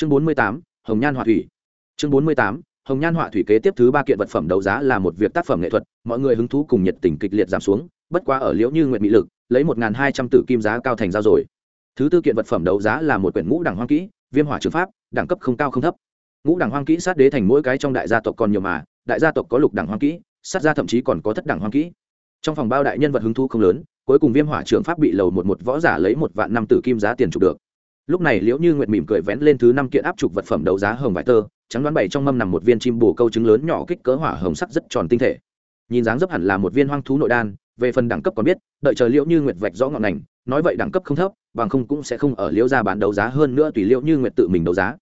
chương bốn mươi tám, hồng nhan họa thủy. Chương bốn mươi tám, hồng nhan họa thủy kế tiếp thứ ba kiện vật phẩm đấu giá là một việc tác phẩm nghệ thuật, mọi người hứng thú cùng nhiệt tình kịch liệt giảm xuống, bất quá ở liễu như nguyện mỹ lực, lấy một hai trăm tử kim giá cao thành giao rồi. Thứ tư kiện vật phẩm đấu giá là một quyển ngũ đẳng hoang kỹ, viêm hỏa trường pháp, đẳng cấp không cao không thấp. Ngũ đẳng hoang kỹ sát đế thành mỗi cái trong đại gia tộc còn nhiều mà, đại gia tộc có lục đẳng hoang kỹ, sát gia thậm chí còn có thất đẳng hoang kỹ. Trong phòng bao đại nhân vật hứng thú không lớn, cuối cùng viêm hỏa trường pháp bị lầu một một võ giả lấy một vạn năm tử kim giá tiền chụp được lúc này liễu như nguyệt mỉm cười vén lên thứ năm kiện áp trục vật phẩm đấu giá hồng vải tơ, trắng đoán bảy trong mâm nằm một viên chim bồ câu trứng lớn nhỏ kích cỡ hỏa hồng sắc rất tròn tinh thể. Nhìn dáng dấp hẳn là một viên hoang thú nội đan, về phần đẳng cấp còn biết, đợi chờ liễu như nguyệt vạch rõ ngọn ngành nói vậy đẳng cấp không thấp, bằng không cũng sẽ không ở liễu ra bán đấu giá hơn nữa tùy liễu như nguyệt tự mình đấu giá.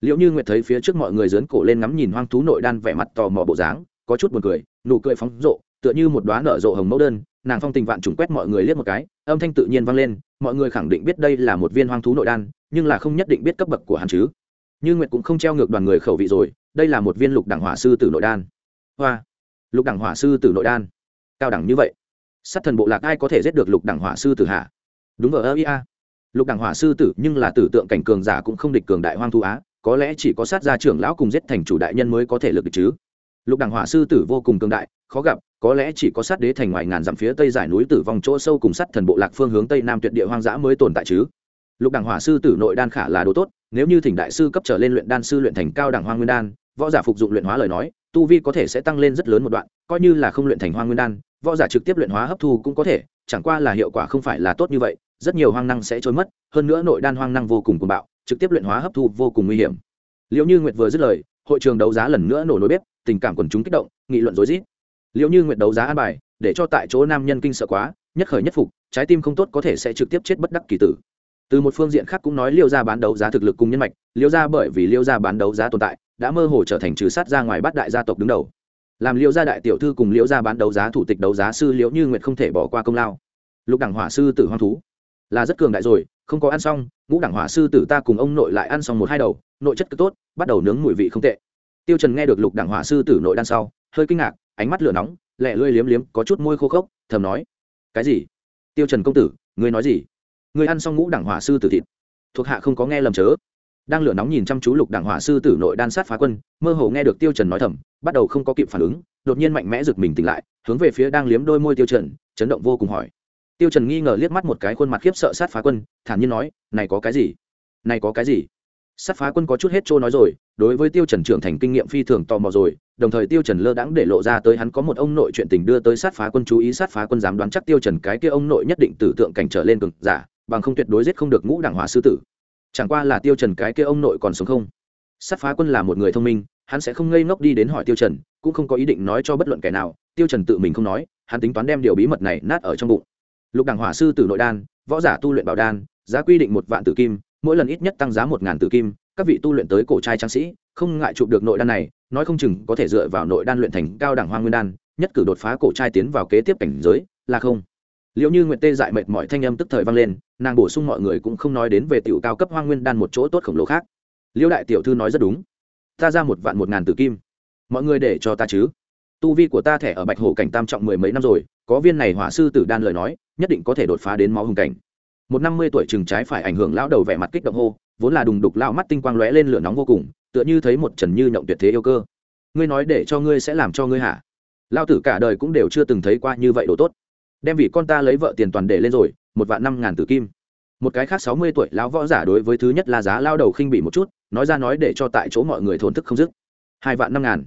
Liễu như nguyệt thấy phía trước mọi người dớn cổ lên ngắm nhìn hoang thú nội đan vẻ mặt tò mò bộ dáng, có chút buồn cười, nụ cười phóng rộ, tựa như một đoá nở rộ hồng mẫu đơn nàng phong tình vạn trùng quét mọi người liếc một cái, âm thanh tự nhiên vang lên, mọi người khẳng định biết đây là một viên hoang thú nội đan, nhưng là không nhất định biết cấp bậc của hắn chứ. Như nguyệt cũng không treo ngược đoàn người khẩu vị rồi, đây là một viên lục đẳng hỏa sư tử nội đan. Hoa! Lục đẳng hỏa sư tử nội đan. Cao đẳng như vậy. Sát thần bộ lạc ai có thể giết được lục đẳng hỏa sư tử hạ đúng ở ơ ia lục đẳng hỏa sư tử, nhưng là tử tượng cảnh cường giả cũng không địch cường đại hoang thú á, có lẽ chỉ có sát gia trưởng lão cùng giết thành chủ đại nhân mới có thể lực được chứ lục đẳng hỏa sư tử vô cùng cường đại, khó gặp, có lẽ chỉ có sát đế thành ngoài ngàn dặm phía tây giải núi tử vong chỗ sâu cùng sát thần bộ lạc phương hướng tây nam tuyệt địa hoang dã mới tồn tại chứ. Lục đẳng hỏa sư tử nội đan khả là đồ tốt, nếu như thỉnh đại sư cấp trở lên luyện đan sư luyện thành cao đẳng hoang nguyên đan, võ giả phục dụng luyện hóa lời nói, tu vi có thể sẽ tăng lên rất lớn một đoạn, coi như là không luyện thành hoang nguyên đan, võ giả trực tiếp luyện hóa hấp thu cũng có thể, chẳng qua là hiệu quả không phải là tốt như vậy, rất nhiều hoang năng sẽ trôi mất, hơn nữa nội đan hoang năng vô cùng cuồng bạo, trực tiếp luyện hóa hấp thu vô cùng nguy hiểm. Liệu như nguyệt vừa dứt lời, hội trường đấu giá lần nữa nổ nối bếp tình cảm quần chúng kích động, nghị luận rối rít. Liệu như nguyện đấu giá an bài, để cho tại chỗ nam nhân kinh sợ quá, nhất khởi nhất phục, trái tim không tốt có thể sẽ trực tiếp chết bất đắc kỳ tử. Từ một phương diện khác cũng nói liêu ra bán đấu giá thực lực cùng nhân mạch, liêu ra bởi vì liêu ra bán đấu giá tồn tại, đã mơ hồ trở thành trừ sát ra ngoài bát đại gia tộc đứng đầu. Làm liêu gia đại tiểu thư cùng liêu gia bán đấu giá thủ tịch đấu giá sư liễu như nguyệt không thể bỏ qua công lao. Lục đẳng hỏa sư tử hoang thú. Là rất cường đại rồi, không có ăn xong, ngũ đẳng hỏa sư tử ta cùng ông nội lại ăn xong một hai đầu, nội chất cứ tốt, bắt đầu nướng mùi vị không tệ tiêu trần nghe được lục đẳng hỏa sư tử nội đan sau, hơi kinh ngạc, ánh mắt lửa nóng lẹ lưỡi liếm liếm, có chút môi khô khốc, thầm nói, cái gì? Tiêu trần công tử, ngươi nói gì? Ngươi ăn xong ngũ đẳng hỏa sư tử thịt, thuộc hạ không có nghe lầm chớ. Đang lửa nóng nhìn chăm chú lục đẳng hỏa sư tử nội đan sát phá quân, mơ hồ nghe được tiêu trần nói thầm, bắt đầu không có kịp phản ứng, đột nhiên mạnh mẽ giật mình tỉnh lại, hướng về phía đang liếm đôi môi tiêu trần, chấn động vô cùng hỏi. Tiêu trần nghi ngờ liếc mắt một cái khuôn mặt khiếp sợ sát phá quân, thản nhiên nói, này có cái gì? Này có cái gì? Sát phá quân có chút hết trôi nói rồi, đối với tiêu trần trưởng thành kinh nghiệm phi thường tò mò rồi, đồng thời tiêu trần lơ đãng để lộ ra tới hắn có một ông nội chuyện tình đưa tới sát phá quân chú ý, sát phá quân dám đoán chắc tiêu trần cái kia ông nội nhất định tử tượng cảnh trở lên cường giả, bằng không tuyệt đối giết không được ngũ đẳng hỏa sư tử. Chẳng qua là tiêu trần cái kia ông nội còn sống không? Sát phá quân là một người thông minh, hắn sẽ không ngây ngốc đi đến hỏi tiêu trần, cũng không có ý định nói cho bất luận kẻ nào, tiêu trần tự mình không nói, hắn tính toán đem điều bí mật này nát ở trong bụng. Lục đẳng hỏa sư tử nội đan, võ giả tu luyện bảo đan, giá quy định một vạn tử kim mỗi lần ít nhất tăng giá một ngàn tử kim, các vị tu luyện tới cổ trai trang sĩ, không ngại chụp được nội đan này, nói không chừng có thể dựa vào nội đan luyện thành cao đẳng hoang nguyên đan, nhất cử đột phá cổ trai tiến vào kế tiếp cảnh giới, là không. Liệu như nguyện tê dại mệt mọi thanh âm tức thời vang lên, nàng bổ sung mọi người cũng không nói đến về tiểu cao cấp hoang nguyên đan một chỗ tốt khổng lồ khác. Liêu đại tiểu thư nói rất đúng. Ta ra một vạn một ngàn tử kim. Mọi người để cho ta chứ. Tu vi của ta thẻ ở bạch hổ cảnh tam trọng mười mấy năm rồi, có viên này hỏa sư tử đan lời nói, nhất định có thể đột phá đến máu hùng cảnh một năm mươi tuổi chừng trái phải ảnh hưởng lão đầu vẻ mặt kích động hô, vốn là đùng đục lao mắt tinh quang lóe lên lửa nóng vô cùng, tựa như thấy một trần như nhộng tuyệt thế yêu cơ. Ngươi nói để cho ngươi sẽ làm cho ngươi hả? Lao tử cả đời cũng đều chưa từng thấy qua như vậy đồ tốt. Đem vị con ta lấy vợ tiền toàn để lên rồi, một vạn năm ngàn tử kim. Một cái khác sáu mươi tuổi lão võ giả đối với thứ nhất là giá lao đầu khinh bị một chút, nói ra nói để cho tại chỗ mọi người thốn thức không dứt. Hai vạn năm ngàn.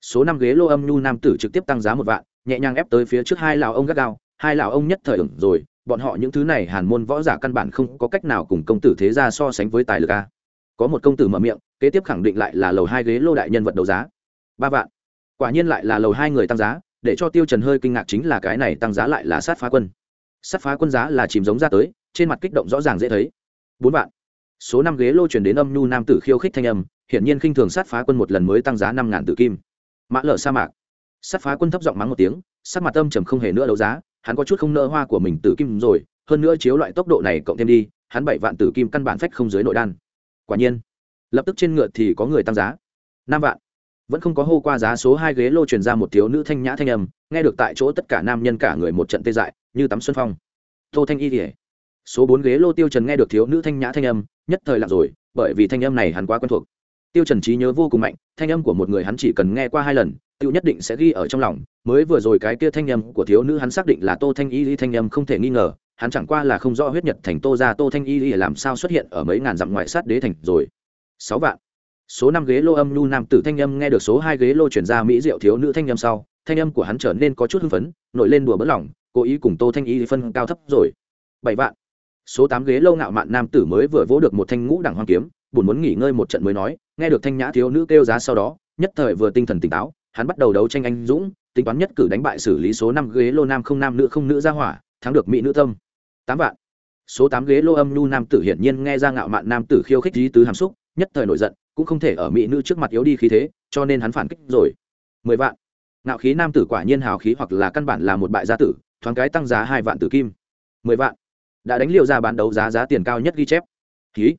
Số năm ghế lô âm nhu nam tử trực tiếp tăng giá một vạn, nhẹ nhàng ép tới phía trước hai lão ông gắt gao, hai lão ông nhất thời ửng rồi bọn họ những thứ này hàn môn võ giả căn bản không có cách nào cùng công tử thế gia so sánh với tài lực a. Có một công tử mở miệng, kế tiếp khẳng định lại là lầu hai ghế lô đại nhân vật đấu giá. Ba vạn. Quả nhiên lại là lầu hai người tăng giá, để cho tiêu trần hơi kinh ngạc chính là cái này tăng giá lại là sát phá quân. Sát phá quân giá là chìm giống ra tới, trên mặt kích động rõ ràng dễ thấy. Bốn vạn. Số năm ghế lô chuyển đến âm nhu nam tử khiêu khích thanh âm, hiển nhiên khinh thường sát phá quân một lần mới tăng giá năm ngàn tử kim. Mã lở sa mạc. Sát phá quân thấp giọng mắng một tiếng, sắc mặt âm trầm không hề nữa đấu giá hắn có chút không nỡ hoa của mình tử kim rồi, hơn nữa chiếu loại tốc độ này cộng thêm đi, hắn bảy vạn tử kim căn bản phách không dưới nội đan. Quả nhiên, lập tức trên ngựa thì có người tăng giá. Năm vạn. Vẫn không có hô qua giá số hai ghế lô truyền ra một thiếu nữ thanh nhã thanh âm, nghe được tại chỗ tất cả nam nhân cả người một trận tê dại, như tắm xuân phong. Tô thanh y kỉa số bốn ghế lô tiêu trần nghe được thiếu nữ thanh nhã thanh âm, nhất thời lạc rồi, bởi vì thanh âm này hắn quá quen thuộc. Tiêu trần trí nhớ vô cùng mạnh, thanh âm của một người hắn chỉ cần nghe qua hai lần tiêu nhất định sẽ ghi ở trong lòng, mới vừa rồi cái kia thanh âm của thiếu nữ hắn xác định là tô thanh y ly thanh âm không thể nghi ngờ, hắn chẳng qua là không rõ huyết nhật thành tô ra tô thanh y ly làm sao xuất hiện ở mấy ngàn dặm ngoại sát đế thành rồi. Sáu vạn. Số năm ghế lô âm nhu nam tử thanh âm nghe được số hai ghế lô chuyển ra mỹ diệu thiếu nữ thanh âm sau, thanh âm của hắn trở nên có chút hưng phấn, nổi lên đùa bớt lòng, cố ý cùng tô thanh y phân cao thấp rồi. Bảy vạn. Số tám ghế lâu ngạo mạn nam tử mới vừa vỗ được một thanh ngũ đẳng hoàng kiếm, buồn muốn nghỉ ngơi một trận mới nói, nghe được thanh nhã thiếu nữ kêu giá sau đó, nhất thời vừa tinh thần tỉnh táo hắn bắt đầu đấu tranh anh dũng, tính toán nhất cử đánh bại xử lý số năm ghế lô nam không nam nữ không nữ ra hỏa, thắng được mỹ nữ tâm. Tám vạn. Số tám ghế lô âm nhu nam tử hiển nhiên nghe ra ngạo mạn nam tử khiêu khích lý tứ hàm xúc, nhất thời nổi giận, cũng không thể ở mỹ nữ trước mặt yếu đi khí thế, cho nên hắn phản kích rồi. Mười vạn. Ngạo khí nam tử quả nhiên hào khí hoặc là căn bản là một bại gia tử, thoáng cái tăng giá hai vạn tử kim. Mười vạn. Đã đánh liều ra bán đấu giá giá tiền cao nhất ghi chép. Khí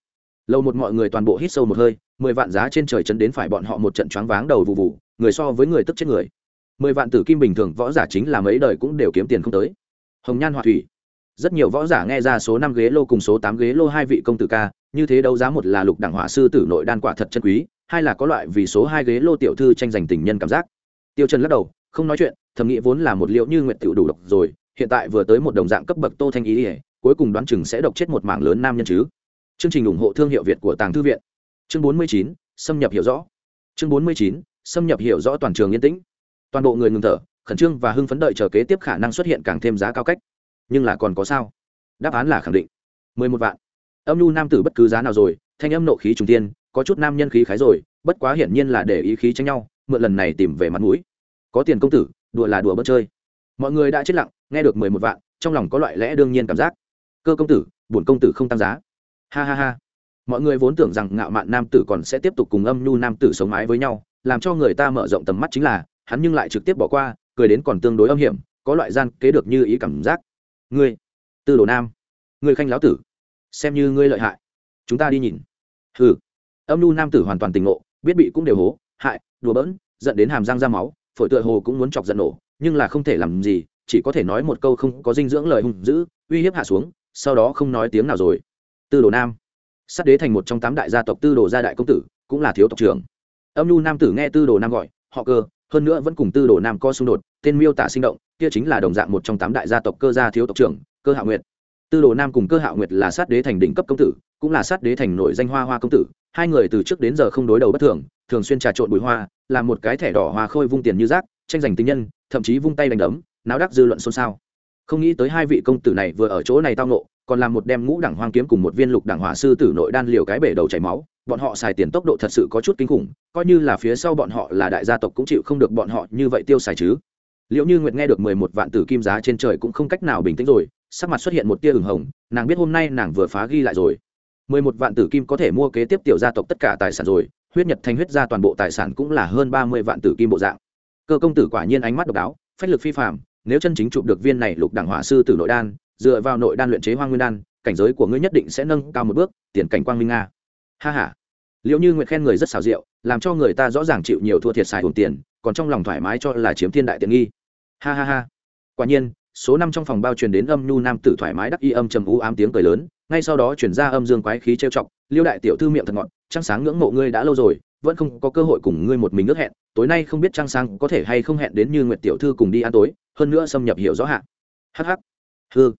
lâu một mọi người toàn bộ hít sâu một hơi, mười vạn giá trên trời chấn đến phải bọn họ một trận choáng váng đầu vụ vụ người so với người tức chết người. Mười vạn tử kim bình thường võ giả chính là mấy đời cũng đều kiếm tiền không tới. Hồng nhan họa thủy. Rất nhiều võ giả nghe ra số năm ghế lô cùng số tám ghế lô hai vị công tử ca, như thế đấu giá một là lục đẳng hỏa sư tử nội đan quả thật chân quý, hai là có loại vì số hai ghế lô tiểu thư tranh giành tình nhân cảm giác. Tiêu trần lắc đầu, không nói chuyện, thầm nghĩ vốn là một liệu như nguyện tiểu đủ độc rồi, hiện tại vừa tới một đồng dạng cấp bậc tô thanh ý ỉa cuối cùng đoán chừng sẽ độc chết một mảng lớn nam nhân chứ. Chương trình ủng hộ thương hiệu việt của tàng thư viện. Chương bốn mươi chín, xâm nhập hiểu rõ. Chương bốn mươi chín xâm nhập hiểu rõ toàn trường yên tĩnh. Toàn bộ người ngừng thở, khẩn trương và hưng phấn đợi chờ kế tiếp khả năng xuất hiện càng thêm giá cao cách. Nhưng là còn có sao? Đáp án là khẳng định. Mười một vạn. Âm nhu nam tử bất cứ giá nào rồi, thanh âm nộ khí trùng tiên có chút nam nhân khí khái rồi, bất quá hiển nhiên là để ý khí tranh nhau, mượn lần này tìm về mặt mũi. Có tiền công tử, đùa là đùa bất chơi. Mọi người đã chết lặng, nghe được mười một vạn, trong lòng có loại lẽ đương nhiên cảm giác. Cơ công tử, bổn công tử không tăng giá. Ha ha ha. Mọi người vốn tưởng rằng ngạo mạn nam tử còn sẽ tiếp tục cùng âm nhu nam tử sống mái với nhau làm cho người ta mở rộng tầm mắt chính là, hắn nhưng lại trực tiếp bỏ qua, cười đến còn tương đối âm hiểm, có loại gian kế được như ý cảm giác. Ngươi, tư đồ nam, ngươi khanh lão tử, xem như ngươi lợi hại. Chúng ta đi nhìn. Hừ. Âm nhu nam tử hoàn toàn tỉnh ngộ, biết bị cũng đều hố, hại, đùa bỡn dẫn đến hàm răng ra máu, phổi tựa hồ cũng muốn chọc giận nổ, nhưng là không thể làm gì, chỉ có thể nói một câu không có dinh dưỡng lời hung dữ, uy hiếp hạ xuống, sau đó không nói tiếng nào rồi. Tư đồ nam, sát đế thành một trong tám đại gia tộc tư đồ gia đại công tử, cũng là thiếu tộc trưởng âm nhu nam tử nghe tư đồ nam gọi, họ cơ, hơn nữa vẫn cùng tư đồ nam co xung đột, tên miêu tả sinh động, kia chính là đồng dạng một trong tám đại gia tộc cơ gia thiếu tộc trưởng, cơ hạ nguyệt. Tư đồ nam cùng cơ hạ nguyệt là sát đế thành đỉnh cấp công tử, cũng là sát đế thành nổi danh hoa hoa công tử, hai người từ trước đến giờ không đối đầu bất thường thường xuyên trà trộn bụi hoa làm một cái thẻ đỏ hoa khôi vung tiền như rác, tranh giành tình nhân, thậm chí vung tay đánh đấm, náo đắc dư luận xôn xao. Không nghĩ tới hai vị công tử này vừa ở chỗ này tao nộ còn làm một đem ngũ đẳng hoang kiếm cùng một viên lục đẳng hỏa sư tử nội đan liều cái bể đầu chảy máu, bọn họ xài tiền tốc độ thật sự có chút kinh khủng, coi như là phía sau bọn họ là đại gia tộc cũng chịu không được bọn họ như vậy tiêu xài chứ. Liệu như nguyệt nghe được mười một vạn tử kim giá trên trời cũng không cách nào bình tĩnh rồi, sắc mặt xuất hiện một tia hừng hồng, nàng biết hôm nay nàng vừa phá ghi lại rồi. mười một vạn tử kim có thể mua kế tiếp tiểu gia tộc tất cả tài sản rồi, huyết nhật thành huyết ra toàn bộ tài sản cũng là hơn ba mươi vạn tử kim bộ dạng. Cơ công tử quả nhiên ánh mắt độc đáo, phách lực phi phạm nếu chân chính chụp được viên này lục đẳng hỏa sư tử nội đan dựa vào nội đan luyện chế hoang nguyên đan, cảnh giới của ngươi nhất định sẽ nâng cao một bước, tiền cảnh quang minh nga ha ha. Liệu như nguyệt khen người rất xào rượu làm cho người ta rõ ràng chịu nhiều thua thiệt xài hồn tiền, còn trong lòng thoải mái cho là chiếm thiên đại tiện nghi. Ha ha ha. Quả nhiên, số năm trong phòng bao truyền đến âm nhu nam tử thoải mái đắc y âm trầm u ám tiếng cười lớn, ngay sau đó chuyển ra âm dương quái khí trêu chọc, liêu đại tiểu thư miệng thật ngọt, trăng sáng ngưỡng mộ ngươi đã lâu rồi, vẫn không có cơ hội cùng ngươi một mình ước hẹn, tối nay không biết trăng sáng có thể hay không hẹn đến như nguyệt tiểu thư cùng đi ăn tối, hơn nữa xâm nhập hiểu rõ hạn hh hư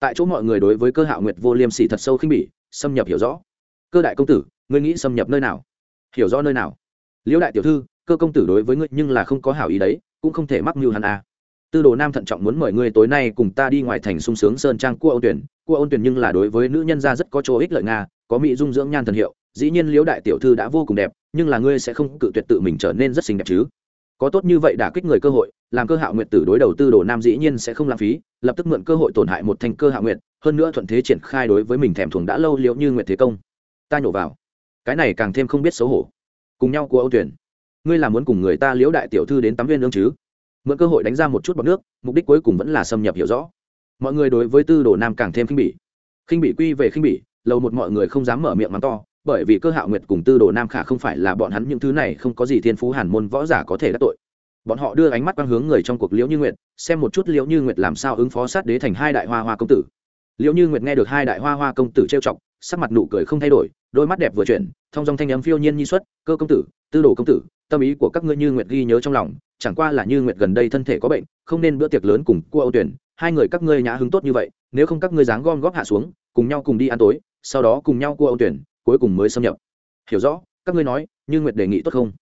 tại chỗ mọi người đối với cơ hạo nguyệt vô liêm sỉ thật sâu khinh bỉ, xâm nhập hiểu rõ. Cơ đại công tử, ngươi nghĩ xâm nhập nơi nào? Hiểu rõ nơi nào? Liễu đại tiểu thư, cơ công tử đối với ngươi nhưng là không có hảo ý đấy, cũng không thể mắc mưu hắn à. tư đồ nam thận trọng muốn mời ngươi tối nay cùng ta đi ngoài thành sung sướng sơn trang cua ôn tuyển. Cua ôn tuyển nhưng là đối với nữ nhân gia rất có chỗ ích lợi nga, có mỹ dung dưỡng nhan thần hiệu, dĩ nhiên liễu đại tiểu thư đã vô cùng đẹp, nhưng là ngươi sẽ không cự tuyệt tự mình trở nên rất xinh đẹp chứ. Có tốt như vậy đã kích người cơ hội làm cơ hạo nguyện tử đối đầu tư đồ nam dĩ nhiên sẽ không lãng phí, lập tức mượn cơ hội tổn hại một thành cơ hạo nguyện hơn nữa thuận thế triển khai đối với mình thèm thuồng đã lâu liệu như nguyện thế công. Ta nhổ vào. Cái này càng thêm không biết xấu hổ. Cùng nhau của âu tuyển. Ngươi là muốn cùng người ta liễu đại tiểu thư đến tắm viên lương chứ? Mượn cơ hội đánh ra một chút bọc nước, mục đích cuối cùng vẫn là xâm nhập hiểu rõ. Mọi người đối với tư đồ nam càng thêm khinh bỉ. Khinh bỉ quy về khinh bỉ, lâu một mọi người không dám mở miệng mắng to, bởi vì cơ hạo nguyệt cùng tư đồ nam khả không phải là bọn hắn, những thứ này không có gì thiên phú hàn môn võ giả có thể đắc tội bọn họ đưa ánh mắt quang hướng người trong cuộc liễu như nguyệt, xem một chút liễu như nguyệt làm sao ứng phó sát đế thành hai đại hoa hoa công tử. Liễu như nguyệt nghe được hai đại hoa hoa công tử trêu chọc, sắc mặt nụ cười không thay đổi, đôi mắt đẹp vừa chuyển, thông dong thanh âm phiêu nhiên nhi xuất, cơ công tử, tư đồ công tử, tâm ý của các ngươi như nguyệt ghi nhớ trong lòng, chẳng qua là như nguyệt gần đây thân thể có bệnh, không nên bữa tiệc lớn cùng cua âu tuyển, hai người các ngươi nhã hứng tốt như vậy, nếu không các ngươi dáng gom góp hạ xuống, cùng nhau cùng đi ăn tối, sau đó cùng nhau cua âu tuyển, cuối cùng mới xâm nhập. Hiểu rõ, các ngươi nói, như nguyệt đề nghị tốt không?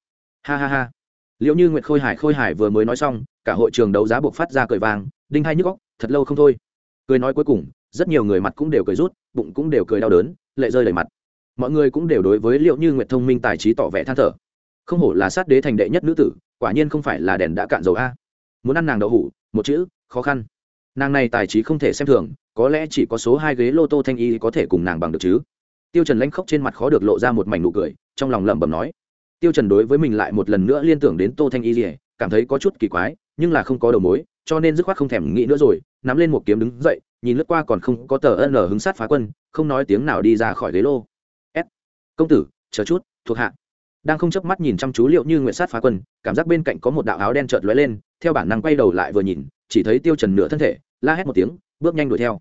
Ha ha ha liệu như nguyệt khôi hải khôi hải vừa mới nói xong, cả hội trường đấu giá buộc phát ra cười vàng, đinh hai nhức góc thật lâu không thôi. Cười nói cuối cùng, rất nhiều người mặt cũng đều cười rút, bụng cũng đều cười đau đớn, lệ rơi đầy mặt. Mọi người cũng đều đối với liệu như nguyệt thông minh tài trí tỏ vẻ than thở. Không hổ là sát đế thành đệ nhất nữ tử, quả nhiên không phải là đèn đã cạn dầu a. Muốn ăn nàng đậu hủ, một chữ, khó khăn. Nàng này tài trí không thể xem thường, có lẽ chỉ có số hai ghế lô tô thanh y có thể cùng nàng bằng được chứ. Tiêu trần lanh khóc trên mặt khó được lộ ra một mảnh nụ cười, trong lòng lẩm bẩm nói tiêu trần đối với mình lại một lần nữa liên tưởng đến tô thanh y Lìa, cảm thấy có chút kỳ quái nhưng là không có đầu mối cho nên dứt khoát không thèm nghĩ nữa rồi nắm lên một kiếm đứng dậy nhìn lướt qua còn không có tờ ân hứng sát phá quân không nói tiếng nào đi ra khỏi ghế lô. S. Công tử chờ chút thuộc hạ. Đang không chớp mắt nhìn chăm chú liệu như nguyện sát phá quân cảm giác bên cạnh có một đạo áo đen chợt lóe lên theo bản năng quay đầu lại vừa nhìn chỉ thấy tiêu trần nửa thân thể la hét một tiếng bước nhanh đuổi theo.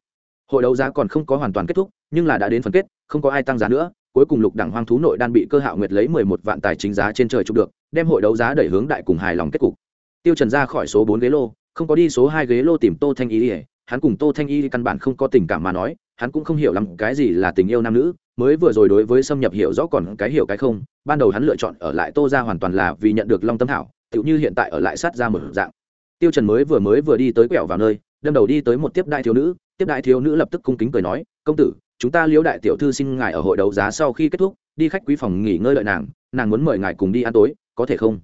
Hội đấu giá còn không có hoàn toàn kết thúc nhưng là đã đến phần kết không có ai tăng giá nữa cuối cùng lục đẳng hoang thú nội đan bị cơ hạo nguyệt lấy mười một vạn tài chính giá trên trời chụp được, đem hội đấu giá đẩy hướng đại cùng hài lòng kết cục. Tiêu trần ra khỏi số bốn ghế lô, không có đi số hai ghế lô tìm tô thanh y hắn cùng tô thanh y căn bản không có tình cảm mà nói, hắn cũng không hiểu lắm cái gì là tình yêu nam nữ, mới vừa rồi đối với xâm nhập hiểu rõ còn cái hiểu cái không, ban đầu hắn lựa chọn ở lại tô ra hoàn toàn là vì nhận được long tâm hảo tựu như hiện tại ở lại sát ra một dạng. Tiêu trần mới vừa mới vừa đi tới quẹo vào nơi, đâm đầu đi tới một tiếp đại thiếu nữ, tiếp đại thiếu nữ lập tức cung kính cười nói, công tử chúng ta liễu đại tiểu thư xin ngài ở hội đấu giá sau khi kết thúc, đi khách quý phòng nghỉ ngơi đợi nàng nàng muốn mời ngài cùng đi ăn tối, có thể không?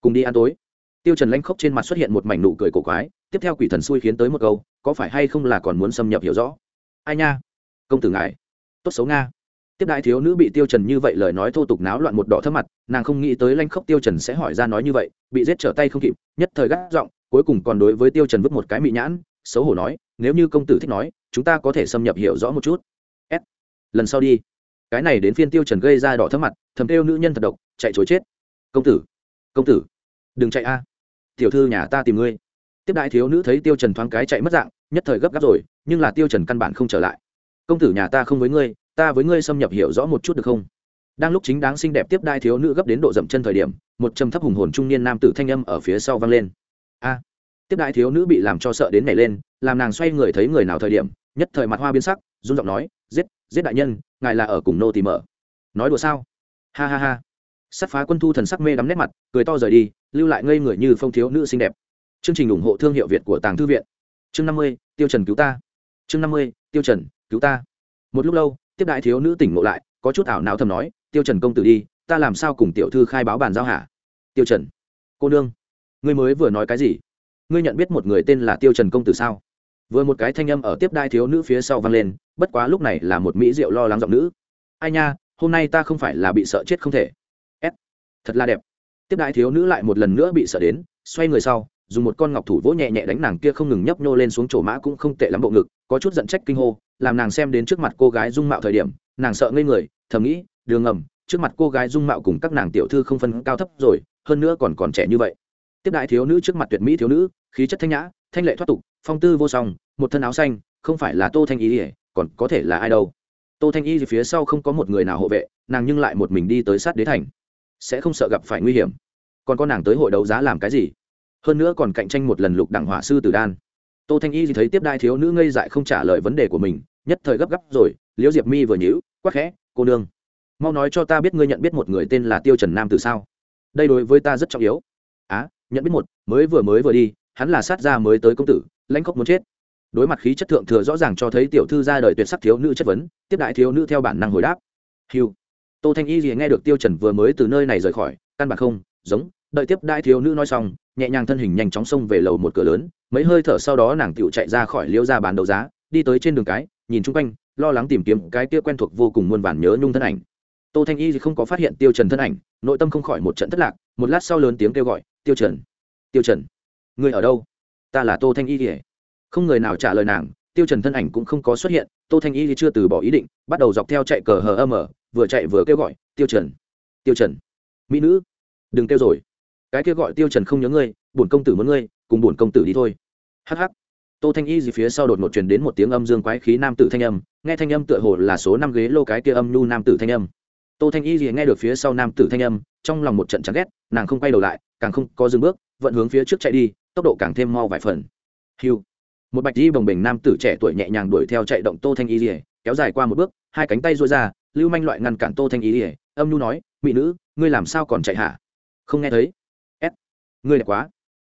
Cùng đi ăn tối. Tiêu trần lanh khốc trên mặt xuất hiện một mảnh nụ cười cổ quái, tiếp theo quỷ thần xui khiến tới một câu, có phải hay không là còn muốn xâm nhập hiểu rõ? Ai nha? Công tử ngài. Tốt xấu nga. Tiếp đại thiếu nữ bị tiêu trần như vậy lời nói thô tục náo loạn một đỏ thấp mặt, nàng không nghĩ tới lanh khốc tiêu trần sẽ hỏi ra nói như vậy, bị giết trở tay không kịp, nhất thời gắt giọng, cuối cùng còn đối với tiêu trần vứt một cái mị nhãn, xấu hổ nói, nếu như công tử thích nói, chúng ta có thể xâm nhập hiểu rõ một chút lần sau đi. Cái này đến phiên tiêu trần gây ra đỏ thấp mặt, thầm kêu nữ nhân thật độc, chạy chối chết. Công tử công tử, đừng chạy a. Tiểu thư nhà ta tìm ngươi. Tiếp đại thiếu nữ thấy tiêu trần thoáng cái chạy mất dạng, nhất thời gấp gáp rồi, nhưng là tiêu trần căn bản không trở lại. Công tử nhà ta không với ngươi, ta với ngươi xâm nhập hiểu rõ một chút được không? Đang lúc chính đáng xinh đẹp tiếp đại thiếu nữ gấp đến độ dậm chân thời điểm, một trầm thấp hùng hồn trung niên nam tử thanh âm ở phía sau vang lên. A, tiếp đại thiếu nữ bị làm cho sợ đến nảy lên, làm nàng xoay người thấy người nào thời điểm, nhất thời mặt hoa biến sắc, run giọng nói, giết giết đại nhân, ngài là ở cùng nô thì mở. Nói đùa sao? Ha ha ha. Sắt phá quân thu thần sắc mê đắm nét mặt, cười to rời đi, lưu lại ngây người như phong thiếu nữ xinh đẹp. Chương trình ủng hộ thương hiệu việt của tàng thư viện. Chương năm mươi, tiêu trần cứu ta. Chương năm mươi, tiêu trần cứu ta. Một lúc lâu, tiếp đại thiếu nữ tỉnh ngộ lại, có chút ảo não thầm nói, tiêu trần công tử đi, ta làm sao cùng tiểu thư khai báo bàn giao hả? Tiêu trần, cô nương, ngươi mới vừa nói cái gì? Ngươi nhận biết một người tên là tiêu trần công tử sao? Vừa một cái thanh âm ở tiếp đai thiếu nữ phía sau vang lên, bất quá lúc này là một mỹ diệu lo lắng giọng nữ. Ai nha, hôm nay ta không phải là bị sợ chết không thể. S. Thật là đẹp. Tiếp đai thiếu nữ lại một lần nữa bị sợ đến, xoay người sau, dùng một con ngọc thủ vỗ nhẹ nhẹ đánh nàng kia không ngừng nhấp nhô lên xuống chỗ mã cũng không tệ lắm bộ ngực, có chút giận trách kinh hô, làm nàng xem đến trước mặt cô gái dung mạo thời điểm, nàng sợ ngây người, thầm nghĩ, đường ngầm, trước mặt cô gái dung mạo cùng các nàng tiểu thư không phân cao thấp rồi, hơn nữa còn còn trẻ như vậy. Tiếp đại thiếu nữ trước mặt tuyệt mỹ thiếu nữ, khí chất thanh nhã thanh lệ thoát tục, phong tư vô song, một thân áo xanh, không phải là tô thanh y ỉa còn có thể là ai đâu. Tô thanh y phía sau không có một người nào hộ vệ, nàng nhưng lại một mình đi tới sát đế thành. Sẽ không sợ gặp phải nguy hiểm. Còn có nàng tới hội đấu giá làm cái gì? Hơn nữa còn cạnh tranh một lần lục đẳng hỏa sư tử đan. Tô thanh y thấy tiếp đai thiếu nữ ngây dại không trả lời vấn đề của mình, nhất thời gấp gáp rồi, liễu diệp mi vừa nhíu, quắc khẽ, cô nương, mau nói cho ta biết ngươi nhận biết một người tên là tiêu trần nam từ sao? Đây đối với ta rất trọng yếu. Á, nhận biết một, mới vừa mới vừa đi hắn là sát gia mới tới công tử, lãnh khốc muốn chết. Đối mặt khí chất thượng thừa rõ ràng cho thấy tiểu thư ra đời tuyệt sắc thiếu nữ chất vấn, tiếp đại thiếu nữ theo bản năng hồi đáp. Hiu tô thanh y gì nghe được tiêu trần vừa mới từ nơi này rời khỏi, căn bản không, giống, đợi tiếp đại thiếu nữ nói xong, nhẹ nhàng thân hình nhanh chóng xông về lầu một cửa lớn, mấy hơi thở sau đó nàng tiểu chạy ra khỏi liêu ra bán đấu giá, đi tới trên đường cái, nhìn chung quanh, lo lắng tìm kiếm cái kia quen thuộc vô cùng muôn vàn nhớ nhung thân ảnh. Tô thanh y thì không có phát hiện tiêu trần thân ảnh, nội tâm không khỏi một trận thất lạc, một lát sau lớn tiếng kêu gọi, tiêu trần tiêu trần người ở đâu? Ta là tô thanh y thì không người nào trả lời nàng, tiêu trần thân ảnh cũng không có xuất hiện, tô thanh y thì chưa từ bỏ ý định, bắt đầu dọc theo chạy cờ hờ âm ở vừa chạy vừa kêu gọi, tiêu trần tiêu trần, mỹ nữ, đừng kêu rồi. Cái kêu gọi tiêu trần không nhớ ngươi, bổn công tử muốn ngươi, cùng bổn công tử đi thôi. Hắc hắc. Tô thanh y gì phía sau đột ngột truyền đến một tiếng âm dương quái khí nam tử thanh âm, nghe thanh âm tựa hồ là số năm ghế lô cái kia âm nhu nam tử thanh âm. Tô thanh y gì nghe được phía sau nam tử thanh âm, trong lòng một trận chán ghét, nàng không quay đầu lại, càng không có dừng bước, vận hướng phía trước chạy đi tốc độ càng thêm mau vài phần. Hiu một bạch di bồng bềnh nam tử trẻ tuổi nhẹ nhàng đuổi theo chạy động tô thanh y gì kéo dài qua một bước hai cánh tay duỗi ra lưu manh loại ngăn cản tô thanh y gì âm nhu nói mỹ nữ ngươi làm sao còn chạy hả? Không nghe thấy. S ngươi đẹp quá.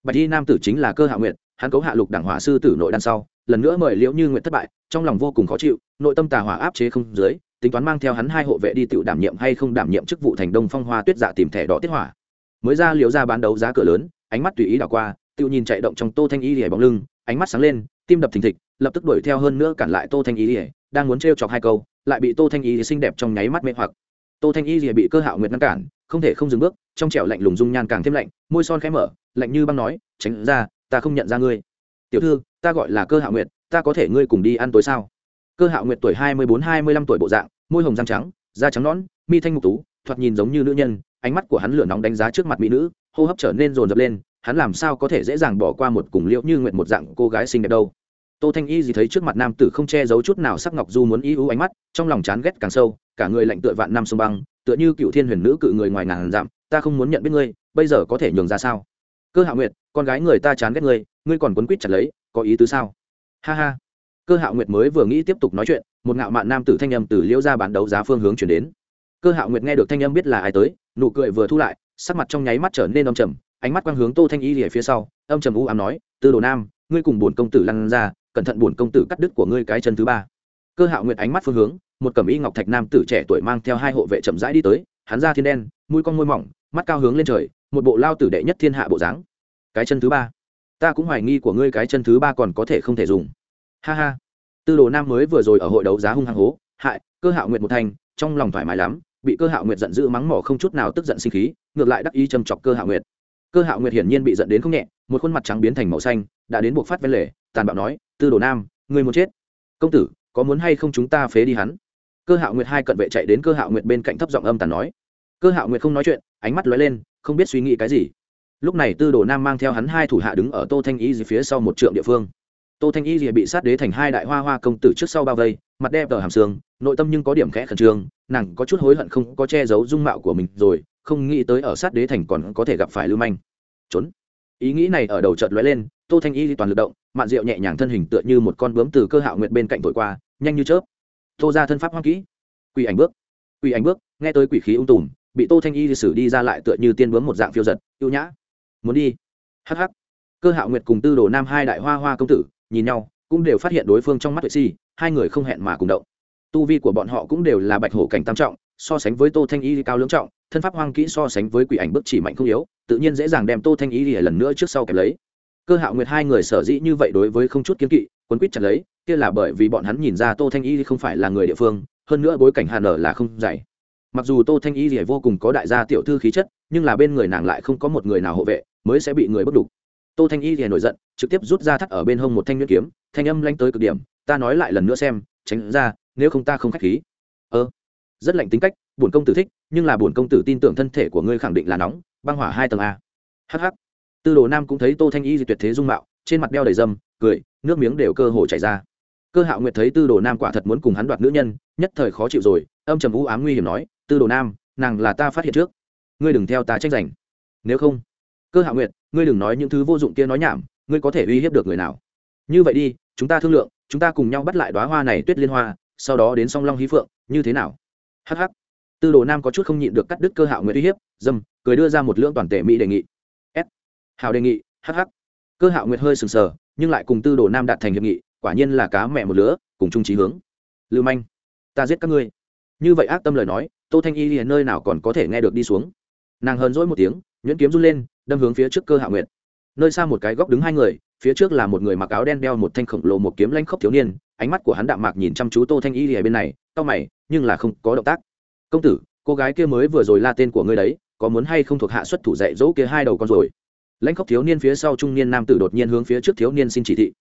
Bạch di nam tử chính là cơ hạ nguyệt, hắn cấu hạ lục đảng hỏa sư tử nội đan sau lần nữa mời liễu như nguyện thất bại trong lòng vô cùng khó chịu nội tâm tà hỏa áp chế không dưới tính toán mang theo hắn hai hộ vệ đi tự đảm nhiệm hay không đảm nhiệm chức vụ thành đông phong hoa tuyết dạ tìm thẻ đỏ tiết hỏa. Mới ra liễu ra bán đấu giá cửa lớn ánh mắt tùy ý đảo qua tự nhìn chạy động trong tô thanh y lìa bóng lưng, ánh mắt sáng lên, tim đập thình thịch, lập tức đuổi theo hơn nữa cản lại tô thanh y lìa, đang muốn trêu chọc hai câu, lại bị tô thanh y xinh đẹp trong nháy mắt mê hoặc. Tô thanh y lìa bị cơ hạo nguyệt ngăn cản, không thể không dừng bước, trong trẻo lạnh lùng dung nhan càng thêm lạnh, môi son khẽ mở, lạnh như băng nói, tránh ra, ta không nhận ra ngươi. Tiểu thư, ta gọi là cơ hạo nguyệt, ta có thể ngươi cùng đi ăn tối sao? Cơ hạo nguyệt tuổi hai mươi bốn, hai mươi lăm tuổi bộ dạng, môi hồng răng trắng, da trắng nõn, mi thanh mục tú, thoạt nhìn giống như nữ nhân, ánh mắt của hắn lửa nóng đánh giá trước mặt mỹ nữ, hô hấp trở nên rồn rập lên hắn làm sao có thể dễ dàng bỏ qua một cùng liễu như nguyện một dạng cô gái xinh đẹp đâu. Tô thanh y gì thấy trước mặt nam tử không che giấu chút nào sắc ngọc du muốn y ưu ánh mắt, trong lòng chán ghét càng sâu, cả người lạnh tựa vạn năm sông băng, tựa như cựu thiên huyền nữ cự người ngoài ngàn dặm, ta không muốn nhận biết ngươi, bây giờ có thể nhường ra sao? Cơ hạ nguyệt, con gái người ta chán ghét ngươi ngươi còn quấn quýt chặt lấy, có ý tứ sao? Ha ha. Cơ hạ nguyệt mới vừa nghĩ tiếp tục nói chuyện, một ngạo mạn nam tử thanh âm từ liễu ra bán đấu giá phương hướng chuyển đến. Cơ hạ nguyệt nghe được thanh âm biết là ai tới, nụ cười vừa thu lại, sắc mặt trong nháy mắt trở nên âm trầm ánh mắt quang hướng tô thanh y lìa phía sau, âm trầm u ám nói, tư đồ nam, ngươi cùng bổn công tử lăn ra, cẩn thận bổn công tử cắt đứt của ngươi cái chân thứ ba. Cơ hạo nguyệt ánh mắt phương hướng, một cẩm y ngọc thạch nam tử trẻ tuổi mang theo hai hộ vệ chậm rãi đi tới, hắn ra thiên đen, mũi con môi mỏng, mắt cao hướng lên trời, một bộ lao tử đệ nhất thiên hạ bộ dáng. Cái chân thứ ba? Ta cũng hoài nghi của ngươi cái chân thứ ba còn có thể không thể dùng. Ha ha. Tư đồ nam mới vừa rồi ở hội đấu giá hung hăng hố, hại, cơ hạo nguyệt một thành, trong lòng thoải mái lắm. Bị cơ hạo nguyệt giận dữ mắng mỏ không chút nào tức giận sinh khí, ngược lại đắc ý châm chọc cơ hạo nguyệt cơ hạo nguyệt hiển nhiên bị giận đến không nhẹ, một khuôn mặt trắng biến thành màu xanh, đã đến buộc phát ven lề tàn bạo nói, tư đồ nam người muốn chết. Công tử, có muốn hay không chúng ta phế đi hắn? Cơ hạo nguyệt hai cận vệ chạy đến cơ hạo nguyệt bên cạnh thấp giọng âm tàn nói. Cơ hạo nguyệt không nói chuyện, ánh mắt lóe lên, không biết suy nghĩ cái gì. Lúc này tư đồ nam mang theo hắn hai thủ hạ đứng ở tô thanh y Dì phía sau một trượng địa phương. Tô thanh y Dì bị sát đế thành hai đại hoa hoa công tử trước sau bao vây, mặt đe tờ hàm xương, nội tâm nhưng có điểm khẽ khẩn trương, nàng có chút hối hận không có che giấu dung mạo của mình rồi không nghĩ tới ở sát đế thành còn có thể gặp phải lưu manh. Trốn. Ý nghĩ này ở đầu chợt lóe lên, tô thanh y toàn lực động, mạn rượu nhẹ nhàng thân hình tựa như một con bướm từ cơ hạo nguyệt bên cạnh thổi qua, nhanh như chớp. Tô ra thân pháp hoang kỹ. Quỷ ảnh bước. Quỷ ảnh bước, nghe tới quỷ khí ung tùm, bị tô thanh y xử đi ra lại tựa như tiên bướm một dạng phiêu giật, yêu nhã, muốn đi. Hắc hắc. Cơ hạo nguyệt cùng tư đồ nam hai đại hoa hoa công tử, nhìn nhau, cũng đều phát hiện đối phương trong mắt tuệ si, hai người không hẹn mà cùng động. Tu vi của bọn họ cũng đều là bạch hổ cảnh tam trọng so sánh với tô thanh y cao lưỡng trọng, thân pháp hoang kỹ so sánh với quỷ ảnh bức chỉ mạnh không yếu, tự nhiên dễ dàng đem tô thanh y lần nữa trước sau kẹp lấy. Cơ hạo nguyệt hai người sở dĩ như vậy đối với không chút kiến kỵ, quấn quýt chặt lấy, kia là bởi vì bọn hắn nhìn ra tô thanh y không phải là người địa phương, hơn nữa bối cảnh hàn ở là không dày. Mặc dù tô thanh y thì vô cùng có đại gia tiểu thư khí chất, nhưng là bên người nàng lại không có một người nào hộ vệ, mới sẽ bị người bất đục. Tô thanh y thì nổi giận, trực tiếp rút ra thắt ở bên hông một thanh nhuyễn kiếm, thanh âm lanh tới cực điểm, ta nói lại lần nữa xem, tránh ra, nếu không ta không khách khí rất lạnh tính cách bổn công tử thích, nhưng là bổn công tử tin tưởng thân thể của ngươi khẳng định là nóng, băng hỏa hai tầng a. Hh tư đồ nam cũng thấy tô thanh y tuyệt thế dung mạo, trên mặt đeo đầy dâm, cười, nước miếng đều cơ hồ chảy ra. Cơ hạo nguyệt thấy tư đồ nam quả thật muốn cùng hắn đoạt nữ nhân, nhất thời khó chịu rồi, âm trầm u ám nguy hiểm nói, tư đồ nam, nàng là ta phát hiện trước. Ngươi đừng theo ta tranh giành. Nếu không, cơ hạo nguyệt, ngươi đừng nói những thứ vô dụng kia nói nhảm, ngươi có thể uy hiếp được người nào. Như vậy đi, chúng ta thương lượng, chúng ta cùng nhau bắt lại đoá hoa này tuyết liên hoa, sau đó đến song long hí phượng, như thế nào? Hh tư đồ nam có chút không nhịn được cắt đứt cơ hạo nguyệt uy hiếp, dâm, cười đưa ra một lưỡng toàn tệ mỹ đề nghị. S. Hào đề nghị hh cơ hạo nguyệt hơi sừng sờ, nhưng lại cùng tư đồ nam đạt thành hiệp nghị, quả nhiên là cá mẹ một lứa, cùng chung trí hướng. Lưu manh, ta giết các ngươi. Như vậy ác tâm lời nói, tô thanh y hiện nơi nào còn có thể nghe được đi xuống. Nàng hờn dỗi một tiếng, nhuyễn kiếm run lên, đâm hướng phía trước cơ hạ nguyệt. Nơi xa một cái góc đứng hai người, phía trước là một người mặc áo đen đeo một thanh khổng lồ một kiếm lanh khốc thiếu niên, ánh mắt của hắn đạm mạc nhìn chăm chú tô thanh y lìa bên này cau mày, nhưng là không có động tác. Công tử, cô gái kia mới vừa rồi la tên của ngươi đấy, có muốn hay không thuộc hạ xuất thủ dạy dỗ kia hai đầu con rồi lãnh khốc thiếu niên phía sau trung niên nam tử đột nhiên hướng phía trước thiếu niên xin chỉ thị.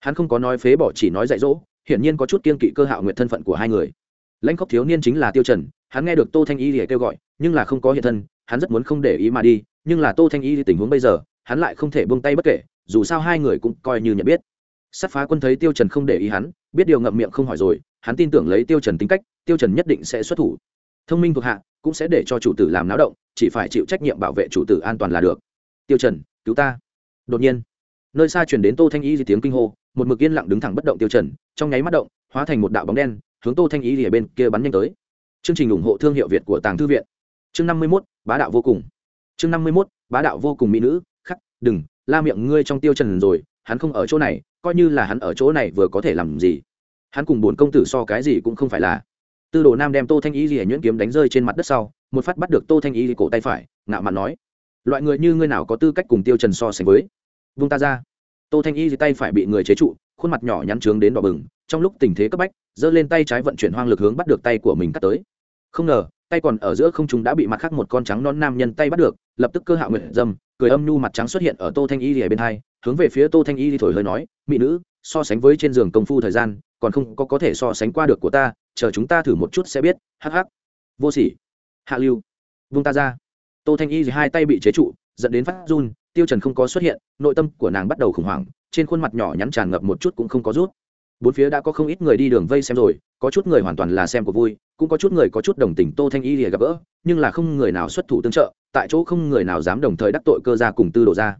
Hắn không có nói phế bỏ, chỉ nói dạy dỗ, hiển nhiên có chút kiên kỵ cơ hạo nguyện thân phận của hai người. Lãnh khốc thiếu niên chính là tiêu trần, hắn nghe được tô thanh y lìa kêu gọi, nhưng là không có hiện thân, hắn rất muốn không để ý mà đi, nhưng là tô thanh y tình huống bây giờ, hắn lại không thể buông tay bất kể, dù sao hai người cũng coi như nhận biết. Sát phá quân thấy tiêu trần không để ý hắn, biết điều ngậm miệng không hỏi rồi hắn tin tưởng lấy tiêu trần tính cách tiêu trần nhất định sẽ xuất thủ. Thông minh thuộc hạ cũng sẽ để cho chủ tử làm náo động chỉ phải chịu trách nhiệm bảo vệ chủ tử an toàn là được. Tiêu trần cứu ta. Đột nhiên nơi xa truyền đến tô thanh y tiếng kinh hô một mực yên lặng đứng thẳng bất động tiêu trần trong nháy mắt động hóa thành một đạo bóng đen hướng tô thanh y ở bên kia bắn nhanh tới. Chương trình ủng hộ thương hiệu việt của tàng thư viện. Chương năm mươi 51, bá đạo vô cùng. Chương năm mươi 51, bá đạo vô cùng mỹ nữ khắc đừng la miệng ngươi trong tiêu trần rồi hắn không ở chỗ này coi như là hắn ở chỗ này vừa có thể làm gì hắn cùng bốn công tử so cái gì cũng không phải là. Tư đồ nam đem tô thanh y lìa nhuyễn kiếm đánh rơi trên mặt đất sau, một phát bắt được tô thanh y cổ tay phải, ngạo mạn nói, loại người như ngươi nào có tư cách cùng tiêu trần so sánh với? Vung ta ra. Tô thanh y tay phải bị người chế trụ, khuôn mặt nhỏ nhắn trướng đến đỏ bừng, trong lúc tình thế cấp bách, giơ lên tay trái vận chuyển hoang lực hướng bắt được tay của mình cắt tới. Không ngờ, tay còn ở giữa không trung đã bị mặt khác một con trắng non nam nhân tay bắt được, lập tức cơ hạo nguyệt dâm, cười âm nhu mặt trắng xuất hiện ở tô thanh y lìa bên hai, hướng về phía tô thanh y thổi hơi nói, mỹ nữ so sánh với trên giường công phu thời gian, còn không có có thể so sánh qua được của ta, chờ chúng ta thử một chút sẽ biết, hắc hắc. Vô sỉ. Hạ lưu. Vung ta ra. Tô thanh y hai tay bị chế trụ, dẫn đến phát run, tiêu trần không có xuất hiện, nội tâm của nàng bắt đầu khủng hoảng, trên khuôn mặt nhỏ nhắn tràn ngập một chút cũng không có rút. Bốn phía đã có không ít người đi đường vây xem rồi, có chút người hoàn toàn là xem của vui, cũng có chút người có chút đồng tình tô thanh y lìa gặp gỡ, nhưng là không người nào xuất thủ tương trợ, tại chỗ không người nào dám đồng thời đắc tội cơ gia cùng tư đồ ra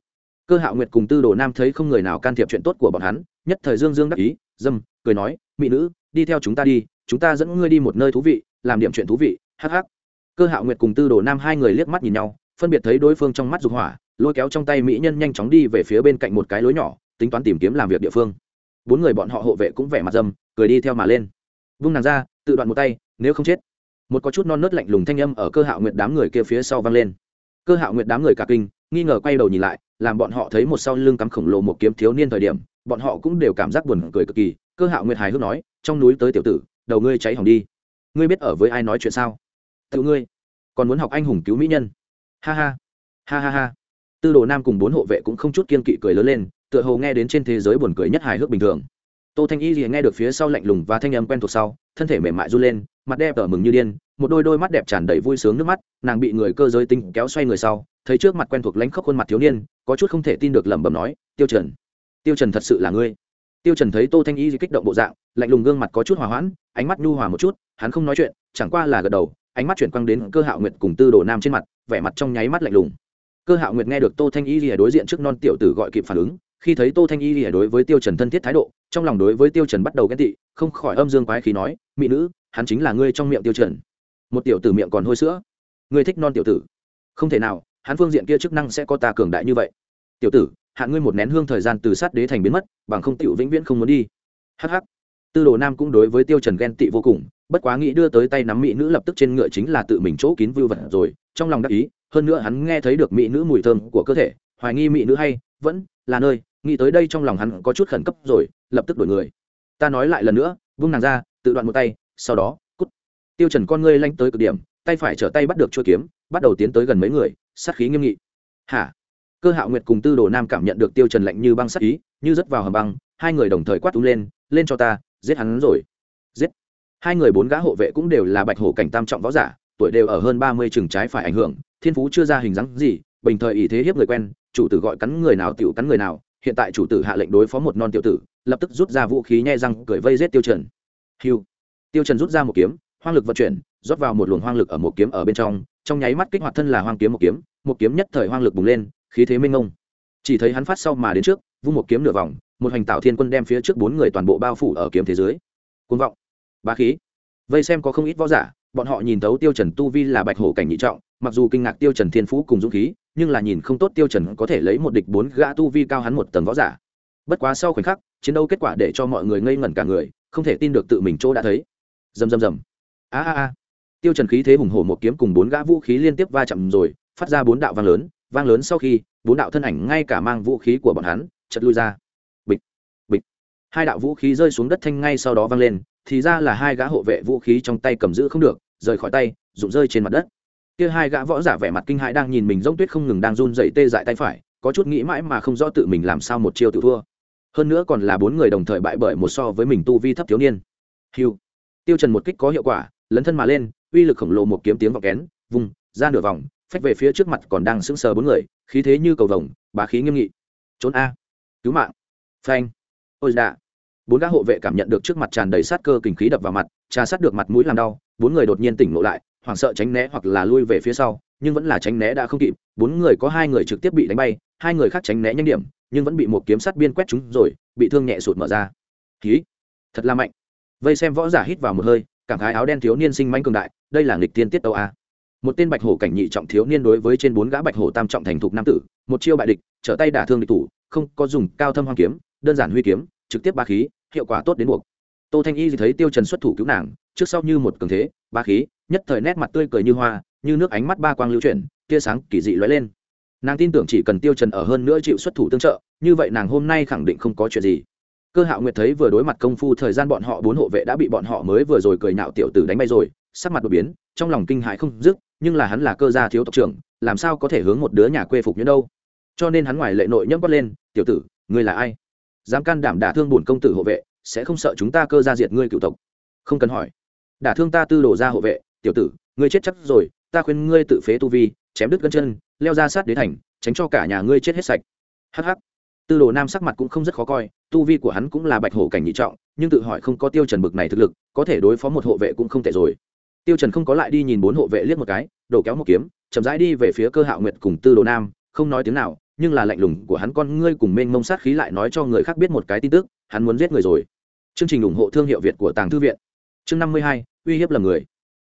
cơ hạo nguyệt cùng tư đồ nam thấy không người nào can thiệp chuyện tốt của bọn hắn nhất thời dương dương đắc ý, dâm, cười nói, mỹ nữ, đi theo chúng ta đi, chúng ta dẫn ngươi đi một nơi thú vị, làm điểm chuyện thú vị hh cơ hạo nguyệt cùng tư đồ nam hai người liếc mắt nhìn nhau, phân biệt thấy đối phương trong mắt dục hỏa, lôi kéo trong tay mỹ nhân nhanh chóng đi về phía bên cạnh một cái lối nhỏ, tính toán tìm kiếm làm việc địa phương. Bốn người bọn họ hộ vệ cũng vẻ mặt dâm, cười đi theo mà lên. Vung nàng ra, tự đoạn một tay, nếu không chết. Một có chút non nớt lạnh lùng thanh âm ở cơ hạo nguyệt đám người kia phía sau vang lên. Cơ hạo nguyệt đám người cả kinh, nghi ngờ quay đầu nhìn lại, làm bọn họ thấy một sau lưng cắm khổng lồ một kiếm thiếu niên thời điểm bọn họ cũng đều cảm giác buồn cười cực kỳ, cơ hạo nguyệt hài hước nói, trong núi tới tiểu tử, đầu ngươi cháy hỏng đi. Ngươi biết ở với ai nói chuyện sao? Tự ngươi. Còn muốn học anh hùng cứu mỹ nhân. Ha ha. Ha ha ha. Tư đồ nam cùng bốn hộ vệ cũng không chút kiên kỵ cười lớn lên, tựa hồ nghe đến trên thế giới buồn cười nhất hài hước bình thường. Tô thanh y thì nghe được phía sau lạnh lùng và thanh âm quen thuộc sau, thân thể mềm mại run lên, mặt đẹp tở mừng như điên, một đôi đôi mắt đẹp tràn đầy vui sướng nước mắt, nàng bị người cơ giới tinh kéo xoay người sau, thấy trước mặt quen thuộc lánh khóc khuôn mặt thiếu niên, có chút không thể tin được lẩm bẩm nói, tiêu trần tiêu trần thật sự là ngươi. Tiêu trần thấy tô thanh y kích động bộ dạng, lạnh lùng gương mặt có chút hòa hoãn, ánh mắt nhu hòa một chút, hắn không nói chuyện, chẳng qua là gật đầu, ánh mắt chuyển quang đến cơ hạo nguyệt cùng tư đồ nam trên mặt, vẻ mặt trong nháy mắt lạnh lùng. Cơ hạo nguyệt nghe được tô thanh y lìa đối diện trước non tiểu tử gọi kịp phản ứng, khi thấy tô thanh y lìa đối với tiêu trần thân thiết thái độ, trong lòng đối với tiêu trần bắt đầu ghen tị, không khỏi âm dương quái khí nói, mỹ nữ, hắn chính là ngươi trong miệng tiêu trần. Một tiểu tử miệng còn hôi sữa. Ngươi thích non tiểu tử. Không thể nào, hắn phương diện kia chức năng sẽ có ta cường đại như vậy. Tiểu tử hạn ngươi một nén hương thời gian từ sát đế thành biến mất, bằng không tiểu vĩnh viễn không muốn đi. Hh tư đồ nam cũng đối với tiêu trần ghen tị vô cùng, bất quá nghĩ đưa tới tay nắm mỹ nữ lập tức trên ngựa chính là tự mình chỗ kín vưu vật rồi, trong lòng đắc ý, hơn nữa hắn nghe thấy được mỹ nữ mùi thơm của cơ thể, hoài nghi mỹ nữ hay, vẫn là nơi, nghĩ tới đây trong lòng hắn có chút khẩn cấp rồi, lập tức đổi người. Ta nói lại lần nữa, vung nàng ra, tự đoạn một tay, sau đó, cút. Tiêu trần con ngươi lanh tới cực điểm, tay phải trở tay bắt được chuôi kiếm, bắt đầu tiến tới gần mấy người, sát khí nghiêm nghị. Hả? Cơ hạo nguyệt cùng tư đồ nam cảm nhận được tiêu trần lạnh như băng sắc ý, như rất vào hầm băng, hai người đồng thời quát túm lên lên cho ta, giết hắn rồi. Giết. Hai người bốn gã hộ vệ cũng đều là bạch hổ cảnh tam trọng võ giả, tuổi đều ở hơn ba mươi chừng trái phải ảnh hưởng, thiên phú chưa ra hình dáng gì, bình thời ý thế hiếp người quen, chủ tử gọi cắn người nào tiểu cắn người nào, hiện tại chủ tử hạ lệnh đối phó một non tiểu tử, lập tức rút ra vũ khí nhẹ răng, cười vây giết tiêu trần. Hiu. Tiêu trần rút ra một kiếm, hoang lực vận chuyển, rót vào một luồng hoang lực ở một kiếm ở bên trong trong nháy mắt kích hoạt thân là hoang kiếm một kiếm một kiếm nhất thời hoang lực bùng lên khí thế minh ngông chỉ thấy hắn phát sau mà đến trước, vung một kiếm nửa vòng, một hành tạo thiên quân đem phía trước bốn người toàn bộ bao phủ ở kiếm thế giới côn vọng, bá khí. Vây xem có không ít võ giả, bọn họ nhìn thấu tiêu trần tu vi là bạch hổ cảnh nhị trọng, mặc dù kinh ngạc tiêu trần thiên phú cùng dũng khí, nhưng là nhìn không tốt tiêu trần có thể lấy một địch bốn gã tu vi cao hắn một tầng võ giả. Bất quá sau khoảnh khắc, chiến đấu kết quả để cho mọi người ngây ngẩn cả người, không thể tin được tự mình chỗ đã thấy. Rầm rầm rầm. A a a. Tiêu trần khí thế hùng hổ một kiếm cùng bốn gã vũ khí liên tiếp va chạm rồi, phát ra bốn đạo vang lớn vang lớn sau khi, bốn đạo thân ảnh ngay cả mang vũ khí của bọn hắn chật lui ra. Bịch bịch. Hai đạo vũ khí rơi xuống đất thanh ngay sau đó vang lên, thì ra là hai gã hộ vệ vũ khí trong tay cầm giữ không được, rời khỏi tay, rụng rơi trên mặt đất. Kia hai gã võ giả vẻ mặt kinh hãi đang nhìn mình giống tuyết không ngừng đang run dậy tê dại tay phải, có chút nghĩ mãi mà không rõ tự mình làm sao một chiêu tự thua. Hơn nữa còn là bốn người đồng thời bại bởi một so với mình tu vi thấp thiếu niên. Hiu tiêu trần một kích có hiệu quả, lấn thân mà lên, uy lực khổng lồ một kiếm tiếng vọng kén vùng ra nửa vòng phách về phía trước mặt còn đang sững sờ bốn người, khí thế như cầu vồng, bá khí nghiêm nghị. Trốn a. Cứu mạng. Phanh. Ôi đạ bốn gã hộ vệ cảm nhận được trước mặt tràn đầy sát cơ kình khí đập vào mặt, trà sát được mặt mũi làm đau, bốn người đột nhiên tỉnh ngộ lại, hoảng sợ tránh né hoặc là lui về phía sau, nhưng vẫn là tránh né đã không kịp. Bốn người có hai người trực tiếp bị đánh bay, hai người khác tránh né nhanh điểm, nhưng vẫn bị một kiếm sắt biên quét chúng rồi, bị thương nhẹ sụt mở ra. Khí. Thật là mạnh. Vây xem võ giả hít vào một hơi, cảm khái áo đen thiếu niên sinh manh cường đại, đây là nghịch tiên tiết tàu a một tên bạch hổ cảnh nhị trọng thiếu niên đối với trên bốn gã bạch hổ tam trọng thành thục nam tử, một chiêu bại địch, trở tay đả thương địch thủ, không có dùng cao thâm hoang kiếm, đơn giản huy kiếm, trực tiếp ba khí, hiệu quả tốt đến buộc. Tô thanh y thấy tiêu trần xuất thủ cứu nàng, trước sau như một cường thế, ba khí, nhất thời nét mặt tươi cười như hoa, như nước ánh mắt ba quang lưu chuyển, tia sáng kỳ dị lóe lên. Nàng tin tưởng chỉ cần tiêu trần ở hơn nữa chịu xuất thủ tương trợ, như vậy nàng hôm nay khẳng định không có chuyện gì. Cơ hạo nguyệt thấy vừa đối mặt công phu thời gian bọn họ bốn hộ vệ đã bị bọn họ mới vừa rồi cười nhạo tiểu tử đánh bay rồi, sắc mặt đột biến, trong lòng kinh hãi không dứt nhưng là hắn là cơ gia thiếu tộc trưởng, làm sao có thể hướng một đứa nhà quê phục như đâu? Cho nên hắn ngoài lệ nội nhẫm quát lên, tiểu tử, ngươi là ai? Dám can đảm đả thương bổn công tử hộ vệ, sẽ không sợ chúng ta cơ gia diệt ngươi cựu tộc? Không cần hỏi. Đả thương ta tư đổ ra hộ vệ, tiểu tử, ngươi chết chắc rồi, ta khuyên ngươi tự phế tu vi, chém đứt gân chân, leo ra sát đế thành, tránh cho cả nhà ngươi chết hết sạch. Hh tư đồ nam sắc mặt cũng không rất khó coi, tu vi của hắn cũng là bạch hổ cảnh nhị trọng, nhưng tự hỏi không có tiêu trần bực này thực lực, có thể đối phó một hộ vệ cũng không tệ rồi tiêu trần không có lại đi nhìn bốn hộ vệ liếc một cái, đổ kéo một kiếm, chậm rãi đi về phía cơ hạo nguyệt cùng tư đồ nam, không nói tiếng nào, nhưng là lạnh lùng của hắn con ngươi cùng mênh mông sát khí lại nói cho người khác biết một cái tin tức, hắn muốn giết người rồi. Chương trình ủng hộ thương hiệu việt của tàng thư viện. Chương năm mươi hai, uy hiếp lầm người.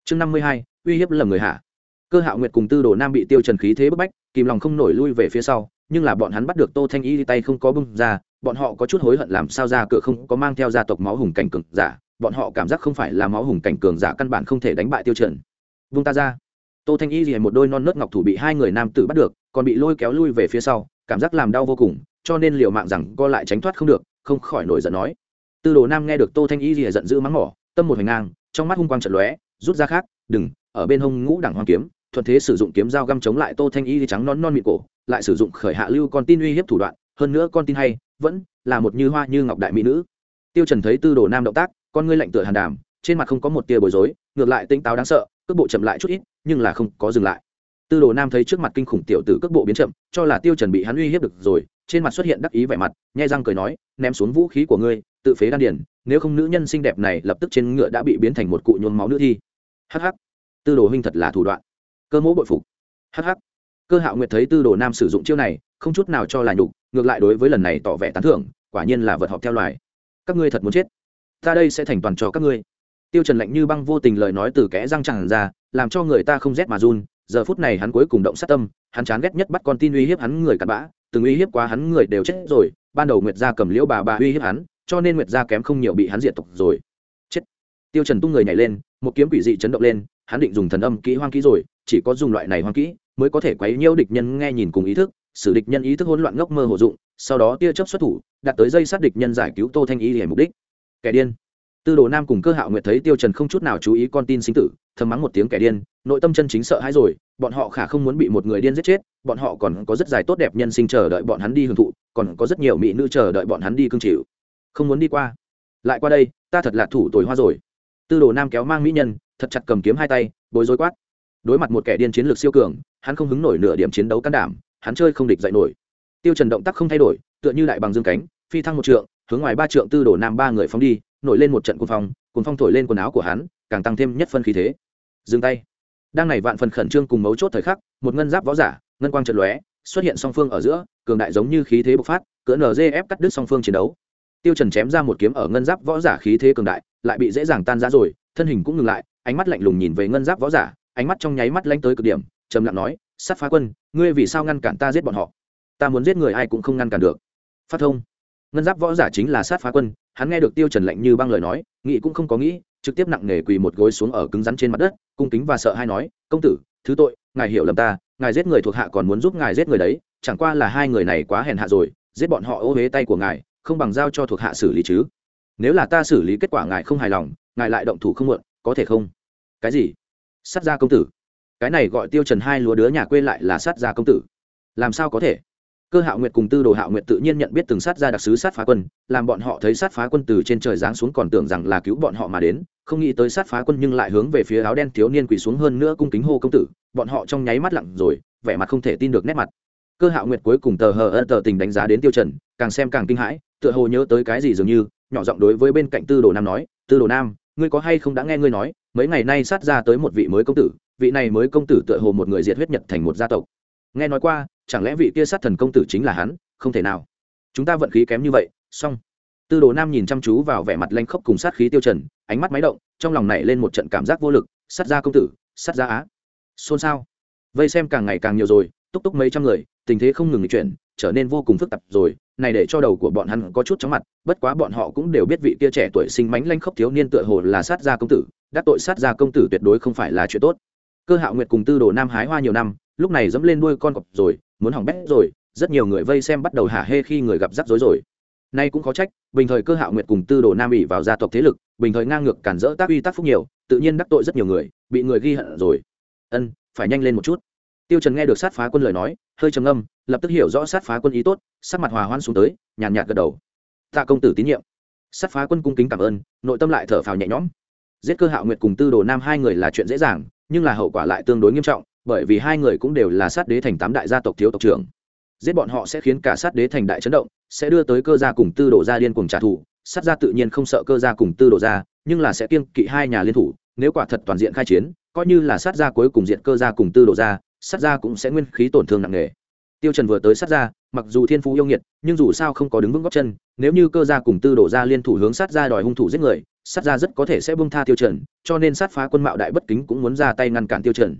Chương năm mươi hai, uy hiếp lầm người hả? cơ hạo nguyệt cùng tư đồ nam bị tiêu trần khí thế bức bách, kìm lòng không nổi lui về phía sau, nhưng là bọn hắn bắt được tô thanh y tay không có bung ra, bọn họ có chút hối hận làm sao ra cửa không có mang theo gia tộc máu hùng cảnh cường giả bọn họ cảm giác không phải là máu hùng cảnh cường giả căn bản không thể đánh bại tiêu trần. Vung ta ra. Tô thanh y rìa một đôi non nớt ngọc thủ bị hai người nam tử bắt được, còn bị lôi kéo lui về phía sau, cảm giác làm đau vô cùng, cho nên liều mạng rằng co lại tránh thoát không được, không khỏi nổi giận nói. Tư đồ nam nghe được tô thanh y rìa giận dữ mắng mỏ, tâm một hành ngang, trong mắt hung quang trận lóe, rút ra khác, đừng, ở bên hông ngũ đẳng hoang kiếm, thuận thế sử dụng kiếm dao găm chống lại tô thanh y thì trắng non non mịn cổ, lại sử dụng khởi hạ lưu con tin uy hiếp thủ đoạn, hơn nữa con tin hay, vẫn là một như hoa như ngọc đại mỹ nữ. Tiêu trần thấy tư đồ nam động tác con ngươi lạnh tựa hàn đàm, trên mặt không có một tia bối rối, ngược lại tinh táo đáng sợ, cước bộ chậm lại chút ít, nhưng là không có dừng lại. Tư đồ nam thấy trước mặt kinh khủng tiểu tử cước bộ biến chậm, cho là tiêu trần bị hắn uy hiếp được rồi, trên mặt xuất hiện đắc ý vẻ mặt, nhai răng cười nói, ném xuống vũ khí của ngươi, tự phế đan điển nếu không nữ nhân xinh đẹp này lập tức trên ngựa đã bị biến thành một cụ nhuốm máu nữ thi. Hh tư đồ huynh thật là thủ đoạn. Cơ mỗ bội phục. Hh cơ hạo nguyệt thấy tư đồ nam sử dụng chiêu này, không chút nào cho là nhục, ngược lại đối với lần này tỏ vẻ tán thưởng, quả nhiên là vật họp theo loài. Các ngươi thật muốn chết ta đây sẽ thành toàn cho các ngươi. Tiêu trần lạnh như băng vô tình lời nói từ kẽ răng chẳng ra, làm cho người ta không rét mà run. Giờ phút này hắn cuối cùng động sát tâm, hắn chán ghét nhất bắt con tin uy hiếp hắn người cặn bã. Từng uy hiếp quá hắn người đều chết rồi, ban đầu nguyệt gia cầm liễu bà bà uy hiếp hắn, cho nên nguyệt gia kém không nhiều bị hắn diệt tộc rồi. Chết. Tiêu trần tung người nhảy lên, một kiếm quỷ dị chấn động lên, hắn định dùng thần âm kỹ hoang kỹ rồi, chỉ có dùng loại này hoang kỹ mới có thể quấy nhiễu địch nhân nghe nhìn cùng ý thức, xử địch nhân ý thức hỗn loạn ngốc mơ hồ dụng, sau đó tia chớp xuất thủ, đạt tới dây sát địch nhân giải cứu tô thanh y để mục đích kẻ điên. Tư đồ nam cùng cơ hạo nguyệt thấy tiêu trần không chút nào chú ý con tin sinh tử, thầm mắng một tiếng kẻ điên, nội tâm chân chính sợ hãi rồi, bọn họ khả không muốn bị một người điên giết chết, bọn họ còn có rất dài tốt đẹp nhân sinh chờ đợi bọn hắn đi hưởng thụ, còn có rất nhiều mỹ nữ chờ đợi bọn hắn đi cương chịu. Không muốn đi qua. Lại qua đây, ta thật là thủ tồi hoa rồi. Tư đồ nam kéo mang mỹ nhân, thật chặt cầm kiếm hai tay, bối rối quát. Đối mặt một kẻ điên chiến lược siêu cường, hắn không hứng nổi nửa điểm chiến đấu can đảm, hắn chơi không địch dậy nổi. Tiêu trần động tác không thay đổi, tựa như đại bằng dương cánh, phi thăng một trượng hướng ngoài ba trượng tư đổ nam ba người phóng đi, nổi lên một trận cuồng phong cuồng phong thổi lên quần áo của hắn, càng tăng thêm nhất phân khí thế. Dừng tay. Đang này vạn phần khẩn trương cùng mấu chốt thời khắc, một ngân giáp võ giả, ngân quang trận lóe, xuất hiện song phương ở giữa, cường đại giống như khí thế bộc phát cỡ nzf cắt đứt song phương chiến đấu. Tiêu trần chém ra một kiếm ở ngân giáp võ giả khí thế cường đại, lại bị dễ dàng tan ra rồi, thân hình cũng ngừng lại, ánh mắt lạnh lùng nhìn về ngân giáp võ giả, ánh mắt trong nháy mắt lanh tới cực điểm, trầm lặng nói, sát phá quân, ngươi vì sao ngăn cản ta giết bọn họ? Ta muốn giết người ai cũng không ngăn cản được. Phát thông ngân giáp võ giả chính là sát phá quân, hắn nghe được tiêu trần lạnh như băng lời nói, nghĩ cũng không có nghĩ, trực tiếp nặng nề quỳ một gối xuống ở cứng rắn trên mặt đất, cung kính và sợ hai nói, công tử, thứ tội, ngài hiểu lầm ta, ngài giết người thuộc hạ còn muốn giúp ngài giết người đấy, chẳng qua là hai người này quá hèn hạ rồi, giết bọn họ ô huế tay của ngài, không bằng giao cho thuộc hạ xử lý chứ. Nếu là ta xử lý kết quả ngài không hài lòng, ngài lại động thủ không muộn, có thể không? Cái gì? Sát gia công tử. Cái này gọi tiêu trần hai lúa đứa nhà quê lại là sát gia công tử. Làm sao có thể? Cơ hạo nguyệt cùng tư đồ hạo nguyệt tự nhiên nhận biết từng sát gia đặc sứ sát phá quân, làm bọn họ thấy sát phá quân từ trên trời giáng xuống còn tưởng rằng là cứu bọn họ mà đến, không nghĩ tới sát phá quân nhưng lại hướng về phía áo đen thiếu niên quỳ xuống hơn nữa cung kính hô công tử, bọn họ trong nháy mắt lặng rồi, vẻ mặt không thể tin được nét mặt. Cơ hạo nguyệt cuối cùng tờ hờ ân tờ tình đánh giá đến tiêu trần, càng xem càng kinh hãi, tựa hồ nhớ tới cái gì dường như, nhỏ giọng đối với bên cạnh tư đồ nam nói, tư đồ nam, ngươi có hay không đã nghe ngươi nói, mấy ngày nay sát ra tới một vị mới công tử, vị này mới công tử tựa hồ một người diệt huyết nhật thành một gia tộc. Nghe nói qua chẳng lẽ vị kia sát thần công tử chính là hắn? Không thể nào. Chúng ta vận khí kém như vậy, xong. Tư đồ nam nhìn chăm chú vào vẻ mặt lanh khốc cùng sát khí tiêu trần, ánh mắt máy động, trong lòng nảy lên một trận cảm giác vô lực. Sát ra công tử, sát ra á. Xôn xao. Vây xem càng ngày càng nhiều rồi, túc túc mấy trăm người, tình thế không ngừng chuyển, trở nên vô cùng phức tạp rồi. Này để cho đầu của bọn hắn có chút chóng mặt, bất quá bọn họ cũng đều biết vị kia trẻ tuổi sinh mánh lanh khốc thiếu niên tựa hồ là sát gia công tử. Đắc tội sát gia công tử tuyệt đối không phải là chuyện tốt. Cơ hạo nguyệt cùng tư đồ nam hái hoa nhiều năm, lúc này dẫm lên đuôi con cọp rồi muốn hỏng bét rồi, rất nhiều người vây xem bắt đầu hả hê khi người gặp rắc rối rồi. Nay cũng có trách, bình thời cơ hạo nguyệt cùng tư đồ nam ỉ vào gia tộc thế lực, bình thời ngang ngược cản rỡ tác uy tác phúc nhiều, tự nhiên đắc tội rất nhiều người, bị người ghi hận rồi. Ân, phải nhanh lên một chút. Tiêu trần nghe được sát phá quân lời nói, hơi trầm ngâm, lập tức hiểu rõ sát phá quân ý tốt, sắc mặt hòa hoan xuống tới, nhàn nhạt gật đầu. Tạ công tử tín nhiệm. Sát phá quân cung kính cảm ơn, nội tâm lại thở phào nhẹ nhõm. Giết cơ hạo nguyệt cùng tư đồ nam hai người là chuyện dễ dàng, nhưng là hậu quả lại tương đối nghiêm trọng bởi vì hai người cũng đều là sát đế thành tám đại gia tộc thiếu tộc trưởng. Giết bọn họ sẽ khiến cả sát đế thành đại chấn động, sẽ đưa tới cơ gia cùng tư đồ gia điên cùng trả thù, sát gia tự nhiên không sợ cơ gia cùng tư đồ gia, nhưng là sẽ kiêng kỵ hai nhà liên thủ, nếu quả thật toàn diện khai chiến, coi như là sát gia cuối cùng diện cơ gia cùng tư đồ gia, sát gia cũng sẽ nguyên khí tổn thương nặng nề. Tiêu trần vừa tới sát gia, mặc dù thiên phú yêu nghiệt, nhưng dù sao không có đứng vững gót chân, nếu như cơ gia cùng tư đồ gia liên thủ hướng sát gia đòi hung thủ giết người, sát gia rất có thể sẽ buông tha tiêu trần, cho nên sát phá quân mạo đại bất kính cũng muốn ra tay ngăn cản tiêu trần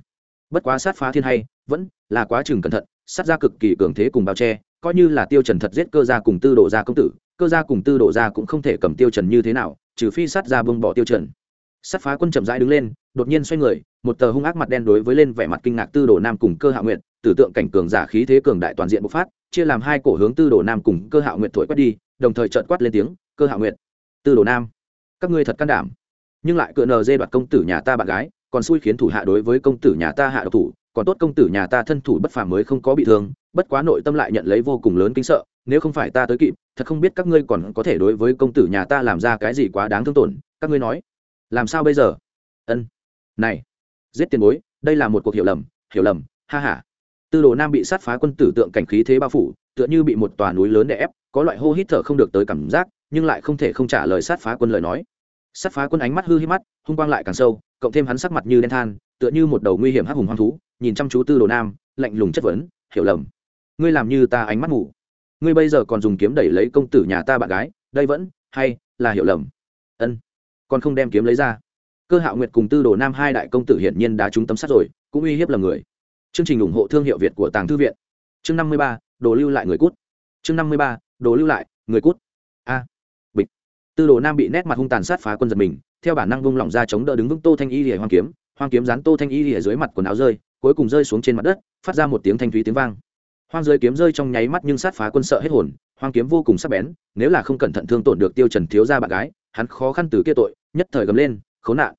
bất quá sát phá thiên hay, vẫn là quá trình cẩn thận, sát gia cực kỳ cường thế cùng bao che, coi như là tiêu trần thật giết cơ gia cùng tư đồ gia công tử, cơ gia cùng tư đồ gia cũng không thể cầm tiêu trần như thế nào, trừ phi sát gia buông bỏ tiêu trần. Sát phá quân chậm rãi đứng lên, đột nhiên xoay người, một tờ hung ác mặt đen đối với lên vẻ mặt kinh ngạc tư đồ nam cùng cơ hạ nguyện tử tượng cảnh cường giả khí thế cường đại toàn diện bộc phát, chia làm hai cổ hướng tư đồ nam cùng cơ hạ nguyện thổi quét đi, đồng thời trợn quát lên tiếng, cơ hạ nguyện tư đồ nam, các ngươi thật can đảm. Nhưng lại cựa nờ dê đoạt công tử nhà ta bạn gái còn xui khiến thủ hạ đối với công tử nhà ta hạ độc thủ, còn tốt công tử nhà ta thân thủ bất phàm mới không có bị thương, bất quá nội tâm lại nhận lấy vô cùng lớn kinh sợ, nếu không phải ta tới kịp, thật không biết các ngươi còn có thể đối với công tử nhà ta làm ra cái gì quá đáng thương tổn, các ngươi nói, làm sao bây giờ? Ân, này, giết tiền bối, đây là một cuộc hiểu lầm hiểu lầm, ha ha. Tư đồ nam bị sát phá quân tử tượng cảnh khí thế bao phủ, tựa như bị một tòa núi lớn đè ép, có loại hô hít thở không được tới cảm giác, nhưng lại không thể không trả lời sát phá quân lời nói. Sát phá quân ánh mắt hư hít mắt, hung quang lại càng sâu cộng thêm hắn sắc mặt như đen than, tựa như một đầu nguy hiểm hắc hùng hoang thú, nhìn chăm chú tư đồ nam, lạnh lùng chất vấn, hiểu lầm. Ngươi làm như ta ánh mắt ngủ ngươi bây giờ còn dùng kiếm đẩy lấy công tử nhà ta bạn gái, đây vẫn hay là hiểu lầm? Ân, còn không đem kiếm lấy ra. Cơ hạo nguyệt cùng tư đồ nam hai đại công tử hiển nhiên đã trúng tấm sát rồi, cũng uy hiếp là người. Chương trình ủng hộ thương hiệu việt của tàng thư viện. Chương năm mươi ba, đồ lưu lại người cút. Chương năm mươi ba, đồ lưu lại người cút. A. Bịch. Tư đồ nam bị nét mặt hung tàn sát phá quân giật mình theo bản năng vung lỏng ra chống đỡ đứng vững tô thanh y lìa hoang kiếm hoang kiếm dán tô thanh y lìa dưới mặt quần áo rơi, cuối cùng rơi xuống trên mặt đất, phát ra một tiếng thanh thúy tiếng vang. Hoang rơi kiếm rơi trong nháy mắt nhưng sát phá quân sợ hết hồn, hoang kiếm vô cùng sắc bén, nếu là không cẩn thận thương tổn được tiêu trần thiếu gia bạn gái, hắn khó khăn từ kia tội, nhất thời gầm lên, khốn nạn,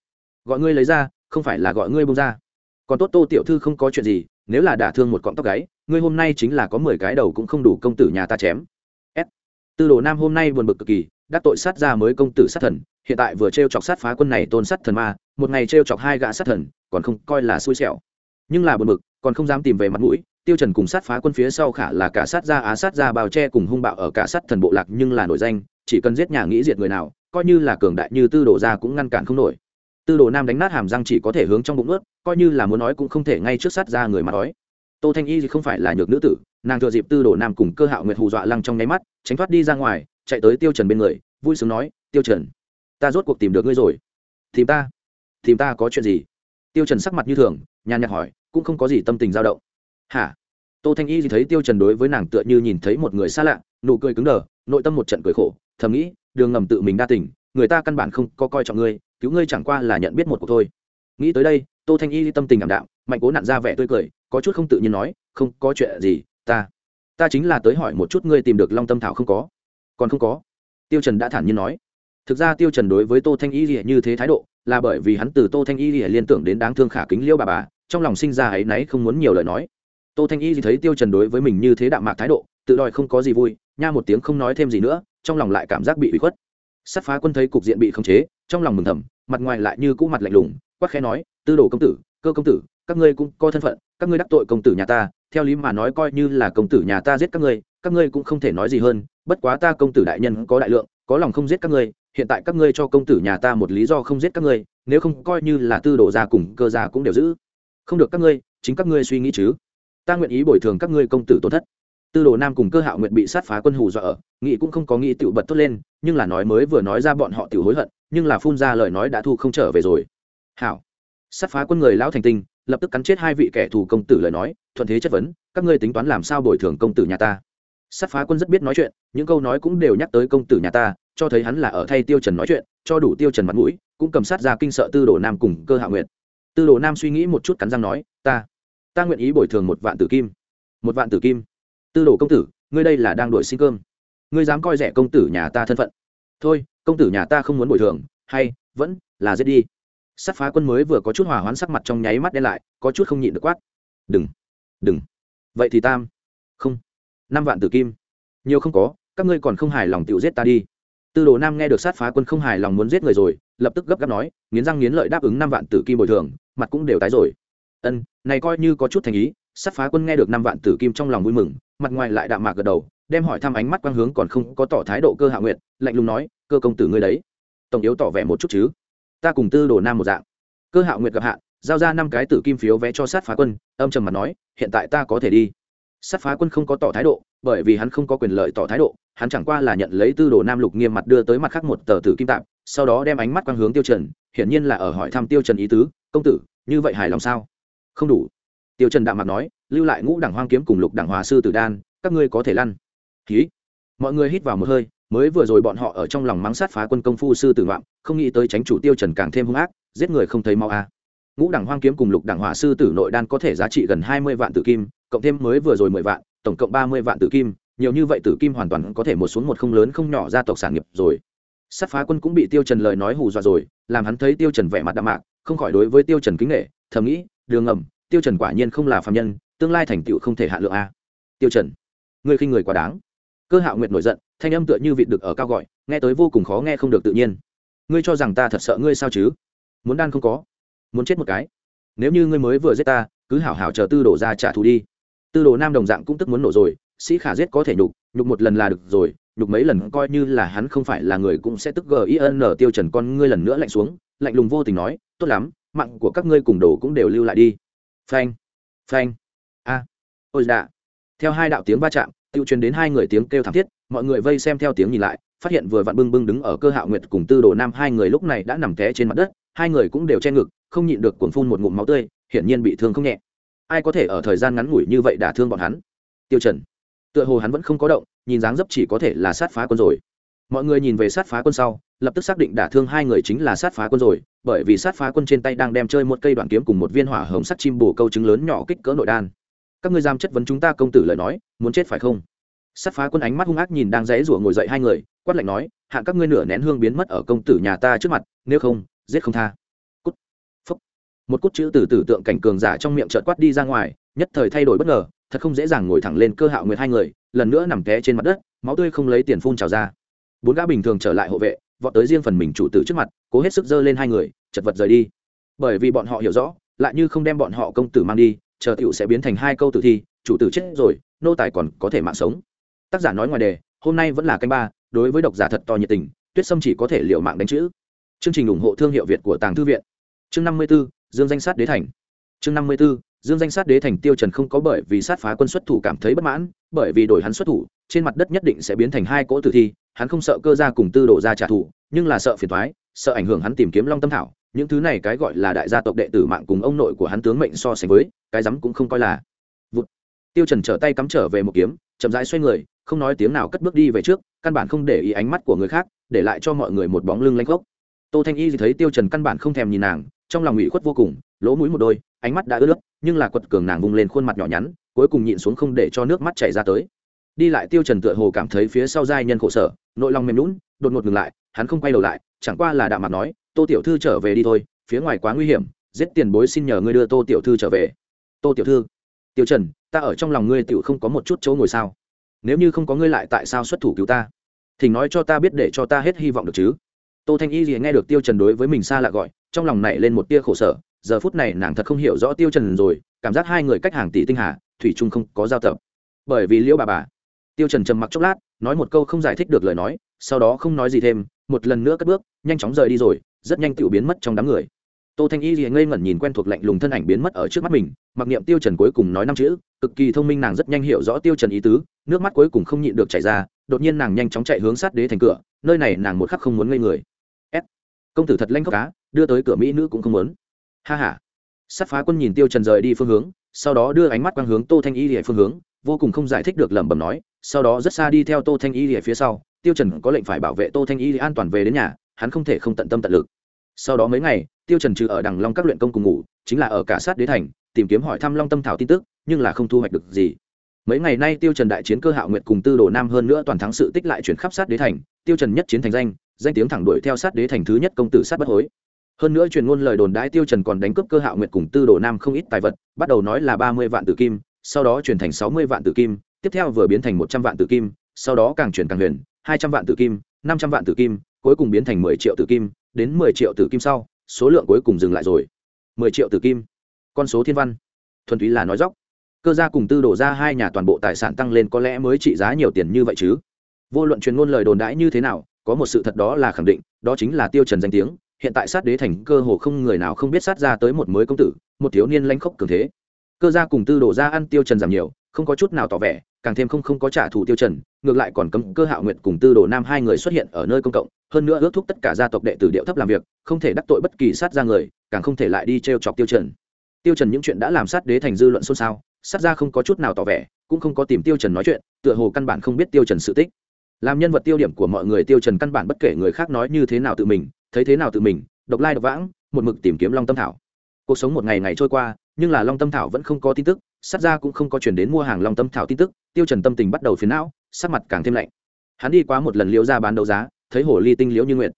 gọi ngươi lấy ra, không phải là gọi ngươi bông ra. Còn tốt tô tiểu thư không có chuyện gì, nếu là đả thương một cọng tóc gáy, ngươi hôm nay chính là có mười cái đầu cũng không đủ công tử nhà ta chém. S. Tư đồ nam hôm nay buồn bực cực kỳ đắc tội sát ra mới công tử sát thần, hiện tại vừa t r e o chọc sát phá quân này tôn sát thần ma, một ngày t r e o chọc hai gã sát thần, còn không coi là xui xẻo. Nhưng là buồn bực, còn không dám tìm về mặt mũi, tiêu trần cùng sát phá quân phía sau khả là cả sát gia á sát gia bao che cùng hung bạo ở cả sát thần bộ lạc nhưng là nổi danh, chỉ cần giết nhà nghĩ diệt người nào, coi như là cường đại như tư đồ gia cũng ngăn cản không nổi. Tư đồ nam đánh nát hàm răng chỉ có thể hướng trong bụng ướt coi như là muốn nói cũng không thể ngay trước sát ra người mà nói tô thanh y thì không phải là nhược nữ tử, nàng thừa dịp tư đồ nam cùng cơ hạo nguyệt hù dọa lăng trong nháy mắt, tránh thoát đi ra ngoài chạy tới tiêu trần bên người, vui sướng nói, tiêu trần, ta rốt cuộc tìm được ngươi rồi. Tìm ta? Tìm ta có chuyện gì? Tiêu trần sắc mặt như thường, nhàn nhạt hỏi, cũng không có gì tâm tình dao động. Hả? Tô thanh y thì thấy tiêu trần đối với nàng tựa như nhìn thấy một người xa lạ, nụ cười cứng đờ, nội tâm một trận cười khổ, thầm nghĩ, đường ngầm tự mình đa tình, người ta căn bản không có coi trọng ngươi, cứu ngươi chẳng qua là nhận biết một cuộc thôi. Nghĩ tới đây, tô thanh y tâm tình ảm đạm, mạnh cố nặn ra vẻ tươi cười, có chút không tự nhiên nói, không có chuyện gì, ta ta chính là tới hỏi một chút ngươi tìm được long tâm thảo không có còn không có. Tiêu trần đã thản nhiên nói. Thực ra tiêu trần đối với tô thanh y như thế thái độ, là bởi vì hắn từ tô thanh y liên tưởng đến đáng thương khả kính liêu bà bà, trong lòng sinh ra ấy nấy không muốn nhiều lời nói. Tô thanh y thấy tiêu trần đối với mình như thế đạm mạc thái độ, tự đòi không có gì vui, nha một tiếng không nói thêm gì nữa, trong lòng lại cảm giác bị ủy khuất. Sát phá quân thấy cục diện bị khống chế, trong lòng mừng thầm, mặt ngoài lại như cũ mặt lạnh lùng quát khẽ nói, tư đồ công tử, cơ công tử, các ngươi cũng có thân phận, các ngươi đắc tội công tử nhà ta, theo lý mà nói coi như là công tử nhà ta giết các ngươi các ngươi cũng không thể nói gì hơn bất quá ta công tử đại nhân có đại lượng, có lòng không giết các ngươi, hiện tại các ngươi cho công tử nhà ta một lý do không giết các ngươi, nếu không coi như là tư đồ gia cùng cơ gia cũng đều giữ. Không được các ngươi, chính các ngươi suy nghĩ chứ. Ta nguyện ý bồi thường các ngươi công tử tổn thất. Tư đồ nam cùng cơ hạo nguyện bị sát phá quân hù dọa ở nghị cũng không có nghĩ tự bật thốt lên, nhưng là nói mới vừa nói ra bọn họ tự hối hận, nhưng là phun ra lời nói đã thu không trở về rồi. Hảo. Sát phá quân người lão thành tinh, lập tức cắn chết hai vị kẻ thù công tử lời nói, thuận thế chất vấn, các ngươi tính toán làm sao bồi thường công tử nhà ta? Sát phá quân rất biết nói chuyện, những câu nói cũng đều nhắc tới công tử nhà ta, cho thấy hắn là ở thay tiêu trần nói chuyện, cho đủ tiêu trần mặt mũi, cũng cầm sát ra kinh sợ tư đồ nam cùng cơ hạ nguyện tư đồ nam suy nghĩ một chút cắn răng nói, ta ta nguyện ý bồi thường một vạn tử kim. Một vạn tử kim? Tư đồ công tử, ngươi đây là đang đuổi xin cơm. Ngươi dám coi rẻ công tử nhà ta thân phận. Thôi, công tử nhà ta không muốn bồi thường, hay, vẫn là giết đi. Sát phá quân mới vừa có chút hòa hoãn sắc mặt trong nháy mắt đen lại, có chút không nhịn được quát. Đừng đừng. Vậy thì tam năm vạn tử kim. Nhiều không có, các ngươi còn không hài lòng tự giết ta đi. Tư đồ nam nghe được sát phá quân không hài lòng muốn giết người rồi, lập tức gấp gáp nói, nghiến răng nghiến lợi đáp ứng năm vạn tử kim bồi thường, mặt cũng đều tái rồi. Ân, này coi như có chút thành ý, sát phá quân nghe được năm vạn tử kim trong lòng vui mừng, mặt ngoài lại đạm mạc gật đầu, đem hỏi thăm ánh mắt quang hướng còn không có tỏ thái độ cơ hạ nguyện lạnh lùng nói, cơ công tử ngươi đấy. Tổng yếu tỏ vẻ một chút chứ. Ta cùng tư đồ nam một dạng. Cơ hạ nguyệt gặp hạ, giao ra năm cái tử kim phiếu vé cho sát phá quân, âm trầm mặt nói, hiện tại ta có thể đi sát phá quân không có tỏ thái độ, bởi vì hắn không có quyền lợi tỏ thái độ, hắn chẳng qua là nhận lấy tư đồ nam lục nghiêm mặt đưa tới mặt khác một tờ tử kim tạm sau đó đem ánh mắt quang hướng tiêu trần, hiển nhiên là ở hỏi thăm tiêu trần ý tứ, công tử, như vậy hài lòng sao? Không đủ. Tiêu trần đạm mặt nói, lưu lại ngũ đẳng hoang kiếm cùng lục đẳng hòa sư tử đan, các ngươi có thể lăn. Khí mọi người hít vào một hơi, mới vừa rồi bọn họ ở trong lòng mắng sát phá quân công phu sư tử ngoạm, không nghĩ tới tránh chủ tiêu trần càng thêm hung ác, giết người không thấy mau a. Ngũ đẳng hoang kiếm cùng lục đẳng hỏa sư tử nội đan có thể giá trị gần hai mươi vạn tử kim cộng thêm mới vừa rồi mười vạn, tổng cộng ba mươi vạn tử kim, nhiều như vậy tử kim hoàn toàn có thể một xuống một không lớn không nhỏ gia tộc sản nghiệp rồi. Sát phá quân cũng bị tiêu trần lời nói hù dọa rồi, làm hắn thấy tiêu trần vẻ mặt đạm mạc, không khỏi đối với tiêu trần kính nể, thầm nghĩ, đường ngầm, tiêu trần quả nhiên không là phàm nhân, tương lai thành tựu không thể hạ lượng a. Tiêu trần, ngươi khinh người quá đáng. Cơ hạo nguyệt nổi giận, thanh âm tựa như vịt được ở cao gọi, nghe tới vô cùng khó nghe không được tự nhiên. Ngươi cho rằng ta thật sợ ngươi sao chứ? Muốn đan không có, muốn chết một cái. Nếu như ngươi mới vừa giết ta, cứ hảo hảo chờ tư đổ ra trả thù đi tư đồ nam đồng dạng cũng tức muốn nổ rồi, sĩ khả giết có thể nhục nhục một lần là được rồi, nhục mấy lần coi như là hắn không phải là người cũng sẽ tức gin tiêu trần con ngươi lần nữa lạnh xuống, lạnh lùng vô tình nói, tốt lắm, mạng của các ngươi cùng đồ cũng đều lưu lại đi. Phanh phanh, a, ôi dạ. Theo hai đạo tiếng va chạm, tiêu truyền đến hai người tiếng kêu thảm thiết, mọi người vây xem theo tiếng nhìn lại, phát hiện vừa vặn bưng bưng đứng ở cơ hạo nguyệt cùng tư đồ nam hai người lúc này đã nằm té trên mặt đất, hai người cũng đều che ngực, không nhịn được cuồng phun một ngụm máu tươi, hiển nhiên bị thương không nhẹ ai có thể ở thời gian ngắn ngủi như vậy đả thương bọn hắn? Tiêu trần, tựa hồ hắn vẫn không có động, nhìn dáng dấp chỉ có thể là sát phá quân rồi. Mọi người nhìn về sát phá quân sau, lập tức xác định đả thương hai người chính là sát phá quân rồi, bởi vì sát phá quân trên tay đang đem chơi một cây đoạn kiếm cùng một viên hỏa hồng sắt chim bổ câu trứng lớn nhỏ kích cỡ nội đan. Các ngươi giam chất vấn chúng ta công tử lời nói, muốn chết phải không? Sát phá quân ánh mắt hung ác nhìn đang dãy rủa ngồi dậy hai người, quát lạnh nói, hạng các ngươi nửa nén hương biến mất ở công tử nhà ta trước mặt, nếu không, giết không tha một cút chữ từ tử tượng cảnh cường giả trong miệng trợt quát đi ra ngoài, nhất thời thay đổi bất ngờ, thật không dễ dàng ngồi thẳng lên cơ hạo nguyệt hai người, lần nữa nằm té trên mặt đất, máu tươi không lấy tiền phun trào ra. Bốn gã bình thường trở lại hộ vệ, vọt tới riêng phần mình chủ tử trước mặt, cố hết sức dơ lên hai người, chật vật rời đi. Bởi vì bọn họ hiểu rõ, lại như không đem bọn họ công tử mang đi, chờ tiểu sẽ biến thành hai câu tử thi, chủ tử chết rồi, nô tài còn có thể mạng sống. Tác giả nói ngoài đề, hôm nay vẫn là canh ba, đối với độc giả thật to nhiệt tình, tuyết sâm chỉ có thể liệu mạng đánh chữ. Chương trình ủng hộ thương hiệu việt của tàng thư viện. Chương năm mươi b ố dương danh sát đế thành chương năm mươi b ố dương danh sát đế thành tiêu trần không có bởi vì sát phá quân xuất thủ cảm thấy bất mãn, bởi vì đổi hắn xuất thủ, trên mặt đất nhất định sẽ biến thành hai cỗ tử thi, hắn không sợ cơ gia cùng tư đổ ra trả thù, nhưng là sợ phiền thoái sợ ảnh hưởng hắn tìm kiếm long tâm thảo, những thứ này cái gọi là đại gia tộc đệ tử mạng cùng ông nội của hắn tướng mệnh so sánh với, cái rắm cũng không coi là Vụt. tiêu trần trở tay cắm trở về một kiếm, chậm rãi xoay người, không nói tiếng nào cất bước đi về trước, căn bản không để ý ánh mắt của người khác, để lại cho mọi người một bóng lưng lanh khốc tô thanh y thì thấy tiêu trần căn bản không thèm nhìn nàng trong lòng ủy khuất vô cùng, lỗ mũi một đôi, ánh mắt đã ướt nước nhưng là quật cường nàng vung lên khuôn mặt nhỏ nhắn, cuối cùng nhịn xuống không để cho nước mắt chảy ra tới. Đi lại tiêu trần tựa hồ cảm thấy phía sau giai nhân khổ sở, nội lòng mềm nũng đột ngột ngừng lại, hắn không quay đầu lại, chẳng qua là đạm mặt nói, tô tiểu thư trở về đi thôi, phía ngoài quá nguy hiểm, giết tiền bối xin nhờ ngươi đưa tô tiểu thư trở về. Tô tiểu thư? Tiêu trần, ta ở trong lòng ngươi tiểu không có một chút chỗ ngồi sao? Nếu như không có ngươi lại tại sao xuất thủ cứu ta? Thỉnh nói cho ta biết để cho ta hết hy vọng được chứ? Tô thanh y gì nghe được tiêu trần đối với mình xa lạ gọi, trong lòng nảy lên một tia khổ sở, giờ phút này nàng thật không hiểu rõ tiêu trần rồi, cảm giác hai người cách hàng tỷ tinh hà, thủy Trung không có giao tập. Bởi vì liễu bà bà, tiêu trần trầm mặc chốc lát, nói một câu không giải thích được lời nói, sau đó không nói gì thêm, một lần nữa cất bước, nhanh chóng rời đi rồi, rất nhanh tiểu biến mất trong đám người. Tô thanh y gì ngây ngẩn nhìn quen thuộc lạnh lùng thân ảnh biến mất ở trước mắt mình, mặc niệm tiêu trần cuối cùng nói năm chữ, cực kỳ thông minh nàng rất nhanh hiểu rõ tiêu trần ý tứ, nước mắt cuối cùng không nhịn được chảy ra, đột nhiên nàng nhanh chóng chạy hướng sát đế thành cửa, nơi này nàng một khắc không muốn ngây người công tử thật lanh khóc cá đưa tới cửa mỹ nữ cũng không muốn. Ha ha. Sát phá quân nhìn tiêu trần rời đi phương hướng, sau đó đưa ánh mắt quang hướng tô thanh y lìa phương hướng, vô cùng không giải thích được lẩm bẩm nói, sau đó rất xa đi theo tô thanh y lìa phía sau, tiêu trần có lệnh phải bảo vệ tô thanh y an toàn về đến nhà, hắn không thể không tận tâm tận lực. Sau đó mấy ngày, tiêu trần trừ ở đằng long các luyện công cùng ngủ, chính là ở cả sát đế thành, tìm kiếm hỏi thăm long tâm thảo tin tức, nhưng là không thu hoạch được gì. Mấy ngày nay tiêu trần đại chiến cơ hạo nguyệt cùng tư đồ nam hơn nữa toàn thắng sự tích lại chuyển khắp sát đế thành, tiêu trần nhất chiến thành danh danh tiếng thẳng đuổi theo sát đế thành thứ nhất công tử sát bất hối. Hơn nữa truyền ngôn lời đồn đãi tiêu trần còn đánh cướp cơ hạo nguyệt cùng tư đồ nam không ít tài vật, bắt đầu nói là ba mươi vạn tử kim, sau đó chuyển thành sáu mươi vạn tử kim, tiếp theo vừa biến thành một trăm vạn tử kim, sau đó càng chuyển càng huyền, hai trăm vạn tử kim, năm trăm vạn tử kim, cuối cùng biến thành mười triệu tử kim, đến mười triệu tử kim sau, số lượng cuối cùng dừng lại rồi. mười triệu tử kim. Con số thiên văn. Thuần túy là nói dóc cơ gia cùng tư đổ ra hai nhà toàn bộ tài sản tăng lên có lẽ mới trị giá nhiều tiền như vậy chứ? Vô luận truyền ngôn lời đồn đãi như thế nào có một sự thật đó là khẳng định, đó chính là tiêu trần danh tiếng, hiện tại sát đế thành cơ hồ không người nào không biết sát ra tới một mới công tử, một thiếu niên lãnh khốc cường thế. Cơ gia cùng tư đổ ra ăn tiêu trần giảm nhiều, không có chút nào tỏ vẻ, càng thêm không không có trả thù tiêu trần, ngược lại còn cấm cơ hạo nguyệt cùng tư đồ nam hai người xuất hiện ở nơi công cộng, hơn nữa ước thúc tất cả gia tộc đệ tử điệu thấp làm việc, không thể đắc tội bất kỳ sát ra người, càng không thể lại đi treo chọc tiêu trần. Tiêu trần những chuyện đã làm sát đế thành dư luận xôn xao, sát ra không có chút nào tỏ vẻ, cũng không có tìm tiêu trần nói chuyện, tựa hồ căn bản không biết tiêu trần sự tích làm nhân vật tiêu điểm của mọi người tiêu trần căn bản bất kể người khác nói như thế nào tự mình, thấy thế nào tự mình, độc lai độc vãng, một mực tìm kiếm long tâm thảo. Cuộc sống một ngày ngày trôi qua, nhưng là long tâm thảo vẫn không có tin tức, sát ra cũng không có chuyển đến mua hàng long tâm thảo tin tức, tiêu trần tâm tình bắt đầu phiền não, sắc mặt càng thêm lạnh. Hắn đi qua một lần liễu ra bán đấu giá, thấy hồ ly tinh liễu như nguyện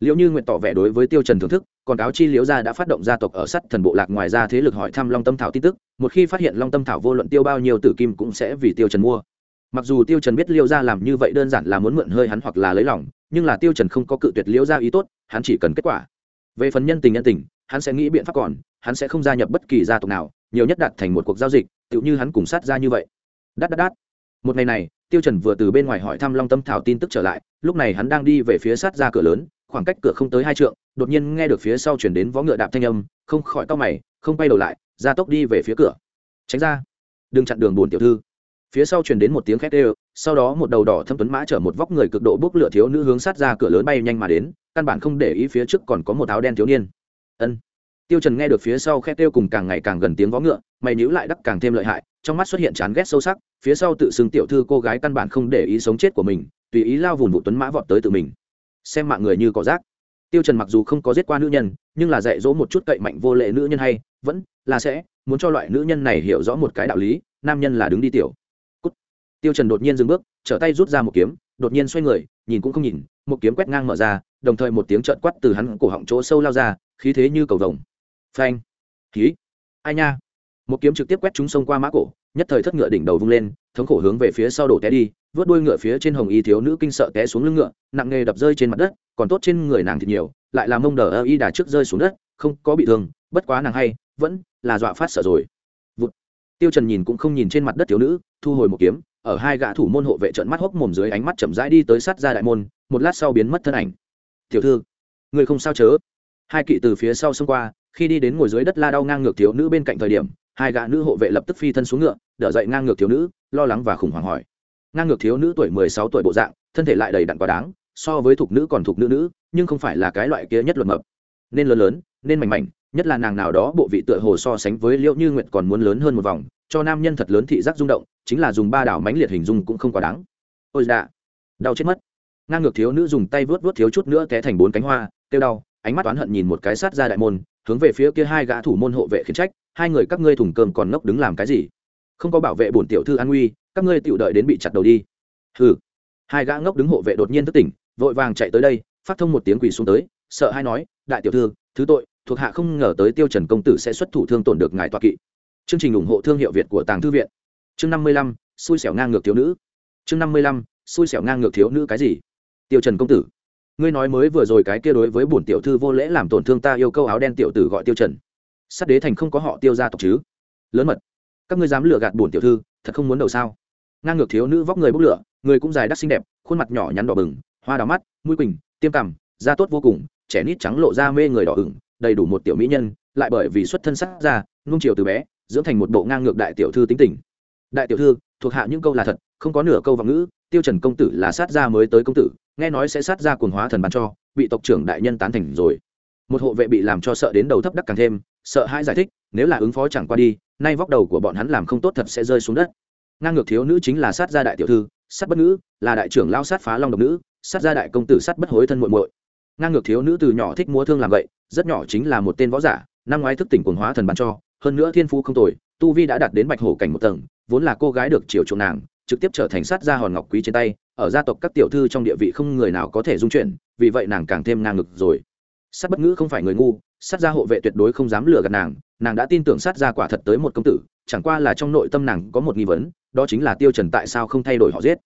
liễu như nguyện tỏ vẻ đối với tiêu trần thưởng thức, còn cáo chi liễu gia đã phát động gia tộc ở sắt thần bộ lạc ngoài ra thế lực hỏi thăm long tâm thảo tin tức, một khi phát hiện long tâm thảo vô luận tiêu bao nhiêu tử kim cũng sẽ vì tiêu trần mua mặc dù tiêu trần biết liễu gia làm như vậy đơn giản là muốn mượn hơi hắn hoặc là lấy lòng, nhưng là tiêu trần không có cự tuyệt liễu gia ý tốt, hắn chỉ cần kết quả. Về phần nhân tình nhân tình, hắn sẽ nghĩ biện pháp còn, hắn sẽ không gia nhập bất kỳ gia tộc nào, nhiều nhất đạt thành một cuộc giao dịch tự như hắn cùng sát ra như vậy. Đắt đắt đắt. Một ngày này, tiêu trần vừa từ bên ngoài hỏi thăm long tâm thảo tin tức trở lại, lúc này hắn đang đi về phía sát ra cửa lớn, khoảng cách cửa không tới hai trượng, đột nhiên nghe được phía sau chuyển đến vó ngựa đạp thanh âm, không khỏi cau mày, không quay đầu lại, ra tốc đi về phía cửa. Tránh ra. Đừng chặn đường buồn tiểu thư phía sau truyền đến một tiếng khét đều, sau đó một đầu đỏ thâm tuấn mã chở một vóc người cực độ bốc lửa thiếu nữ hướng sát ra cửa lớn bay nhanh mà đến, căn bản không để ý phía trước còn có một áo đen thiếu niên. Ân. Tiêu trần nghe được phía sau khét tiêu cùng càng ngày càng gần tiếng vó ngựa, mày nhíu lại đắc càng thêm lợi hại, trong mắt xuất hiện chán ghét sâu sắc, phía sau tự xưng tiểu thư cô gái căn bản không để ý sống chết của mình, tùy ý lao vùng vụ tuấn mã vọt tới tự mình. Xem mạng người như cỏ rác. Tiêu trần mặc dù không có giết qua nữ nhân, nhưng là dạy dỗ một chút cậy mạnh vô lệ nữ nhân hay, vẫn là sẽ muốn cho loại nữ nhân này hiểu rõ một cái đạo lý, nam nhân là đứng đi tiểu tiêu trần đột nhiên dừng bước, trở tay rút ra một kiếm, đột nhiên xoay người, nhìn cũng không nhìn, một kiếm quét ngang mở ra, đồng thời một tiếng trợn quát từ hắn cổ họng chỗ sâu lao ra, khí thế như cầu vồng. Phanh. Khí. Ai nha. Một kiếm trực tiếp quét chúng sông qua mã cổ, nhất thời thất ngựa đỉnh đầu vung lên, thống khổ hướng về phía sau đổ té đi, vớt đuôi ngựa phía trên hồng y thiếu nữ kinh sợ té xuống lưng ngựa, nặng nghề đập rơi trên mặt đất, còn tốt trên người nàng thì nhiều, lại làm mông đờ ơ y đà trước rơi xuống đất, không có bị thương, bất quá nàng hay, vẫn là dọa phát sợ rồi. Vụt. tiêu trần nhìn cũng không nhìn trên mặt đất thiếu nữ, thu hồi một kiếm ở hai gã thủ môn hộ vệ trợn mắt hốc mồm dưới ánh mắt chậm rãi đi tới sát ra đại môn, một lát sau biến mất thân ảnh. Tiểu thư, người không sao chớ? Hai kỵ từ phía sau xông qua, khi đi đến ngồi dưới đất la đau ngang ngược thiếu nữ bên cạnh thời điểm, hai gã nữ hộ vệ lập tức phi thân xuống ngựa, đỡ dậy ngang ngược thiếu nữ, lo lắng và khủng hoảng hỏi. Ngang ngược thiếu nữ tuổi mười sáu tuổi bộ dạng, thân thể lại đầy đặn quá đáng, so với thục nữ còn thục nữ nữ, nhưng không phải là cái loại kia nhất luật mập. Nên lớn lớn, nên mảnh mảnh nhất là nàng nào đó bộ vị tựa hồ so sánh với liệu như nguyệt còn muốn lớn hơn một vòng, cho nam nhân thật lớn thị giác rung động, chính là dùng ba đảo mánh liệt hình dung cũng không quá đáng. Ôi dạ đau chết mất. Ngang ngược thiếu nữ dùng tay vớt vớt thiếu chút nữa té thành bốn cánh hoa, kêu đau, ánh mắt oán hận nhìn một cái sát ra đại môn, hướng về phía kia hai gã thủ môn hộ vệ khiển trách, hai người các ngươi thùng cơm còn ngốc đứng làm cái gì? Không có bảo vệ bổn tiểu thư an nguy, các ngươi tự đợi đến bị chặt đầu đi. Hừ. Hai gã ngốc đứng hộ vệ đột nhiên thức tỉnh, vội vàng chạy tới đây, phát thông một tiếng quỳ xuống tới, sợ hai nói, đại tiểu thư, thứ tội thuộc hạ không ngờ tới tiêu trần công tử sẽ xuất thủ thương tổn được ngài toa kỵ. Chương trình ủng hộ thương hiệu việt của tàng thư viện. Chương năm mươi lăm, xui xẻo ngang ngược thiếu nữ. Chương năm mươi lăm, xui xẻo ngang ngược thiếu nữ cái gì? Tiêu trần công tử, ngươi nói mới vừa rồi cái kia đối với bổn tiểu thư vô lễ làm tổn thương ta yêu câu áo đen tiểu tử gọi tiêu trần. Sát đế thành không có họ tiêu gia tộc chứ? Lớn mật, các ngươi dám lừa gạt bổn tiểu thư, thật không muốn đầu sao? Ngang ngược thiếu nữ vóc người bốc lửa, người cũng dài đắt xinh đẹp, khuôn mặt nhỏ nhắn đỏ bừng, hoa đào mắt, mũi quỳnh, tiêm cằm, da tốt vô cùng, trẻ nít trắng lộ ra mê người đỏ ửng đầy đủ một tiểu mỹ nhân, lại bởi vì xuất thân sắc ra nung chiều từ bé, dưỡng thành một bộ ngang ngược đại tiểu thư tính tình. Đại tiểu thư, thuộc hạ những câu là thật, không có nửa câu vọng ngữ, tiêu trần công tử là sát gia mới tới công tử, nghe nói sẽ sát gia cuồng hóa thần bán cho, bị tộc trưởng đại nhân tán thành rồi. Một hộ vệ bị làm cho sợ đến đầu thấp đắc càng thêm, sợ hãi giải thích, nếu là ứng phó chẳng qua đi, nay vóc đầu của bọn hắn làm không tốt thật sẽ rơi xuống đất. Ngang ngược thiếu nữ chính là sát gia đại tiểu thư, sát bất nữ là đại trưởng lao sát phá long độc nữ, sát gia đại công tử sát bất hối thân muội muội ngang ngược thiếu nữ từ nhỏ thích múa thương làm vậy, rất nhỏ chính là một tên võ giả, năm ngoái thức tỉnh quần hóa thần bán cho, hơn nữa thiên phú không tồi, tu vi đã đạt đến bạch hổ cảnh một tầng, vốn là cô gái được chiều chuộng nàng, trực tiếp trở thành sát gia hòn ngọc quý trên tay, ở gia tộc các tiểu thư trong địa vị không người nào có thể dung chuyển, vì vậy nàng càng thêm ngang ngực rồi. Sát bất ngữ không phải người ngu, sát gia hộ vệ tuyệt đối không dám lừa gạt nàng nàng đã tin tưởng sát gia quả thật tới một công tử, chẳng qua là trong nội tâm nàng có một nghi vấn, đó chính là tiêu trần tại sao không thay đổi họ giết.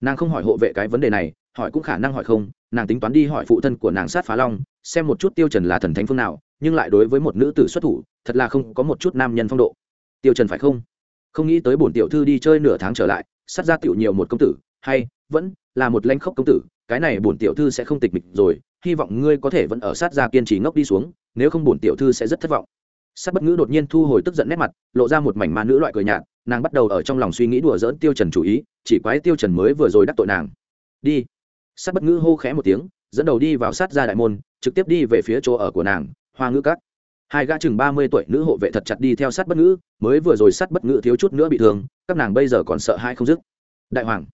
Nàng không hỏi hộ vệ cái vấn đề này, hỏi cũng khả năng hỏi không nàng tính toán đi hỏi phụ thân của nàng sát phá long, xem một chút tiêu trần là thần thánh phương nào, nhưng lại đối với một nữ tử xuất thủ, thật là không có một chút nam nhân phong độ. Tiêu trần phải không? Không nghĩ tới bổn tiểu thư đi chơi nửa tháng trở lại, sát ra tiểu nhiều một công tử, hay, vẫn là một lanh khốc công tử, cái này bổn tiểu thư sẽ không tịch mịch rồi, hy vọng ngươi có thể vẫn ở sát ra kiên trì ngốc đi xuống, nếu không bổn tiểu thư sẽ rất thất vọng. Sát bất ngữ đột nhiên thu hồi tức giận nét mặt, lộ ra một mảnh ma nữ loại cười nhạt, nàng bắt đầu ở trong lòng suy nghĩ đùa dỡn tiêu trần chủ ý, chỉ quái tiêu trần mới vừa rồi đắc tội nàng. Đi sát bất ngữ hô khẽ một tiếng dẫn đầu đi vào sát ra đại môn trực tiếp đi về phía chỗ ở của nàng hoa ngữ cắt, hai gã chừng ba mươi tuổi nữ hộ vệ thật chặt đi theo sát bất ngữ mới vừa rồi sát bất ngữ thiếu chút nữa bị thương các nàng bây giờ còn sợ hai không dứt. Đại hoàng.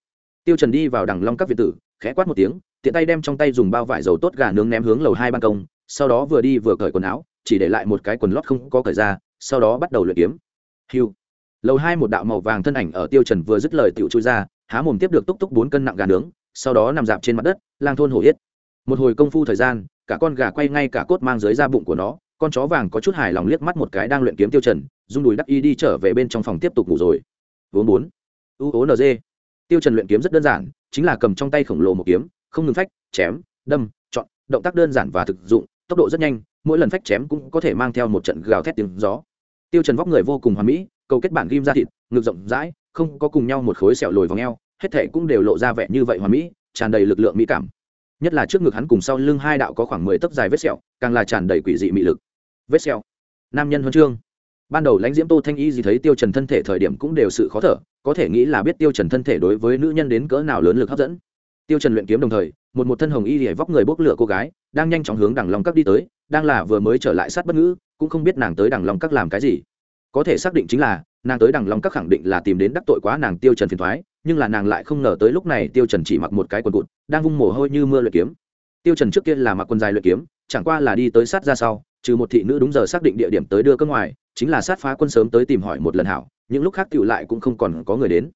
Tiêu trần đi vào đằng long các việt tử khẽ quát một tiếng tiện tay đem trong tay dùng bao vải dầu tốt gà nướng ném hướng lầu hai ban công sau đó vừa đi vừa cởi quần áo chỉ để lại một cái quần lót không có cởi ra sau đó bắt đầu luyện kiếm. Hiu. Lầu hai một đạo màu vàng thân ảnh ở tiêu trần vừa dứt lời tiểu chui ra há mồm tiếp được túc túc bốn cân nặng gà nướng sau đó nằm dạp trên mặt đất, lang thôn hổ yết. Một hồi công phu thời gian, cả con gà quay ngay cả cốt mang dưới da bụng của nó, con chó vàng có chút hài lòng liếc mắt một cái đang luyện kiếm tiêu trần, rung đùi đắc y đi trở về bên trong phòng tiếp tục ngủ rồi. Vốn bốn. U ố nz tiêu trần luyện kiếm rất đơn giản, chính là cầm trong tay khổng lồ một kiếm, không ngừng phách, chém, đâm, chọn, động tác đơn giản và thực dụng, tốc độ rất nhanh, mỗi lần phách chém cũng có thể mang theo một trận gào thét tiếng gió. Tiêu trần vóc người vô cùng hoàn mỹ, cầu kết bản ghim ra thịt, ngực rộng rãi, không có cùng nhau một khối sẹo lồi vòng eo hết thảy cũng đều lộ ra vẻ như vậy hoàn mỹ, tràn đầy lực lượng mỹ cảm. Nhất là trước ngực hắn cùng sau lưng hai đạo có khoảng mười tấc dài vết sẹo, càng là tràn đầy quỷ dị mị lực. Vết sẹo. Nam nhân huân chương. Ban đầu lãnh diễm tô thanh y gì thấy tiêu trần thân thể thời điểm cũng đều sự khó thở, có thể nghĩ là biết tiêu trần thân thể đối với nữ nhân đến cỡ nào lớn lực hấp dẫn. Tiêu trần luyện kiếm đồng thời, một một thân hồng y lìa vóc người bốc lửa cô gái, đang nhanh chóng hướng đằng long các đi tới, đang là vừa mới trở lại sát bất ngữ, cũng không biết nàng tới đằng long các làm cái gì có thể xác định chính là, nàng tới đằng long các khẳng định là tìm đến đắc tội quá nàng tiêu trần phiền thoái, nhưng là nàng lại không ngờ tới lúc này tiêu trần chỉ mặc một cái quần cụt, đang vung mồ hôi như mưa luyện kiếm. Tiêu trần trước kia là mặc quần dài luyện kiếm, chẳng qua là đi tới sát ra sau, trừ một thị nữ đúng giờ xác định địa điểm tới đưa cơ ngoài, chính là sát phá quân sớm tới tìm hỏi một lần hảo, những lúc khác tiểu lại cũng không còn có người đến.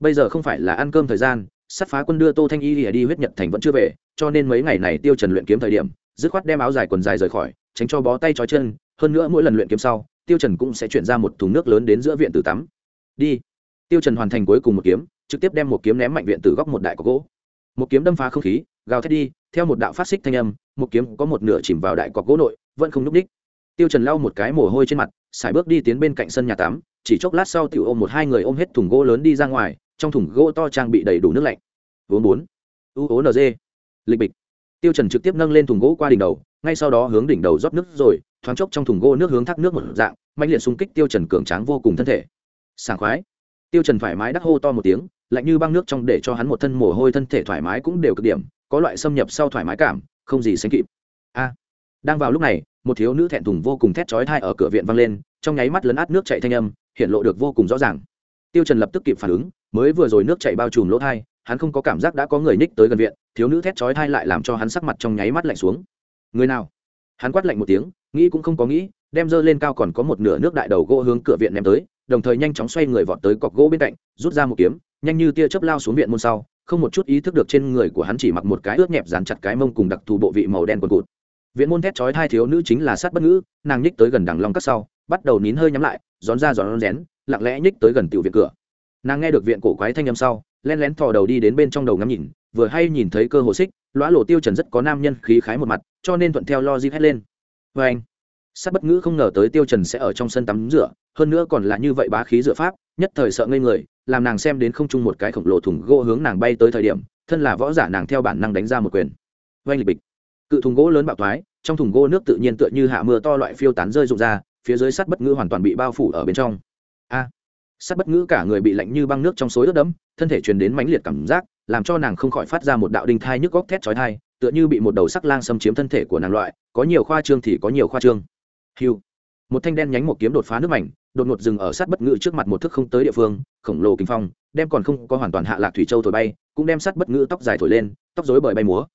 Bây giờ không phải là ăn cơm thời gian, sát phá quân đưa tô thanh y lìa đi huyết nhật thành vẫn chưa về, cho nên mấy ngày này tiêu trần luyện kiếm thời điểm, dứt khoát đem áo dài quần dài rời khỏi, tránh cho bó tay trói chân, hơn nữa mỗi lần luyện kiếm sau tiêu trần cũng sẽ chuyển ra một thùng nước lớn đến giữa viện tử tắm. Đi. Tiêu trần hoàn thành cuối cùng một kiếm, trực tiếp đem một kiếm ném mạnh viện tử góc một đại có gỗ. Một kiếm đâm phá không khí, gào thét đi, theo một đạo phát xích thanh âm, một kiếm có một nửa chìm vào đại cọc gỗ nội, vẫn không núc đích tiêu trần lau một cái mồ hôi trên mặt, xài bước đi tiến bên cạnh sân nhà tắm, chỉ chốc lát sau tiểu ôm một hai người ôm hết thùng gỗ lớn đi ra ngoài, trong thùng gỗ to trang bị đầy đủ nước lạnh. Vốn bốn. U ố nd lịch bịch. Tiêu trần trực tiếp nâng lên thùng gỗ qua đỉnh đầu ngay sau đó hướng đỉnh đầu rót nước rồi, thoáng chốc trong thùng gỗ nước hướng thác nước một dạng mạnh liệt xung kích tiêu trần cường tráng vô cùng thân thể. Sảng khoái. Tiêu trần thoải mái đắc hô to một tiếng, lạnh như băng nước trong để cho hắn một thân mồ hôi thân thể thoải mái cũng đều cực điểm, có loại xâm nhập sau thoải mái cảm, không gì sánh kịp. A. Đang vào lúc này, một thiếu nữ thẹn thùng vô cùng thét chói tai ở cửa viện vang lên, trong nháy mắt lấn át nước chảy thanh âm, hiện lộ được vô cùng rõ ràng. Tiêu trần lập tức kịp phản ứng, mới vừa rồi nước chảy bao trùm lỗ tai, hắn không có cảm giác đã có người ních tới gần viện, thiếu nữ thét chói tai lại làm cho hắn sắc mặt trong nháy mắt lạnh xuống người nào? Hắn quát lạnh một tiếng, nghĩ cũng không có nghĩ, đem dơ lên cao còn có một nửa nước đại đầu gỗ hướng cửa viện ném tới, đồng thời nhanh chóng xoay người vọt tới cọc gỗ bên cạnh, rút ra một kiếm, nhanh như tia chớp lao xuống viện môn sau, không một chút ý thức được trên người của hắn chỉ mặc một cái ướt nhẹp dán chặt cái mông cùng đặc thù bộ vị màu đen quần cụt. Viện môn thét chói hai thiếu nữ chính là sát bất ngữ, nàng nhích tới gần đằng long cắt sau, bắt đầu nín hơi nhắm lại, gión ra gión rén, lặng lẽ nhích tới gần tiểu viện cửa. Nàng nghe được viện cổ quái thanh âm sau len lén thò đầu đi đến bên trong đầu ngắm nhìn vừa hay nhìn thấy cơ hồ xích, lõa lộ tiêu trần rất có nam nhân khí khái một mặt, cho nên thuận theo lo di hét lên. Vê anh, sát bất ngữ không ngờ tới tiêu trần sẽ ở trong sân tắm rửa, hơn nữa còn là như vậy bá khí rửa pháp, nhất thời sợ ngây người, làm nàng xem đến không chung một cái khổng lồ thùng gỗ hướng nàng bay tới thời điểm, thân là võ giả nàng theo bản năng đánh ra một quyền. Vê anh lịch bịch. Cự thùng gỗ lớn bạo thoái, trong thùng gỗ nước tự nhiên tựa như hạ mưa to loại phiêu tán rơi rụng ra, phía dưới sắt bất ngữ hoàn toàn bị bao phủ ở bên trong. A. Sắt bất ngữ cả người bị lạnh như băng nước trong suối ướt đẫm, thân thể truyền đến mãnh liệt cảm giác làm cho nàng không khỏi phát ra một đạo đinh thai nhức góc thét chói thai tựa như bị một đầu sắc lang xâm chiếm thân thể của nàng loại, có nhiều khoa trương thì có nhiều khoa trương. Hiu một thanh đen nhánh một kiếm đột phá nước mảnh, đột ngột dừng ở sát bất ngữ trước mặt một thức không tới địa phương, khổng lồ kinh phong, đem còn không có hoàn toàn hạ lạc thủy châu thổi bay, cũng đem sát bất ngữ tóc dài thổi lên, tóc rối bời bay múa.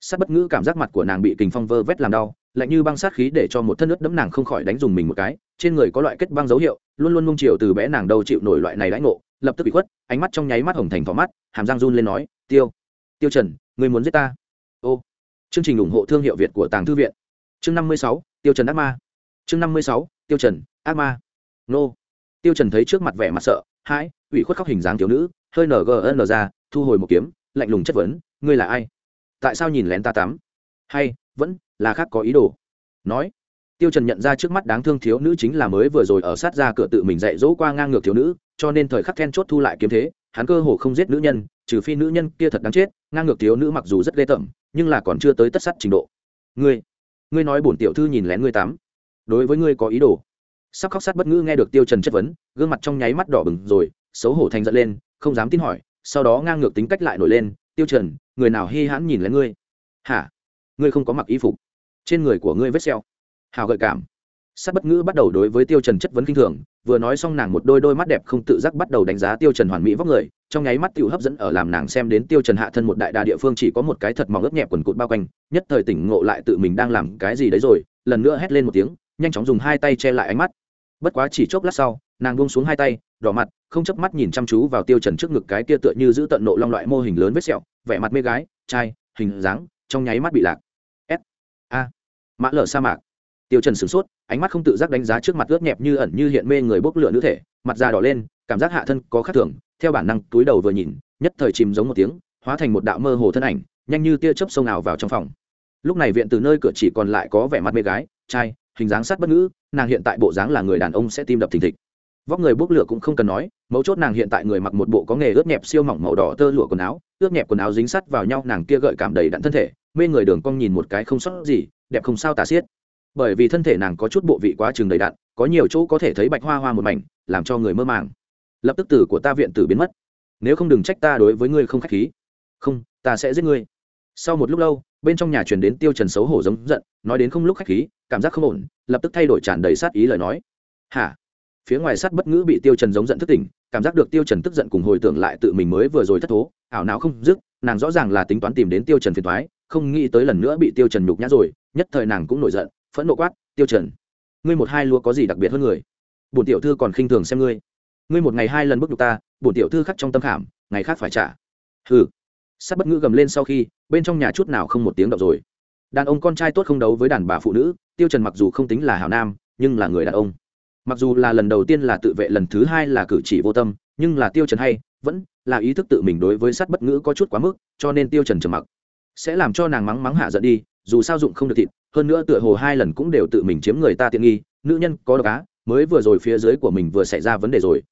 Sát bất ngữ cảm giác mặt của nàng bị kình phong vơ vét làm đau, lạnh như băng sát khí để cho một thân nước đẫm nàng không khỏi đánh dùng mình một cái, trên người có loại kết băng dấu hiệu, luôn luôn nung chiều từ bé nàng đâu chịu nổi loại này lãnh ngộ lập tức bị khuất, ánh mắt trong nháy mắt hồng thành thỏ mắt, hàm răng run lên nói, tiêu tiêu trần người muốn giết ta? Ô. Chương trình ủng hộ thương hiệu việt của tàng thư viện. Chương năm mươi sáu, tiêu trần ác ma. Chương năm mươi sáu, tiêu trần ác ma. Nô. Tiêu trần thấy trước mặt vẻ mặt sợ, hãi, ủy khuất khóc hình dáng thiếu nữ, hơi nở gn ra, thu hồi một kiếm, lạnh lùng chất vấn, ngươi là ai? Tại sao nhìn lén ta tắm? Hay, vẫn là khác có ý đồ. Nói tiêu trần nhận ra trước mắt đáng thương thiếu nữ chính là mới vừa rồi ở sát ra cửa tự mình dạy dỗ qua ngang ngược thiếu nữ, cho nên thời khắc then chốt thu lại kiếm thế, hắn cơ hồ không giết nữ nhân, trừ phi nữ nhân kia thật đáng chết, ngang ngược thiếu nữ mặc dù rất ghê tởm, nhưng là còn chưa tới tất sát trình độ. Ngươi ngươi nói bổn tiểu thư nhìn lén ngươi tắm. Đối với ngươi có ý đồ. Sắc khóc sát bất ngữ nghe được tiêu trần chất vấn, gương mặt trong nháy mắt đỏ bừng rồi, xấu hổ thành giận lên, không dám tin hỏi, sau đó ngang ngược tính cách lại nổi lên, tiêu trần, người nào hi hãn nhìn lén ngươi? Hả? Ngươi không có mặc y phục. Trên người của ngươi vết sẹo hào gợi cảm. Sát bất ngữ bắt đầu đối với tiêu trần chất vấn kinh thường, vừa nói xong nàng một đôi đôi mắt đẹp không tự giác bắt đầu đánh giá tiêu trần hoàn mỹ vóc người, trong nháy mắt tiêu hấp dẫn ở làm nàng xem đến tiêu trần hạ thân một đại đa địa phương chỉ có một cái thật mỏng ướt nhẹ quần cụt bao quanh, nhất thời tỉnh ngộ lại tự mình đang làm cái gì đấy rồi, lần nữa hét lên một tiếng, nhanh chóng dùng hai tay che lại ánh mắt. Bất quá chỉ chốc lát sau, nàng buông xuống hai tay, đỏ mặt, không chớp mắt nhìn chăm chú vào tiêu trần trước ngực cái kia tựa như giữ tận nộ long loại mô hình lớn vết sẹo, vẻ mặt mê gái, trai, hình dáng, trong nháy mắt bị lạc. S a. Mã lở sa mạc tiêu trần sửng sốt, ánh mắt không tự giác đánh giá trước mặt ướt nhẹp như ẩn như hiện mê người bốc lửa nữ thể, mặt da đỏ lên, cảm giác hạ thân có khác thường, theo bản năng túi đầu vừa nhìn, nhất thời chìm giống một tiếng, hóa thành một đạo mơ hồ thân ảnh, nhanh như tia chớp sông ảo vào trong phòng. Lúc này viện từ nơi cửa chỉ còn lại có vẻ mặt mê gái, trai, hình dáng sát bất ngữ, nàng hiện tại bộ dáng là người đàn ông sẽ tim đập thình thịch. Vóc người bốc lửa cũng không cần nói, mấu chốt nàng hiện tại người mặc một bộ có nghề ướt nhẹp siêu mỏng màu đỏ tơ lụa quần áo, ướt nhẹp quần áo dính sắt vào nhau, nàng kia gợi cảm đầy đặn thân thể, mê người đường cong nhìn một cái không sót gì, đẹp không sao tả xiết bởi vì thân thể nàng có chút bộ vị quá chừng đầy đặn có nhiều chỗ có thể thấy bạch hoa hoa một mảnh làm cho người mơ màng. Lập tức tử của ta viện tử biến mất. Nếu không đừng trách ta đối với ngươi không k h á c h khí. Không ta sẽ giết ngươi. Sau một lúc lâu bên trong nhà truyền đến tiêu trần xấu hổ giống giận nói đến không lúc khách khí cảm giác không ổn lập tức thay đổi tràn đầy sát ý lời nói. Hả? Phía ngoài sát bất ngữ bị tiêu trần giống giận thất tỉnh cảm giác được tiêu trần tức giận cùng hồi tưởng lại tự mình mới vừa rồi thất thố ảo não không dứt nàng rõ ràng là tính toán tìm đến tiêu trần phiền thoái, không nghĩ tới lần nữa bị tiêu trần nhục nhã rồi nhất thời nàng cũng nổi giận phẫn nộ quát, tiêu trần, ngươi một hai lúa có gì đặc biệt hơn người? Bổn tiểu thư còn khinh thường xem ngươi. Ngươi một ngày hai lần bức nhục ta, bổn tiểu thư khắc trong tâm khảm, ngày khác phải trả. Hừ. Sát bất ngữ gầm lên sau khi, bên trong nhà chút nào không một tiếng động rồi. Đàn ông con trai tốt không đấu với đàn bà phụ nữ, tiêu trần mặc dù không tính là hảo nam, nhưng là người đàn ông. Mặc dù là lần đầu tiên là tự vệ, lần thứ hai là cử chỉ vô tâm, nhưng là tiêu trần hay, vẫn là ý thức tự mình đối với sát bất ngữ có chút quá mức, cho nên tiêu trần trầm mặc. Sẽ làm cho nàng mắng mắng hạ giận đi, dù sao dụng không được thịt hơn nữa tựa hồ hai lần cũng đều tự mình chiếm người ta tiện nghi, nữ nhân có độc á, mới vừa rồi phía dưới của mình vừa xảy ra vấn đề rồi.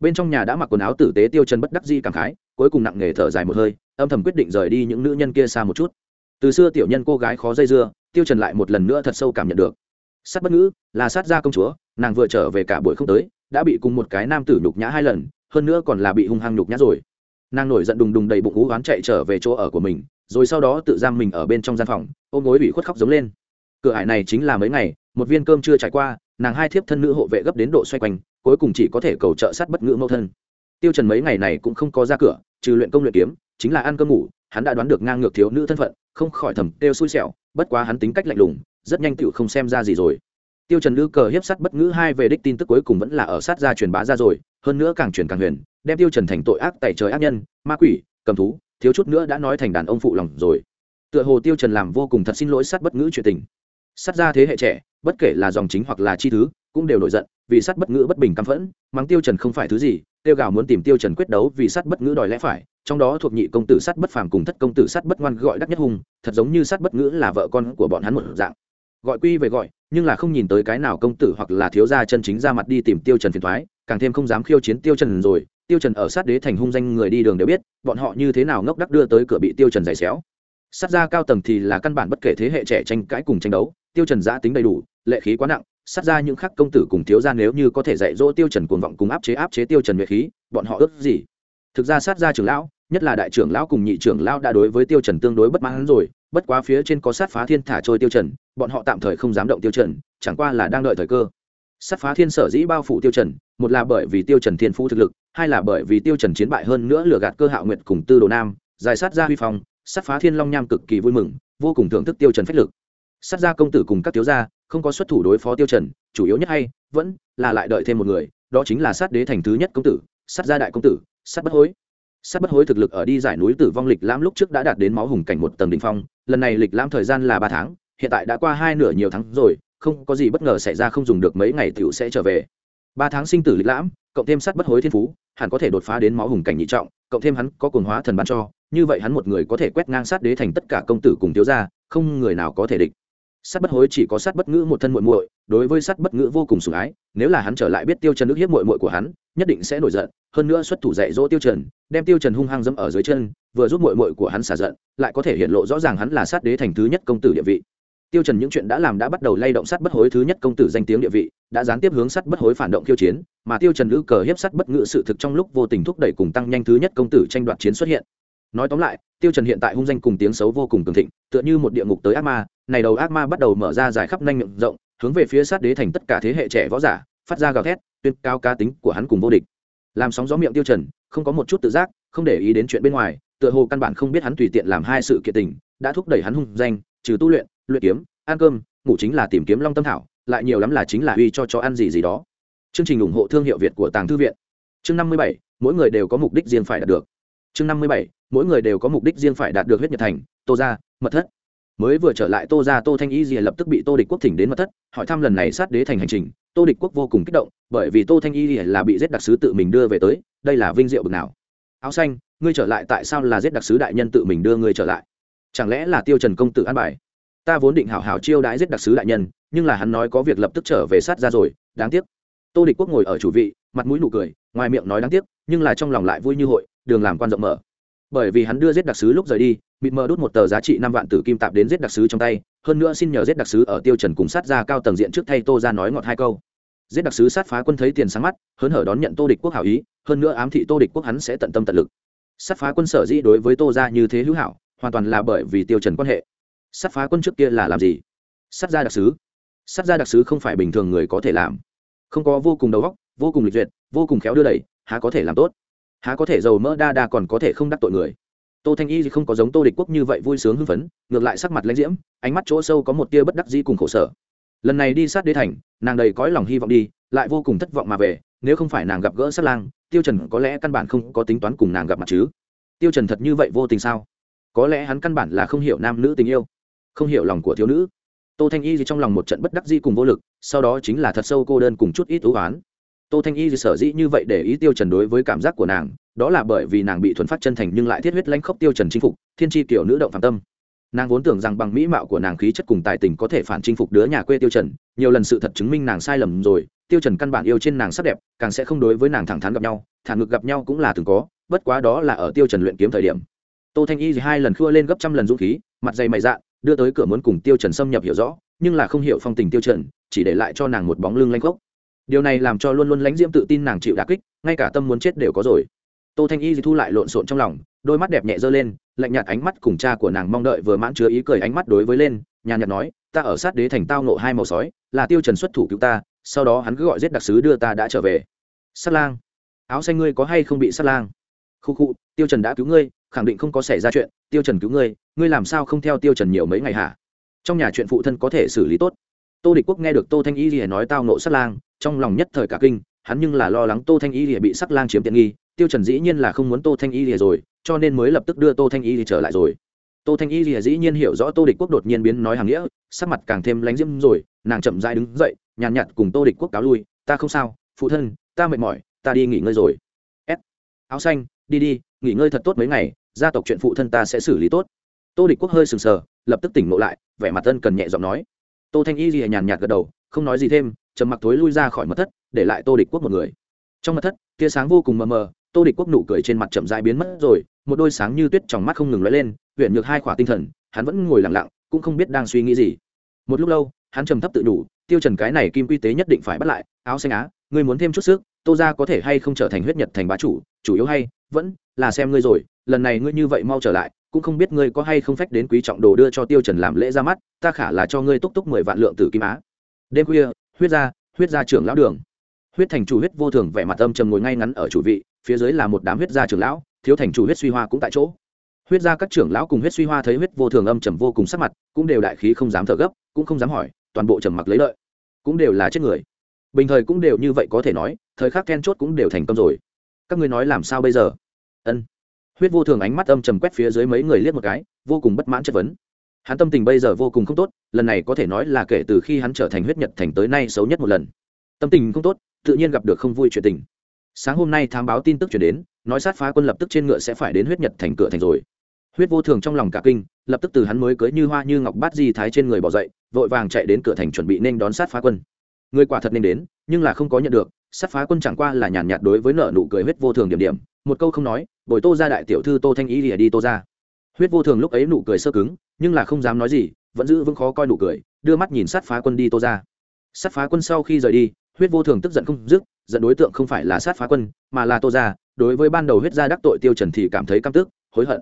Bên trong nhà đã mặc quần áo tử tế tiêu trần bất đắc di cảm khái, cuối cùng nặng nghề thở dài một hơi, âm thầm quyết định rời đi những nữ nhân kia xa một chút. Từ xưa tiểu nhân cô gái khó dây dưa, tiêu trần lại một lần nữa thật sâu cảm nhận được. Sát bất ngữ, là sát gia công chúa, nàng vừa trở về cả buổi không tới, đã bị cùng một cái nam tử nhục nhã hai lần, hơn nữa còn là bị hung hăng nhục nhã rồi. Nàng nổi giận đùng đùng đầy bụng ú oán chạy trở về chỗ ở của mình rồi sau đó tự giam mình ở bên trong gian phòng, ôm gối bị khuất khóc giống lên. Cửa hải này chính là mấy ngày, một viên cơm chưa trải qua, nàng hai thiếp thân nữ hộ vệ gấp đến độ xoay quanh, cuối cùng chỉ có thể cầu trợ sát bất ngữ mẫu thân. Tiêu trần mấy ngày này cũng không có ra cửa, trừ luyện công luyện kiếm, chính là ăn cơm ngủ, hắn đã đoán được ngang ngược thiếu nữ thân phận, không khỏi thầm tiêu xui xẻo, bất quá hắn tính cách lạnh lùng, rất nhanh tựu không xem ra gì rồi. Tiêu trần lư cờ hiếp sát bất ngữ hai về đích tin tức cuối cùng vẫn là ở sát gia truyền bá ra rồi, hơn nữa càng truyền càng huyền, đem tiêu trần thành tội ác tẩy trời ác nhân, ma quỷ, cầm thú thiếu chút nữa đã nói thành đàn ông phụ lòng rồi. Tựa hồ tiêu trần làm vô cùng thật xin lỗi sát bất ngữ chuyện tình. Sát gia thế hệ trẻ, bất kể là dòng chính hoặc là chi thứ, cũng đều nổi giận, vì sát bất ngữ bất bình căm phẫn, mắng tiêu trần không phải thứ gì, tiêu gào muốn tìm tiêu trần quyết đấu vì sát bất ngữ đòi lẽ phải, trong đó thuộc nhị công tử sát bất phàm cùng thất công tử sát bất ngoan gọi đắc nhất hùng thật giống như sát bất ngữ là vợ con của bọn hắn một dạng. Gọi quy về gọi, nhưng là không nhìn tới cái nào công tử hoặc là thiếu gia chân chính ra mặt đi tìm tiêu trần phiền thoái, càng thêm không dám khiêu chiến tiêu trần rồi tiêu trần ở sát đế thành hung danh người đi đường đều biết, bọn họ như thế nào ngốc đắc đưa tới cửa bị tiêu trần giày xéo. Sát gia cao tầng thì là căn bản bất kể thế hệ trẻ tranh cãi cùng tranh đấu, tiêu trần giã tính đầy đủ, lệ khí quá nặng, sát gia những khắc công tử cùng thiếu gia nếu như có thể dạy dỗ tiêu trần cuồng vọng cùng áp chế áp chế tiêu trần nhuệ khí, bọn họ ước gì? Thực ra sát gia trưởng lão, nhất là đại trưởng lão cùng nhị trưởng lão đã đối với tiêu trần tương đối bất mãn rồi, bất quá phía trên có sát phá thiên thả trôi tiêu trần, bọn họ tạm thời không dám động tiêu trần, chẳng qua là đang đợi thời cơ sát phá thiên sở dĩ bao phủ tiêu trần, một là bởi vì tiêu trần thiên phú thực lực, hai là bởi vì tiêu trần chiến bại hơn nữa lừa gạt cơ hạo nguyệt cùng tư đồ nam, giải sát gia huy phong, sát phá thiên long nham cực kỳ vui mừng, vô cùng thưởng thức tiêu trần phách lực. Sát gia công tử cùng các thiếu gia, không có xuất thủ đối phó tiêu trần, chủ yếu nhất hay, vẫn là lại đợi thêm một người, đó chính là sát đế thành thứ nhất công tử, sát gia đại công tử, sát bất hối. Sát bất hối thực lực ở đi giải núi tử vong lịch lãm lúc trước đã đạt đến máu hùng cảnh một tầng đỉnh phong, lần này lịch lãm thời gian là ba tháng, hiện tại đã qua hai nửa nhiều tháng rồi không có gì bất ngờ xảy ra không dùng được mấy ngày tiểu sẽ trở về. Ba tháng sinh tử lịch lãm, cộng thêm sát bất hối thiên phú, hẳn có thể đột phá đến máu hùng cảnh nhị trọng, cộng thêm hắn có cường hóa thần ban cho, như vậy hắn một người có thể quét ngang sát đế thành tất cả công tử cùng thiếu gia, không người nào có thể địch. Sát bất hối chỉ có sát bất ngữ một thân muội muội, đối với sát bất ngữ vô cùng sủng ái, nếu là hắn trở lại biết tiêu trần nước hiếp muội muội của hắn, nhất định sẽ nổi giận, hơn nữa xuất thủ dạy dỗ tiêu trần, đem tiêu trần hung hăng dẫm ở dưới chân, vừa giúp muội muội của hắn xả giận, lại có thể hiện lộ rõ ràng hắn là sát đế thành thứ nhất công tử địa vị tiêu trần những chuyện đã làm đã bắt đầu lay động sát bất hối thứ nhất công tử danh tiếng địa vị, đã gián tiếp hướng sát bất hối phản động khiêu chiến, mà tiêu trần lữ cờ hiếp sát bất ngữ sự thực trong lúc vô tình thúc đẩy cùng tăng nhanh thứ nhất công tử tranh đoạt chiến xuất hiện. Nói tóm lại, tiêu trần hiện tại hung danh cùng tiếng xấu vô cùng cường thịnh, tựa như một địa ngục tới ác ma, này đầu ác ma bắt đầu mở ra dài khắp nhanh miệng rộng, hướng về phía sát đế thành tất cả thế hệ trẻ võ giả, phát ra gào thét, tuyên cao cá tính của hắn cùng vô địch. Làm sóng gió miệng tiêu trần, không có một chút tự giác, không để ý đến chuyện bên ngoài, tựa hồ căn bản không biết hắn tùy tiện làm hai sự kiện tình, đã thúc đẩy hắn hung danh, trừ tu luyện luyện kiếm, ăn cơm, ngủ chính là tìm kiếm long tâm thảo, lại nhiều lắm là chính là uy cho chó ăn gì gì đó. Chương trình ủng hộ thương hiệu việt của tàng thư viện. Chương năm mươi bảy, mỗi người đều có mục đích riêng phải đạt được. Chương năm mươi bảy, mỗi người đều có mục đích riêng phải đạt được huyết nhật thành, tô ra mật thất. Mới vừa trở lại, tô ra tô thanh y gì lập tức bị tô địch quốc thỉnh đến mật thất, hỏi thăm lần này sát đế thành hành trình. Tô địch quốc vô cùng kích động, bởi vì tô thanh y là bị giết đặc sứ tự mình đưa về tới, đây là vinh diệu bực nào. Áo xanh, ngươi trở lại tại sao là giết đặc sứ đại nhân tự mình đưa ngươi trở lại? Chẳng lẽ là tiêu trần công tử an bài? Ta vốn định hảo hảo chiêu đãi giết đặc sứ đại nhân, nhưng là hắn nói có việc lập tức trở về sát ra rồi, đáng tiếc. Tô địch quốc ngồi ở chủ vị, mặt mũi nụ cười, ngoài miệng nói đáng tiếc, nhưng là trong lòng lại vui như hội, đường làm quan rộng mở. Bởi vì hắn đưa giết đặc sứ lúc rời đi, mịt mờ đốt một tờ giá trị năm vạn tử kim tạp đến giết đặc sứ trong tay, hơn nữa xin nhờ giết đặc sứ ở tiêu trần cùng sát ra cao tầng diện trước thay tô ra nói ngọt hai câu. Giết đặc sứ sát phá quân thấy tiền sáng mắt, hớn hở đón nhận tô địch quốc hảo ý, hơn nữa ám thị tô địch quốc hắn sẽ tận tâm tận lực. Sát phá quân sở dĩ đối với tô ra như thế hữu hảo, hoàn toàn là bởi vì tiêu trần quan hệ sát phá quân trước kia là làm gì? Sát gia đặc sứ. Sát gia đặc sứ không phải bình thường người có thể làm. Không có vô cùng đầu óc, vô cùng lịch duyệt, vô cùng khéo đưa đẩy, há có thể làm tốt? Há có thể giàu mỡ đa đa còn có thể không đắc tội người? Tô thanh y không có giống tô địch quốc như vậy vui sướng hưng phấn, ngược lại sắc mặt lãnh diễm, ánh mắt chỗ sâu có một tia bất đắc dĩ cùng khổ sở. Lần này đi sát đế thành, nàng đầy cõi lòng hy vọng đi, lại vô cùng thất vọng mà về, nếu không phải nàng gặp gỡ sát lang, tiêu trần có lẽ căn bản không có tính toán cùng nàng gặp mặt chứ. Tiêu trần thật như vậy vô tình sao? Có lẽ hắn căn bản là không hiểu nam nữ tình yêu không hiểu lòng của thiếu nữ. Tô thanh y gì trong lòng một trận bất đắc dĩ cùng vô lực, sau đó chính là thật sâu cô đơn cùng chút ít ưu oán. Tô thanh y gì sở dĩ như vậy để ý tiêu trần đối với cảm giác của nàng, đó là bởi vì nàng bị thuần phát chân thành nhưng lại thiết huyết lãnh khốc tiêu trần chinh phục, thiên tri tiểu nữ động phạm tâm. Nàng vốn tưởng rằng bằng mỹ mạo của nàng khí chất cùng tài tình có thể phản chinh phục đứa nhà quê tiêu trần, nhiều lần sự thật chứng minh nàng sai lầm rồi, tiêu trần căn bản yêu trên nàng sắc đẹp, càng sẽ không đối với nàng thẳng thắn gặp nhau thản ngược gặp nhau cũng là từng có, bất quá đó là ở tiêu trần luyện kiếm thời điểm. Tô thanh y hai lần khua lên gấp trăm lần dũng khí, mặt dày mày dạ đưa tới cửa muốn cùng tiêu trần xâm nhập hiểu rõ, nhưng là không hiểu phong tình tiêu trần, chỉ để lại cho nàng một bóng lưng lanh gốc điều này làm cho luôn luôn lãnh diễm tự tin nàng chịu đả kích, ngay cả tâm muốn chết đều có rồi. Tô thanh y thu lại lộn xộn trong lòng, đôi mắt đẹp nhẹ dơ lên, lạnh nhạt ánh mắt cùng cha của nàng mong đợi vừa mãn chứa ý cười ánh mắt đối với lên, nhàn nhạt nói, ta ở sát đế thành tao nộ hai màu sói, là tiêu trần xuất thủ cứu ta, sau đó hắn cứ gọi giết đặc sứ đưa ta đã trở về. Sát lang, áo xanh ngươi có hay không bị sát lang? Khu khu, tiêu trần đã cứu ngươi khẳng định không có xảy ra chuyện, tiêu trần cứu ngươi ngươi làm sao không theo tiêu trần nhiều mấy ngày hả? Trong nhà chuyện phụ thân có thể xử lý tốt. Tô địch quốc nghe được tô thanh y lìa nói tao nộ sát lang, trong lòng nhất thời cả kinh, hắn nhưng là lo lắng tô thanh y lìa bị sát lang chiếm tiện nghi, tiêu trần dĩ nhiên là không muốn tô thanh y lìa rồi, cho nên mới lập tức đưa tô thanh y lìa trở lại rồi. Tô thanh y lìa dĩ nhiên hiểu rõ tô địch quốc đột nhiên biến nói hàng nghĩa, sắc mặt càng thêm lánh diễm rồi, nàng chậm rãi đứng dậy, nhàn nhạt cùng tô địch quốc cáo lui, ta không sao, phụ thân, ta mệt mỏi, ta đi nghỉ ngơi rồi. S. Áo xanh, đi đi, nghỉ ngơi thật tốt mấy ngày gia tộc chuyện phụ thân ta sẽ xử lý tốt. Tô địch quốc hơi sừng sờ, lập tức tỉnh ngộ lại, vẻ mặt tân cần nhẹ giọng nói. Tô thanh y lìa nhàn nhạt gật đầu, không nói gì thêm, trầm mặc thối lui ra khỏi mật thất, để lại tô địch quốc một người. Trong mật thất, tia sáng vô cùng mờ mờ, tô địch quốc nụ cười trên mặt chậm dãi biến mất rồi, một đôi sáng như tuyết trong mắt không ngừng lóe lên huyện nhược hai khỏa tinh thần, hắn vẫn ngồi lặng lặng, cũng không biết đang suy nghĩ gì. Một lúc lâu, hắn trầm thấp tự đủ, tiêu trần cái này kim quy tế nhất định phải bắt lại, áo xanh á, ngươi muốn thêm chút sức, tô gia có thể hay không trở thành huyết nhật thành bá chủ chủ yếu hay, vẫn là xem ngươi rồi lần này ngươi như vậy mau trở lại, cũng không biết ngươi có hay không phách đến quý trọng đồ đưa cho tiêu trần làm lễ ra mắt, ta khả là cho ngươi túc túc mười vạn lượng tử kim á. Đêm khuya, huyết gia huyết gia trưởng lão đường. Huyết thành chủ huyết vô thường vẻ mặt âm trầm ngồi ngay ngắn ở chủ vị, phía dưới là một đám huyết gia trưởng lão, thiếu thành chủ huyết suy hoa cũng tại chỗ. Huyết gia các trưởng lão cùng huyết suy hoa thấy huyết vô thường âm trầm vô cùng sắc mặt, cũng đều đại khí không dám thở gấp, cũng không dám hỏi, toàn bộ trầm mặc lấy lợi. Cũng đều là chết người. Bình thời cũng đều như vậy có thể nói, thời khắc then chốt cũng đều thành công rồi. Các ngươi nói làm sao bây giờ? Ân huyết vô thường ánh mắt âm trầm quét phía dưới mấy người liếc một cái, vô cùng bất mãn chất vấn. Hắn tâm tình bây giờ vô cùng không tốt, lần này có thể nói là kể từ khi hắn trở thành huyết nhật thành tới nay xấu nhất một lần. Tâm tình không tốt, tự nhiên gặp được không vui chuyện tình. Sáng hôm nay thám báo tin tức chuyển đến, nói sát phá quân lập tức trên ngựa sẽ phải đến huyết nhật thành cửa thành rồi. Huyết vô thường trong lòng cả kinh, lập tức từ hắn mới cưới như hoa như ngọc bát di thái trên người bỏ dậy, vội vàng chạy đến cửa thành chuẩn bị nên đón sát phá quân. Người quả thật nên đến, nhưng là không có nhận được, sát phá quân chẳng qua là nhàn nhạt đối với nợ nụ cười huyết vô thường điểm điểm, một câu không nói bồi tô ra đại tiểu thư tô thanh ý lìa đi tô ra. Huyết vô thường lúc ấy nụ cười sơ cứng, nhưng là không dám nói gì, vẫn giữ vững khó coi nụ cười, đưa mắt nhìn sát phá quân đi tô ra. Sát phá quân sau khi rời đi, huyết vô thường tức giận không dứt, giận đối tượng không phải là sát phá quân, mà là tô ra, đối với ban đầu huyết gia đắc tội tiêu trần thì cảm thấy căm tức, hối hận.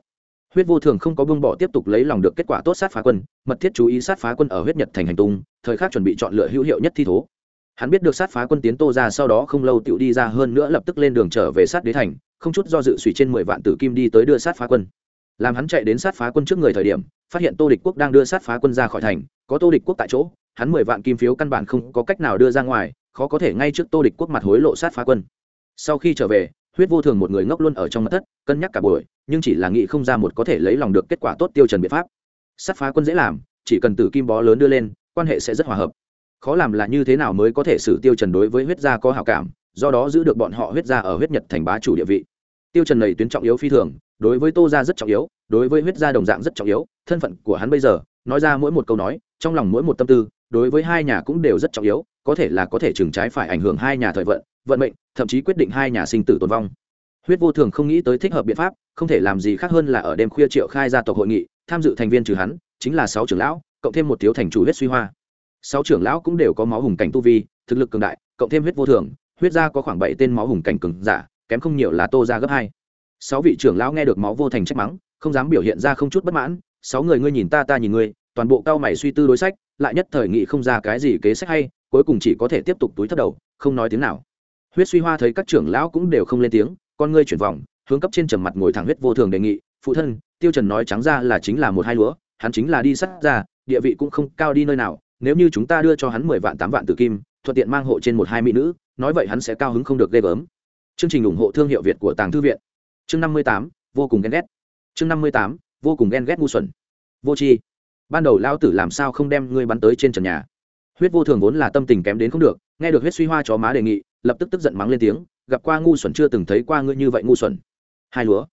Huyết vô thường không có buông bỏ tiếp tục lấy lòng được kết quả tốt sát phá quân, mật thiết chú ý sát phá quân ở huyết nhật thành hành tung, thời khắc chuẩn bị chọn lựa hữu hiệu nhất thi thố. Hắn biết được sát phá quân tiến tô ra sau đó không lâu tựu đi ra hơn nữa lập tức lên đường trở về sát đế thành không chút do dự suy trên mười vạn tử kim đi tới đưa sát phá quân. Làm hắn chạy đến sát phá quân trước người thời điểm, phát hiện tô địch quốc đang đưa sát phá quân ra khỏi thành, có tô địch quốc tại chỗ, hắn mười vạn kim phiếu căn bản không có cách nào đưa ra ngoài, khó có thể ngay trước tô địch quốc mặt hối lộ sát phá quân. Sau khi trở về, huyết vô thường một người ngốc luôn ở trong mặt thất, cân nhắc cả buổi, nhưng chỉ là nghĩ không ra một có thể lấy lòng được kết quả tốt tiêu trần biện pháp. Sát phá quân dễ làm, chỉ cần tử kim bó lớn đưa lên, quan hệ sẽ rất hòa hợp. Khó làm là như thế nào mới có thể xử tiêu trần đối với huyết gia có hảo cảm do đó giữ được bọn họ huyết gia ở huyết nhật thành bá chủ địa vị. Tiêu trần này tuyến trọng yếu phi thường, đối với tô gia rất trọng yếu, đối với huyết gia đồng dạng rất trọng yếu, thân phận của hắn bây giờ, nói ra mỗi một câu nói, trong lòng mỗi một tâm tư, đối với hai nhà cũng đều rất trọng yếu, có thể là có thể chừng trái phải ảnh hưởng hai nhà thời vận vận mệnh, thậm chí quyết định hai nhà sinh tử tồn vong. Huyết vô thường không nghĩ tới thích hợp biện pháp, không thể làm gì khác hơn là ở đêm khuya triệu khai gia tộc hội nghị, tham dự thành viên trừ hắn, chính là sáu trưởng lão, cộng thêm một thiếu thành chủ huyết suy hoa. Sáu trưởng lão cũng đều có máu hùng cảnh tu vi, thực lực cường đại, cộng thêm huyết vô thường huyết gia có khoảng bảy tên máu hùng cảnh cường giả, kém không nhiều là tô ra gấp hai. Sáu vị trưởng lão nghe được máu vô thành trách mắng, không dám biểu hiện ra không chút bất mãn. Sáu người ngươi nhìn ta ta nhìn ngươi, toàn bộ cao mày suy tư đối sách, lại nhất thời nghị không ra cái gì kế sách hay, cuối cùng chỉ có thể tiếp tục túi thất đầu, không nói tiếng nào. Huyết suy hoa thấy các trưởng lão cũng đều không lên tiếng, con ngươi chuyển vòng, hướng cấp trên trầm mặt ngồi thẳng huyết vô thường đề nghị, phụ thân, tiêu trần nói trắng ra là chính là một hai lúa, hắn chính là đi sắt ra, địa vị cũng không cao đi nơi nào, nếu như chúng ta đưa cho hắn mười vạn tám vạn tử kim, thuận tiện mang hộ trên một hai mỹ nữ nói vậy hắn sẽ cao hứng không được ghê gớm. Chương trình ủng hộ thương hiệu việt của tàng thư viện. Chương năm mươi tám, vô cùng ghen ghét. Chương năm mươi tám, vô cùng ghen ghét ngu xuẩn. Vô tri. Ban đầu lao tử làm sao không đem ngươi bắn tới trên trần nhà? Huyết vô thường vốn là tâm tình kém đến không được, nghe được huyết suy hoa chó má đề nghị, lập tức tức giận mắng lên tiếng, gặp qua ngu xuẩn chưa từng thấy qua ngươi như vậy ngu xuẩn. Hai lúa.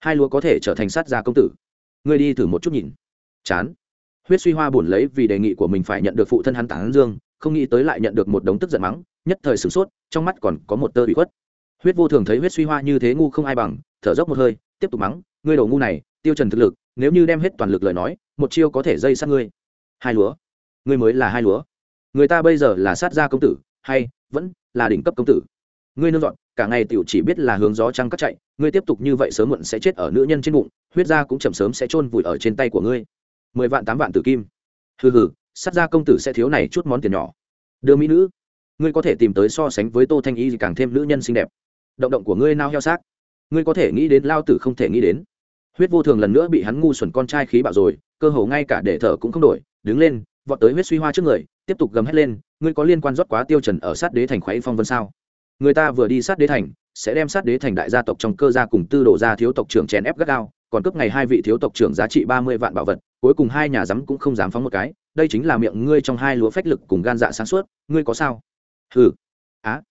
Hai lúa có thể trở thành sát gia công tử. Ngươi đi thử một chút nhìn. Chán. Huyết suy hoa buồn lấy vì đề nghị của mình phải nhận được phụ thân hắn tán dương, không nghĩ tới lại nhận được một đống tức giận mắng nhất thời sửng sốt, trong mắt còn có một tơ bị khuất. Huyết vô thường thấy huyết suy hoa như thế ngu không ai bằng, thở dốc một hơi, tiếp tục mắng, ngươi đầu ngu này, tiêu trần thực lực, nếu như đem hết toàn lực lời nói, một chiêu có thể dây sát ngươi. Hai lúa. Ngươi mới là hai lúa. Người ta bây giờ là sát gia công tử, hay vẫn là đỉnh cấp công tử? Ngươi nương dọn, cả ngày tiểu chỉ biết là hướng gió trăng cắt chạy, ngươi tiếp tục như vậy sớm muộn sẽ chết ở nữ nhân trên bụng, huyết gia cũng chậm sớm sẽ chôn vùi ở trên tay của ngươi. Mười vạn tám vạn tử kim. Hừ hừ, sát gia công tử sẽ thiếu này chút món tiền nhỏ. Đưa mỹ nữ ngươi có thể tìm tới so sánh với tô thanh y càng thêm nữ nhân xinh đẹp. Động động của ngươi nao heo xác. Ngươi có thể nghĩ đến lao tử không thể nghĩ đến. Huyết vô thường lần nữa bị hắn ngu xuẩn con trai khí bạo rồi, cơ hồ ngay cả để thở cũng không đổi, đứng lên, vọt tới huyết suy hoa trước người, tiếp tục gầm hét lên, ngươi có liên quan rót quá tiêu trần ở sát đế thành khoái phong vân sao? Người ta vừa đi sát đế thành, sẽ đem sát đế thành đại gia tộc trong cơ gia cùng tư đồ gia thiếu tộc trưởng chèn ép gắt gao, còn cướp ngày hai vị thiếu tộc trưởng giá trị ba mươi vạn bảo vật, cuối cùng hai nhà giám cũng không dám phóng một cái, đây chính là miệng ngươi trong hai lúa phách lực cùng gan dạ sáng suốt, ngươi có sao? Hừ. Á.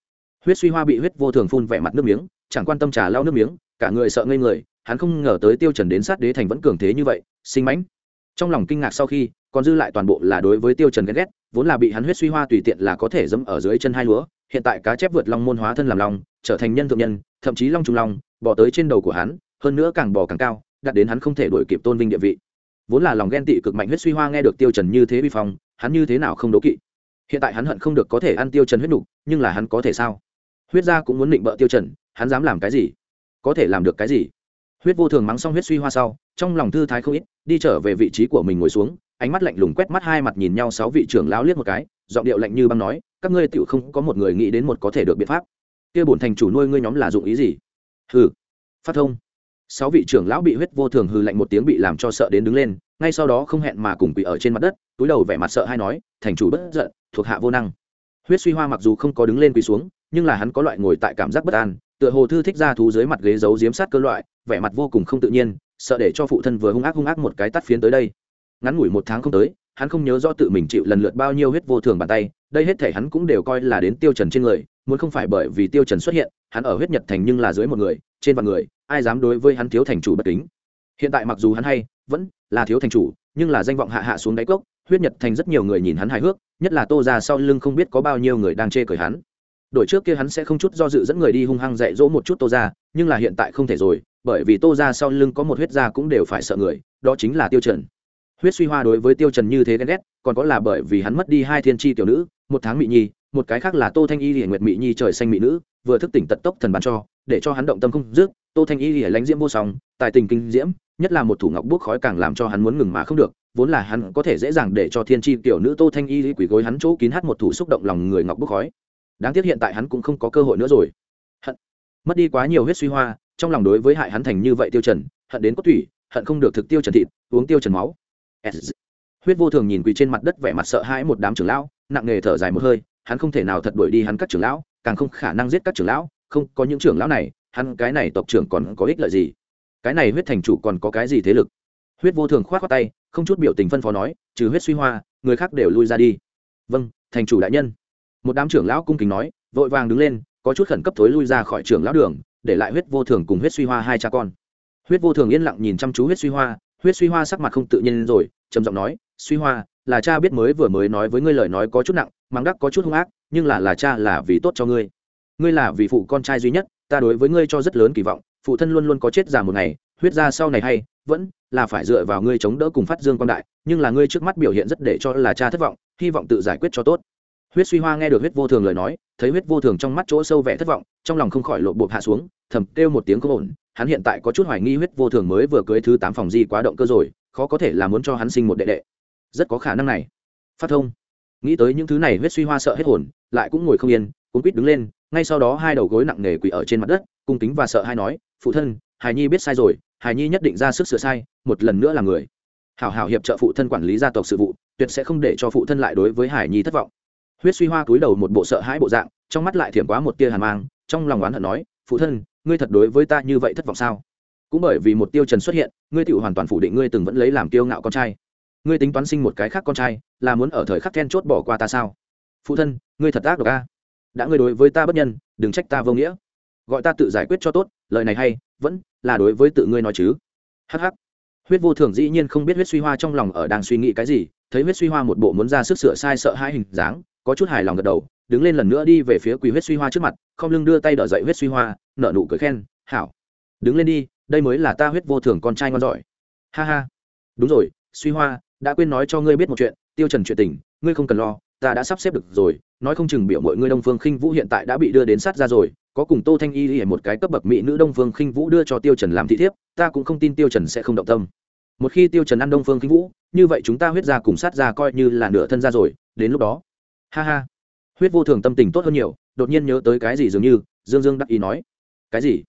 Huyết suy hoa bị huyết vô thường phun vẻ mặt nước miếng, chẳng quan tâm trà lau nước miếng, cả người sợ ngây người, hắn không ngờ tới tiêu trần đến sát đế thành vẫn cường thế như vậy, sinh mãnh. Trong lòng kinh ngạc sau khi, còn dư lại toàn bộ là đối với tiêu trần ghét ghét, vốn là bị hắn huyết suy hoa tùy tiện là có thể dẫm ở dưới chân hai lúa, hiện tại cá chép vượt long môn hóa thân làm long, trở thành nhân thượng nhân, thậm chí long trùng long, bỏ tới trên đầu của hắn, hơn nữa càng bò càng cao, đạt đến hắn không thể đuổi kịp tôn vinh địa vị. Vốn là lòng ghen tị cực mạnh huyết suy hoa nghe được tiêu trần như thế vi phong, hắn như thế nào không đố kỵ hiện tại hắn hận không được có thể ăn tiêu trần huyết đủ nhưng là hắn có thể sao? Huyết gia cũng muốn định bợ tiêu trần, hắn dám làm cái gì? Có thể làm được cái gì? Huyết vô thường mắng xong huyết suy hoa sau, trong lòng thư thái không ít, đi trở về vị trí của mình ngồi xuống, ánh mắt lạnh lùng quét mắt hai mặt nhìn nhau sáu vị trưởng lão liếc một cái, giọng điệu lạnh như băng nói, các ngươi tựu không có một người nghĩ đến một có thể được biện pháp. Kia bổn thành chủ nuôi ngươi nhóm là dụng ý gì? Hừ, phát thông sáu vị trưởng lão bị huyết vô thường hư lạnh một tiếng bị làm cho sợ đến đứng lên, ngay sau đó không hẹn mà cùng quỷ ở trên mặt đất, túi đầu vẻ mặt sợ hay nói, thành chủ bất giận, thuộc hạ vô năng. Huyết suy hoa mặc dù không có đứng lên quỳ xuống, nhưng là hắn có loại ngồi tại cảm giác bất an, tựa hồ thư thích ra thú dưới mặt ghế giấu giếm sát cơ loại, vẻ mặt vô cùng không tự nhiên, sợ để cho phụ thân vừa hung ác hung ác một cái tắt phiến tới đây. Ngắn ngủi một tháng không tới, hắn không nhớ rõ tự mình chịu lần lượt bao nhiêu huyết vô thường bàn tay, đây hết thể hắn cũng đều coi là đến tiêu trần trên người, muốn không phải bởi vì tiêu trần xuất hiện, hắn ở huyết nhật thành nhưng là dưới một người, trên vạn người ai dám đối với hắn thiếu thành chủ bất kính. Hiện tại mặc dù hắn hay, vẫn là thiếu thành chủ, nhưng là danh vọng hạ hạ xuống đáy cốc, huyết nhật thành rất nhiều người nhìn hắn hài hước, nhất là tô ra sau lưng không biết có bao nhiêu người đang chê cười hắn. Đổi trước kia hắn sẽ không chút do dự dẫn người đi hung hăng dạy dỗ một chút tô ra nhưng là hiện tại không thể rồi, bởi vì tô ra sau lưng có một huyết gia cũng đều phải sợ người, đó chính là tiêu trần. Huyết suy hoa đối với tiêu trần như thế ghen ghét, còn có là bởi vì hắn mất đi hai thiên tri tiểu nữ, một tháng mỹ nhi, một cái khác là tô thanh y hiển nguyệt mỹ nhi trời xanh mỹ nữ, vừa thức tỉnh tận tốc thần bàn cho, để cho hắn động tâm không dứt tô thanh y lìa lãnh diễm vô song, tài tình kinh diễm, nhất là một thủ ngọc bút khói càng làm cho hắn muốn ngừng mà không được, vốn là hắn có thể dễ dàng để cho thiên tri tiểu nữ tô thanh y quỷ gối hắn chỗ kín hát một thủ xúc động lòng người ngọc bút khói. Đáng tiếc hiện tại hắn cũng không có cơ hội nữa rồi. Hận. Mất đi quá nhiều huyết suy hoa, trong lòng đối với hại hắn thành như vậy tiêu trần, hận đến cốt thủy hận không được thực tiêu trần thịt, uống tiêu trần máu. Huyết vô thường nhìn quỳ trên mặt đất vẻ mặt sợ hãi một đám trưởng lão, nặng nề thở dài một hơi, hắn không thể nào thật đuổi đi hắn các trưởng lão, càng không khả năng giết các trưởng lão, không có những trưởng lão này hắn cái này tộc trưởng còn có ích lợi gì? Cái này huyết thành chủ còn có cái gì thế lực? Huyết vô thường khoát khoát tay, không chút biểu tình phân phó nói, trừ huyết suy hoa, người khác đều lui ra đi. Vâng thành chủ đại nhân. Một đám trưởng lão cung kính nói, vội vàng đứng lên, có chút khẩn cấp thối lui ra khỏi trưởng lão đường, để lại huyết vô thường cùng huyết suy hoa hai cha con. Huyết vô thường yên lặng nhìn chăm chú huyết suy hoa, huyết suy hoa sắc mặt không tự nhiên rồi, trầm giọng nói, suy hoa, là cha biết mới vừa mới nói với ngươi lời nói có chút nặng, mắng đắc có chút hung ác, nhưng là là cha là vì tốt cho ngươi. Ngươi là vì phụ con trai duy nhất ta đối với ngươi cho rất lớn kỳ vọng, phụ thân luôn luôn có chết già một ngày, huyết ra sau này hay, vẫn là phải dựa vào ngươi chống đỡ cùng phát dương quan đại, nhưng là ngươi trước mắt biểu hiện rất để cho là cha thất vọng, hy vọng tự giải quyết cho tốt. Huyết suy hoa nghe được huyết vô thường lời nói, thấy huyết vô thường trong mắt chỗ sâu vẻ thất vọng, trong lòng không khỏi lộ bộp hạ xuống, thầm kêu một tiếng không ổn, hắn hiện tại có chút hoài nghi huyết vô thường mới vừa cưới thứ tám phòng di quá động cơ rồi, khó có thể là muốn cho hắn sinh một đệ đệ. Rất có khả năng này. Phát thông. Nghĩ tới những thứ này huyết suy hoa sợ hết hồn, lại cũng ngồi không yên cuốn quýt đứng lên ngay sau đó hai đầu gối nặng nề quỳ ở trên mặt đất, cung kính và sợ hai nói, phụ thân, hài nhi biết sai rồi, hài nhi nhất định ra sức sửa sai, một lần nữa là người. Hảo hảo hiệp trợ phụ thân quản lý gia tộc sự vụ, tuyệt sẽ không để cho phụ thân lại đối với hải nhi thất vọng. Huyết suy hoa cúi đầu một bộ sợ hãi bộ dạng, trong mắt lại thiểm quá một tia hàn mang, trong lòng oán hận nói, phụ thân, ngươi thật đối với ta như vậy thất vọng sao? Cũng bởi vì một tiêu trần xuất hiện, ngươi tự hoàn toàn phủ định ngươi từng vẫn lấy làm kiêu ngạo con trai. Ngươi tính toán sinh một cái khác con trai, là muốn ở thời khắc then chốt bỏ qua ta sao? Phụ thân, ngươi thật ác độc a đã ngươi đối với ta bất nhân, đừng trách ta vô nghĩa. Gọi ta tự giải quyết cho tốt, lời này hay, vẫn là đối với tự ngươi nói chứ. Hh huyết vô thường dĩ nhiên không biết huyết suy hoa trong lòng ở đang suy nghĩ cái gì, thấy huyết suy hoa một bộ muốn ra sức sửa sai sợ hai hình dáng, có chút hài lòng gật đầu, đứng lên lần nữa đi về phía quỳ huyết suy hoa trước mặt, không lưng đưa tay đỡ dậy huyết suy hoa nợ nụ cười khen, hảo. Đứng lên đi, đây mới là ta huyết vô thường con trai ngon giỏi. Ha ha. Đúng rồi, suy hoa, đã quên nói cho ngươi biết một chuyện, tiêu trần chuyện tình, ngươi không cần lo ta đã sắp xếp được rồi, nói không chừng biểu mọi ngươi đông phương khinh vũ hiện tại đã bị đưa đến sát ra rồi, có cùng tô thanh y hiện một cái cấp bậc mỹ nữ đông phương khinh vũ đưa cho tiêu trần làm thị thiếp, ta cũng không tin tiêu trần sẽ không động tâm. Một khi tiêu trần ăn đông phương khinh vũ, như vậy chúng ta huyết ra cùng sát ra coi như là nửa thân ra rồi, đến lúc đó. Ha ha. Huyết vô thường tâm tình tốt hơn nhiều, đột nhiên nhớ tới cái gì dường như, dương dương đắc ý nói. Cái gì?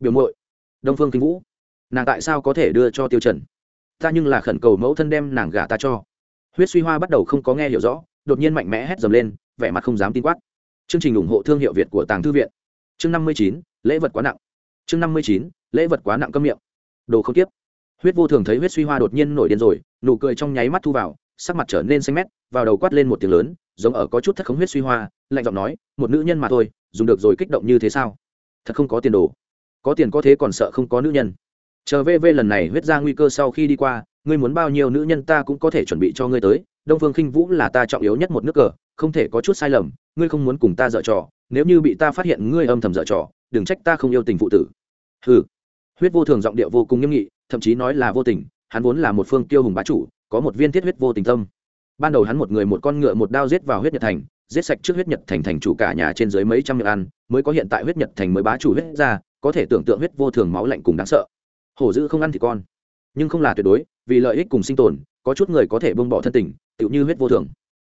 Biểu muội, đông phương kinh vũ, nàng tại sao có thể đưa cho tiêu trần? Ta nhưng là khẩn cầu mẫu thân đem nàng gả ta cho. Huyết suy hoa bắt đầu không có nghe hiểu rõ đột nhiên mạnh mẽ hét dầm lên, vẻ mặt không dám tin quát. Chương trình ủng hộ thương hiệu việt của tàng thư viện. Chương năm mươi chín, lễ vật quá nặng. Chương năm mươi chín, lễ vật quá nặng câm miệng. Đồ không tiếp. Huyết vô thường thấy huyết suy hoa đột nhiên nổi điên rồi, nụ cười trong nháy mắt thu vào, sắc mặt trở nên xanh mét, vào đầu quát lên một tiếng lớn, giống ở có chút thất khống huyết suy hoa, lạnh giọng nói, một nữ nhân mà thôi, dùng được rồi kích động như thế sao? Thật không có tiền đồ. Có tiền có thế còn sợ không có nữ nhân. Chờ vv lần này huyết ra nguy cơ sau khi đi qua, ngươi muốn bao nhiêu nữ nhân ta cũng có thể chuẩn bị cho ngươi tới đông phương khinh vũ là ta trọng yếu nhất một nước cờ, không thể có chút sai lầm, ngươi không muốn cùng ta dở trò, nếu như bị ta phát hiện ngươi âm thầm dở trò, đừng trách ta không yêu tình phụ tử. Ừ huyết vô thường giọng điệu vô cùng nghiêm nghị, thậm chí nói là vô tình, hắn vốn là một phương tiêu hùng bá chủ, có một viên thiết huyết vô tình tâm. Ban đầu hắn một người một con ngựa một đao giết vào huyết nhật thành, giết sạch trước huyết nhật thành thành chủ cả nhà trên dưới mấy trăm miệng ăn, mới có hiện tại huyết nhật thành mới bá chủ huyết ra, có thể tưởng tượng huyết vô thường máu lạnh cùng đáng sợ. Hổ dữ không ăn thì con. Nhưng không là tuyệt đối, vì lợi ích cùng sinh tồn có chút người có thể buông bỏ thân tình, tựu như huyết vô thường.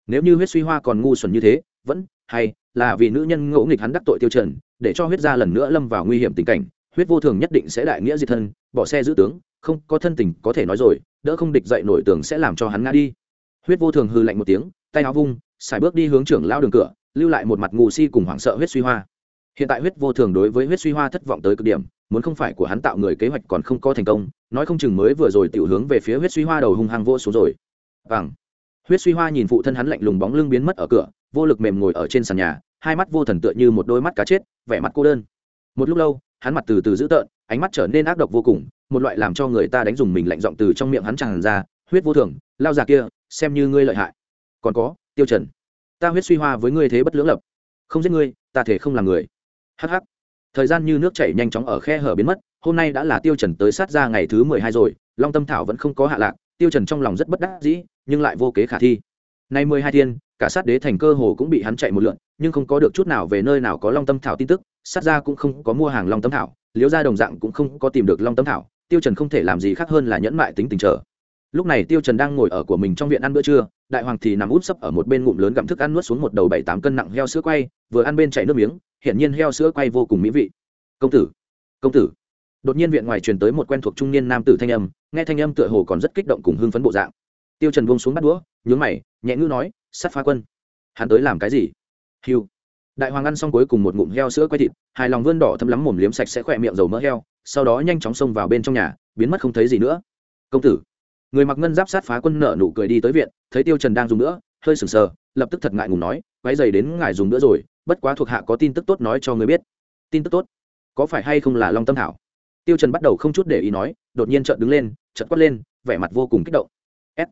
Nếu như huyết suy hoa còn ngu xuẩn như thế, vẫn, hay, là vì nữ nhân ngỗ nghịch hắn đắc tội tiêu trần, để cho huyết gia lần nữa lâm vào nguy hiểm tình cảnh, huyết vô thường nhất định sẽ đại nghĩa diệt thân, bỏ xe giữ tướng, không, có thân tình có thể nói rồi, đỡ không địch dậy nổi tưởng sẽ làm cho hắn ngã đi. Huyết vô thường hư lạnh một tiếng, tay áo vung xài bước đi hướng trưởng lao đường cửa, lưu lại một mặt ngù si cùng hoảng sợ huyết suy hoa hiện tại huyết vô thường đối với huyết suy hoa thất vọng tới cực điểm, muốn không phải của hắn tạo người kế hoạch còn không có thành công, nói không chừng mới vừa rồi tiểu hướng về phía huyết suy hoa đầu hung hăng vô xuống rồi. Vàng huyết suy hoa nhìn phụ thân hắn lạnh lùng bóng lưng biến mất ở cửa, vô lực mềm ngồi ở trên sàn nhà, hai mắt vô thần tựa như một đôi mắt cá chết, vẻ mặt cô đơn. Một lúc lâu, hắn mặt từ từ dữ tợn, ánh mắt trở nên ác độc vô cùng, một loại làm cho người ta đánh dùng mình lạnh giọng từ trong miệng hắn tràn ra, huyết vô thường, lao già kia, xem như ngươi lợi hại. Còn có, tiêu trần, ta huyết suy hoa với ngươi thế bất lưỡng lập. Không giết ngươi, ta thể không làm người hắc hắc. Thời gian như nước chảy nhanh chóng ở khe hở biến mất, hôm nay đã là tiêu trần tới sát ra ngày thứ mười hai rồi, long tâm thảo vẫn không có hạ lạc, tiêu trần trong lòng rất bất đắc dĩ, nhưng lại vô kế khả thi. Nay mười hai thiên, cả sát đế thành cơ hồ cũng bị hắn chạy một lượn, nhưng không có được chút nào về nơi nào có long tâm thảo tin tức, sát ra cũng không có mua hàng long tâm thảo, liễu gia đồng dạng cũng không có tìm được long tâm thảo, tiêu trần không thể làm gì khác hơn là nhẫn mại tính tình trở lúc này tiêu trần đang ngồi ở của mình trong viện ăn bữa trưa đại hoàng thì nằm út sấp ở một bên ngụm lớn gặm thức ăn nuốt xuống một đầu bảy tám cân nặng heo sữa quay, vừa ăn bên chảy nước miếng hiện nhiên heo sữa quay vô cùng mỹ vị. Công tử công tử. Đột nhiên viện ngoài truyền tới một quen thuộc trung niên nam tử thanh âm, nghe thanh âm tựa hồ còn rất kích động cùng hưng phấn bộ dạng. Tiêu trần buông xuống bắt đũa, nhướng mày, nhẹ ngữ nói, sát phá quân, hắn tới làm cái gì? Hiu đại hoàng ăn xong cuối cùng một ngụm heo sữa quay thịt, hài lòng vươn đỏ thấm lắm mồm liếm sạch sẽ khỏe miệng dầu mỡ heo, sau đó nhanh chóng xông vào bên trong nhà, biến mất không thấy gì nữa. Công tử người mặc ngân giáp sát phá quân nợ nụ cười đi tới viện, thấy tiêu trần đang dùng nữa, hơi sừng sờ, lập tức thật ngại ngùng nói quay giày đến ngài dùng nữa rồi, bất quá thuộc hạ có tin tức tốt nói cho người biết. Tin tức tốt? Có phải hay không là long tâm thảo? Tiêu trần bắt đầu không chút để ý nói, đột nhiên chợt đứng lên, chợt quát lên, vẻ mặt vô cùng kích động. S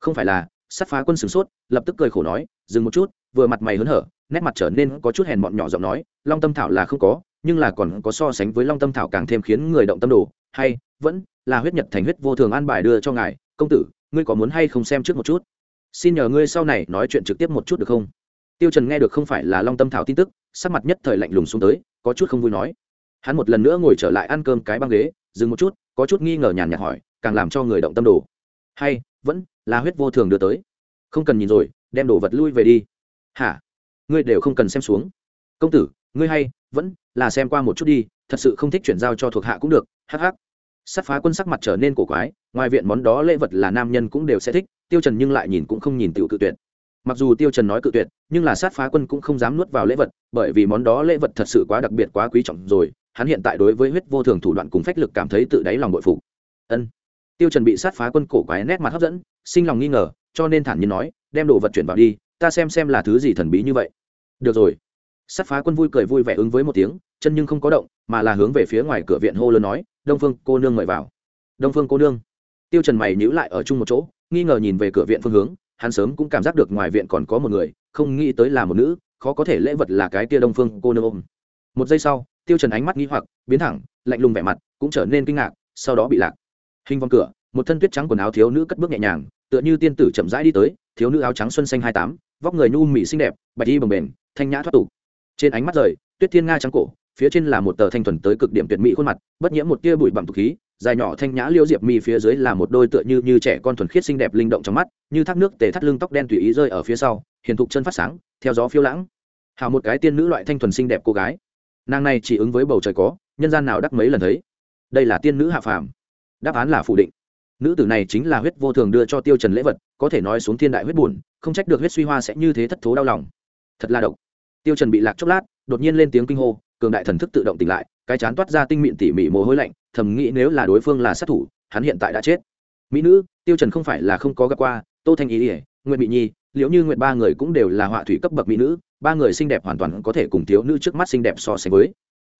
không phải là, sát phá quân sửng sốt, lập tức cười khổ nói, dừng một chút, vừa mặt mày hớn hở, nét mặt trở nên có chút hèn mọn nhỏ giọng nói, long tâm thảo là không có, nhưng là còn có so sánh với long tâm thảo càng thêm khiến người động tâm đồ, hay, vẫn là huyết nhật thành huyết vô thường an bài đưa cho ngài công tử, ngươi có muốn hay không xem trước một chút? Xin nhờ ngươi sau này nói chuyện trực tiếp một chút được không? Tiêu trần nghe được không phải là long tâm thảo tin tức, sắc mặt nhất thời lạnh lùng xuống tới, có chút không vui nói. Hắn một lần nữa ngồi trở lại ăn cơm cái băng ghế, dừng một chút, có chút nghi ngờ nhàn nhạt hỏi, càng làm cho người động tâm đồ. Hay, vẫn là huyết vô thường đưa tới. Không cần nhìn rồi, đem đồ vật lui về đi. Hả? Ngươi đều không cần xem xuống. Công tử, ngươi hay vẫn là xem qua một chút đi, thật sự không thích chuyển giao cho thuộc hạ cũng được, hắc hắc sát phá quân sắc mặt trở nên cổ quái, ngoài viện món đó lễ vật là nam nhân cũng đều sẽ thích, tiêu trần nhưng lại nhìn cũng không nhìn tiểu cự tuyệt. Mặc dù tiêu trần nói cự tuyệt, nhưng là sát phá quân cũng không dám nuốt vào lễ vật, bởi vì món đó lễ vật thật sự quá đặc biệt quá quý trọng rồi, hắn hiện tại đối với huyết vô thường thủ đoạn cùng phách lực cảm thấy tự đáy lòng bội phục. Ân. Tiêu trần bị sát phá quân cổ quái nét mặt hấp dẫn, sinh lòng nghi ngờ, cho nên thản nhiên nói, đem đồ vật chuyển vào đi, ta xem xem là thứ gì thần bí như vậy. Được rồi. Sát phá quân vui cười vui vẻ ứng với một tiếng, chân nhưng không có động, mà là hướng về phía ngoài cửa viện hô lớn nói đông phương cô nương mời vào. Đông phương cô nương. Tiêu trần mày nhíu lại ở chung một chỗ, nghi ngờ nhìn về cửa viện phương hướng, hắn sớm cũng cảm giác được ngoài viện còn có một người, không nghĩ tới là một nữ, khó có thể lễ vật là cái kia đông phương cô nương ôm. Một giây sau, tiêu trần ánh mắt nghi hoặc, biến thẳng, lạnh lùng vẻ mặt, cũng trở nên kinh ngạc, sau đó bị lạc. Hình vòng cửa, một thân tuyết trắng quần áo thiếu nữ cất bước nhẹ nhàng, tựa như tiên tử chậm rãi đi tới, thiếu nữ áo trắng xuân xanh hai tám, vóc người nhu mỹ xinh đẹp, bạch y bồng bềnh, thanh nhã thoát tục. Trên ánh mắt rời, tuyết thiên nga trắng cổ phía trên là một tờ thanh thuần tới cực điểm tuyệt mỹ khuôn mặt, bất nhiễm một tia bụi bặm tục khí, dài nhỏ thanh nhã liêu diệp mi phía dưới là một đôi tựa như như trẻ con thuần khiết xinh đẹp linh động trong mắt, như thác nước tề thắt lưng tóc đen tùy ý rơi ở phía sau, hiền thục chân phát sáng, theo gió phiêu lãng. Hào một cái tiên nữ loại thanh thuần xinh đẹp cô gái. Nàng này chỉ ứng với bầu trời có, nhân gian nào đắc mấy lần thấy. Đây là tiên nữ hạ phàm. Đáp án là phủ định. Nữ tử này chính là huyết vô thường đưa cho tiêu trần lễ vật, có thể nói xuống thiên đại huyết buồn, không trách được huyết suy hoa sẽ như thế thất thố đau lòng. Thật là độc. Tiêu trần bị lạc chốc lát, đột nhiên lên tiếng kinh hô cường đại thần thức tự động tỉnh lại, cái chán toát ra tinh mịn tỉ mỉ mồ hôi lạnh, thầm nghĩ nếu là đối phương là sát thủ, hắn hiện tại đã chết. Mỹ nữ, tiêu trần không phải là không có gặp qua, tô thanh ý ỉa nguyệt mỹ nhi liễu như nguyệt ba người cũng đều là họa thủy cấp bậc mỹ nữ, ba người xinh đẹp hoàn toàn có thể cùng thiếu nữ trước mắt xinh đẹp so sánh với.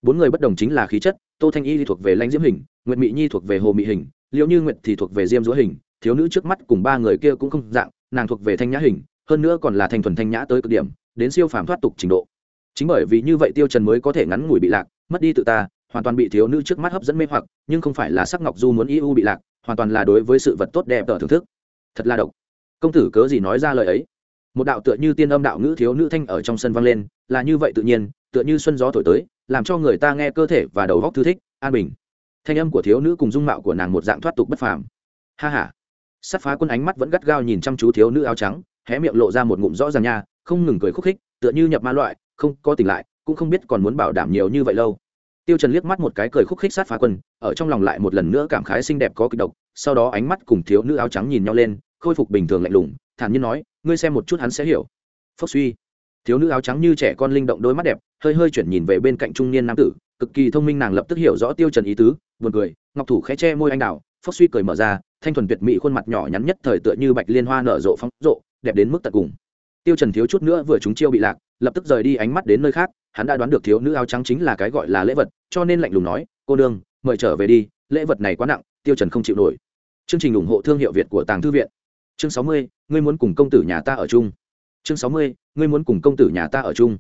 Bốn người bất đồng chính là khí chất, tô thanh y thì thuộc về lãnh diễm hình, nguyệt mỹ nhi thuộc về hồ mỹ hình liễu như nguyệt thì thuộc về diêm dúa hình, thiếu nữ trước mắt cùng ba người kia cũng không dạng, nàng thuộc về thanh nhã hình, hơn nữa còn là thanh thuần thanh nhã tới cực điểm, đến siêu phàm thoát tục trình độ chính bởi vì như vậy tiêu trần mới có thể ngắn ngủi bị lạc, mất đi tự ta, hoàn toàn bị thiếu nữ trước mắt hấp dẫn mê hoặc, nhưng không phải là sắc ngọc du muốn yêu bị lạc, hoàn toàn là đối với sự vật tốt đẹp ở thưởng thức. Thật là độc. Công tử cớ gì nói ra lời ấy? Một đạo tựa như tiên âm đạo ngữ thiếu nữ thanh ở trong sân vang lên, là như vậy tự nhiên, tựa như xuân gió thổi tới, làm cho người ta nghe cơ thể và đầu góc thư thích, an bình. Thanh âm của thiếu nữ cùng dung mạo của nàng một dạng thoát tục bất phàm. Ha ha. Sắt phá quân ánh mắt vẫn gắt gao nhìn chăm chú thiếu nữ áo trắng, hé miệng lộ ra một ngụm rõ ràng nha, không ngừng cười khúc khích, tựa như nhập ma loại không có tỉnh lại, cũng không biết còn muốn bảo đảm nhiều như vậy lâu. Tiêu trần liếc mắt một cái cười khúc khích sát phá quân, ở trong lòng lại một lần nữa cảm khái xinh đẹp có kịch độc, sau đó ánh mắt cùng thiếu nữ áo trắng nhìn nhau lên, khôi phục bình thường lạnh lùng, thản nhiên nói, ngươi xem một chút hắn sẽ hiểu. Phốc suy. Thiếu nữ áo trắng như trẻ con linh động đôi mắt đẹp, hơi hơi chuyển nhìn về bên cạnh trung niên nam tử, cực kỳ thông minh nàng lập tức hiểu rõ tiêu trần ý tứ, buồn cười, ngọc thủ khẽ che môi anh đào, phốc suy cười mở ra, thanh thuần tuyệt mỹ khuôn mặt nhỏ nhắn nhất thời tựa như bạch liên hoa nở rộ phóng rộ, đẹp đến mức tận cùng. Tiêu trần thiếu chút nữa vừa chúng chiêu bị lạc lập tức rời đi ánh mắt đến nơi khác, hắn đã đoán được thiếu nữ áo trắng chính là cái gọi là lễ vật, cho nên lạnh lùng nói, cô đương mời trở về đi, lễ vật này quá nặng, tiêu trần không chịu nổi. Chương trình ủng hộ thương hiệu việt của tàng thư viện. Chương sáu mươi, ngươi muốn cùng công tử nhà ta ở chung. Chương sáu mươi, ngươi muốn cùng công tử nhà ta ở chung.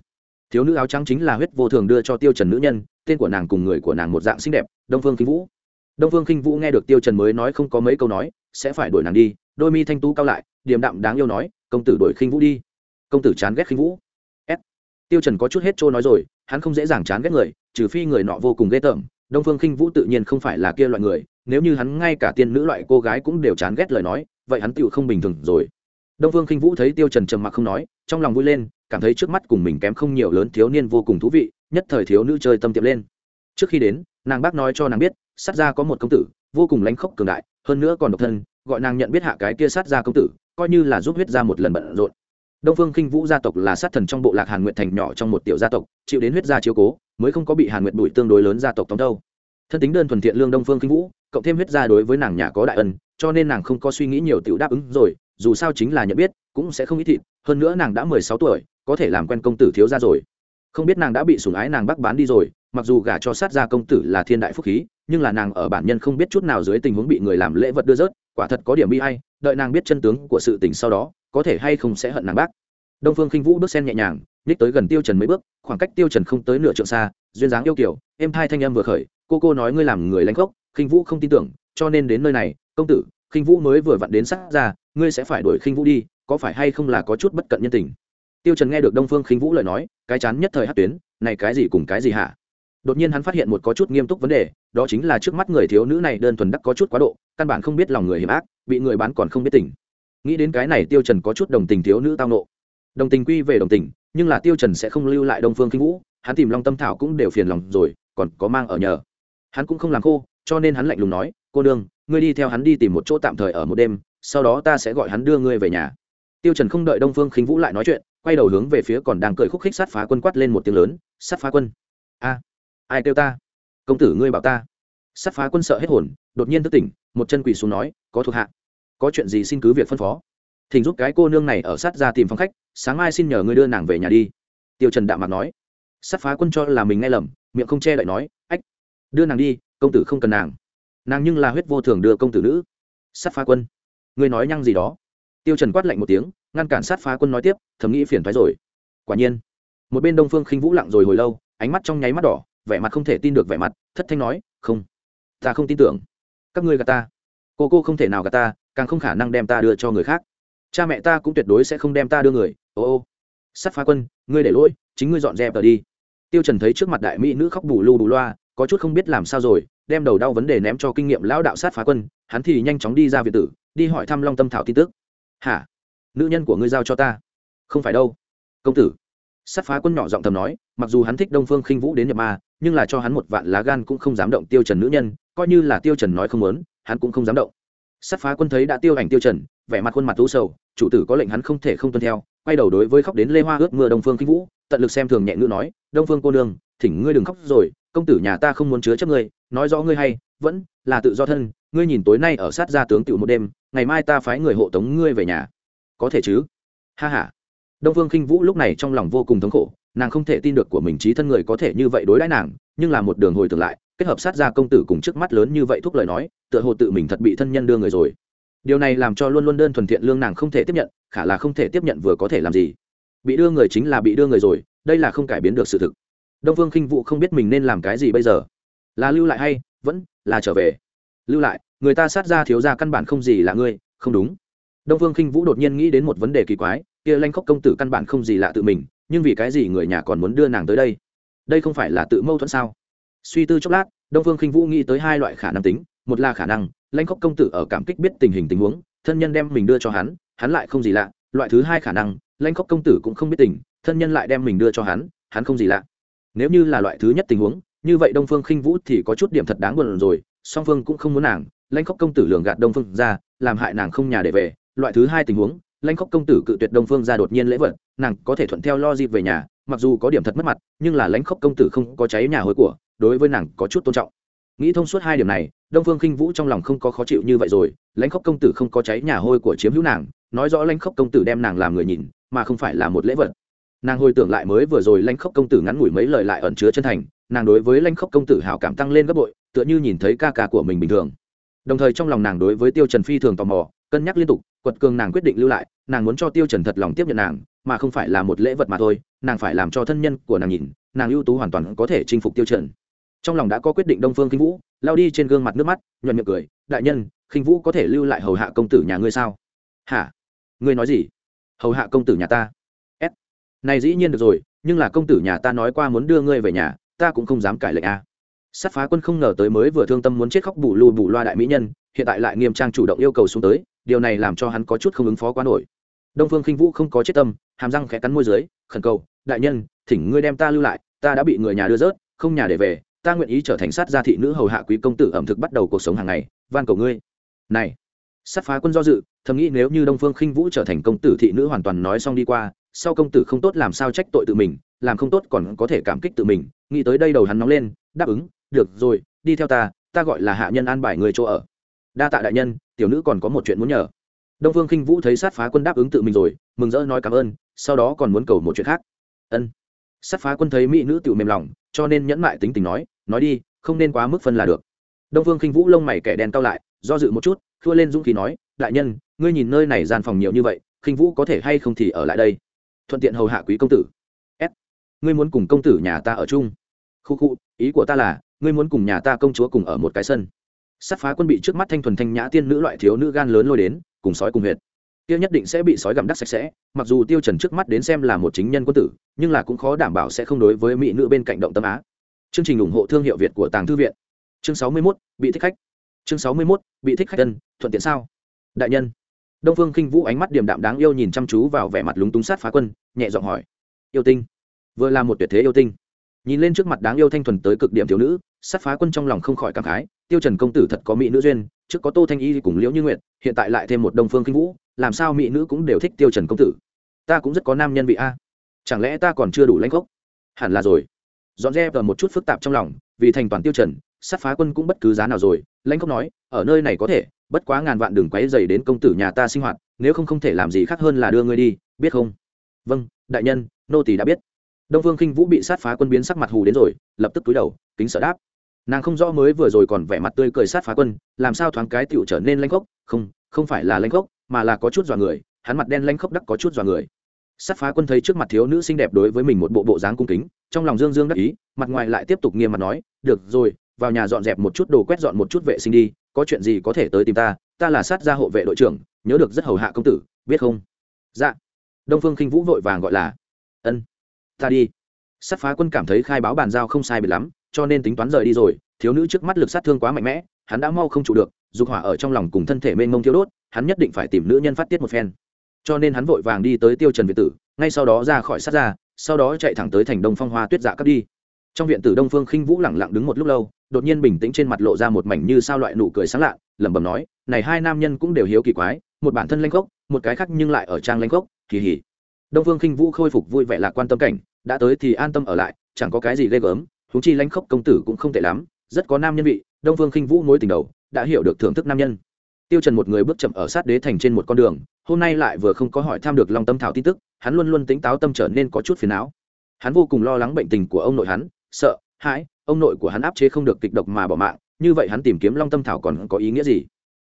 Thiếu nữ áo trắng chính là huyết vô thường đưa cho tiêu trần nữ nhân, tên của nàng cùng người của nàng một dạng xinh đẹp, đông phương kinh vũ. Đông phương kinh vũ nghe được tiêu trần mới nói không có mấy câu nói, sẽ phải đuổi nàng đi. Đôi mi thanh tú cao lại, điềm đạm đáng yêu nói, công tử đuổi khinh vũ đi. Công tử chán ghét khinh vũ tiêu trần có chút hết trôi nói rồi, hắn không dễ dàng chán ghét người, trừ phi người nọ vô cùng ghê tởm, đông phương khinh vũ tự nhiên không phải là kia loại người, nếu như hắn ngay cả tiên nữ loại cô gái cũng đều chán ghét lời nói, vậy hắn tựu không bình thường rồi. Đông phương khinh vũ thấy tiêu trần trầm mặc không nói, trong lòng vui lên, cảm thấy trước mắt cùng mình kém không nhiều lớn thiếu niên vô cùng thú vị, nhất thời thiếu nữ chơi tâm tiệm lên. Trước khi đến, nàng bác nói cho nàng biết, sát gia có một công tử, vô cùng lãnh khốc cường đại, hơn nữa còn độc thân, gọi nàng nhận biết hạ cái kia sát gia công tử, coi như là giúp huyết ra một lần bận rộn đông phương khinh vũ gia tộc là sát thần trong bộ lạc hàn nguyện thành nhỏ trong một tiểu gia tộc, chịu đến huyết gia chiếu cố, mới không có bị hàn nguyện đuổi tương đối lớn gia tộc tống đâu. Thân tính đơn thuần thiện lương đông phương khinh vũ, cộng thêm huyết gia đối với nàng nhà có đại ân, cho nên nàng không có suy nghĩ nhiều tiểu đáp ứng rồi, dù sao chính là nhận biết, cũng sẽ không ít thịt, hơn nữa nàng đã mười sáu tuổi, có thể làm quen công tử thiếu gia rồi. Không biết nàng đã bị sủng ái nàng bắc bán đi rồi, mặc dù gả cho sát gia công tử là thiên đại phúc khí, nhưng là nàng ở bản nhân không biết chút nào dưới tình huống bị người làm lễ vật đưa rớt, quả thật có điểm bi hay đợi nàng biết chân tướng của sự tình sau đó, có thể hay không sẽ hận nàng bác. Đông phương khinh vũ bước sen nhẹ nhàng, nhích tới gần tiêu trần mấy bước, khoảng cách tiêu trần không tới nửa trượng xa, duyên dáng yêu kiều em hai thanh âm vừa khởi, cô cô nói ngươi làm người lãnh gốc, khinh vũ không tin tưởng, cho nên đến nơi này, công tử, khinh vũ mới vừa vặn đến sát ra, ngươi sẽ phải đuổi khinh vũ đi, có phải hay không là có chút bất cận nhân tình? Tiêu trần nghe được đông phương khinh vũ lời nói, cái chán nhất thời hất tuyến, này cái gì cùng cái gì hả? Đột nhiên hắn phát hiện một có chút nghiêm túc vấn đề, đó chính là trước mắt người thiếu nữ này đơn thuần đắc có chút quá độ, căn bản không biết lòng người hiểm ác bị người bán còn không biết tỉnh nghĩ đến cái này tiêu trần có chút đồng tình thiếu nữ tao nộ. Đồng tình quy về đồng tình, nhưng là tiêu trần sẽ không lưu lại đông phương kinh vũ, hắn tìm long tâm thảo cũng đều phiền lòng rồi, còn có mang ở nhờ. Hắn cũng không làm khô, cho nên hắn lạnh lùng nói, cô đương ngươi đi theo hắn đi tìm một chỗ tạm thời ở một đêm, sau đó ta sẽ gọi hắn đưa ngươi về nhà. Tiêu trần không đợi đông phương khinh vũ lại nói chuyện, quay đầu hướng về phía còn đang cười khúc khích sát phá quân quát lên một tiếng lớn, sát phá quân. A, ai kêu ta? Công tử ngươi bảo ta. Sát phá quân sợ hết hồn, đột nhiên thức tỉnh, một chân quỳ xuống nói có thuộc hạ. Có chuyện gì xin cứ việc phân phó. Thỉnh giúp cái cô nương này ở sát ra tìm phòng khách, sáng mai xin nhờ ngươi đưa nàng về nhà đi. Tiêu trần đạm mặt nói. Sát phá quân cho là mình nghe lầm, miệng không che lại nói, ách, đưa nàng đi, công tử không cần nàng. Nàng nhưng là huyết vô thường đưa công tử nữ. Sát phá quân, ngươi nói nhăng gì đó? Tiêu trần quát lạnh một tiếng, ngăn cản sát phá quân nói tiếp, thầm nghĩ phiền thoái rồi. Quả nhiên, một bên đông phương khinh vũ lặng rồi hồi lâu, ánh mắt trong nháy mắt đỏ, vẻ mặt không thể tin được vẻ mặt, thất thanh nói, không, ta không tin tưởng. Các ngươi gạt ta cô cô không thể nào gạt ta, càng không khả năng đem ta đưa cho người khác. Cha mẹ ta cũng tuyệt đối sẽ không đem ta đưa người. Ô ô. Sắt phá quân, ngươi để lỗi, chính ngươi dọn dẹp tờ đi. Tiêu trần thấy trước mặt đại mỹ nữ khóc bù lu bù loa, có chút không biết làm sao rồi, đem đầu đau vấn đề ném cho kinh nghiệm lão đạo sát phá quân, hắn thì nhanh chóng đi ra viện tử, đi hỏi thăm long tâm thảo tin tức. Hả? Nữ nhân của ngươi giao cho ta? Không phải đâu. Công tử. Sát phá quân nhỏ giọng thầm nói, mặc dù hắn thích đông phương khinh vũ đến nhập ma, nhưng là cho hắn một vạn lá gan cũng không dám động tiêu trần nữ nhân, coi như là tiêu trần nói không muốn hắn cũng không dám động. Sát phá quân thấy đã tiêu ảnh tiêu trần, vẻ mặt khuôn mặt u sầu, chủ tử có lệnh hắn không thể không tuân theo, quay đầu đối với khóc đến lê hoa ướt mưa đông phương kinh vũ, tận lực xem thường nhẹ ngữ nói, đông phương cô nương, thỉnh ngươi đừng khóc rồi, công tử nhà ta không muốn chứa chấp ngươi, nói rõ ngươi hay, vẫn là tự do thân, ngươi nhìn tối nay ở sát gia tướng tiểu một đêm, ngày mai ta phái người hộ tống ngươi về nhà. Có thể chứ. Ha ha. Đông phương kinh vũ lúc này trong lòng vô cùng thống khổ, nàng không thể tin được của mình trí thân người có thể như vậy đối đãi nàng, nhưng là một đường hồi tưởng lại kết hợp sát gia công tử cùng trước mắt lớn như vậy thúc lời nói, tựa hồ tự mình thật bị thân nhân đưa người rồi. Điều này làm cho luôn luôn đơn thuần thiện lương nàng không thể tiếp nhận, khả là không thể tiếp nhận vừa có thể làm gì. Bị đưa người chính là bị đưa người rồi, đây là không cải biến được sự thực. Đông phương khinh vũ không biết mình nên làm cái gì bây giờ. Là lưu lại hay, vẫn là trở về? Lưu lại, người ta sát ra thiếu ra căn bản không gì là ngươi, không đúng. Đông phương khinh vũ đột nhiên nghĩ đến một vấn đề kỳ quái, kia lanh khóc công tử căn bản không gì lạ tự mình, nhưng vì cái gì người nhà còn muốn đưa nàng tới đây? Đây không phải là tự mâu thuẫn sao? Suy tư chốc lát, đông phương khinh vũ nghĩ tới hai loại khả năng tính, một là khả năng, lãnh khóc công tử ở cảm kích biết tình hình tình huống, thân nhân đem mình đưa cho hắn hắn lại không gì lạ, loại thứ hai khả năng, lãnh khóc công tử cũng không biết tình, thân nhân lại đem mình đưa cho hắn hắn không gì lạ. Nếu như là loại thứ nhất tình huống, như vậy đông phương khinh vũ thì có chút điểm thật đáng buồn rồi, song phương cũng không muốn nàng, lãnh khóc công tử lường gạt đông phương ra, làm hại nàng không nhà để về, loại thứ hai tình huống, lãnh khóc công tử cự tuyệt đông phương ra đột nhiên lễ vật, nàng có thể thuận theo lo dịp về nhà, mặc dù có điểm thật mất mặt, nhưng là lãnh khóc công tử không có cháy nhà hối của đối với nàng có chút tôn trọng. Nghĩ thông suốt hai điểm này, đông phương khinh vũ trong lòng không có khó chịu như vậy rồi, lãnh khóc công tử không có cháy nhà hôi của chiếm hữu nàng, nói rõ lãnh khóc công tử đem nàng làm người nhìn, mà không phải là một lễ vật. Nàng hồi tưởng lại mới vừa rồi lãnh khóc công tử ngắn ngủi mấy lời lại ẩn chứa chân thành, nàng đối với lãnh khóc công tử hào cảm tăng lên gấp bội, tựa như nhìn thấy ca ca của mình bình thường. Đồng thời trong lòng nàng đối với tiêu trần phi thường tò mò, cân nhắc liên tục, quật cường nàng quyết định lưu lại, nàng muốn cho tiêu trần thật lòng tiếp nhận nàng, mà không phải là một lễ vật mà thôi, nàng phải làm cho thân nhân của nàng nhìn, nàng ưu tú hoàn toàn có thể chinh phục tiêu trần trong lòng đã có quyết định đông phương khinh vũ, lao đi trên gương mặt nước mắt, nhuận miệng cười, đại nhân khinh vũ có thể lưu lại hầu hạ công tử nhà ngươi sao? Hả? Ngươi nói gì? Hầu hạ công tử nhà ta. S này dĩ nhiên được rồi, nhưng là công tử nhà ta nói qua muốn đưa ngươi về nhà, ta cũng không dám cải lệnh a. Sát phá quân không ngờ tới mới vừa thương tâm muốn chết khóc bù lù bù loa đại mỹ nhân, hiện tại lại nghiêm trang chủ động yêu cầu xuống tới, điều này làm cho hắn có chút không ứng phó quá nổi. Đông phương khinh vũ không có chết tâm, hàm răng khẽ cắn môi dưới, khẩn cầu, đại nhân, thỉnh ngươi đem ta lưu lại, ta đã bị người nhà đưa rớt, không nhà để về ta nguyện ý trở thành sát gia thị nữ hầu hạ quý công tử ẩm thực bắt đầu cuộc sống hàng ngày, van cầu ngươi. Này, sát phá quân do dự, thầm nghĩ nếu như đông phương khinh vũ trở thành công tử thị nữ hoàn toàn nói xong đi qua, sau công tử không tốt làm sao trách tội tự mình, làm không tốt còn có thể cảm kích tự mình, nghĩ tới đây đầu hắn nóng lên, đáp ứng, được rồi, đi theo ta ta gọi là hạ nhân an bài người chỗ ở. Đa tạ đại nhân, tiểu nữ còn có một chuyện muốn nhờ. Đông phương khinh vũ thấy sát phá quân đáp ứng tự mình rồi, mừng rỡ nói cảm ơn, sau đó còn muốn cầu một chuyện khác. Ân. Sát phá quân thấy mỹ nữ tự mềm lòng cho nên nhẫn mại tính tình nói nói đi, không nên quá mức phân là được. Đông phương khinh vũ lông mày kẻ đen cao lại, do dự một chút thua lên dũng khí nói, đại nhân, ngươi nhìn nơi này gian phòng nhiều như vậy khinh vũ có thể hay không thì ở lại đây? Thuận tiện hầu hạ quý công tử. S ngươi muốn cùng công tử nhà ta ở chung? Khu khu, ý của ta là, ngươi muốn cùng nhà ta công chúa cùng ở một cái sân. Sát phá quân bị trước mắt thanh thuần thanh nhã tiên nữ loại thiếu nữ gan lớn lôi đến, cùng sói cùng huyệt tiêu nhất định sẽ bị sói gặm đắc sạch sẽ mặc dù tiêu trần trước mắt đến xem là một chính nhân quân tử nhưng là cũng khó đảm bảo sẽ không đối với mỹ nữ bên cạnh động tâm á. Chương trình ủng hộ thương hiệu việt của tàng thư viện. Chương sáu mươi 61, bị thích khách. Chương sáu mươi 61, bị thích khách tân thuận tiện sao? Đại nhân. Đông phương Kinh vũ ánh mắt điềm đạm đáng yêu nhìn chăm chú vào vẻ mặt lúng túng sát phá quân nhẹ giọng hỏi. Yêu tinh. Vừa là một tuyệt thế yêu tinh. Nhìn lên trước mặt đáng yêu thanh thuần tới cực điểm thiếu nữ sát phá quân trong lòng không khỏi cảm khái. Tiêu trần công tử thật có mỹ nữ duyên trước có tô thanh y cùng liễu như nguyện hiện tại lại thêm một đông phương kinh vũ làm sao mỹ nữ cũng đều thích tiêu trần công tử? Ta cũng rất có nam nhân vị a. Chẳng lẽ ta còn chưa đủ lãnh gốc hẳn là rồi. Dọn dẹp ở một chút phức tạp trong lòng, vì thành toàn tiêu trần, sát phá quân cũng bất cứ giá nào rồi. Lãnh gốc nói, ở nơi này có thể, bất quá ngàn vạn đường quấy dày đến công tử nhà ta sinh hoạt, nếu không không thể làm gì khác hơn là đưa ngươi đi, biết không? Vâng đại nhân, nô tỳ đã biết. Đông vương kinh vũ bị sát phá quân biến sắc mặt hù đến rồi, lập tức cúi đầu, kính sợ đáp. Nàng không rõ mới vừa rồi còn vẻ mặt tươi cười sát phá quân, làm sao thoáng cái tựu trở nên lanh khốc? Không không phải là lanh khốc, mà là có chút dọa người, hắn mặt đen lanh khốc đắc có chút dọa người. Sát phá quân thấy trước mặt thiếu nữ xinh đẹp đối với mình một bộ bộ dáng cung kính, trong lòng dương dương đắc ý, mặt ngoài lại tiếp tục nghiêm mặt nói, được rồi, vào nhà dọn dẹp một chút đồ quét dọn một chút vệ sinh đi, có chuyện gì có thể tới tìm ta ta là sát gia hộ vệ đội trưởng, nhớ được rất hầu hạ công tử, biết không? Dạ. Đông phương khinh vũ vội vàng gọi là, ân, ta đi. Sát phá quân cảm thấy khai báo bàn giao không sai biệt lắm, cho nên tính toán rời đi rồi, thiếu nữ trước mắt lực sát thương quá mạnh mẽ hắn đã mau không trụ được, dục hỏa ở trong lòng cùng thân thể mênh mông thiếu đốt, hắn nhất định phải tìm nữ nhân phát tiết một phen. Cho nên hắn vội vàng đi tới tiêu trần việt tử, ngay sau đó ra khỏi sát ra, sau đó chạy thẳng tới thành đông phong hoa tuyết dạ cấp đi. Trong viện tử đông phương khinh vũ lặng lặng đứng một lúc lâu, đột nhiên bình tĩnh trên mặt lộ ra một mảnh như sao loại nụ cười sáng lạ, lẩm bẩm nói, này hai nam nhân cũng đều hiếu kỳ quái, một bản thân lanh gốc, một cái khác nhưng lại ở trang lanh gốc, kỳ hỉ. Đông phương khinh vũ khôi phục vui vẻ lạc quan tâm cảnh, đã tới thì an tâm ở lại, chẳng có cái gì ghê gớm thú chi lãnh khốc công tử cũng không tệ lắm, rất có nam nhân vị đông phương khinh vũ mối tình đầu, đã hiểu được thưởng thức nam nhân. Tiêu trần một người bước chậm ở sát đế thành trên một con đường, hôm nay lại vừa không có hỏi tham được long tâm thảo tin tức, hắn luôn luôn tính táo tâm trở nên có chút phiền não. Hắn vô cùng lo lắng bệnh tình của ông nội hắn, sợ, hãi, ông nội của hắn áp chế không được kịch độc mà bỏ mạng, như vậy hắn tìm kiếm long tâm thảo còn có ý nghĩa gì?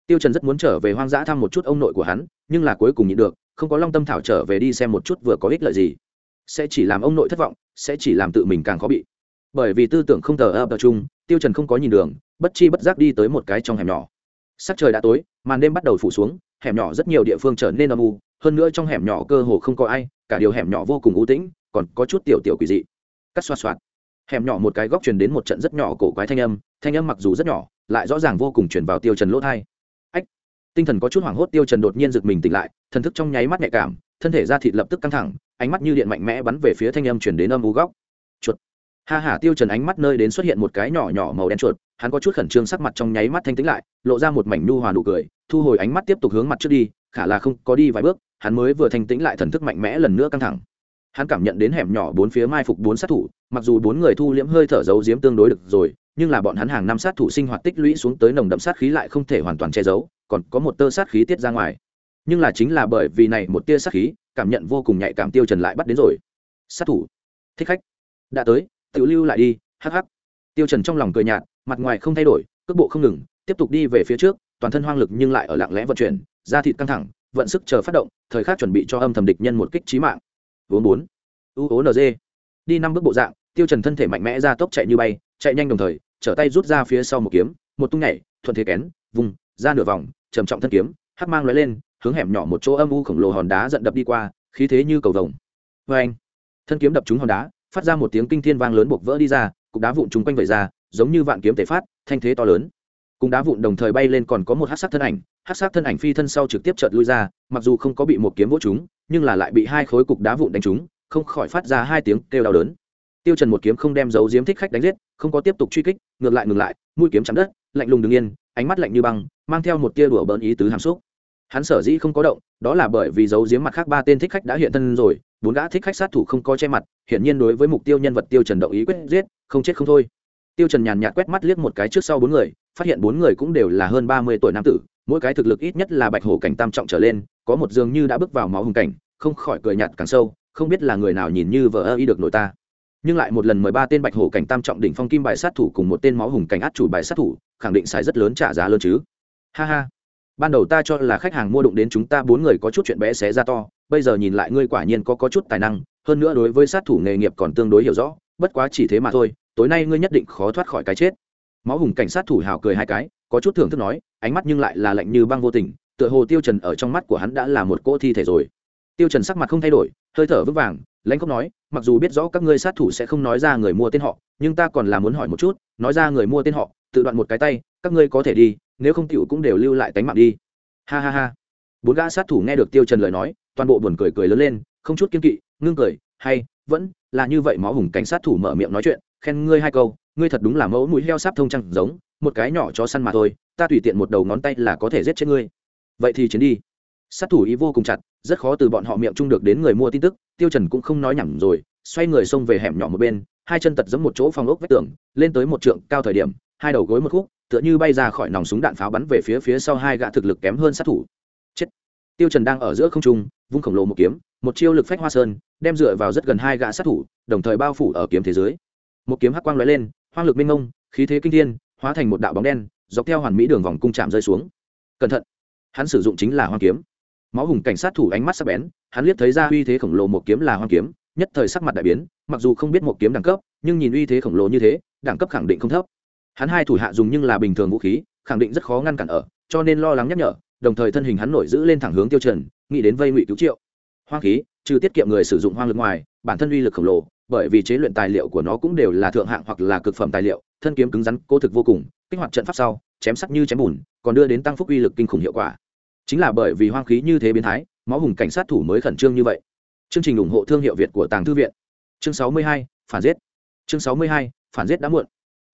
Tiêu trần rất muốn trở về hoang dã thăm một chút ông nội của hắn, nhưng là cuối cùng nhịn được, không có long tâm thảo trở về đi xem một chút vừa có ích lợi gì. Sẽ chỉ làm ông nội thất vọng, sẽ chỉ làm tự mình càng khó bị. Bởi vì tư tưởng không tờ ơ tập trung tiêu trần không có nhìn đường, bất chi bất giác đi tới một cái trong hẻm nhỏ. Sắc trời đã tối, màn đêm bắt đầu phủ xuống, hẻm nhỏ rất nhiều địa phương trở nên âm u, hơn nữa trong hẻm nhỏ cơ hồ không có ai, cả điều hẻm nhỏ vô cùng u tĩnh, còn có chút tiểu tiểu quỷ dị. Cắt xoa xoạt. Hẻm nhỏ một cái góc truyền đến một trận rất nhỏ cổ quái thanh âm thanh âm mặc dù rất nhỏ, lại rõ ràng vô cùng truyền vào tiêu trần lỗ thai. Ách! Tinh thần có chút hoảng hốt, tiêu trần đột nhiên giật mình tỉnh lại, thần thức trong nháy mắt nhạy cảm, thân thể ra thịt lập tức căng thẳng, ánh mắt như điện mạnh mẽ bắn về phía thanh âm truyền đến âm u góc ha ha, tiêu trần ánh mắt nơi đến xuất hiện một cái nhỏ nhỏ màu đen chuột, hắn có chút khẩn trương sắc mặt trong nháy mắt thanh tĩnh lại, lộ ra một mảnh nu hòa nụ cười, thu hồi ánh mắt tiếp tục hướng mặt trước đi, khả là không có đi vài bước, hắn mới vừa thanh tĩnh lại thần thức mạnh mẽ lần nữa căng thẳng. Hắn cảm nhận đến hẻm nhỏ bốn phía mai phục bốn sát thủ, mặc dù bốn người thu liễm hơi thở giấu giếm tương đối được rồi, nhưng là bọn hắn hàng năm sát thủ sinh hoạt tích lũy xuống tới nồng đậm sát khí lại không thể hoàn toàn che giấu, còn có một tơ sát khí tiết ra ngoài. Nhưng là chính là bởi vì này một tia sát khí, cảm nhận vô cùng nhạy cảm tiêu trần lại bắt đến rồi. Sát thủ. Thích khách. Đã tới tự lưu lại đi, hắc hắc. Tiêu trần trong lòng cười nhạt, mặt ngoài không thay đổi, cước bộ không ngừng, tiếp tục đi về phía trước, toàn thân hoang lực nhưng lại ở lặng lẽ vận chuyển, da thịt căng thẳng, vận sức chờ phát động, thời khắc chuẩn bị cho âm thầm địch nhân một kích chí mạng. Vốn bốn, u ố nd đi năm bước bộ dạng, tiêu trần thân thể mạnh mẽ ra tốc chạy như bay, chạy nhanh đồng thời, trở tay rút ra phía sau một kiếm, một tung nhảy, thuận thế kén, vùng, ra nửa vòng, trầm trọng thân kiếm, hắc mang lóe lên, hướng hẻm nhỏ một chỗ âm u khổng lồ hòn đá giận đập đi qua, khí thế như cầu vồng. Vê anh thân kiếm đập trúng hòn đá phát ra một tiếng kinh thiên vang lớn buộc vỡ đi ra, cục đá vụn chung quanh vẩy ra, giống như vạn kiếm thể phát, thanh thế to lớn. Cùng đá vụn đồng thời bay lên còn có một hát sắc thân ảnh hát sắc thân ảnh phi thân sau trực tiếp chợt lui ra, mặc dù không có bị một kiếm vỗ chúng nhưng là lại bị hai khối cục đá vụn đánh trúng, không khỏi phát ra hai tiếng kêu đau đớn. Tiêu trần một kiếm không đem giấu diếm thích khách đánh giết, không có tiếp tục truy kích, ngược lại ngừng lại, mũi kiếm chạm đất, lạnh lùng đứng yên, ánh mắt lạnh như băng, mang theo một tia đùa bỡn ý tứ hàm xúc hắn sở dĩ không có động, đó là bởi vì dấu diếm mặt khác ba tên thích khách đã hiện thân rồi, bốn gã thích khách sát thủ không có che mặt, hiển nhiên đối với mục tiêu nhân vật tiêu trần động ý quyết giết, không chết không thôi. Tiêu trần nhàn nhạt quét mắt liếc một cái trước sau bốn người, phát hiện bốn người cũng đều là hơn ba mươi tuổi nam tử, mỗi cái thực lực ít nhất là bạch hổ cảnh tam trọng trở lên, có một dường như đã bước vào máu hùng cảnh, không khỏi cười nhạt càng sâu, không biết là người nào nhìn như vợ ơ y được nội ta. Nhưng lại một lần mười ba tên bạch hổ cảnh tam trọng đỉnh phong kim bài sát thủ cùng một tên máu hùng cảnh át chủ bài sát thủ, khẳng định xài rất lớn trả giá lớn chứ. Ha ha ban đầu ta cho là khách hàng mua đụng đến chúng ta bốn người có chút chuyện bé xé ra to, bây giờ nhìn lại ngươi quả nhiên có có chút tài năng, hơn nữa đối với sát thủ nghề nghiệp còn tương đối hiểu rõ, bất quá chỉ thế mà thôi, tối nay ngươi nhất định khó thoát khỏi cái chết. Máu hùng cảnh sát thủ hào cười hai cái, có chút thưởng thức nói, ánh mắt nhưng lại là lạnh như băng vô tình, tựa hồ tiêu trần ở trong mắt của hắn đã là một cỗ thi thể rồi. Tiêu trần sắc mặt không thay đổi, hơi thở vững vàng, lãnh không nói, mặc dù biết rõ các ngươi sát thủ sẽ không nói ra người mua tên họ, nhưng ta còn là muốn hỏi một chút, nói ra người mua tên họ, tự đoạn một cái tay, các ngươi có thể đi nếu không tiểu cũng đều lưu lại tánh mạng đi. Ha ha ha. Bốn gã sát thủ nghe được tiêu trần lời nói, toàn bộ buồn cười cười lớn lên, không chút kiên kỵ, ngưng cười, hay, vẫn là như vậy máu hùng cảnh sát thủ mở miệng nói chuyện, khen ngươi hai câu, ngươi thật đúng là mẫu mũi heo sáp thông trăng giống, một cái nhỏ chó săn mà thôi, ta tùy tiện một đầu ngón tay là có thể giết chết ngươi. Vậy thì chiến đi. Sát thủ ý vô cùng chặt, rất khó từ bọn họ miệng chung được đến người mua tin tức, tiêu trần cũng không nói nhảm rồi, xoay người xông về hẻm nhỏ một bên, hai chân tật giẫm một chỗ phòng ốc vách tường, lên tới một trượng cao thời điểm, hai đầu gối một khúc tựa như bay ra khỏi nòng súng đạn pháo bắn về phía phía sau hai gã thực lực kém hơn sát thủ. Chết. Tiêu trần đang ở giữa không trung, vung khổng lồ một kiếm, một chiêu lực phách hoa sơn, đem dựa vào rất gần hai gã sát thủ, đồng thời bao phủ ở kiếm thế giới một kiếm hắc quang lóe lên, hoang lực minh ngông khí thế kinh thiên, hóa thành một đạo bóng đen, dọc theo hoàn mỹ đường vòng cung chạm rơi xuống. Cẩn thận. Hắn sử dụng chính là hoang kiếm. Máu hùng cảnh sát thủ ánh mắt sắc bén, hắn liếc thấy ra uy thế khổng lồ một kiếm là hoang kiếm, nhất thời sắc mặt đại biến, mặc dù không biết một kiếm đẳng cấp, nhưng nhìn uy thế khổng lồ như thế, đẳng cấp khẳng định không thấp hắn hai thủ hạ dùng nhưng là bình thường vũ khí khẳng định rất khó ngăn cản ở cho nên lo lắng nhắc nhở đồng thời thân hình hắn nổi giữ lên thẳng hướng tiêu trần nghĩ đến vây ngụy cứu triệu. Hoang khí trừ tiết kiệm người sử dụng hoang lực ngoài bản thân uy lực khổng lồ bởi vì chế luyện tài liệu của nó cũng đều là thượng hạng hoặc là cực phẩm tài liệu thân kiếm cứng rắn cố thực vô cùng kích hoạt trận pháp sau chém sắc như chém bùn còn đưa đến tăng phúc uy lực kinh khủng hiệu quả. Chính là bởi vì hoang khí như thế biến thái máu hùng cảnh sát thủ mới khẩn trương như vậy. Chương trình ủng hộ thương hiệu việt của tàng thư viện. Chương 62, phản giết. Chương 62, phản giết đã muộn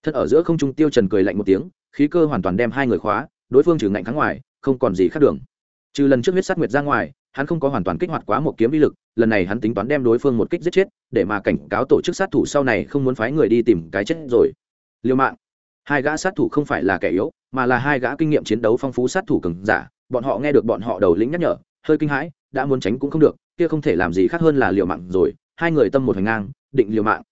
thân ở giữa không trung tiêu trần cười lạnh một tiếng, khí cơ hoàn toàn đem hai người khóa, đối phương trừ ngạnh kháng ngoài, không còn gì khác đường. Trừ lần trước huyết sát nguyệt ra ngoài, hắn không có hoàn toàn kích hoạt quá một kiếm uy lực, lần này hắn tính toán đem đối phương một kích giết chết, để mà cảnh cáo tổ chức sát thủ sau này không muốn phái người đi tìm cái chết rồi. Liều mạng. Hai gã sát thủ không phải là kẻ yếu, mà là hai gã kinh nghiệm chiến đấu phong phú sát thủ cường giả, bọn họ nghe được bọn họ đầu lĩnh nhắc nhở, hơi kinh hãi, đã muốn tránh cũng không được, kia không thể làm gì khác hơn là liều mạng rồi, hai người tâm một hành ngang, định liều mạng.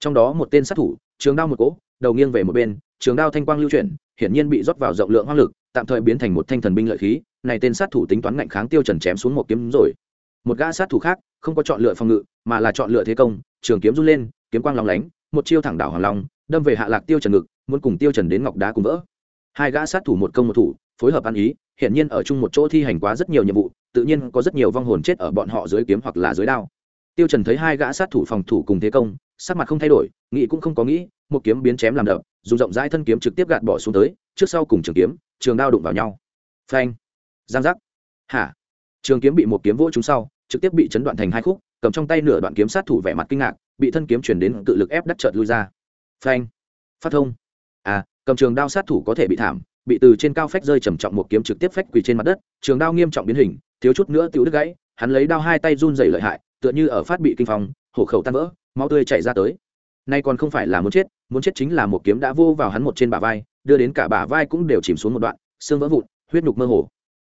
Trong đó một tên sát thủ, trường đao một cỗ đầu nghiêng về một bên, trường đao thanh quang lưu chuyển, hiển nhiên bị rót vào rộng lượng hoang lực, tạm thời biến thành một thanh thần binh lợi khí, này tên sát thủ tính toán ngạnh kháng tiêu trần chém xuống một kiếm rồi. Một gã sát thủ khác, không có chọn lựa phòng ngự, mà là chọn lựa thế công, trường kiếm run lên, kiếm quang long lánh, một chiêu thẳng đảo hoàng long, đâm về hạ lạc tiêu trần ngực, muốn cùng tiêu trần đến ngọc đá cùng vỡ. Hai gã sát thủ một công một thủ, phối hợp ăn ý, hiển nhiên ở chung một chỗ thi hành quá rất nhiều nhiệm vụ, tự nhiên có rất nhiều vong hồn chết ở bọn họ dưới kiếm hoặc là dưới đao. Tiêu trần thấy hai gã sát thủ phòng thủ cùng thế công sắc mặt không thay đổi, nghĩ cũng không có nghĩ, một kiếm biến chém làm đập, dùng rộng rãi thân kiếm trực tiếp gạt bỏ xuống tới, trước sau cùng trường kiếm, trường đao đụng vào nhau. Phanh. Giang giác. Hả? Trường kiếm bị một kiếm vỗ trúng sau, trực tiếp bị chấn đoạn thành hai khúc, cầm trong tay nửa đoạn kiếm sát thủ vẻ mặt kinh ngạc, bị thân kiếm chuyển đến tự lực ép đắt trợt lui ra. Phanh. Phát thông. À cầm trường đao sát thủ có thể bị thảm, bị từ trên cao phách rơi trầm trọng một kiếm trực tiếp phách quỳ trên mặt đất, trường đao nghiêm trọng biến hình, thiếu chút nữa tiểu đứt gãy, hắn lấy đao hai tay run dày lợi hại, tựa như ở phát bị kinh phong hổ khẩu tan vỡ, máu tươi chảy ra tới. Nay còn không phải là muốn chết muốn chết chính là một kiếm đã vô vào hắn một trên bả vai, đưa đến cả bả vai cũng đều chìm xuống một đoạn, xương vỡ vụn, huyết nhục mơ hồ.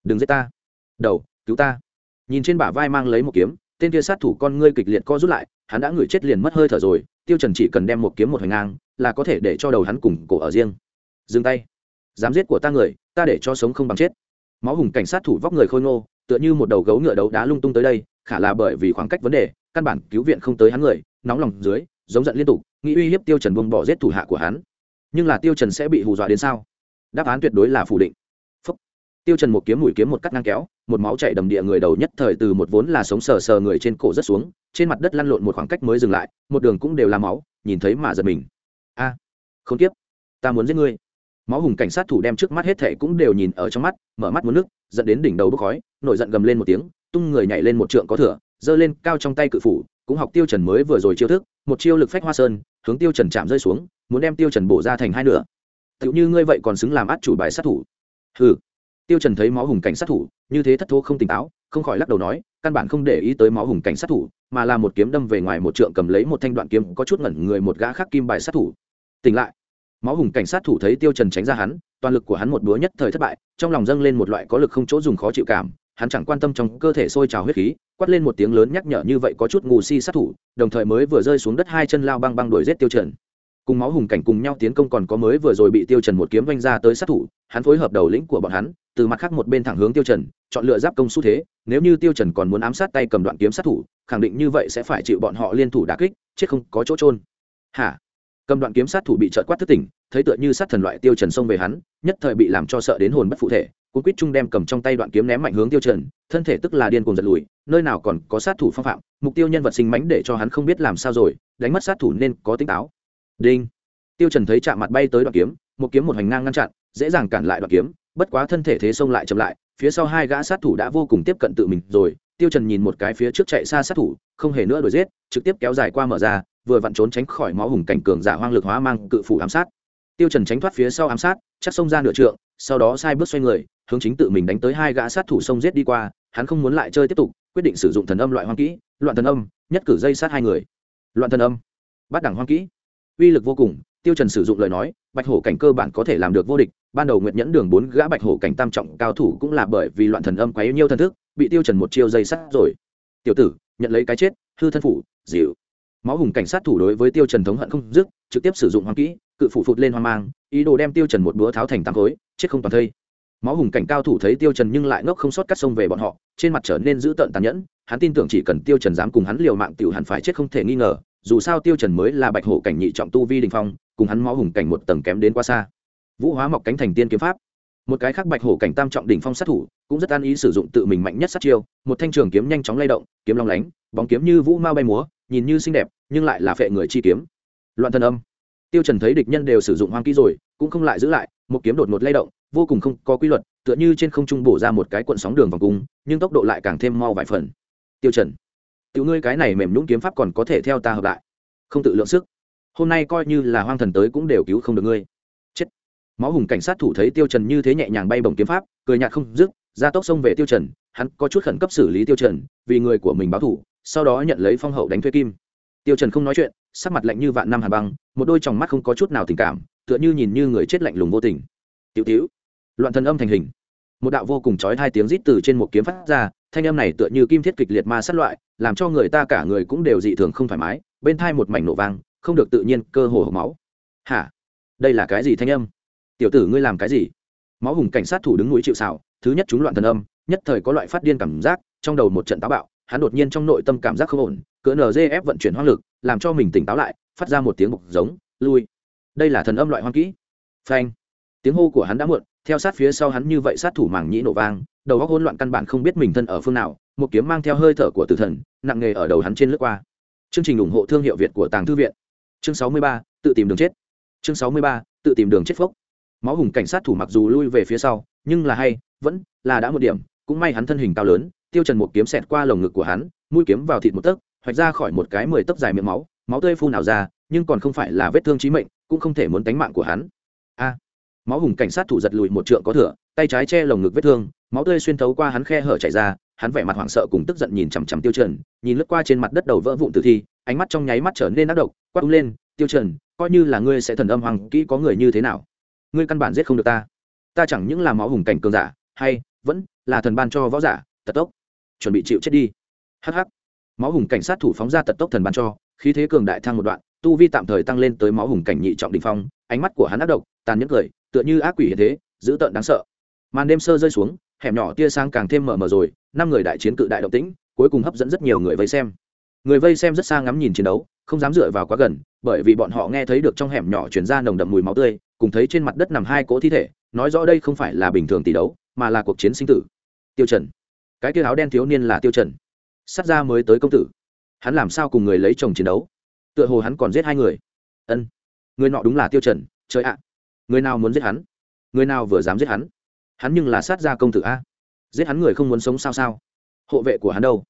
Đừng giết ta. Đầu, cứu ta. Nhìn trên bả vai mang lấy một kiếm, tên kia sát thủ con ngươi kịch liệt co rút lại, hắn đã ngửi chết liền mất hơi thở rồi, tiêu trần chỉ cần đem một kiếm một hành ngang, là có thể để cho đầu hắn cùng cổ ở riêng. Dừng tay. Dám giết của ta người, ta để cho sống không bằng chết. Máu hùng cảnh sát thủ vóc người khôi ngô, tựa như một đầu gấu ngựa đấu đá lung tung tới đây, khả là bởi vì khoảng cách vấn đề căn bản cứu viện không tới hắn người, nóng lòng dưới, giống giận liên tục, nghĩ uy hiếp tiêu trần buông bỏ giết thủ hạ của hắn. Nhưng là tiêu trần sẽ bị hù dọa đến sao? Đáp án tuyệt đối là phủ định. Phúc. tiêu trần một kiếm mũi kiếm một cắt ngang kéo, một máu chảy đầm địa người đầu nhất thời từ một vốn là sống sờ sờ người trên cổ rất xuống, trên mặt đất lăn lộn một khoảng cách mới dừng lại, một đường cũng đều là máu, nhìn thấy mà giật mình. A không tiếp ta muốn giết ngươi. Máu hùng cảnh sát thủ đem trước mắt hết thệ cũng đều nhìn ở trong mắt, mở mắt muốn nước dẫn đến đỉnh đầu bốc khói, nổi giận gầm lên một tiếng, tung người nhảy lên một trượng có thửa giơ lên cao trong tay cự phủ, cũng học tiêu trần mới vừa rồi chiêu thức, một chiêu lực phách hoa sơn, hướng tiêu trần chạm rơi xuống, muốn đem tiêu trần bổ ra thành hai nửa. Tựu như ngươi vậy còn xứng làm át chủ bài sát thủ. Hừ. Tiêu trần thấy máu hùng cảnh sát thủ, như thế thất thố không tỉnh táo, không khỏi lắc đầu nói, căn bản không để ý tới máu hùng cảnh sát thủ, mà là một kiếm đâm về ngoài một trượng cầm lấy một thanh đoạn kiếm, có chút ngẩn người một gã khác kim bài sát thủ. Tỉnh lại. Máu hùng cảnh sát thủ thấy tiêu trần tránh ra hắn, toàn lực của hắn một búa nhất thời thất bại, trong lòng dâng lên một loại có lực không chỗ dùng khó chịu cảm, hắn chẳng quan tâm trong cơ thể sôi trào huyết khí quát lên một tiếng lớn nhắc nhở như vậy có chút ngù si sát thủ, đồng thời mới vừa rơi xuống đất hai chân lao băng băng đuổi giết tiêu trần. Cùng máu hùng cảnh cùng nhau tiến công còn có mới vừa rồi bị tiêu trần một kiếm vanh ra tới sát thủ, hắn phối hợp đầu lĩnh của bọn hắn, từ mặt khác một bên thẳng hướng tiêu trần, chọn lựa giáp công xu thế, nếu như tiêu trần còn muốn ám sát tay cầm đoạn kiếm sát thủ, khẳng định như vậy sẽ phải chịu bọn họ liên thủ đả kích, chết không có chỗ trôn hả? Cầm đoạn kiếm sát thủ bị chợt quát thức tỉnh, thấy tựa như sát thần loại tiêu trần xông về hắn, nhất thời bị làm cho sợ đến hồn bất phụ thể cuốn quýt trung đem cầm trong tay đoạn kiếm ném mạnh hướng tiêu trần, thân thể tức là điên cuồng giật lùi, nơi nào còn có sát thủ phong phạm, mục tiêu nhân vật sinh mánh để cho hắn không biết làm sao rồi, đánh mất sát thủ nên có tính táo. Đinh. Tiêu trần thấy chạm mặt bay tới đoạn kiếm, một kiếm một hành ngang ngăn chặn, dễ dàng cản lại đoạn kiếm, bất quá thân thể thế xông lại chậm lại, phía sau hai gã sát thủ đã vô cùng tiếp cận tự mình rồi, tiêu trần nhìn một cái phía trước chạy xa sát thủ, không hề nữa đuổi giết, trực tiếp kéo dài qua mở ra, vừa vặn trốn tránh khỏi máu hùng cảnh cường giả hoang lực hóa mang, cự phủ ám sát. Tiêu trần tránh thoát phía sau ám sát, chắc xông ra nửa trượng, sau đó sai bước xoay người hướng chính tự mình đánh tới hai gã sát thủ xông giết đi qua, hắn không muốn lại chơi tiếp tục, quyết định sử dụng thần âm loại hoang kỹ, loạn thần âm, nhất cử dây sát hai người. Loạn thần âm, bắt đẳng hoang kỹ. Uy lực vô cùng, tiêu trần sử dụng lời nói, bạch hổ cảnh cơ bản có thể làm được vô địch, ban đầu nguyệt nhẫn đường bốn gã bạch hổ cảnh tam trọng cao thủ cũng là bởi vì loạn thần âm quấy nhiêu thần thức, bị tiêu trần một chiêu dây sát rồi. Tiểu tử, nhận lấy cái chết, hư thân phủ, dịu. Máu hùng cảnh sát thủ đối với tiêu trần thống hận không dứt, trực tiếp sử dụng hoang kỹ, cự phủ phụt lên hoang mang, ý đồ đem tiêu trần một búa tháo thành tám khối, chết không toàn thây máu hùng cảnh cao thủ thấy tiêu trần nhưng lại ngốc không sót cắt sông về bọn họ, trên mặt trở nên dữ tợn tàn nhẫn, hắn tin tưởng chỉ cần tiêu trần dám cùng hắn liều mạng tiểu hẳn phải chết không thể nghi ngờ, dù sao tiêu trần mới là bạch hổ cảnh nhị trọng tu vi đình phong, cùng hắn máu hùng cảnh một tầng kém đến quá xa. Vũ hóa mọc cánh thành tiên kiếm pháp. Một cái khác bạch hổ cảnh tam trọng đỉnh phong sát thủ, cũng rất an ý sử dụng tự mình mạnh nhất sát chiêu, một thanh trường kiếm nhanh chóng lay động, kiếm long lánh, bóng kiếm như vũ mao bay múa, nhìn như xinh đẹp, nhưng lại là phệ người chi kiếm. Loạn thần âm. Tiêu trần thấy địch nhân đều sử dụng hoang kỹ rồi, cũng không lại giữ lại, một kiếm đột ngột lay động vô cùng không có quy luật, tựa như trên không trung bổ ra một cái cuộn sóng đường vòng cung, nhưng tốc độ lại càng thêm mau vài phần. Tiêu trần, tiểu ngươi cái này mềm nhũng kiếm pháp còn có thể theo ta hợp lại. Không tự lượng sức. Hôm nay coi như là hoang thần tới cũng đều cứu không được ngươi. Chết. Máu hùng cảnh sát thủ thấy tiêu trần như thế nhẹ nhàng bay bổng kiếm pháp, cười nhạt không dứt, ra tốc xông về tiêu trần, hắn có chút khẩn cấp xử lý tiêu trần, vì người của mình báo thù sau đó nhận lấy phong hậu đánh thuê kim. Tiêu trần không nói chuyện, sắc mặt lạnh như vạn năm hàn băng, một đôi tròng mắt không có chút nào tình cảm, tựa như nhìn như người chết lạnh lùng vô tình. Tiểu tiểu loạn thần âm thành hình. Một đạo vô cùng chói hai tiếng rít từ trên một kiếm phát ra, thanh âm này tựa như kim thiết kịch liệt ma sát loại, làm cho người ta cả người cũng đều dị thường không thoải mái, bên thai một mảnh nổ vang, không được tự nhiên, cơ hồ hộp máu. Hả? Đây là cái gì thanh âm? Tiểu tử ngươi làm cái gì? Máu hùng cảnh sát thủ đứng núi chịu xào thứ nhất chúng loạn thần âm, nhất thời có loại phát điên cảm giác, trong đầu một trận táo bạo, hắn đột nhiên trong nội tâm cảm giác không ổn, cỡ nzf vận chuyển hoang lực, làm cho mình tỉnh táo lại, phát ra một tiếng bục giống, lui. Đây là thần âm loại hoang kỹ. Phanh. Tiếng hô của hắn đã muộn theo sát phía sau hắn như vậy sát thủ mảng nhĩ nổ vang đầu góc hỗn loạn căn bản không biết mình thân ở phương nào một kiếm mang theo hơi thở của tử thần nặng nghề ở đầu hắn trên lướt qua. Chương trình ủng hộ thương hiệu việt của tàng thư viện. Chương 63, tự tìm đường chết. Chương 63, tự tìm đường chết phốc. Máu hùng cảnh sát thủ mặc dù lui về phía sau nhưng là hay vẫn là đã một điểm cũng may hắn thân hình cao lớn tiêu trần một kiếm xẹt qua lồng ngực của hắn mũi kiếm vào thịt một tấc hoạch ra khỏi một cái mười tấc dài miệng máu máu tươi phun nào ra nhưng còn không phải là vết thương chí mệnh cũng không thể muốn tánh mạng của hắn. A máu hùng cảnh sát thủ giật lùi một trượng có thừa, tay trái che lồng ngực vết thương, máu tươi xuyên thấu qua hắn khe hở chảy ra, hắn vẻ mặt hoảng sợ cùng tức giận nhìn chằm chằm tiêu trần, nhìn lướt qua trên mặt đất đầu vỡ vụn tử thi, ánh mắt trong nháy mắt trở nên ác độc, quát ung lên, tiêu trần, coi như là ngươi sẽ thần âm hoàng, kỹ có người như thế nào? Ngươi căn bản giết không được ta. Ta chẳng những là máu hùng cảnh cường giả, hay vẫn là thần ban cho võ giả, tật tốc. Chuẩn bị chịu chết đi. Hắc hắc. Máu hùng cảnh sát thủ phóng ra tật tốc thần ban cho, khí thế cường đại thăng một đoạn, tu vi tạm thời tăng lên tới máu hùng cảnh nhị trọng đỉnh phong, ánh mắt của hắn ác độc, tàn nhẫn cười tựa như ác quỷ hiện thế, dữ tợn đáng sợ. Màn đêm sơ rơi xuống, hẻm nhỏ tia sáng càng thêm mờ mờ rồi, năm người đại chiến cự đại động tĩnh, cuối cùng hấp dẫn rất nhiều người vây xem. Người vây xem rất xa ngắm nhìn chiến đấu, không dám dựa vào quá gần, bởi vì bọn họ nghe thấy được trong hẻm nhỏ chuyển ra nồng đậm mùi máu tươi, cùng thấy trên mặt đất nằm hai cỗ thi thể, nói rõ đây không phải là bình thường tỷ đấu, mà là cuộc chiến sinh tử. Tiêu trần. Cái kia áo đen thiếu niên là tiêu trần. Sát ra mới tới công tử. Hắn làm sao cùng người lấy chồng chiến đấu? Tựa hồ hắn còn giết hai người. Ân. Người nọ đúng là tiêu trần. Trời ạ người nào muốn giết hắn? Người nào vừa dám giết hắn? Hắn nhưng là sát gia công tử a. Giết hắn người không muốn sống sao sao? Hộ vệ của hắn đâu?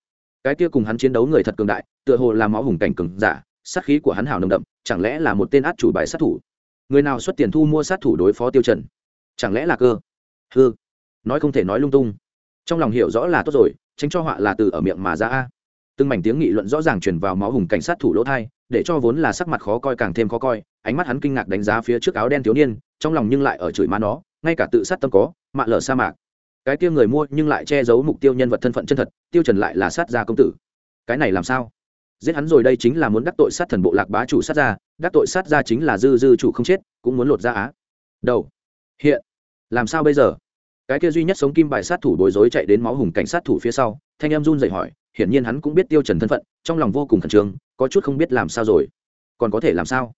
Cái kia cùng hắn chiến đấu người thật cường đại, tựa hồ là máu hùng cảnh cường giả, sát khí của hắn hào nồng đậm, chẳng lẽ là một tên át chủ bài sát thủ? Người nào xuất tiền thu mua sát thủ đối phó tiêu trần? Chẳng lẽ là cơ? Hư nói không thể nói lung tung. Trong lòng hiểu rõ là tốt rồi, tránh cho họa là từ ở miệng mà ra a. Từng mảnh tiếng nghị luận rõ ràng truyền vào máu hùng cảnh sát thủ lỗ thai, để cho vốn là sắc mặt khó coi càng thêm khó coi ánh mắt hắn kinh ngạc đánh giá phía trước áo đen thiếu niên, trong lòng nhưng lại ở chửi má nó, ngay cả tự sát tâm có, mạ lở sa mạc. Cái kia người mua nhưng lại che giấu mục tiêu nhân vật thân phận chân thật, tiêu trần lại là sát gia công tử. Cái này làm sao? Giết hắn rồi đây chính là muốn đắc tội sát thần bộ lạc bá chủ sát gia, đắc tội sát gia chính là dư dư chủ không chết, cũng muốn lột ra á. Đầu. Hiện. Làm sao bây giờ? Cái kia duy nhất sống kim bài sát thủ bối rối chạy đến máu hùng cảnh sát thủ phía sau, thanh em run dậy hỏi, hiển nhiên hắn cũng biết tiêu trần thân phận, trong lòng vô cùng khẩn trương, có chút không biết làm sao rồi. Còn có thể làm sao?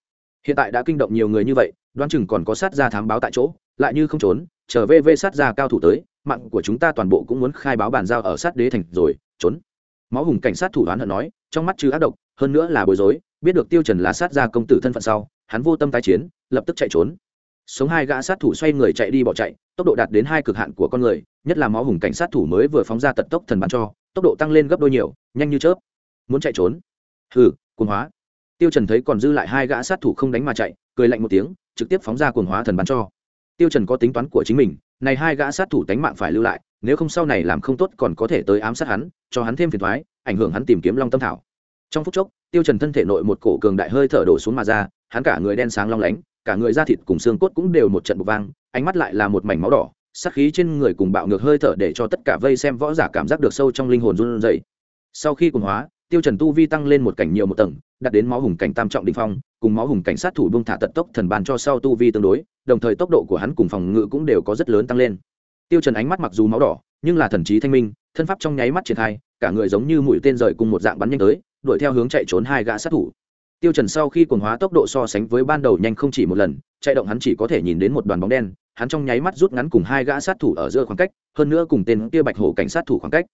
Hiện tại đã kinh động nhiều người như vậy, đoán chừng còn có sát gia thám báo tại chỗ, lại như không trốn trở về vê sát gia cao thủ tới, mạng của chúng ta toàn bộ cũng muốn khai báo bàn giao ở sát đế thành rồi, trốn. Máu hùng cảnh sát thủ đoán hận nói, trong mắt chứ ác độc, hơn nữa là bối rối, biết được tiêu trần là sát gia công tử thân phận sau, hắn vô tâm tái chiến, lập tức chạy trốn. Sống hai gã sát thủ xoay người chạy đi bỏ chạy, tốc độ đạt đến hai cực hạn của con người, nhất là máu hùng cảnh sát thủ mới vừa phóng ra tật tốc thần bắn cho, tốc độ tăng lên gấp đôi nhiều, nhanh như chớp. Muốn chạy trốn? Hừ, cuồng hóa tiêu trần thấy còn dư lại hai gã sát thủ không đánh mà chạy, cười lạnh một tiếng, trực tiếp phóng ra cuồng hóa thần bắn cho. Tiêu trần có tính toán của chính mình, này hai gã sát thủ tánh mạng phải lưu lại, nếu không sau này làm không tốt còn có thể tới ám sát hắn, cho hắn thêm phiền toái, ảnh hưởng hắn tìm kiếm long tâm thảo. Trong phút chốc, tiêu trần thân thể nội một cổ cường đại hơi thở đổ xuống mà ra, hắn cả người đen sáng long lánh, cả người da thịt cùng xương cốt cũng đều một trận bục vang, ánh mắt lại là một mảnh máu đỏ, sát khí trên người cùng bạo ngược hơi thở để cho tất cả vây xem võ giả cảm giác được sâu trong linh hồn run rẩy. Sau khi cùng hóa tiêu trần tu vi tăng lên một cảnh nhiều một tầng, đạt đến máu hùng cảnh tam trọng đỉnh phong, cùng máu hùng cảnh sát thủ buông thả tật tốc thần bàn cho sau tu vi tương đối, đồng thời tốc độ của hắn cùng phòng ngự cũng đều có rất lớn tăng lên. Tiêu trần ánh mắt mặc dù máu đỏ, nhưng là thần trí thanh minh, thân pháp trong nháy mắt triển khai, cả người giống như mũi tên rời cùng một dạng bắn nhanh tới, đuổi theo hướng chạy trốn hai gã sát thủ. Tiêu trần sau khi cuồng hóa tốc độ so sánh với ban đầu nhanh không chỉ một lần, chạy động hắn chỉ có thể nhìn đến một đoàn bóng đen, hắn trong nháy mắt rút ngắn cùng hai gã sát thủ ở giữa khoảng cách, hơn nữa cùng tên kia bạch hổ cảnh sát thủ khoảng cách.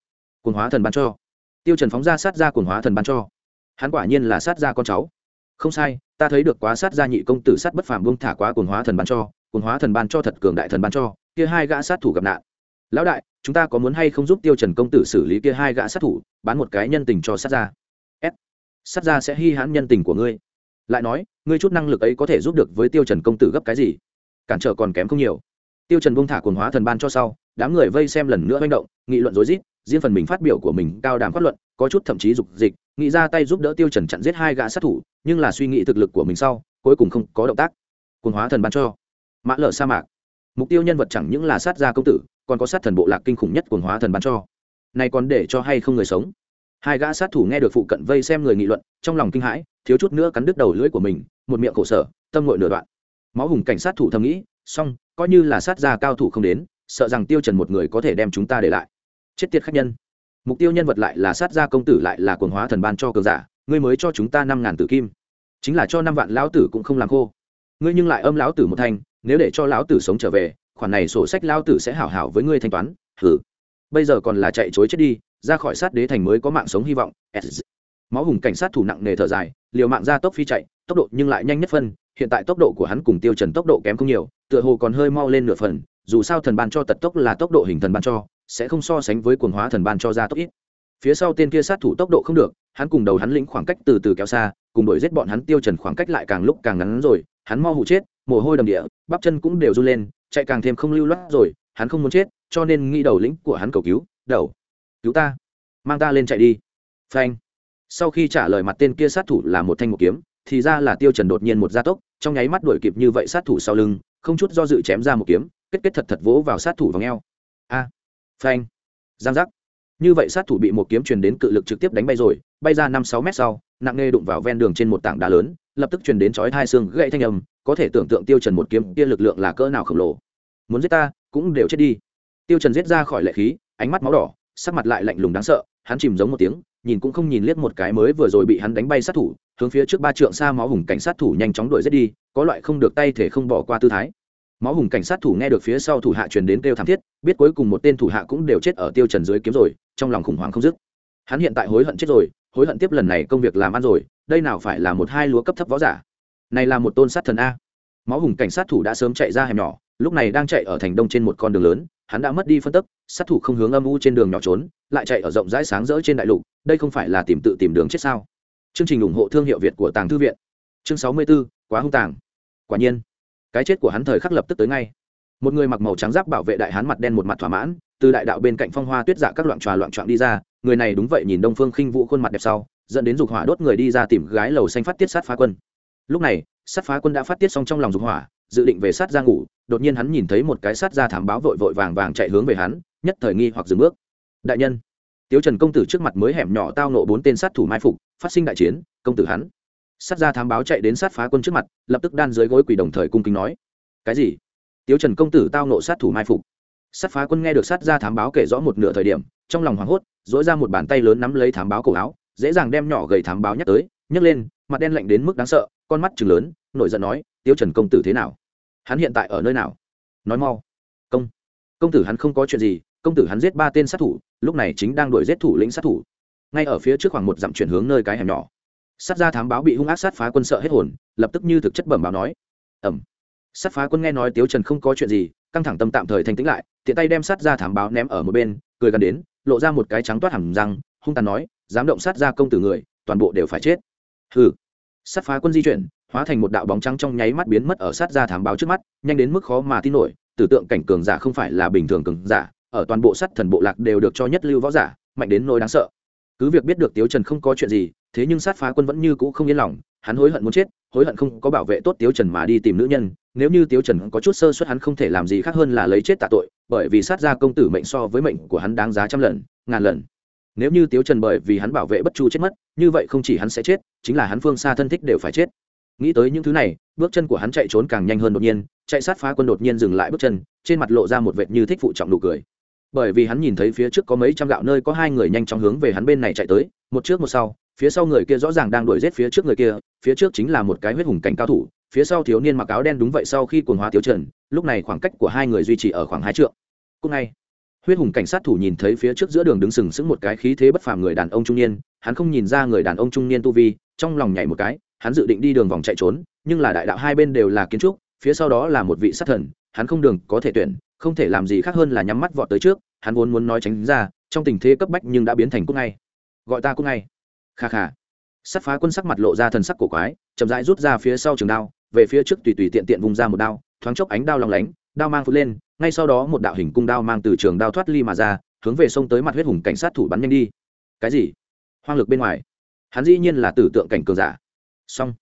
Cuồng hóa thần ban cho tiêu trần phóng ra sát ra cuồng hóa thần ban cho. Hắn quả nhiên là sát ra con cháu. Không sai, ta thấy được quá sát ra nhị công tử sát bất phàm buông thả quá cuồng hóa thần ban cho, cuồng hóa thần ban cho thật cường đại thần ban cho, kia hai gã sát thủ gặp nạn. Lão đại, chúng ta có muốn hay không giúp tiêu trần công tử xử lý kia hai gã sát thủ, bán một cái nhân tình cho sát ra s. Sát ra sẽ hy hãn nhân tình của ngươi. Lại nói, ngươi chút năng lực ấy có thể giúp được với tiêu trần công tử gấp cái gì? Cản trở còn kém không nhiều. Tiêu trần buông thả cuồng hóa thần ban cho sau, đám người vây xem lần nữa manh động, nghị luận rối rít riêng phần mình phát biểu của mình cao đàm phát luận, có chút thậm chí dục dịch, nghĩ ra tay giúp đỡ tiêu trần chặn giết hai gã sát thủ, nhưng là suy nghĩ thực lực của mình sau, cuối cùng không có động tác. Cuồng hóa thần ban cho. Mã lở sa mạc. Mục tiêu nhân vật chẳng những là sát gia công tử, còn có sát thần bộ lạc kinh khủng nhất cuồng hóa thần ban cho. Này còn để cho hay không người sống? Hai gã sát thủ nghe được phụ cận vây xem người nghị luận, trong lòng kinh hãi, thiếu chút nữa cắn đứt đầu lưỡi của mình, một miệng khổ sở, tâm ngội nửa đoạn. Máu hùng cảnh sát thủ thầm nghĩ, xong, coi như là sát gia cao thủ không đến, sợ rằng tiêu trần một người có thể đem chúng ta để lại chết tiệt khách nhân. Mục tiêu nhân vật lại là sát gia công tử lại là quần hóa thần ban cho cường giả, ngươi mới cho chúng ta năm ngàn tử kim. Chính là cho năm vạn lão tử cũng không làm khô. Ngươi nhưng lại âm lão tử một thanh, nếu để cho lão tử sống trở về, khoản này sổ sách lão tử sẽ hảo hảo với ngươi thanh toán. Thử bây giờ còn là chạy chối chết đi, ra khỏi sát đế thành mới có mạng sống hy vọng. Máu hùng cảnh sát thủ nặng nề thở dài, liều mạng ra tốc phi chạy, tốc độ nhưng lại nhanh nhất phân, hiện tại tốc độ của hắn cùng tiêu trần tốc độ kém không nhiều, tựa hồ còn hơi mau lên nửa phần, dù sao thần ban cho tật tốc là tốc độ hình thần ban cho sẽ không so sánh với quần hóa thần ban cho ra tốc ít. Phía sau tên kia sát thủ tốc độ không được, hắn cùng đầu hắn lĩnh khoảng cách từ từ kéo xa, cùng đuổi giết bọn hắn tiêu trần khoảng cách lại càng lúc càng ngắn rồi, hắn mo hụ chết, mồ hôi đầm địa, bắp chân cũng đều run lên, chạy càng thêm không lưu loát rồi, hắn không muốn chết, cho nên nghĩ đầu lĩnh của hắn cầu cứu, đầu, cứu ta, mang ta lên chạy đi. Phanh. Sau khi trả lời mặt tên kia sát thủ là một thanh một kiếm, thì ra là tiêu trần đột nhiên một gia tốc, trong nháy mắt đuổi kịp như vậy sát thủ sau lưng, không chút do dự chém ra một kiếm, kết kết thật thật vỗ vào sát thủ vào ngheo a phanh. Giang giác. Như vậy sát thủ bị một kiếm truyền đến cự lực trực tiếp đánh bay rồi, bay ra năm sáu mét sau, nặng nề đụng vào ven đường trên một tảng đá lớn, lập tức truyền đến chói hai xương gãy thanh âm, có thể tưởng tượng tiêu trần một kiếm kia lực lượng là cỡ nào khổng lồ. Muốn giết ta, cũng đều chết đi. Tiêu trần giết ra khỏi lệ khí, ánh mắt máu đỏ, sắc mặt lại lạnh lùng đáng sợ, hắn chìm giống một tiếng, nhìn cũng không nhìn liếc một cái mới vừa rồi bị hắn đánh bay sát thủ, hướng phía trước ba trượng xa máu hùng cảnh sát thủ nhanh chóng đuổi giết đi, có loại không được tay thể không bỏ qua tư thái máu hùng cảnh sát thủ nghe được phía sau thủ hạ truyền đến kêu thảm thiết biết cuối cùng một tên thủ hạ cũng đều chết ở tiêu trần dưới kiếm rồi trong lòng khủng hoảng không dứt. Hắn hiện tại hối hận chết rồi hối hận tiếp lần này công việc làm ăn rồi đây nào phải là một hai lúa cấp thấp võ giả. Này là một tôn sát thần a. Máu hùng cảnh sát thủ đã sớm chạy ra hẻm nhỏ lúc này đang chạy ở thành đông trên một con đường lớn hắn đã mất đi phân tức sát thủ không hướng âm u trên đường nhỏ trốn lại chạy ở rộng rãi sáng rỡ trên đại lục đây không phải là tìm tự tìm đường chết sao? Chương trình ủng hộ thương hiệu việt của tàng thư viện. Chương sáu mươi 64, quá hung tàng. Quả nhiên cái chết của hắn thời khắc lập tức tới ngay. Một người mặc màu trắng giáp bảo vệ đại hán mặt đen một mặt thỏa mãn, từ đại đạo bên cạnh phong hoa tuyết dạ các loạn tròa loạn trọn đi ra, người này đúng vậy nhìn đông phương khinh vũ khuôn mặt đẹp sau, dẫn đến dục hỏa đốt người đi ra tìm gái lầu xanh phát tiết sát phá quân. Lúc này, sát phá quân đã phát tiết xong trong lòng dục hỏa, dự định về sát ra ngủ, đột nhiên hắn nhìn thấy một cái sát ra thảm báo vội vội vàng vàng chạy hướng về hắn, nhất thời nghi hoặc dừng bước. Đại nhân, tiếu trần công tử trước mặt mới hẻm nhỏ tao nộ bốn tên sát thủ mai phục, phát sinh đại chiến, công tử hắn sát ra thám báo chạy đến sát phá quân trước mặt, lập tức đan dưới gối quỳ đồng thời cung kính nói, cái gì? Tiếu trần công tử tao nộ sát thủ mai phục. Sát phá quân nghe được sát ra thám báo kể rõ một nửa thời điểm, trong lòng hoảng hốt dỗi ra một bàn tay lớn nắm lấy thám báo cổ áo, dễ dàng đem nhỏ gầy thám báo nhắc tới, nhấc lên, mặt đen lạnh đến mức đáng sợ, con mắt chừng lớn, nổi giận nói tiêu trần công tử thế nào? Hắn hiện tại ở nơi nào? Nói mau. Công công tử hắn không có chuyện gì, công tử hắn giết ba tên sát thủ, lúc này chính đang đuổi giết thủ lĩnh sát thủ. Ngay ở phía trước khoảng một dặm chuyển hướng nơi cái hẻm nhỏ sát gia thám báo bị hung ác sát phá quân sợ hết hồn, lập tức như thực chất bẩm báo nói. Ẩm. Sát phá quân nghe nói tiếu trần không có chuyện gì, căng thẳng tâm tạm thời thành tĩnh lại, tiện tay đem sát gia thám báo ném ở một bên, cười gần đến, lộ ra một cái trắng toát hẳn răng, hung tàn nói, dám động sát gia công tử người, toàn bộ đều phải chết. Hừ. Sát phá quân di chuyển, hóa thành một đạo bóng trắng trong nháy mắt biến mất ở sát gia thám báo trước mắt, nhanh đến mức khó mà tin nổi, tử tượng cảnh cường giả không phải là bình thường cường giả, ở toàn bộ sát thần bộ lạc đều được cho nhất lưu võ giả, mạnh đến nỗi đáng sợ cứ việc biết được tiếu trần không có chuyện gì, thế nhưng sát phá quân vẫn như cũ không yên lòng, hắn hối hận muốn chết, hối hận không có bảo vệ tốt tiếu trần mà đi tìm nữ nhân, nếu như tiếu trần có chút sơ suất hắn không thể làm gì khác hơn là lấy chết tạ tội, bởi vì sát ra công tử mệnh so với mệnh của hắn đáng giá trăm lần, ngàn lần. Nếu như tiếu trần bởi vì hắn bảo vệ bất chu chết mất, như vậy không chỉ hắn sẽ chết, chính là hắn phương xa thân thích đều phải chết. Nghĩ tới những thứ này, bước chân của hắn chạy trốn càng nhanh hơn đột nhiên, chạy sát phá quân đột nhiên dừng lại bước chân, trên mặt lộ ra một vệt như thích phụ trọng nụ cười bởi vì hắn nhìn thấy phía trước có mấy trăm gạo nơi có hai người nhanh chóng hướng về hắn bên này chạy tới, một trước một sau, phía sau người kia rõ ràng đang đuổi giết phía trước người kia, phía trước chính là một cái huyết hùng cảnh cao thủ, phía sau thiếu niên mặc áo đen đúng vậy sau khi cuồng hóa tiếu trần, lúc này khoảng cách của hai người duy trì ở khoảng hai trượng. Cùng ngay, huyết hùng cảnh sát thủ nhìn thấy phía trước giữa đường đứng sừng sững một cái khí thế bất phàm người đàn ông trung niên, hắn không nhìn ra người đàn ông trung niên tu vi, trong lòng nhảy một cái, hắn dự định đi đường vòng chạy trốn, nhưng là đại đạo hai bên đều là kiến trúc, phía sau đó là một vị sát thần, hắn không đường có thể tuyển không thể làm gì khác hơn là nhắm mắt vọt tới trước, hắn vốn muốn nói tránh ra, trong tình thế cấp bách nhưng đã biến thành cúc ngay. Gọi ta cúc ngay. Kha kha. Sát phá quân sắc mặt lộ ra thần sắc cổ quái, chậm rãi rút ra phía sau trường đao, về phía trước tùy tùy tiện tiện vùng ra một đao, thoáng chốc ánh đao lòng lánh, đao mang phút lên, ngay sau đó một đạo hình cung đao mang từ trường đao thoát ly mà ra, hướng về sông tới mặt huyết hùng cảnh sát thủ bắn nhanh đi. Cái gì? Hoang lực bên ngoài. Hắn dĩ nhiên là tử tượng cảnh cường giả. Xong.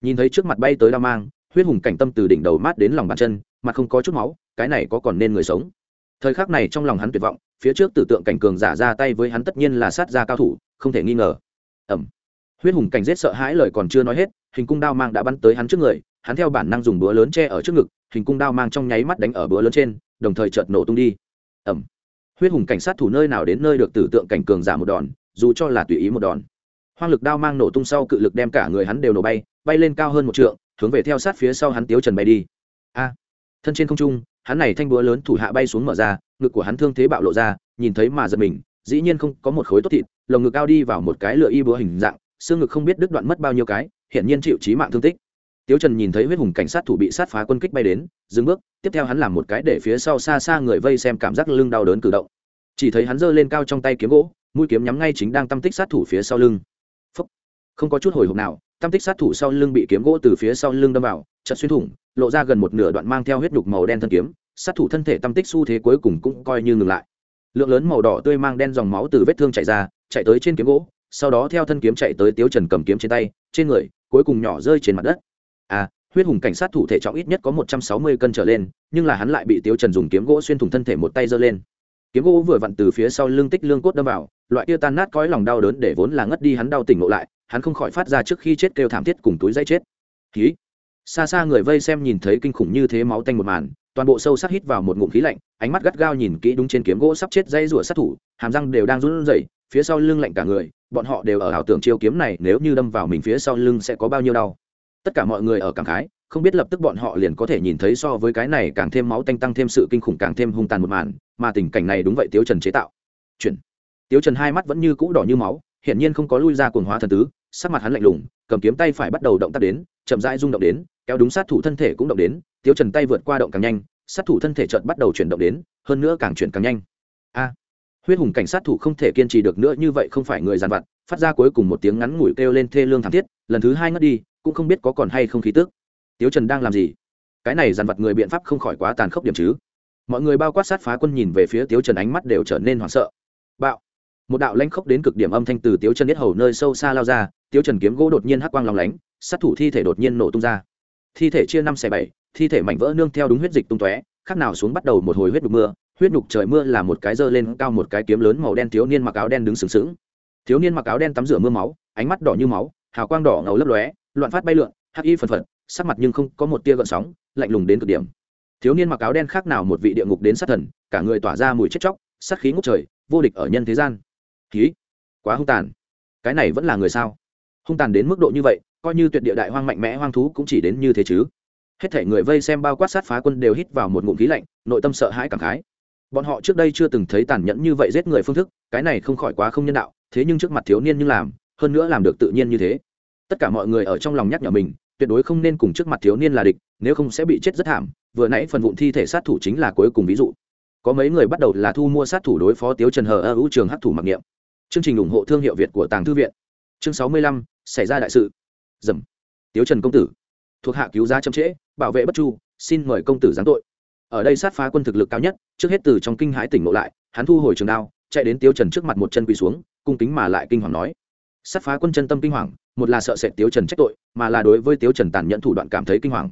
Nhìn thấy trước mặt bay tới đao mang, huyết hùng cảnh tâm từ đỉnh đầu mát đến lòng bàn chân mặt không có chút máu, cái này có còn nên người sống? Thời khắc này trong lòng hắn tuyệt vọng, phía trước tử tượng cảnh cường giả ra tay với hắn tất nhiên là sát gia cao thủ, không thể nghi ngờ. Ẩm. Huyết hùng cảnh giết sợ hãi lời còn chưa nói hết, hình cung đao mang đã bắn tới hắn trước người, hắn theo bản năng dùng búa lớn che ở trước ngực, hình cung đao mang trong nháy mắt đánh ở búa lớn trên, đồng thời chợt nổ tung đi. Ẩm. Huyết hùng cảnh sát thủ nơi nào đến nơi được tử tượng cảnh cường giả một đòn, dù cho là tùy ý một đòn. Hoang lực đao mang nổ tung sau cự lực đem cả người hắn đều nổ bay bay lên cao hơn một trượng, hướng về theo sát phía sau hắn tiếu trần bay đi. A thân trên không trung, hắn này thanh búa lớn thủ hạ bay xuống mở ra, ngực của hắn thương thế bạo lộ ra, nhìn thấy mà giật mình, dĩ nhiên không có một khối tốt thịt, lồng ngực cao đi vào một cái lựa y búa hình dạng, xương ngực không biết đứt đoạn mất bao nhiêu cái hiện nhiên chịu trí mạng thương tích. Tiếu trần nhìn thấy huyết hùng cảnh sát thủ bị sát phá quân kích bay đến, dừng bước, tiếp theo hắn làm một cái để phía sau xa xa người vây xem cảm giác lưng đau đớn cử động. Chỉ thấy hắn giơ lên cao trong tay kiếm gỗ, mũi kiếm nhắm ngay chính đang tâm tích sát thủ phía sau lưng. Phúc. không có chút hồi hộp nào Tam tích sát thủ sau lưng bị kiếm gỗ từ phía sau lưng đâm vào chật xuyên thủng, lộ ra gần một nửa đoạn mang theo huyết nhục màu đen thân kiếm, sát thủ thân thể tam tích xu thế cuối cùng cũng coi như ngừng lại. Lượng lớn màu đỏ tươi mang đen dòng máu từ vết thương chạy ra, chạy tới trên kiếm gỗ, sau đó theo thân kiếm chạy tới tiếu trần cầm kiếm trên tay, trên người, cuối cùng nhỏ rơi trên mặt đất. À huyết hùng cảnh sát thủ thể trọng ít nhất có một trăm sáu mươi cân trở lên, nhưng là hắn lại bị tiếu trần dùng kiếm gỗ xuyên thủng thân thể một tay giơ lên. Kiếm gỗ vừa vặn từ phía sau lưng tích lương cốt đâm vào, loại kia tan nát cõi lòng đau đớn để vốn là ngất đi hắn đau tỉnh ngộ lại hắn không khỏi phát ra trước khi chết kêu thảm thiết cùng túi dây chết. Khí. Xa xa người vây xem nhìn thấy kinh khủng như thế máu tanh một màn, toàn bộ sâu sắc hít vào một ngụm khí lạnh, ánh mắt gắt gao nhìn kỹ đúng trên kiếm gỗ sắp chết dây rủa sát thủ, hàm răng đều đang run rẩy, phía sau lưng lạnh cả người, bọn họ đều ở ảo tưởng chiêu kiếm này nếu như đâm vào mình phía sau lưng sẽ có bao nhiêu đau. Tất cả mọi người ở cảm khái, không biết lập tức bọn họ liền có thể nhìn thấy so với cái này càng thêm máu tanh tăng thêm sự kinh khủng càng thêm hung tàn một màn, mà tình cảnh này đúng vậy tiếu trần chế tạo. Chuyển. Tiếu trần hai mắt vẫn như cũ đỏ như máu, hiển nhiên không có lui ra cuồng hóa thần tứ sắc mặt hắn lạnh lùng, cầm kiếm tay phải bắt đầu động tác đến, chậm rãi rung động đến, kéo đúng sát thủ thân thể cũng động đến tiêu trần tay vượt qua động càng nhanh, sát thủ thân thể chợt bắt đầu chuyển động đến, hơn nữa càng chuyển càng nhanh. A, huyết hùng cảnh sát thủ không thể kiên trì được nữa, như vậy không phải người giàn vặt, phát ra cuối cùng một tiếng ngắn ngủi kêu lên thê lương thảm thiết, lần thứ hai ngất đi, cũng không biết có còn hay không khí tức. Tiêu trần đang làm gì? Cái này dàn vặt người biện pháp không khỏi quá tàn khốc điểm chứ. Mọi người bao quát sát phá quân nhìn về phía tiêu trần ánh mắt đều trở nên hoảng sợ. Bạo một đạo lãnh khốc đến cực điểm âm thanh từ tiếu trần biết hầu nơi sâu xa lao ra, tiếu trần kiếm gỗ đột nhiên hắc quang lòng lánh, sát thủ thi thể đột nhiên nổ tung ra. Thi thể chia năm xẻ bảy, thi thể mảnh vỡ nương theo đúng huyết dịch tung tóe, khác nào xuống bắt đầu một hồi huyết đục mưa, huyết đục trời mưa là một cái dơ lên cao một cái kiếm lớn màu đen thiếu niên mặc áo đen đứng sừng sững. Thiếu niên mặc áo đen tắm rửa mưa máu, ánh mắt đỏ như máu, hào quang đỏ ngầu lấp lóe, loạn phát bay lượn, hắc y phần phật, sắc mặt nhưng không có một tia gợn sóng, lạnh lùng đến cực điểm. Thiếu niên mặc áo đen khác nào một vị địa ngục đến sát thần, cả người tỏa ra mùi chết chóc, sát khí ngút trời, vô địch ở nhân thế gian hí, quá hung tàn. Cái này vẫn là người sao? Hung tàn đến mức độ như vậy, coi như tuyệt địa đại hoang mạnh mẽ hoang thú cũng chỉ đến như thế chứ. Hết thể người vây xem bao quát sát phá quân đều hít vào một ngụm khí lạnh, nội tâm sợ hãi cảm khái. Bọn họ trước đây chưa từng thấy tàn nhẫn như vậy giết người phương thức, cái này không khỏi quá không nhân đạo, thế nhưng trước mặt thiếu niên như làm, hơn nữa làm được tự nhiên như thế. Tất cả mọi người ở trong lòng nhắc nhở mình, tuyệt đối không nên cùng trước mặt thiếu niên là địch, nếu không sẽ bị chết rất thảm, vừa nãy phần vụn thi thể sát thủ chính là cuối cùng ví dụ. Có mấy người bắt đầu là thu mua sát thủ đối phó tiếu trần hờ ơ hữu trường hắc thủ mặc niệm chương trình ủng hộ thương hiệu việt của tàng thư viện. Chương sáu mươi lăm, xảy ra đại sự. Dầm. Tiếu trần công tử. Thuộc hạ cứu giá chậm trễ, bảo vệ bất chu, xin mời công tử giáng tội. Ở đây sát phá quân thực lực cao nhất, trước hết từ trong kinh hãi tỉnh ngộ lại, hắn thu hồi trường đao, chạy đến tiếu trần trước mặt một chân quỳ xuống, cung kính mà lại kinh hoàng nói. Sát phá quân chân tâm kinh hoàng, một là sợ sệt tiếu trần trách tội, mà là đối với tiếu trần tàn nhẫn thủ đoạn cảm thấy kinh hoàng.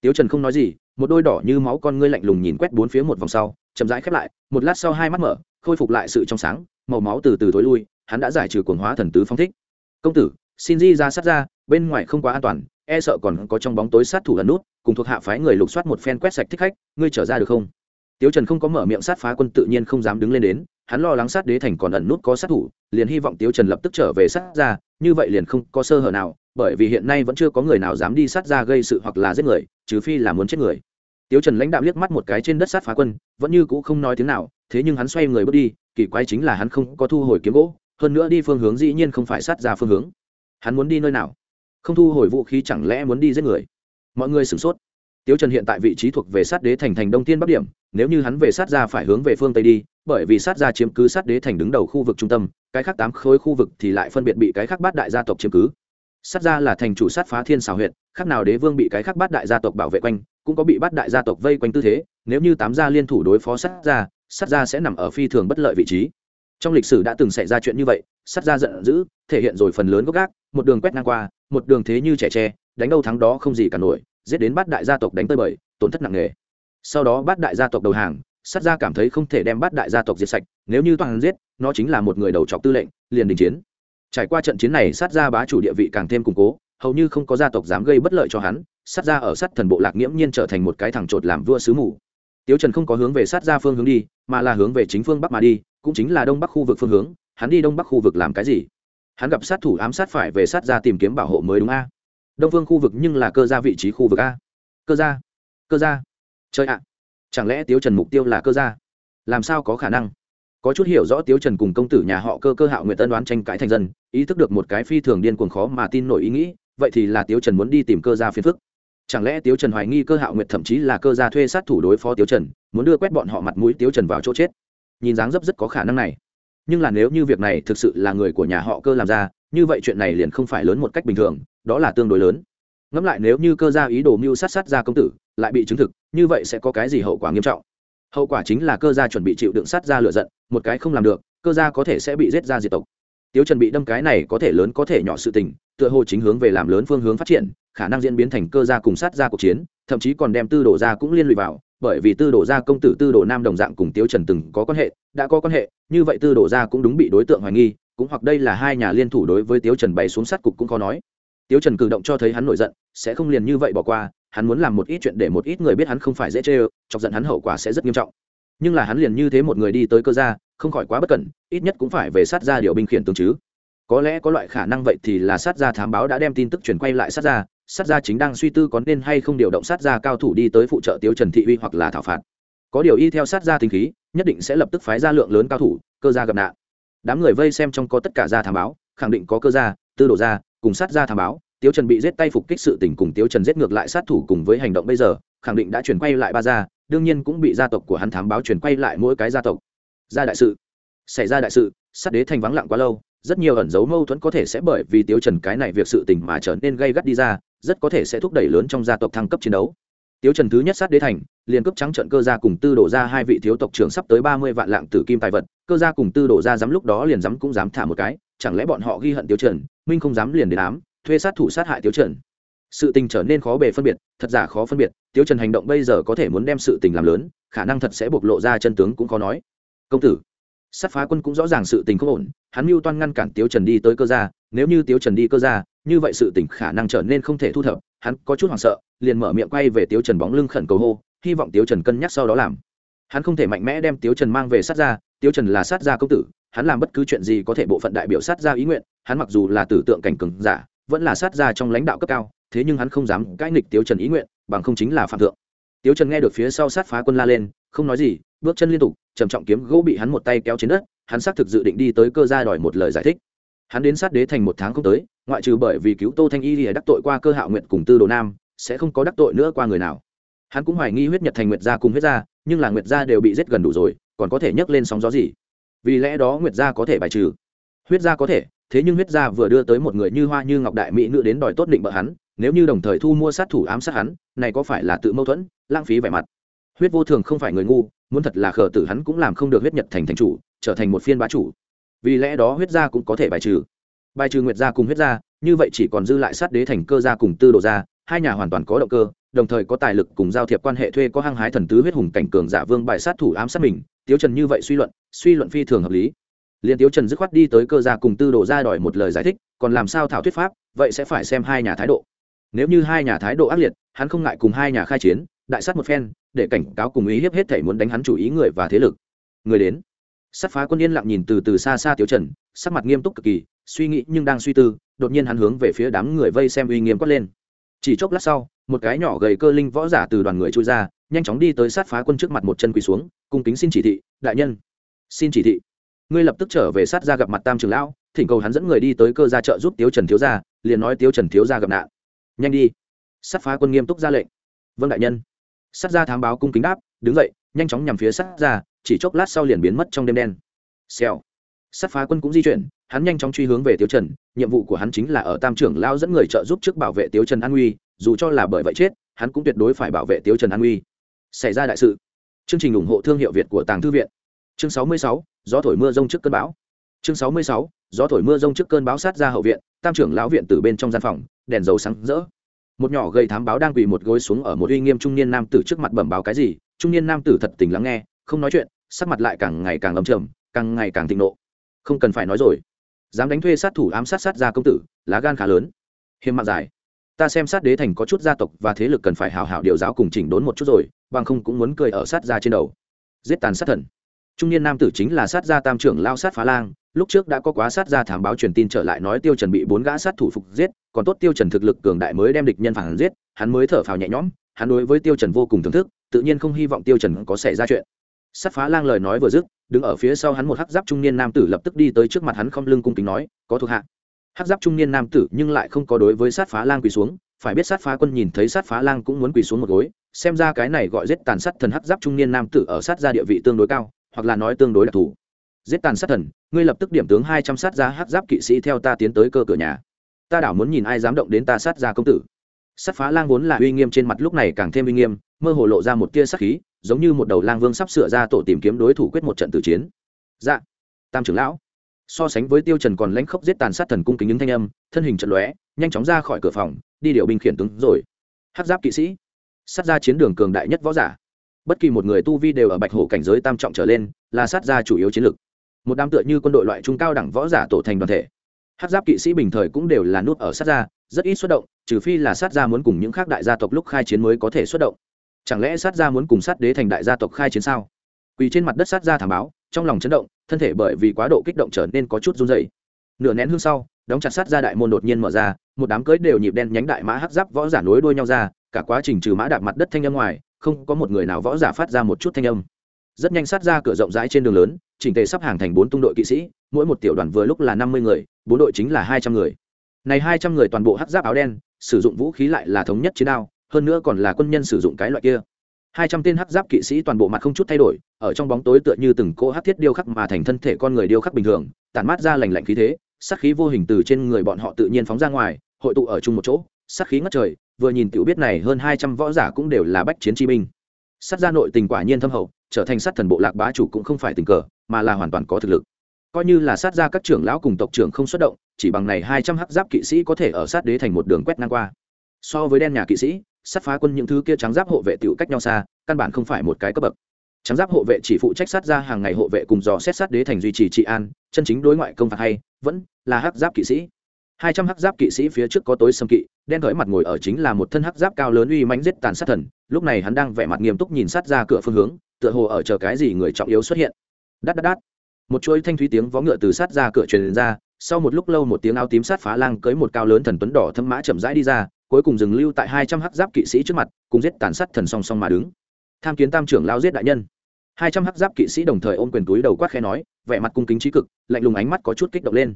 Tiếu trần không nói gì, một đôi đỏ như máu con ngươi lạnh lùng nhìn quét bốn phía một vòng sau, chậm rãi khép lại, một lát sau hai mắt mở khôi phục lại sự trong sáng, màu máu từ từ thối lui, hắn đã giải trừ cuồng hóa thần tứ phong thích. Công tử, xin di ra sát ra, bên ngoài không quá an toàn e sợ còn có trong bóng tối sát thủ lần nút, cùng thuộc hạ phái người lục soát một phen quét sạch thích khách, ngươi trở ra được không? Tiếu trần không có mở miệng sát phá quân tự nhiên không dám đứng lên đến, hắn lo lắng sát đế thành còn ẩn nút có sát thủ, liền hy vọng tiếu trần lập tức trở về sát ra, như vậy liền không có sơ hở nào, bởi vì hiện nay vẫn chưa có người nào dám đi sát ra gây sự hoặc là giết người, trừ phi là muốn chết người. Tiếu trần lãnh đạo liếc mắt một cái trên đất sát phá quân, vẫn như cũ không nói tiếng nào thế nhưng hắn xoay người bước đi, kỳ quái chính là hắn không có thu hồi kiếm gỗ, hơn nữa đi phương hướng dĩ nhiên không phải sát ra phương hướng. Hắn muốn đi nơi nào? Không thu hồi vũ khí chẳng lẽ muốn đi giết người? Mọi người sửng sốt. Tiếu trần hiện tại vị trí thuộc về sát đế thành thành đông tiên bắc điểm, nếu như hắn về sát ra phải hướng về phương tây đi, bởi vì sát ra chiếm cứ sát đế thành đứng đầu khu vực trung tâm, cái khác tám khối khu vực thì lại phân biệt bị cái khác bát đại gia tộc chiếm cứ. Sát ra là thành chủ sát phá thiên xào huyện khác nào đế vương bị cái khác bát đại gia tộc bảo vệ quanh, cũng có bị bát đại gia tộc vây quanh tư thế, nếu như tám gia liên thủ đối phó sát ra sát ra sẽ nằm ở phi thường bất lợi vị trí. Trong lịch sử đã từng xảy ra chuyện như vậy, sát ra giận dữ, thể hiện rồi phần lớn gốc gác, một đường quét ngang qua, một đường thế như trẻ tre, đánh đâu thắng đó không gì cả nổi, giết đến bát đại gia tộc đánh tơi bời, tổn thất nặng nề. Sau đó bát đại gia tộc đầu hàng, sát gia cảm thấy không thể đem bát đại gia tộc diệt sạch, nếu như toàn giết, nó chính là một người đầu trọc tư lệnh, liền đình chiến. Trải qua trận chiến này, sát gia bá chủ địa vị càng thêm củng cố, hầu như không có gia tộc dám gây bất lợi cho hắn, sát gia ở sát thần bộ lạc nghiễm nhiên trở thành một cái thằng trột làm vua sứ mù tiếu trần không có hướng về sát gia phương hướng đi, mà là hướng về chính phương bắc mà đi, cũng chính là đông bắc khu vực phương hướng. Hắn đi đông bắc khu vực làm cái gì? Hắn gặp sát thủ ám sát phải về sát gia tìm kiếm bảo hộ mới đúng a? Đông phương khu vực nhưng là cơ gia vị trí khu vực a? Cơ gia cơ gia. Chơi ạ, chẳng lẽ tiêu trần mục tiêu là cơ gia? Làm sao có khả năng? Có chút hiểu rõ tiêu trần cùng công tử nhà họ cơ cơ hạo nguyện tân đoán tranh cãi thành dân, ý thức được một cái phi thường điên cuồng khó mà tin nổi ý nghĩ, vậy thì là tiêu trần muốn đi tìm cơ gia phiền phức chẳng lẽ Tiếu trần hoài nghi cơ hạo nguyệt thậm chí là cơ gia thuê sát thủ đối phó Tiếu trần, muốn đưa quét bọn họ mặt mũi Tiếu trần vào chỗ chết? Nhìn dáng dấp rất có khả năng này. Nhưng là nếu như việc này thực sự là người của nhà họ cơ làm ra, như vậy chuyện này liền không phải lớn một cách bình thường, đó là tương đối lớn. Ngẫm lại nếu như cơ gia ý đồ mưu sát sát gia công tử, lại bị chứng thực, như vậy sẽ có cái gì hậu quả nghiêm trọng? Hậu quả chính là cơ gia chuẩn bị chịu đựng sát gia lựa giận, một cái không làm được, cơ gia có thể sẽ bị giết ra diệt tộc. Tiếu trần bị đâm cái này có thể lớn có thể nhỏ sự tình, tựa hồ chính hướng về làm lớn phương hướng phát triển khả năng diễn biến thành cơ gia cùng sát gia cuộc chiến, thậm chí còn đem tư đồ gia cũng liên lụy vào, bởi vì tư đồ gia công tử tư đồ nam đồng dạng cùng tiếu trần từng có quan hệ, đã có quan hệ, như vậy tư đồ gia cũng đúng bị đối tượng hoài nghi, cũng hoặc đây là hai nhà liên thủ đối với tiếu trần bày xuống sát cục cũng khó nói. Tiếu trần cử động cho thấy hắn nổi giận, sẽ không liền như vậy bỏ qua, hắn muốn làm một ít chuyện để một ít người biết hắn không phải dễ chê ơ, chọc giận hắn hậu quả sẽ rất nghiêm trọng. Nhưng là hắn liền như thế một người đi tới cơ gia, không khỏi quá bất cẩn, ít nhất cũng phải về sát ra điều binh khiển tướng chứ. Có lẽ có loại khả năng vậy thì là sát gia thám báo đã đem tin tức truyền quay lại sát gia sát gia chính đang suy tư có nên hay không điều động sát gia cao thủ đi tới phụ trợ tiếu trần thị uy hoặc là thảo phạt. Có điều y theo sát gia tình khí, nhất định sẽ lập tức phái ra lượng lớn cao thủ, cơ gia gặp nạn. Đám người vây xem trong có tất cả gia thám báo, khẳng định có cơ gia, tư đồ gia, cùng sát gia thám báo, tiếu trần bị giết tay phục kích sự tình cùng tiếu trần giết ngược lại sát thủ cùng với hành động bây giờ, khẳng định đã chuyển quay lại ba gia, đương nhiên cũng bị gia tộc của hắn thám báo chuyển quay lại mỗi cái gia tộc. Gia đại sự. Xảy ra đại sự, sát đế thành vắng lặng quá lâu, rất nhiều ẩn dấu mâu thuẫn có thể sẽ bởi vì tiếu trần cái này việc sự tình mà trở nên gây gắt đi ra rất có thể sẽ thúc đẩy lớn trong gia tộc thăng cấp chiến đấu. Tiếu trần thứ nhất sát đế thành, liền cấp trắng trận cơ gia cùng tư đổ ra hai vị thiếu tộc trưởng sắp tới ba mươi vạn lạng tử kim tài vật, cơ gia cùng tư đổ ra dám lúc đó liền dám cũng dám thả một cái, chẳng lẽ bọn họ ghi hận tiếu trần, minh không dám liền đến ám, thuê sát thủ sát hại tiếu trần. Sự tình trở nên khó bề phân biệt, thật giả khó phân biệt, tiếu trần hành động bây giờ có thể muốn đem sự tình làm lớn, khả năng thật sẽ bộc lộ ra chân tướng cũng khó nói. Công tử, sát phá quân cũng rõ ràng sự tình không ổn, hắn mưu toan ngăn cản tiếu trần đi tới cơ gia, nếu như tiếu trần đi cơ gia như vậy sự tình khả năng trở nên không thể thu thập, hắn có chút hoảng sợ, liền mở miệng quay về tiếu trần bóng lưng khẩn cầu hô, hy vọng tiếu trần cân nhắc sau đó làm. Hắn không thể mạnh mẽ đem tiếu trần mang về sát gia, tiếu trần là sát gia công tử, hắn làm bất cứ chuyện gì có thể bộ phận đại biểu sát gia ý nguyện, hắn mặc dù là tử tượng cảnh cường giả, vẫn là sát gia trong lãnh đạo cấp cao, thế nhưng hắn không dám cãi nghịch tiếu trần ý nguyện, bằng không chính là phạm thượng. Tiếu trần nghe được phía sau sát phá quân la lên, không nói gì, bước chân liên tục, trầm trọng kiếm gỗ bị hắn một tay kéo trên đất, hắn xác thực dự định đi tới cơ gia đòi một lời giải thích hắn đến sát đế thành một tháng không tới, ngoại trừ bởi vì cứu tô thanh y lìa đắc tội qua cơ hạo nguyện cùng tư đồ nam, sẽ không có đắc tội nữa qua người nào. Hắn cũng hoài nghi huyết nhật thành nguyệt gia cùng huyết gia, nhưng là nguyệt gia đều bị giết gần đủ rồi, còn có thể nhấc lên sóng gió gì? Vì lẽ đó nguyệt gia có thể bài trừ. Huyết gia có thể, thế nhưng huyết gia vừa đưa tới một người như hoa như ngọc đại mỹ nữ đến đòi tốt định bợ hắn, nếu như đồng thời thu mua sát thủ ám sát hắn, này có phải là tự mâu thuẫn, lãng phí vẻ mặt? Huyết vô thường không phải người ngu, muốn thật là khờ tử hắn cũng làm không được huyết nhật thành thành chủ, trở thành một phiên bá chủ vì lẽ đó huyết gia cũng có thể bài trừ. Bài trừ nguyệt gia cùng huyết gia, như vậy chỉ còn dư lại sát đế thành cơ gia cùng tư đồ gia, hai nhà hoàn toàn có động cơ, đồng thời có tài lực cùng giao thiệp quan hệ thuê có hăng hái thần tứ huyết hùng cảnh cường giả vương bài sát thủ ám sát mình, tiếu trần như vậy suy luận suy luận phi thường hợp lý. Liền tiếu trần dứt khoát đi tới cơ gia cùng tư đồ gia đòi một lời giải thích, còn làm sao thảo thuyết pháp, vậy sẽ phải xem hai nhà thái độ. Nếu như hai nhà thái độ ác liệt, hắn không ngại cùng hai nhà khai chiến, đại sát một phen, để cảnh cáo cùng ý hiếp hết thể muốn đánh hắn chủ ý người và thế lực. Người đến sát phá quân yên lặng nhìn từ từ xa xa tiếu trần, sắc mặt nghiêm túc cực kỳ, suy nghĩ nhưng đang suy tư, đột nhiên hắn hướng về phía đám người vây xem uy nghiêm quát lên. Chỉ chốc lát sau, một cái nhỏ gầy cơ linh võ giả từ đoàn người trôi ra, nhanh chóng đi tới sát phá quân trước mặt một chân quỳ xuống, cung kính xin chỉ thị, đại nhân, xin chỉ thị. Ngươi lập tức trở về sát ra gặp mặt tam trường lão, thỉnh cầu hắn dẫn người đi tới cơ gia trợ giúp tiếu trần thiếu gia, liền nói tiếu trần thiếu gia gặp nạn. Nhanh đi. Sát phá quân nghiêm túc ra lệnh. Vâng đại nhân. Sát ra thám báo cung kính đáp, đứng dậy, nhanh chóng nhằm phía sát ra chỉ chốc lát sau liền biến mất trong đêm đen. Xèo. Sát phá quân cũng di chuyển hắn nhanh chóng truy hướng về tiếu trần nhiệm vụ của hắn chính là ở tam trưởng lao dẫn người trợ giúp trước bảo vệ tiếu trần an uy dù cho là bởi vậy chết hắn cũng tuyệt đối phải bảo vệ tiếu trần an uy xảy ra đại sự. Chương trình ủng hộ thương hiệu việt của tàng thư viện. Chương 66, gió thổi mưa rông trước cơn bão. Chương 66, gió thổi mưa rông trước cơn bão sát ra hậu viện tam trưởng lão viện từ bên trong gian phòng đèn dầu sáng rỡ. Một nhỏ gầy thám báo đang quỳ một gối xuống ở một uy nghiêm trung niên nam tử trước mặt bẩm báo cái gì trung niên nam tử thật tình lắng nghe không nói chuyện, sắc mặt lại càng ngày càng ấm trầm, càng ngày càng thịnh nộ. Không cần phải nói rồi. Dám đánh thuê sát thủ ám sát sát ra công tử, lá gan khá lớn. Hiềm mạng dài. Ta xem sát đế thành có chút gia tộc và thế lực cần phải hào hảo điều giáo cùng chỉnh đốn một chút rồi, bằng không cũng muốn cười ở sát ra trên đầu. Giết tàn sát thần. Trung niên nam tử chính là sát gia tam trưởng lao sát phá lang, lúc trước đã có quá sát gia thám báo truyền tin trở lại nói tiêu trần bị bốn gã sát thủ phục giết, còn tốt tiêu trần thực lực cường đại mới đem địch nhân phản giết, hắn mới thở phào nhẹ nhõm, hắn đối với tiêu trần vô cùng thưởng thức, tự nhiên không hy vọng tiêu trần có xảy ra chuyện sát phá lang lời nói vừa dứt, đứng ở phía sau hắn một hắc giáp trung niên nam tử lập tức đi tới trước mặt hắn không lưng cung kính nói, có thuộc hạ. Hắc giáp trung niên nam tử nhưng lại không có đối với sát phá lang quỳ xuống, phải biết sát phá quân nhìn thấy sát phá lang cũng muốn quỳ xuống một gối, xem ra cái này gọi giết tàn sát thần hắc giáp trung niên nam tử ở sát gia địa vị tương đối cao, hoặc là nói tương đối đặc thù. Giết tàn sát thần, ngươi lập tức điểm tướng hai trăm sát gia hắc giáp kỵ sĩ theo ta tiến tới cơ cửa nhà. Ta đảo muốn nhìn ai dám động đến ta sát gia công tử sát phá lang vốn là uy nghiêm trên mặt lúc này càng thêm uy nghiêm, mơ hồ lộ ra một tia sắc khí, giống như một đầu lang vương sắp sửa ra tổ tìm kiếm đối thủ quyết một trận tử chiến. Dạ tam trưởng lão. So sánh với tiêu trần còn lãnh khốc giết tàn sát thần cung kính những thanh âm, thân hình trận lóe, nhanh chóng ra khỏi cửa phòng, đi điều binh khiển tướng rồi. Hắc giáp kỵ sĩ. Sát ra chiến đường cường đại nhất võ giả. Bất kỳ một người tu vi đều ở bạch hổ cảnh giới tam trọng trở lên, là sát ra chủ yếu chiến lực. Một đám tựa như quân đội loại trung cao đẳng võ giả tổ thành đoàn thể. Hắc giáp kỵ sĩ bình thời cũng đều là nút ở sát gia rất ít xuất động, trừ phi là sát gia muốn cùng những khác đại gia tộc lúc khai chiến mới có thể xuất động. Chẳng lẽ sát gia muốn cùng sát đế thành đại gia tộc khai chiến sao? Quỳ trên mặt đất sát gia thảm báo, trong lòng chấn động, thân thể bởi vì quá độ kích động trở nên có chút run dày nửa nén hương sau, đóng chặt sát gia đại môn đột nhiên mở ra, một đám cưới đều nhịp đen nhánh đại mã hắc giáp võ giả nối đuôi nhau ra, cả quá trình trừ mã đạp mặt đất thanh âm ngoài, không có một người nào võ giả phát ra một chút thanh âm. Rất nhanh sát ra cửa rộng rãi trên đường lớn, chỉnh tề sắp hàng thành bốn tung đội kỵ sĩ, mỗi một tiểu đoàn vừa lúc là năm mươi người, bốn đội chính là hai trăm người này hai trăm người toàn bộ hắc giáp áo đen, sử dụng vũ khí lại là thống nhất chiến đao, hơn nữa còn là quân nhân sử dụng cái loại kia. Hai trăm tên hắc giáp kỵ sĩ toàn bộ mặt không chút thay đổi, ở trong bóng tối tựa như từng cỗ hắc thiết điêu khắc mà thành thân thể con người điêu khắc bình thường, tản mát ra lành lạnh khí thế, sát khí vô hình từ trên người bọn họ tự nhiên phóng ra ngoài, hội tụ ở chung một chỗ, sát khí ngất trời, vừa nhìn tiểu biết này hơn hai trăm võ giả cũng đều là bách chiến chi binh. Sát gia nội tình quả nhiên thâm hậu, trở thành sát thần bộ lạc bá chủ cũng không phải tình cờ, mà là hoàn toàn có thực lực coi như là sát gia các trưởng lão cùng tộc trưởng không xuất động, chỉ bằng này hai trăm hắc giáp kỵ sĩ có thể ở sát đế thành một đường quét ngang qua. So với đen nhà kỵ sĩ, sát phá quân những thứ kia trắng giáp hộ vệ tiểu cách nhau xa, căn bản không phải một cái cấp bậc. Trắng giáp hộ vệ chỉ phụ trách sát ra hàng ngày hộ vệ cùng dò xét sát đế thành duy trì trị an, chân chính đối ngoại công phạt hay, vẫn là hắc giáp kỵ sĩ. Hai trăm hắc giáp kỵ sĩ phía trước có tối sâm kỵ, đen khởi mặt ngồi ở chính là một thân hắc giáp cao lớn uy mãnh giết tàn sát thần, lúc này hắn đang vẻ mặt nghiêm túc nhìn sát ra cửa phương hướng, tựa hồ ở chờ cái gì người trọng yếu xuất hiện. Đát đát đát một chuỗi thanh thúy tiếng vó ngựa từ sát ra cửa truyền ra, sau một lúc lâu một tiếng áo tím sát phá lang cưới một cao lớn thần tuấn đỏ thâm mã chậm rãi đi ra, cuối cùng dừng lưu tại hai trăm hắc giáp kỵ sĩ trước mặt, cùng giết tàn sát thần song song mà đứng. Tham kiến tam trưởng lao giết đại nhân. Hai trăm hắc giáp kỵ sĩ đồng thời ôm quyền túi đầu quát khe nói, vẻ mặt cung kính trí cực, lạnh lùng ánh mắt có chút kích động lên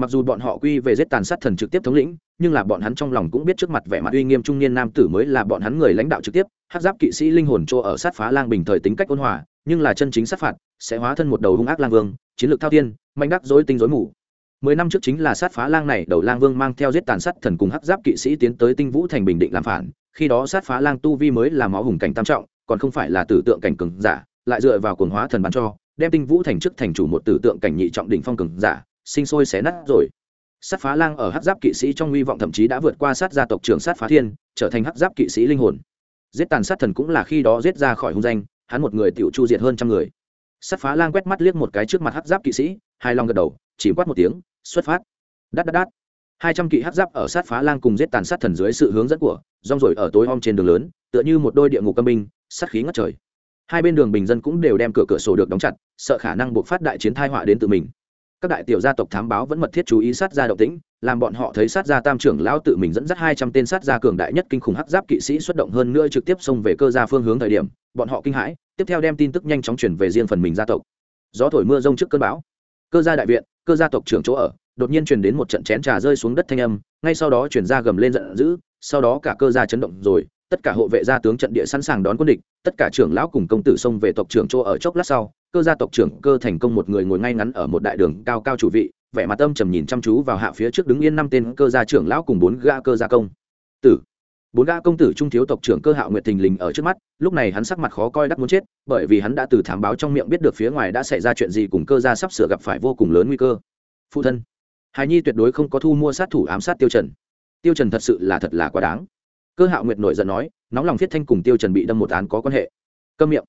mặc dù bọn họ quy về giết tàn sát thần trực tiếp thống lĩnh, nhưng là bọn hắn trong lòng cũng biết trước mặt vẻ mặt uy nghiêm trung niên nam tử mới là bọn hắn người lãnh đạo trực tiếp. Hắc giáp kỵ sĩ linh hồn chỗ ở sát phá lang bình thời tính cách ôn hòa, nhưng là chân chính sát phạt, sẽ hóa thân một đầu hung ác lang vương, chiến lược thao thiên, manh đắc dối tinh dối mù. Mười năm trước chính là sát phá lang này, đầu lang vương mang theo giết tàn sát thần cùng hắc giáp kỵ sĩ tiến tới tinh vũ thành bình định làm phản, khi đó sát phá lang tu vi mới là máu hùng cảnh tam trọng, còn không phải là tử tượng cảnh cường giả, lại dựa vào cuồng hóa thần bán cho, đem tinh vũ thành chức thành chủ một tử tượng cảnh nhị trọng đỉnh phong cường giả sinh sôi xé nát rồi. Sát phá lang ở hắc giáp kỵ sĩ trong hy vọng thậm chí đã vượt qua sát gia tộc trưởng sát phá thiên, trở thành hắc giáp kỵ sĩ linh hồn. Giết tàn sát thần cũng là khi đó giết ra khỏi hung danh, hắn một người tiểu chu diệt hơn trăm người. Sát phá lang quét mắt liếc một cái trước mặt hắc giáp kỵ sĩ hai lòng gật đầu, chỉ quát một tiếng, xuất phát. Đắt đắt đắt hai trăm kỵ hắc giáp ở sát phá lang cùng giết tàn sát thần dưới sự hướng dẫn của, rong rồi ở tối om trên đường lớn, tựa như một đôi địa ngục âm binh, sát khí ngất trời. Hai bên đường bình dân cũng đều đem cửa cửa sổ được đóng chặt, sợ khả năng buộc phát đại chiến thai họa đến tự mình các đại tiểu gia tộc thám báo vẫn mật thiết chú ý sát gia động tĩnh, làm bọn họ thấy sát gia tam trưởng lão tự mình dẫn dắt hai trăm tên sát gia cường đại nhất kinh khủng hắc giáp kỵ sĩ xuất động hơn nữa trực tiếp xông về cơ gia phương hướng thời điểm, bọn họ kinh hãi, tiếp theo đem tin tức nhanh chóng chuyển về riêng phần mình gia tộc. Gió thổi mưa rông trước cơn bão. Cơ gia đại viện, cơ gia tộc trưởng chỗ ở, đột nhiên truyền đến một trận chén trà rơi xuống đất thanh âm, ngay sau đó chuyển ra gầm lên giận dữ, sau đó cả cơ gia chấn động rồi tất cả hộ vệ gia tướng trận địa sẵn sàng đón quân địch, tất cả trưởng lão cùng công tử xông về tộc trưởng chỗ ở chốc lát sau, cơ gia tộc trưởng cơ thành công một người ngồi ngay ngắn ở một đại đường cao cao chủ vị, vẻ mặt âm trầm nhìn chăm chú vào hạ phía trước đứng yên năm tên cơ gia trưởng lão cùng bốn gã cơ gia công. Tử. Bốn gã công tử trung thiếu tộc trưởng cơ hạo nguyệt thình lình ở trước mắt, lúc này hắn sắc mặt khó coi đắc muốn chết, bởi vì hắn đã từ thám báo trong miệng biết được phía ngoài đã xảy ra chuyện gì cùng cơ gia sắp sửa gặp phải vô cùng lớn nguy cơ. Phụ thân. Hài nhi tuyệt đối không có thu mua sát thủ ám sát tiêu trần. Tiêu trần thật sự là thật là quá đáng cơ hạo nguyệt nổi giận nói, nóng lòng thiết thanh cùng tiêu trần bị đâm một án có quan hệ. Câm miệng.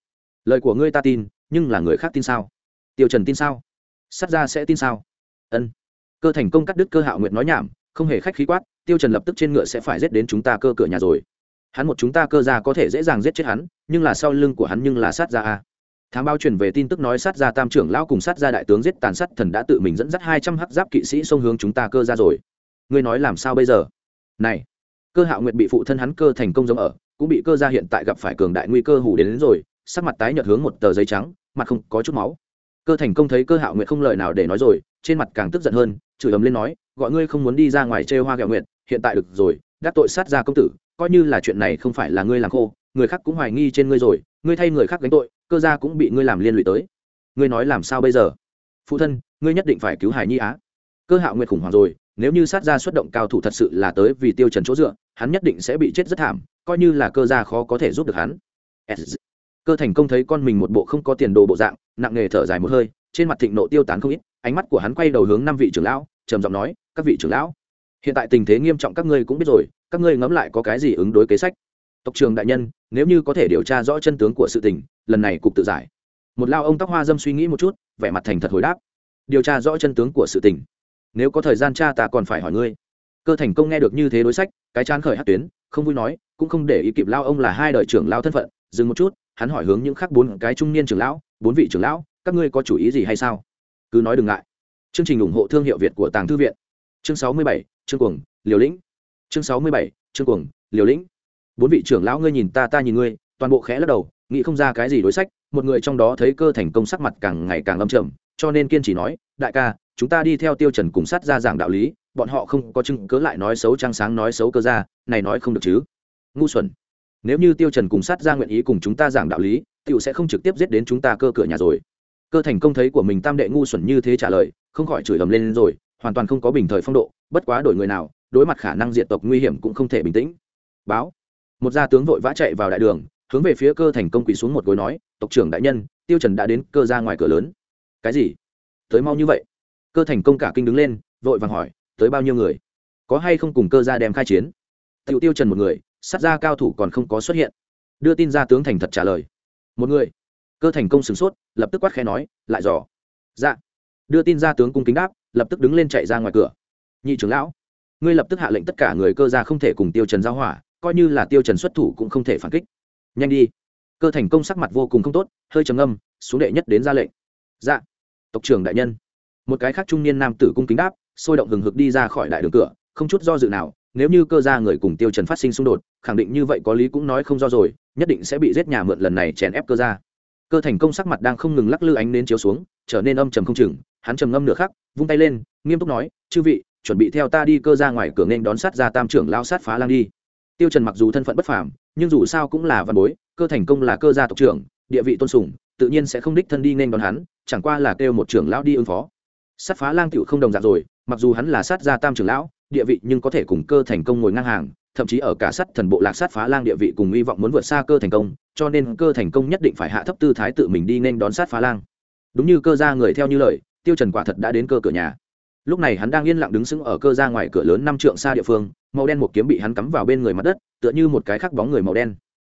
Lời của ngươi ta tin, nhưng là người khác tin sao? Tiêu trần tin sao? Sát gia sẽ tin sao? Ân. Cơ thành công cắt đứt cơ hạo nguyệt nói nhảm, không hề khách khí quát, tiêu trần lập tức trên ngựa sẽ phải giết đến chúng ta cơ cửa nhà rồi. Hắn một chúng ta cơ gia có thể dễ dàng giết chết hắn, nhưng là sau lưng của hắn nhưng là sát gia a. Thám báo truyền về tin tức nói sát gia tam trưởng lão cùng sát gia đại tướng giết tàn sát thần đã tự mình dẫn dắt hai trăm hắc giáp kỵ sĩ xông hướng chúng ta cơ gia rồi. Ngươi nói làm sao bây giờ? Này cơ hạo nguyệt bị phụ thân hắn cơ thành công giống ở cũng bị cơ gia hiện tại gặp phải cường đại nguy cơ hủ đến, đến rồi sắc mặt tái nhợt hướng một tờ giấy trắng mặt không có chút máu. Cơ thành công thấy cơ hạo nguyệt không lời nào để nói rồi trên mặt càng tức giận hơn chửi ấm lên nói gọi ngươi không muốn đi ra ngoài trêu hoa gạo nguyệt hiện tại được rồi đắc tội sát ra công tử coi như là chuyện này không phải là ngươi làm khô người khác cũng hoài nghi trên ngươi rồi ngươi thay người khác gánh tội cơ gia cũng bị ngươi làm liên lụy tới. Ngươi nói làm sao bây giờ? Phụ thân ngươi nhất định phải cứu hải nhi á. Cơ hạo nguyệt khủng hoảng rồi nếu như sát ra xuất động cao thủ thật sự là tới vì tiêu trần chỗ dựa, hắn nhất định sẽ bị chết rất thảm, coi như là cơ gia khó có thể giúp được hắn. Cơ thành công thấy con mình một bộ không có tiền đồ bộ dạng, nặng nghề thở dài một hơi, trên mặt thịnh nộ tiêu tán không ít, ánh mắt của hắn quay đầu hướng năm vị trưởng lão, trầm giọng nói, các vị trưởng lão, hiện tại tình thế nghiêm trọng các ngươi cũng biết rồi, các ngươi ngẫm lại có cái gì ứng đối kế sách? Tộc trường đại nhân, nếu như có thể điều tra rõ chân tướng của sự tình, lần này cục tự giải. Một lao ông tóc hoa dâm suy nghĩ một chút, vẻ mặt thành thật hồi đáp. Điều tra rõ chân tướng của sự tình nếu có thời gian cha ta còn phải hỏi ngươi. Cơ thành công nghe được như thế đối sách, cái chán khởi hát tuyến, không vui nói, cũng không để ý kịp lao ông là hai đời trưởng lao thân phận, dừng một chút, hắn hỏi hướng những khác bốn cái trung niên trưởng lão, bốn vị trưởng lão, các ngươi có chủ ý gì hay sao? Cứ nói đừng ngại. Chương trình ủng hộ thương hiệu việt của tàng thư viện. Chương sáu mươi bảy chương cuồng, liều lĩnh. Chương sáu mươi bảy chương cuồng, liều lĩnh. Bốn vị trưởng lão ngươi nhìn ta ta nhìn ngươi, toàn bộ khẽ lắc đầu, nghĩ không ra cái gì đối sách, một người trong đó thấy cơ thành công sắc mặt càng ngày càng lâm trầm, cho nên kiên trì nói, đại ca chúng ta đi theo tiêu trần cùng sát ra giảng đạo lý, bọn họ không có chứng cớ lại nói xấu trang sáng nói xấu cơ ra này nói không được chứ. Ngu xuẩn. Nếu như tiêu trần cùng sát ra nguyện ý cùng chúng ta giảng đạo lý, tiểu sẽ không trực tiếp giết đến chúng ta cơ cửa nhà rồi. Cơ thành công thấy của mình tam đệ ngu xuẩn như thế trả lời, không khỏi chửi ầm lên rồi, hoàn toàn không có bình thời phong độ, bất quá đổi người nào, đối mặt khả năng diệt tộc nguy hiểm cũng không thể bình tĩnh. Báo. Một gia tướng vội vã chạy vào đại đường, hướng về phía cơ thành công quỳ xuống một gối nói, tộc trưởng đại nhân, tiêu trần đã đến cơ ra ngoài cửa lớn. Cái gì? Tới mau như vậy? Cơ thành công cả kinh đứng lên, vội vàng hỏi, tới bao nhiêu người? Có hay không cùng cơ gia đem khai chiến? Tiêu tiêu trần một người, sát gia cao thủ còn không có xuất hiện. Đưa tin ra tướng thành thật trả lời. Một người. Cơ thành công sửng sốt, lập tức quát khẽ nói, lại dò. Dạ. Đưa tin ra tướng cung kính đáp, lập tức đứng lên chạy ra ngoài cửa. Nhị trưởng lão, ngươi lập tức hạ lệnh tất cả người cơ gia không thể cùng tiêu trần giao hỏa coi như là tiêu trần xuất thủ cũng không thể phản kích. Nhanh đi. Cơ thành công sắc mặt vô cùng không tốt, hơi trầm ngâm, xuống đệ nhất đến ra lệnh. Dạ. Tộc trưởng đại nhân một cái khác trung niên nam tử cung kính đáp, sôi động hừng hực đi ra khỏi đại đường cửa, không chút do dự nào, nếu như cơ gia người cùng tiêu trần phát sinh xung đột, khẳng định như vậy có lý cũng nói không do rồi, nhất định sẽ bị giết nhà mượn lần này chèn ép cơ gia. Cơ thành công sắc mặt đang không ngừng lắc lư ánh nến chiếu xuống, trở nên âm trầm không chừng, hắn trầm ngâm nửa khắc, vung tay lên, nghiêm túc nói, chư vị, chuẩn bị theo ta đi cơ ra ngoài cửa nên đón sát ra tam trưởng lao sát phá lang đi. Tiêu trần mặc dù thân phận bất phàm, nhưng dù sao cũng là văn bối, cơ thành công là cơ gia tộc trưởng, địa vị tôn sùng, tự nhiên sẽ không đích thân đi nên đón hắn, chẳng qua là kêu một trưởng lão đi ứng phó sát phá lang tiểu không đồng dạng rồi, mặc dù hắn là sát gia tam trưởng lão, địa vị nhưng có thể cùng cơ thành công ngồi ngang hàng, thậm chí ở cả sát thần bộ lạc sát phá lang địa vị cùng hy vọng muốn vượt xa cơ thành công, cho nên cơ thành công nhất định phải hạ thấp tư thái tự mình đi nên đón sát phá lang. Đúng như cơ gia người theo như lời, tiêu trần quả thật đã đến cơ cửa nhà. Lúc này hắn đang yên lặng đứng sững ở cơ gia ngoài cửa lớn năm trượng xa địa phương, màu đen một kiếm bị hắn cắm vào bên người mặt đất, tựa như một cái khắc bóng người màu đen.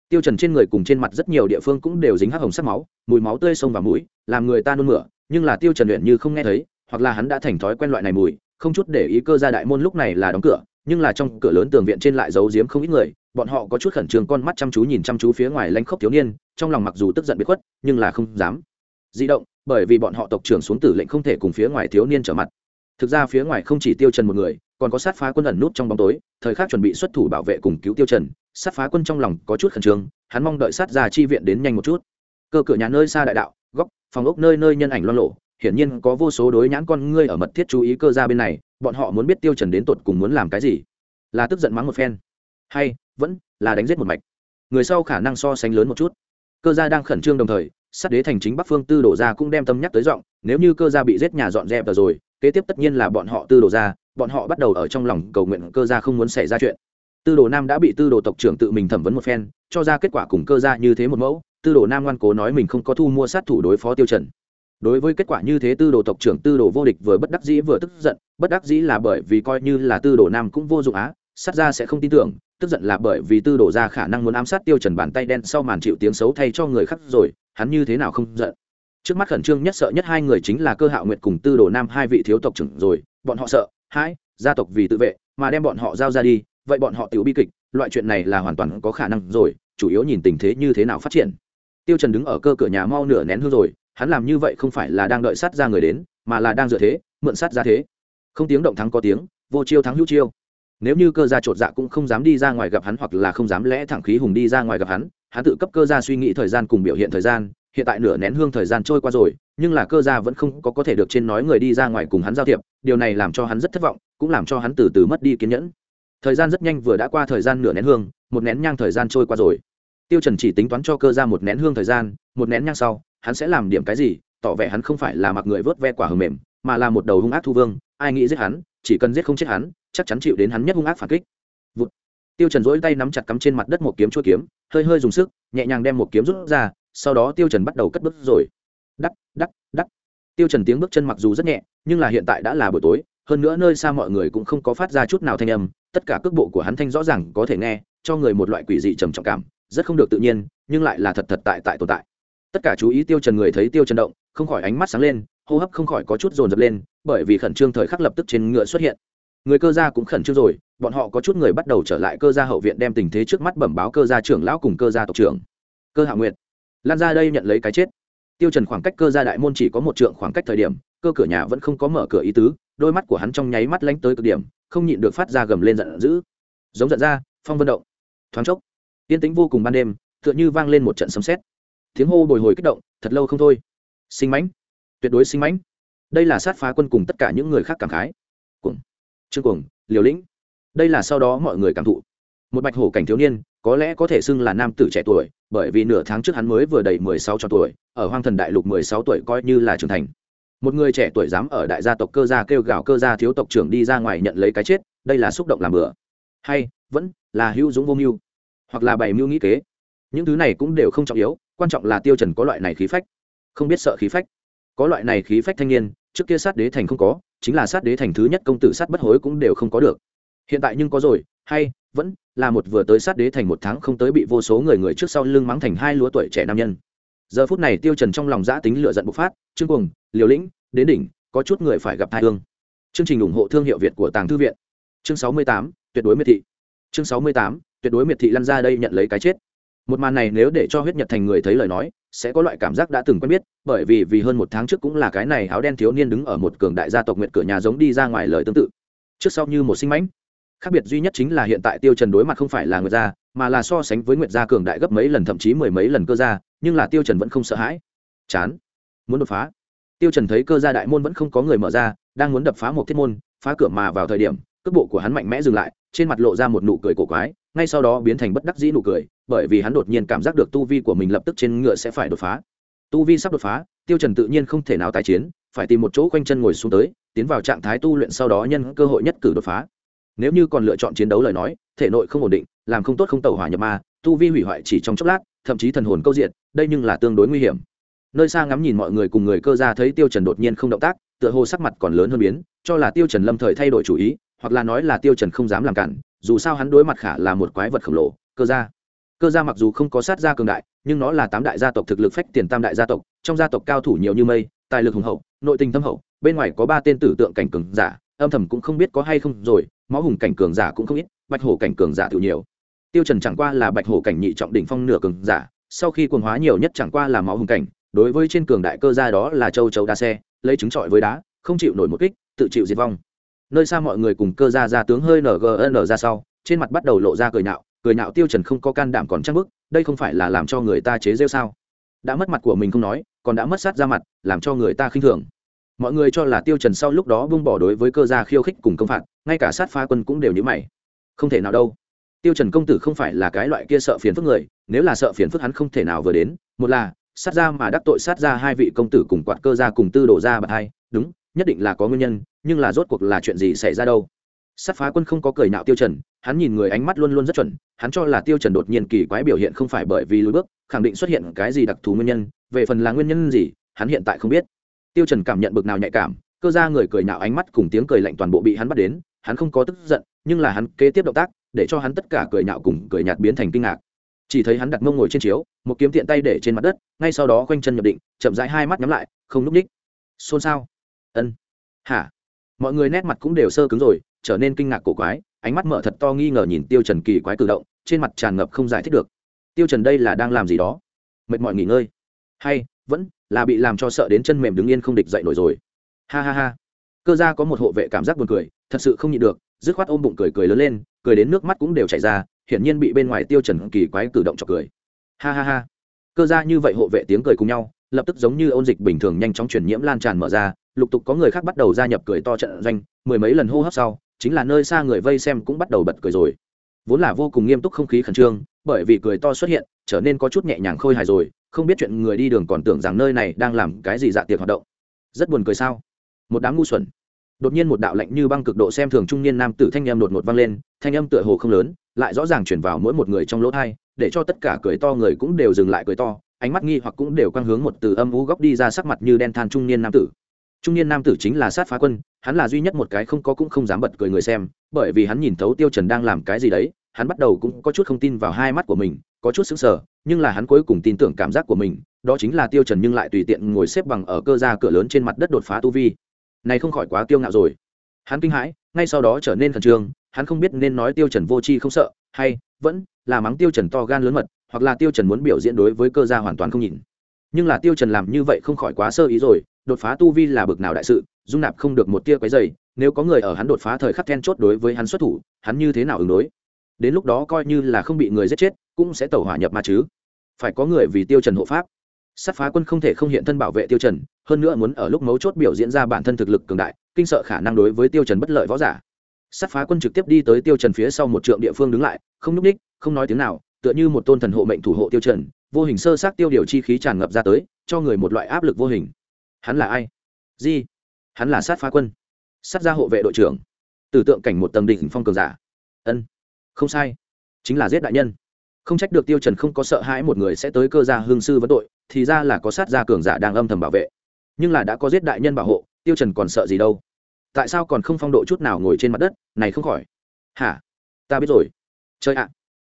Tiêu trần trên người cùng trên mặt rất nhiều địa phương cũng đều dính hắc hồng sắc máu, mùi máu tươi sông vào mũi, làm người ta nôn mửa, nhưng là tiêu trần luyện như không nghe thấy hoặc là hắn đã thành thói quen loại này mùi, không chút để ý cơ gia đại môn lúc này là đóng cửa, nhưng là trong cửa lớn tường viện trên lại giấu giếm không ít người, bọn họ có chút khẩn trương con mắt chăm chú nhìn chăm chú phía ngoài lanh khốc thiếu niên, trong lòng mặc dù tức giận biết khuất, nhưng là không dám. Di động, bởi vì bọn họ tộc trưởng xuống tử lệnh không thể cùng phía ngoài thiếu niên trở mặt. Thực ra phía ngoài không chỉ tiêu trần một người, còn có sát phá quân ẩn nút trong bóng tối, thời khắc chuẩn bị xuất thủ bảo vệ cùng cứu tiêu trần, sát phá quân trong lòng có chút khẩn trương, hắn mong đợi sát ra chi viện đến nhanh một chút. Cơ cửa nhà nơi xa đại đạo, góc, phòng ốc nơi nơi nhân ảnh loan lộ hiển nhiên có vô số đối nhãn con ngươi ở mật thiết chú ý cơ ra bên này, bọn họ muốn biết tiêu trần đến tột cùng muốn làm cái gì. Là tức giận mắng một phen. Hay, vẫn là đánh giết một mạch. Người sau khả năng so sánh lớn một chút. Cơ gia đang khẩn trương đồng thời, sát đế thành chính bắc phương tư đổ ra cũng đem tâm nhắc tới giọng, nếu như cơ gia bị giết nhà dọn dẹp rồi kế tiếp tất nhiên là bọn họ tư đổ ra bọn họ bắt đầu ở trong lòng cầu nguyện cơ gia không muốn xảy ra chuyện. Tư đồ nam đã bị tư đồ tộc trưởng tự mình thẩm vấn một phen, cho ra kết quả cùng cơ gia như thế một mẫu, tư đồ nam ngoan cố nói mình không có thu mua sát thủ đối phó tiêu trần đối với kết quả như thế tư đồ tộc trưởng tư đồ vô địch vừa bất đắc dĩ vừa tức giận, bất đắc dĩ là bởi vì coi như là tư đồ nam cũng vô dụng á, sát ra sẽ không tin tưởng, tức giận là bởi vì tư đồ ra khả năng muốn ám sát tiêu trần bàn tay đen sau màn chịu tiếng xấu thay cho người khác rồi, hắn như thế nào không giận. Trước mắt khẩn trương nhất sợ nhất hai người chính là cơ hạo nguyệt cùng tư đồ nam hai vị thiếu tộc trưởng rồi, bọn họ sợ hai gia tộc vì tự vệ, mà đem bọn họ giao ra đi, vậy bọn họ tiểu bi kịch, loại chuyện này là hoàn toàn có khả năng rồi, chủ yếu nhìn tình thế như thế nào phát triển. Tiêu trần đứng ở cơ cửa nhà mau nửa nén hương rồi hắn làm như vậy không phải là đang đợi sát ra người đến, mà là đang dựa thế, mượn sát ra thế. Không tiếng động thắng có tiếng, vô chiêu thắng hữu chiêu. Nếu như cơ gia chột dạ cũng không dám đi ra ngoài gặp hắn hoặc là không dám lẽ thẳng khí hùng đi ra ngoài gặp hắn hắn tự cấp cơ gia suy nghĩ thời gian cùng biểu hiện thời gian, hiện tại nửa nén hương thời gian trôi qua rồi, nhưng là cơ gia vẫn không có có thể được trên nói người đi ra ngoài cùng hắn giao thiệp, điều này làm cho hắn rất thất vọng, cũng làm cho hắn từ từ mất đi kiên nhẫn. Thời gian rất nhanh vừa đã qua thời gian nửa nén hương, một nén nhang thời gian trôi qua rồi tiêu trần chỉ tính toán cho cơ ra một nén hương thời gian, một nén nhang sau, hắn sẽ làm điểm cái gì, tỏ vẻ hắn không phải là mặc người vớt ve quả hờ mềm, mà là một đầu hung ác thu vương, ai nghĩ giết hắn, chỉ cần giết không chết hắn, chắc chắn chịu đến hắn nhất hung ác phản kích. Vụt. tiêu trần duỗi tay nắm chặt cắm trên mặt đất một kiếm chuôi kiếm, hơi hơi dùng sức, nhẹ nhàng đem một kiếm rút ra, sau đó tiêu trần bắt đầu cất bước rồi. Đắc đắc đắc. Tiêu trần tiếng bước chân mặc dù rất nhẹ, nhưng là hiện tại đã là buổi tối, hơn nữa nơi xa mọi người cũng không có phát ra chút nào thanh âm, tất cả cước bộ của hắn thanh rõ ràng có thể nghe, cho người một loại quỷ dị trầm trọng cảm rất không được tự nhiên, nhưng lại là thật thật tại tại tồn tại. Tất cả chú ý tiêu trần người thấy tiêu trần động, không khỏi ánh mắt sáng lên, hô hấp không khỏi có chút dồn dập lên, bởi vì khẩn trương thời khắc lập tức trên ngựa xuất hiện. Người cơ gia cũng khẩn trương rồi, bọn họ có chút người bắt đầu trở lại cơ gia hậu viện đem tình thế trước mắt bẩm báo cơ gia trưởng lão cùng cơ gia tộc trưởng. Cơ hạ nguyệt. Lan ra đây nhận lấy cái chết. Tiêu trần khoảng cách cơ gia đại môn chỉ có một trượng khoảng cách thời điểm, cơ cửa nhà vẫn không có mở cửa ý tứ, đôi mắt của hắn trong nháy mắt lánh tới cực điểm, không nhịn được phát ra gầm lên giận dữ. Giống giận ra, phong vân động. Thoáng chốc yên tĩnh vô cùng ban đêm, tựa như vang lên một trận sấm sét. Tiếng hô bồi hồi kích động, thật lâu không thôi. Sinh mãnh. Tuyệt đối sinh mãnh. Đây là sát phá quân cùng tất cả những người khác cảm khái. Cuồng. Trương cuồng, liều lĩnh. Đây là sau đó mọi người cảm thụ. Một bạch hổ cảnh thiếu niên, có lẽ có thể xưng là nam tử trẻ tuổi, bởi vì nửa tháng trước hắn mới vừa đầy mười sáu cho tuổi, ở hoang thần đại lục mười sáu tuổi coi như là trưởng thành. Một người trẻ tuổi dám ở đại gia tộc cơ gia kêu gào cơ gia thiếu tộc trưởng đi ra ngoài nhận lấy cái chết, đây là xúc động làm bừa. Hay, vẫn là hữu dũng vô mưu hoặc là bày mưu nghĩ kế. Những thứ này cũng đều không trọng yếu quan trọng là tiêu trần có loại này khí phách. Không biết sợ khí phách. Có loại này khí phách thanh niên trước kia sát đế thành không có chính là sát đế thành thứ nhất công tử sát bất hối cũng đều không có được. Hiện tại nhưng có rồi hay vẫn là một vừa tới sát đế thành một tháng không tới bị vô số người người trước sau lưng mắng thành hai lúa tuổi trẻ nam nhân. Giờ phút này tiêu trần trong lòng giã tính lửa giận bộc phát trương cuồng liều lĩnh đến đỉnh có chút người phải gặp tai hương. Chương trình ủng hộ thương hiệu việt của tàng thư viện. Chương 68, tuyệt đối miệt thị. Chương 68, tuyệt đối miệt thị lăn ra đây nhận lấy cái chết. Một màn này nếu để cho huyết nhật thành người thấy lời nói, sẽ có loại cảm giác đã từng quen biết, bởi vì vì hơn một tháng trước cũng là cái này áo đen thiếu niên đứng ở một cường đại gia tộc nguyện cửa nhà giống đi ra ngoài lời tương tự. Trước sau như một sinh mãnh. Khác biệt duy nhất chính là hiện tại tiêu trần đối mặt không phải là nguyệt gia, mà là so sánh với nguyệt gia cường đại gấp mấy lần thậm chí mười mấy lần cơ gia, nhưng là tiêu trần vẫn không sợ hãi. Chán. Muốn đột phá. Tiêu trần thấy cơ gia đại môn vẫn không có người mở ra, đang muốn đập phá một thiết môn, phá cửa mà vào thời điểm, cước bộ của hắn mạnh mẽ dừng lại trên mặt lộ ra một nụ cười cổ quái, ngay sau đó biến thành bất đắc dĩ nụ cười, bởi vì hắn đột nhiên cảm giác được tu vi của mình lập tức trên ngựa sẽ phải đột phá. Tu vi sắp đột phá, tiêu trần tự nhiên không thể nào tái chiến, phải tìm một chỗ quanh chân ngồi xuống tới, tiến vào trạng thái tu luyện sau đó nhân cơ hội nhất cử đột phá. Nếu như còn lựa chọn chiến đấu lời nói, thể nội không ổn định, làm không tốt không tẩu hỏa nhập ma, tu vi hủy hoại chỉ trong chốc lát, thậm chí thần hồn câu diện đây nhưng là tương đối nguy hiểm. Nơi xa ngắm nhìn mọi người cùng người cơ ra thấy tiêu trần đột nhiên không động tác, tựa hồ sắc mặt còn lớn hơn biến, cho là tiêu trần lâm thời thay đổi chủ ý hoặc là nói là tiêu trần không dám làm cản, dù sao hắn đối mặt khả là một quái vật khổng lồ, cơ gia. Cơ gia mặc dù không có sát gia cường đại, nhưng nó là tám đại gia tộc thực lực phách tiền tam đại gia tộc, trong gia tộc cao thủ nhiều như mây, tài lực hùng hậu, nội tình thâm hậu, bên ngoài có ba tên tử tượng cảnh cường giả, âm thầm cũng không biết có hay không rồi, máu hùng cảnh cường giả cũng không ít, bạch hổ cảnh cường giả tự nhiều. Tiêu trần chẳng qua là bạch hổ cảnh nhị trọng đỉnh phong nửa cường giả, sau khi cuồng hóa nhiều nhất chẳng qua là máu hùng cảnh, đối với trên cường đại cơ gia đó là châu châu đa xe, lấy trứng trọi với đá, không chịu nổi một kích, tự chịu diệt vong nơi xa mọi người cùng cơ gia ra tướng hơi ngn ra sau, trên mặt bắt đầu lộ ra cười nạo cười nạo tiêu trần không có can đảm còn trăng bức đây không phải là làm cho người ta chế rêu sao? Đã mất mặt của mình không nói, còn đã mất sát ra mặt, làm cho người ta khinh thường. Mọi người cho là tiêu trần sau lúc đó buông bỏ đối với cơ gia khiêu khích cùng công phạt, ngay cả sát phá quân cũng đều như mày. Không thể nào đâu. Tiêu trần công tử không phải là cái loại kia sợ phiền phức người, nếu là sợ phiền phức hắn không thể nào vừa đến. Một là, sát ra mà đắc tội sát ra hai vị công tử cùng quạt cơ gia cùng tư đổ ra bậc hai, đúng nhất định là có nguyên nhân, nhưng là rốt cuộc là chuyện gì xảy ra đâu? Sát phá quân không có cười nạo tiêu trần, hắn nhìn người ánh mắt luôn luôn rất chuẩn, hắn cho là tiêu trần đột nhiên kỳ quái biểu hiện không phải bởi vì lùi bước, khẳng định xuất hiện cái gì đặc thù nguyên nhân, về phần là nguyên nhân gì, hắn hiện tại không biết. Tiêu trần cảm nhận bực nào nhạy cảm, cơ ra người cười nhạo ánh mắt cùng tiếng cười lạnh toàn bộ bị hắn bắt đến, hắn không có tức giận, nhưng là hắn kế tiếp động tác, để cho hắn tất cả cười nhạo cùng cười nhạt biến thành kinh ngạc. Chỉ thấy hắn đặt mông ngồi trên chiếu, một kiếm tiện tay để trên mặt đất, ngay sau đó quanh chân nhập định, chậm rãi hai mắt nhắm lại, không núp ních. Xôn xao ân. Hả? Mọi người nét mặt cũng đều sơ cứng rồi, trở nên kinh ngạc cổ quái, ánh mắt mở thật to nghi ngờ nhìn tiêu trần kỳ quái cử động, trên mặt tràn ngập không giải thích được. Tiêu trần đây là đang làm gì đó? Mệt mỏi nghỉ ngơi. Hay, vẫn là bị làm cho sợ đến chân mềm đứng yên không địch dậy nổi rồi. Ha ha ha. Cơ gia có một hộ vệ cảm giác buồn cười, thật sự không nhịn được, dứt khoát ôm bụng cười cười lớn lên, cười đến nước mắt cũng đều chảy ra, hiển nhiên bị bên ngoài tiêu trần kỳ quái cử động cho cười. Ha ha ha. Cơ Gia như vậy hộ vệ tiếng cười cùng nhau, lập tức giống như ôn dịch bình thường nhanh chóng truyền nhiễm lan tràn mở ra lục tục có người khác bắt đầu gia nhập cười to trận doanh, mười mấy lần hô hấp sau, chính là nơi xa người vây xem cũng bắt đầu bật cười rồi. Vốn là vô cùng nghiêm túc không khí khẩn trương, bởi vì cười to xuất hiện, trở nên có chút nhẹ nhàng khôi hài rồi, không biết chuyện người đi đường còn tưởng rằng nơi này đang làm cái gì dạ tiệc hoạt động. Rất buồn cười sao? Một đám ngu xuẩn. Đột nhiên một đạo lạnh như băng cực độ xem thường trung niên nam tử thanh âm đột ngột vang lên, thanh âm tựa hồ không lớn, lại rõ ràng chuyển vào mỗi một người trong lỗ thai, để cho tất cả cười to người cũng đều dừng lại cười to, ánh mắt nghi hoặc cũng đều quang hướng một từ âm u góc đi ra sắc mặt như đen than trung niên nam tử trung niên nam tử chính là sát phá quân, hắn là duy nhất một cái không có cũng không dám bật cười người xem, bởi vì hắn nhìn thấu tiêu trần đang làm cái gì đấy, hắn bắt đầu cũng có chút không tin vào hai mắt của mình, có chút sững sờ, nhưng là hắn cuối cùng tin tưởng cảm giác của mình, đó chính là tiêu trần nhưng lại tùy tiện ngồi xếp bằng ở cơ ra cửa lớn trên mặt đất đột phá tu vi. Này không khỏi quá kiêu ngạo rồi. Hắn kinh hãi, ngay sau đó trở nên khẩn trương, hắn không biết nên nói tiêu trần vô chi không sợ, hay vẫn là mắng tiêu trần to gan lớn mật, hoặc là tiêu trần muốn biểu diễn đối với cơ gia hoàn toàn không nhìn. Nhưng là tiêu trần làm như vậy không khỏi quá sơ ý rồi đột phá tu vi là bực nào đại sự, dung nạp không được một tia quấy dày nếu có người ở hắn đột phá thời khắc then chốt đối với hắn xuất thủ, hắn như thế nào ứng đối? Đến lúc đó coi như là không bị người giết chết, cũng sẽ tẩu hỏa nhập ma chứ. Phải có người vì tiêu trần hộ pháp. Sát phá quân không thể không hiện thân bảo vệ tiêu trần, hơn nữa muốn ở lúc mấu chốt biểu diễn ra bản thân thực lực cường đại, kinh sợ khả năng đối với tiêu trần bất lợi võ giả. Sát phá quân trực tiếp đi tới tiêu trần phía sau một trượng địa phương đứng lại, không núp ních, không nói tiếng nào, tựa như một tôn thần hộ mệnh thủ hộ tiêu trần, vô hình sơ sát tiêu điều chi khí tràn ngập ra tới, cho người một loại áp lực vô hình hắn là ai? Di, hắn là sát phá quân. Sát gia hộ vệ đội trưởng. Tử tượng cảnh một tầng đỉnh phong cường giả. Ân. Không sai. Chính là giết đại nhân. Không trách được tiêu trần không có sợ hãi một người sẽ tới cơ gia hương sư vấn tội thì ra là có sát gia cường giả đang âm thầm bảo vệ. Nhưng là đã có giết đại nhân bảo hộ tiêu trần còn sợ gì đâu? Tại sao còn không phong độ chút nào ngồi trên mặt đất? Này không khỏi. Hả? Ta biết rồi. Chơi ạ.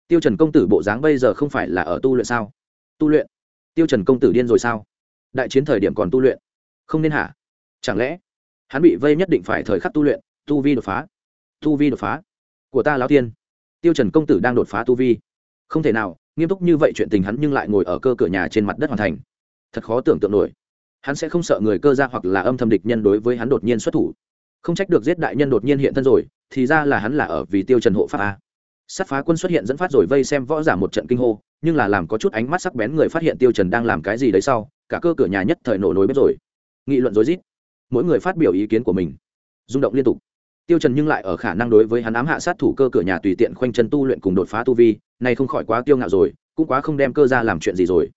Tiêu trần công tử bộ dáng bây giờ không phải là ở tu luyện sao? Tu luyện. Tiêu trần công tử điên rồi sao? Đại chiến thời điểm còn tu luyện không nên hả? Chẳng lẽ hắn bị vây nhất định phải thời khắc tu luyện, tu vi đột phá? Tu vi đột phá? Của ta lão tiên. Tiêu trần công tử đang đột phá tu vi. Không thể nào, nghiêm túc như vậy chuyện tình hắn nhưng lại ngồi ở cơ cửa nhà trên mặt đất hoàn thành. Thật khó tưởng tượng nổi. Hắn sẽ không sợ người cơ ra hoặc là âm thầm địch nhân đối với hắn đột nhiên xuất thủ. Không trách được giết đại nhân đột nhiên hiện thân rồi, thì ra là hắn là ở vì tiêu trần hộ pháp a. Sát phá quân xuất hiện dẫn phát rồi vây xem võ giả một trận kinh hô, nhưng là làm có chút ánh mắt sắc bén người phát hiện tiêu trần đang làm cái gì đấy sau, cả cơ cửa nhà nhất thời nổ nối bếp rồi nghị luận rối rít. Mỗi người phát biểu ý kiến của mình, rung động liên tục. Tiêu trần nhưng lại ở khả năng đối với hắn ám hạ sát thủ cơ cửa nhà tùy tiện khoanh chân tu luyện cùng đột phá tu vi này không khỏi quá tiêu ngạo rồi, cũng quá không đem cơ gia làm chuyện gì rồi.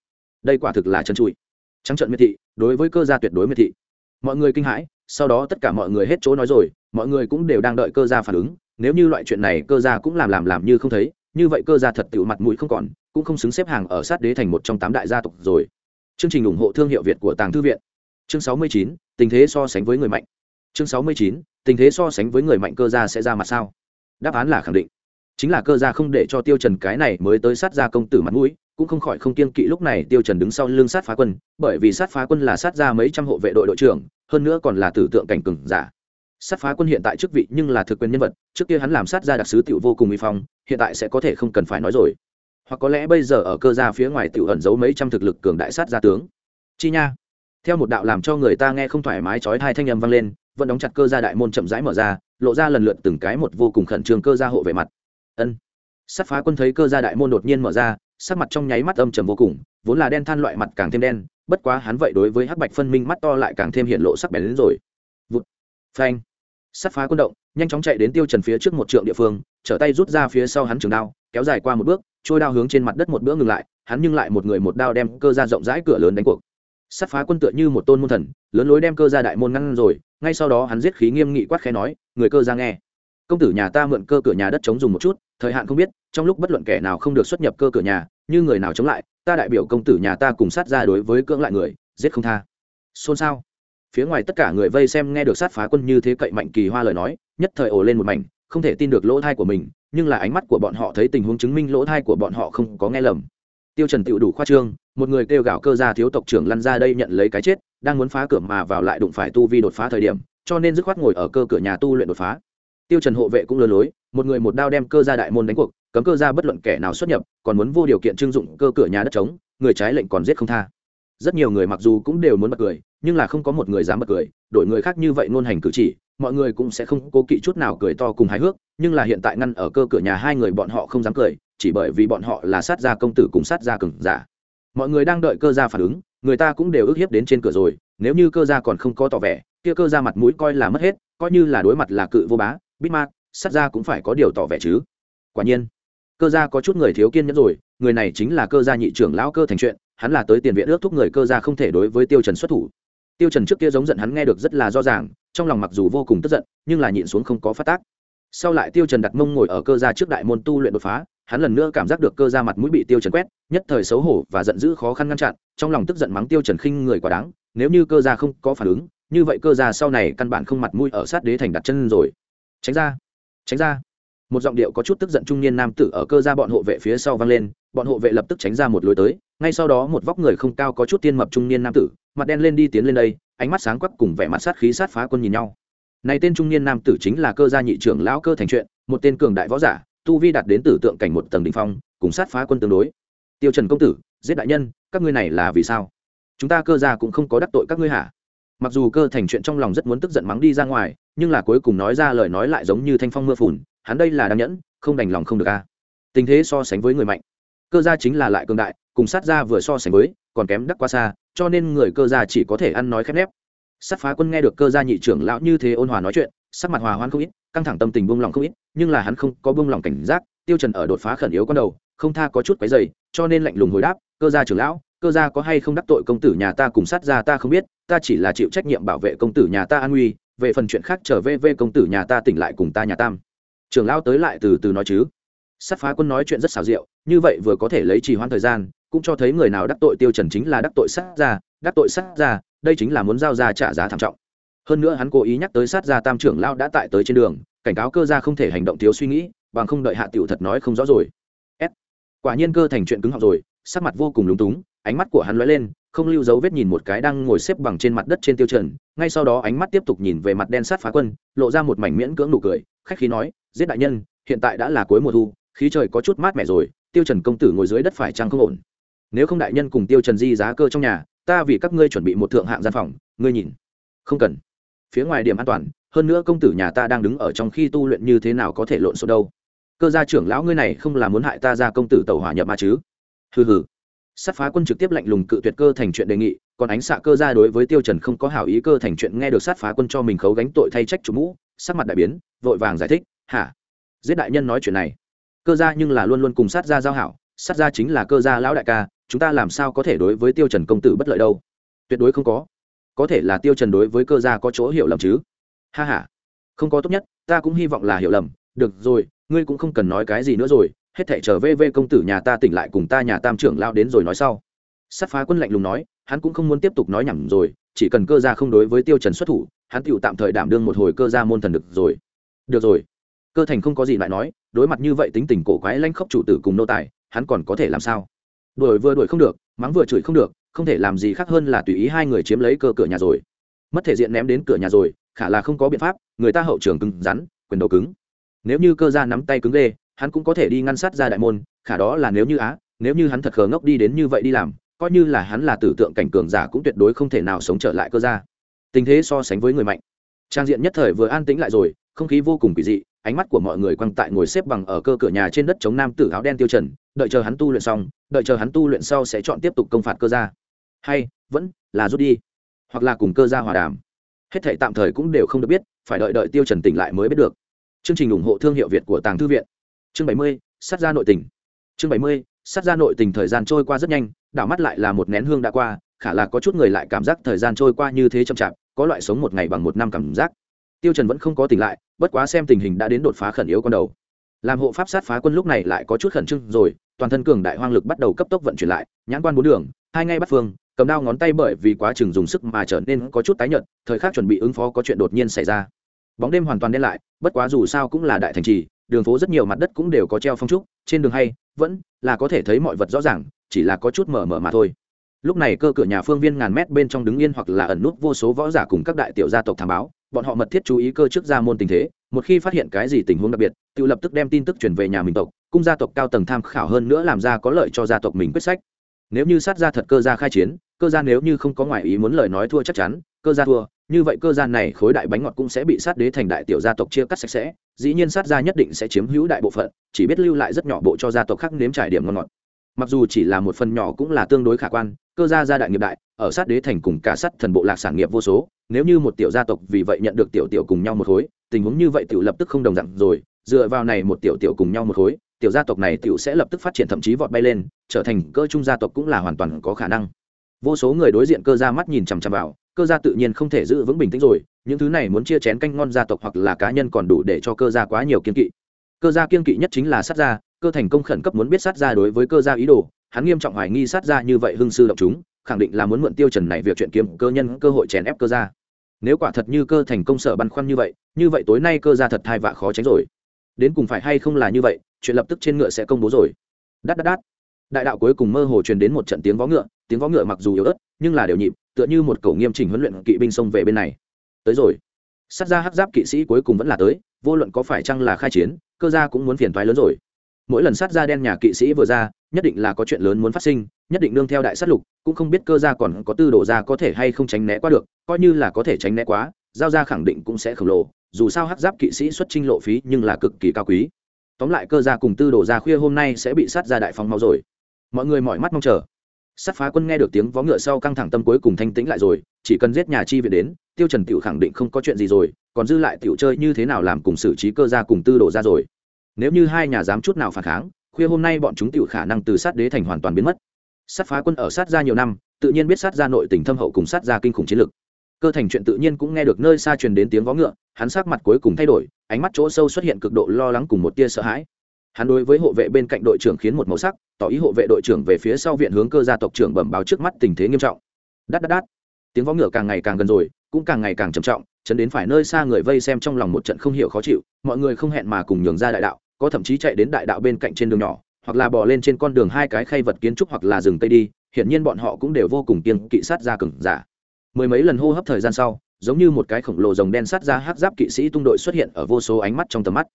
Đây quả thực là chân trụi. Trắng trợn miệt thị, đối với cơ gia tuyệt đối miệt thị. Mọi người kinh hãi, sau đó tất cả mọi người hết chỗ nói rồi, mọi người cũng đều đang đợi cơ gia phản ứng. Nếu như loại chuyện này cơ gia cũng làm làm làm như không thấy, như vậy cơ gia thật tiểu mặt mũi không còn, cũng không xứng xếp hàng ở sát đế thành một trong tám đại gia tộc rồi. Chương trình ủng hộ thương hiệu việt của tàng thư viện chương sáu mươi chín, tình thế so sánh với người mạnh. Chương sáu mươi chín, tình thế so sánh với người mạnh cơ gia sẽ ra mặt sao? Đáp án là khẳng định. Chính là cơ gia không để cho tiêu trần cái này mới tới sát gia công tử mặt mũi, cũng không khỏi không kiên kỵ lúc này tiêu trần đứng sau lưng sát phá quân, bởi vì sát phá quân là sát gia mấy trăm hộ vệ đội đội trưởng, hơn nữa còn là tử tượng cảnh cường giả. Sát phá quân hiện tại chức vị nhưng là thực quyền nhân vật, trước kia hắn làm sát gia đặc sứ tiểu vô cùng uy phong, hiện tại sẽ có thể không cần phải nói rồi. Hoặc có lẽ bây giờ ở cơ gia phía ngoài tiểu ẩn giấu mấy trăm thực lực cường đại sát gia tướng. Chi nha theo một đạo làm cho người ta nghe không thoải mái chói hai thanh âm vang lên, vẫn đóng chặt cơ gia đại môn chậm rãi mở ra, lộ ra lần lượt từng cái một vô cùng khẩn trương cơ gia hộ vệ mặt. Ân. Sát phá quân thấy cơ gia đại môn đột nhiên mở ra, sắc mặt trong nháy mắt âm trầm vô cùng, vốn là đen than loại mặt càng thêm đen, bất quá hắn vậy đối với hắc bạch phân minh mắt to lại càng thêm hiện lộ sắc bén đến rồi. Vụt. Phanh. Sát phá quân động, nhanh chóng chạy đến tiêu trần phía trước một trượng địa phương, trở tay rút ra phía sau hắn trường đao, kéo dài qua một bước, trôi đao hướng trên mặt đất một bước ngừng lại, hắn nhưng lại một người một đao đem cơ ra rộng rãi cửa lớn đánh cuộc sát phá quân tựa như một tôn môn thần, lớn lối đem cơ ra đại môn ngăn rồi, ngay sau đó hắn giết khí nghiêm nghị quát khẽ nói, người cơ ra nghe. Công tử nhà ta mượn cơ cửa nhà đất chống dùng một chút, thời hạn không biết, trong lúc bất luận kẻ nào không được xuất nhập cơ cửa nhà, như người nào chống lại, ta đại biểu công tử nhà ta cùng sát ra đối với cưỡng lại người, giết không tha. Xôn xao. Phía ngoài tất cả người vây xem nghe được sát phá quân như thế cậy mạnh kỳ hoa lời nói, nhất thời ồ lên một mảnh, không thể tin được lỗ thai của mình, nhưng là ánh mắt của bọn họ thấy tình huống chứng minh lỗ thai của bọn họ không có nghe lầm. Tiêu trần Tự đủ khoa trương một người kêu gạo cơ gia thiếu tộc trưởng lăn ra đây nhận lấy cái chết, đang muốn phá cửa mà vào lại đụng phải tu vi đột phá thời điểm, cho nên dứt khoát ngồi ở cơ cửa nhà tu luyện đột phá. Tiêu trần hộ vệ cũng lừa lối, một người một đao đem cơ gia đại môn đánh cuộc, cấm cơ gia bất luận kẻ nào xuất nhập, còn muốn vô điều kiện trưng dụng cơ cửa nhà đất trống, người trái lệnh còn giết không tha. Rất nhiều người mặc dù cũng đều muốn bật cười, nhưng là không có một người dám bật cười, đổi người khác như vậy ngôn hành cử chỉ, mọi người cũng sẽ không cố kỵ chút nào cười to cùng hài hước, nhưng là hiện tại ngăn ở cơ cửa nhà hai người bọn họ không dám cười, chỉ bởi vì bọn họ là sát gia công tử cùng sát gia cường giả mọi người đang đợi cơ gia phản ứng, người ta cũng đều ức hiếp đến trên cửa rồi, nếu như cơ gia còn không có tỏ vẻ, kia cơ gia mặt mũi coi là mất hết, coi như là đối mặt là cự vô bá bít mạc, sát gia cũng phải có điều tỏ vẻ chứ. Quả nhiên, cơ gia có chút người thiếu kiên nhẫn rồi, người này chính là cơ gia nhị trưởng lão cơ thành chuyện, hắn là tới tiền viện ước thúc người cơ gia không thể đối với tiêu trần xuất thủ. Tiêu trần trước kia giống giận hắn nghe được rất là rõ ràng, trong lòng mặc dù vô cùng tức giận, nhưng là nhịn xuống không có phát tác sau lại tiêu trần đặt mông ngồi ở cơ gia trước đại môn tu luyện đột phá, hắn lần nữa cảm giác được cơ gia mặt mũi bị tiêu trần quét, nhất thời xấu hổ và giận dữ khó khăn ngăn chặn, trong lòng tức giận mắng tiêu trần khinh người quá đáng, nếu như cơ gia không có phản ứng, như vậy cơ gia sau này căn bản không mặt mũi ở sát đế thành đặt chân rồi. Tránh ra tránh ra. Một giọng điệu có chút tức giận trung niên nam tử ở cơ gia bọn hộ vệ phía sau vang lên, bọn hộ vệ lập tức tránh ra một lối tới, ngay sau đó một vóc người không cao có chút tiên mập trung niên nam tử, mặt đen lên đi tiến lên đây, ánh mắt sáng quắc cùng vẻ mặt sát khí sát phá quân nhìn nhau này tên trung niên nam tử chính là cơ gia nhị trưởng lão cơ thành chuyện, một tên cường đại võ giả, tu vi đạt đến tử tượng cảnh một tầng đỉnh phong, cùng sát phá quân tương đối. Tiêu trần công tử, giết đại nhân, các ngươi này là vì sao? Chúng ta cơ gia cũng không có đắc tội các ngươi hả? Mặc dù cơ thành chuyện trong lòng rất muốn tức giận mắng đi ra ngoài, nhưng là cuối cùng nói ra lời nói lại giống như thanh phong mưa phùn, hắn đây là đáng nhẫn, không đành lòng không được a tình thế so sánh với người mạnh. Cơ gia chính là lại cường đại, cùng sát gia vừa so sánh với, còn kém đắc quá xa, cho nên người cơ gia chỉ có thể ăn nói khép nép sát phá quân nghe được cơ gia nhị trưởng lão như thế ôn hòa nói chuyện, sắc mặt hòa hoan không ít, căng thẳng tâm tình buông lòng không ít, nhưng là hắn không có buông lòng cảnh giác, tiêu trần ở đột phá khẩn yếu con đầu, không tha có chút quấy dày cho nên lạnh lùng hồi đáp, cơ gia trưởng lão, cơ gia có hay không đắc tội công tử nhà ta cùng sát gia ta không biết, ta chỉ là chịu trách nhiệm bảo vệ công tử nhà ta an nguy, về phần chuyện khác trở về về công tử nhà ta tỉnh lại cùng ta nhà tam. Trưởng lão tới lại từ từ nói chứ. Sát phá quân nói chuyện rất xảo diệu, như vậy vừa có thể lấy trì hoãn thời gian, cũng cho thấy người nào đắc tội tiêu trần chính là đắc tội sát gia, đắc tội sát gia đây chính là muốn giao ra trả giá thảm trọng. Hơn nữa hắn cố ý nhắc tới sát gia tam trưởng lão đã tại tới trên đường, cảnh cáo cơ gia không thể hành động thiếu suy nghĩ, bằng không đợi hạ tiểu thật nói không rõ rồi. S. quả nhiên cơ thành chuyện cứng học rồi, sắc mặt vô cùng lúng túng, ánh mắt của hắn lóe lên, không lưu dấu vết nhìn một cái đang ngồi xếp bằng trên mặt đất trên tiêu trần, ngay sau đó ánh mắt tiếp tục nhìn về mặt đen sát phá quân, lộ ra một mảnh miễn cưỡng nụ cười, khách khí nói, giết đại nhân, hiện tại đã là cuối mùa thu, khí trời có chút mát mẻ rồi, tiêu trần công tử ngồi dưới đất phải chăng không ổn? Nếu không đại nhân cùng tiêu trần di giá cơ trong nhà ta vì các ngươi chuẩn bị một thượng hạng gian phòng, ngươi nhìn. Không cần. Phía ngoài điểm an toàn, hơn nữa công tử nhà ta đang đứng ở trong khi tu luyện như thế nào có thể lộn xộn đâu. Cơ gia trưởng lão ngươi này không là muốn hại ta ra công tử tẩu hỏa nhập mà chứ? Hừ hừ. Sát phá quân trực tiếp lạnh lùng cự tuyệt cơ thành chuyện đề nghị, còn ánh xạ cơ gia đối với tiêu trần không có hảo ý cơ thành chuyện nghe được sát phá quân cho mình khấu gánh tội thay trách chủ mũ, sắc mặt đại biến, vội vàng giải thích, hả? Giết đại nhân nói chuyện này. Cơ gia nhưng là luôn luôn cùng sát gia giao hảo, sát gia chính là cơ gia lão đại ca chúng ta làm sao có thể đối với tiêu trần công tử bất lợi đâu? Tuyệt đối không có. Có thể là tiêu trần đối với cơ gia có chỗ hiểu lầm chứ? Ha ha. Không có tốt nhất, ta cũng hy vọng là hiểu lầm. Được rồi, ngươi cũng không cần nói cái gì nữa rồi. Hết thảy trở về về công tử nhà ta tỉnh lại cùng ta nhà tam trưởng lao đến rồi nói sau. Sát phá quân lạnh lùng nói, hắn cũng không muốn tiếp tục nói nhảm rồi. Chỉ cần cơ gia không đối với tiêu trần xuất thủ, hắn tựu tạm thời đảm đương một hồi cơ gia môn thần được rồi. Được rồi. Cơ thành không có gì lại nói, đối mặt như vậy tính tình cổ quái lanh khốc chủ tử cùng nô tài, hắn còn có thể làm sao? Đuổi vừa đuổi không được, mắng vừa chửi không được, không thể làm gì khác hơn là tùy ý hai người chiếm lấy cơ cửa nhà rồi. Mất thể diện ném đến cửa nhà rồi, khả là không có biện pháp, người ta hậu trường cứng rắn, quyền đầu cứng. Nếu như cơ gia nắm tay cứng ghê, hắn cũng có thể đi ngăn sát ra đại môn, khả đó là nếu như á, nếu như hắn thật khờ ngốc đi đến như vậy đi làm, coi như là hắn là tử tượng cảnh cường giả cũng tuyệt đối không thể nào sống trở lại cơ gia. Tình thế so sánh với người mạnh. Trang diện nhất thời vừa an tĩnh lại rồi, không khí vô cùng kỳ dị ánh mắt của mọi người quăng tại ngồi xếp bằng ở cơ cửa nhà trên đất chống nam tử áo đen tiêu trần đợi chờ hắn tu luyện xong đợi chờ hắn tu luyện sau sẽ chọn tiếp tục công phạt cơ gia. Hay vẫn là rút đi hoặc là cùng cơ gia hòa đàm. Hết thảy tạm thời cũng đều không được biết phải đợi đợi tiêu trần tỉnh lại mới biết được. Chương trình ủng hộ thương hiệu việt của tàng thư viện. Chương 70, sát gia nội tình. Chương 70, sát gia nội tình thời gian trôi qua rất nhanh đảo mắt lại là một nén hương đã qua khả là có chút người lại cảm giác thời gian trôi qua như thế chậm chạp có loại sống một ngày bằng một năm cảm giác. Tiêu trần vẫn không có tỉnh lại bất quá xem tình hình đã đến đột phá khẩn yếu con đầu. Làm hộ pháp sát phá quân lúc này lại có chút khẩn trương rồi, toàn thân cường đại hoang lực bắt đầu cấp tốc vận chuyển lại, nhãn quan bốn đường, hai ngay bắt phương, cầm đao ngón tay bởi vì quá trình dùng sức mà trở nên có chút tái nhợt, thời khắc chuẩn bị ứng phó có chuyện đột nhiên xảy ra. Bóng đêm hoàn toàn đen lại, bất quá dù sao cũng là đại thành trì, đường phố rất nhiều mặt đất cũng đều có treo phong trúc, trên đường hay, vẫn là có thể thấy mọi vật rõ ràng, chỉ là có chút mở mở mà thôi. Lúc này cơ cửa nhà phương viên ngàn mét bên trong đứng yên hoặc là ẩn nút vô số võ giả cùng các đại tiểu gia tộc thám báo bọn họ mật thiết chú ý cơ trước ra môn tình thế, một khi phát hiện cái gì tình huống đặc biệt, tự lập tức đem tin tức truyền về nhà mình tộc, cung gia tộc cao tầng tham khảo hơn nữa làm ra có lợi cho gia tộc mình quyết sách. Nếu như sát ra thật cơ gia khai chiến, cơ gia nếu như không có ngoại ý muốn lời nói thua chắc chắn, cơ gia thua, như vậy cơ gia này khối đại bánh ngọt cũng sẽ bị sát đế thành đại tiểu gia tộc chia cắt sạch sẽ, dĩ nhiên sát gia nhất định sẽ chiếm hữu đại bộ phận, chỉ biết lưu lại rất nhỏ bộ cho gia tộc khác nếm trải điểm ngon ngọt. Mặc dù chỉ là một phần nhỏ cũng là tương đối khả quan, cơ gia gia đại nghiệp đại, ở sát đế thành cùng cả sát thần bộ lạc sản nghiệp vô số nếu như một tiểu gia tộc vì vậy nhận được tiểu tiểu cùng nhau một khối, tình huống như vậy tiểu lập tức không đồng dạng rồi, dựa vào này một tiểu tiểu cùng nhau một khối, tiểu gia tộc này tiểu sẽ lập tức phát triển thậm chí vọt bay lên, trở thành cơ trung gia tộc cũng là hoàn toàn có khả năng. Vô số người đối diện cơ gia mắt nhìn chằm chằm vào, cơ gia tự nhiên không thể giữ vững bình tĩnh rồi, những thứ này muốn chia chén canh ngon gia tộc hoặc là cá nhân còn đủ để cho cơ gia quá nhiều kiên kỵ. Cơ gia kiên kỵ nhất chính là sát gia, cơ thành công khẩn cấp muốn biết sát gia đối với cơ gia ý đồ, hắn nghiêm trọng hoài nghi sát gia như vậy hưng sư động chúng khẳng định là muốn mượn tiêu trần này việc chuyện kiếm cơ nhân cơ hội chèn ép cơ gia. Nếu quả thật như cơ thành công sở băn khoăn như vậy như vậy tối nay cơ gia thật thai vạ khó tránh rồi. Đến cùng phải hay không là như vậy, chuyện lập tức trên ngựa sẽ công bố rồi. Đắt đắt đắt đại đạo cuối cùng mơ hồ truyền đến một trận tiếng vó ngựa, tiếng vó ngựa mặc dù yếu ớt, nhưng là đều nhịp, tựa như một cầu nghiêm chỉnh huấn luyện kỵ binh xông về bên này. Tới rồi. Sát ra hắc giáp kỵ sĩ cuối cùng vẫn là tới, vô luận có phải chăng là khai chiến, cơ gia cũng muốn phiền thoái lớn rồi. Mỗi lần sát ra đen nhà kỵ sĩ vừa ra, nhất định là có chuyện lớn muốn phát sinh nhất định nương theo đại sát lục, cũng không biết cơ gia còn có tư đồ gia có thể hay không tránh né qua được, coi như là có thể tránh né quá, giao ra khẳng định cũng sẽ khổng lồ, dù sao hắc giáp kỵ sĩ xuất trinh lộ phí nhưng là cực kỳ cao quý. Tóm lại cơ gia cùng tư đồ gia khuya hôm nay sẽ bị sát ra đại phong mau rồi. Mọi người mỏi mắt mong chờ. Sát phá quân nghe được tiếng vó ngựa sau căng thẳng tâm cuối cùng thanh tĩnh lại rồi, chỉ cần giết nhà chi viện đến, tiêu trần tiểu khẳng định không có chuyện gì rồi, còn dư lại tiểu chơi như thế nào làm cùng xử trí cơ gia cùng tư đồ gia rồi. Nếu như hai nhà dám chút nào phản kháng, khuya hôm nay bọn chúng tiểu khả năng từ sát đế thành hoàn toàn biến mất sát phá quân ở sát gia nhiều năm, tự nhiên biết sát gia nội tình thâm hậu cùng sát gia kinh khủng chiến lực. Cơ thành chuyện tự nhiên cũng nghe được nơi xa truyền đến tiếng vó ngựa, hắn sắc mặt cuối cùng thay đổi, ánh mắt chỗ sâu xuất hiện cực độ lo lắng cùng một tia sợ hãi. Hắn đối với hộ vệ bên cạnh đội trưởng khiến một màu sắc, tỏ ý hộ vệ đội trưởng về phía sau viện hướng cơ gia tộc trưởng bẩm báo trước mắt tình thế nghiêm trọng. Đắt đắt đắt tiếng vó ngựa càng ngày càng gần rồi, cũng càng ngày càng trầm trọng, chấn đến phải nơi xa người vây xem trong lòng một trận không hiểu khó chịu, mọi người không hẹn mà cùng nhường ra đại đạo, có thậm chí chạy đến đại đạo bên cạnh trên đường nhỏ hoặc là bỏ lên trên con đường hai cái khay vật kiến trúc hoặc là rừng tây đi, hiển nhiên bọn họ cũng đều vô cùng kiên kỵ sát ra cừng giả. Mười mấy lần hô hấp thời gian sau, giống như một cái khổng lồ rồng đen sát ra hát giáp kỵ sĩ tung đội xuất hiện ở vô số ánh mắt trong tầm mắt.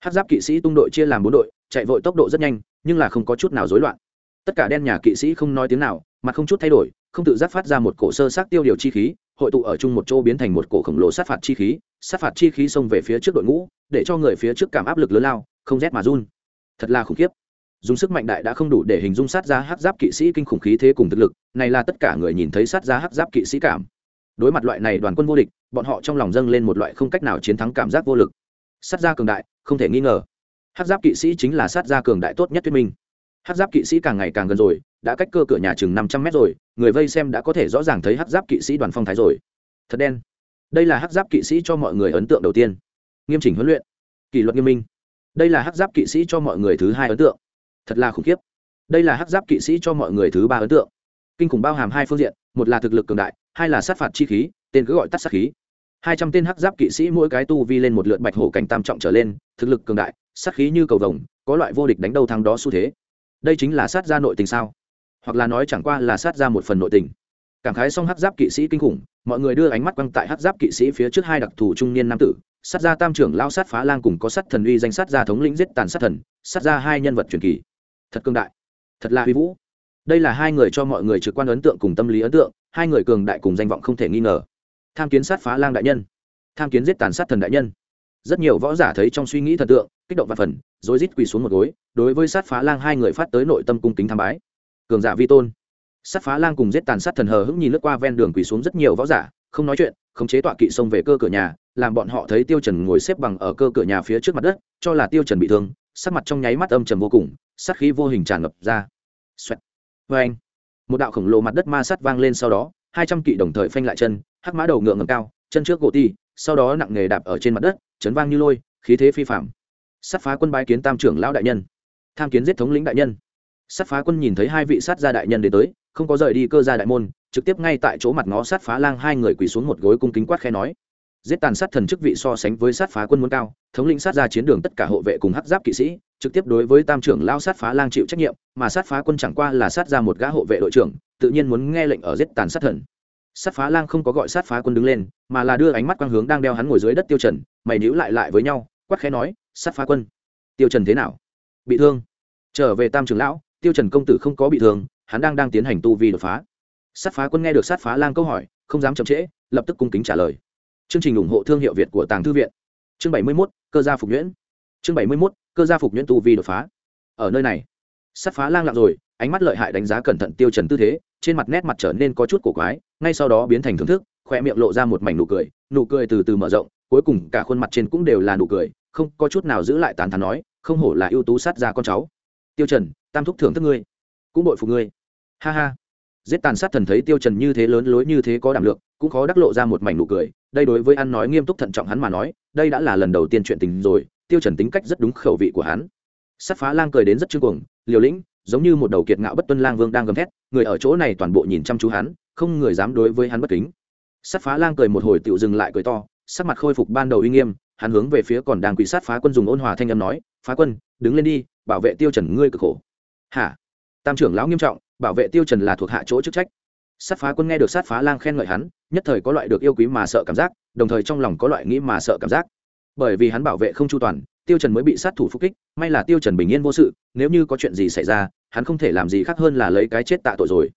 Hát giáp kỵ sĩ tung đội chia làm bốn đội, chạy vội tốc độ rất nhanh, nhưng là không có chút nào rối loạn. Tất cả đen nhà kỵ sĩ không nói tiếng nào mà không chút thay đổi, không tự giác phát ra một cổ sơ sát tiêu điều chi khí, hội tụ ở chung một chỗ biến thành một cổ khổng lồ sát phạt chi khí, sát phạt chi khí xông về phía trước đội ngũ, để cho người phía trước cảm áp lực lớn lao, không rét mà run. Thật là khủng khiếp dùng sức mạnh đại đã không đủ để hình dung sát ra hắc giáp kỵ sĩ kinh khủng khí thế cùng thực lực, này là tất cả người nhìn thấy sát ra hắc giáp kỵ sĩ cảm. Đối mặt loại này đoàn quân vô địch, bọn họ trong lòng dâng lên một loại không cách nào chiến thắng cảm giác vô lực. Sát gia cường đại, không thể nghi ngờ. Hắc giáp kỵ sĩ chính là sát gia cường đại tốt nhất thuyết minh. Hắc giáp kỵ sĩ càng ngày càng gần rồi, đã cách cơ cửa nhà chừng năm trăm mét rồi, người vây xem đã có thể rõ ràng thấy hắc giáp kỵ sĩ đoàn phong thái rồi. Thật đen. Đây là hắc giáp kỵ sĩ cho mọi người ấn tượng đầu tiên. Nghiêm chỉnh huấn luyện. Kỷ luật nghiêm minh. Đây là hắc giáp kỵ sĩ cho mọi người thứ hai ấn tượng thật là khủng khiếp. Đây là hắc giáp kỵ sĩ cho mọi người thứ ba ấn tượng. Kinh khủng bao hàm hai phương diện, một là thực lực cường đại, hai là sát phạt chi khí, tên cứ gọi tắt sát khí. Hai trăm tên hắc giáp kỵ sĩ mỗi cái tu vi lên một lượt bạch hổ cảnh tam trọng trở lên, thực lực cường đại, sát khí như cầu vồng, có loại vô địch đánh đầu thắng đó xu thế. Đây chính là sát ra nội tình sao? Hoặc là nói chẳng qua là sát ra một phần nội tình. Cảm khái xong hắc giáp kỵ sĩ kinh khủng, mọi người đưa ánh mắt quăng tại hắc giáp kỵ sĩ phía trước hai đặc thù trung niên nam tử, sát ra tam trưởng lao sát phá lang cùng có sát thần uy danh sát ra thống lĩnh giết tàn sát thần, sát ra hai nhân vật truyền kỳ thật cương đại, thật là huy vũ. Đây là hai người cho mọi người trực quan ấn tượng cùng tâm lý ấn tượng, hai người cường đại cùng danh vọng không thể nghi ngờ. Tham kiến sát phá lang đại nhân, tham kiến giết tàn sát thần đại nhân. Rất nhiều võ giả thấy trong suy nghĩ thần tượng, kích động và phần, rối rít quỳ xuống một gối, đối với sát phá lang hai người phát tới nội tâm cung kính tham bái. Cường giả vi tôn. Sát phá lang cùng giết tàn sát thần hờ hững nhìn lướt qua ven đường quỳ xuống rất nhiều võ giả, không nói chuyện, khống chế tọa kỵ xông về cơ cửa nhà, làm bọn họ thấy tiêu trần ngồi xếp bằng ở cơ cửa nhà phía trước mặt đất, cho là tiêu trần bị thương, sắc mặt trong nháy mắt âm trầm vô cùng sát khí vô hình tràn ngập ra. Xoẹt. Với anh, một đạo khổng lồ mặt đất ma sát vang lên sau đó, hai trăm kỵ đồng thời phanh lại chân, hắc mã đầu ngựa ngầm cao, chân trước gỗ ti sau đó nặng nghề đạp ở trên mặt đất, chấn vang như lôi, khí thế phi phạm sát phá quân bái kiến tam trưởng lão đại nhân. Tham kiến giết thống lĩnh đại nhân. Sát phá quân nhìn thấy hai vị sát gia đại nhân đến tới, không có rời đi cơ gia đại môn, trực tiếp ngay tại chỗ mặt ngó sát phá lang hai người quỳ xuống một gối cung kính quát khe nói. Giết tàn sát thần chức vị so sánh với sát phá quân muốn cao, thống lĩnh sát ra chiến đường tất cả hộ vệ cùng hắc giáp kỵ sĩ trực tiếp đối với tam trưởng lao sát phá lang chịu trách nhiệm mà sát phá quân chẳng qua là sát ra một gã hộ vệ đội trưởng tự nhiên muốn nghe lệnh ở giết tàn sát thần. Sát phá lang không có gọi sát phá quân đứng lên mà là đưa ánh mắt quang hướng đang đeo hắn ngồi dưới đất tiêu trần mày níu lại lại với nhau quát khẽ nói sát phá quân tiêu trần thế nào? Bị thương? Trở về tam trưởng lão tiêu trần công tử không có bị thương hắn đang đang tiến hành tu vi đột phá. Sát phá quân nghe được sát phá lang câu hỏi không dám chậm trễ lập tức cung kính trả lời. Chương trình ủng hộ thương hiệu việt của tàng thư viện. Chương bảy mươi 71, cơ gia phục nhuyễn. Chương bảy mươi 71, cơ gia phục nhuyễn tu vi đột phá. Ở nơi này sắt phá lang lặng rồi, ánh mắt lợi hại đánh giá cẩn thận tiêu trần tư thế, trên mặt nét mặt trở nên có chút cổ quái, ngay sau đó biến thành thưởng thức khoe miệng lộ ra một mảnh nụ cười nụ cười từ từ mở rộng, cuối cùng cả khuôn mặt trên cũng đều là nụ cười, không có chút nào giữ lại tán thán nói, không hổ là ưu tú sát ra con cháu. Tiêu trần, tam thúc thưởng thức ngươi, cũng bội phục ngươi. Ha ha. Giết tàn sát thần thấy tiêu trần như thế lớn lối như thế có đảm lượng, cũng khó đắc lộ ra một mảnh nụ cười, đây đối với ăn nói nghiêm túc thận trọng hắn mà nói, đây đã là lần đầu tiên chuyện tình rồi tiêu trần tính cách rất đúng khẩu vị của hắn. Sát phá lang cười đến rất trương cuồng, liều lĩnh, giống như một đầu kiệt ngạo bất tuân lang vương đang gầm thét, người ở chỗ này toàn bộ nhìn chăm chú hắn, không người dám đối với hắn bất kính. Sát phá lang cười một hồi tựu dừng lại cười to, sắc mặt khôi phục ban đầu uy nghiêm, hắn hướng về phía còn đang quỳ sát phá quân dùng ôn hòa thanh âm nói, phá quân, đứng lên đi, bảo vệ tiêu trần ngươi cực khổ. Hả? Tam trưởng lão nghiêm trọng, bảo vệ tiêu trần là thuộc hạ chỗ chức trách. Sát phá quân nghe được sát phá lang khen ngợi hắn, nhất thời có loại được yêu quý mà sợ cảm giác, đồng thời trong lòng có loại nghĩ mà sợ cảm giác bởi vì hắn bảo vệ không chu toàn, tiêu trần mới bị sát thủ phục kích, may là tiêu trần bình yên vô sự, nếu như có chuyện gì xảy ra, hắn không thể làm gì khác hơn là lấy cái chết tạ tội rồi.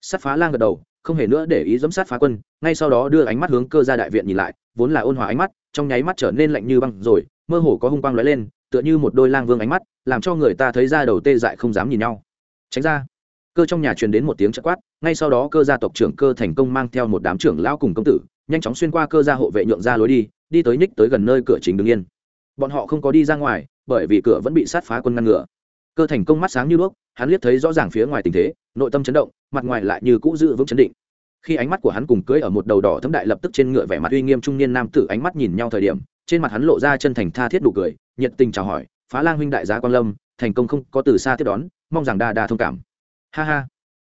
Sát phá lang gật đầu, không hề nữa để ý giẫm sát phá quân, ngay sau đó đưa ánh mắt hướng cơ gia đại viện nhìn lại, vốn là ôn hòa ánh mắt, trong nháy mắt trở nên lạnh như băng rồi, mơ hồ có hung quang lóe lên, tựa như một đôi lang vương ánh mắt, làm cho người ta thấy ra đầu tê dại không dám nhìn nhau. Tránh ra. Cơ trong nhà truyền đến một tiếng chợt quát, ngay sau đó cơ gia tộc trưởng cơ thành công mang theo một đám trưởng lão cùng công tử nhanh chóng xuyên qua cơ gia hộ vệ nhượng ra lối đi đi tới nhích tới gần nơi cửa chính đứng yên. Bọn họ không có đi ra ngoài, bởi vì cửa vẫn bị sát phá quân ngăn ngừa. Cơ thành công mắt sáng như đuốc, hắn liếc thấy rõ ràng phía ngoài tình thế, nội tâm chấn động, mặt ngoài lại như cũ giữ vững chấn định. Khi ánh mắt của hắn cùng cưới ở một đầu đỏ thấm đại lập tức trên ngựa vẻ mặt uy nghiêm trung niên nam tử ánh mắt nhìn nhau thời điểm, trên mặt hắn lộ ra chân thành tha thiết đủ cười, nhiệt tình chào hỏi, phá lang huynh đại giá quan lâm, thành công không có từ xa tiếp đón, mong rằng đa đa thông cảm. Ha ha.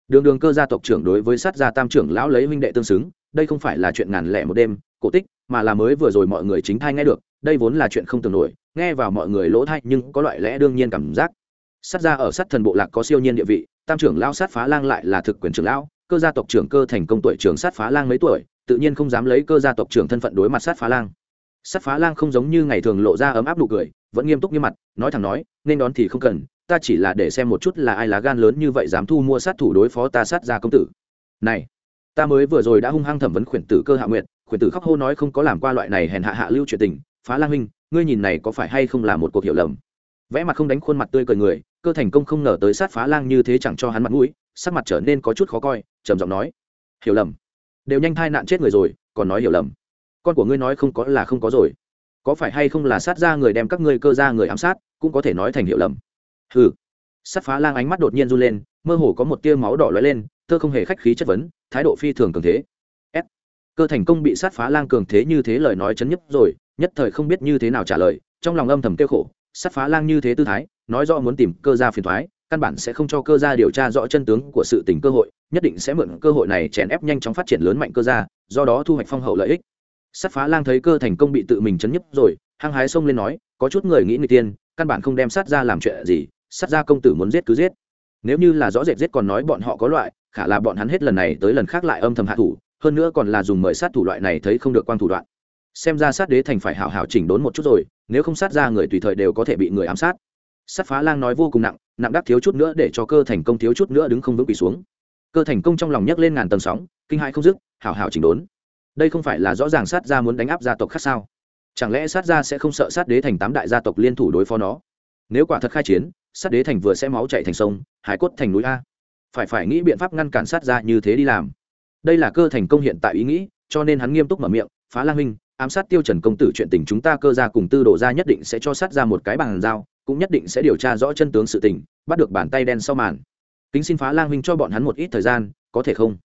Đường đường cơ gia tộc trưởng đối với sát gia tam trưởng lão lấy huynh đệ tương xứng đây không phải là chuyện ngàn lẻ một đêm, cổ tích, mà là mới vừa rồi mọi người chính thai nghe được, đây vốn là chuyện không tưởng nổi, nghe vào mọi người lỗ thai nhưng có loại lẽ đương nhiên cảm giác. Sát gia ở sát thần bộ lạc có siêu nhiên địa vị, tam trưởng lão sát phá lang lại là thực quyền trưởng lão, cơ gia tộc trưởng cơ thành công tuổi trưởng sát phá lang mấy tuổi, tự nhiên không dám lấy cơ gia tộc trưởng thân phận đối mặt sát phá lang. Sát phá lang không giống như ngày thường lộ ra ấm áp nụ cười, vẫn nghiêm túc như mặt, nói thẳng nói, nên đón thì không cần, ta chỉ là để xem một chút là ai lá gan lớn như vậy dám thu mua sát thủ đối phó ta sát gia công tử. Này ta mới vừa rồi đã hung hăng thẩm vấn khuyển tử cơ hạ nguyện, khuyển tử khóc hô nói không có làm qua loại này hèn hạ hạ lưu chuyện tình. Phá lang huynh ngươi nhìn này có phải hay không là một cuộc hiểu lầm? Vẽ mặt không đánh khuôn mặt tươi cười người cơ thành công không ngờ tới sát phá lang như thế chẳng cho hắn mặt mũi sắc mặt trở nên có chút khó coi trầm giọng nói. Hiểu lầm. Đều nhanh thai nạn chết người rồi còn nói hiểu lầm. Con của ngươi nói không có là không có rồi. Có phải hay không là sát ra người đem các ngươi cơ ra người ám sát cũng có thể nói thành hiểu lầm. Hừ. Sát phá lang ánh mắt đột nhiên run lên mơ hồ có một tia máu đỏ lóe lên thơ không hề khách khí chất vấn, thái độ phi thường cường thế. S. Cơ thành công bị sát phá lang cường thế như thế lời nói chấn nhấp rồi, nhất thời không biết như thế nào trả lời, trong lòng âm thầm tiêu khổ, sát phá lang như thế tư thái, nói rõ muốn tìm cơ gia phiền thoái, căn bản sẽ không cho cơ gia điều tra rõ chân tướng của sự tình cơ hội, nhất định sẽ mượn cơ hội này chèn ép nhanh chóng phát triển lớn mạnh cơ gia, do đó thu hoạch phong hậu lợi ích. Sát phá lang thấy cơ thành công bị tự mình chấn nhấp rồi, hăng hái xông lên nói, có chút người nghĩ người tiên, căn bản không đem sát ra làm chuyện gì, sát ra công tử muốn giết cứ giết. Nếu như là rõ rệt giết còn nói bọn họ có loại khả là bọn hắn hết lần này tới lần khác lại âm thầm hạ thủ, hơn nữa còn là dùng mời sát thủ loại này thấy không được quang thủ đoạn. Xem ra sát đế thành phải hảo hảo chỉnh đốn một chút rồi, nếu không sát ra người tùy thời đều có thể bị người ám sát. Sát phá lang nói vô cùng nặng nặng đắc thiếu chút nữa để cho cơ thành công thiếu chút nữa đứng không vững quỳ xuống. Cơ thành công trong lòng nhấc lên ngàn tầng sóng, kinh hãi không dứt, hảo hảo chỉnh đốn. Đây không phải là rõ ràng sát gia muốn đánh áp gia tộc khác sao? Chẳng lẽ sát gia sẽ không sợ sát đế thành tám đại gia tộc liên thủ đối phó nó? Nếu quả thật khai chiến, sát đế thành vừa sẽ máu chạy thành sông, hải cốt thành núi a phải phải nghĩ biện pháp ngăn cản sát gia như thế đi làm. Đây là cơ thành công hiện tại ý nghĩ, cho nên hắn nghiêm túc mở miệng, phá lang huynh, ám sát tiêu trần công tử chuyện tình chúng ta cơ ra cùng tư đổ ra nhất định sẽ cho sát ra một cái bàn giao, cũng nhất định sẽ điều tra rõ chân tướng sự tình, bắt được bàn tay đen sau màn. Kính xin phá lang huynh cho bọn hắn một ít thời gian, có thể không?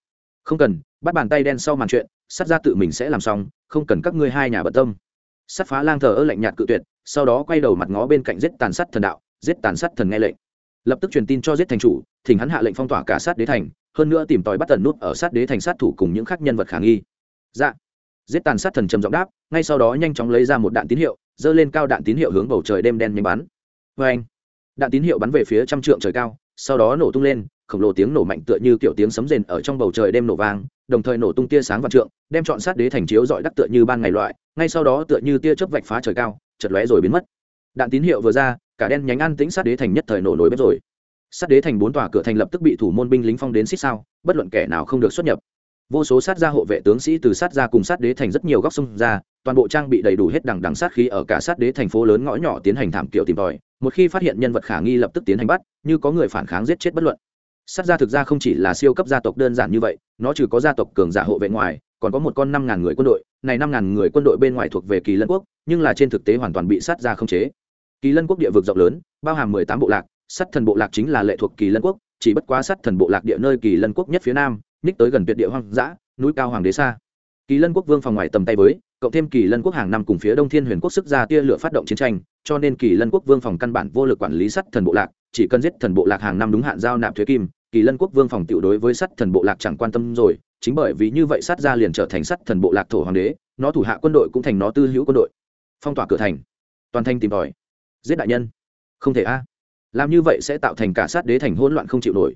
Không cần, bắt bàn tay đen sau màn chuyện, sát ra tự mình sẽ làm xong, không cần các ngươi hai nhà bận tâm. Sát phá lang thờ ơ lạnh nhạt cự tuyệt, sau đó quay đầu mặt ngó bên cạnh giết tàn sát thần đạo, giết tàn sát thần nghe lệnh lập tức truyền tin cho giết thành chủ, thỉnh hắn hạ lệnh phong tỏa cả sát đế thành, hơn nữa tìm tòi bắt tần nút ở sát đế thành sát thủ cùng những khác nhân vật khả nghi. Dạ. Giết tàn sát thần trầm giọng đáp, ngay sau đó nhanh chóng lấy ra một đạn tín hiệu dơ lên cao đạn tín hiệu hướng bầu trời đêm đen nhanh bắn. Vê anh, đạn tín hiệu bắn về phía trăm trượng trời cao, sau đó nổ tung lên, khổng lồ tiếng nổ mạnh tựa như kiểu tiếng sấm rền ở trong bầu trời đêm nổ vang, đồng thời nổ tung tia sáng vạn trượng, đem chọn sát đế thành chiếu dọi đắc tựa như ban ngày loại, ngay sau đó tựa như tia chớp vạch phá trời cao chật lóe rồi biến mất. Đạn tín hiệu vừa ra cả đen nhánh an tĩnh sát đế thành nhất thời nổ nổi bếp rồi. Sát đế thành bốn tòa cửa thành lập tức bị thủ môn binh lính phong đến xích sao, bất luận kẻ nào không được xuất nhập. Vô số sát gia hộ vệ tướng sĩ từ sát gia cùng sát đế thành rất nhiều góc sông ra, toàn bộ trang bị đầy đủ hết đằng đằng sát khí ở cả sát đế thành phố lớn ngõ nhỏ tiến hành thảm kiểu tìm tòi, một khi phát hiện nhân vật khả nghi lập tức tiến hành bắt, như có người phản kháng giết chết bất luận. Sát gia thực ra không chỉ là siêu cấp gia tộc đơn giản như vậy, nó trừ có gia tộc cường giả hộ vệ ngoài, còn có một con năm ngàn người quân đội. Này năm ngàn người quân đội bên ngoài thuộc về kỳ lân quốc, nhưng là trên thực tế hoàn toàn bị sát gia không chế kỳ lân quốc địa vực rộng lớn, bao hàm mười tám bộ lạc Sắt thần bộ lạc chính là lệ thuộc kỳ lân quốc, chỉ bất quá sắt thần bộ lạc địa nơi kỳ lân quốc nhất phía nam ních tới gần tuyệt địa hoang dã, núi cao hoàng đế xa. Kỳ lân quốc vương phòng ngoài tầm tay với, cộng thêm kỳ lân quốc hàng năm cùng phía đông thiên huyền quốc sức ra tia lửa phát động chiến tranh, cho nên kỳ lân quốc vương phòng căn bản vô lực quản lý sắt thần bộ lạc, chỉ cần giết thần bộ lạc hàng năm đúng hạn giao nạp thuế kim, kỳ lân quốc vương phòng tiểu đối với sắt thần bộ lạc chẳng quan tâm rồi, chính bởi vì như vậy sát ra liền trở thành sắt thần bộ lạc thổ hoàng đế, nó thủ hạ quân đội cũng thành nó tư hữu quân đội. Phong tỏa cửa thành. Toàn thành tìm tòi giết đại nhân. Không thể a. Làm như vậy sẽ tạo thành cả sát đế thành hỗn loạn không chịu nổi.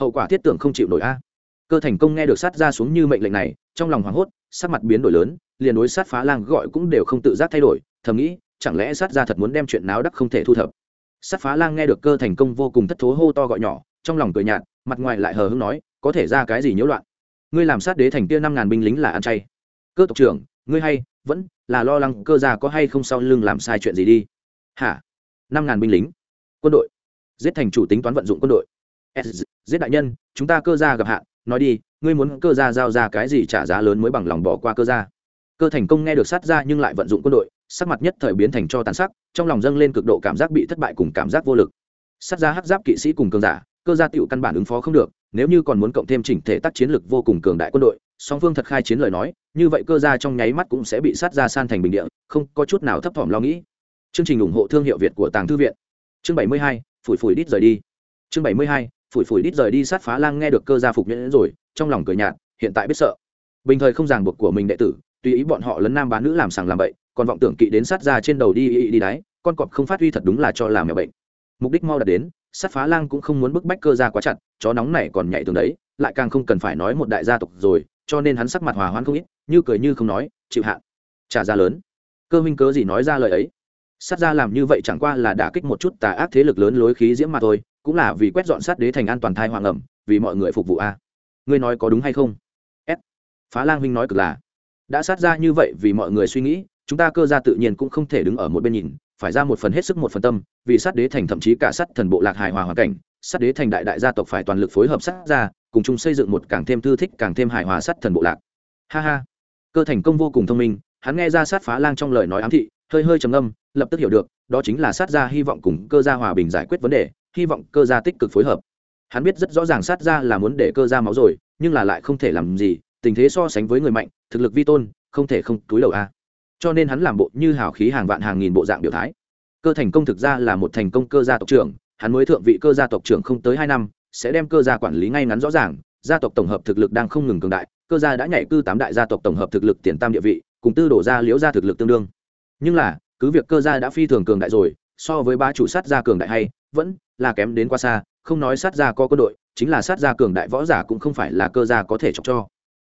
Hậu quả thiết tưởng không chịu nổi a. Cơ thành công nghe được sát ra xuống như mệnh lệnh này, trong lòng hoảng hốt, sắc mặt biến đổi lớn, liền đối sát phá lang gọi cũng đều không tự giác thay đổi, thầm nghĩ, chẳng lẽ sát ra thật muốn đem chuyện náo đắc không thể thu thập. Sát phá lang nghe được cơ thành công vô cùng thất thố hô to gọi nhỏ, trong lòng cười nhạt, mặt ngoài lại hờ hững nói, có thể ra cái gì nhiễu loạn? Ngươi làm sát đế thành kia năm ngàn binh lính là ăn chay. Cơ tộc trưởng, ngươi hay vẫn là lo lắng cơ già có hay không sau lưng làm sai chuyện gì đi. Hả? Năm ngàn binh lính. Quân đội. Giết thành chủ tính toán vận dụng quân đội. Giết đại nhân, chúng ta cơ gia gặp hạn. Nói đi, ngươi muốn cơ gia giao ra cái gì trả giá lớn mới bằng lòng bỏ qua cơ gia? Cơ thành công nghe được sát ra nhưng lại vận dụng quân đội, sắc mặt nhất thời biến thành cho tàn sắc, trong lòng dâng lên cực độ cảm giác bị thất bại cùng cảm giác vô lực. Sát ra hắc giáp kỵ sĩ cùng cường giả, cơ gia tựu căn bản ứng phó không được, nếu như còn muốn cộng thêm chỉnh thể tác chiến lực vô cùng cường đại quân đội, song phương thật khai chiến lời nói, như vậy cơ gia trong nháy mắt cũng sẽ bị sát ra san thành bình địa, không có chút nào thấp thỏm lo nghĩ chương trình ủng hộ thương hiệu việt của tàng thư viện. Chương bảy mươi hai phủi phủi đít rời đi. Chương bảy mươi hai phủi phủi đít rời đi sát phá lang nghe được cơ gia phục nhẫn rồi trong lòng cười nhạt hiện tại biết sợ. Bình thời không ràng buộc của mình đệ tử tùy ý bọn họ lấn nam bán nữ làm sàng làm bậy còn vọng tưởng kỵ đến sát ra trên đầu đi đi, đi đáy con cọp không phát huy thật đúng là cho làm mèo bệnh. Mục đích mau đạt đến sát phá lang cũng không muốn bức bách cơ gia quá chặt chó nóng này còn nhảy tường đấy lại càng không cần phải nói một đại gia tộc rồi cho nên hắn sắc mặt hòa hoãn không ít như cười như không nói chịu hạn. Trả ra lớn. Cơ minh cớ gì nói ra lời ấy? Sát ra làm như vậy chẳng qua là đả kích một chút tà ác thế lực lớn lối khí diễm mà thôi, cũng là vì quét dọn sát đế thành an toàn thai hoàng ẩm, vì mọi người phục vụ a. Ngươi nói có đúng hay không? S. Phá lang huynh nói cực là. Đã sát ra như vậy vì mọi người suy nghĩ, chúng ta cơ ra tự nhiên cũng không thể đứng ở một bên nhìn, phải ra một phần hết sức một phần tâm, vì sát đế thành thậm chí cả sát thần bộ lạc hài hòa hoàn cảnh, sát đế thành đại đại gia tộc phải toàn lực phối hợp sát ra, cùng chung xây dựng một càng thêm thư thích, càng thêm hài hòa sát thần bộ lạc. Ha ha. Cơ thành công vô cùng thông minh, hắn nghe ra sát phá lang trong lời nói ám thị, hơi hơi trầm âm lập tức hiểu được, đó chính là sát gia hy vọng cùng cơ gia hòa bình giải quyết vấn đề, hy vọng cơ gia tích cực phối hợp. Hắn biết rất rõ ràng sát gia là muốn để cơ gia máu rồi, nhưng là lại không thể làm gì, tình thế so sánh với người mạnh, thực lực vi tôn, không thể không túi đầu a. Cho nên hắn làm bộ như hào khí hàng vạn hàng nghìn bộ dạng biểu thái. Cơ thành công thực ra là một thành công cơ gia tộc trưởng, hắn mới thượng vị cơ gia tộc trưởng không tới hai năm, sẽ đem cơ gia quản lý ngay ngắn rõ ràng, gia tộc tổng hợp thực lực đang không ngừng cường đại, cơ gia đã nhảy cư tám đại gia tộc tổng hợp thực lực tiền tam địa vị, cùng tư đổ ra liễu gia thực lực tương đương. Nhưng là cứ việc cơ gia đã phi thường cường đại rồi, so với ba chủ sát gia cường đại hay, vẫn là kém đến quá xa, không nói sát gia có quân đội, chính là sát gia cường đại võ giả cũng không phải là cơ gia có thể chọc cho.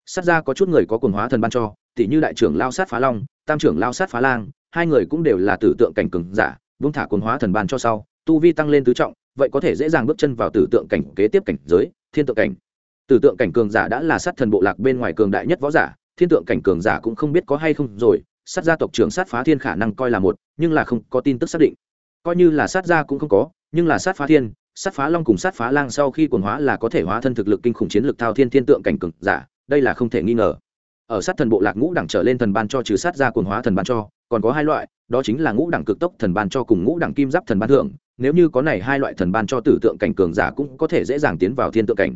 Sát gia có chút người có quần hóa thần ban cho tỷ như đại trưởng lao sát phá long, tam trưởng lao sát phá lang, hai người cũng đều là tử tượng cảnh cường giả, vung thả quần hóa thần ban cho sau, tu vi tăng lên tứ trọng, vậy có thể dễ dàng bước chân vào tử tượng cảnh kế tiếp cảnh giới, thiên tượng cảnh. Tử tượng cảnh cường giả đã là sát thần bộ lạc bên ngoài cường đại nhất võ giả, thiên tượng cảnh cường giả cũng không biết có hay không rồi sát gia tộc trưởng sát phá thiên khả năng coi là một, nhưng là không có tin tức xác định. Coi như là sát gia cũng không có, nhưng là sát phá thiên, sát phá long cùng sát phá lang sau khi quần hóa là có thể hóa thân thực lực kinh khủng chiến lực thao thiên thiên tượng cảnh cường giả, đây là không thể nghi ngờ. Ở sát thần bộ lạc ngũ đẳng trở lên thần ban cho trừ sát gia quần hóa thần ban cho, còn có hai loại, đó chính là ngũ đẳng cực tốc thần ban cho cùng ngũ đẳng kim giáp thần ban thượng. Nếu như có này hai loại thần ban cho tử tượng cảnh cường giả cũng có thể dễ dàng tiến vào thiên tượng cảnh.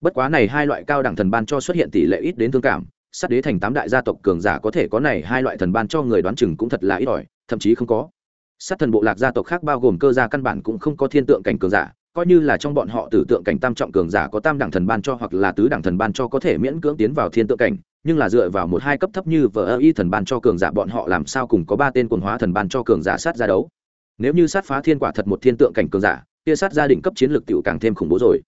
Bất quá này hai loại cao đẳng thần ban cho xuất hiện tỷ lệ ít đến thương cảm sát đế thành tám đại gia tộc cường giả có thể có này, hai loại thần ban cho người đoán chừng cũng thật là ít ỏi, thậm chí không có. Sát thần bộ lạc gia tộc khác bao gồm cơ gia căn bản cũng không có thiên tượng cảnh cường giả, coi như là trong bọn họ tử tượng cảnh tam trọng cường giả có tam đẳng thần ban cho hoặc là tứ đẳng thần ban cho có thể miễn cưỡng tiến vào thiên tượng cảnh, nhưng là dựa vào một hai cấp thấp như vờ y thần ban cho cường giả bọn họ làm sao cùng có ba tên quần hóa thần ban cho cường giả sát ra đấu. Nếu như sát phá thiên quả thật một thiên tượng cảnh cường giả, kia sát gia đình cấp chiến lược tiểu càng thêm khủng bố rồi.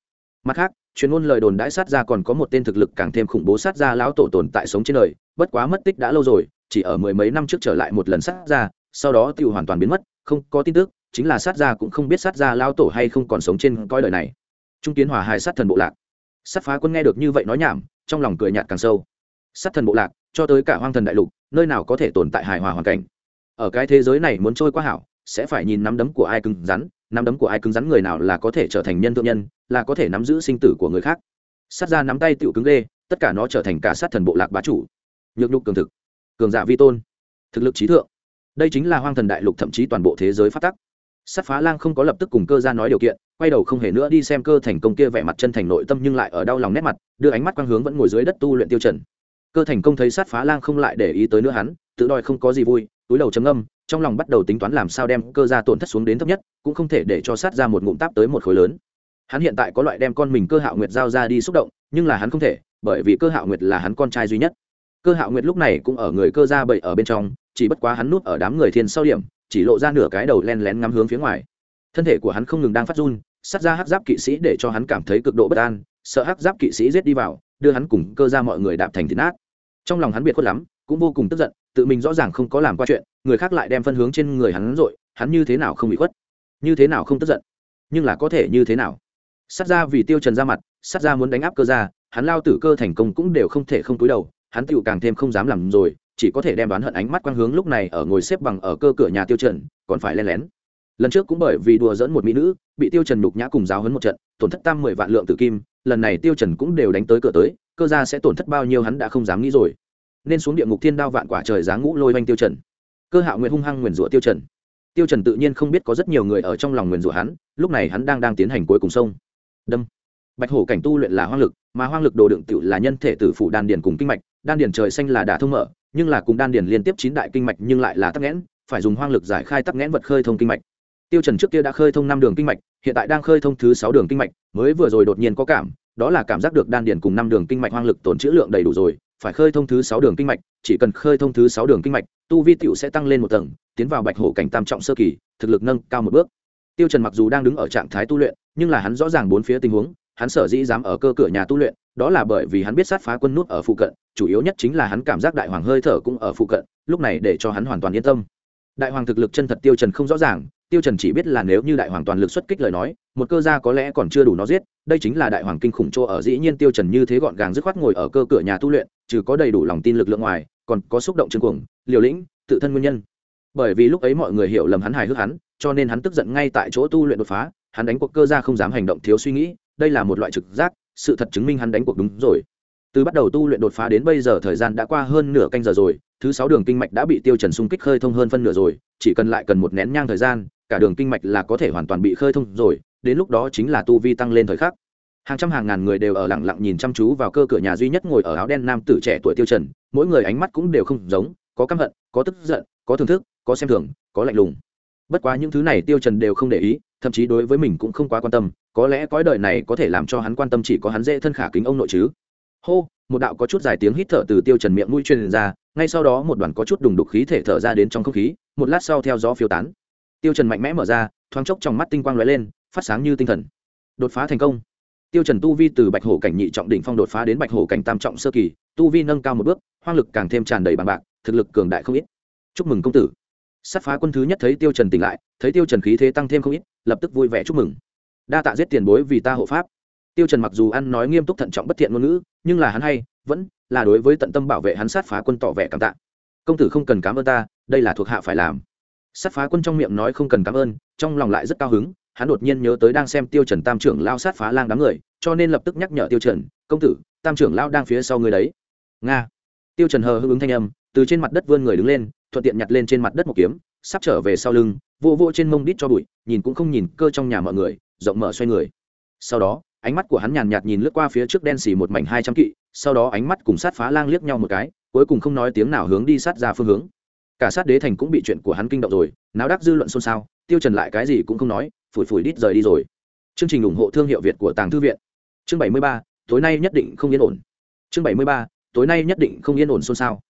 Mặt khác chuyên ngôn lời đồn đãi sát ra còn có một tên thực lực càng thêm khủng bố sát ra lão tổ tồn tại sống trên đời, bất quá mất tích đã lâu rồi, chỉ ở mười mấy năm trước trở lại một lần sát ra, sau đó tiêu hoàn toàn biến mất, không có tin tức, chính là sát ra cũng không biết sát ra lão tổ hay không còn sống trên coi đời này. Trung kiến hòa hài sát thần bộ lạc. Sát phá quân nghe được như vậy nói nhảm, trong lòng cười nhạt càng sâu. Sát thần bộ lạc, cho tới cả hoang thần đại lục, nơi nào có thể tồn tại hài hòa hoàn cảnh? Ở cái thế giới này muốn trôi qua hảo, sẽ phải nhìn nắm đấm của ai cứng rắn nắm đấm của ai cứng rắn người nào là có thể trở thành nhân thượng nhân, là có thể nắm giữ sinh tử của người khác. Sát ra nắm tay tựu cứng ghê, tất cả nó trở thành cả sát thần bộ lạc bá chủ. Nhược nhục cường thực, cường giả vi tôn, thực lực trí thượng. Đây chính là hoang thần đại lục thậm chí toàn bộ thế giới phát tắc. Sát phá lang không có lập tức cùng cơ ra nói điều kiện, quay đầu không hề nữa đi xem cơ thành công kia vẻ mặt chân thành nội tâm nhưng lại ở đau lòng nét mặt, đưa ánh mắt quang hướng vẫn ngồi dưới đất tu luyện tiêu trần. Cơ thành công thấy sát phá lang không lại để ý tới nữa hắn, tự đòi không có gì vui, túi đầu chấm âm trong lòng bắt đầu tính toán làm sao đem cơ ra tổn thất xuống đến thấp nhất, cũng không thể để cho sát ra một ngụm táp tới một khối lớn. Hắn hiện tại có loại đem con mình cơ hạo nguyệt giao ra đi xúc động, nhưng là hắn không thể, bởi vì cơ hạo nguyệt là hắn con trai duy nhất. Cơ hạo nguyệt lúc này cũng ở người cơ ra bậy ở bên trong, chỉ bất quá hắn núp ở đám người thiên sau điểm, chỉ lộ ra nửa cái đầu len lén ngắm hướng phía ngoài. Thân thể của hắn không ngừng đang phát run, sát ra hắc giáp kỵ sĩ để cho hắn cảm thấy cực độ bất an, sợ hắc giáp kỵ sĩ giết đi vào, đưa hắn cùng cơ ra mọi người đạp thành thịt nát. Trong lòng hắn biệt khuất lắm cũng vô cùng tức giận, tự mình rõ ràng không có làm qua chuyện, người khác lại đem phân hướng trên người hắn rồi hắn như thế nào không bị khuất, như thế nào không tức giận, nhưng là có thể như thế nào? Sát ra vì tiêu trần ra mặt, sát ra muốn đánh áp cơ ra hắn lao tử cơ thành công cũng đều không thể không túi đầu, hắn tựu càng thêm không dám làm rồi, chỉ có thể đem đoán hận ánh mắt quang hướng lúc này ở ngồi xếp bằng ở cơ cửa nhà tiêu trần, còn phải len lén. Lần trước cũng bởi vì đùa dẫn một mỹ nữ, bị tiêu trần đục nhã cùng giáo hấn một trận, tổn thất tam mười vạn lượng tử kim, lần này tiêu trần cũng đều đánh tới cửa tới, cơ gia sẽ tổn thất bao nhiêu hắn đã không dám nghĩ rồi nên xuống địa ngục thiên đao vạn quả trời giá ngũ lôi oanh tiêu trần. Cơ hạo nguyện hung hăng nguyền rủa tiêu trần. Tiêu trần tự nhiên không biết có rất nhiều người ở trong lòng nguyền rủa hắn, lúc này hắn đang đang tiến hành cuối cùng sông. Đâm. Bạch hổ cảnh tu luyện là hoang lực, mà hoang lực đồ đựng tiểu là nhân thể tử phụ đan điền cùng kinh mạch, đan điền trời xanh là đả thông mở, nhưng là cùng đan điền liên tiếp chín đại kinh mạch nhưng lại là tắc nghẽn, phải dùng hoang lực giải khai tắc nghẽn vật khơi thông kinh mạch. Tiêu trần trước kia đã khơi thông năm đường kinh mạch, hiện tại đang khơi thông thứ sáu đường kinh mạch, mới vừa rồi đột nhiên có cảm, đó là cảm giác được đan điền cùng năm đường kinh mạch hoang lực tổn trữ lượng đầy đủ rồi phải khơi thông thứ sáu đường kinh mạch, chỉ cần khơi thông thứ sáu đường kinh mạch, tu vi tiểu sẽ tăng lên một tầng, tiến vào bạch hổ cảnh tam trọng sơ kỳ, thực lực nâng cao một bước. Tiêu trần mặc dù đang đứng ở trạng thái tu luyện, nhưng là hắn rõ ràng bốn phía tình huống, hắn sở dĩ dám ở cơ cửa nhà tu luyện, đó là bởi vì hắn biết sát phá quân nút ở phụ cận, chủ yếu nhất chính là hắn cảm giác đại hoàng hơi thở cũng ở phụ cận, lúc này để cho hắn hoàn toàn yên tâm. Đại hoàng thực lực chân thật tiêu trần không rõ ràng tiêu trần chỉ biết là nếu như đại hoàng toàn lực xuất kích lời nói, một cơ gia có lẽ còn chưa đủ nó giết, đây chính là đại hoàng kinh khủng chỗ ở, dĩ nhiên tiêu trần như thế gọn gàng dứt khoát ngồi ở cơ cửa nhà tu luyện, trừ có đầy đủ lòng tin lực lượng ngoài, còn có xúc động trương cuồng, liều lĩnh, tự thân nguyên nhân. Bởi vì lúc ấy mọi người hiểu lầm hắn hài hước hắn, cho nên hắn tức giận ngay tại chỗ tu luyện đột phá, hắn đánh cuộc cơ gia không dám hành động thiếu suy nghĩ, đây là một loại trực giác, sự thật chứng minh hắn đánh cuộc đúng rồi. Từ bắt đầu tu luyện đột phá đến bây giờ thời gian đã qua hơn nửa canh giờ rồi, thứ sáu đường kinh mạch đã bị tiêu trần xung kích khơi thông hơn phân nửa rồi, chỉ cần lại cần một nén nhang thời gian cả đường kinh mạch là có thể hoàn toàn bị khơi thông rồi, đến lúc đó chính là tu vi tăng lên thời khắc. Hàng trăm hàng ngàn người đều ở lặng lặng nhìn chăm chú vào cơ cửa nhà duy nhất ngồi ở áo đen nam tử trẻ tuổi tiêu trần, mỗi người ánh mắt cũng đều không giống, có căm hận, có tức giận, có thưởng thức, có xem thường, có lạnh lùng. Bất quá những thứ này tiêu trần đều không để ý, thậm chí đối với mình cũng không quá quan tâm, có lẽ cõi đời này có thể làm cho hắn quan tâm chỉ có hắn dễ thân khả kính ông nội chứ. Hô, một đạo có chút dài tiếng hít thở từ tiêu trần miệng mũi truyền ra, ngay sau đó một đoàn có chút đùng đục khí thể thở ra đến trong không khí, một lát sau theo gió phiêu tán tiêu trần mạnh mẽ mở ra, thoáng chốc trong mắt tinh quang lóe lên, phát sáng như tinh thần. Đột phá thành công. Tiêu trần tu vi từ bạch hổ cảnh nhị trọng đỉnh phong đột phá đến bạch hổ cảnh tam trọng sơ kỳ, tu vi nâng cao một bước, hoang lực càng thêm tràn đầy bằng bạc, thực lực cường đại không ít. Chúc mừng công tử. Sát phá quân thứ nhất thấy tiêu trần tỉnh lại, thấy tiêu trần khí thế tăng thêm không ít, lập tức vui vẻ chúc mừng. Đa tạ giết tiền bối vì ta hộ pháp. Tiêu trần mặc dù ăn nói nghiêm túc thận trọng bất thiện ngôn ngữ, nhưng là hắn hay, vẫn là đối với tận tâm bảo vệ hắn sát phá quân tỏ vẻ cảm tạ. Công tử không cần cảm ơn ta, đây là thuộc hạ phải làm sát phá quân trong miệng nói không cần cảm ơn, trong lòng lại rất cao hứng, hắn đột nhiên nhớ tới đang xem tiêu trần tam trưởng lao sát phá lang đám người, cho nên lập tức nhắc nhở tiêu trần, công tử, tam trưởng lao đang phía sau người đấy. Nga. Tiêu trần hờ hững ứng thanh âm, từ trên mặt đất vươn người đứng lên, thuận tiện nhặt lên trên mặt đất một kiếm, sắp trở về sau lưng, vô vô trên mông đít cho bụi, nhìn cũng không nhìn, cơ trong nhà mọi người, rộng mở xoay người. Sau đó, ánh mắt của hắn nhàn nhạt nhìn lướt qua phía trước đen xì một mảnh hai trăm kỵ, sau đó ánh mắt cùng sát phá lang liếc nhau một cái, cuối cùng không nói tiếng nào hướng đi sát ra phương hướng cả sát đế thành cũng bị chuyện của hắn kinh động rồi, náo đắc dư luận xôn xao, tiêu trần lại cái gì cũng không nói, phủi phủi đít rời đi rồi. Chương trình ủng hộ thương hiệu việt của tàng thư viện. Chương bảy mươi ba, tối nay nhất định không yên ổn. Chương bảy mươi ba, tối nay nhất định không yên ổn xôn xao.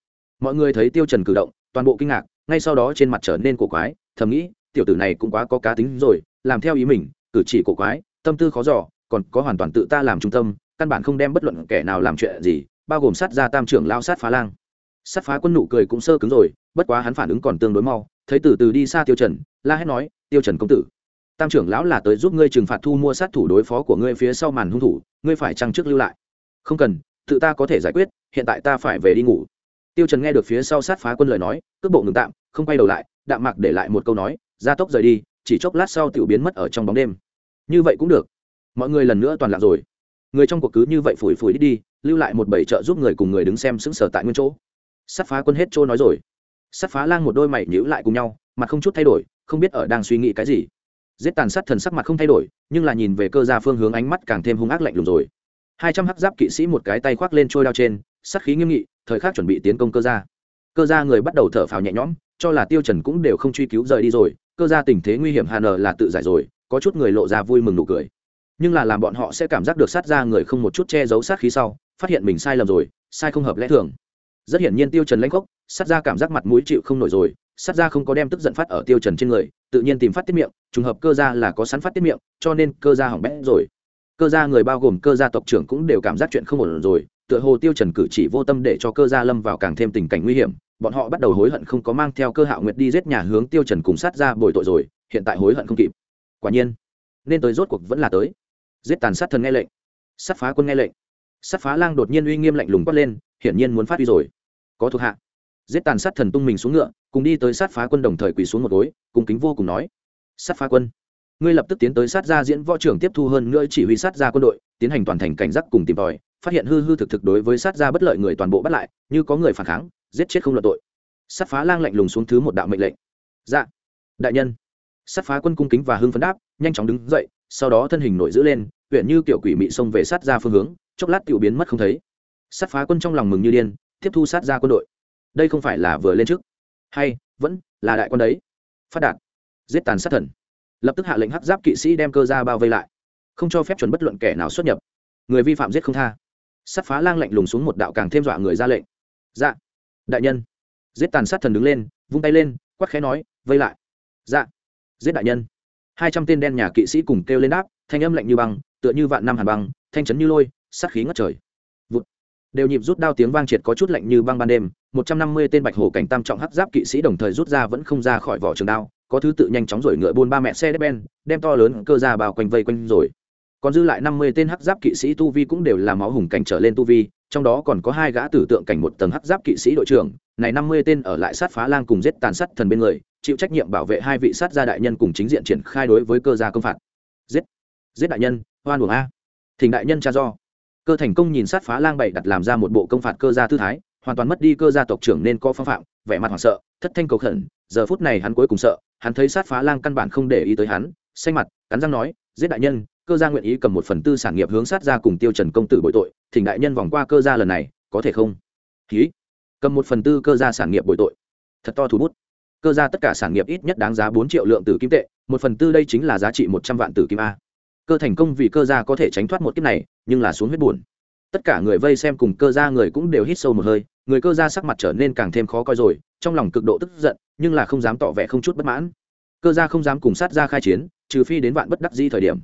Mọi người thấy tiêu trần cử động, toàn bộ kinh ngạc, ngay sau đó trên mặt trở nên cổ quái, thầm nghĩ, tiểu tử này cũng quá có cá tính rồi, làm theo ý mình, cử chỉ cổ quái, tâm tư khó dò, còn có hoàn toàn tự ta làm trung tâm, căn bản không đem bất luận kẻ nào làm chuyện gì, bao gồm sát gia tam trưởng lao sát phá lang sát phá quân nụ cười cũng sơ cứng rồi, bất quá hắn phản ứng còn tương đối mau, thấy từ từ đi xa tiêu trần, la hét nói, tiêu trần công tử, tam trưởng lão là tới giúp ngươi trừng phạt thu mua sát thủ đối phó của ngươi phía sau màn hung thủ, ngươi phải trăng trước lưu lại? Không cần, tự ta có thể giải quyết, hiện tại ta phải về đi ngủ. Tiêu trần nghe được phía sau sát phá quân lời nói, cước bộ ngừng tạm, không quay đầu lại, đạm mạc để lại một câu nói ra tốc rời đi, chỉ chốc lát sau tiểu biến mất ở trong bóng đêm. Như vậy cũng được. Mọi người lần nữa toàn lạc rồi. Người trong cuộc cứ như vậy phủi phủi đi đi, lưu lại một bảy trợ giúp người cùng người đứng xem sững sờ tại nguyên chỗ sát phá quân hết trôi nói rồi. Sát phá lang một đôi mày nhíu lại cùng nhau mặt không chút thay đổi, không biết ở đang suy nghĩ cái gì. Giết tàn sát thần sắc mặt không thay đổi, nhưng là nhìn về cơ gia phương hướng ánh mắt càng thêm hung ác lạnh lùng rồi. Hai trăm hắc giáp kỵ sĩ một cái tay khoác lên trôi đao trên, sát khí nghiêm nghị, thời khắc chuẩn bị tiến công cơ gia. Cơ gia người bắt đầu thở phào nhẹ nhõm, cho là tiêu trần cũng đều không truy cứu rời đi rồi, cơ gia tình thế nguy hiểm hà nờ là tự giải rồi, có chút người lộ ra vui mừng nụ cười. Nhưng là làm bọn họ sẽ cảm giác được sát ra người không một chút che giấu sát khí sau, phát hiện mình sai lầm rồi, sai không hợp lẽ thường rất hiển nhiên tiêu trần lãnh khốc, sát ra cảm giác mặt mũi chịu không nổi rồi, sát ra không có đem tức giận phát ở tiêu trần trên người, tự nhiên tìm phát tiết miệng, trùng hợp cơ gia là có sẵn phát tiết miệng, cho nên cơ gia hỏng bét rồi. Cơ gia người bao gồm cơ gia tộc trưởng cũng đều cảm giác chuyện không ổn rồi, tựa hồ tiêu trần cử chỉ vô tâm để cho cơ gia lâm vào càng thêm tình cảnh nguy hiểm, bọn họ bắt đầu hối hận không có mang theo cơ hạo nguyệt đi giết nhà hướng tiêu trần cùng sát ra bồi tội rồi, hiện tại hối hận không kịp. Quả nhiên, nên tới rốt cuộc vẫn là tới. Giết tàn sát thần nghe lệnh. Sát phá quân nghe lệnh. Sát phá lang đột nhiên uy nghiêm lạnh lùng quát lên, hiển nhiên muốn phát uy rồi có thuộc hạ. Giết tàn sát thần tung mình xuống ngựa, cùng đi tới sát phá quân đồng thời quỳ xuống một gối cùng kính vô cùng nói, sát phá quân, ngươi lập tức tiến tới sát gia diễn võ trưởng tiếp thu hơn nữa chỉ huy sát gia quân đội, tiến hành toàn thành cảnh giác cùng tìm tòi, phát hiện hư hư thực thực đối với sát gia bất lợi người toàn bộ bắt lại, như có người phản kháng, giết chết không luận tội. Sát phá lang lạnh lùng xuống thứ một đạo mệnh lệnh. Dạ đại nhân. Sát phá quân cung kính và hưng phấn đáp, nhanh chóng đứng dậy, sau đó thân hình nổi giữ lên, huyện như kiểu quỷ mị xông về sát ra phương hướng, chốc lát tiểu biến mất không thấy. Sát phá quân trong lòng mừng như điên tiếp thu sát ra quân đội. Đây không phải là vừa lên trước. Hay, vẫn là đại quân đấy. Phát đạt. Giết tàn sát thần. Lập tức hạ lệnh hắc giáp kỵ sĩ đem cơ ra bao vây lại. Không cho phép chuẩn bất luận kẻ nào xuất nhập. Người vi phạm giết không tha. Sát phá lang lạnh lùng xuống một đạo càng thêm dọa người ra lệnh. Dạ. Đại nhân. Giết tàn sát thần đứng lên, vung tay lên quắc khẽ nói, vây lại. Dạ. Giết đại nhân. Hai trăm tên đen nhà kỵ sĩ cùng kêu lên đáp, thanh âm lạnh như băng, tựa như vạn năm hàn băng, thanh chấn như lôi, sát khí ngất trời đều nhịp rút đao tiếng vang triệt có chút lạnh như băng ban đêm, một trăm năm mươi tên bạch hổ cảnh tam trọng hắc giáp kỵ sĩ đồng thời rút ra vẫn không ra khỏi vỏ trường đao, có thứ tự nhanh chóng rồi ngựa buôn ba mẹ xe đép ben đem to lớn cơ ra bao quanh vây quanh rồi. Còn dư lại năm mươi tên hắc giáp kỵ sĩ tu vi cũng đều là máu hùng cảnh trở lên tu vi, trong đó còn có hai gã tử tượng cảnh một tầng hắc giáp kỵ sĩ đội trưởng, này năm mươi tên ở lại sát phá lang cùng giết tàn sát thần bên người, chịu trách nhiệm bảo vệ hai vị sát gia đại nhân cùng chính diện triển khai đối với cơ gia công phạt. Giết! Giết đại nhân! Hoan buồng a! Thỉnh đại nhân cha do! Cơ thành công nhìn sát phá lang bảy đặt làm ra một bộ công phạt cơ gia tư thái, hoàn toàn mất đi cơ gia tộc trưởng nên có phong phạm, vẻ mặt hoảng sợ, thất thanh cầu khẩn. Giờ phút này hắn cuối cùng sợ, hắn thấy sát phá lang căn bản không để ý tới hắn, xanh mặt, cắn răng nói, giết đại nhân. Cơ gia nguyện ý cầm một phần tư sản nghiệp hướng sát ra cùng tiêu trần công tử bội tội, thỉnh đại nhân vòng qua cơ gia lần này, có thể không? Ký cầm một phần tư cơ gia sản nghiệp bội tội. Thật to thủ bút. Cơ gia tất cả sản nghiệp ít nhất đáng giá bốn triệu lượng tử kim tệ, một phần tư đây chính là giá trị một trăm vạn tử kim a cơ thành công vì cơ gia có thể tránh thoát một kiếp này, nhưng là xuống huyết buồn. Tất cả người vây xem cùng cơ gia người cũng đều hít sâu một hơi, người cơ gia sắc mặt trở nên càng thêm khó coi rồi, trong lòng cực độ tức giận, nhưng là không dám tỏ vẻ không chút bất mãn. Cơ gia không dám cùng sát gia khai chiến, trừ phi đến vạn bất đắc di thời điểm.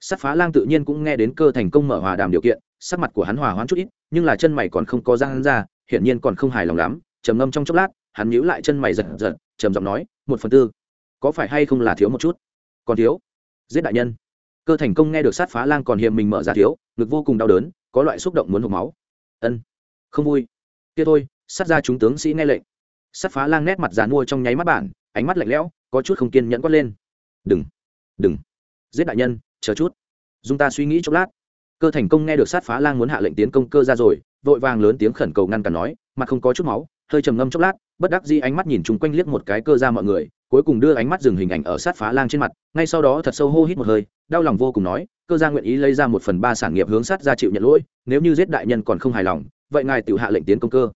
Sát phá lang tự nhiên cũng nghe đến cơ thành công mở hòa đàm điều kiện, sắc mặt của hắn hòa hoãn chút ít, nhưng là chân mày còn không có ra hắn ra, hiển nhiên còn không hài lòng lắm, trầm ngâm trong chốc lát, hắn nhíu lại chân mày giật giật, trầm giọng nói, một phần tư, có phải hay không là thiếu một chút? Còn thiếu. Giết đại nhân cơ thành công nghe được sát phá lang còn hiềm mình mở ra thiếu, ngực vô cùng đau đớn, có loại xúc động muốn hộp máu. Ân, không vui. Kia thôi, sát ra chúng tướng sĩ nghe lệnh. Sát phá lang nét mặt dàn mua trong nháy mắt bản, ánh mắt lạnh lẽo, có chút không kiên nhẫn quát lên. Đừng đừng. Giết đại nhân, chờ chút. Dùng ta suy nghĩ chốc lát. Cơ thành công nghe được sát phá lang muốn hạ lệnh tiến công cơ ra rồi, vội vàng lớn tiếng khẩn cầu ngăn cản nói, mặt không có chút máu, hơi trầm ngâm chốc lát, bất đắc dĩ ánh mắt nhìn chung quanh liếc một cái cơ ra mọi người cuối cùng đưa ánh mắt dừng hình ảnh ở sát phá lang trên mặt, ngay sau đó thật sâu hô hít một hơi, đau lòng vô cùng nói, cơ gia nguyện ý lấy ra một phần ba sản nghiệp hướng sát ra chịu nhận lỗi, nếu như giết đại nhân còn không hài lòng, vậy ngài tự hạ lệnh tiến công cơ.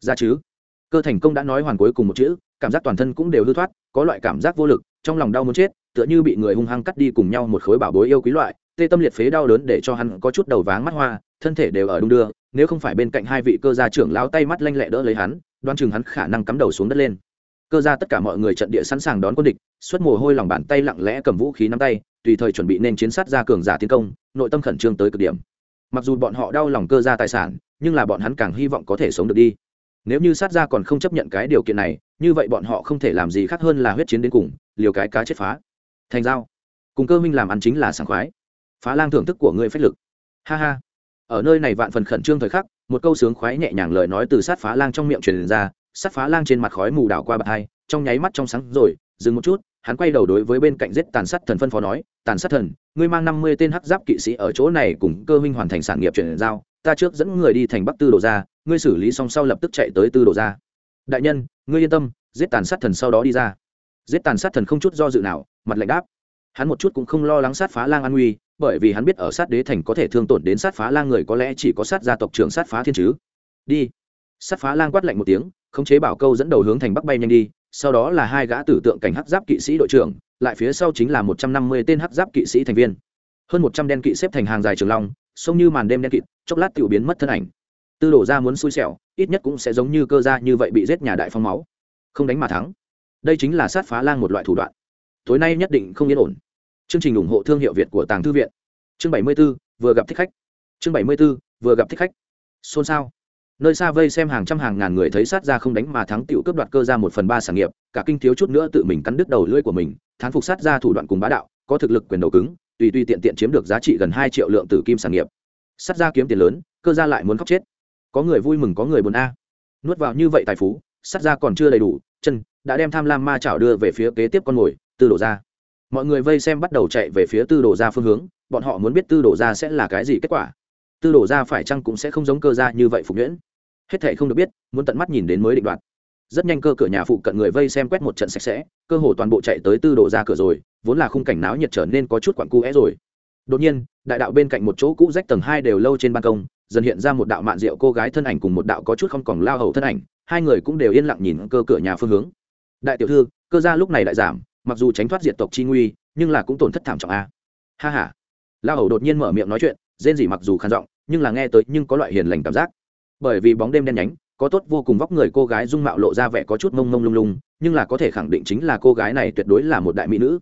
Ra chứ. Cơ thành công đã nói hoàn cuối cùng một chữ, cảm giác toàn thân cũng đều hư thoát, có loại cảm giác vô lực, trong lòng đau muốn chết, tựa như bị người hung hăng cắt đi cùng nhau một khối bảo bối yêu quý loại, tê tâm liệt phế đau đớn để cho hắn có chút đầu váng mắt hoa, thân thể đều ở đung đưa, nếu không phải bên cạnh hai vị cơ gia trưởng lao tay mắt lanh lẹ đỡ lấy hắn đoan chừng hắn khả năng cắm đầu xuống đất lên cơ gia tất cả mọi người trận địa sẵn sàng đón quân địch, xuất mồ hôi lòng bàn tay lặng lẽ cầm vũ khí nắm tay, tùy thời chuẩn bị nên chiến sát ra cường giả tiến công, nội tâm khẩn trương tới cực điểm. Mặc dù bọn họ đau lòng cơ gia tài sản, nhưng là bọn hắn càng hy vọng có thể sống được đi. Nếu như sát gia còn không chấp nhận cái điều kiện này, như vậy bọn họ không thể làm gì khác hơn là huyết chiến đến cùng, liều cái cá chết phá. Thành giao. Cùng cơ minh làm ăn chính là sảng khoái. Phá lang thưởng thức của người phách lực. Ha ha. Ở nơi này vạn phần khẩn trương thời khắc, một câu sướng khoái nhẹ nhàng lời nói từ sát phá lang trong miệng truyền ra sát phá lang trên mặt khói mù đảo qua bạc hai, trong nháy mắt trong sáng rồi, dừng một chút, hắn quay đầu đối với bên cạnh giết tàn sát thần phân phó nói, tàn sát thần, ngươi mang năm mươi tên hắc giáp kỵ sĩ ở chỗ này cùng cơ huynh hoàn thành sản nghiệp chuyển giao, ta trước dẫn người đi thành bắc tư đồ ra ngươi xử lý xong sau lập tức chạy tới tư đồ ra đại nhân, ngươi yên tâm, giết tàn sát thần sau đó đi ra. Giết tàn sát thần không chút do dự nào, mặt lạnh đáp. Hắn một chút cũng không lo lắng sát phá lang an nguy, bởi vì hắn biết ở sát đế thành có thể thương tổn đến sát phá lang người có lẽ chỉ có sát gia tộc trưởng sát phá thiên chứ. Đi sát phá lang quát lạnh một tiếng khống chế bảo câu dẫn đầu hướng thành bắc bay nhanh đi sau đó là hai gã tử tượng cảnh hắc giáp kỵ sĩ đội trưởng lại phía sau chính là một trăm năm mươi tên hắc giáp kỵ sĩ thành viên. Hơn một trăm đen kỵ xếp thành hàng dài trường long sông như màn đêm đen kịt chốc lát tự biến mất thân ảnh. Tư đổ ra muốn xui xẻo ít nhất cũng sẽ giống như cơ ra như vậy bị giết nhà đại phong máu. Không đánh mà thắng. Đây chính là sát phá lang một loại thủ đoạn. Tối nay nhất định không yên ổn. Chương trình ủng hộ thương hiệu việt của tàng thư viện. Chương bảy mươi 74, vừa gặp thích khách. Chương bảy mươi 74, vừa gặp thích khách. Xôn xao nơi xa vây xem hàng trăm hàng ngàn người thấy sát ra không đánh mà thắng tiểu cướp đoạt cơ ra một phần ba sản nghiệp, cả kinh thiếu chút nữa tự mình cắn đứt đầu lưỡi của mình, thán phục sát ra thủ đoạn cùng bá đạo, có thực lực quyền đầu cứng, tùy tùy tiện tiện chiếm được giá trị gần hai triệu lượng tử kim sản nghiệp. Sát ra kiếm tiền lớn, cơ ra lại muốn khóc chết. Có người vui mừng, có người buồn a. Nuốt vào như vậy tài phú, sát ra còn chưa đầy đủ, chân, đã đem tham lam ma chảo đưa về phía kế tiếp con mồi, tư đổ ra. Mọi người vây xem bắt đầu chạy về phía tư đổ ra phương hướng, bọn họ muốn biết tư đổ ra sẽ là cái gì kết quả tư đổ ra phải chăng cũng sẽ không giống cơ ra như vậy phục nhuyễn. Hết thể không được biết, muốn tận mắt nhìn đến mới định đoạt. Rất nhanh cơ cửa nhà phụ cận người vây xem quét một trận sạch sẽ, cơ hồ toàn bộ chạy tới tư đổ ra cửa rồi, vốn là khung cảnh náo nhiệt trở nên có chút quặn cu é rồi. Đột nhiên, đại đạo bên cạnh một chỗ cũ rách tầng hai đều lâu trên ban công, dần hiện ra một đạo mạn rượu cô gái thân ảnh cùng một đạo có chút không còn lao hầu thân ảnh, hai người cũng đều yên lặng nhìn cơ cửa nhà phương hướng. Đại tiểu thư, cơ gia lúc này lại giảm, mặc dù tránh thoát diệt tộc chi nguy, nhưng là cũng tổn thất thảm trọng a. Ha ha. Lao hầu đột nhiên mở miệng nói chuyện rên gì mặc dù khàn giọng, nhưng là nghe tới nhưng có loại hiền lành cảm giác. Bởi vì bóng đêm đen nhánh, có tốt vô cùng vóc người cô gái dung mạo lộ ra vẻ có chút mông mông lung lung, nhưng là có thể khẳng định chính là cô gái này tuyệt đối là một đại mỹ nữ.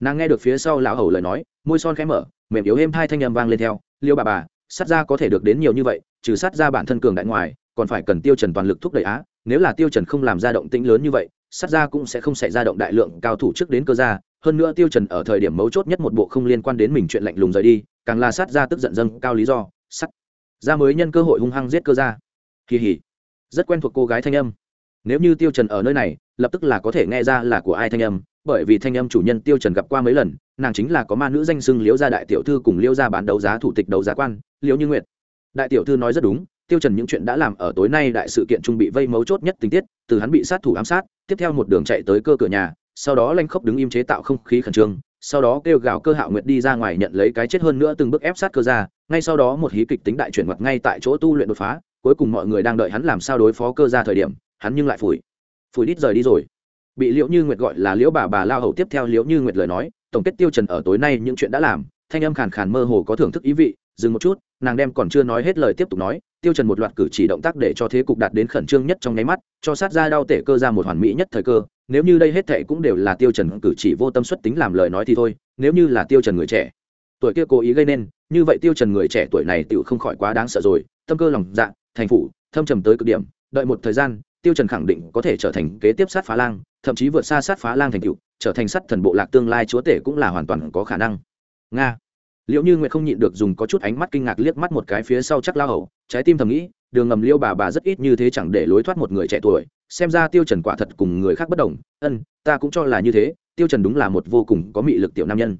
Nàng nghe được phía sau lão hầu lời nói, môi son khẽ mở, mềm yếu êm hai thanh âm vang lên theo, liêu bà bà, sát ra có thể được đến nhiều như vậy, trừ sát ra bản thân cường đại ngoài, còn phải cần tiêu trần toàn lực thúc đẩy á, nếu là tiêu trần không làm ra động tĩnh lớn như vậy, sát ra cũng sẽ không xảy ra động đại lượng cao thủ trước đến cơ gia, hơn nữa tiêu trần ở thời điểm mấu chốt nhất một bộ không liên quan đến mình chuyện lạnh lùng rời đi càng là sát ra tức giận dâng cao lý do, sắt. Ra mới nhân cơ hội hung hăng giết cơ gia kỳ hỉ. Rất quen thuộc cô gái thanh âm. Nếu như tiêu trần ở nơi này, lập tức là có thể nghe ra là của ai thanh âm, bởi vì thanh âm chủ nhân tiêu trần gặp qua mấy lần, nàng chính là có ma nữ danh xưng liễu gia đại tiểu thư cùng liễu gia bán đấu giá thủ tịch đấu giá quan, liễu như nguyệt. Đại tiểu thư nói rất đúng, tiêu trần những chuyện đã làm ở tối nay đại sự kiện trung bị vây mấu chốt nhất tình tiết, từ hắn bị sát thủ ám sát, tiếp theo một đường chạy tới cơ cửa nhà, sau đó lanh khốc đứng im chế tạo không khí khẩn trương sau đó kêu gào cơ hạo nguyệt đi ra ngoài nhận lấy cái chết hơn nữa từng bước ép sát cơ ra, ngay sau đó một hí kịch tính đại chuyển mặt ngay tại chỗ tu luyện đột phá, cuối cùng mọi người đang đợi hắn làm sao đối phó cơ ra thời điểm, hắn nhưng lại phủi. Phủi đít rời đi rồi. Bị liễu như nguyệt gọi là liễu bà bà lao hầu tiếp theo liễu như nguyệt lời nói, tổng kết tiêu trần ở tối nay những chuyện đã làm, thanh âm khàn khàn mơ hồ có thưởng thức ý vị, dừng một chút, nàng đem còn chưa nói hết lời tiếp tục nói, tiêu trần một loạt cử chỉ động tác để cho thế cục đạt đến khẩn trương nhất trong nháy mắt, cho sát ra đau tể cơ ra một hoàn mỹ nhất thời cơ nếu như đây hết thệ cũng đều là tiêu trần cử chỉ vô tâm xuất tính làm lời nói thì thôi, nếu như là tiêu trần người trẻ tuổi kia cố ý gây nên, như vậy tiêu trần người trẻ tuổi này tự không khỏi quá đáng sợ rồi. Tâm cơ lòng dạ thành phủ, thâm trầm tới cực điểm, đợi một thời gian, tiêu trần khẳng định có thể trở thành kế tiếp sát phá lang, thậm chí vượt xa sát phá lang thành tựu, trở thành sát thần bộ lạc tương lai chúa tể cũng là hoàn toàn có khả năng. Nga, liệu như nguyệt không nhịn được dùng có chút ánh mắt kinh ngạc liếc mắt một cái phía sau chắc lao hậu trái tim thầm nghĩ đường ngầm liêu bà bà rất ít như thế chẳng để lối thoát một người trẻ tuổi, xem ra tiêu trần quả thật cùng người khác bất đồng. Ân, ta cũng cho là như thế, tiêu trần đúng là một vô cùng có mị lực tiểu nam nhân.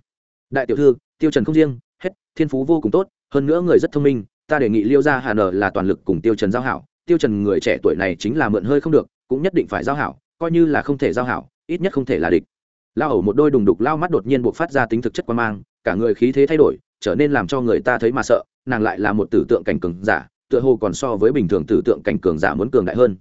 Đại tiểu thư, tiêu trần không riêng, hết, thiên phú vô cùng tốt, hơn nữa người rất thông minh, ta đề nghị liêu gia hà nở là toàn lực cùng tiêu trần giao hảo, tiêu trần người trẻ tuổi này chính là mượn hơi không được, cũng nhất định phải giao hảo, coi như là không thể giao hảo, ít nhất không thể là địch. Lao ẩu một đôi đùng đục lao mắt đột nhiên buộc phát ra tính thực chất quan mang, cả người khí thế thay đổi, trở nên làm cho người ta thấy mà sợ, nàng lại là một tử tượng cảnh cường giả tựa hồ còn so với bình thường tử tượng cảnh cường giả muốn cường đại hơn.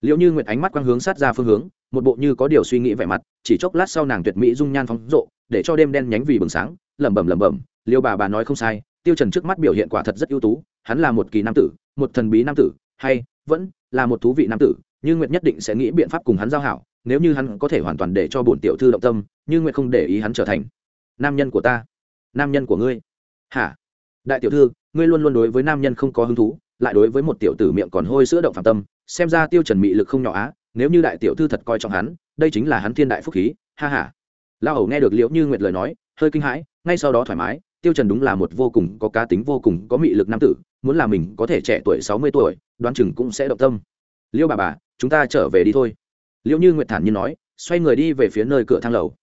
Liệu như nguyệt ánh mắt quang hướng sát ra phương hướng, một bộ như có điều suy nghĩ vẻ mặt, chỉ chốc lát sau nàng tuyệt mỹ dung nhan phóng rộ, để cho đêm đen nhánh vì bừng sáng, lẩm bẩm lẩm bẩm, liêu bà bà nói không sai, tiêu trần trước mắt biểu hiện quả thật rất ưu tú, hắn là một kỳ nam tử, một thần bí nam tử, hay vẫn là một thú vị nam tử như nguyệt nhất định sẽ nghĩ biện pháp cùng hắn giao hảo, nếu như hắn có thể hoàn toàn để cho bổn tiểu thư động tâm như nguyệt không để ý hắn trở thành nam nhân của ta, nam nhân của ngươi. Hả? Đại tiểu thư, ngươi luôn luôn đối với nam nhân không có hứng thú lại đối với một tiểu tử miệng còn hôi sữa động phạm tâm, xem ra tiêu trần mị lực không nhỏ á, nếu như đại tiểu thư thật coi trọng hắn, đây chính là hắn thiên đại phúc khí, ha ha. Lao hầu nghe được liễu như nguyệt lời nói, hơi kinh hãi, ngay sau đó thoải mái, tiêu trần đúng là một vô cùng có cá tính, vô cùng có mị lực nam tử, muốn là mình có thể trẻ tuổi sáu mươi tuổi, đoán chừng cũng sẽ động tâm. Liễu bà bà, chúng ta trở về đi thôi. Liễu như nguyệt thản nhiên nói, xoay người đi về phía nơi cửa thang lầu.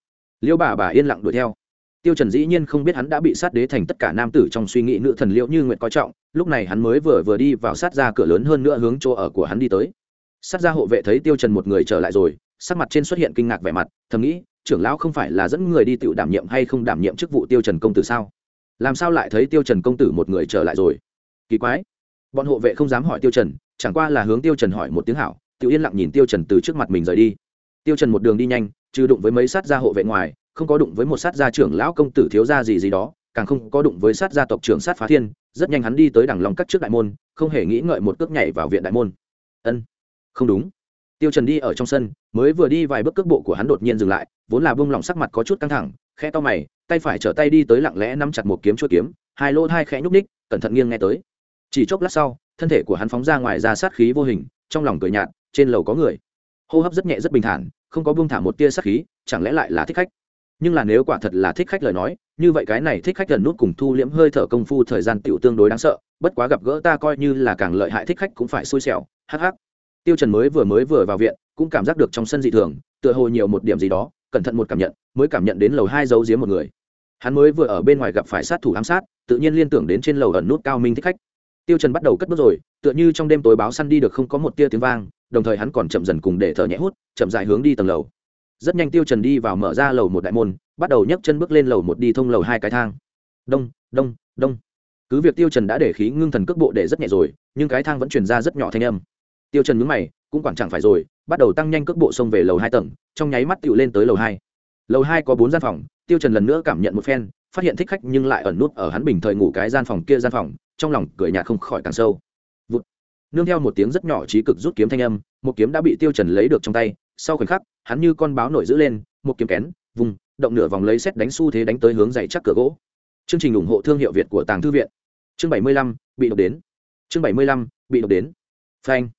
Liễu bà bà yên lặng đuổi theo tiêu trần dĩ nhiên không biết hắn đã bị sát đế thành tất cả nam tử trong suy nghĩ nữ thần liễu như nguyện coi trọng, lúc này hắn mới vừa vừa đi vào sát ra cửa lớn hơn nữa hướng chỗ ở của hắn đi tới. Sát ra hộ vệ thấy tiêu trần một người trở lại rồi, sắc mặt trên xuất hiện kinh ngạc vẻ mặt, thầm nghĩ, trưởng lão không phải là dẫn người đi tiểu đảm nhiệm hay không đảm nhiệm chức vụ tiêu trần công tử sao? Làm sao lại thấy tiêu trần công tử một người trở lại rồi? Kỳ quái. Bọn hộ vệ không dám hỏi tiêu trần, chẳng qua là hướng tiêu trần hỏi một tiếng hảo tiêu yên lặng nhìn tiêu trần từ trước mặt mình rời đi. Tiêu trần một đường đi nhanh, trừ đụng với mấy sát gia hộ vệ ngoài không có đụng với một sát gia trưởng lão công tử thiếu gia gì gì đó, càng không có đụng với sát gia tộc trưởng sát phá thiên, rất nhanh hắn đi tới đằng lòng cắt trước đại môn, không hề nghĩ ngợi một cước nhảy vào viện đại môn. Ân, không đúng. Tiêu trần đi ở trong sân, mới vừa đi vài bước cước bộ của hắn đột nhiên dừng lại, vốn là buông lỏng sắc mặt có chút căng thẳng, khẽ to mày, tay phải trở tay đi tới lặng lẽ nắm chặt một kiếm chuôi kiếm, hai lỗ hai khẽ nhúc ních cẩn thận nghiêng nghe tới. Chỉ chốc lát sau, thân thể của hắn phóng ra ngoài ra sát khí vô hình, trong lòng cười nhạt, trên lầu có người. Hô hấp rất nhẹ rất bình thản, không có buông thả một tia sát khí, chẳng lẽ lại là thích khách? Nhưng là nếu quả thật là thích khách lời nói, như vậy cái này thích khách gần nút cùng thu liễm hơi thở công phu thời gian tiểu tương đối đáng sợ, bất quá gặp gỡ ta coi như là càng lợi hại thích khách cũng phải xui xẻo, hắc hắc. Tiêu trần mới vừa mới vừa vào viện, cũng cảm giác được trong sân dị thường, tựa hồ nhiều một điểm gì đó, cẩn thận một cảm nhận, mới cảm nhận đến lầu hai giấu giếm một người. Hắn mới vừa ở bên ngoài gặp phải sát thủ ám sát, tự nhiên liên tưởng đến trên lầu ẩn nút cao minh thích khách. Tiêu trần bắt đầu cất bước rồi, tựa như trong đêm tối báo săn đi được không có một tia tiếng vang, đồng thời hắn còn chậm dần cùng để thở nhẹ hút, chậm rãi hướng đi tầng lầu rất nhanh tiêu trần đi vào mở ra lầu một đại môn, bắt đầu nhấc chân bước lên lầu một đi thông lầu hai cái thang. Đông đông đông. Cứ việc tiêu trần đã để khí ngưng thần cước bộ để rất nhẹ rồi, nhưng cái thang vẫn truyền ra rất nhỏ thanh âm. Tiêu trần nhướng mày, cũng quản chẳng phải rồi, bắt đầu tăng nhanh cước bộ xông về lầu hai tầng, trong nháy mắt tựu lên tới lầu hai. Lầu hai có bốn gian phòng, tiêu trần lần nữa cảm nhận một phen, phát hiện thích khách nhưng lại ẩn nút ở hắn bình thời ngủ cái gian phòng kia gian phòng, trong lòng cười nhạt không khỏi càng sâu. Vụt. nương theo một tiếng rất nhỏ trí cực rút kiếm thanh âm, một kiếm đã bị tiêu trần lấy được trong tay, sau khoảnh khắc hắn như con báo nổi giữ lên một kiếm kén vùng động nửa vòng lấy xét đánh xu thế đánh tới hướng dậy chắc cửa gỗ. Chương trình ủng hộ thương hiệu việt của tàng thư viện. Chương 75, bị độc đến. Chương 75, bị độc đến. Phanh.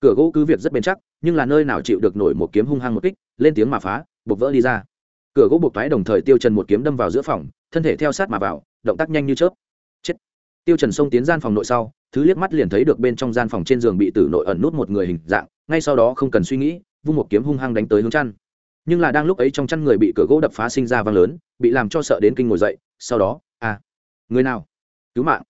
Cửa gỗ cứ việc rất bền chắc nhưng là nơi nào chịu được nổi một kiếm hung hăng một kích lên tiếng mà phá buộc vỡ đi ra. Cửa gỗ buộc toái đồng thời tiêu trần một kiếm đâm vào giữa phòng thân thể theo sát mà vào động tác nhanh như chớp. Chết. Tiêu trần xông tiến gian phòng nội sau thứ liếc mắt liền thấy được bên trong gian phòng trên giường bị tử nội ẩn nút một người hình dạng ngay sau đó không cần suy nghĩ vung một kiếm hung hăng đánh tới hướng chăn. Nhưng là đang lúc ấy trong chăn người bị cửa gỗ đập phá sinh ra vang lớn, bị làm cho sợ đến kinh ngồi dậy, sau đó à người nào? Cứu mạng.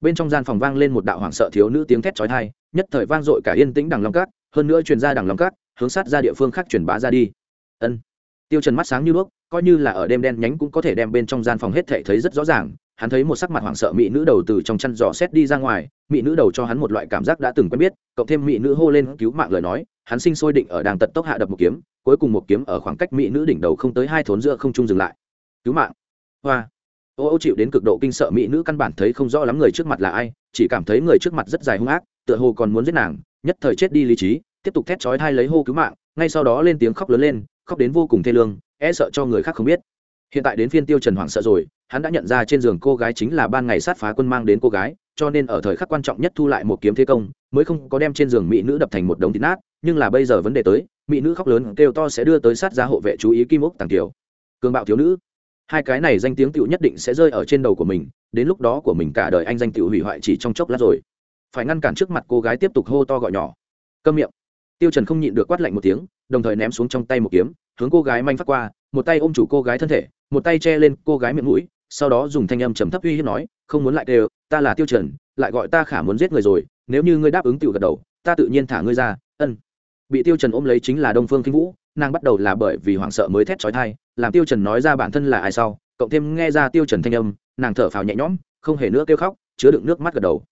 Bên trong gian phòng vang lên một đạo hoảng sợ thiếu nữ tiếng thét chói tai, nhất thời vang dội cả yên tĩnh đằng long cát, hơn nữa truyền ra đằng long cát, hướng sát ra địa phương khác truyền bá ra đi. Ân. Tiêu trần mắt sáng như đuốc, coi như là ở đêm đen nhánh cũng có thể đem bên trong gian phòng hết thảy thấy rất rõ ràng hắn thấy một sắc mặt hoảng sợ mỹ nữ đầu từ trong chăn giò xét đi ra ngoài, mỹ nữ đầu cho hắn một loại cảm giác đã từng quen biết, cộng thêm mỹ nữ hô lên cứu mạng lời nói, hắn sinh sôi định ở đàng tật tốc hạ đập một kiếm, cuối cùng một kiếm ở khoảng cách mỹ nữ đỉnh đầu không tới hai thốn giữa không trung dừng lại. Cứu mạng. Hoa. Ô ô chịu đến cực độ kinh sợ mỹ nữ căn bản thấy không rõ lắm người trước mặt là ai, chỉ cảm thấy người trước mặt rất dài hung ác, tựa hồ còn muốn giết nàng, nhất thời chết đi lý trí, tiếp tục thét chói thai lấy hô cứu mạng, ngay sau đó lên tiếng khóc lớn lên, khóc đến vô cùng thê lương e sợ cho người khác không biết. Hiện tại đến phiên tiêu trần hoảng sợ rồi hắn đã nhận ra trên giường cô gái chính là ban ngày sát phá quân mang đến cô gái, cho nên ở thời khắc quan trọng nhất thu lại một kiếm thế công, mới không có đem trên giường mỹ nữ đập thành một đống thịt nát, nhưng là bây giờ vấn đề tới, mỹ nữ khóc lớn kêu to sẽ đưa tới sát gia hộ vệ chú ý kim ốc tàng tiểu cường bạo thiếu nữ. Hai cái này danh tiếng tựu nhất định sẽ rơi ở trên đầu của mình, đến lúc đó của mình cả đời anh danh tựu hủy hoại chỉ trong chốc lát rồi. Phải ngăn cản trước mặt cô gái tiếp tục hô to gọi nhỏ. Câm miệng. Tiêu trần không nhịn được quát lạnh một tiếng, đồng thời ném xuống trong tay một kiếm, hướng cô gái manh phát qua, một tay ôm chủ cô gái thân thể, một tay che lên cô gái miệng mũi sau đó dùng thanh âm trầm thấp uy hiếp nói, không muốn lại đều ta là tiêu trần, lại gọi ta khả muốn giết người rồi, nếu như ngươi đáp ứng tiểu gật đầu, ta tự nhiên thả ngươi ra, ân. Bị tiêu trần ôm lấy chính là đông phương kinh vũ, nàng bắt đầu là bởi vì hoảng sợ mới thét chói tai, làm tiêu trần nói ra bản thân là ai sau, cộng thêm nghe ra tiêu trần thanh âm, nàng thở phào nhẹ nhõm, không hề nữa kêu khóc, chứa đựng nước mắt gật đầu.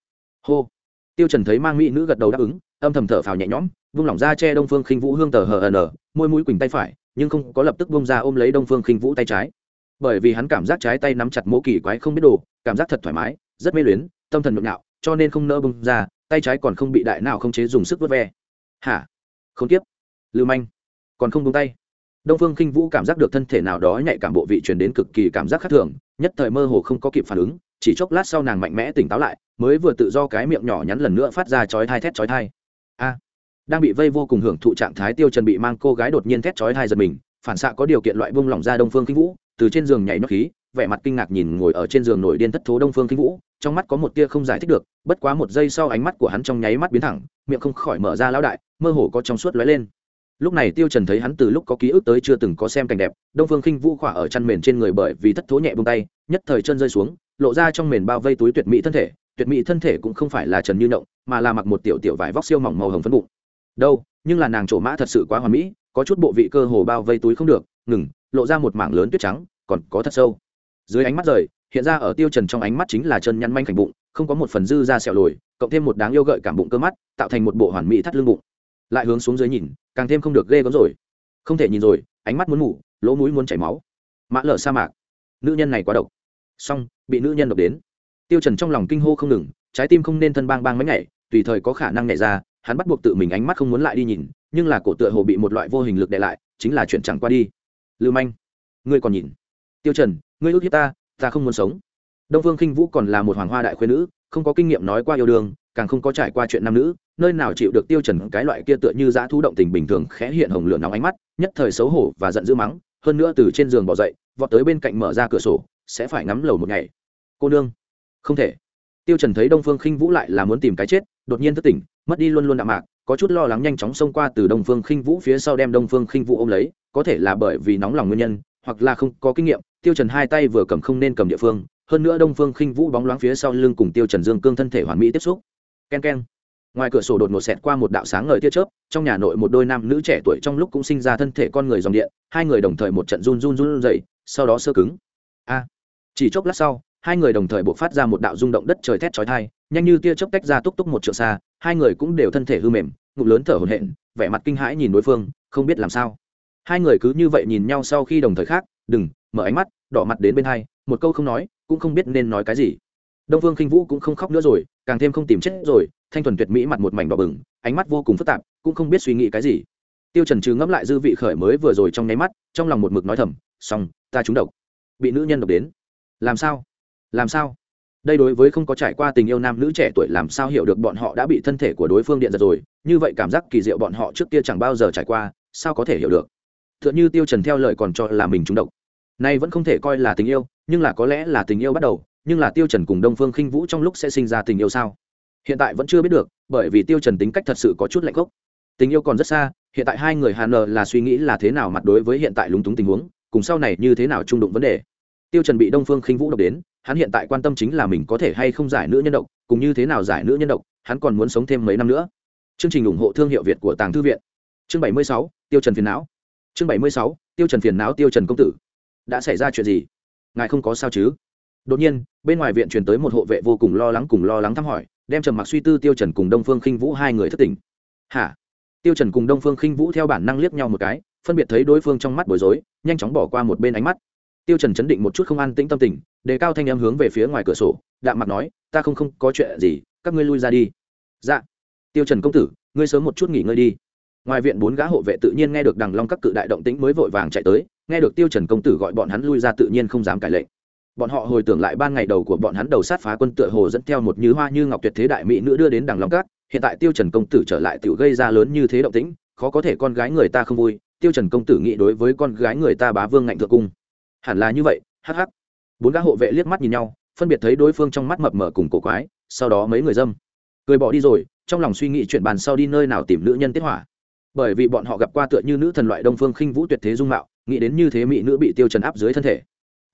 Hô. Tiêu trần thấy mang mỹ nữ gật đầu đáp ứng, âm thầm thở phào nhẹ nhõm, vung lỏng ra che đông phương khinh vũ hương tờ hờ nở, môi mũi quỳnh tay phải, nhưng không có lập tức vung ra ôm lấy đông phương khinh vũ tay trái bởi vì hắn cảm giác trái tay nắm chặt mỗ kỳ quái không biết đồ, cảm giác thật thoải mái, rất mê luyến, tâm thần nhộn nhạo, cho nên không nỡ bung ra, tay trái còn không bị đại nào không chế dùng sức vớt ve. Hả? Không tiếp lưu manh. Còn không bung tay. Đông phương khinh vũ cảm giác được thân thể nào đó nhạy cảm bộ vị truyền đến cực kỳ cảm giác khác thường, nhất thời mơ hồ không có kịp phản ứng, chỉ chốc lát sau nàng mạnh mẽ tỉnh táo lại, mới vừa tự do cái miệng nhỏ nhắn lần nữa phát ra chói thai thét chói thai a. Đang bị vây vô cùng hưởng thụ trạng thái tiêu trần bị mang cô gái đột nhiên thét chói thai giật mình, phản xạ có điều kiện loại bung lỏng ra đông phương kinh vũ từ trên giường nhảy nhót khí, vẻ mặt kinh ngạc nhìn ngồi ở trên giường nổi điên thất thố đông phương Kinh vũ, trong mắt có một tia không giải thích được, bất quá một giây sau ánh mắt của hắn trong nháy mắt biến thẳng, miệng không khỏi mở ra lão đại, mơ hồ có trong suốt lóe lên. Lúc này tiêu trần thấy hắn từ lúc có ký ức tới chưa từng có xem cảnh đẹp, đông phương Kinh vũ khỏa ở chăn mền trên người bởi vì thất thố nhẹ buông tay, nhất thời chân rơi xuống, lộ ra trong mền bao vây túi tuyệt mỹ thân thể, tuyệt mỹ thân thể cũng không phải là trần như động mà là mặc một tiểu tiểu vải vóc siêu mỏng màu hồng phấn bụng. Đâu, nhưng là nàng trổ mã thật sự quá hoàn mỹ, có chút bộ vị cơ hồ bao vây túi không được, ngừng lộ ra một mảng lớn tuyết trắng, còn có thật sâu. Dưới ánh mắt rời, hiện ra ở tiêu trần trong ánh mắt chính là chân nhăn manh thành bụng, không có một phần dư ra sẹo lồi, cộng thêm một đáng yêu gợi cảm bụng cơ mắt, tạo thành một bộ hoàn mỹ thắt lưng bụng. Lại hướng xuống dưới nhìn, càng thêm không được ghê gớm rồi. Không thể nhìn rồi, ánh mắt muốn ngủ lỗ mũi muốn chảy máu. Mã lở sa mạc. Nữ nhân này quá độc. Song bị nữ nhân độc đến. Tiêu trần trong lòng kinh hô không ngừng, trái tim không nên thân bang bang mấy ngày, tùy thời có khả năng nhảy ra, hắn bắt buộc tự mình ánh mắt không muốn lại đi nhìn, nhưng là cổ tựa hồ bị một loại vô hình lực đè lại, chính là chuyện chẳng qua đi lưu manh, ngươi còn nhìn. Tiêu trần, ngươi ước hiếp ta ta không muốn sống. Đông phương khinh vũ còn là một hoàng hoa đại khuyên nữ, không có kinh nghiệm nói qua yêu đương, càng không có trải qua chuyện nam nữ, nơi nào chịu được tiêu trần cái loại kia tựa như giã thú động tình bình thường khẽ hiện hồng lửa nóng ánh mắt, nhất thời xấu hổ và giận dữ mắng, hơn nữa từ trên giường bỏ dậy, vọt tới bên cạnh mở ra cửa sổ, sẽ phải ngắm lầu một ngày. Cô nương. Không thể. Tiêu trần thấy đông phương khinh vũ lại là muốn tìm cái chết, đột nhiên thức tỉnh, mất đi luôn luôn đạm mạc, có chút lo lắng nhanh chóng xông qua từ đông phương khinh vũ phía sau đem đông phương khinh vũ ôm lấy có thể là bởi vì nóng lòng nguyên nhân, hoặc là không có kinh nghiệm, tiêu trần hai tay vừa cầm không nên cầm địa phương, hơn nữa đông phương khinh vũ bóng loáng phía sau lưng cùng tiêu trần dương cương thân thể hoàn mỹ tiếp xúc. Ken ken. Ngoài cửa sổ đột ngột xẹt qua một đạo sáng ngời tia chớp, trong nhà nội một đôi nam nữ trẻ tuổi trong lúc cũng sinh ra thân thể con người dòng điện, hai người đồng thời một trận run run run dậy sau đó sơ cứng. A. Chỉ chốc lát sau, hai người đồng thời buộc phát ra một đạo rung động đất trời thét chói tai, nhanh như tia chớp tách ra túc túc một trượng xa, hai người cũng đều thân thể hư mềm, ngụm lớn thở hổn hển, vẻ mặt kinh hãi nhìn đối phương, không biết làm sao hai người cứ như vậy nhìn nhau sau khi đồng thời khác, đừng, mở ánh mắt, đỏ mặt đến bên hai, một câu không nói, cũng không biết nên nói cái gì. Đông phương khinh vũ cũng không khóc nữa rồi, càng thêm không tìm chết rồi, thanh thuần tuyệt mỹ mặt một mảnh đỏ bừng, ánh mắt vô cùng phức tạp, cũng không biết suy nghĩ cái gì. Tiêu trần trừ ngẫm lại dư vị khởi mới vừa rồi trong nháy mắt, trong lòng một mực nói thầm, xong, ta trúng độc. Bị nữ nhân độc đến. Làm sao? Làm sao? Đây đối với không có trải qua tình yêu nam nữ trẻ tuổi làm sao hiểu được bọn họ đã bị thân thể của đối phương điện giật rồi, như vậy cảm giác kỳ diệu bọn họ trước kia chẳng bao giờ trải qua, sao có thể hiểu được? Tựa như tiêu trần theo lời còn cho là mình trúng độc. Nay vẫn không thể coi là tình yêu nhưng là có lẽ là tình yêu bắt đầu nhưng là tiêu trần cùng đông phương khinh vũ trong lúc sẽ sinh ra tình yêu sao? Hiện tại vẫn chưa biết được bởi vì tiêu trần tính cách thật sự có chút lạnh gốc. Tình yêu còn rất xa hiện tại hai người hàn là suy nghĩ là thế nào mặt đối với hiện tại lúng túng tình huống cùng sau này như thế nào trung đụng vấn đề. Tiêu trần bị đông phương khinh vũ độc đến hắn hiện tại quan tâm chính là mình có thể hay không giải nữ nhân độc cùng như thế nào giải nữ nhân độc hắn còn muốn sống thêm mấy năm nữa. Chương trình ủng hộ thương hiệu việt của tàng thư viện. Chương 76, tiêu trần phiền não chương 76, tiêu trần phiền não tiêu trần công tử. Đã xảy ra chuyện gì? Ngài không có sao chứ? Đột nhiên bên ngoài viện truyền tới một hộ vệ vô cùng lo lắng cùng lo lắng thăm hỏi đem trầm mặc suy tư tiêu trần cùng đông phương khinh vũ hai người thất tỉnh hả? Tiêu trần cùng đông phương khinh vũ theo bản năng liếc nhau một cái phân biệt thấy đối phương trong mắt bối rối nhanh chóng bỏ qua một bên ánh mắt. Tiêu trần chấn định một chút không an tĩnh tâm tình đề cao thanh em hướng về phía ngoài cửa sổ đạm mặt nói ta không không có chuyện gì các ngươi lui ra đi. Dạ. Tiêu trần công tử ngươi sớm một chút nghỉ ngơi đi ngoài viện bốn gã hộ vệ tự nhiên nghe được đằng long các cự đại động tĩnh mới vội vàng chạy tới, nghe được tiêu trần công tử gọi bọn hắn lui ra tự nhiên không dám cãi lệnh bọn họ hồi tưởng lại ban ngày đầu của bọn hắn đầu sát phá quân tựa hồ dẫn theo một như hoa như ngọc tuyệt thế đại mỹ nữ đưa đến đằng long các, hiện tại tiêu trần công tử trở lại tiểu gây ra lớn như thế động tĩnh, khó có thể con gái người ta không vui, tiêu trần công tử nghĩ đối với con gái người ta bá vương ngạnh thượng cung. Hẳn là như vậy, hắc hắc. Bốn gã hộ vệ liếc mắt nhìn nhau, phân biệt thấy đối phương trong mắt mập mờ cùng cổ quái, sau đó mấy người dâm. Cười bỏ đi rồi, trong lòng suy nghĩ chuyện bàn sau đi nơi nào tìm nữ nhân tiết hỏa bởi vì bọn họ gặp qua tựa như nữ thần loại đông phương khinh vũ tuyệt thế dung mạo, nghĩ đến như thế mỹ nữ bị tiêu trần áp dưới thân thể.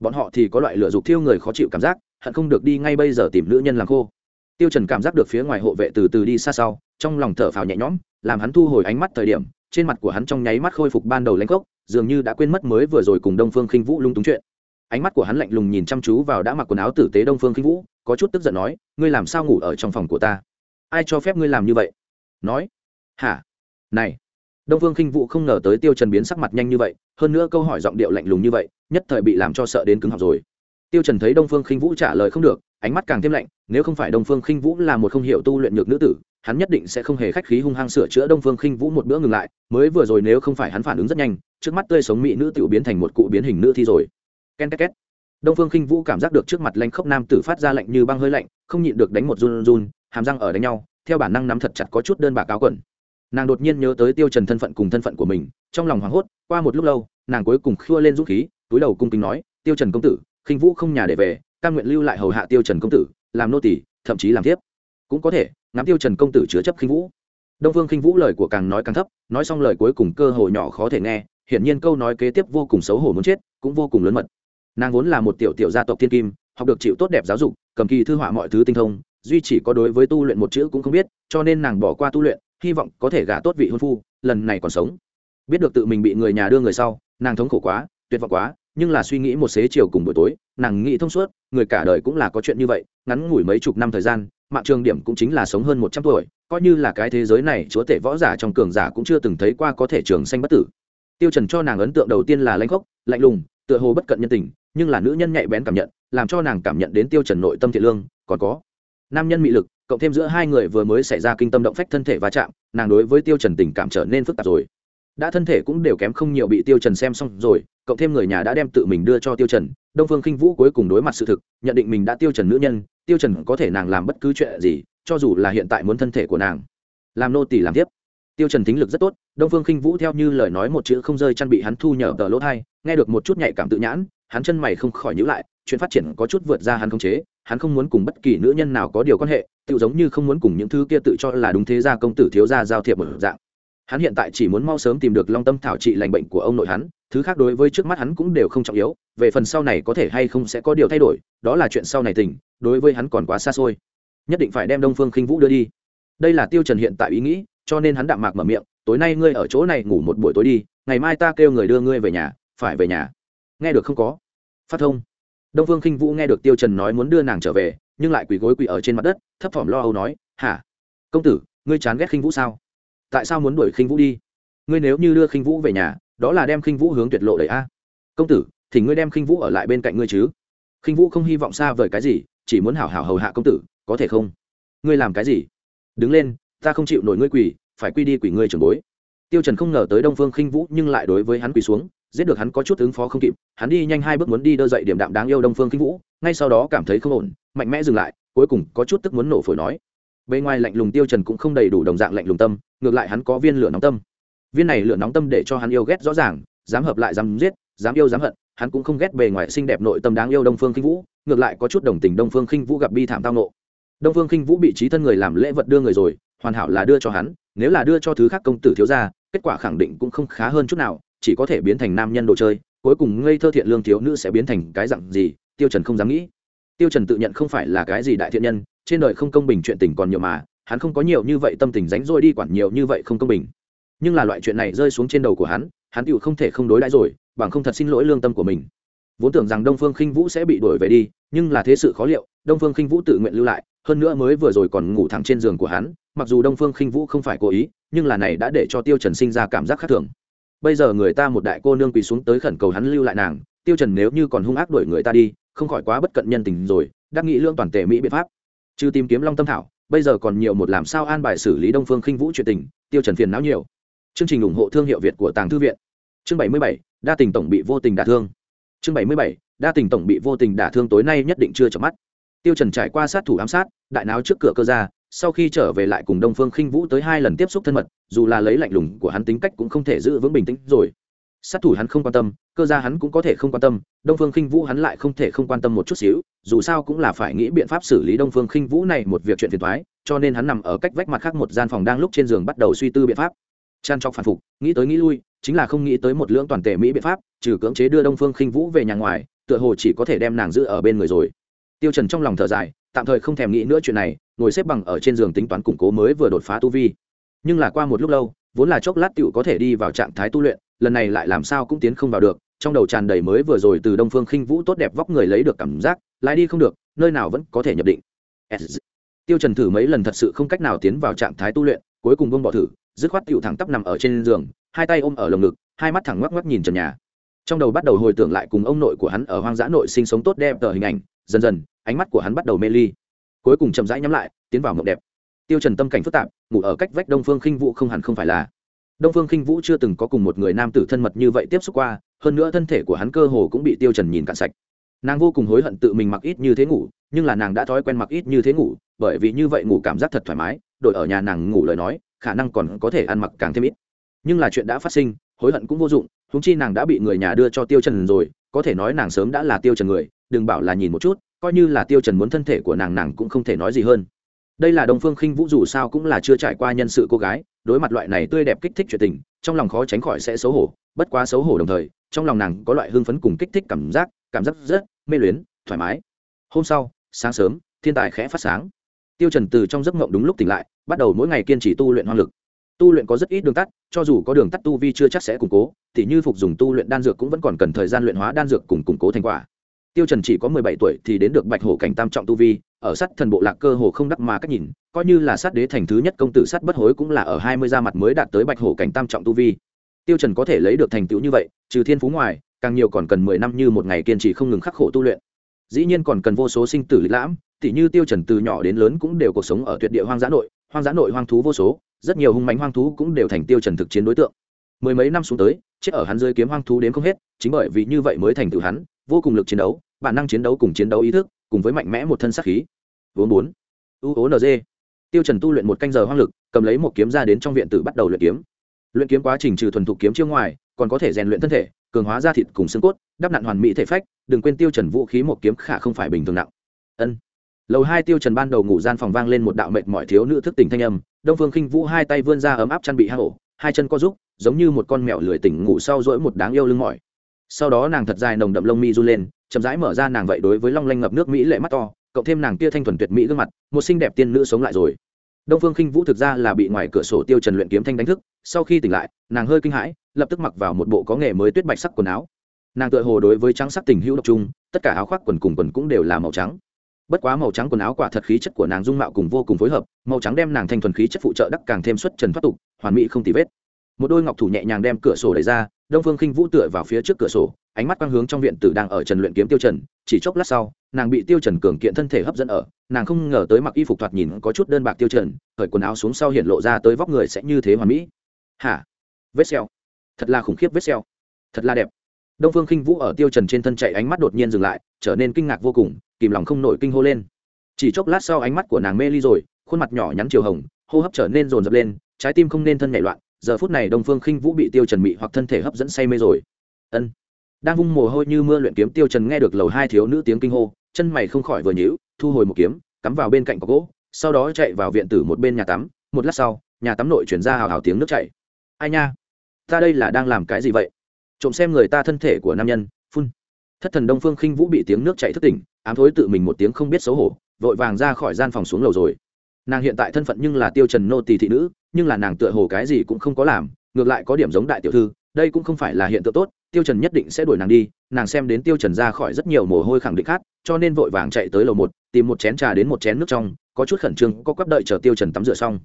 Bọn họ thì có loại lửa dục thiêu người khó chịu cảm giác, hận không được đi ngay bây giờ tìm nữ nhân làm khô. Tiêu trần cảm giác được phía ngoài hộ vệ từ từ đi xa sau, trong lòng thở phào nhẹ nhõm, làm hắn thu hồi ánh mắt thời điểm, trên mặt của hắn trong nháy mắt khôi phục ban đầu lãnh cốc dường như đã quên mất mới vừa rồi cùng đông phương khinh vũ lung túng chuyện. Ánh mắt của hắn lạnh lùng nhìn chăm chú vào đã mặc quần áo tử tế đông phương khinh vũ, có chút tức giận nói, ngươi làm sao ngủ ở trong phòng của ta? Ai cho phép ngươi làm như vậy? Nói, hả? Này đông phương khinh vũ không ngờ tới tiêu trần biến sắc mặt nhanh như vậy, hơn nữa câu hỏi giọng điệu lạnh lùng như vậy, nhất thời bị làm cho sợ đến cứng học rồi. Tiêu trần thấy đông phương khinh vũ trả lời không được, ánh mắt càng thêm lạnh, nếu không phải đông phương khinh vũ là một không hiểu tu luyện nhược nữ tử, hắn nhất định sẽ không hề khách khí hung hăng sửa chữa đông phương khinh vũ một bữa ngừng lại, mới vừa rồi nếu không phải hắn phản ứng rất nhanh, trước mắt tươi sống mỹ nữ tiểu biến thành một cụ biến hình nữ thi rồi. Ken két két. Đông phương khinh vũ cảm giác được trước mặt lanh khốc nam tử phát ra lạnh như băng hơi lạnh, không nhịn được đánh một run run, hàm răng ở đánh nhau, theo bản năng nắm thật chặt có chút đơn bạc áo quần nàng đột nhiên nhớ tới tiêu trần thân phận cùng thân phận của mình trong lòng hoảng hốt qua một lúc lâu nàng cuối cùng khua lên dũng khí túi đầu cung kính nói tiêu trần công tử khinh vũ không nhà để về cam nguyện lưu lại hầu hạ tiêu trần công tử làm nô tỳ, thậm chí làm tiếp cũng có thể ngắm tiêu trần công tử chứa chấp khinh vũ đông vương khinh vũ lời của càng nói càng thấp nói xong lời cuối cùng cơ hội nhỏ khó thể nghe hiển nhiên câu nói kế tiếp vô cùng xấu hổ muốn chết cũng vô cùng lớn mật nàng vốn là một tiểu tiểu gia tộc thiên kim học được chịu tốt đẹp giáo dục cầm kỳ thư họa mọi thứ tinh thông duy chỉ có đối với tu luyện một chữ cũng không biết cho nên nàng bỏ qua tu luyện hy vọng có thể gả tốt vị hôn phu, lần này còn sống. Biết được tự mình bị người nhà đưa người sau, nàng thống khổ quá, tuyệt vọng quá, nhưng là suy nghĩ một xế chiều cùng buổi tối, nàng nghĩ thông suốt, người cả đời cũng là có chuyện như vậy, ngắn ngủi mấy chục năm thời gian, mạng trường điểm cũng chính là sống hơn một trăm tuổi, coi như là cái thế giới này, chúa tể võ giả trong cường giả cũng chưa từng thấy qua có thể trường sanh bất tử. Tiêu trần cho nàng ấn tượng đầu tiên là lãnh khốc, lạnh lùng, tựa hồ bất cận nhân tình, nhưng là nữ nhân nhạy bén cảm nhận, làm cho nàng cảm nhận đến tiêu trần nội tâm thiện lương, còn có nam nhân mị lực cộng thêm giữa hai người vừa mới xảy ra kinh tâm động phách thân thể va chạm, nàng đối với tiêu trần tình cảm trở nên phức tạp rồi. Đã thân thể cũng đều kém không nhiều bị tiêu trần xem xong rồi, cộng thêm người nhà đã đem tự mình đưa cho tiêu trần, đông phương khinh vũ cuối cùng đối mặt sự thực, nhận định mình đã tiêu trần nữ nhân, tiêu trần có thể nàng làm bất cứ chuyện gì, cho dù là hiện tại muốn thân thể của nàng. Làm nô tỳ làm tiếp tiêu trần tính lực rất tốt, đông phương khinh vũ theo như lời nói một chữ không rơi chăn bị hắn thu nhở tờ lỗ thai nghe được một chút nhạy cảm tự nhãn, hắn chân mày không khỏi nhíu lại, chuyện phát triển có chút vượt ra hắn không chế, hắn không muốn cùng bất kỳ nữ nhân nào có điều quan hệ tự giống như không muốn cùng những thứ kia tự cho là đúng thế gia công tử thiếu gia giao thiệp ở dạng. Hắn hiện tại chỉ muốn mau sớm tìm được long tâm thảo trị lành bệnh của ông nội hắn, thứ khác đối với trước mắt hắn cũng đều không trọng yếu, về phần sau này có thể hay không sẽ có điều thay đổi, đó là chuyện sau này tình, đối với hắn còn quá xa xôi. Nhất định phải đem đông phương khinh vũ đưa đi. Đây là tiêu trần hiện tại ý nghĩ, cho nên hắn đạm mạc mở miệng, tối nay ngươi ở chỗ này ngủ một buổi tối đi, ngày mai ta kêu người đưa ngươi về nhà phải về nhà. Nghe được không có? Phát thông. Đông phương khinh vũ nghe được tiêu trần nói muốn đưa nàng trở về, nhưng lại quỳ gối quỳ ở trên mặt đất, thấp thỏm lo âu nói, hả? Công tử, ngươi chán ghét khinh vũ sao? Tại sao muốn đuổi khinh vũ đi? Ngươi nếu như đưa khinh vũ về nhà, đó là đem khinh vũ hướng tuyệt lộ đẩy a. Công tử, thì ngươi đem khinh vũ ở lại bên cạnh ngươi chứ? Khinh vũ không hy vọng xa vời cái gì, chỉ muốn hảo hảo hầu hạ công tử, có thể không? Ngươi làm cái gì? Đứng lên, ta không chịu nổi ngươi quỳ, phải quy đi quỳ ngươi trưởng bối. Tiêu trần không ngờ tới đông phương khinh vũ nhưng lại đối với hắn quỳ xuống giết được hắn có chút ứng phó không kịp, hắn đi nhanh hai bước muốn đi đỡ dậy điểm đạm đáng yêu đông phương kinh vũ, ngay sau đó cảm thấy không ổn, mạnh mẽ dừng lại, cuối cùng có chút tức muốn nổ phổi nói. Bên ngoài lạnh lùng tiêu trần cũng không đầy đủ đồng dạng lạnh lùng tâm, ngược lại hắn có viên lửa nóng tâm. Viên này lửa nóng tâm để cho hắn yêu ghét rõ ràng, dám hợp lại dám giết, dám yêu dám hận, hắn cũng không ghét bề ngoài xinh đẹp nội tâm đáng yêu đông phương kinh vũ, ngược lại có chút đồng tình đông phương kinh vũ gặp bi thảm tao nộ đông phương kinh vũ bị trí thân người làm lễ vật đưa người rồi, hoàn hảo là đưa cho hắn, nếu là đưa cho thứ khác công tử thiếu gia, kết quả khẳng định cũng không khá hơn chút nào chỉ có thể biến thành nam nhân đồ chơi, cuối cùng ngây thơ thiện lương thiếu nữ sẽ biến thành cái dặn gì, tiêu trần không dám nghĩ. Tiêu trần tự nhận không phải là cái gì đại thiện nhân, trên đời không công bình chuyện tình còn nhiều mà, hắn không có nhiều như vậy tâm tình ránh rỗi đi quản nhiều như vậy không công bình. Nhưng là loại chuyện này rơi xuống trên đầu của hắn hắn tựu không thể không đối đãi rồi, bằng không thật xin lỗi lương tâm của mình. Vốn tưởng rằng đông phương khinh vũ sẽ bị đuổi về đi, nhưng là thế sự khó liệu, đông phương khinh vũ tự nguyện lưu lại, hơn nữa mới vừa rồi còn ngủ thẳng trên giường của hắn, mặc dù đông phương khinh vũ không phải cố ý, nhưng là này đã để cho tiêu trần sinh ra cảm giác khác thường bây giờ người ta một đại cô nương quỳ xuống tới khẩn cầu hắn lưu lại nàng tiêu trần nếu như còn hung ác đuổi người ta đi không khỏi quá bất cận nhân tình rồi đắc nghĩ lương toàn tề mỹ biện pháp. Trừ tìm kiếm long tâm thảo bây giờ còn nhiều một làm sao an bài xử lý đông phương khinh vũ chuyện tình tiêu trần phiền não nhiều. Chương trình ủng hộ thương hiệu việt của tàng thư viện. Chương 77, đa tình tổng bị vô tình đả thương. Chương 77, đa tình tổng bị vô tình đả thương tối nay nhất định chưa chợp mắt. Tiêu trần trải qua sát thủ ám sát đại náo trước cửa cơ ra sau khi trở về lại cùng đông phương khinh vũ tới hai lần tiếp xúc thân mật, dù là lấy lạnh lùng của hắn tính cách cũng không thể giữ vững bình tĩnh rồi. Sát thủ hắn không quan tâm, cơ gia hắn cũng có thể không quan tâm, đông phương khinh vũ hắn lại không thể không quan tâm một chút xíu, dù sao cũng là phải nghĩ biện pháp xử lý đông phương khinh vũ này một việc chuyện phiền thoái cho nên hắn nằm ở cách vách mặt khác một gian phòng đang lúc trên giường bắt đầu suy tư biện pháp. Chăn trọc phản phục, nghĩ tới nghĩ lui, chính là không nghĩ tới một lưỡng toàn thể mỹ biện pháp, trừ cưỡng chế đưa đông phương khinh vũ về nhà ngoài, tựa hồ chỉ có thể đem nàng giữ ở bên người rồi. Tiêu trần trong lòng thở dài tạm thời không thèm nghĩ nữa chuyện này, ngồi xếp bằng ở trên giường tính toán củng cố mới vừa đột phá tu vi. Nhưng là qua một lúc lâu, vốn là chốc lát tựu có thể đi vào trạng thái tu luyện, lần này lại làm sao cũng tiến không vào được, trong đầu tràn đầy mới vừa rồi từ đông phương khinh vũ tốt đẹp vóc người lấy được cảm giác lại đi không được, nơi nào vẫn có thể nhập định. Tiêu trần thử mấy lần thật sự không cách nào tiến vào trạng thái tu luyện, cuối cùng buông bỏ thử, dứt khoát tiểu thẳng tắp nằm ở trên giường, hai tay ôm ở lồng ngực, hai mắt thẳng ngoắc ngoắc nhìn trần nhà. Trong đầu bắt đầu hồi tưởng lại cùng ông nội của hắn ở hoang dã nội sinh sống tốt đẹp tờ hình ảnh, dần dần ánh mắt của hắn bắt đầu mê ly. Cuối cùng chậm rãi nhắm lại, tiến vào mộng đẹp. Tiêu trần tâm cảnh phức tạp, ngủ ở cách vách đông phương khinh vũ không hẳn không phải là. Đông phương khinh vũ chưa từng có cùng một người nam tử thân mật như vậy tiếp xúc qua, hơn nữa thân thể của hắn cơ hồ cũng bị tiêu trần nhìn cạn sạch. Nàng vô cùng hối hận tự mình mặc ít như thế ngủ, nhưng là nàng đã thói quen mặc ít như thế ngủ, bởi vì như vậy ngủ cảm giác thật thoải mái đội ở nhà nàng ngủ lời nói, khả năng còn có thể ăn mặc càng thêm ít. Nhưng là chuyện đã phát sinh, hối hận cũng vô dụng húng chi nàng đã bị người nhà đưa cho tiêu trần rồi, có thể nói nàng sớm đã là tiêu trần người, đừng bảo là nhìn một chút coi như là tiêu trần muốn thân thể của nàng nàng cũng không thể nói gì hơn. Đây là đồng phương khinh vũ dù sao cũng là chưa trải qua nhân sự cô gái, đối mặt loại này tươi đẹp kích thích chuyện tình, trong lòng khó tránh khỏi sẽ xấu hổ, bất quá xấu hổ đồng thời, trong lòng nàng có loại hưng phấn cùng kích thích cảm giác cảm giác rất mê luyến, thoải mái. Hôm sau, sáng sớm, thiên tài khẽ phát sáng. Tiêu trần từ trong giấc mộng đúng lúc tỉnh lại, bắt đầu mỗi ngày kiên trì tu luyện hoang lực. Tu luyện có rất ít đường tắt, cho dù có đường tắt tu vi chưa chắc sẽ củng cố thì như phục dùng tu luyện đan dược cũng vẫn còn cần thời gian luyện hóa đan dược cùng củng cố thành quả tiêu trần chỉ có mười bảy tuổi thì đến được bạch hổ cảnh tam trọng tu vi, ở sát thần bộ lạc cơ hồ không đắc mà cách nhìn, coi như là sát đế thành thứ nhất công tử sát bất hối cũng là ở hai mươi ra mặt mới đạt tới bạch hổ cảnh tam trọng tu vi. Tiêu trần có thể lấy được thành tựu như vậy, trừ thiên phú ngoài, càng nhiều còn cần mười năm như một ngày kiên trì không ngừng khắc khổ tu luyện. Dĩ nhiên còn cần vô số sinh tử lịch lãm, tỉ như tiêu trần từ nhỏ đến lớn cũng đều cuộc sống ở tuyệt địa hoang dã nội, hoang dã nội hoang thú vô số, rất nhiều hung mãnh hoang thú cũng đều thành tiêu trần thực chiến đối tượng. Mười mấy năm xuống tới, chết ở hắn dưới kiếm hoang thú đến không hết, chính bởi vì như vậy mới thành tựu hắn vô cùng lực chiến đấu, bản năng chiến đấu cùng chiến đấu ý thức, cùng với mạnh mẽ một thân sát khí. Vốn bốn. U ố ng tiêu trần tu luyện một canh giờ hoang lực, cầm lấy một kiếm ra đến trong viện tử bắt đầu luyện kiếm. Luyện kiếm quá trình trừ thuần thục kiếm chiêu ngoài, còn có thể rèn luyện thân thể, cường hóa da thịt cùng xương cốt, đắp nặn hoàn mỹ thể phách, đừng quên tiêu trần vũ khí một kiếm khả không phải bình thường nặng. Ân. Lầu hai tiêu trần ban đầu ngủ gian phòng vang lên một đạo mệt mỏi thiếu nữ thức tỉnh thanh âm, đông phương khinh vũ hai tay vươn ra ấm áp chăn bị hang ổ hai chân co giúp giống như một con mèo lười tỉnh ngủ sau dỗi một đáng yêu lưng mỏi sau đó nàng thật dài nồng đậm lông mi run lên, chậm rãi mở ra nàng vậy đối với long lanh ngập nước mỹ lệ mắt to, cộng thêm nàng kia thanh thuần tuyệt mỹ gương mặt, một xinh đẹp tiên nữ sống lại rồi. Đông phương khinh vũ thực ra là bị ngoài cửa sổ tiêu trần luyện kiếm thanh đánh thức, sau khi tỉnh lại, nàng hơi kinh hãi, lập tức mặc vào một bộ có nghề mới tuyết bạch sắc quần áo. Nàng tựa hồ đối với trắng sắc tình hữu độc trung tất cả áo khoác quần cùng quần cũng đều là màu trắng. Bất quá màu trắng quần áo quả thật khí chất của nàng dung mạo cùng vô cùng phối hợp, màu trắng đem nàng thanh thuần khí chất phụ trợ đắc càng thêm xuất trần thoát tục, hoàn mỹ không tì vết một đôi ngọc thủ nhẹ nhàng đem cửa sổ đẩy ra, đông phương khinh vũ tựa vào phía trước cửa sổ, ánh mắt quang hướng trong viện tử đang ở trần luyện kiếm tiêu trần, chỉ chốc lát sau, nàng bị tiêu trần cường kiện thân thể hấp dẫn ở, nàng không ngờ tới mặc y phục thoạt nhìn có chút đơn bạc tiêu trần, cởi quần áo xuống sau hiện lộ ra tới vóc người sẽ như thế hoàn mỹ. Hả? Vết xeo thật là khủng khiếp vết xeo thật là đẹp. Đông phương khinh vũ ở tiêu trần trên thân chạy ánh mắt đột nhiên dừng lại, trở nên kinh ngạc vô cùng, kìm lòng không nổi kinh hô lên. Chỉ chốc lát sau ánh mắt của nàng mê ly rồi, khuôn mặt nhỏ nhắn chiều hồng, hô hấp trở nên rồn rập lên, trái tim không nên thân nhảy loạn giờ phút này đông phương khinh vũ bị tiêu trần mị hoặc thân thể hấp dẫn say mê rồi. Ân. Đang vung mồ hôi như mưa luyện kiếm, tiêu trần nghe được lầu hai thiếu nữ tiếng kinh hô, chân mày không khỏi vừa nhíu, thu hồi một kiếm, cắm vào bên cạnh có gỗ, sau đó chạy vào viện tử một bên nhà tắm. Một lát sau, nhà tắm nội chuyển ra hào hào tiếng nước chảy. Ai nha? Ta đây là đang làm cái gì vậy? Trộm xem người ta thân thể của nam nhân, phun. Thất thần đông phương khinh vũ bị tiếng nước chảy thức tỉnh, ám thối tự mình một tiếng không biết xấu hổ, vội vàng ra khỏi gian phòng xuống lầu rồi nàng hiện tại thân phận nhưng là tiêu trần nô tỳ thị nữ, nhưng là nàng tựa hồ cái gì cũng không có làm, ngược lại có điểm giống đại tiểu thư, đây cũng không phải là hiện tượng tốt, tiêu trần nhất định sẽ đuổi nàng đi, nàng xem đến tiêu trần ra khỏi rất nhiều mồ hôi khẳng định khác, cho nên vội vàng chạy tới lầu một, tìm một chén trà đến một chén nước trong, có chút khẩn trương, có quắp đợi chờ tiêu trần tắm rửa xong.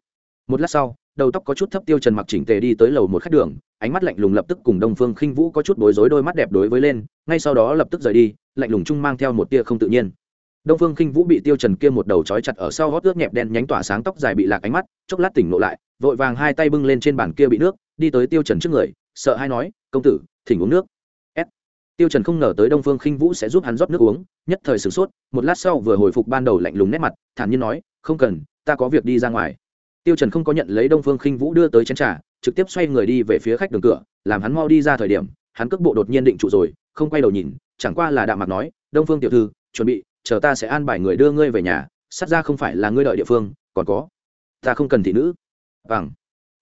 Một lát sau, đầu tóc có chút thấp tiêu trần mặc chỉnh tề đi tới lầu một khách đường, ánh mắt lạnh lùng lập tức cùng đông phương khinh vũ có chút bối rối đôi mắt đẹp đối với lên, ngay sau đó lập tức rời đi, lạnh lùng chung mang theo một tia không tự nhiên đông phương khinh vũ bị tiêu trần kia một đầu trói chặt ở sau gót ướt nhẹp đen nhánh tỏa sáng tóc dài bị lạc ánh mắt, chốc lát tỉnh nộ lại, vội vàng hai tay bưng lên trên bàn kia bị nước, đi tới tiêu trần trước người, sợ hai nói, công tử, thỉnh uống nước S. tiêu trần không ngờ tới đông phương khinh vũ sẽ giúp hắn rót nước uống, nhất thời sửng sốt, một lát sau vừa hồi phục ban đầu lạnh lùng nét mặt, thản nhiên nói, không cần, ta có việc đi ra ngoài tiêu trần không có nhận lấy đông phương khinh vũ đưa tới chén trà, trực tiếp xoay người đi về phía khách đường cửa, làm hắn mau đi ra thời điểm, hắn cước bộ đột nhiên định trụ rồi, không quay đầu nhìn, chẳng qua là đạm mặt nói, đông phương tiểu thư, chuẩn bị chờ ta sẽ an bài người đưa ngươi về nhà, sát ra không phải là ngươi đợi địa phương, còn có, ta không cần thị nữ. Bằng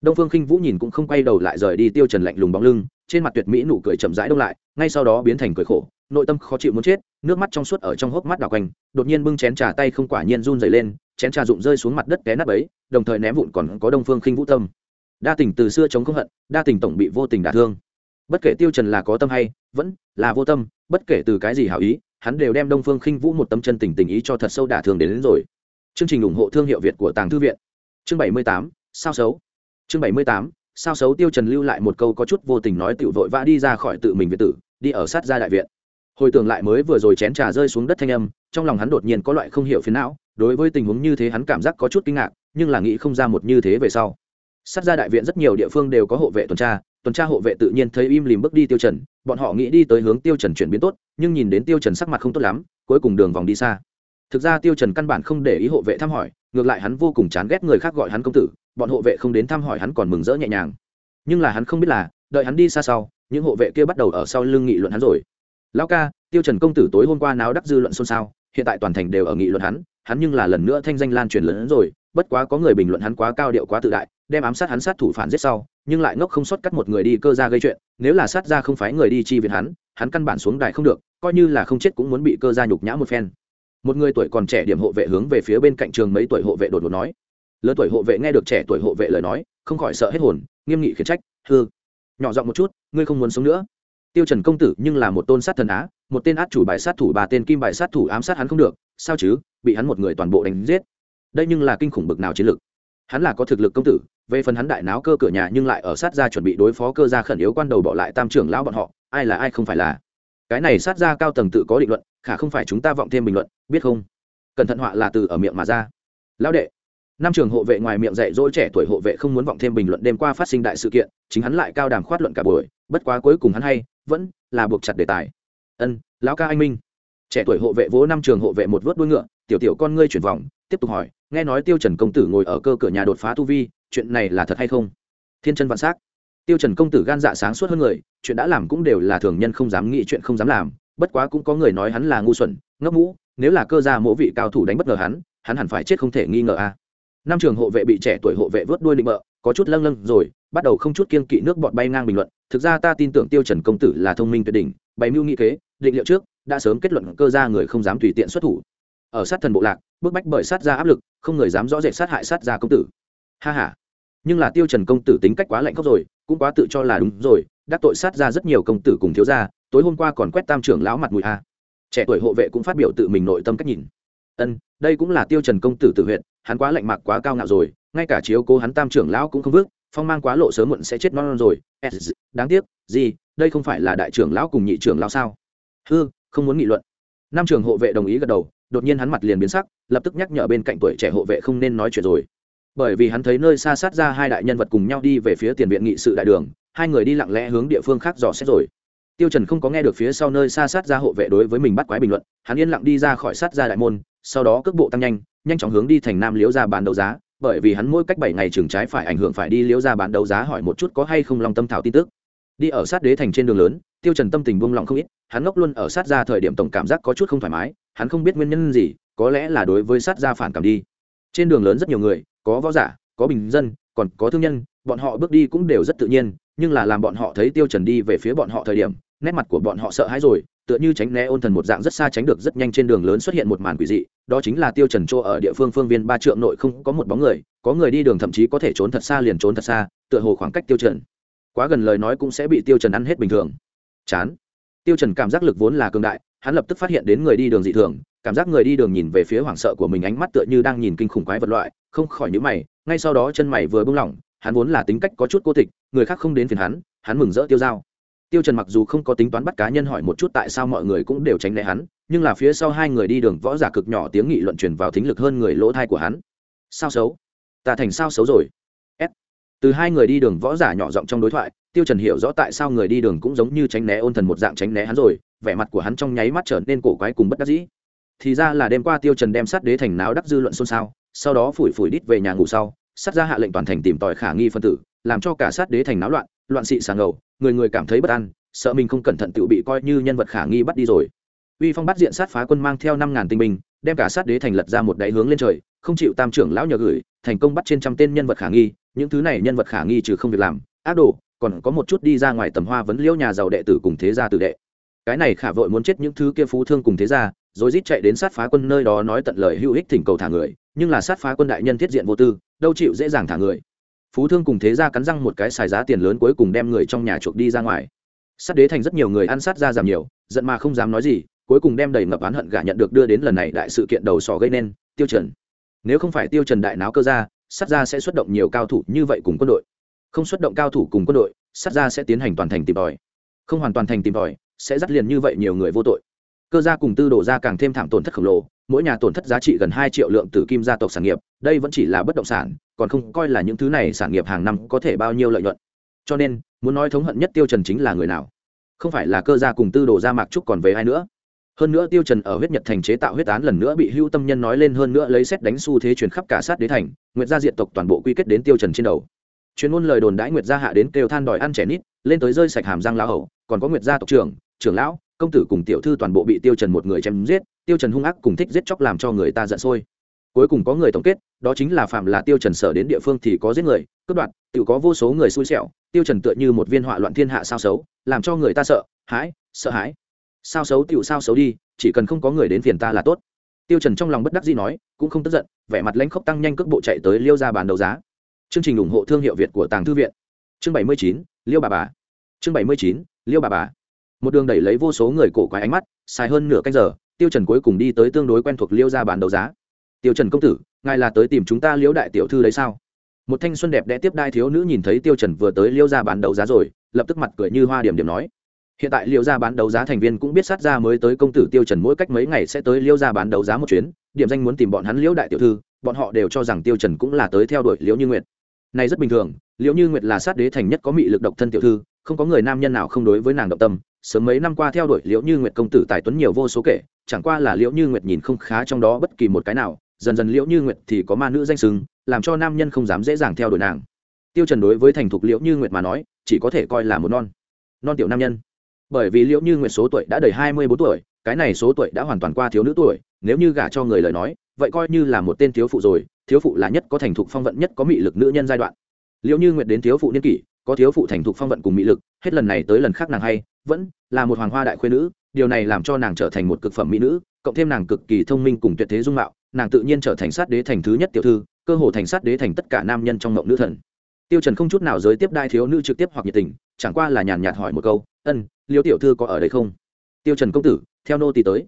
đông phương khinh vũ nhìn cũng không quay đầu lại rời đi tiêu trần lạnh lùng bóng lưng, trên mặt tuyệt mỹ nụ cười chậm rãi đông lại, ngay sau đó biến thành cười khổ, nội tâm khó chịu muốn chết, nước mắt trong suốt ở trong hốc mắt đảo quanh, đột nhiên bưng chén trà tay không quả nhiên run rẩy lên, chén trà rụng rơi xuống mặt đất té nát ấy đồng thời ném vụn còn có đông phương khinh vũ tâm. Đa tình từ xưa chống không hận, đa tình tổng bị vô tình đả thương. Bất kể tiêu trần là có tâm hay vẫn là vô tâm, bất kể từ cái gì hảo ý hắn đều đem đông phương khinh vũ một tấm chân tình tình ý cho thật sâu đả thương đến, đến rồi. Chương trình ủng hộ thương hiệu việt của tàng thư viện. Chương bảy mươi tám sao xấu. Chương bảy mươi tám sao xấu tiêu trần lưu lại một câu có chút vô tình nói tiểu vội vã đi ra khỏi tự mình viện tử đi ở sát gia đại viện. Hồi tưởng lại mới vừa rồi chén trà rơi xuống đất thanh âm trong lòng hắn đột nhiên có loại không hiểu phiền não đối với tình huống như thế hắn cảm giác có chút kinh ngạc nhưng là nghĩ không ra một như thế về sau. Sát gia đại viện rất nhiều địa phương đều có hộ vệ tuần tra tuần tra hộ vệ tự nhiên thấy im lìm bước đi tiêu trần, bọn họ nghĩ đi tới hướng tiêu trần chuyển biến tốt, nhưng nhìn đến tiêu trần sắc mặt không tốt lắm, cuối cùng đường vòng đi xa. Thực ra tiêu trần căn bản không để ý hộ vệ thăm hỏi, ngược lại hắn vô cùng chán ghét người khác gọi hắn công tử, bọn hộ vệ không đến thăm hỏi hắn còn mừng rỡ nhẹ nhàng. Nhưng là hắn không biết là, đợi hắn đi xa sau, những hộ vệ kia bắt đầu ở sau lưng nghị luận hắn rồi. Lão ca, tiêu trần công tử tối hôm qua náo đắc dư luận xôn xao, hiện tại toàn thành đều ở nghị luận hắn hắn nhưng là lần nữa thanh danh lan truyền lớn hơn rồi, bất quá có người bình luận hắn quá cao điệu quá tự đại đem ám sát hắn sát thủ phản giết sau, nhưng lại ngốc không sót cắt một người đi cơ ra gây chuyện, nếu là sát ra không phái người đi chi viện hắn hắn căn bản xuống đài không được, coi như là không chết cũng muốn bị cơ ra nhục nhã một phen. Một người tuổi còn trẻ điểm hộ vệ hướng về phía bên cạnh trường mấy tuổi hộ vệ đột ngột nói. Lớn tuổi hộ vệ nghe được trẻ tuổi hộ vệ lời nói, không khỏi sợ hết hồn, nghiêm nghị khiển trách hư nhỏ giọng một chút, ngươi không muốn sống nữa. Tiêu trần công tử nhưng là một tôn sát thần á, một tên át chủ bài sát thủ bà tên kim bài sát thủ ám sát hắn không được, sao chứ, bị hắn một người toàn bộ đánh giết. Đây nhưng là kinh khủng bực nào chiến lực hắn là có thực lực công tử về phần hắn đại náo cơ cửa nhà nhưng lại ở sát gia chuẩn bị đối phó cơ gia khẩn yếu quan đầu bỏ lại tam trưởng lão bọn họ, ai là ai không phải là. Cái này sát gia cao tầng tự có định luận, khả không phải chúng ta vọng thêm bình luận, biết không? Cẩn thận họa là từ ở miệng mà ra. Lão đệ, năm trường hộ vệ ngoài miệng dạy dỗ trẻ tuổi hộ vệ không muốn vọng thêm bình luận đêm qua phát sinh đại sự kiện, chính hắn lại cao đàm khoát luận cả buổi, bất quá cuối cùng hắn hay, vẫn là buộc chặt đề tài. Ân, lão ca anh minh. Trẻ tuổi hộ vệ vỗ năm trường hộ vệ một vớt đuôi ngựa, tiểu tiểu con ngươi chuyển vòng tiếp tục hỏi, nghe nói tiêu trần công tử ngồi ở cơ cửa nhà đột phá tu vi chuyện này là thật hay không? Thiên chân vạn s tiêu trần công tử gan dạ sáng suốt hơn người, chuyện đã làm cũng đều là thường nhân không dám nghĩ chuyện không dám làm, bất quá cũng có người nói hắn là ngu xuẩn, ngốc mũ nếu là cơ gia mỗ vị cao thủ đánh bất ngờ hắn hắn hẳn phải chết không thể nghi ngờ a. Năm trường hộ vệ bị trẻ tuổi hộ vệ vớt đuôi định mợ có chút lâng lâng rồi, bắt đầu không chút kiên kỵ nước bọt bay ngang bình luận. Thực ra ta tin tưởng tiêu trần công tử là thông minh tuyệt đỉnh, bày mưu nghị kế, định liệu trước, đã sớm kết luận cơ gia người không dám tùy tiện xuất thủ. Ở sát thần bộ lạc, bức bách bởi sát gia áp lực, không người dám rõ rệt sát hại sát gia công tử ha ha. Nhưng là tiêu trần công tử tính cách quá lạnh khóc rồi cũng quá tự cho là đúng rồi đắc tội sát ra rất nhiều công tử cùng thiếu gia tối hôm qua còn quét tam trưởng lão mặt mũi a. Trẻ tuổi hộ vệ cũng phát biểu tự mình nội tâm cách nhìn. Ân đây cũng là tiêu trần công tử tự huyện hắn quá lạnh mạc quá cao ngạo rồi ngay cả chiếu cố hắn tam trưởng lão cũng không vước phong mang quá lộ sớm muộn sẽ chết non, non rồi. Đáng tiếc gì đây không phải là đại trưởng lão cùng nhị trưởng lão sao? Hư không muốn nghị luận. Nam trưởng hộ vệ đồng ý gật đầu đột nhiên hắn mặt liền biến sắc lập tức nhắc nhở bên cạnh tuổi trẻ hộ vệ không nên nói chuyện rồi bởi vì hắn thấy nơi xa sát ra hai đại nhân vật cùng nhau đi về phía tiền viện nghị sự đại đường, hai người đi lặng lẽ hướng địa phương khác dò xét rồi. Tiêu trần không có nghe được phía sau nơi xa sát ra hộ vệ đối với mình bắt quái bình luận, hắn yên lặng đi ra khỏi sát ra đại môn, sau đó cước bộ tăng nhanh nhanh chóng hướng đi thành nam liễu ra bán đấu giá, bởi vì hắn mỗi cách bảy ngày trường trái phải ảnh hưởng phải đi liễu ra bán đấu giá hỏi một chút có hay không lòng tâm thảo tin tức. Đi ở sát đế thành trên đường lớn, tiêu trần tâm tình buông lòng không ít, hắn ngốc luôn ở sát ra thời điểm tổng cảm giác có chút không thoải mái, hắn không biết nguyên nhân gì, có lẽ là đối với sát ra phản cảm đi. Trên đường lớn rất nhiều người có võ giả, có bình dân, còn có thương nhân, bọn họ bước đi cũng đều rất tự nhiên, nhưng là làm bọn họ thấy tiêu trần đi về phía bọn họ thời điểm, nét mặt của bọn họ sợ hãi rồi, tựa như tránh né ôn thần một dạng rất xa tránh được rất nhanh trên đường lớn xuất hiện một màn quỷ dị, đó chính là tiêu trần chỗ ở địa phương phương viên ba trượng nội không có một bóng người, có người đi đường thậm chí có thể trốn thật xa liền trốn thật xa, tựa hồ khoảng cách tiêu trần quá gần lời nói cũng sẽ bị tiêu trần ăn hết bình thường. Chán. Tiêu trần cảm giác lực vốn là cường đại, hắn lập tức phát hiện đến người đi đường dị thường cảm giác người đi đường nhìn về phía hoảng sợ của mình ánh mắt tựa như đang nhìn kinh khủng quái vật loại, không khỏi nhữ mày, ngay sau đó chân mày vừa buông lỏng, hắn vốn là tính cách có chút cô tịch, người khác không đến phiền hắn hắn mừng rỡ tiêu dao. Tiêu trần mặc dù không có tính toán bắt cá nhân hỏi một chút tại sao mọi người cũng đều tránh né hắn, nhưng là phía sau hai người đi đường võ giả cực nhỏ tiếng nghị luận truyền vào thính lực hơn người lỗ thai của hắn. Sao xấu? Ta thành sao xấu rồi? S. từ hai người đi đường võ giả nhỏ giọng trong đối thoại, tiêu trần hiểu rõ tại sao người đi đường cũng giống như tránh né ôn thần một dạng tránh né hắn rồi, vẻ mặt của hắn trong nháy mắt trở nên cổ quái cùng bất đắc dĩ thì ra là đêm qua tiêu trần đem sát đế thành náo đắc dư luận xôn xao, sau đó phủi phủi đít về nhà ngủ sau, sát ra hạ lệnh toàn thành tìm tòi khả nghi phân tử, làm cho cả sát đế thành náo loạn loạn xị sàng ngầu, người người cảm thấy bất an, sợ mình không cẩn thận tự bị coi như nhân vật khả nghi bắt đi rồi. Uy phong bắt diện sát phá quân mang theo năm ngàn tinh binh, đem cả sát đế thành lật ra một đáy hướng lên trời, không chịu tam trưởng lão nhờ gửi, thành công bắt trên trăm tên nhân vật khả nghi, những thứ này nhân vật khả nghi trừ không việc làm, ác đồ, còn có một chút đi ra ngoài tầm hoa vấn liễu nhà giàu đệ tử cùng thế gia tử đệ. Cái này khả vội muốn chết những thứ kia phú thương cùng thế gia rồi rít chạy đến sát phá quân nơi đó nói tận lời hữu ích thỉnh cầu thả người, nhưng là sát phá quân đại nhân thiết diện vô tư, đâu chịu dễ dàng thả người. Phú thương cùng thế gia cắn răng một cái xài giá tiền lớn cuối cùng đem người trong nhà chuộc đi ra ngoài. Sát đế thành rất nhiều người ăn sát ra giảm nhiều, giận mà không dám nói gì, cuối cùng đem đầy ngập oán hận gả nhận được đưa đến lần này đại sự kiện đầu sò gây nên, tiêu trần. Nếu không phải tiêu trần đại náo cơ gia, sát gia sẽ xuất động nhiều cao thủ như vậy cùng quân đội. Không xuất động cao thủ cùng quân đội, sát gia sẽ tiến hành toàn thành tìm tòi. Không hoàn toàn thành tìm tòi, sẽ dắt liền như vậy nhiều người vô tội cơ gia cùng tư đổ ra càng thêm thảm tổn thất khổng lồ, mỗi nhà tổn thất giá trị gần hai triệu lượng tử kim gia tộc sản nghiệp, đây vẫn chỉ là bất động sản, còn không coi là những thứ này sản nghiệp hàng năm có thể bao nhiêu lợi nhuận. Cho nên, muốn nói thống hận nhất tiêu trần chính là người nào? Không phải là cơ gia cùng tư đồ gia mạc trúc còn về ai nữa? Hơn nữa tiêu trần ở huyết nhật thành chế tạo huyết án lần nữa bị hưu tâm nhân nói lên hơn nữa lấy xét đánh xu thế truyền khắp cả sát đế thành, nguyệt gia diện tộc toàn bộ quy kết đến tiêu trần trên đầu. Truyền ngôn lời đồn đãi nguyệt gia hạ đến kêu than đòi ăn trẻ nít, lên tới rơi sạch hàm răng lão hậu còn có nguyệt gia tộc trưởng trưởng lão công tử cùng tiểu thư toàn bộ bị tiêu trần một người chém giết tiêu trần hung ác cùng thích giết chóc làm cho người ta giận sôi. Cuối cùng có người tổng kết đó chính là phạm là tiêu trần sở đến địa phương thì có giết người cướp đoạt tự có vô số người xui xẻo tiêu trần tựa như một viên họa loạn thiên hạ sao xấu làm cho người ta sợ hãi sợ hãi. Sao xấu tiểu sao xấu đi chỉ cần không có người đến phiền ta là tốt. Tiêu trần trong lòng bất đắc dĩ nói cũng không tức giận vẻ mặt lãnh khốc tăng nhanh cước bộ chạy tới liêu ra bàn đấu giá. Chương trình ủng hộ thương hiệu việt của tàng thư viện. Chương 79, liêu bà bà. Chương 79, liêu bà bà một đường đẩy lấy vô số người cổ quái ánh mắt, xài hơn nửa canh giờ, tiêu trần cuối cùng đi tới tương đối quen thuộc liêu ra bán đấu giá. Tiêu trần công tử, ngài là tới tìm chúng ta liễu đại tiểu thư đấy sao? Một thanh xuân đẹp đẽ tiếp đai thiếu nữ nhìn thấy tiêu trần vừa tới liêu ra bán đấu giá rồi, lập tức mặt cười như hoa điểm điểm nói. Hiện tại liêu ra bán đấu giá thành viên cũng biết sát ra mới tới công tử tiêu trần mỗi cách mấy ngày sẽ tới liêu ra bán đấu giá một chuyến, điểm danh muốn tìm bọn hắn liễu đại tiểu thư, bọn họ đều cho rằng tiêu trần cũng là tới theo đuổi liễu như nguyệt. Này rất bình thường liễu như nguyệt là sát đế thành nhất có mị lực độc thân tiểu thư, không có người nam nhân nào không đối với nàng động tâm sớm mấy năm qua theo đuổi liễu như nguyệt công tử tài tuấn nhiều vô số kể, chẳng qua là liễu như nguyệt nhìn không khá trong đó bất kỳ một cái nào, dần dần liễu như nguyệt thì có ma nữ danh sừng làm cho nam nhân không dám dễ dàng theo đuổi nàng. Tiêu trần đối với thành thục liễu như nguyệt mà nói, chỉ có thể coi là một non non tiểu nam nhân. Bởi vì liễu như nguyệt số tuổi đã đầy hai mươi bốn tuổi, cái này số tuổi đã hoàn toàn qua thiếu nữ tuổi, nếu như gả cho người lời nói, vậy coi như là một tên thiếu phụ rồi, thiếu phụ là nhất có thành thục phong vận nhất có mị lực nữ nhân giai đoạn. Liễu như nguyệt đến thiếu phụ niên kỷ có thiếu phụ thành thục phong vận cùng mỹ lực, hết lần này tới lần khác nàng hay, vẫn là một hoàng hoa đại khuyên nữ, điều này làm cho nàng trở thành một cực phẩm mỹ nữ, cộng thêm nàng cực kỳ thông minh cùng tuyệt thế dung mạo, nàng tự nhiên trở thành sát đế thành thứ nhất tiểu thư, cơ hồ thành sát đế thành tất cả nam nhân trong mộng nữ thần. Tiêu trần không chút nào giới tiếp đai thiếu nữ trực tiếp hoặc nhiệt tình, chẳng qua là nhàn nhạt hỏi một câu, ân, liêu tiểu thư có ở đây không? Tiêu trần công tử, theo nô tỳ tới.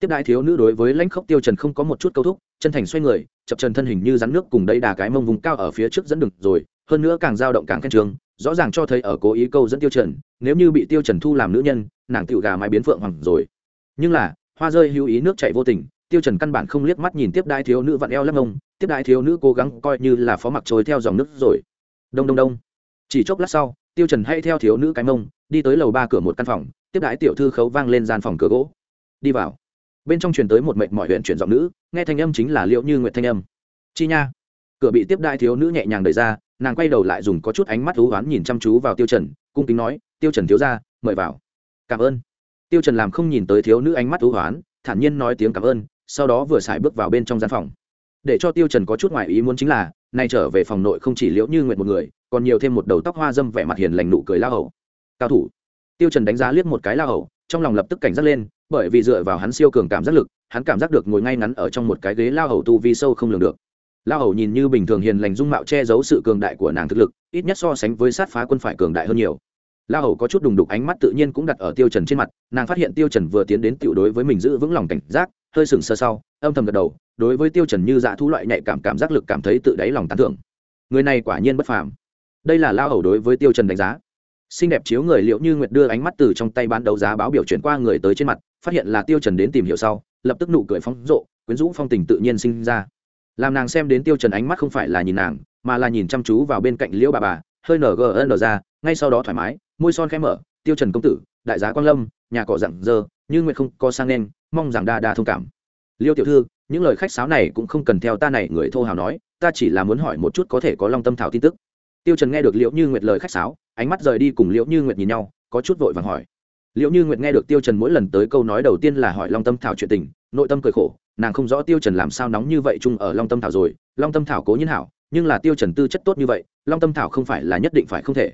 Tiếp đai thiếu nữ đối với lãnh khốc tiêu trần không có một chút câu thúc, chân thành xoay người, chập trần thân hình như rắn nước cùng đây đà cái mông vùng cao ở phía trước dẫn đường rồi, hơn nữa càng dao động càng khen trường rõ ràng cho thấy ở cố ý câu dẫn tiêu trần, nếu như bị tiêu trần thu làm nữ nhân, nàng tiểu gà mái biến phượng hoàng rồi. Nhưng là, hoa rơi hữu ý nước chảy vô tình, tiêu trần căn bản không liếc mắt nhìn tiếp đai thiếu nữ vặn eo lắc ngông, tiếp đai thiếu nữ cố gắng coi như là phó mặc trôi theo dòng nước rồi. Đông đông đông. Chỉ chốc lát sau, tiêu trần hay theo thiếu nữ cái mông, đi tới lầu ba cửa một căn phòng, tiếp đái tiểu thư khấu vang lên gian phòng cửa gỗ. Đi vào. Bên trong truyền tới một mệnh mọi huyện chuyển giọng nữ, nghe thanh âm chính là liệu như nguyệt thanh âm. Chi nha. Cửa bị tiếp đại thiếu nữ nhẹ nhàng đẩy ra nàng quay đầu lại dùng có chút ánh mắt thú oán nhìn chăm chú vào tiêu trần, cung kính nói, tiêu trần thiếu gia, mời vào. Cảm ơn. Tiêu trần làm không nhìn tới thiếu nữ ánh mắt thú oán thản nhiên nói tiếng cảm ơn, sau đó vừa xài bước vào bên trong gian phòng. Để cho tiêu trần có chút ngoại ý muốn chính là, nay trở về phòng nội không chỉ liễu như nguyệt một người, còn nhiều thêm một đầu tóc hoa dâm vẻ mặt hiền lành nụ cười lao hầu. Cao thủ. Tiêu trần đánh giá liếc một cái lao hầu, trong lòng lập tức cảnh giác lên, bởi vì dựa vào hắn siêu cường cảm giác lực, hắn cảm giác được ngồi ngay ngắn ở trong một cái ghế lao hầu tu vi sâu không lường được lao Hầu nhìn như bình thường hiền lành dung mạo che giấu sự cường đại của nàng thực lực, ít nhất so sánh với sát phá quân phải cường đại hơn nhiều. Lao hầu có chút đùng đục ánh mắt tự nhiên cũng đặt ở tiêu trần trên mặt, nàng phát hiện tiêu trần vừa tiến đến tiểu đối với mình giữ vững lòng cảnh giác, hơi sừng sờ sau, âm thầm gật đầu, đối với tiêu trần như dạ thú loại nhạy cảm cảm giác lực cảm thấy tự đáy lòng tán thưởng. Người này quả nhiên bất phàm. Đây là lao hầu đối với tiêu trần đánh giá. Xinh đẹp chiếu người liệu như nguyệt đưa ánh mắt từ trong tay bán đấu giá báo biểu chuyển qua người tới trên mặt, phát hiện là tiêu trần đến tìm hiểu sau, lập tức nụ cười phóng rộ, quyến rũ phong tình tự nhiên sinh ra làm nàng xem đến tiêu trần ánh mắt không phải là nhìn nàng, mà là nhìn chăm chú vào bên cạnh liễu bà bà, hơi nở gờ nở ra, ngay sau đó thoải mái, môi son khẽ mở, tiêu trần công tử, đại giá quang lâm, nhà cỏ rặng dơ, như nguyệt không có sang nên, mong rằng đa đa thông cảm. Liêu tiểu thư, những lời khách sáo này cũng không cần theo ta này, người thô hào nói, ta chỉ là muốn hỏi một chút có thể có long tâm thảo tin tức. Tiêu trần nghe được liễu như nguyệt lời khách sáo, ánh mắt rời đi cùng liễu như nguyệt nhìn nhau, có chút vội vàng hỏi. Liễu như nguyệt nghe được tiêu trần mỗi lần tới câu nói đầu tiên là hỏi long tâm thảo chuyện tình, nội tâm cười khổ nàng không rõ tiêu trần làm sao nóng như vậy chung ở long tâm thảo rồi, long tâm thảo cố nhiên hảo, nhưng là tiêu trần tư chất tốt như vậy, long tâm thảo không phải là nhất định phải không thể.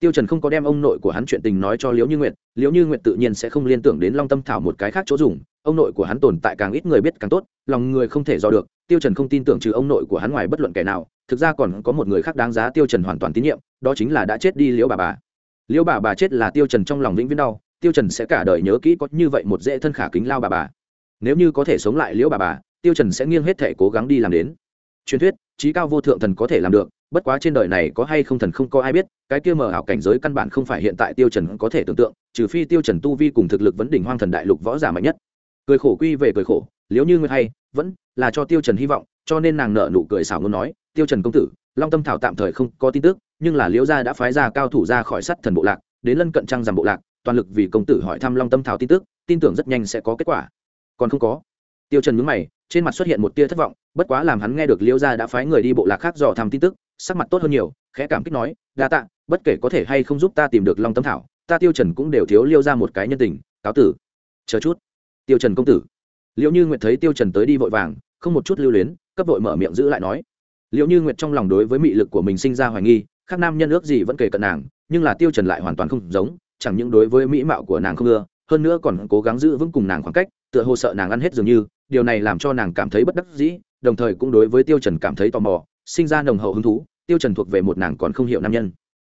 Tiêu trần không có đem ông nội của hắn chuyện tình nói cho liễu như nguyệt, liễu như nguyệt tự nhiên sẽ không liên tưởng đến long tâm thảo một cái khác chỗ dùng, ông nội của hắn tồn tại càng ít người biết càng tốt, lòng người không thể do được, tiêu trần không tin tưởng trừ ông nội của hắn ngoài bất luận kẻ nào, thực ra còn có một người khác đáng giá tiêu trần hoàn toàn tín nhiệm, đó chính là đã chết đi liễu bà bà. Liễu bà bà chết là tiêu trần trong lòng vĩnh viễn đau, tiêu trần sẽ cả đời nhớ kỹ có như vậy một dễ thân khả kính lao bà bà nếu như có thể sống lại liễu bà bà, tiêu trần sẽ nghiêng hết thể cố gắng đi làm đến. Truyền thuyết, trí cao vô thượng thần có thể làm được, bất quá trên đời này có hay không thần không có ai biết, cái kia mở ảo cảnh giới căn bản không phải hiện tại tiêu trần có thể tưởng tượng, trừ phi tiêu trần tu vi cùng thực lực vấn đỉnh hoang thần đại lục võ giả mạnh nhất. Cười khổ quy về cười khổ liếu như nguyệt hay, vẫn là cho tiêu trần hy vọng, cho nên nàng nở nụ cười xảo ngôn nói, tiêu trần công tử, long tâm thảo tạm thời không có tin tức, nhưng là liễu gia đã phái ra cao thủ ra khỏi sắt thần bộ lạc, đến lân cận trang giảm bộ lạc, toàn lực vì công tử hỏi thăm long tâm thảo tin tức, tin tưởng rất nhanh sẽ có kết quả còn không có. Tiêu trần nhướng mày, trên mặt xuất hiện một tia thất vọng, bất quá làm hắn nghe được liêu gia đã phái người đi bộ lạc khác dò thăm tin tức, sắc mặt tốt hơn nhiều, khẽ cảm kích nói, đa tạ, bất kể có thể hay không giúp ta tìm được long tâm thảo, ta tiêu trần cũng đều thiếu liêu gia một cái nhân tình, cáo tử. Chờ chút. Tiêu trần công tử. Liễu như nguyệt thấy tiêu trần tới đi vội vàng, không một chút lưu luyến, cấp vội mở miệng giữ lại nói, liễu như nguyệt trong lòng đối với mị lực của mình sinh ra hoài nghi, khác nam nhân ước gì vẫn kể cận nàng, nhưng là tiêu trần lại hoàn toàn không giống, chẳng những đối với mỹ mạo của nàng không ưa hơn nữa còn cố gắng giữ vững cùng nàng khoảng cách, tựa hồ sợ nàng ăn hết dường như, điều này làm cho nàng cảm thấy bất đắc dĩ, đồng thời cũng đối với tiêu trần cảm thấy tò mò, sinh ra nồng hậu hứng thú, tiêu trần thuộc về một nàng còn không hiểu nam nhân.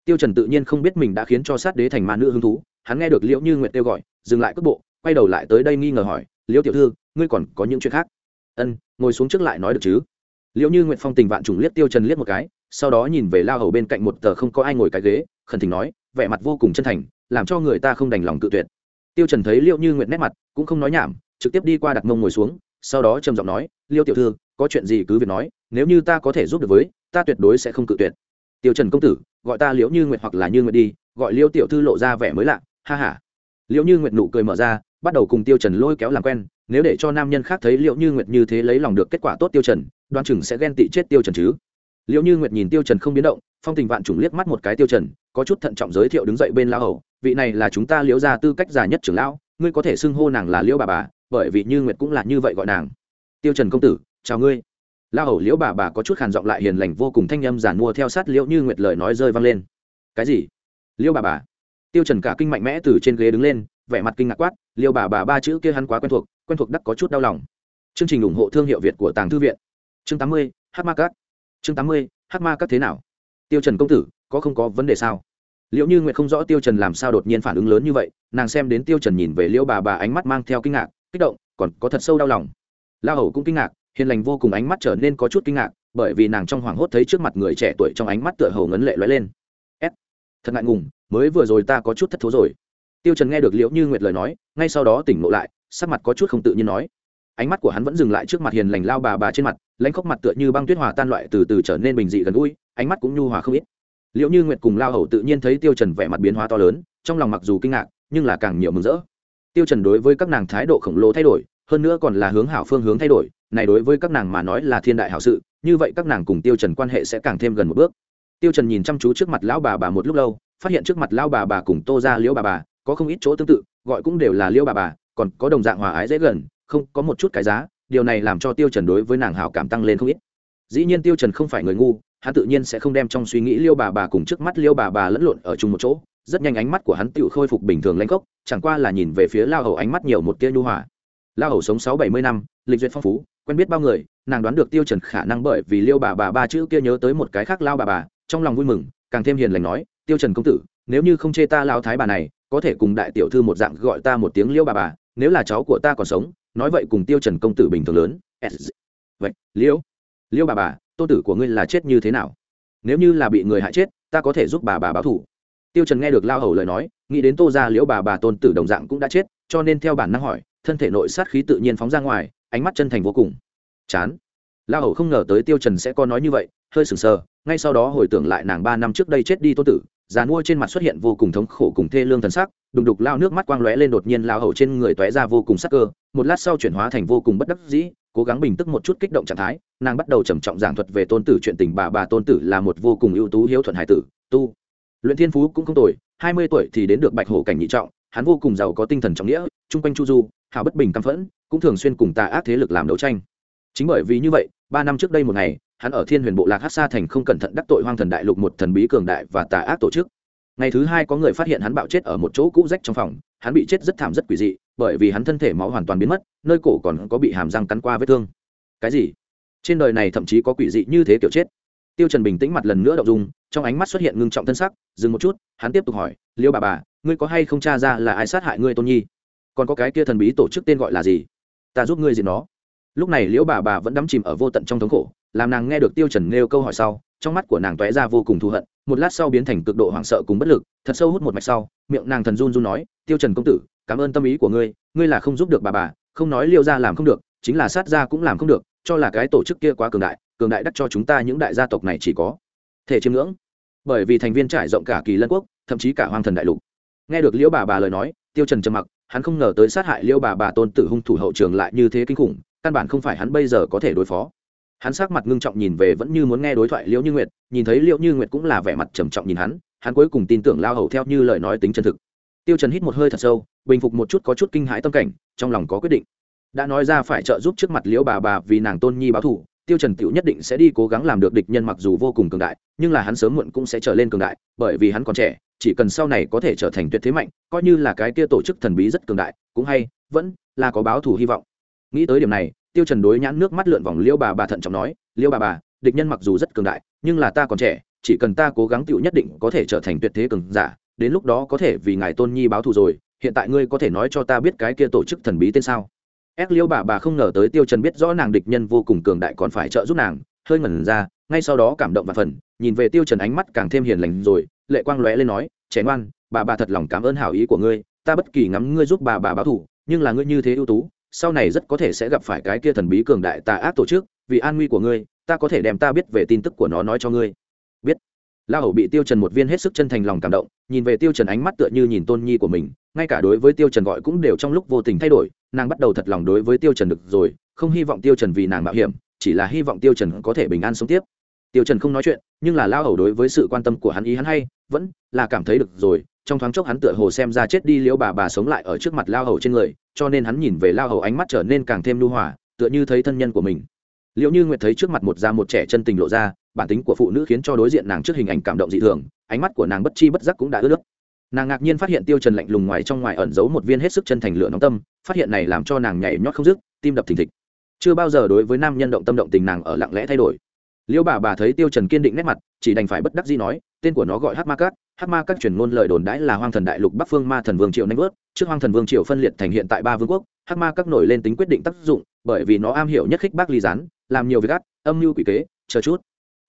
Tiêu trần tự nhiên không biết mình đã khiến cho sát đế thành ma nữ hứng thú, hắn nghe được liễu như nguyệt kêu gọi, dừng lại cước bộ, quay đầu lại tới đây nghi ngờ hỏi, liễu tiểu thư, ngươi còn có những chuyện khác? Ân, ngồi xuống trước lại nói được chứ. Liễu như nguyệt phong tình vạn trùng liếc tiêu trần liếc một cái, sau đó nhìn về lao hầu bên cạnh một tờ không có ai ngồi cái ghế, khẩn thỉnh nói, vẻ mặt vô cùng chân thành, làm cho người ta không đành lòng tự tuyệt tiêu trần thấy liễu như nguyệt nét mặt, cũng không nói nhảm, trực tiếp đi qua đặt mông ngồi xuống, sau đó trầm giọng nói liễu tiểu thư, có chuyện gì cứ việc nói, nếu như ta có thể giúp được với, ta tuyệt đối sẽ không cự tuyệt. Tiêu trần công tử, gọi ta liễu như nguyệt hoặc là như nguyệt đi, gọi liễu tiểu thư lộ ra vẻ mới lạ, ha ha. Liễu như nguyệt nụ cười mở ra, bắt đầu cùng tiêu trần lôi kéo làm quen, nếu để cho nam nhân khác thấy liễu như nguyệt như thế lấy lòng được kết quả tốt tiêu trần, đoan chừng sẽ ghen tị chết tiêu trần chứ. Liễu như nguyệt nhìn tiêu trần không biến động, phong tình vạn trùng liếc mắt một cái tiêu trần, có chút thận trọng giới thiệu đứng dậy bên lão hầu vị này là chúng ta liễu gia tư cách già nhất trưởng lão ngươi có thể xưng hô nàng là liễu bà bà bởi vì như nguyệt cũng là như vậy gọi nàng. Tiêu trần công tử chào ngươi. La hầu liễu bà bà có chút khàn giọng lại hiền lành vô cùng thanh âm giản mua theo sát liễu như nguyệt lời nói rơi vang lên. Cái gì? Liễu bà bà? Tiêu trần cả kinh mạnh mẽ từ trên ghế đứng lên vẻ mặt kinh ngạc quát liễu bà bà ba chữ kia hắn quá quen thuộc quen thuộc đắc có chút đau lòng. Chương trình ủng hộ thương hiệu việt của tàng thư viện. Chương 80, hát ma cát chương 80, hát ma cát thế nào? Tiêu trần công tử có không có vấn đề sao? Liệu như nguyệt không rõ tiêu trần làm sao đột nhiên phản ứng lớn như vậy, nàng xem đến tiêu trần nhìn về liễu bà bà ánh mắt mang theo kinh ngạc, kích động, còn có thật sâu đau lòng. La hầu cũng kinh ngạc, hiền lành vô cùng ánh mắt trở nên có chút kinh ngạc, bởi vì nàng trong hoảng hốt thấy trước mặt người trẻ tuổi trong ánh mắt tựa hầu ngấn lệ lóe lên. S thật ngại ngùng, mới vừa rồi ta có chút thất thố rồi. Tiêu trần nghe được liễu như nguyệt lời nói, ngay sau đó tỉnh ngộ lại, sắc mặt có chút không tự nhiên nói. Ánh mắt của hắn vẫn dừng lại trước mặt hiền lành lao bà bà trên mặt, lãnh khóc mặt tựa như băng tuyết hòa tan loại từ từ trở nên bình dị gần gũi, ánh mắt cũng nhu hòa không ít liệu như nguyệt cùng lao hầu tự nhiên thấy tiêu trần vẻ mặt biến hóa to lớn, trong lòng mặc dù kinh ngạc, nhưng là càng nhiều mừng rỡ. Tiêu trần đối với các nàng thái độ khổng lồ thay đổi, hơn nữa còn là hướng hảo phương hướng thay đổi, này đối với các nàng mà nói là thiên đại hảo sự, như vậy các nàng cùng tiêu trần quan hệ sẽ càng thêm gần một bước. Tiêu trần nhìn chăm chú trước mặt lão bà bà một lúc lâu, phát hiện trước mặt lão bà bà cùng tô ra liễu bà bà, có không ít chỗ tương tự, gọi cũng đều là liễu bà bà, còn có đồng dạng hòa ái dễ gần, không có một chút cái giá, điều này làm cho tiêu trần đối với nàng hảo cảm tăng lên không ít. Dĩ nhiên tiêu trần không phải người ngu hắn tự nhiên sẽ không đem trong suy nghĩ liêu bà bà cùng trước mắt liêu bà bà lẫn lộn ở chung một chỗ, rất nhanh ánh mắt của hắn tự khôi phục bình thường lãnh gốc, chẳng qua là nhìn về phía lao hầu ánh mắt nhiều một tia nhu hòa. Lao hầu sống sáu bảy mươi năm, lịch duyệt phong phú, quen biết bao người, nàng đoán được tiêu trần khả năng bởi vì liêu bà bà ba chữ kia nhớ tới một cái khác lao bà bà, trong lòng vui mừng, càng thêm hiền lành nói, tiêu trần công tử, nếu như không chê ta lao thái bà này, có thể cùng đại tiểu thư một dạng gọi ta một tiếng liêu bà bà, nếu là cháu của ta còn sống, nói vậy cùng tiêu trần công tử bình thường lớn. Vậy, liêu liêu bà bà tôn tử của ngươi là chết như thế nào? Nếu như là bị người hại chết, ta có thể giúp bà bà báo thù. Tiêu trần nghe được lao hầu lời nói, nghĩ đến tô gia liễu bà bà tôn tử đồng dạng cũng đã chết, cho nên theo bản năng hỏi, thân thể nội sát khí tự nhiên phóng ra ngoài, ánh mắt chân thành vô cùng. Chán. Lao hầu không ngờ tới tiêu trần sẽ có nói như vậy, hơi sừng sờ, ngay sau đó hồi tưởng lại nàng ba năm trước đây chết đi tôn tử, già mua trên mặt xuất hiện vô cùng thống khổ cùng thê lương thần sắc, đùng đục lao nước mắt quang lóe lên đột nhiên lao hầu trên người tóe ra vô cùng sắc cơ, một lát sau chuyển hóa thành vô cùng bất đắc dĩ cố gắng bình tức một chút kích động trạng thái, nàng bắt đầu trầm trọng giảng thuật về tôn tử chuyện tình bà bà tôn tử là một vô cùng ưu tú hiếu thuận hải tử, tu. Luyện thiên phú cũng không tồi, hai mươi tuổi thì đến được bạch hổ cảnh nhị trọng, hắn vô cùng giàu có tinh thần trọng nghĩa chung quanh chu du, hào bất bình căm phẫn, cũng thường xuyên cùng tà ác thế lực làm đấu tranh. Chính bởi vì như vậy, ba năm trước đây một ngày, hắn ở thiên huyền bộ lạc hát sa thành không cẩn thận đắc tội hoang thần đại lục một thần bí cường đại và tà ác tổ chức. Ngày thứ hai có người phát hiện hắn bạo chết ở một chỗ cũ rách trong phòng, hắn bị chết rất thảm rất quỷ dị bởi vì hắn thân thể máu hoàn toàn biến mất, nơi cổ còn có bị hàm răng cắn qua vết thương. Cái gì? Trên đời này thậm chí có quỷ dị như thế kiểu chết. Tiêu trần bình tĩnh mặt lần nữa đậu dung, trong ánh mắt xuất hiện ngưng trọng thân sắc, dừng một chút, hắn tiếp tục hỏi, liêu bà bà, ngươi có hay không tra ra là ai sát hại ngươi tôn nhi? Còn có cái kia thần bí tổ chức tên gọi là gì? Ta giúp ngươi gì nó. Lúc này liễu bà bà vẫn đắm chìm ở vô tận trong thống khổ, làm nàng nghe được tiêu trần nêu câu hỏi sau, trong mắt của nàng tóe ra vô cùng thù hận, một lát sau biến thành cực độ hoảng sợ cùng bất lực, thật sâu hút một mạch sau, miệng nàng thần run run nói, tiêu trần công tử cảm ơn tâm ý của ngươi ngươi là không giúp được bà bà, không nói liêu ra làm không được, chính là sát gia cũng làm không được, cho là cái tổ chức kia quá cường đại cường đại đắc cho chúng ta những đại gia tộc này chỉ có thể chiêm ngưỡng. Bởi vì thành viên trải rộng cả kỳ lân quốc, thậm chí cả hoàng thần đại lục. Nghe được liễu bà bà lời nói, tiêu trần trầm mặc, hắn không ngờ tới sát hại liễu bà bà tôn tử hung thủ hậu trường lại như thế kinh khủng, căn bản không phải hắn bây giờ có thể đối phó. Hắn sắc mặt ngưng trọng nhìn về vẫn như muốn nghe đối thoại liễu như nguyệt, nhìn thấy liễu như nguyệt cũng là vẻ mặt trầm trọng nhìn hắn hắn cuối cùng tin tưởng lao hầu theo như lời nói tính chân thực tiêu trần hít một hơi thật sâu, bình phục một chút có chút kinh hãi tâm cảnh, trong lòng có quyết định. Đã nói ra phải trợ giúp trước mặt liễu bà bà vì nàng tôn nhi báo thù, tiêu trần tiểu nhất định sẽ đi cố gắng làm được địch nhân mặc dù vô cùng cường đại, nhưng là hắn sớm muộn cũng sẽ trở lên cường đại, bởi vì hắn còn trẻ, chỉ cần sau này có thể trở thành tuyệt thế mạnh, coi như là cái kia tổ chức thần bí rất cường đại, cũng hay, vẫn là có báo thù hy vọng. Nghĩ tới điểm này, tiêu trần đối nhãn nước mắt lượn vòng liễu bà bà thận trọng nói, liễu bà bà, địch nhân mặc dù rất cường đại, nhưng là ta còn trẻ, chỉ cần ta cố gắng tiểu nhất định có thể trở thành tuyệt thế cường giả đến lúc đó có thể vì ngài tôn nhi báo thù rồi, hiện tại ngươi có thể nói cho ta biết cái kia tổ chức thần bí tên sao? Ép liêu bà bà không ngờ tới tiêu trần biết rõ nàng địch nhân vô cùng cường đại còn phải trợ giúp nàng, hơi ngẩn ra, ngay sau đó cảm động và phần, nhìn về tiêu trần ánh mắt càng thêm hiền lành rồi, lệ quang lóe lên nói, trẻ ngoan, bà bà thật lòng cảm ơn hảo ý của ngươi, ta bất kỳ ngắm ngươi giúp bà bà báo thù, nhưng là ngươi như thế ưu tú, sau này rất có thể sẽ gặp phải cái kia thần bí cường đại tà ác tổ chức, vì an nguy của ngươi, ta có thể đem ta biết về tin tức của nó nói cho ngươi. Biết. La hầu bị tiêu trần một viên hết sức chân thành lòng cảm động nhìn về tiêu trần ánh mắt tựa như nhìn tôn nhi của mình, ngay cả đối với tiêu trần gọi cũng đều trong lúc vô tình thay đổi, nàng bắt đầu thật lòng đối với tiêu trần được rồi, không hy vọng tiêu trần vì nàng mạo hiểm, chỉ là hy vọng tiêu trần có thể bình an sống tiếp. Tiêu trần không nói chuyện, nhưng là lao hầu đối với sự quan tâm của hắn ý hắn hay, vẫn là cảm thấy được rồi, trong thoáng chốc hắn tựa hồ xem ra chết đi liễu bà bà sống lại ở trước mặt lao hầu trên người, cho nên hắn nhìn về lao hầu ánh mắt trở nên càng thêm nhu hòa, tựa như thấy thân nhân của mình. Liệu như nguyệt thấy trước mặt một da một trẻ chân tình lộ ra bản tính của phụ nữ khiến cho đối diện nàng trước hình ảnh cảm động dị thường, ánh mắt của nàng bất chi bất giác cũng đã ướt nước. Nàng ngạc nhiên phát hiện tiêu trần lạnh lùng ngoài trong ngoài ẩn giấu một viên hết sức chân thành lửa nóng tâm, phát hiện này làm cho nàng nhảy nhót không dứt, tim đập thình thịch. Chưa bao giờ đối với nam nhân động tâm động tình nàng ở lặng lẽ thay đổi. Liêu bà bà thấy tiêu trần kiên định nét mặt, chỉ đành phải bất đắc dĩ nói, tên của nó gọi hắc ma cát, hắc ma cát truyền ngôn lời đồn đãi là hoang thần đại lục bắc phương ma thần vương triệu nanh vớt, trước hoang thần vương triệu phân liệt thành hiện tại ba vương quốc, hắc ma cát nổi lên tính quyết định tác dụng, bởi vì nó am hiểu nhất khích bác ly gián, làm nhiều việc ác, âm mưu quỷ kế, chờ chút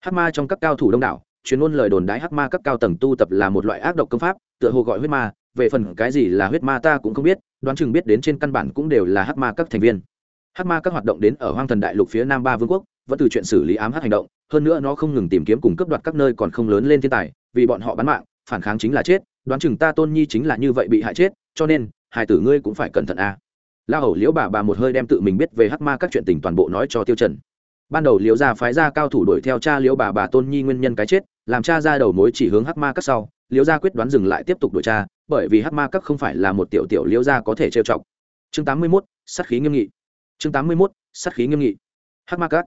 hắc ma trong các cao thủ đông đảo, truyền ngôn lời đồn đái hắc ma các cao tầng tu tập là một loại ác độc công pháp, tựa hồ gọi huyết ma, về phần cái gì là huyết ma ta cũng không biết, đoán chừng biết đến trên căn bản cũng đều là hắc ma các thành viên hắc ma các hoạt động đến ở hoang thần đại lục phía nam ba vương quốc, vẫn từ chuyện xử lý ám hắc hành động, hơn nữa nó không ngừng tìm kiếm cùng cấp đoạt các nơi còn không lớn lên thiên tài, vì bọn họ bán mạng, phản kháng chính là chết, đoán chừng ta tôn nhi chính là như vậy bị hại chết, cho nên hai tử ngươi cũng phải cẩn thận a à. la hầu liễu bà bà một hơi đem tự mình biết về hắc ma các chuyện tình toàn bộ nói cho tiêu trần ban đầu liễu gia phái ra cao thủ đuổi theo cha liễu bà bà tôn nhi nguyên nhân cái chết làm cha ra đầu mối chỉ hướng hắc ma các sau liễu gia quyết đoán dừng lại tiếp tục đuổi tra bởi vì hắc ma các không phải là một tiểu tiểu liễu gia có thể trêu chọc. Chương 81, sát khí nghiêm nghị. Chương 81, sát khí nghiêm nghị. Hắc ma các.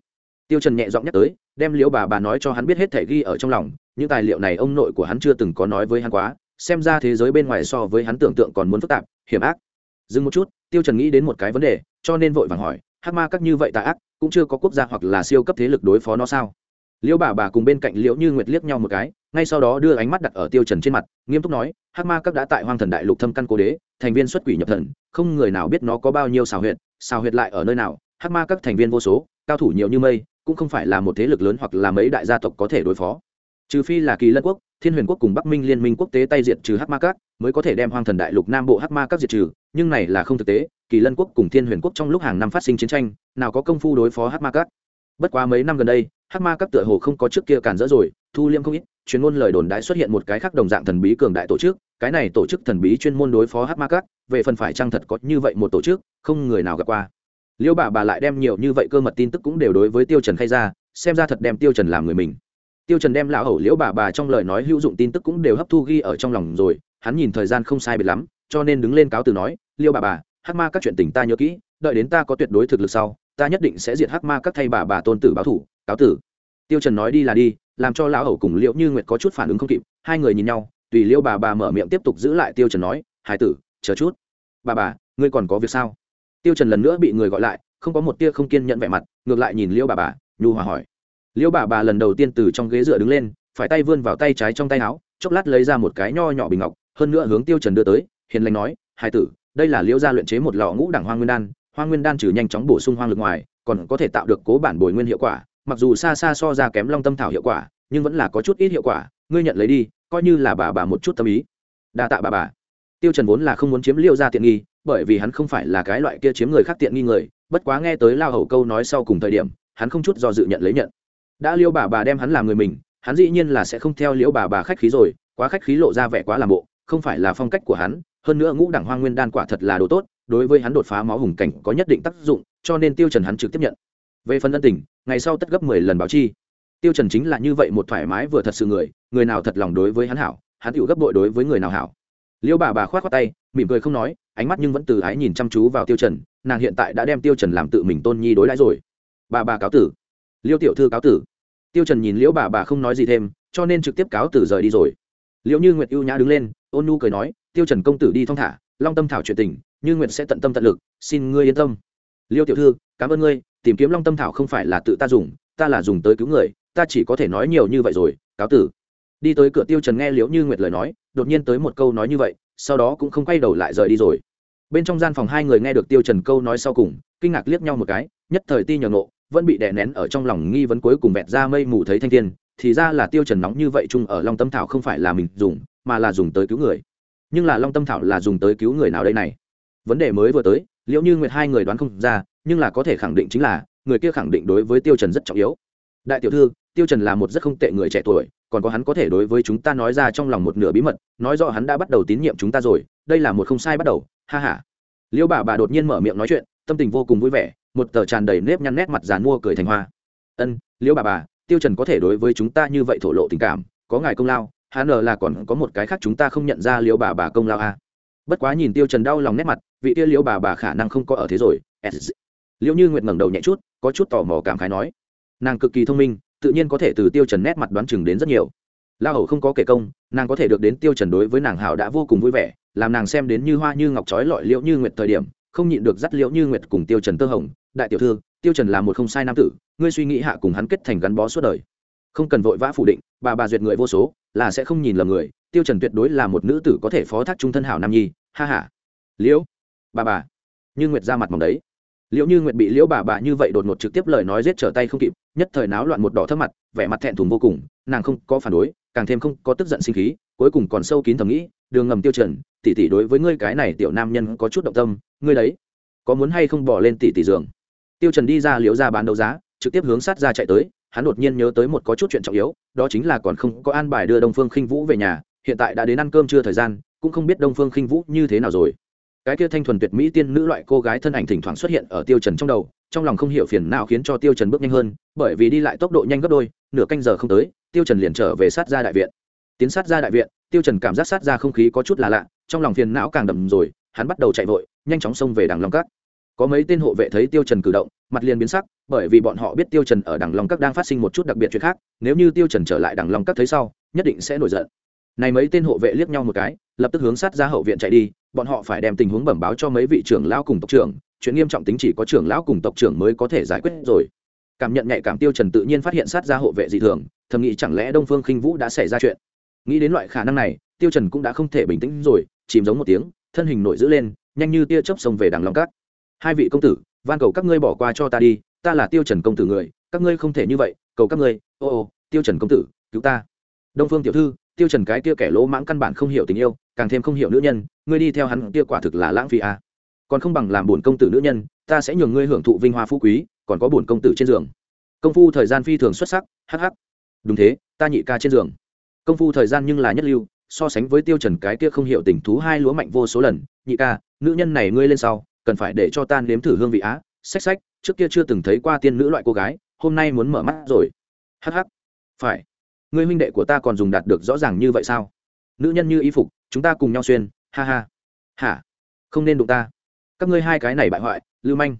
Tiêu trần nhẹ giọng nhắc tới đem liễu bà bà nói cho hắn biết hết thể ghi ở trong lòng những tài liệu này ông nội của hắn chưa từng có nói với hắn quá xem ra thế giới bên ngoài so với hắn tưởng tượng còn muốn phức tạp hiểm ác. Dừng một chút tiêu trần nghĩ đến một cái vấn đề cho nên vội vàng hỏi hắc ma các như vậy tà ác, cũng chưa có quốc gia hoặc là siêu cấp thế lực đối phó nó sao? Liễu bà bà cùng bên cạnh liễu như nguyệt liếc nhau một cái, ngay sau đó đưa ánh mắt đặt ở tiêu trần trên mặt, nghiêm túc nói, hắc ma các đã tại hoang thần đại lục thâm căn cố đế, thành viên xuất quỷ nhập thần, không người nào biết nó có bao nhiêu xào huyệt xào huyệt lại ở nơi nào, hắc ma các thành viên vô số, cao thủ nhiều như mây, cũng không phải là một thế lực lớn hoặc là mấy đại gia tộc có thể đối phó. Trừ phi là kỳ lân quốc, thiên huyền quốc cùng bắc minh liên minh quốc tế tay diệt trừ hắc ma các, mới có thể đem hoang thần đại lục nam bộ hắc ma các diệt trừ nhưng này là không thực tế, kỳ lân quốc cùng thiên huyền quốc trong lúc hàng năm phát sinh chiến tranh, nào có công phu đối phó hát ma cắt bất quá mấy năm gần đây hát ma cắt tựa hồ không có trước kia cản rỡ rồi, thu liêm không ít, chuyên môn lời đồn đãi xuất hiện một cái khác đồng dạng thần bí cường đại tổ chức, cái này tổ chức thần bí chuyên môn đối phó hát ma cắt về phần phải chăng thật có như vậy một tổ chức, không người nào gặp qua. Liêu bà bà lại đem nhiều như vậy cơ mật tin tức cũng đều đối với tiêu trần khai ra, xem ra thật đem tiêu trần làm người mình. Tiêu trần đem lão hầu liễu bà bà trong lời nói hữu dụng tin tức cũng đều hấp thu ghi ở trong lòng rồi, hắn nhìn thời gian không sai biệt lắm, cho nên đứng lên cáo từ nói liêu bà bà, hắc ma các chuyện tình ta nhớ kỹ, đợi đến ta có tuyệt đối thực lực sau, ta nhất định sẽ diệt hắc ma các thay bà bà tôn tử báo thủ, cáo tử. Tiêu trần nói đi là đi, làm cho lão hầu cùng liễu như nguyệt có chút phản ứng không kịp, hai người nhìn nhau, tùy liễu bà bà mở miệng tiếp tục giữ lại tiêu trần nói, hải tử, chờ chút. Bà bà, ngươi còn có việc sao? Tiêu trần lần nữa bị người gọi lại, không có một tia không kiên nhẫn vẻ mặt, ngược lại nhìn liễu bà bà, nhu hòa hỏi. Liễu bà bà lần đầu tiên từ trong ghế dựa đứng lên, phải tay vươn vào tay trái trong tay áo, chốc lát lấy ra một cái nho nhỏ bình ngọc, hơn nữa hướng tiêu trần đưa tới, hiền lành nói, hải tử đây là liễu gia luyện chế một lọ ngũ đẳng hoang nguyên đan hoang nguyên đan trừ nhanh chóng bổ sung hoang lực ngoài, còn có thể tạo được cố bản bồi nguyên hiệu quả, mặc dù xa xa so ra kém long tâm thảo hiệu quả, nhưng vẫn là có chút ít hiệu quả, ngươi nhận lấy đi, coi như là bà bà một chút tâm ý. Đa tạ bà bà. Tiêu trần vốn là không muốn chiếm liễu gia tiện nghi, bởi vì hắn không phải là cái loại kia chiếm người khác tiện nghi người, bất quá nghe tới lao hầu câu nói sau cùng thời điểm, hắn không chút do dự nhận lấy nhận. Đã liêu bà bà đem hắn làm người mình, hắn dĩ nhiên là sẽ không theo liễu bà bà khách khí rồi, quá khách khí lộ ra vẻ quá làm bộ, không phải là phong cách của hắn hơn nữa ngũ đẳng hoa nguyên đan quả thật là đồ tốt, đối với hắn đột phá máu hùng cảnh có nhất định tác dụng, cho nên tiêu trần hắn trực tiếp nhận. Về phần ân tình, ngày sau tất gấp mười lần báo chi. Tiêu trần chính là như vậy một thoải mái vừa thật sự người người nào thật lòng đối với hắn hảo, hắn chịu gấp bội đối với người nào hảo. Liêu bà bà khoát qua tay, mỉm cười không nói, ánh mắt nhưng vẫn từ ái nhìn chăm chú vào tiêu trần, nàng hiện tại đã đem tiêu trần làm tự mình tôn nhi đối đãi rồi. Bà bà cáo tử. Liêu tiểu thư cáo tử. Tiêu trần nhìn liễu bà bà không nói gì thêm, cho nên trực tiếp cáo tử rời đi rồi. Liễu như nguyệt ưu nhã đứng lên ôn nu cười nói, tiêu trần công tử đi thong thả, long tâm thảo chuyện tình, như nguyệt sẽ tận tâm tận lực, xin ngươi yên tâm. Liêu tiểu thư, cảm ơn ngươi, tìm kiếm long tâm thảo không phải là tự ta dùng, ta là dùng tới cứu người, ta chỉ có thể nói nhiều như vậy rồi, cáo tử. Đi tới cửa tiêu trần nghe liễu như nguyệt lời nói, đột nhiên tới một câu nói như vậy, sau đó cũng không quay đầu lại rời đi rồi. Bên trong gian phòng hai người nghe được tiêu trần câu nói sau cùng, kinh ngạc liếc nhau một cái, nhất thời ti nhờ nộ vẫn bị đè nén ở trong lòng nghi vấn cuối cùng vẹt ra mây mù thấy thanh thiên, thì ra là tiêu trần nóng như vậy chung ở long tâm thảo không phải là mình dùng mà là dùng tới cứu người. Nhưng là long tâm thảo là dùng tới cứu người nào đây này? Vấn đề mới vừa tới, liệu như nguyệt hai người đoán không ra, nhưng là có thể khẳng định chính là, người kia khẳng định đối với tiêu trần rất trọng yếu. Đại tiểu thư, tiêu trần là một rất không tệ người trẻ tuổi, còn có hắn có thể đối với chúng ta nói ra trong lòng một nửa bí mật, nói rõ hắn đã bắt đầu tín nhiệm chúng ta rồi, đây là một không sai bắt đầu, ha ha. Liêu bà bà đột nhiên mở miệng nói chuyện, tâm tình vô cùng vui vẻ, một tờ tràn đầy nếp nhăn nét mặt giàn mua cười thành hoa. Ân, liêu bà bà, tiêu trần có thể đối với chúng ta như vậy thổ lộ tình cảm, có ngài công lao hắn là còn có một cái khác chúng ta không nhận ra liễu bà bà công lao a à. bất quá nhìn tiêu trần đau lòng nét mặt, vị kia liễu bà bà khả năng không có ở thế rồi. Liễu như nguyệt ngẩng đầu nhẹ chút, có chút tò mò cảm khái nói. Nàng cực kỳ thông minh, tự nhiên có thể từ tiêu trần nét mặt đoán chừng đến rất nhiều. La hầu không có kể công, nàng có thể được đến tiêu trần đối với nàng hảo đã vô cùng vui vẻ, làm nàng xem đến như hoa như ngọc trói lọi liễu như nguyệt thời điểm, không nhịn được dắt liễu như nguyệt cùng tiêu trần tơ hồng, đại tiểu thư, tiêu trần là một không sai nam tử, ngươi suy nghĩ hạ cùng hắn kết thành gắn bó suốt đời. Không cần vội vã phủ định, bà bà duyệt người vô số là sẽ không nhìn lầm người, tiêu trần tuyệt đối là một nữ tử có thể phó thác trung thân hảo nam nhi, ha ha. Liễu, bà bà. Như nguyệt ra mặt mỏng đấy. Liễu như nguyệt bị liễu bà bà như vậy đột ngột trực tiếp lời nói giết trở tay không kịp, nhất thời náo loạn một đỏ thấp mặt, vẻ mặt thẹn thùng vô cùng, nàng không có phản đối, càng thêm không có tức giận sinh khí, cuối cùng còn sâu kín thầm nghĩ, đường ngầm tiêu trần, tỷ tỷ đối với ngươi cái này tiểu nam nhân có chút động tâm, ngươi đấy, có muốn hay không bỏ lên tỷ tỷ giường? Tiêu trần đi ra liễu ra bán đấu giá, trực tiếp hướng sát ra chạy tới hắn đột nhiên nhớ tới một có chút chuyện trọng yếu, đó chính là còn không có an bài đưa đông phương khinh vũ về nhà, hiện tại đã đến ăn cơm chưa thời gian, cũng không biết đông phương khinh vũ như thế nào rồi. Cái kia thanh thuần tuyệt mỹ tiên nữ loại cô gái thân ảnh thỉnh thoảng xuất hiện ở tiêu trần trong đầu, trong lòng không hiểu phiền nào khiến cho tiêu trần bước nhanh hơn, bởi vì đi lại tốc độ nhanh gấp đôi, nửa canh giờ không tới, tiêu trần liền trở về sát gia đại viện. Tiến sát gia đại viện, tiêu trần cảm giác sát gia không khí có chút là lạ, trong lòng phiền não càng đậm rồi, hắn bắt đầu chạy vội, nhanh chóng xông về đằng long cát. Có mấy tên hộ vệ thấy tiêu trần cử động mặt liền biến sắc, bởi vì bọn họ biết tiêu trần ở đằng long các đang phát sinh một chút đặc biệt chuyện khác, nếu như tiêu trần trở lại đằng long các thấy sau, nhất định sẽ nổi giận. Này mấy tên hộ vệ liếc nhau một cái, lập tức hướng sát ra hậu viện chạy đi, bọn họ phải đem tình huống bẩm báo cho mấy vị trưởng lão cùng tộc trưởng, chuyện nghiêm trọng tính chỉ có trưởng lão cùng tộc trưởng mới có thể giải quyết rồi. Cảm nhận nhạy cảm tiêu trần tự nhiên phát hiện sát ra hộ vệ dị thường, thầm nghĩ chẳng lẽ đông phương khinh vũ đã xảy ra chuyện. Nghĩ đến loại khả năng này, tiêu trần cũng đã không thể bình tĩnh rồi, chìm giống một tiếng, thân hình nổi giữ lên, nhanh như tia chớp xông về đằng long cát hai vị công tử van cầu các ngươi bỏ qua cho ta đi, ta là tiêu trần công tử người, các ngươi không thể như vậy, cầu các ngươi, ô ô, tiêu trần công tử, cứu ta. Đông phương tiểu thư, tiêu trần cái kia kẻ lỗ mãng căn bản không hiểu tình yêu, càng thêm không hiểu nữ nhân, ngươi đi theo hắn kia quả thực là lãng phí à. còn không bằng làm bổn công tử nữ nhân, ta sẽ nhường ngươi hưởng thụ vinh hoa phú quý, còn có bổn công tử trên giường. Công phu thời gian phi thường xuất sắc, hắc hắc. Đúng thế, ta nhị ca trên giường. Công phu thời gian nhưng là nhất lưu, so sánh với tiêu trần cái kia không hiểu tình thú hai lúa mạnh vô số lần, nhị ca, nữ nhân này ngươi lên sau cần phải để cho ta nếm thử hương vị á, xách xách, trước kia chưa từng thấy qua tiên nữ loại cô gái, hôm nay muốn mở mắt rồi. Hắc hắc. Phải. Ngươi huynh đệ của ta còn dùng đạt được rõ ràng như vậy sao? Nữ nhân như y phục, chúng ta cùng nhau xuyên, ha ha. Hả? Không nên đụng ta. Các ngươi hai cái này bại hoại, lưu manh.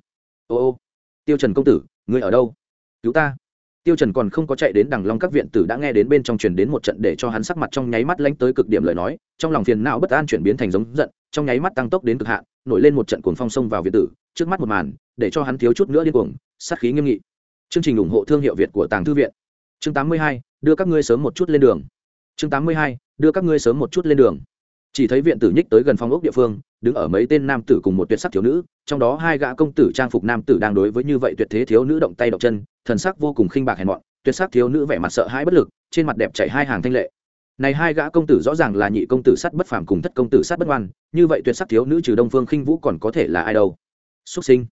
Ô ô. Tiêu trần công tử, ngươi ở đâu? Cứu ta tiêu trần còn không có chạy đến đằng long các viện tử đã nghe đến bên trong truyền đến một trận để cho hắn sắc mặt trong nháy mắt lánh tới cực điểm lời nói trong lòng phiền não bất an chuyển biến thành giống giận trong nháy mắt tăng tốc đến cực hạn nổi lên một trận cuồng phong sông vào viện tử trước mắt một màn để cho hắn thiếu chút nữa điên cuồng sát khí nghiêm nghị. Chương trình ủng hộ thương hiệu việt của tàng thư viện. Chương 82, đưa các ngươi sớm một chút lên đường. Chương 82, đưa các ngươi sớm một chút lên đường chỉ thấy viện tử nhích tới gần phòng ốc địa phương, đứng ở mấy tên nam tử cùng một tuyệt sắc thiếu nữ, trong đó hai gã công tử trang phục nam tử đang đối với như vậy tuyệt thế thiếu nữ động tay động chân, thần sắc vô cùng khinh bạc hèn mọn, tuyệt sắc thiếu nữ vẻ mặt sợ hãi bất lực, trên mặt đẹp chảy hai hàng thanh lệ. Này hai gã công tử rõ ràng là nhị công tử sắt bất phàm cùng thất công tử sắt bất ngoan, như vậy tuyệt sắc thiếu nữ trừ đông phương khinh vũ còn có thể là ai đâu? Xuất sinh.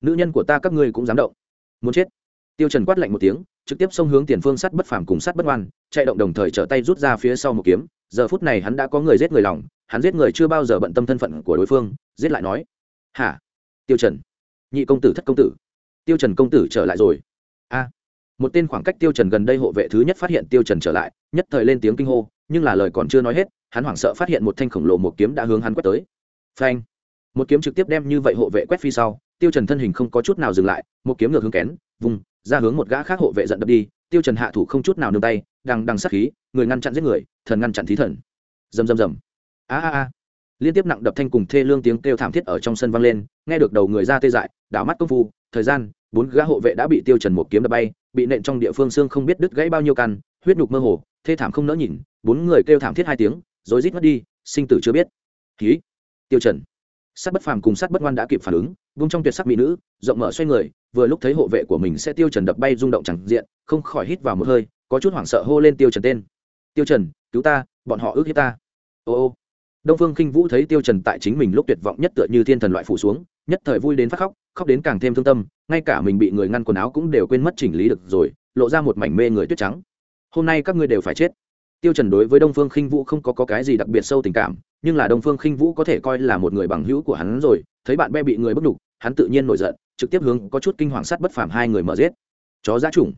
Nữ nhân của ta các ngươi cũng dám động. Muốn chết. Tiêu trần quát lạnh một tiếng, trực tiếp xông hướng tiền phương sắt bất phàm cùng sắt bất ngoan, chạy động đồng thời trở tay rút ra phía sau một kiếm giờ phút này hắn đã có người giết người lòng, hắn giết người chưa bao giờ bận tâm thân phận của đối phương, giết lại nói, hả? Tiêu trần, nhị công tử thất công tử. Tiêu trần công tử trở lại rồi. A. Một tên khoảng cách tiêu trần gần đây hộ vệ thứ nhất phát hiện tiêu trần trở lại, nhất thời lên tiếng kinh hô, nhưng là lời còn chưa nói hết, hắn hoảng sợ phát hiện một thanh khổng lồ một kiếm đã hướng hắn quét tới. Phanh. Một kiếm trực tiếp đem như vậy hộ vệ quét phi sau, tiêu trần thân hình không có chút nào dừng lại, một kiếm ngược hướng kén vùng ra hướng một gã khác hộ vệ giận đập đi tiêu trần hạ thủ không chút nào nương tay, đằng đằng sát khí, người ngăn chặn giết người, thần ngăn chặn thí thần. Rầm rầm rầm. A a a. Liên tiếp nặng đập thanh cùng thê lương tiếng kêu thảm thiết ở trong sân vang lên, nghe được đầu người ra tê dại, đảo mắt công phu, thời gian, bốn gã hộ vệ đã bị tiêu trần một kiếm đập bay, bị nện trong địa phương xương không biết đứt gãy bao nhiêu căn, huyết nhục mơ hồ, thê thảm không nỡ nhìn, bốn người kêu thảm thiết hai tiếng rồi rít mất đi, sinh tử chưa biết. Ký tiêu trần sát bất phàm cùng sát bất ngoan đã kịp phản ứng vung trong tuyệt sắc mỹ nữ rộng mở xoay người vừa lúc thấy hộ vệ của mình sẽ tiêu trần đập bay rung động chẳng diện không khỏi hít vào một hơi có chút hoảng sợ hô lên tiêu trần tên. Tiêu trần cứu ta bọn họ ước hiếp ta. Ô ô. Đông phương kinh vũ thấy tiêu trần tại chính mình lúc tuyệt vọng nhất tựa như thiên thần loại phủ xuống nhất thời vui đến phát khóc khóc đến càng thêm thương tâm ngay cả mình bị người ngăn quần áo cũng đều quên mất chỉnh lý được rồi lộ ra một mảnh mê người tuyết trắng. Hôm nay các ngươi đều phải chết. Tiêu trần đối với đông phương kinh vũ không có, có cái gì đặc biệt sâu tình cảm nhưng là đông phương khinh vũ có thể coi là một người bằng hữu của hắn rồi, thấy bạn bè bị người bức đục, hắn tự nhiên nổi giận, trực tiếp hướng có chút kinh hoàng sát bất phàm hai người mở giết. Chó giá chủng,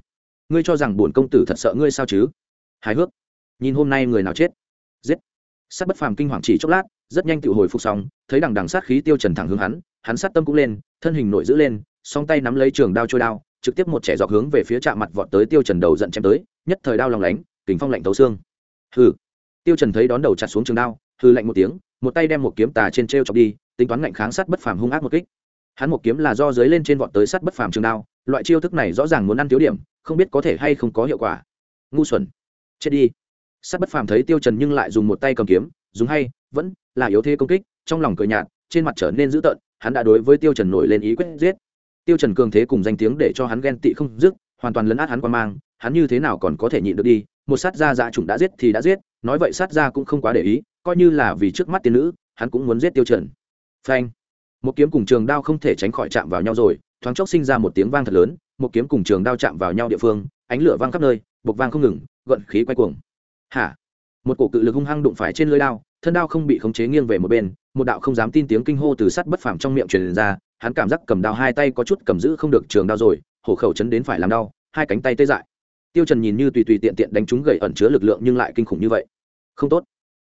ngươi cho rằng bổn công tử thật sợ ngươi sao chứ? Hài hước. Nhìn hôm nay người nào chết. Giết. Sát bất phàm kinh hoàng chỉ chốc lát, rất nhanh tự hồi phục xong, thấy đằng đằng sát khí tiêu trần thẳng hướng hắn hắn sát tâm cũng lên, thân hình nổi giữ lên, song tay nắm lấy trường đao trôi đao, trực tiếp một trẻ dọc hướng về phía chạm mặt vọt tới tiêu trần đầu giận chém tới, nhất thời đao lòng lánh, kình phong lạnh tấu xương. Hừ. Tiêu trần thấy đón đầu chặt xuống trường đao hư lạnh một tiếng, một tay đem một kiếm tà trên treo chọc đi, tính toán ngạnh kháng sát bất phàm hung ác một kích. Hắn một kiếm là do dưới lên trên vọt tới sát bất phàm trường đao, loại chiêu thức này rõ ràng muốn ăn thiếu điểm, không biết có thể hay không có hiệu quả. Ngu xuẩn. Chết đi. Sát bất phàm thấy tiêu trần nhưng lại dùng một tay cầm kiếm, dùng hay, vẫn là yếu thế công kích, trong lòng cười nhạt, trên mặt trở nên dữ tợn, hắn đã đối với tiêu trần nổi lên ý quyết giết. Tiêu trần cường thế cùng danh tiếng để cho hắn ghen tị không dứt, hoàn toàn lấn át hắn quan mang, hắn như thế nào còn có thể nhịn được đi, một sát gia dạ chủng đã giết thì đã giết, nói vậy sát gia cũng không quá để ý coi như là vì trước mắt tiên nữ, hắn cũng muốn giết tiêu trần. Phanh. Một kiếm cùng trường đao không thể tránh khỏi chạm vào nhau rồi, thoáng chốc sinh ra một tiếng vang thật lớn, một kiếm cùng trường đao chạm vào nhau địa phương, ánh lửa vang khắp nơi, bộc vang không ngừng, gợn khí quay cuồng. Hả? Một cổ cự lực hung hăng đụng phải trên lưỡi đao, thân đao không bị khống chế nghiêng về một bên, một đạo không dám tin tiếng kinh hô từ sắt bất phàm trong miệng truyền ra, hắn cảm giác cầm đao hai tay có chút cầm giữ không được trường đao rồi, hổ khẩu chấn đến phải làm đau, hai cánh tay tê dại. Tiêu trần nhìn như tùy tùy tiện tiện đánh trúng gầy ẩn chứa lực lượng nhưng lại kinh khủng như vậy. Không tốt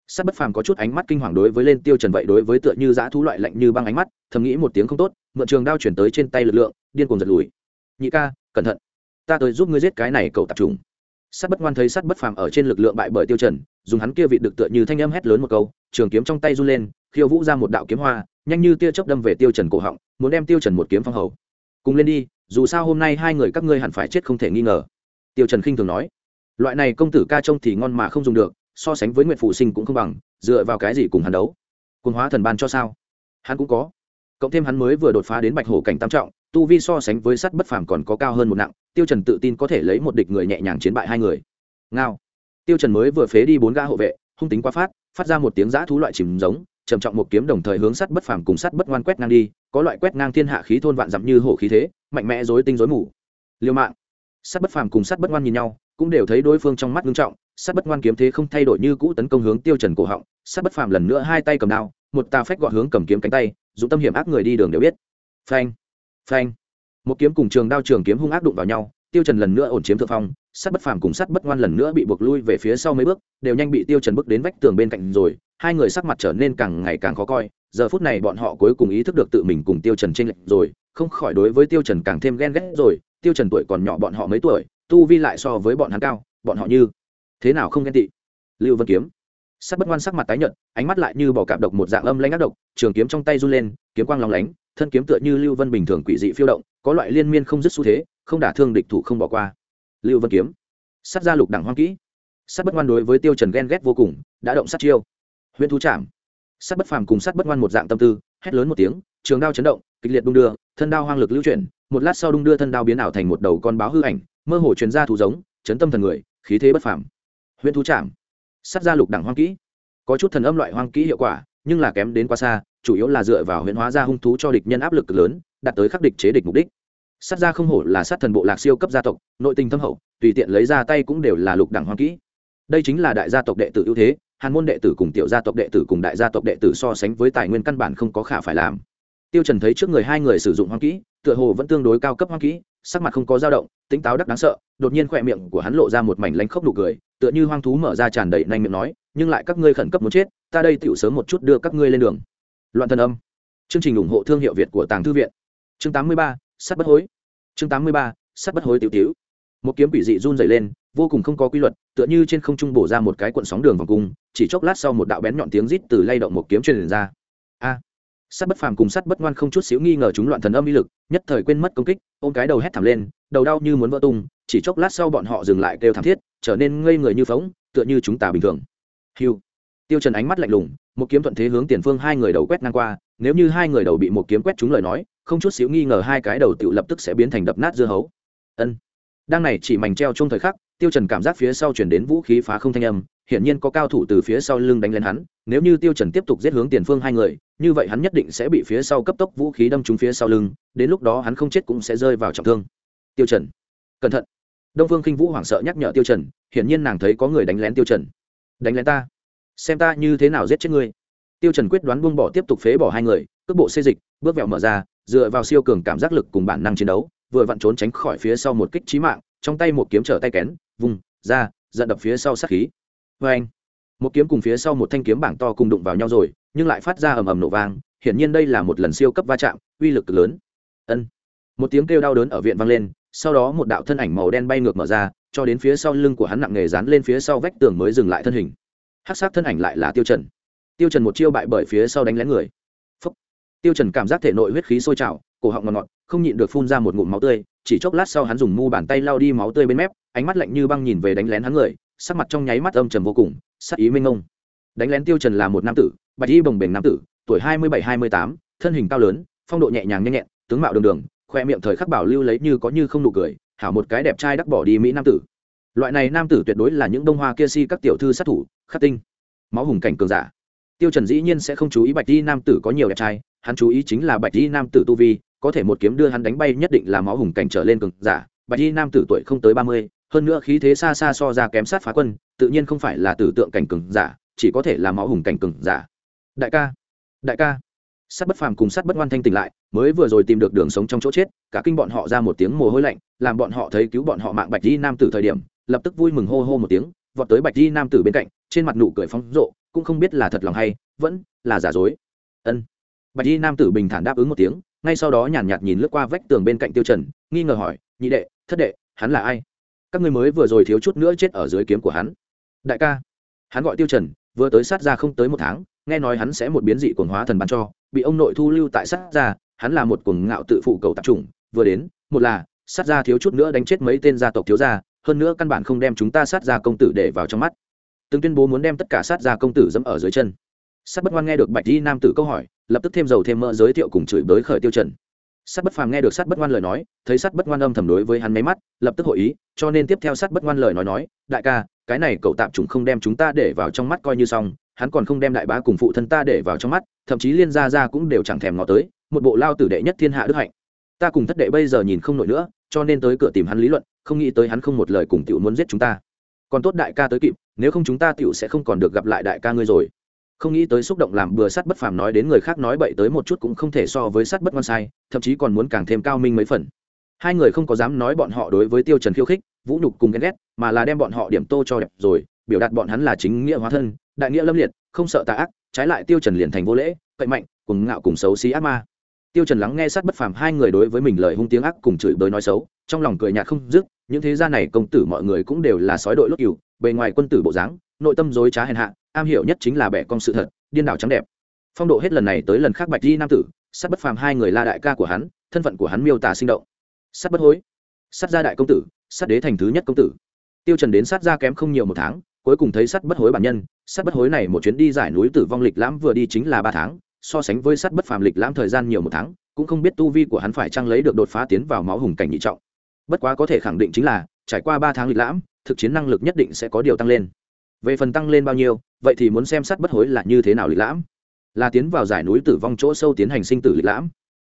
sắt bất phàm có chút ánh mắt kinh hoàng đối với lên tiêu trần vậy đối với tựa như dã thú loại lạnh như băng ánh mắt, thầm nghĩ một tiếng không tốt, mượn trường đao chuyển tới trên tay lực lượng, điên cuồng giật lùi. Nhị ca, cẩn thận. Ta tới giúp ngươi giết cái này cậu tập trung sắt bất ngoan thấy sắt bất phàm ở trên lực lượng bại bởi tiêu trần, dùng hắn kia vị được tựa như thanh âm hét lớn một câu, trường kiếm trong tay run lên, khiêu vũ ra một đạo kiếm hoa, nhanh như tia chớp đâm về tiêu trần cổ họng, muốn đem tiêu trần một kiếm phong hầu. Cùng lên đi, dù sao hôm nay hai người các ngươi hẳn phải chết không thể nghi ngờ. Tiêu trần khinh thường nói. Loại này công tử ca trông thì ngon mà không dùng được so sánh với nguyện phụ sinh cũng không bằng, dựa vào cái gì cùng hắn đấu? Quân hóa thần ban cho sao? Hắn cũng có. Cộng thêm hắn mới vừa đột phá đến bạch hổ cảnh tam trọng, tu vi so sánh với sắt bất phàm còn có cao hơn một nặng, tiêu trần tự tin có thể lấy một địch người nhẹ nhàng chiến bại hai người. Ngao. Tiêu trần mới vừa phế đi bốn gã hộ vệ, hung tính quá phát phát ra một tiếng giã thú loại chìm giống, trầm trọng một kiếm đồng thời hướng sắt bất phàm cùng sắt bất ngoan quét ngang đi, có loại quét ngang thiên hạ khí thôn vạn dặm như hổ khí thế, mạnh mẽ rối tinh rối mù. Liêu mạng. Sắt bất phàm cùng sắt bất ngoan nhìn nhau, cũng đều thấy đối phương trong mắt nghiêm trọng sắt bất ngoan kiếm thế không thay đổi như cũ tấn công hướng tiêu trần cổ họng sắt bất phàm lần nữa hai tay cầm đao, một tà phách gọi hướng cầm kiếm cánh tay, dùng tâm hiểm ác người đi đường đều biết. Phanh phanh. Một kiếm cùng trường đao trường kiếm hung ác đụng vào nhau, tiêu trần lần nữa ổn chiếm thượng phong sắt bất phàm cùng sắt bất ngoan lần nữa bị buộc lui về phía sau mấy bước, đều nhanh bị tiêu trần bước đến vách tường bên cạnh rồi, hai người sắc mặt trở nên càng ngày càng khó coi, giờ phút này bọn họ cuối cùng ý thức được tự mình cùng tiêu trần trên lệch rồi, không khỏi đối với tiêu trần càng thêm ghen ghét rồi, tiêu trần tuổi còn nhỏ bọn họ mấy tuổi, tu vi lại so với bọn hắn cao, bọn họ như thế nào không ghen tị? Lưu vân kiếm. Sắt bất ngoan sắc mặt tái nhợt, ánh mắt lại như bỏ cạp độc một dạng âm lãnh ác độc, trường kiếm trong tay run lên, kiếm quang lóng lánh, thân kiếm tựa như lưu vân bình thường quỷ dị phiêu động, có loại liên miên không dứt xu thế, không đả thương địch thủ không bỏ qua. Lưu vân kiếm. Sắt ra lục đẳng hoang kỹ. Sắt bất ngoan đối với tiêu trần ghen ghét vô cùng, đã động sát chiêu. Huyễn thú chạm sắt bất phàm cùng sắt bất ngoan một dạng tâm tư, hét lớn một tiếng, trường đao chấn động, kịch liệt đung đưa, thân đao hoang lực lưu chuyển, một lát sau đung đưa thân đao biến ảo thành một đầu con báo hư ảnh, mơ hồ truyền ra thú giống, chấn tâm thần người, khí thế bất phàm huyễn thú chạm. Sắt ra lục đẳng hoang kỹ. Có chút thần âm loại hoang kỹ hiệu quả, nhưng là kém đến quá xa, chủ yếu là dựa vào huyễn hóa ra hung thú cho địch nhân áp lực lớn, đạt tới khắc địch chế địch mục đích. Sát gia không hổ là sát thần bộ lạc siêu cấp gia tộc, nội tình thâm hậu, tùy tiện lấy ra tay cũng đều là lục đẳng hoang kỹ. Đây chính là đại gia tộc đệ tử ưu thế, hàn môn đệ tử cùng tiểu gia tộc đệ tử cùng đại gia tộc đệ tử so sánh với tài nguyên căn bản không có khả phải làm tiêu trần thấy trước người hai người sử dụng hoang kỹ tựa hồ vẫn tương đối cao cấp hoang kỹ sắc mặt không có dao động tính táo đắc đáng sợ đột nhiên khỏe miệng của hắn lộ ra một mảnh lánh khóc nụ cười tựa như hoang thú mở ra tràn đầy nanh miệng nói nhưng lại các ngươi khẩn cấp muốn chết ta đây tiểu sớm một chút đưa các ngươi lên đường. Loạn thần âm. Chương trình ủng hộ thương hiệu việt của tàng thư viện. Chương 83, sắt bất hối. Chương 83, sắt bất hối tiểu tiểu. Một kiếm quỷ dị run rẩy lên vô cùng không có quy luật tựa như trên không trung bổ ra một cái cuộn sóng đường vòng cung chỉ chốc lát sau một đạo bén nhọn tiếng rít từ lay động một kiếm truyền ra. A! Sắt bất phàm cùng sắt bất ngoan không chút xíu nghi ngờ chúng loạn thần âm uy lực, nhất thời quên mất công kích, ôm cái đầu hét thảm lên, đầu đau như muốn vỡ tung, chỉ chốc lát sau bọn họ dừng lại kêu thảm thiết, trở nên ngây người như phóng, tựa như chúng ta bình thường. Hiu tiêu trần ánh mắt lạnh lùng, một kiếm thuận thế hướng tiền phương hai người đầu quét ngang qua, nếu như hai người đầu bị một kiếm quét trúng lời nói, không chút xíu nghi ngờ hai cái đầu tự lập tức sẽ biến thành đập nát dưa hấu. Ân. Đang này chỉ mảnh treo trong thời khắc, tiêu trần cảm giác phía sau truyền đến vũ khí phá không thanh âm hiển nhiên có cao thủ từ phía sau lưng đánh lên hắn, nếu như tiêu trần tiếp tục giết hướng tiền phương hai người, như vậy hắn nhất định sẽ bị phía sau cấp tốc vũ khí đâm trúng phía sau lưng, đến lúc đó hắn không chết cũng sẽ rơi vào trọng thương. Tiêu trần, cẩn thận. Đông phương kinh vũ hoảng sợ nhắc nhở tiêu trần, hiển nhiên nàng thấy có người đánh lén tiêu trần. Đánh lén ta? Xem ta như thế nào giết chết ngươi? Tiêu trần quyết đoán buông bỏ tiếp tục phế bỏ hai người, cước bộ xê dịch, bước vẹo mở ra, dựa vào siêu cường cảm giác lực cùng bản năng chiến đấu, vừa vặn trốn tránh khỏi phía sau một kích chí mạng, trong tay một kiếm trở tay kén vùng ra, giận đập phía sau sát khí vê anh. Một kiếm cùng phía sau một thanh kiếm bảng to cùng đụng vào nhau rồi, nhưng lại phát ra ầm ầm nổ vang, hiển nhiên đây là một lần siêu cấp va chạm, uy lực lớn. Ân. Một tiếng kêu đau đớn ở viện vang lên, sau đó một đạo thân ảnh màu đen bay ngược mở ra, cho đến phía sau lưng của hắn nặng nề dán lên phía sau vách tường mới dừng lại thân hình. Hắc sát thân ảnh lại là tiêu trần. Tiêu trần một chiêu bại bởi phía sau đánh lén người. Phúc. tiêu trần cảm giác thể nội huyết khí sôi trào, cổ họng ngọt ngọt, không nhịn được phun ra một ngụm máu tươi, chỉ chốc lát sau hắn dùng mu bàn tay lau đi máu tươi bên mép, ánh mắt lạnh như băng nhìn về đánh lén hắn người sắc mặt trong nháy mắt âm trầm vô cùng, sắc ý minh ngông đánh lén tiêu trần là một nam tử, bạch y bồng bềnh nam tử, tuổi hai mươi bảy, hai mươi tám, thân hình cao lớn, phong độ nhẹ nhàng nhanh nhẹn, tướng mạo đường đường, khoe miệng thời khắc bảo lưu lấy như có như không nụ cười, hảo một cái đẹp trai đắc bỏ đi mỹ nam tử. Loại này nam tử tuyệt đối là những đông hoa kia si các tiểu thư sát thủ, khắc tinh. Máu hùng cảnh cường giả. Tiêu trần dĩ nhiên sẽ không chú ý bạch y nam tử có nhiều đẹp trai, hắn chú ý chính là bạch y nam tử tu vi, có thể một kiếm đưa hắn đánh bay nhất định là máu hùng cảnh trở lên cường giả. Bạch y nam tử tuổi không tới ba mươi hơn nữa khí thế xa xa so ra kém sát phá quân tự nhiên không phải là tử tượng cảnh cường giả chỉ có thể là máu hùng cảnh cường giả. Đại ca đại ca. Sát bất phàm cùng sát bất ngoan thanh tỉnh lại mới vừa rồi tìm được đường sống trong chỗ chết cả kinh bọn họ ra một tiếng mồ hôi lạnh làm bọn họ thấy cứu bọn họ mạng bạch y nam tử thời điểm lập tức vui mừng hô hô một tiếng vọt tới bạch y nam tử bên cạnh trên mặt nụ cười phóng rộ cũng không biết là thật lòng hay vẫn là giả dối. Ân. Bạch y nam tử bình thản đáp ứng một tiếng ngay sau đó nhàn nhạt, nhạt nhìn lướt qua vách tường bên cạnh tiêu trần nghi ngờ hỏi nhị đệ thất đệ hắn là ai? Các ngươi mới vừa rồi thiếu chút nữa chết ở dưới kiếm của hắn. Đại ca, hắn gọi tiêu trần, vừa tới sát ra không tới một tháng, nghe nói hắn sẽ một biến dị cuồng hóa thần ban cho, bị ông nội thu lưu tại sát ra, hắn là một cuồng ngạo tự phụ cầu tập trung vừa đến, một là, sát ra thiếu chút nữa đánh chết mấy tên gia tộc thiếu gia, hơn nữa căn bản không đem chúng ta sát ra công tử để vào trong mắt. Từng tuyên bố muốn đem tất cả sát ra công tử dẫm ở dưới chân. Sát bất ngoan nghe được bạch di nam tử câu hỏi, lập tức thêm dầu thêm mỡ giới thiệu cùng chửi bới khởi tiêu trần sát bất phàm nghe được sát bất ngoan lời nói, thấy sát bất ngoan âm thầm đối với hắn mấy mắt, lập tức hội ý, cho nên tiếp theo sát bất ngoan lời nói nói, đại ca, cái này cậu tạm trùng không đem chúng ta để vào trong mắt coi như xong, hắn còn không đem đại bá cùng phụ thân ta để vào trong mắt, thậm chí liên gia gia cũng đều chẳng thèm ngó tới, một bộ lao tử đệ nhất thiên hạ đức hạnh. Ta cùng thất đệ bây giờ nhìn không nổi nữa, cho nên tới cửa tìm hắn lý luận, không nghĩ tới hắn không một lời cùng tiểu muốn giết chúng ta. Còn tốt đại ca tới kịp, nếu không chúng ta tiểu sẽ không còn được gặp lại đại ca ngươi rồi không nghĩ tới xúc động làm bừa sát bất phàm nói đến người khác nói bậy tới một chút cũng không thể so với sát bất ngon sai, thậm chí còn muốn càng thêm cao minh mấy phần. Hai người không có dám nói bọn họ đối với tiêu trần khiêu khích, vũ nhục cùng ghen ghét, mà là đem bọn họ điểm tô cho đẹp rồi, biểu đạt bọn hắn là chính nghĩa hóa thân, đại nghĩa lâm liệt, không sợ tà ác, trái lại tiêu trần liền thành vô lễ, cậy mạnh cùng ngạo cùng xấu xí ác ma. Tiêu trần lắng nghe sát bất phàm hai người đối với mình lời hung tiếng ác cùng chửi bới nói xấu, trong lòng cười nhạt không dứt, những thế gia này công tử mọi người cũng đều là sói đội lốt cừu, bề ngoài quân tử bộ dáng nội tâm dối trá hèn hạ, am hiểu nhất chính là bẻ cong sự thật, điên đảo trắng đẹp. Phong độ hết lần này tới lần khác bạch di nam tử, sát bất phàm hai người la đại ca của hắn, thân phận của hắn miêu tả sinh động. Sát bất hối, sát gia đại công tử, sát đế thành thứ nhất công tử. Tiêu trần đến sát gia kém không nhiều một tháng, cuối cùng thấy sát bất hối bản nhân, sát bất hối này một chuyến đi giải núi tử vong lịch lãm vừa đi chính là ba tháng, so sánh với sát bất phàm lịch lãm thời gian nhiều một tháng, cũng không biết tu vi của hắn phải trang lấy được đột phá tiến vào máu hùng cảnh nhị trọng. Bất quá có thể khẳng định chính là, trải qua ba tháng lịch lãm, thực chiến năng lực nhất định sẽ có điều tăng lên về phần tăng lên bao nhiêu, vậy thì muốn xem sát bất hối là như thế nào lịch lãm. Là tiến vào giải núi tử vong chỗ sâu tiến hành sinh tử lịch lãm.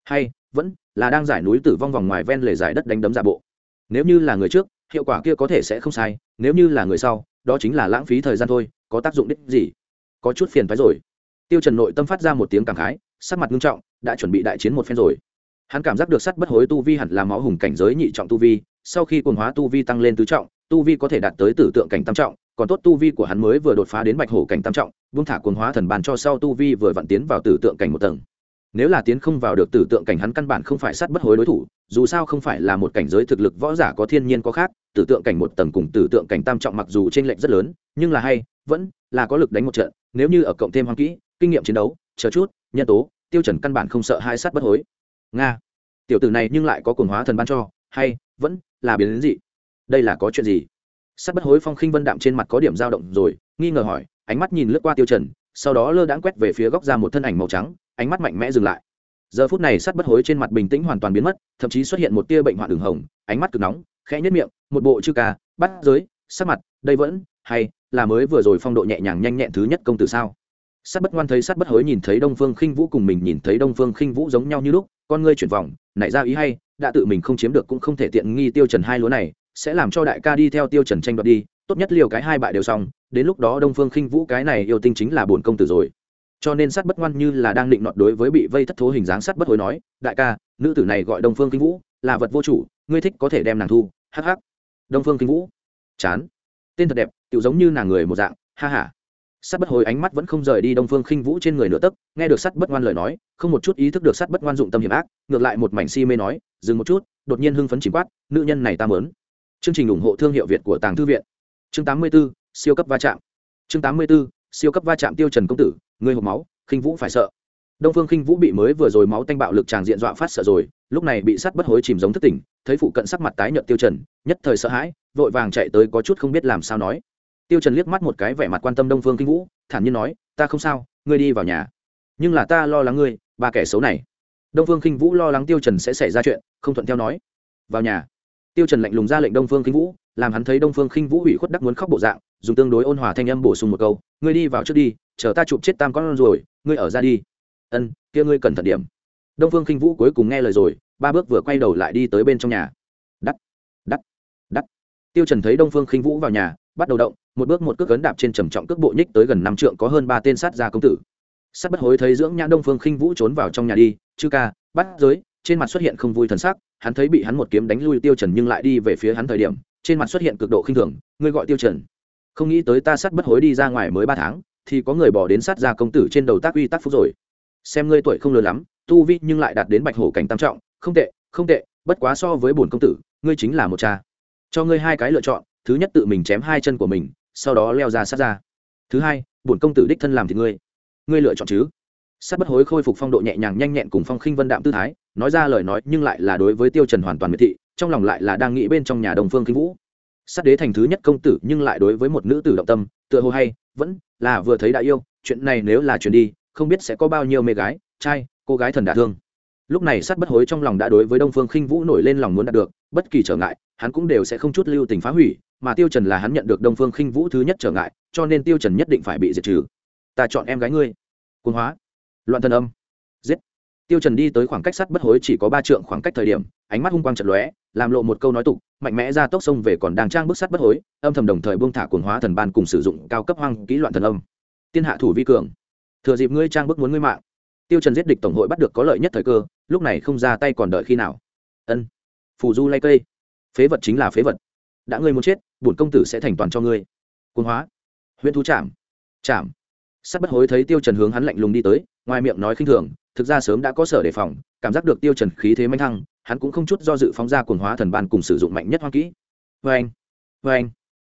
Hay, vẫn là đang giải núi tử vong vòng ngoài ven lề giải đất đánh đấm giả bộ. Nếu như là người trước, hiệu quả kia có thể sẽ không sai, nếu như là người sau, đó chính là lãng phí thời gian thôi, có tác dụng đích gì? Có chút phiền phái rồi. Tiêu trần nội tâm phát ra một tiếng cảm khái, sắc mặt nghiêm trọng, đã chuẩn bị đại chiến một phen rồi. Hắn cảm giác được sắt bất hối tu vi hẳn là máu hùng cảnh giới nhị trọng tu vi, sau khi quần hóa tu vi tăng lên tứ trọng, tu vi có thể đạt tới tử tượng cảnh tam trọng còn tốt tu vi của hắn mới vừa đột phá đến bạch hổ cảnh tam trọng vương thả quần hóa thần bàn cho sau tu vi vừa vặn tiến vào tử tượng cảnh một tầng. Nếu là tiến không vào được tử tượng cảnh hắn căn bản không phải sát bất hối đối thủ, dù sao không phải là một cảnh giới thực lực võ giả có thiên nhiên có khác, tử tượng cảnh một tầng cùng tử tượng cảnh tam trọng mặc dù t r ê n lệch rất lớn, nhưng là hay, vẫn là có lực đánh một trận, nếu như ở cộng thêm hoang kỹ, kinh nghiệm chiến đấu, chờ chút, nhân tố, tiêu chuẩn căn bản không sợ hai sát bất hối. Nga, tiểu tử này nhưng lại có cuồng hóa thần ban cho, hay, vẫn là biến đến gì đây là có chuyện gì? Sát bất hối phong khinh vân đạm trên mặt có điểm dao động rồi, nghi ngờ hỏi, ánh mắt nhìn lướt qua tiêu trần, sau đó lơ đãng quét về phía góc ra một thân ảnh màu trắng, ánh mắt mạnh mẽ dừng lại. Giờ phút này sắt bất hối trên mặt bình tĩnh hoàn toàn biến mất, thậm chí xuất hiện một tia bệnh hoạn đường hồng, ánh mắt cực nóng, khẽ nhất miệng, một bộ chư ca, bắt giới, sắc mặt, đây vẫn hay là mới vừa rồi phong độ nhẹ nhàng nhanh nhẹn thứ nhất công tử sao? Sắt bất ngoan thấy sắt bất hối nhìn thấy đông phương khinh vũ cùng mình nhìn thấy đông phương khinh vũ giống nhau như lúc, con ngươi chuyển vòng, nảy ra ý hay, đã tự mình không chiếm được cũng không thể tiện nghi tiêu trần hai lúa này sẽ làm cho đại ca đi theo tiêu trần tranh đoạt đi, tốt nhất liều cái hai bại đều xong, đến lúc đó đông phương khinh vũ cái này yêu tinh chính là bổn công tử rồi. Cho nên sát bất ngoan như là đang định nọt đối với bị vây thất thố hình dáng sát bất hối nói, đại ca, nữ tử này gọi đông phương kinh vũ, là vật vô chủ, ngươi thích có thể đem nàng thu, hắc hắc. Đông phương kinh vũ, chán. Tên thật đẹp tự giống như nàng người một dạng, ha ha. Sát bất hối ánh mắt vẫn không rời đi đông phương khinh vũ trên người nửa tấc, nghe được sát bất ngoan lời nói, không một chút ý thức được sát bất ngoan dụng tâm hiểm ác, ngược lại một mảnh si mê nói, dừng một chút, đột nhiên hưng phấn chỉ quát, nữ nhân này ta mớn chương trình ủng hộ thương hiệu việt của tàng thư viện. Chương 84, siêu cấp va chạm. Chương 84, siêu cấp va chạm tiêu trần công tử ngươi hộp máu khinh vũ phải sợ. Đông phương khinh vũ bị mới vừa rồi máu tanh bạo lực tràng diện dọa phát sợ rồi lúc này bị sát bất hối chìm giống thất tỉnh thấy phụ cận sắc mặt tái nhợt tiêu trần nhất thời sợ hãi vội vàng chạy tới có chút không biết làm sao nói. Tiêu trần liếc mắt một cái vẻ mặt quan tâm đông phương khinh vũ thản nhiên nói ta không sao ngươi đi vào nhà. Nhưng là ta lo lắng ngươi ba kẻ xấu này. Đông phương khinh vũ lo lắng tiêu trần sẽ xảy ra chuyện không thuận theo nói vào nhà tiêu trần lạnh lùng ra lệnh đông phương khinh vũ, làm hắn thấy đông phương khinh vũ ủy khuất đắc muốn khóc bộ dạng, dùng tương đối ôn hòa thanh âm bổ sung một câu, ngươi đi vào trước đi, chờ ta chụp chết tam con rồi, ngươi ở ra đi. Ân, kia ngươi cần thận điểm. Đông phương khinh vũ cuối cùng nghe lời rồi, ba bước vừa quay đầu lại đi tới bên trong nhà. Đắt đắt đắt. Tiêu trần thấy đông phương khinh vũ vào nhà, bắt đầu động, một bước một cước gấn đạp trên trầm trọng cước bộ nhích tới gần năm trượng có hơn ba tên sát gia công tử. Sát bất hối thấy dưỡng nhã đông phương khinh vũ trốn vào trong nhà đi, chư ca, bắt giới, trên mặt xuất hiện không vui thần sắc hắn thấy bị hắn một kiếm đánh lui tiêu trần nhưng lại đi về phía hắn thời điểm, trên mặt xuất hiện cực độ khinh thường, ngươi gọi tiêu trần? Không nghĩ tới ta sát bất hối đi ra ngoài mới ba tháng, thì có người bỏ đến sát gia công tử trên đầu tác uy tác phúc rồi. Xem ngươi tuổi không lớn lắm, tu vi nhưng lại đạt đến bạch hổ cảnh tam trọng, không tệ không tệ, bất quá so với bổn công tử, ngươi chính là một cha. Cho ngươi hai cái lựa chọn, thứ nhất tự mình chém hai chân của mình, sau đó leo ra sát ra thứ hai, bổn công tử đích thân làm thì ngươi. Ngươi lựa chọn chứ? Sát bất hối khôi phục phong độ nhẹ nhàng nhanh nhẹn cùng phong khinh vân đạm tư thái nói ra lời nói nhưng lại là đối với tiêu trần hoàn toàn miệt thị, trong lòng lại là đang nghĩ bên trong nhà đồng phương kinh vũ. Sát đế thành thứ nhất công tử nhưng lại đối với một nữ tử động tâm, tựa hồ hay, vẫn là vừa thấy đã yêu, chuyện này nếu là chuyện đi, không biết sẽ có bao nhiêu mê gái, trai, cô gái thần đả thương. Lúc này sát bất hối trong lòng đã đối với đông phương khinh vũ nổi lên lòng muốn đạt được, bất kỳ trở ngại, hắn cũng đều sẽ không chút lưu tình phá hủy, mà tiêu trần là hắn nhận được đông phương khinh vũ thứ nhất trở ngại, cho nên tiêu trần nhất định phải bị diệt trừ. Ta chọn em gái ngươi. Cuồng hóa. Loạn thần âm. Giết tiêu trần đi tới khoảng cách sát bất hối chỉ có ba trượng khoảng cách thời điểm, ánh mắt hung quang chật lóe, làm lộ một câu nói tục, mạnh mẽ ra tốc sông về còn đang trang bức sát bất hối, âm thầm đồng thời buông thả cuồng hóa thần ban cùng sử dụng cao cấp hoang kỹ loạn thần âm. Tiên hạ thủ vi cường. Thừa dịp ngươi trang bức muốn ngươi mạng. Tiêu trần giết địch tổng hội bắt được có lợi nhất thời cơ, lúc này không ra tay còn đợi khi nào? Ân. Phù du lay cây. Phế vật chính là phế vật. Đã ngươi muốn chết, bổn công tử sẽ thành toàn cho ngươi. Cuồng hóa. Huyễn thú chạm. Chạm. Sát bất hối thấy tiêu trần hướng hắn lạnh lùng đi tới ngoài miệng nói khinh thường, thực ra sớm đã có sở đề phòng, cảm giác được tiêu trần khí thế manh thăng, hắn cũng không chút do dự phóng ra cuồng hóa thần ban cùng sử dụng mạnh nhất hoang kỹ. Với anh với anh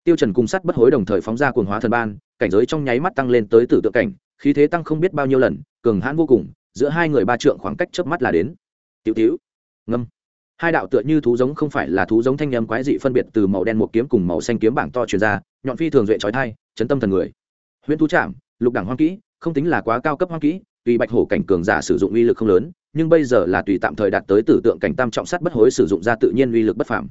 tiêu trần cùng sát bất hối đồng thời phóng ra cuồng hóa thần ban, cảnh giới trong nháy mắt tăng lên tới tử tượng cảnh, khí thế tăng không biết bao nhiêu lần, cường hãn vô cùng, giữa hai người ba trượng khoảng cách chớp mắt là đến. Tiểu tiểu. Ngâm. Hai đạo tựa như thú giống không phải là thú giống thanh âm quái dị phân biệt từ màu đen một kiếm cùng màu xanh kiếm bảng to truyền ra, nhọn phi thường duệ chói thai, chấn tâm thần người. Huyễn thú chạm, lục đẳng hoang kỹ, không tính là quá cao cấp hoang kỹ tùy bạch hổ cảnh cường giả sử dụng uy lực không lớn, nhưng bây giờ là tùy tạm thời đạt tới tử tượng cảnh tam trọng sắt bất hối sử dụng ra tự nhiên uy lực bất phàm.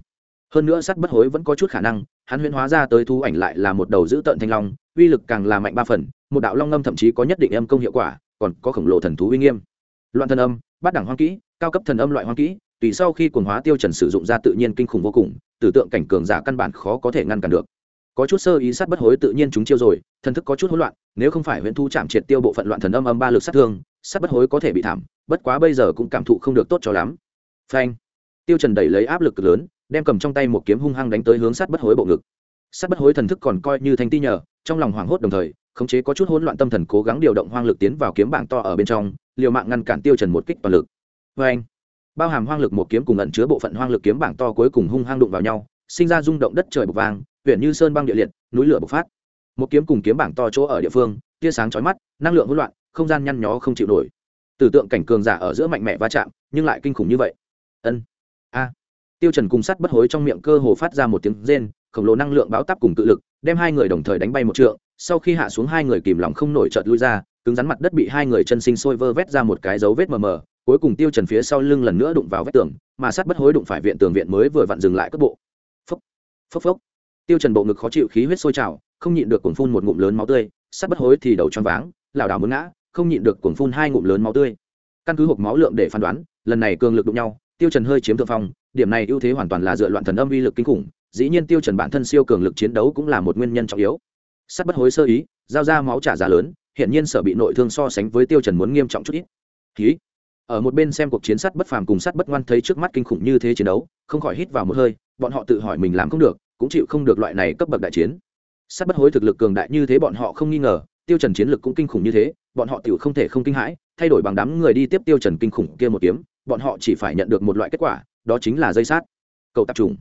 Hơn nữa sắt bất hối vẫn có chút khả năng, hắn huyễn hóa ra tới thu ảnh lại là một đầu giữ tợn thanh long, uy lực càng là mạnh ba phần, một đạo long ngâm thậm chí có nhất định âm công hiệu quả, còn có khổng lồ thần thú uy nghiêm. Loạn thần âm, bát đẳng hoang kỹ, cao cấp thần âm loại hoang kỹ, tùy sau khi quần hóa tiêu trần sử dụng ra tự nhiên kinh khủng vô cùng, tử tượng cảnh cường giả căn bản khó có thể ngăn cản được có chút sơ ý sát bất hối tự nhiên chúng chiêu rồi, thần thức có chút hỗn loạn, nếu không phải huyện thu chạm triệt tiêu bộ phận loạn thần âm âm ba lực sát thương, sát bất hối có thể bị thảm, bất quá bây giờ cũng cảm thụ không được tốt cho lắm. Phanh. Tiêu trần đẩy lấy áp lực lớn, đem cầm trong tay một kiếm hung hăng đánh tới hướng sát bất hối bộ ngực. Sát bất hối thần thức còn coi như thanh ti nhờ, trong lòng hoảng hốt đồng thời, khống chế có chút hỗn loạn tâm thần cố gắng điều động hoang lực tiến vào kiếm bảng to ở bên trong, liều mạng ngăn cản tiêu trần một kích toàn lực. Phanh. Bao hàm hoang lực một kiếm cùng ẩn chứa bộ phận hoang lực kiếm bảng to cuối cùng hung hăng đụng vào nhau, sinh ra rung động đất trời bục vang huyện như sơn băng địa liệt, núi lửa bộc phát. Một kiếm cùng kiếm bảng to chỗ ở địa phương, tia sáng chói mắt, năng lượng hỗn loạn, không gian nhăn nhó không chịu nổi. Tử tượng cảnh cường giả ở giữa mạnh mẽ va chạm, nhưng lại kinh khủng như vậy. Ân. A. Tiêu trần cùng sắt bất hối trong miệng cơ hồ phát ra một tiếng rên, khổng lồ năng lượng báo táp cùng tự lực, đem hai người đồng thời đánh bay một trượng, sau khi hạ xuống hai người kìm lòng không nổi chợt lui ra, cứng rắn mặt đất bị hai người chân sinh sôi vơ vét ra một cái dấu vết mờ mờ, cuối cùng tiêu trần phía sau lưng lần nữa đụng vào vách tường, mà sắt bất hối đụng phải viện tường viện mới vừa vặn dừng lại cất bộ. Phốc phốc phốc tiêu trần bộ ngực khó chịu khí huyết sôi trào, không nhịn được cuồng phun một ngụm lớn máu tươi, sắt bất hối thì đầu tròn váng, lảo đảo muốn ngã, không nhịn được cuồng phun hai ngụm lớn máu tươi. Căn cứ hộp máu lượng để phán đoán, lần này cường lực đụng nhau, tiêu trần hơi chiếm thượng phong, điểm này ưu thế hoàn toàn là dựa loạn thần âm uy lực kinh khủng, dĩ nhiên tiêu trần bản thân siêu cường lực chiến đấu cũng là một nguyên nhân trọng yếu. Sắt bất hối sơ ý, giao ra máu trả giá lớn hiện nhiên sở bị nội thương so sánh với tiêu trần muốn nghiêm trọng chút ít. Khí. Ở một bên xem cuộc chiến sắt bất phàm cùng sắt bất ngoan thấy trước mắt kinh khủng như thế chiến đấu, không khỏi hít vào một hơi, bọn họ tự hỏi mình làm không được cũng chịu không được loại này cấp bậc đại chiến. Sắt bất hối thực lực cường đại như thế bọn họ không nghi ngờ, tiêu trần chiến lực cũng kinh khủng như thế, bọn họ tiểu không thể không kinh hãi, thay đổi bằng đám người đi tiếp tiêu trần kinh khủng kia một kiếm, bọn họ chỉ phải nhận được một loại kết quả, đó chính là dây sát. Cậu tập trùng,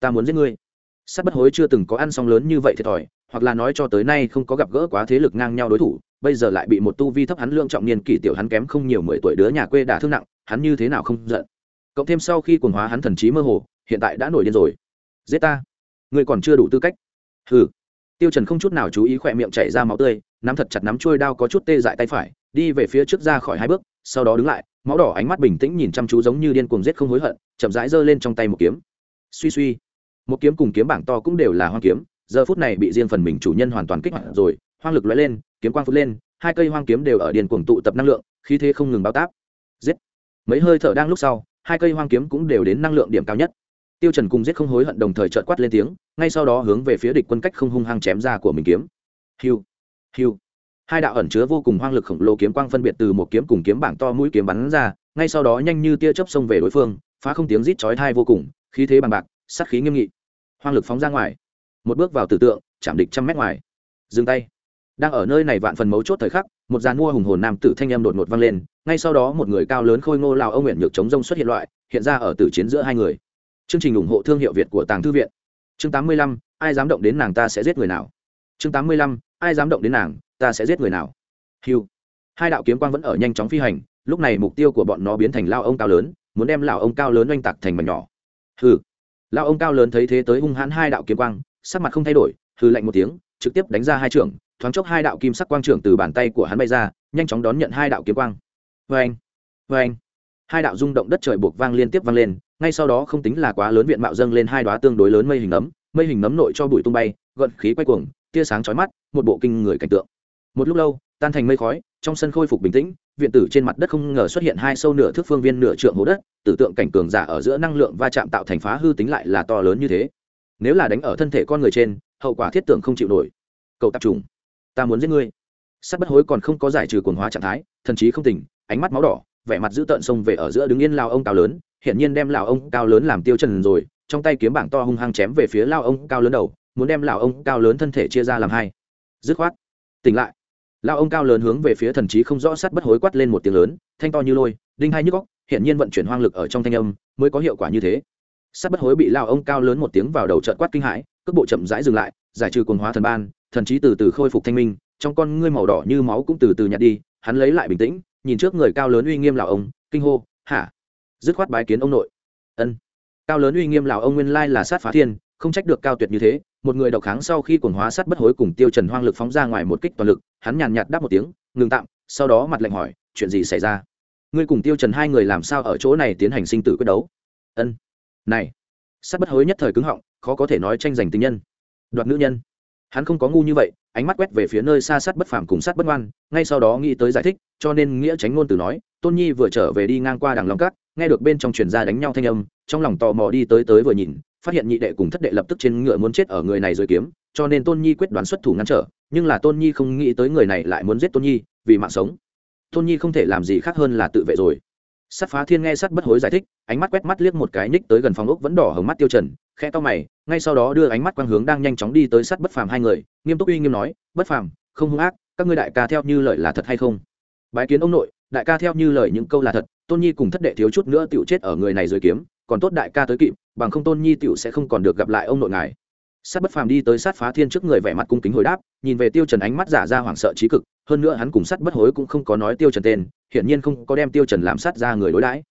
ta muốn giết ngươi. Sát bất hối chưa từng có ăn xong lớn như vậy thiệt thòi, hoặc là nói cho tới nay không có gặp gỡ quá thế lực ngang nhau đối thủ, bây giờ lại bị một tu vi thấp hắn lương trọng niên kỷ tiểu hắn kém không nhiều mười tuổi đứa nhà quê đả thương nặng, hắn như thế nào không giận. Cộng thêm sau khi quần hóa hắn thần trí mơ hồ, hiện tại đã nổi điên rồi. Giết ta ngươi còn chưa đủ tư cách. Hừ. Tiêu trần không chút nào chú ý khỏe miệng chảy ra máu tươi, nắm thật chặt nắm chuôi đao có chút tê dại tay phải, đi về phía trước ra khỏi hai bước, sau đó đứng lại, máu đỏ ánh mắt bình tĩnh nhìn chăm chú giống như điên cuồng giết không hối hận, chậm rãi giơ lên trong tay một kiếm. Suy suy. Một kiếm cùng kiếm bảng to cũng đều là hoang kiếm, giờ phút này bị riêng phần mình chủ nhân hoàn toàn kích hoạt rồi, hoang lực lóe lên, kiếm quang phút lên, hai cây hoang kiếm đều ở điên cuồng tụ tập năng lượng, khí thế không ngừng bao táp. Giết. Mấy hơi thở đang lúc sau, hai cây hoang kiếm cũng đều đến năng lượng điểm cao nhất tiêu trần cùng giết không hối hận đồng thời trợn quát lên tiếng, ngay sau đó hướng về phía địch quân cách không hung hăng chém ra của mình kiếm. Hiu hiu. Hai đạo ẩn chứa vô cùng hoang lực khổng lồ kiếm quang phân biệt từ một kiếm cùng kiếm bảng to mũi kiếm bắn ra, ngay sau đó nhanh như tia chớp xông về đối phương, phá không tiếng rít chói tai vô cùng, khí thế bằng bạc, sát khí nghiêm nghị. Hoang lực phóng ra ngoài. Một bước vào tử tượng, chạm địch trăm mét ngoài. Dừng tay. Đang ở nơi này vạn phần mấu chốt thời khắc, một dàn mua hùng hồn nam tử thanh âm đột ngột vang lên, ngay sau đó một người cao lớn khôi ngô lào ông nguyện nhược chống rông xuất hiện loại, hiện ra ở tử chiến giữa hai người chương trình ủng hộ thương hiệu việt của tàng thư viện. Chương tám mươi lăm, ai dám động đến nàng ta sẽ giết người nào. Chương tám mươi lăm, ai dám động đến nàng, ta sẽ giết người nào. Hiu hai đạo kiếm quang vẫn ở nhanh chóng phi hành, lúc này mục tiêu của bọn nó biến thành lao ông cao lớn, muốn đem lão ông cao lớn oanh tạc thành mảnh nhỏ. Hừ. Lao ông cao lớn thấy thế tới hung hãn hai đạo kiếm quang, sắc mặt không thay đổi, hừ lạnh một tiếng, trực tiếp đánh ra hai trưởng, thoáng chốc hai đạo kim sắc quang trưởng từ bàn tay của hắn bay ra, nhanh chóng đón nhận hai đạo kiếm quang. Vê anh vê anh hai đạo rung động đất trời buộc vang liên tiếp vang lên ngay sau đó không tính là quá lớn viện mạo dâng lên hai đoá tương đối lớn mây hình nấm mây hình nấm nội cho bụi tung bay, gợn khí quay cuồng, tia sáng chói mắt, một bộ kinh người cảnh tượng. Một lúc lâu, tan thành mây khói, trong sân khôi phục bình tĩnh, viện tử trên mặt đất không ngờ xuất hiện hai sâu nửa thước phương viên nửa trượng hố đất, tử tượng cảnh cường giả ở giữa năng lượng va chạm tạo thành phá hư tính lại là to lớn như thế. Nếu là đánh ở thân thể con người trên, hậu quả thiết tưởng không chịu nổi. Cậu tập trung ta muốn giết ngươi. Sắt bất hối còn không có giải trừ quần hóa trạng thái, thần chí không tỉnh, ánh mắt máu đỏ, vẻ mặt dữ tợn xông về ở giữa đứng yên lao ông cao lớn hiển nhiên đem lão ông cao lớn làm tiêu trần rồi, trong tay kiếm bảng to hung hăng chém về phía lão ông cao lớn đầu, muốn đem lão ông cao lớn thân thể chia ra làm hai. Dứt khoát, tỉnh lại. Lão ông cao lớn hướng về phía thần trí không rõ sát bất hối quát lên một tiếng lớn, thanh to như lôi, đinh hai nhức góc hiện nhiên vận chuyển hoang lực ở trong thanh âm, mới có hiệu quả như thế. Sát bất hối bị lao ông cao lớn một tiếng vào đầu chợt quát kinh hãi, cước bộ chậm rãi dừng lại, giải trừ quần hóa thần ban, thần trí từ từ khôi phục thanh minh, trong con ngươi màu đỏ như máu cũng từ từ nhạt đi, hắn lấy lại bình tĩnh, nhìn trước người cao lớn uy nghiêm lão ông, kinh hô, hả? Dứt khoát bái kiến ông nội. Ân. Cao lớn uy nghiêm lão ông nguyên lai là sát phá thiên, không trách được cao tuyệt như thế, một người độc kháng sau khi quần hóa sát bất hối cùng tiêu trần hoang lực phóng ra ngoài một kích toàn lực, hắn nhàn nhạt đáp một tiếng, ngừng tạm. Sau đó mặt lạnh hỏi, chuyện gì xảy ra? Ngươi cùng tiêu trần hai người làm sao ở chỗ này tiến hành sinh tử quyết đấu? Ân. Này, sát bất hối nhất thời cứng họng, khó có thể nói tranh giành tình nhân. Đoạt nữ nhân. Hắn không có ngu như vậy, ánh mắt quét về phía nơi xa sát bất phàm cùng sát bất ngoan, ngay sau đó nghĩ tới giải thích, cho nên nghĩa tránh ngôn từ nói, tôn nhi vừa trở về đi ngang qua đằng long cát nghe được bên trong truyền ra đánh nhau thanh âm, trong lòng tò mò đi tới tới vừa nhìn, phát hiện nhị đệ cùng thất đệ lập tức trên ngựa muốn chết ở người này rồi kiếm, cho nên tôn nhi quyết đoán xuất thủ ngăn trở, nhưng là tôn nhi không nghĩ tới người này lại muốn giết tôn nhi, vì mạng sống. Tôn nhi không thể làm gì khác hơn là tự vệ rồi. Sát phá thiên nghe sát bất hối giải thích, ánh mắt quét mắt liếc một cái ních tới gần phòng ốc vẫn đỏ hồng mắt tiêu trần, khẽ to mày, ngay sau đó đưa ánh mắt quang hướng đang nhanh chóng đi tới sát bất phàm hai người, nghiêm túc uy nghiêm nói, bất phàm, không hung ác, các ngươi đại ca theo như lời là thật hay không? Bái kiến ông nội, đại ca theo như lời những câu là thật tôn nhi cùng thất đệ thiếu chút nữa tựu chết ở người này dưới kiếm, còn tốt đại ca tới kịp, bằng không tôn nhi tựu sẽ không còn được gặp lại ông nội ngài. Sát bất phàm đi tới sát phá thiên trước người vẻ mặt cung kính hồi đáp, nhìn về tiêu trần ánh mắt giả ra hoảng sợ trí cực, hơn nữa hắn cùng sát bất hối cũng không có nói tiêu trần tên, hiển nhiên không có đem tiêu trần làm sát ra người đối đãi.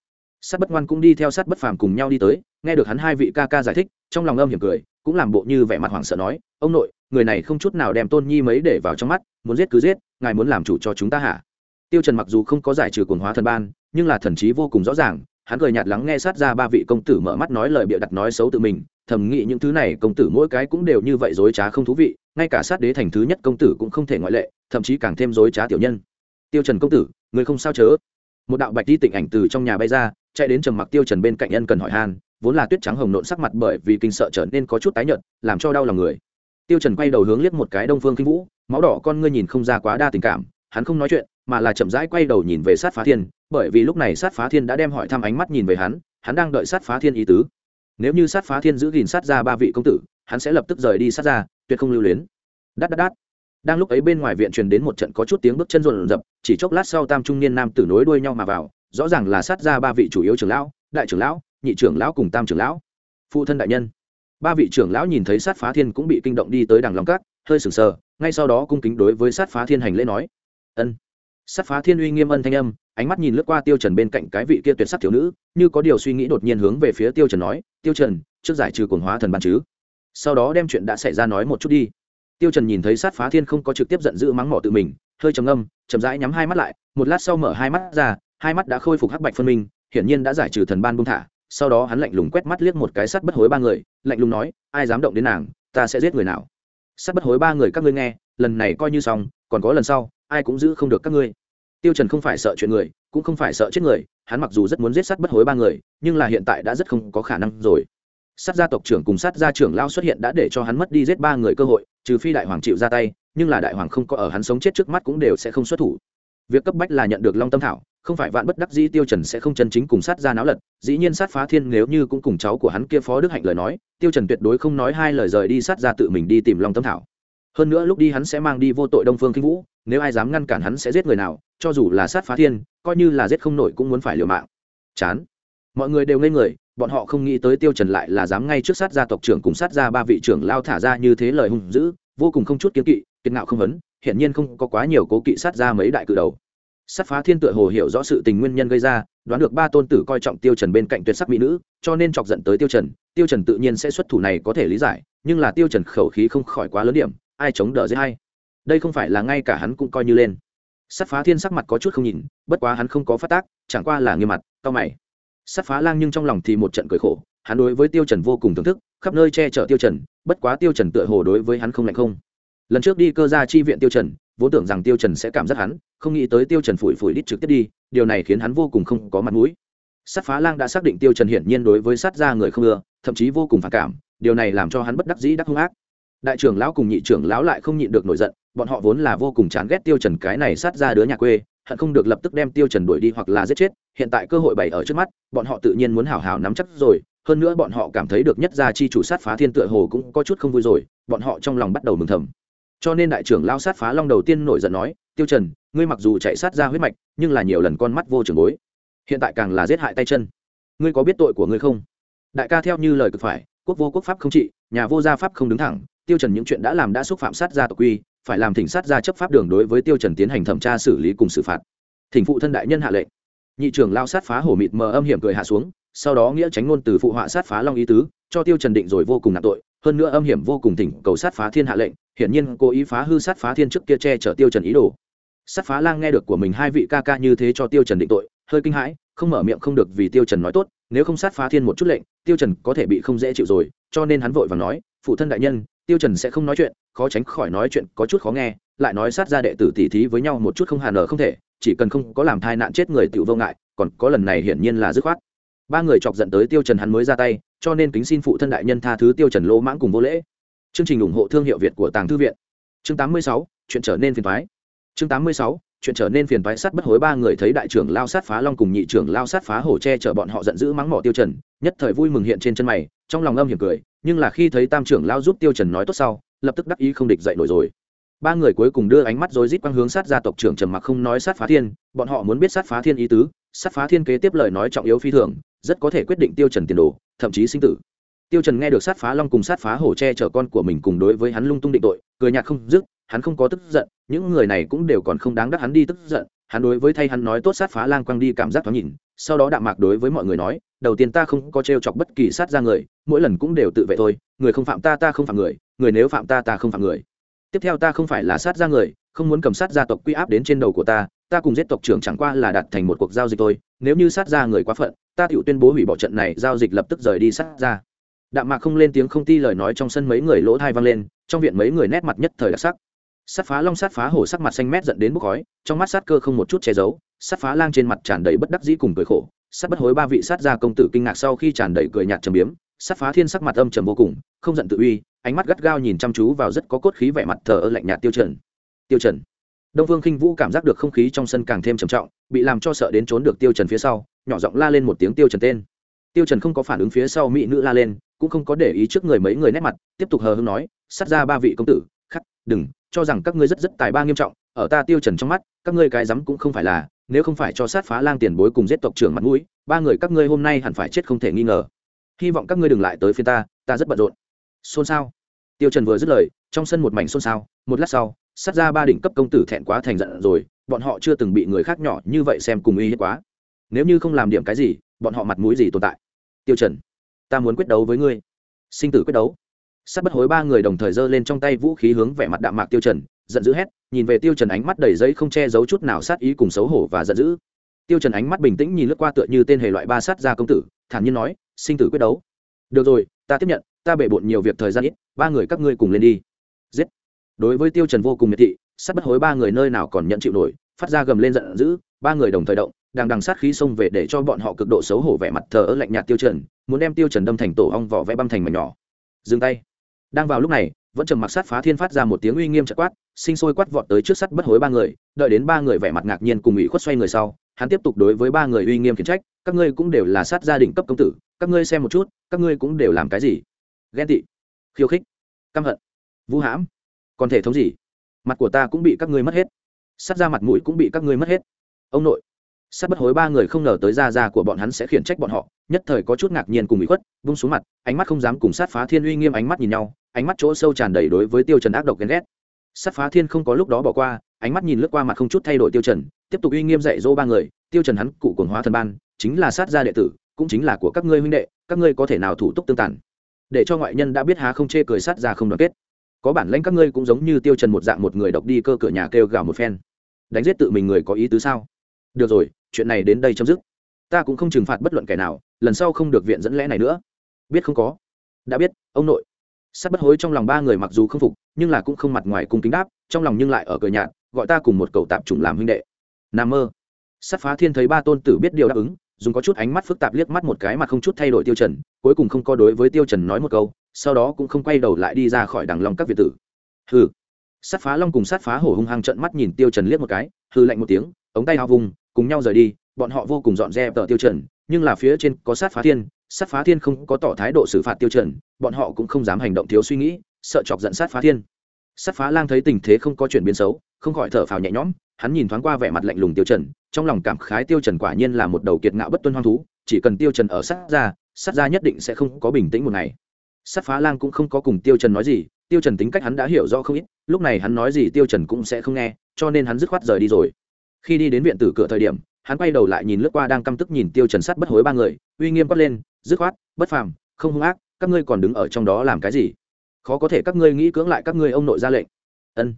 Sát bất ngoan cũng đi theo sát bất phàm cùng nhau đi tới, nghe được hắn hai vị ca ca giải thích, trong lòng âm hiểm cười, cũng làm bộ như vẻ mặt hoảng sợ nói, ông nội, người này không chút nào đem tôn nhi mấy để vào trong mắt, muốn giết cứ giết, ngài muốn làm chủ cho chúng ta hả? Tiêu trần mặc dù không có giải trừ cuồng hóa thần ban, nhưng là thần trí vô cùng rõ ràng, hắn cười nhạt lắng nghe sát ra ba vị công tử mở mắt nói lời bịa đặt nói xấu tự mình, thầm nghĩ những thứ này công tử mỗi cái cũng đều như vậy dối trá không thú vị, ngay cả sát đế thành thứ nhất công tử cũng không thể ngoại lệ, thậm chí càng thêm dối trá tiểu nhân. Tiêu trần công tử, người không sao chớ? Một đạo bạch đi tịnh ảnh từ trong nhà bay ra, chạy đến trầm mặc tiêu trần bên cạnh nhân cần hỏi han, vốn là tuyết trắng hồng nộn sắc mặt bởi vì kinh sợ trở nên có chút tái nhợt, làm cho đau lòng người. Tiêu trần quay đầu hướng liếc một cái đông phương kinh vũ, máu đỏ con ngươi nhìn không ra quá đa tình cảm, hắn không nói chuyện mà là chậm rãi quay đầu nhìn về sát phá thiên, bởi vì lúc này sát phá thiên đã đem hỏi thăm ánh mắt nhìn về hắn hắn đang đợi sát phá thiên ý tứ. Nếu như sát phá thiên giữ gìn sát ra ba vị công tử, hắn sẽ lập tức rời đi sát ra, tuyệt không lưu luyến. Đắt đắt đắt đang lúc ấy bên ngoài viện truyền đến một trận có chút tiếng bước chân rộn rập, chỉ chốc lát sau tam trung niên nam tử nối đuôi nhau mà vào, rõ ràng là sát ra ba vị chủ yếu trưởng lão, đại trưởng lão, nhị trưởng lão cùng tam trưởng lão. Phụ thân đại nhân. Ba vị trưởng lão nhìn thấy sát phá thiên cũng bị kinh động đi tới đằng lòng cát, hơi sừng sờ, ngay sau đó cung kính đối với sát phá thiên hành lễ nói, ân sát phá thiên uy nghiêm ân thanh âm, ánh mắt nhìn lướt qua tiêu trần bên cạnh cái vị kia tuyệt sắc thiếu nữ, như có điều suy nghĩ đột nhiên hướng về phía tiêu trần nói, tiêu trần, trước giải trừ cuồng hóa thần ban chứ? Sau đó đem chuyện đã xảy ra nói một chút đi. Tiêu trần nhìn thấy sát phá thiên không có trực tiếp giận dữ mắng mỏ tự mình, hơi trầm ngâm, chậm rãi nhắm hai mắt lại, một lát sau mở hai mắt ra, hai mắt đã khôi phục hắc bạch phân minh, hiển nhiên đã giải trừ thần ban buông thả. Sau đó hắn lạnh lùng quét mắt liếc một cái sắt bất hối ba người, lạnh lùng nói, ai dám động đến nàng, ta sẽ giết người nào? Sắt bất hối ba người các ngươi nghe, lần này coi như xong, còn có lần sau, ai cũng giữ không được các ngươi tiêu trần không phải sợ chuyện người, cũng không phải sợ chết người, hắn mặc dù rất muốn giết sát bất hối ba người, nhưng là hiện tại đã rất không có khả năng rồi. Sát gia tộc trưởng cùng sát gia trưởng lao xuất hiện đã để cho hắn mất đi giết ba người cơ hội, trừ phi đại hoàng chịu ra tay, nhưng là đại hoàng không có ở hắn sống chết trước mắt cũng đều sẽ không xuất thủ. Việc cấp bách là nhận được long tâm thảo, không phải vạn bất đắc dĩ tiêu trần sẽ không chân chính cùng sát gia náo lật, dĩ nhiên sát phá thiên nếu như cũng cùng cháu của hắn kia phó đức hạnh lời nói, tiêu trần tuyệt đối không nói hai lời rời đi sát gia tự mình đi tìm long tâm thảo. Hơn nữa lúc đi hắn sẽ mang đi vô tội đông phương kinh vũ nếu ai dám ngăn cản hắn sẽ giết người nào, cho dù là sát phá thiên, coi như là giết không nổi cũng muốn phải liều mạng. Chán. Mọi người đều ngây người, bọn họ không nghĩ tới tiêu trần lại là dám ngay trước sát gia tộc trưởng cùng sát gia ba vị trưởng lao thả ra như thế lời hung dữ, vô cùng không chút kiến kỵ kiên ngạo không vấn hiện nhiên không có quá nhiều cố kỵ sát gia mấy đại cử đầu. Sát phá thiên tựa hồ hiểu rõ sự tình nguyên nhân gây ra, đoán được ba tôn tử coi trọng tiêu trần bên cạnh tuyệt sắc mỹ nữ, cho nên chọc giận tới tiêu trần tiêu trần tự nhiên sẽ xuất thủ này có thể lý giải, nhưng là tiêu trần khẩu khí không khỏi quá lớn điểm, ai chống đỡ dễ hay đây không phải là ngay cả hắn cũng coi như lên. Sát phá thiên sắc mặt có chút không nhìn, bất quá hắn không có phát tác, chẳng qua là nghiêm mặt cao mày. Sát phá lang nhưng trong lòng thì một trận cười khổ, hắn đối với tiêu trần vô cùng thưởng thức, khắp nơi che chở tiêu trần, bất quá tiêu trần tựa hồ đối với hắn không lạnh không. Lần trước đi cơ gia chi viện tiêu trần, vốn tưởng rằng tiêu trần sẽ cảm giác hắn, không nghĩ tới tiêu trần phủi phủi đít trực tiếp đi, điều này khiến hắn vô cùng không có mặt mũi. Sát phá lang đã xác định tiêu trần hiển nhiên đối với sát gia người không ưa, thậm chí vô cùng phản cảm, điều này làm cho hắn bất đắc dĩ đắc hung ác. Đại trưởng lão cùng nhị trưởng lão lại không nhịn được nổi giận bọn họ vốn là vô cùng chán ghét tiêu trần cái này sát ra đứa nhà quê, hận không được lập tức đem tiêu trần đuổi đi hoặc là giết chết, hiện tại cơ hội bày ở trước mắt, bọn họ tự nhiên muốn hảo hảo nắm chắc rồi, hơn nữa bọn họ cảm thấy được nhất gia chi chủ sát phá thiên tựa hồ cũng có chút không vui rồi, bọn họ trong lòng bắt đầu mừng thầm. Cho nên đại trưởng lao sát phá long đầu tiên nổi giận nói, tiêu trần, ngươi mặc dù chạy sát ra huyết mạch, nhưng là nhiều lần con mắt vô trường bối, hiện tại càng là giết hại tay chân. Ngươi có biết tội của ngươi không? Đại ca theo như lời cực phải, quốc vô quốc pháp không trị, nhà vô gia pháp không đứng thẳng, tiêu trần những chuyện đã làm đã xúc phạm sát gia tộc quy phải làm thỉnh sát gia chấp pháp đường đối với tiêu trần tiến hành thẩm tra xử lý cùng xử phạt. Thỉnh phụ thân đại nhân hạ lệnh. Nhị trưởng lao sát phá hổ mịt mờ âm hiểm cười hạ xuống, sau đó nghĩa tránh ngôn từ phụ họa sát phá long ý tứ, cho tiêu trần định rồi vô cùng nặng tội, hơn nữa âm hiểm vô cùng thỉnh cầu sát phá thiên hạ lệnh, hiển nhiên cố ý phá hư sát phá thiên trước kia che chở tiêu trần ý đồ. Sát phá lang nghe được của mình hai vị ca ca như thế cho tiêu trần định tội, hơi kinh hãi, không mở miệng không được vì tiêu trần nói tốt, nếu không sát phá thiên một chút lệnh, tiêu trần có thể bị không dễ chịu rồi, cho nên hắn vội vàng nói, phụ thân đại nhân tiêu trần sẽ không nói chuyện khó tránh khỏi nói chuyện có chút khó nghe lại nói sát ra đệ tử tỉ thí với nhau một chút không hàn ở không thể chỉ cần không có làm thai nạn chết người tiểu vô ngại còn có lần này hiển nhiên là dứt khoát. Ba người chọc giận tới tiêu trần hắn mới ra tay cho nên kính xin phụ thân đại nhân tha thứ tiêu trần lỗ mãng cùng vô lễ. Chương trình ủng hộ thương hiệu việt của tàng thư viện. Chương 86, chuyện trở nên phiền toái. Chương 86, chuyện trở nên phiền toái sát bất hối ba người thấy đại trưởng lao sát phá long cùng nhị trưởng lao sát phá hổ che chở bọn họ giận dữ mắng mỏ tiêu trần nhất thời vui mừng hiện trên chân mày trong lòng âm hiểm cười, nhưng là khi thấy tam trưởng lao giúp tiêu trần nói tốt sau, lập tức đắc ý không địch dậy nổi rồi. Ba người cuối cùng đưa ánh mắt rối rít quang hướng sát gia tộc trưởng trầm mặc không nói sát phá thiên, bọn họ muốn biết sát phá thiên ý tứ, sát phá thiên kế tiếp lời nói trọng yếu phi thường, rất có thể quyết định tiêu trần tiền đồ, thậm chí sinh tử. Tiêu trần nghe được sát phá long cùng sát phá hổ che chở con của mình cùng đối với hắn lung tung định tội, cười nhạt không dứt, hắn không có tức giận, những người này cũng đều còn không đáng đắc hắn đi tức giận hắn đối với thay hắn nói tốt sát phá lang quang đi cảm giác thoáng nhìn, sau đó đạm mạc đối với mọi người nói, đầu tiên ta không có trêu chọc bất kỳ sát ra người, mỗi lần cũng đều tự vệ thôi, người không phạm ta ta không phạm người người nếu phạm ta ta không phạm người. Tiếp theo ta không phải là sát ra người, không muốn cầm sát gia tộc quy áp đến trên đầu của ta ta cùng giết tộc trưởng chẳng qua là đạt thành một cuộc giao dịch thôi, nếu như sát ra người quá phận, ta tự tuyên bố hủy bỏ trận này, giao dịch lập tức rời đi sát ra đạm mạc không lên tiếng không ti lời nói trong sân mấy người lỗ thai vang lên, trong viện mấy người nét mặt nhất thời đặc sắc sát phá long sát phá hổ sắc mặt xanh mét dẫn đến bốc khói, trong mắt sát cơ không một chút che giấu, sát phá lang trên mặt tràn đầy bất đắc dĩ cùng cười khổ, sát bất hối ba vị sát gia công tử kinh ngạc sau khi tràn đầy cười nhạt trầm biếm, sát phá thiên sắc mặt âm trầm vô cùng, không giận tự uy, ánh mắt gắt gao nhìn chăm chú vào rất có cốt khí vẻ mặt thờ ơ lạnh nhạt tiêu trần. Tiêu trần. Đông vương khinh vũ cảm giác được không khí trong sân càng thêm trầm trọng, bị làm cho sợ đến trốn được tiêu trần phía sau, nhỏ giọng la lên một tiếng tiêu trần tên. Tiêu trần không có phản ứng phía sau mỹ nữ la lên, cũng không có để ý trước người mấy người nét mặt, tiếp tục hờ hững nói, sát ra ba vị công tử, khắc, đừng cho rằng các ngươi rất rất tài ba nghiêm trọng, ở ta tiêu trần trong mắt, các ngươi cái dám cũng không phải là, nếu không phải cho sát phá lang tiền bối cùng giết tộc trưởng mặt mũi, ba người các ngươi hôm nay hẳn phải chết không thể nghi ngờ. Hy vọng các ngươi đừng lại tới phiên ta ta rất bận rộn. Xôn xao. Tiêu trần vừa dứt lời, trong sân một mảnh xôn xao, một lát sau, sát ra ba đỉnh cấp công tử thẹn quá thành giận rồi, bọn họ chưa từng bị người khác nhỏ như vậy xem cùng uy hiếp quá. Nếu như không làm điểm cái gì, bọn họ mặt mũi gì tồn tại? Tiêu trần, ta muốn quyết đấu với ngươi. Sinh tử quyết đấu sát bất hối ba người đồng thời giơ lên trong tay vũ khí hướng vẻ mặt đạm mạc tiêu trần, giận dữ hét, nhìn về tiêu trần ánh mắt đầy giấy không che giấu chút nào sát ý cùng xấu hổ và giận dữ. Tiêu trần ánh mắt bình tĩnh nhìn lướt qua tựa như tên hề loại ba sát gia công tử, thản nhiên nói, sinh tử quyết đấu. Được rồi, ta tiếp nhận, ta bể bộn nhiều việc thời gian ít, ba người các ngươi cùng lên đi. Giết. Đối với tiêu trần vô cùng miệt thị sát bất hối ba người nơi nào còn nhận chịu nổi, phát ra gầm lên giận dữ, ba người đồng thời động, đang đằng sát khí xông về để cho bọn họ cực độ xấu hổ vẻ mặt thờ ơ lạnh nhạt tiêu trần, muốn đem tiêu trần đâm thành tổ ong vỏ vẽ băm thành mảnh nhỏ. Dừng tay đang vào lúc này, vẫn trầm mặc sát phá thiên phát ra một tiếng uy nghiêm chợt quát, sinh sôi quát vọt tới trước sắt bất hối ba người, đợi đến ba người vẻ mặt ngạc nhiên cùng ủy khuất xoay người sau, hắn tiếp tục đối với ba người uy nghiêm khiển trách, các ngươi cũng đều là sát gia đình cấp công tử, các ngươi xem một chút, các ngươi cũng đều làm cái gì? Ghen tị, khiêu khích, căm hận vũ hãm, còn thể thống gì? Mặt của ta cũng bị các ngươi mất hết, sát ra mặt mũi cũng bị các ngươi mất hết. Ông nội, sát bất hối ba người không ngờ tới gia gia của bọn hắn sẽ khiển trách bọn họ nhất thời có chút ngạc nhiên cùng bị khuất, vung xuống mặt, ánh mắt không dám cùng sát phá thiên uy nghiêm ánh mắt nhìn nhau, ánh mắt chỗ sâu tràn đầy đối với tiêu trần ác độc ghen ghét. Sát phá thiên không có lúc đó bỏ qua, ánh mắt nhìn lướt qua mặt không chút thay đổi tiêu trần, tiếp tục uy nghiêm dạy dỗ ba người, tiêu trần hắn cụ cuồng hóa thần ban, chính là sát gia đệ tử, cũng chính là của các ngươi huynh đệ, các ngươi có thể nào thủ túc tương tàn. Để cho ngoại nhân đã biết há không chê cười sát gia không đoàn kết. Có bản lĩnh các ngươi cũng giống như tiêu trần một dạng một người độc đi cơ cửa nhà kêu gào một phen. Đánh giết tự mình người có ý tứ sao? Được rồi, chuyện này đến đây chấm dứt ta cũng không trừng phạt bất luận kẻ nào, lần sau không được viện dẫn lẽ này nữa. Biết không có? Đã biết, ông nội. Sát bất hối trong lòng ba người mặc dù không phục, nhưng là cũng không mặt ngoài cung kính đáp, trong lòng nhưng lại ở cười nhạt, gọi ta cùng một cậu tạp chủng làm huynh đệ. Nam mơ. Sát phá thiên thấy ba tôn tử biết điều đáp ứng, dùng có chút ánh mắt phức tạp liếc mắt một cái mà không chút thay đổi tiêu trần, cuối cùng không có đối với tiêu trần nói một câu, sau đó cũng không quay đầu lại đi ra khỏi đằng long các việt tử. Hừ. Sát phá long cùng sát phá hổ hung hăng trợn mắt nhìn tiêu trần liếc một cái, hừ lạnh một tiếng, ống tay hao vùng, cùng nhau rời đi bọn họ vô cùng dọn dẹp tờ tiêu chuẩn, nhưng là phía trên có sát phá thiên sát phá thiên không có tỏ thái độ xử phạt tiêu chuẩn, bọn họ cũng không dám hành động thiếu suy nghĩ sợ chọc giận sát phá thiên. Sát phá lang thấy tình thế không có chuyển biến xấu không khỏi thở phào nhẹ nhõm hắn nhìn thoáng qua vẻ mặt lạnh lùng tiêu trần trong lòng cảm khái tiêu trần quả nhiên là một đầu kiệt ngạo bất tuân hoang thú chỉ cần tiêu trần ở sát ra sát ra nhất định sẽ không có bình tĩnh một ngày. Sát phá lang cũng không có cùng tiêu trần nói gì tiêu trần tính cách hắn đã hiểu rõ không ít lúc này hắn nói gì tiêu trần cũng sẽ không nghe cho nên hắn dứt khoát rời đi rồi. Khi đi đến viện tử cửa thời điểm hắn quay đầu lại nhìn lướt qua đang căm tức nhìn tiêu trần sát bất hối ba người, uy nghiêm quát lên, dứt khoát, bất phàm, không hung ác, các ngươi còn đứng ở trong đó làm cái gì? Khó có thể các ngươi nghĩ cưỡng lại các ngươi ông nội ra lệnh. Ân.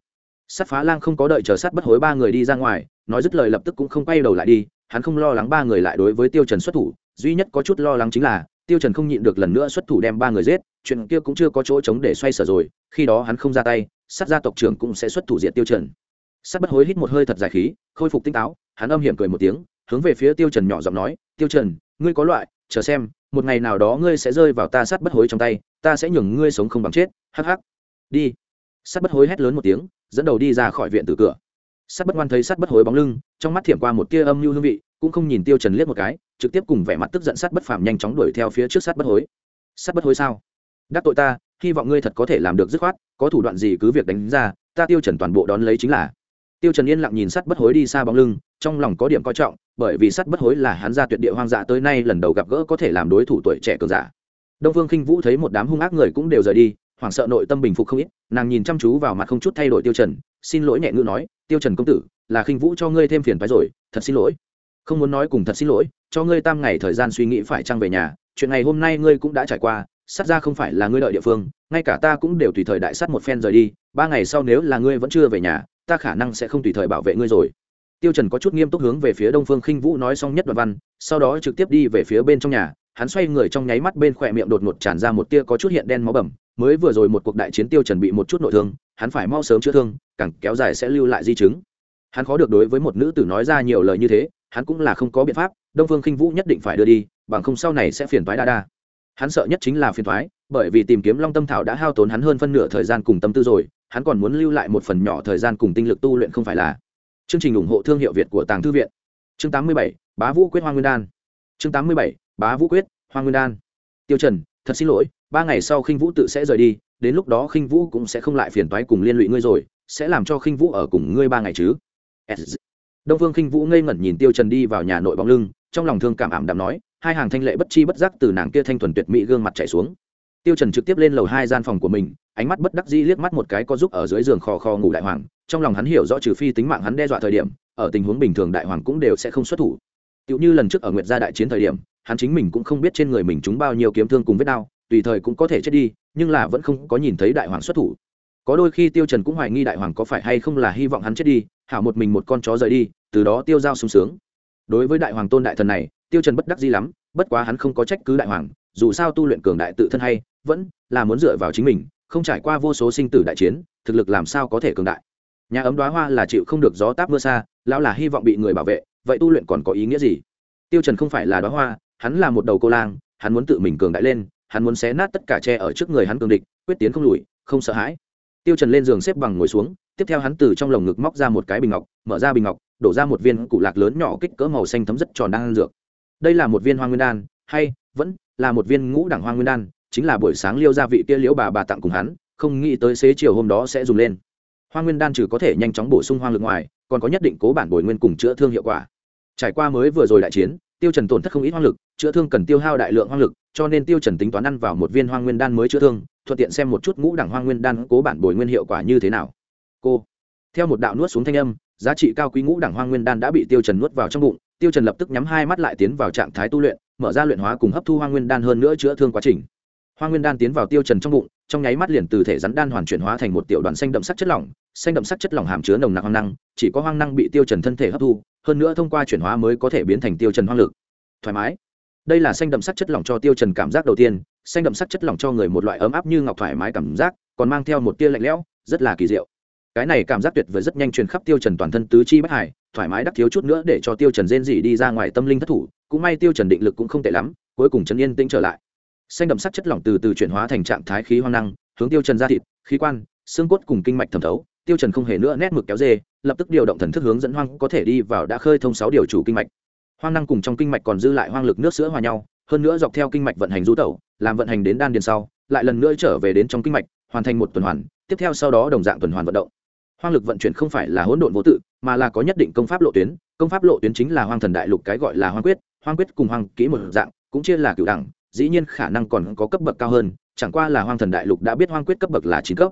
Sát phá lang không có đợi chờ sát bất hối ba người đi ra ngoài, nói dứt lời lập tức cũng không quay đầu lại đi, hắn không lo lắng ba người lại đối với tiêu trần xuất thủ, duy nhất có chút lo lắng chính là, tiêu trần không nhịn được lần nữa xuất thủ đem ba người giết, chuyện kia cũng chưa có chỗ chống để xoay sở rồi, khi đó hắn không ra tay, sát gia tộc trưởng cũng sẽ xuất thủ diệt tiêu trần. Sát bất hối hít một hơi thật dài khí, khôi phục tinh táo hắn âm hiểm cười một tiếng, hướng về phía tiêu trần nhỏ giọng nói, tiêu trần, ngươi có loại, chờ xem, một ngày nào đó ngươi sẽ rơi vào ta sát bất hối trong tay, ta sẽ nhường ngươi sống không bằng chết, hắc hắc. Đi. Sát bất hối hét lớn một tiếng, dẫn đầu đi ra khỏi viện từ cửa. Sát bất ngoan thấy sát bất hối bóng lưng, trong mắt thiểm qua một tia âm mưu hương vị, cũng không nhìn tiêu trần liếc một cái, trực tiếp cùng vẻ mặt tức giận sát bất phàm nhanh chóng đuổi theo phía trước sát bất hối. Sát bất hối sao? Đắc tội ta, hy vọng ngươi thật có thể làm được dứt khoát, có thủ đoạn gì cứ việc đánh ra, ta tiêu trần toàn bộ đón lấy chính là tiêu trần yên lặng nhìn sắt bất hối đi xa bóng lưng, trong lòng có điểm coi trọng, bởi vì sắt bất hối là hắn ra tuyệt địa hoang dã tới nay lần đầu gặp gỡ có thể làm đối thủ tuổi trẻ cường giả. Đông phương khinh vũ thấy một đám hung ác người cũng đều rời đi, hoảng sợ nội tâm bình phục không ít, nàng nhìn chăm chú vào mặt không chút thay đổi tiêu trần, xin lỗi nhẹ ngữ nói, tiêu trần công tử, là khinh vũ cho ngươi thêm phiền phải rồi, thật xin lỗi. Không muốn nói cùng thật xin lỗi, cho ngươi tam ngày thời gian suy nghĩ phải trăng về nhà, chuyện ngày hôm nay ngươi cũng đã trải qua sát ra không phải là ngươi đợi địa phương, ngay cả ta cũng đều tùy thời đại sát một phen rời đi, ba ngày sau nếu là ngươi vẫn chưa về nhà ta khả năng sẽ không tùy thời bảo vệ ngươi rồi. Tiêu trần có chút nghiêm túc hướng về phía đông phương khinh vũ nói xong nhất đoạn văn, sau đó trực tiếp đi về phía bên trong nhà. Hắn xoay người trong nháy mắt bên khỏe miệng đột ngột tràn ra một tia có chút hiện đen máu bầm. Mới vừa rồi một cuộc đại chiến tiêu trần bị một chút nội thương, hắn phải mau sớm chữa thương, càng kéo dài sẽ lưu lại di chứng. Hắn khó được đối với một nữ tử nói ra nhiều lời như thế, hắn cũng là không có biện pháp, đông phương khinh vũ nhất định phải đưa đi, bằng không sau này sẽ phiền toái đa đa. Hắn sợ nhất chính là phiền toái, bởi vì tìm kiếm long tâm thảo đã hao tốn hắn hơn phân nửa thời gian cùng tâm tư rồi hắn còn muốn lưu lại một phần nhỏ thời gian cùng tinh lực tu luyện không phải là. Chương trình ủng hộ thương hiệu việt của tàng thư viện. Chương 87, bá vũ quyết hoa nguyên đan. Chương 87, bá vũ quyết hoa nguyên đan. Tiêu trần thật xin lỗi ba ngày sau khinh vũ tự sẽ rời đi đến lúc đó khinh vũ cũng sẽ không lại phiền toái cùng liên lụy ngươi rồi sẽ làm cho khinh vũ ở cùng ngươi ba ngày chứ. Đông phương khinh vũ ngây ngẩn nhìn tiêu trần đi vào nhà nội bóng lưng trong lòng thương cảm ảm đạm nói hai hàng thanh lệ bất chi bất giác từ nàng kia thanh thuần tuyệt mỹ gương mặt chảy xuống tiêu trần trực tiếp lên lầu hai gian phòng của mình ánh mắt bất đắc dĩ liếc mắt một cái có giúp ở dưới giường khò khò ngủ đại hoàng trong lòng hắn hiểu rõ trừ phi tính mạng hắn đe dọa thời điểm ở tình huống bình thường đại hoàng cũng đều sẽ không xuất thủ. Tựu như lần trước ở nguyệt gia đại chiến thời điểm hắn chính mình cũng không biết trên người mình chúng bao nhiêu kiếm thương cùng vết đau, tùy thời cũng có thể chết đi nhưng là vẫn không có nhìn thấy đại hoàng xuất thủ. Có đôi khi tiêu trần cũng hoài nghi đại hoàng có phải hay không là hy vọng hắn chết đi hảo một mình một con chó rời đi từ đó tiêu giao sung sướng. Đối với đại hoàng tôn đại thần này tiêu trần bất đắc dĩ lắm bất quá hắn không có trách cứ đại hoàng dù sao tu luyện cường đại tự thân hay vẫn là muốn dựa vào chính mình, không trải qua vô số sinh tử đại chiến, thực lực làm sao có thể cường đại. Nhà ấm đoá hoa là chịu không được gió táp mưa xa, lão là hy vọng bị người bảo vệ, vậy tu luyện còn có ý nghĩa gì? Tiêu trần không phải là đoá hoa, hắn là một đầu cô lang, hắn muốn tự mình cường đại lên, hắn muốn xé nát tất cả tre ở trước người hắn cường địch, quyết tiến không lùi, không sợ hãi. Tiêu trần lên giường xếp bằng ngồi xuống, tiếp theo hắn từ trong lồng ngực móc ra một cái bình ngọc, mở ra bình ngọc, đổ ra một viên cụ lạc lớn nhỏ kích cỡ màu xanh thấm rất tròn đang dược. Đây là một viên hoa nguyên đan, hay vẫn là một viên ngũ đẳng hoa nguyên đan chính là buổi sáng liêu gia vị kia liễu bà bà tặng cùng hắn, không nghĩ tới xế chiều hôm đó sẽ dùng lên. Hoa nguyên đan trừ có thể nhanh chóng bổ sung hoang lực ngoài, còn có nhất định cố bản bồi nguyên cùng chữa thương hiệu quả. Trải qua mới vừa rồi đại chiến, tiêu trần tổn thất không ít hoang lực, chữa thương cần tiêu hao đại lượng hoang lực, cho nên tiêu trần tính toán ăn vào một viên hoang nguyên đan mới chữa thương, thuận tiện xem một chút ngũ đẳng hoang nguyên đan cố bản bồi nguyên hiệu quả như thế nào. Cô, theo một đạo nuốt xuống thanh âm, giá trị cao quý ngũ đẳng hoang nguyên đan đã bị tiêu trần nuốt vào trong bụng, tiêu trần lập tức nhắm hai mắt lại tiến vào trạng thái tu luyện, mở ra luyện hóa cùng hấp thu hoang nguyên đan hơn nữa chữa thương quá trình hoang nguyên đan tiến vào tiêu trần trong bụng, trong nháy mắt liền từ thể rắn đan hoàn chuyển hóa thành một tiểu đoàn xanh đậm sắc chất lỏng, xanh đậm sắc chất lỏng hàm chứa nồng nặc hoang năng, chỉ có hoang năng bị tiêu trần thân thể hấp thu, hơn nữa thông qua chuyển hóa mới có thể biến thành tiêu trần hoang lực. Thoải mái. Đây là xanh đậm sắc chất lỏng cho tiêu trần cảm giác đầu tiên, xanh đậm sắc chất lỏng cho người một loại ấm áp như ngọc thoải mái cảm giác, còn mang theo một tia lạnh lẽo, rất là kỳ diệu. Cái này cảm giác tuyệt vời rất nhanh truyền khắp tiêu trần toàn thân tứ chi bách hải, thoải mái đắc thiếu chút nữa để cho tiêu trần rên rỉ đi ra ngoài tâm linh thất thủ, cũng may tiêu trần định lực cũng không tệ lắm, cuối cùng trấn yên tĩnh trở lại xanh đậm sắc chất lỏng từ từ chuyển hóa thành trạng thái khí hoang năng, hướng tiêu trần ra thịt, khí quan, xương cốt cùng kinh mạch thẩm thấu. Tiêu trần không hề nữa nét mực kéo dê, lập tức điều động thần thức hướng dẫn hoang có thể đi vào đã khơi thông sáu điều chủ kinh mạch. Hoang năng cùng trong kinh mạch còn dư lại hoang lực nước sữa hòa nhau, hơn nữa dọc theo kinh mạch vận hành du tẩu, làm vận hành đến đan điền sau, lại lần nữa trở về đến trong kinh mạch, hoàn thành một tuần hoàn, tiếp theo sau đó đồng dạng tuần hoàn vận động. Hoang lực vận chuyển không phải là hỗn độn vô tự, mà là có nhất định công pháp lộ tuyến. Công pháp lộ tuyến chính là hoang thần đại lục cái gọi là hoang quyết hoang quyết cùng hoang kỹ một dạng, cũng chia là cửu đẳng dĩ nhiên khả năng còn có cấp bậc cao hơn chẳng qua là hoang thần đại lục đã biết hoang quyết cấp bậc là chín cấp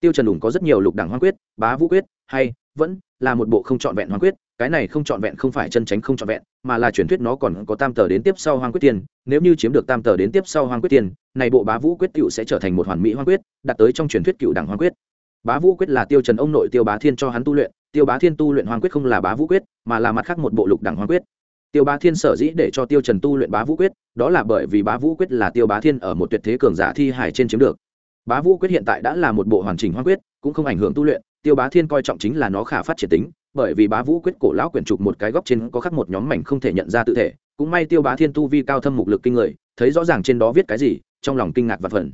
tiêu trần đủng có rất nhiều lục đẳng hoang quyết bá vũ quyết hay vẫn là một bộ không trọn vẹn hoang quyết cái này không trọn vẹn không phải chân tránh không trọn vẹn mà là truyền thuyết nó còn có tam tờ đến tiếp sau hoang quyết tiền. nếu như chiếm được tam tờ đến tiếp sau hoang quyết tiền, này bộ bá vũ quyết cựu sẽ trở thành một hoàn mỹ hoang quyết đạt tới trong truyền thuyết cựu đẳng hoang quyết bá vũ quyết là tiêu trần ông nội tiêu bá thiên cho hắn tu luyện tiêu bá thiên tu luyện hoang quyết không là bá vũ quyết mà là mặt khác một bộ lục đẳng hoang quyết tiêu bá thiên sở dĩ để cho tiêu trần tu luyện bá vũ quyết, đó là bởi vì bá vũ quyết là tiêu bá thiên ở một tuyệt thế cường giả thi hải trên chiếm được. Bá vũ quyết hiện tại đã là một bộ hoàn chỉnh hoang quyết, cũng không ảnh hưởng tu luyện, tiêu bá thiên coi trọng chính là nó khả phát triển tính, bởi vì bá vũ quyết cổ lão quyển trục một cái góc trên có khắc một nhóm mảnh không thể nhận ra tự thể, cũng may tiêu bá thiên tu vi cao thâm mục lực kinh người, thấy rõ ràng trên đó viết cái gì, trong lòng kinh ngạc và phần.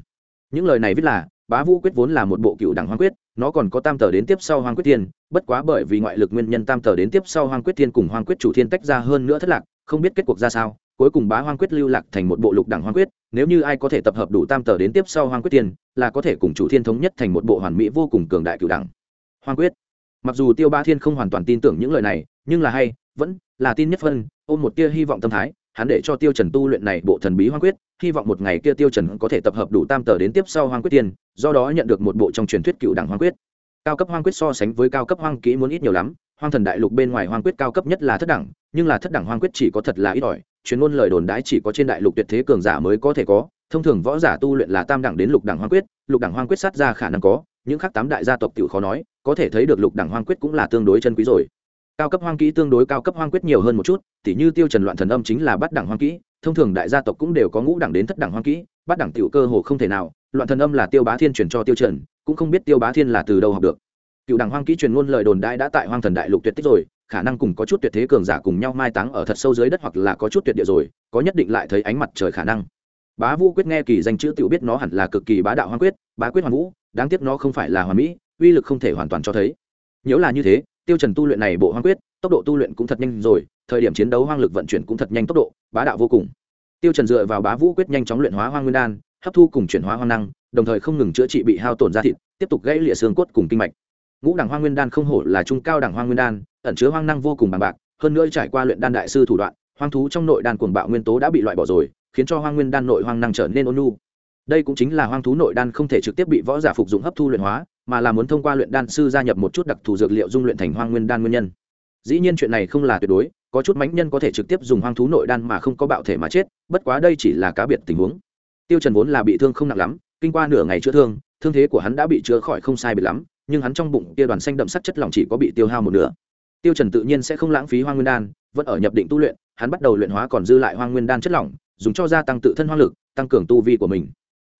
Những lời này viết là, bá vũ quyết vốn là một bộ cựu đẳng hoang quyết nó còn có tam tờ đến tiếp sau hoang quyết thiên, bất quá bởi vì ngoại lực nguyên nhân tam tờ đến tiếp sau hoang quyết thiên cùng hoang quyết chủ thiên tách ra hơn nữa thất lạc, không biết kết cuộc ra sao, cuối cùng bá hoang quyết lưu lạc thành một bộ lục đẳng hoang quyết, nếu như ai có thể tập hợp đủ tam tờ đến tiếp sau hoang quyết thiên, là có thể cùng chủ thiên thống nhất thành một bộ hoàn mỹ vô cùng cường đại cựu đẳng. Hoang quyết. Mặc dù tiêu ba thiên không hoàn toàn tin tưởng những lời này, nhưng là hay, vẫn là tin nhất phân, ôm một tia hy vọng tâm thái hắn để cho tiêu trần tu luyện này bộ thần bí hoang quyết, hy vọng một ngày kia tiêu trần có thể tập hợp đủ tam tờ đến tiếp sau hoang quyết tiên, do đó nhận được một bộ trong truyền thuyết cựu đẳng hoang quyết. Cao cấp hoang quyết so sánh với cao cấp hoang kỹ muốn ít nhiều lắm, hoang thần đại lục bên ngoài hoang quyết cao cấp nhất là thất đẳng, nhưng là thất đẳng hoang quyết chỉ có thật là ít ỏi, chuyên môn lời đồn đãi chỉ có trên đại lục tuyệt thế cường giả mới có thể có, thông thường võ giả tu luyện là tam đẳng đến lục đẳng hoang quyết, lục đẳng hoang quyết sát ra khả năng có, những khác tám đại gia tộc tiểu khó nói, có thể thấy được lục đẳng hoang quyết cũng là tương đối chân quý rồi cao cấp hoang kỹ tương đối cao cấp hoang quyết nhiều hơn một chút, tỉ như tiêu trần loạn thần âm chính là bắt đẳng hoang kỹ, thông thường đại gia tộc cũng đều có ngũ đẳng đến thất đẳng hoang kỹ, bắt đẳng tiểu cơ hồ không thể nào, loạn thần âm là tiêu bá thiên truyền cho tiêu trần, cũng không biết tiêu bá thiên là từ đâu học được. Cựu đẳng hoang kỹ truyền ngôn lời đồn đại đã tại hoang thần đại lục tuyệt tích rồi, khả năng cùng có chút tuyệt thế cường giả cùng nhau mai táng ở thật sâu dưới đất hoặc là có chút tuyệt địa rồi, có nhất định lại thấy ánh mặt trời khả năng. Bá vũ quyết nghe kỳ danh chữ tiểu biết nó hẳn là cực kỳ bá đạo hoang quyết, bá quyết hoàn vũ, đáng tiếc nó không phải là hoàn mỹ, uy lực không thể hoàn toàn cho thấy. Nếu là như thế tiêu trần tu luyện này bộ hoang quyết, tốc độ tu luyện cũng thật nhanh rồi, thời điểm chiến đấu hoang lực vận chuyển cũng thật nhanh tốc độ, bá đạo vô cùng. Tiêu trần dựa vào bá vũ quyết nhanh chóng luyện hóa hoang nguyên đan, hấp thu cùng chuyển hóa hoang năng, đồng thời không ngừng chữa trị bị hao tổn da thịt, tiếp tục gãy lịa xương cốt cùng kinh mạch. Ngũ đẳng hoang nguyên đan không hổ là trung cao đẳng hoang nguyên đan, ẩn chứa hoang năng vô cùng bằng bạc, hơn nữa trải qua luyện đan đại sư thủ đoạn, hoang thú trong nội đan cuồng bạo nguyên tố đã bị loại bỏ rồi, khiến cho hoang nguyên đan nội hoang năng trở nên ôn nhu. Đây cũng chính là hoang thú nội đan không thể trực tiếp bị võ giả phục dụng hấp thu luyện hóa mà là muốn thông qua luyện đan sư gia nhập một chút đặc thù dược liệu dung luyện thành hoang nguyên đan nguyên nhân. Dĩ nhiên chuyện này không là tuyệt đối, có chút mãnh nhân có thể trực tiếp dùng hoang thú nội đan mà không có bạo thể mà chết, bất quá đây chỉ là cá biệt tình huống. Tiêu trần vốn là bị thương không nặng lắm, kinh qua nửa ngày chữa thương thương thế của hắn đã bị chữa khỏi không sai biệt lắm, nhưng hắn trong bụng kia đoàn xanh đậm sắc chất lỏng chỉ có bị tiêu hao một nửa. Tiêu trần tự nhiên sẽ không lãng phí hoang nguyên đan, vẫn ở nhập định tu luyện, hắn bắt đầu luyện hóa còn dư lại hoang nguyên đan chất lỏng, dùng cho gia tăng tự thân hoang lực, tăng cường tu vi của mình.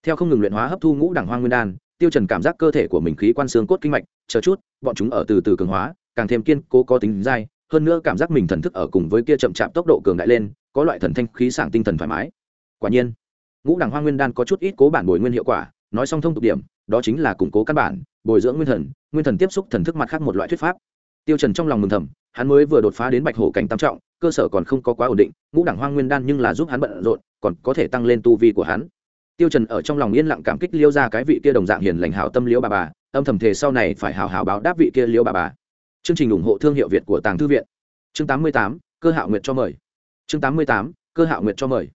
Theo không ngừng luyện hóa hấp thu ngũ đẳng hoang nguyên đan tiêu trần cảm giác cơ thể của mình khí quan xương cốt kinh mạch, chờ chút, bọn chúng ở từ từ cường hóa, càng thêm kiên cố có tính dai, hơn nữa cảm giác mình thần thức ở cùng với kia chậm chạp tốc độ cường đại lên, có loại thần thanh khí sảng tinh thần thoải mái. Quả nhiên, ngũ đẳng hoang nguyên đan có chút ít cố bản bồi nguyên hiệu quả, nói xong thông tục điểm, đó chính là củng cố căn bản, bồi dưỡng nguyên thần nguyên thần tiếp xúc thần thức mặt khác một loại thuyết pháp. Tiêu trần trong lòng mừng thầm, hắn mới vừa đột phá đến bạch hổ cảnh tam trọng, cơ sở còn không có quá ổn định, ngũ đẳng hoang nguyên đan nhưng là giúp hắn bận rộn, còn có thể tăng lên tu vi của hắn tiêu trần ở trong lòng yên lặng cảm kích liêu ra cái vị kia đồng dạng hiền lành hảo tâm liêu bà bà âm thầm thề sau này phải hảo hảo báo đáp vị kia liêu bà bà. Chương trình ủng hộ thương hiệu việt của tàng thư viện. Chương 88, cơ hạo nguyệt cho mời. Chương 88, cơ hạo nguyệt cho mời.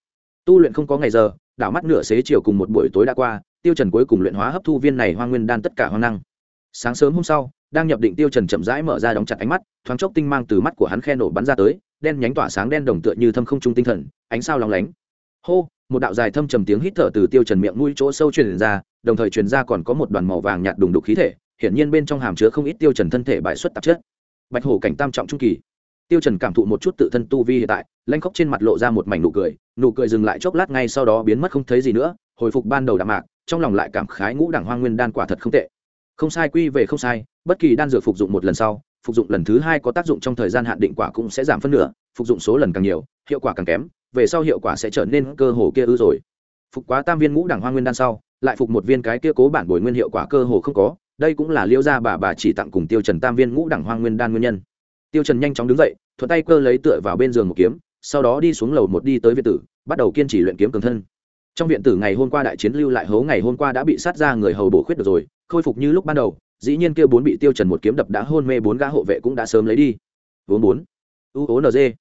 Tu luyện không có ngày giờ đảo mắt nửa xế chiều cùng một buổi tối đã qua tiêu trần cuối cùng luyện hóa hấp thu viên này hoang nguyên đan tất cả hoang năng. Sáng sớm hôm sau đang nhập định tiêu trần chậm rãi mở ra đóng chặt ánh mắt thoáng chốc tinh mang từ mắt của hắn khe nổ bắn ra tới đen nhánh tỏa sáng đen đồng tựa như thâm không trung tinh thần ánh sao lóng lánh. Hô! Một đạo dài thâm trầm tiếng hít thở từ tiêu trần miệng mũi chỗ sâu truyền ra, đồng thời truyền ra còn có một đoàn màu vàng nhạt đùng đục khí thể, hiển nhiên bên trong hàm chứa không ít tiêu trần thân thể bại xuất tạp chất. Bạch hổ cảnh tam trọng trung kỳ. Tiêu trần cảm thụ một chút tự thân tu vi hiện tại, lanh khóc trên mặt lộ ra một mảnh nụ cười nụ cười dừng lại chốc lát ngay sau đó biến mất không thấy gì nữa, hồi phục ban đầu đạm mạc, trong lòng lại cảm khái ngũ đẳng hoang nguyên đan quả thật không tệ. Không sai quy về không sai, bất kỳ đan dược phục dụng một lần sau, phục dụng lần thứ hai có tác dụng trong thời gian hạn định quả cũng sẽ giảm phân nửa, phục dụng số lần càng nhiều, hiệu quả càng kém về sau hiệu quả sẽ trở nên cơ hồ kia ư rồi. Phục quá tam viên ngũ đẳng hoa nguyên đan sau, lại phục một viên cái kia cố bản bồi nguyên hiệu quả cơ hồ không có, đây cũng là liêu gia bà bà chỉ tặng cùng tiêu trần tam viên ngũ đẳng hoa nguyên đan nguyên nhân. Tiêu trần nhanh chóng đứng dậy, thuận tay cơ lấy tựa vào bên giường một kiếm, sau đó đi xuống lầu một đi tới viện tử, bắt đầu kiên trì luyện kiếm cường thân. Trong viện tử ngày hôm qua đại chiến lưu lại hố ngày hôm qua đã bị sát ra người hầu bổ khuyết được rồi, khôi phục như lúc ban đầu, dĩ nhiên kia bốn bị tiêu trần một kiếm đập đã hôn mê bốn gã hộ vệ cũng đã sớm lấy đi. Vốn bốn. U ố nd hắc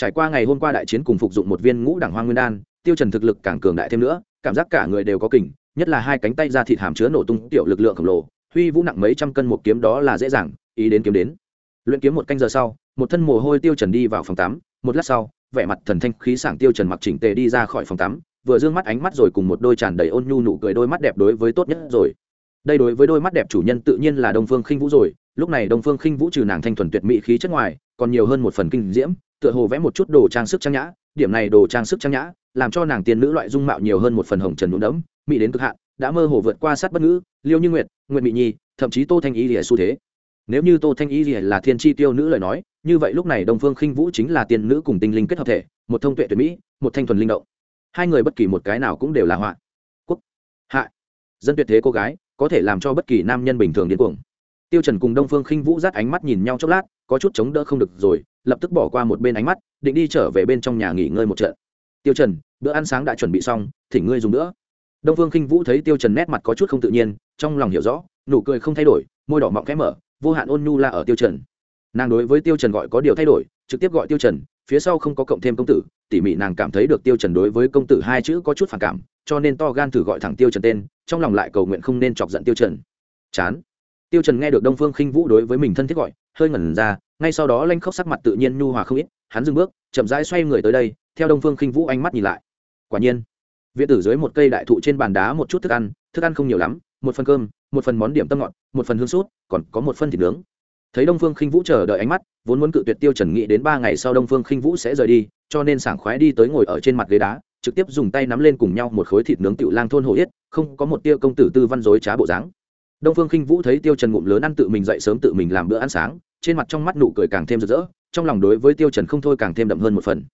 trải qua ngày hôm qua đại chiến cùng phục dụng một viên ngũ đẳng hoa nguyên đan, tiêu trần thực lực càng cường đại thêm nữa, cảm giác cả người đều có kình, nhất là hai cánh tay ra thịt hàm chứa nổ tung tiểu lực lượng khổng lồ, huy vũ nặng mấy trăm cân một kiếm đó là dễ dàng, ý đến kiếm đến. Luyện kiếm một canh giờ sau, một thân mồ hôi tiêu trần đi vào phòng tắm, một lát sau, vẻ mặt thần thanh khí sảng tiêu trần mặc chỉnh tề đi ra khỏi phòng tắm, vừa dương mắt ánh mắt rồi cùng một đôi tràn đầy ôn nhu nụ cười đôi mắt đẹp đối với tốt nhất rồi. Đây đối với đôi mắt đẹp chủ nhân tự nhiên là đông phương khinh vũ rồi, lúc này đông phương khinh vũ trừ nàng thanh thuần tuyệt mỹ khí chất ngoài, còn nhiều hơn một phần kinh diễm tựa hồ vẽ một chút đồ trang sức trang nhã, điểm này đồ trang sức trang nhã, làm cho nàng tiên nữ loại dung mạo nhiều hơn một phần hồng trần nhũn đẫm, mỹ đến cực hạn, đã mơ hồ vượt qua sát bất ngữ, liêu như nguyệt nguyệt mỹ nhi, thậm chí tô thanh ý lìa xu thế. Nếu như tô thanh ý lìa là thiên tri tiêu nữ lời nói, như vậy lúc này đông phương khinh vũ chính là tiên nữ cùng tinh linh kết hợp thể, một thông tuệ tuyệt mỹ, một thanh thuần linh động. Hai người bất kỳ một cái nào cũng đều là họa. Quốc. Hạ. Dân tuyệt thế cô gái, có thể làm cho bất kỳ nam nhân bình thường điên cuồng tiêu trần cùng đông phương khinh vũ dắt ánh mắt nhìn nhau chốc lát, có chút chống đỡ không được rồi, lập tức bỏ qua một bên ánh mắt, định đi trở về bên trong nhà nghỉ ngơi một trận. Tiêu trần, bữa ăn sáng đã chuẩn bị xong, thỉnh ngươi dùng nữa. Đông phương khinh vũ thấy tiêu trần nét mặt có chút không tự nhiên, trong lòng hiểu rõ, nụ cười không thay đổi, môi đỏ mọng khẽ mở, vô hạn ôn nhu la ở tiêu trần. Nàng đối với tiêu trần gọi có điều thay đổi, trực tiếp gọi tiêu trần, phía sau không có cộng thêm công tử, tỉ mỉ nàng cảm thấy được tiêu trần đối với công tử hai chữ có chút phản cảm, cho nên to gan thử gọi thẳng tiêu trần tên, trong lòng lại cầu nguyện không nên chọc giận tiêu trần. Chán tiêu trần nghe được đông phương khinh vũ đối với mình thân thiết gọi, hơi ngẩn ra, ngay sau đó lanh khóc sắc mặt tự nhiên nhu hòa không ít, hắn dừng bước, chậm rãi xoay người tới đây, theo đông phương khinh vũ ánh mắt nhìn lại. Quả nhiên, viện tử dưới một cây đại thụ trên bàn đá một chút thức ăn thức ăn không nhiều lắm, một phần cơm, một phần món điểm tâm ngọt, một phần hương sút còn có một phần thịt nướng. Thấy đông phương khinh vũ chờ đợi ánh mắt, vốn muốn cự tuyệt tiêu trần nghĩ đến ba ngày sau đông phương khinh vũ sẽ rời đi, cho nên sảng khoái đi tới ngồi ở trên mặt ghế đá, trực tiếp dùng tay nắm lên cùng nhau một khối thịt nướng tiểu lang thôn hổ yết, không có một tia công tử tư văn dối trá bộ dáng đông phương khinh vũ thấy tiêu trần ngụm lớn ăn tự mình dậy sớm tự mình làm bữa ăn sáng, trên mặt trong mắt nụ cười càng thêm rực rỡ, trong lòng đối với tiêu trần không thôi càng thêm đậm hơn một phần.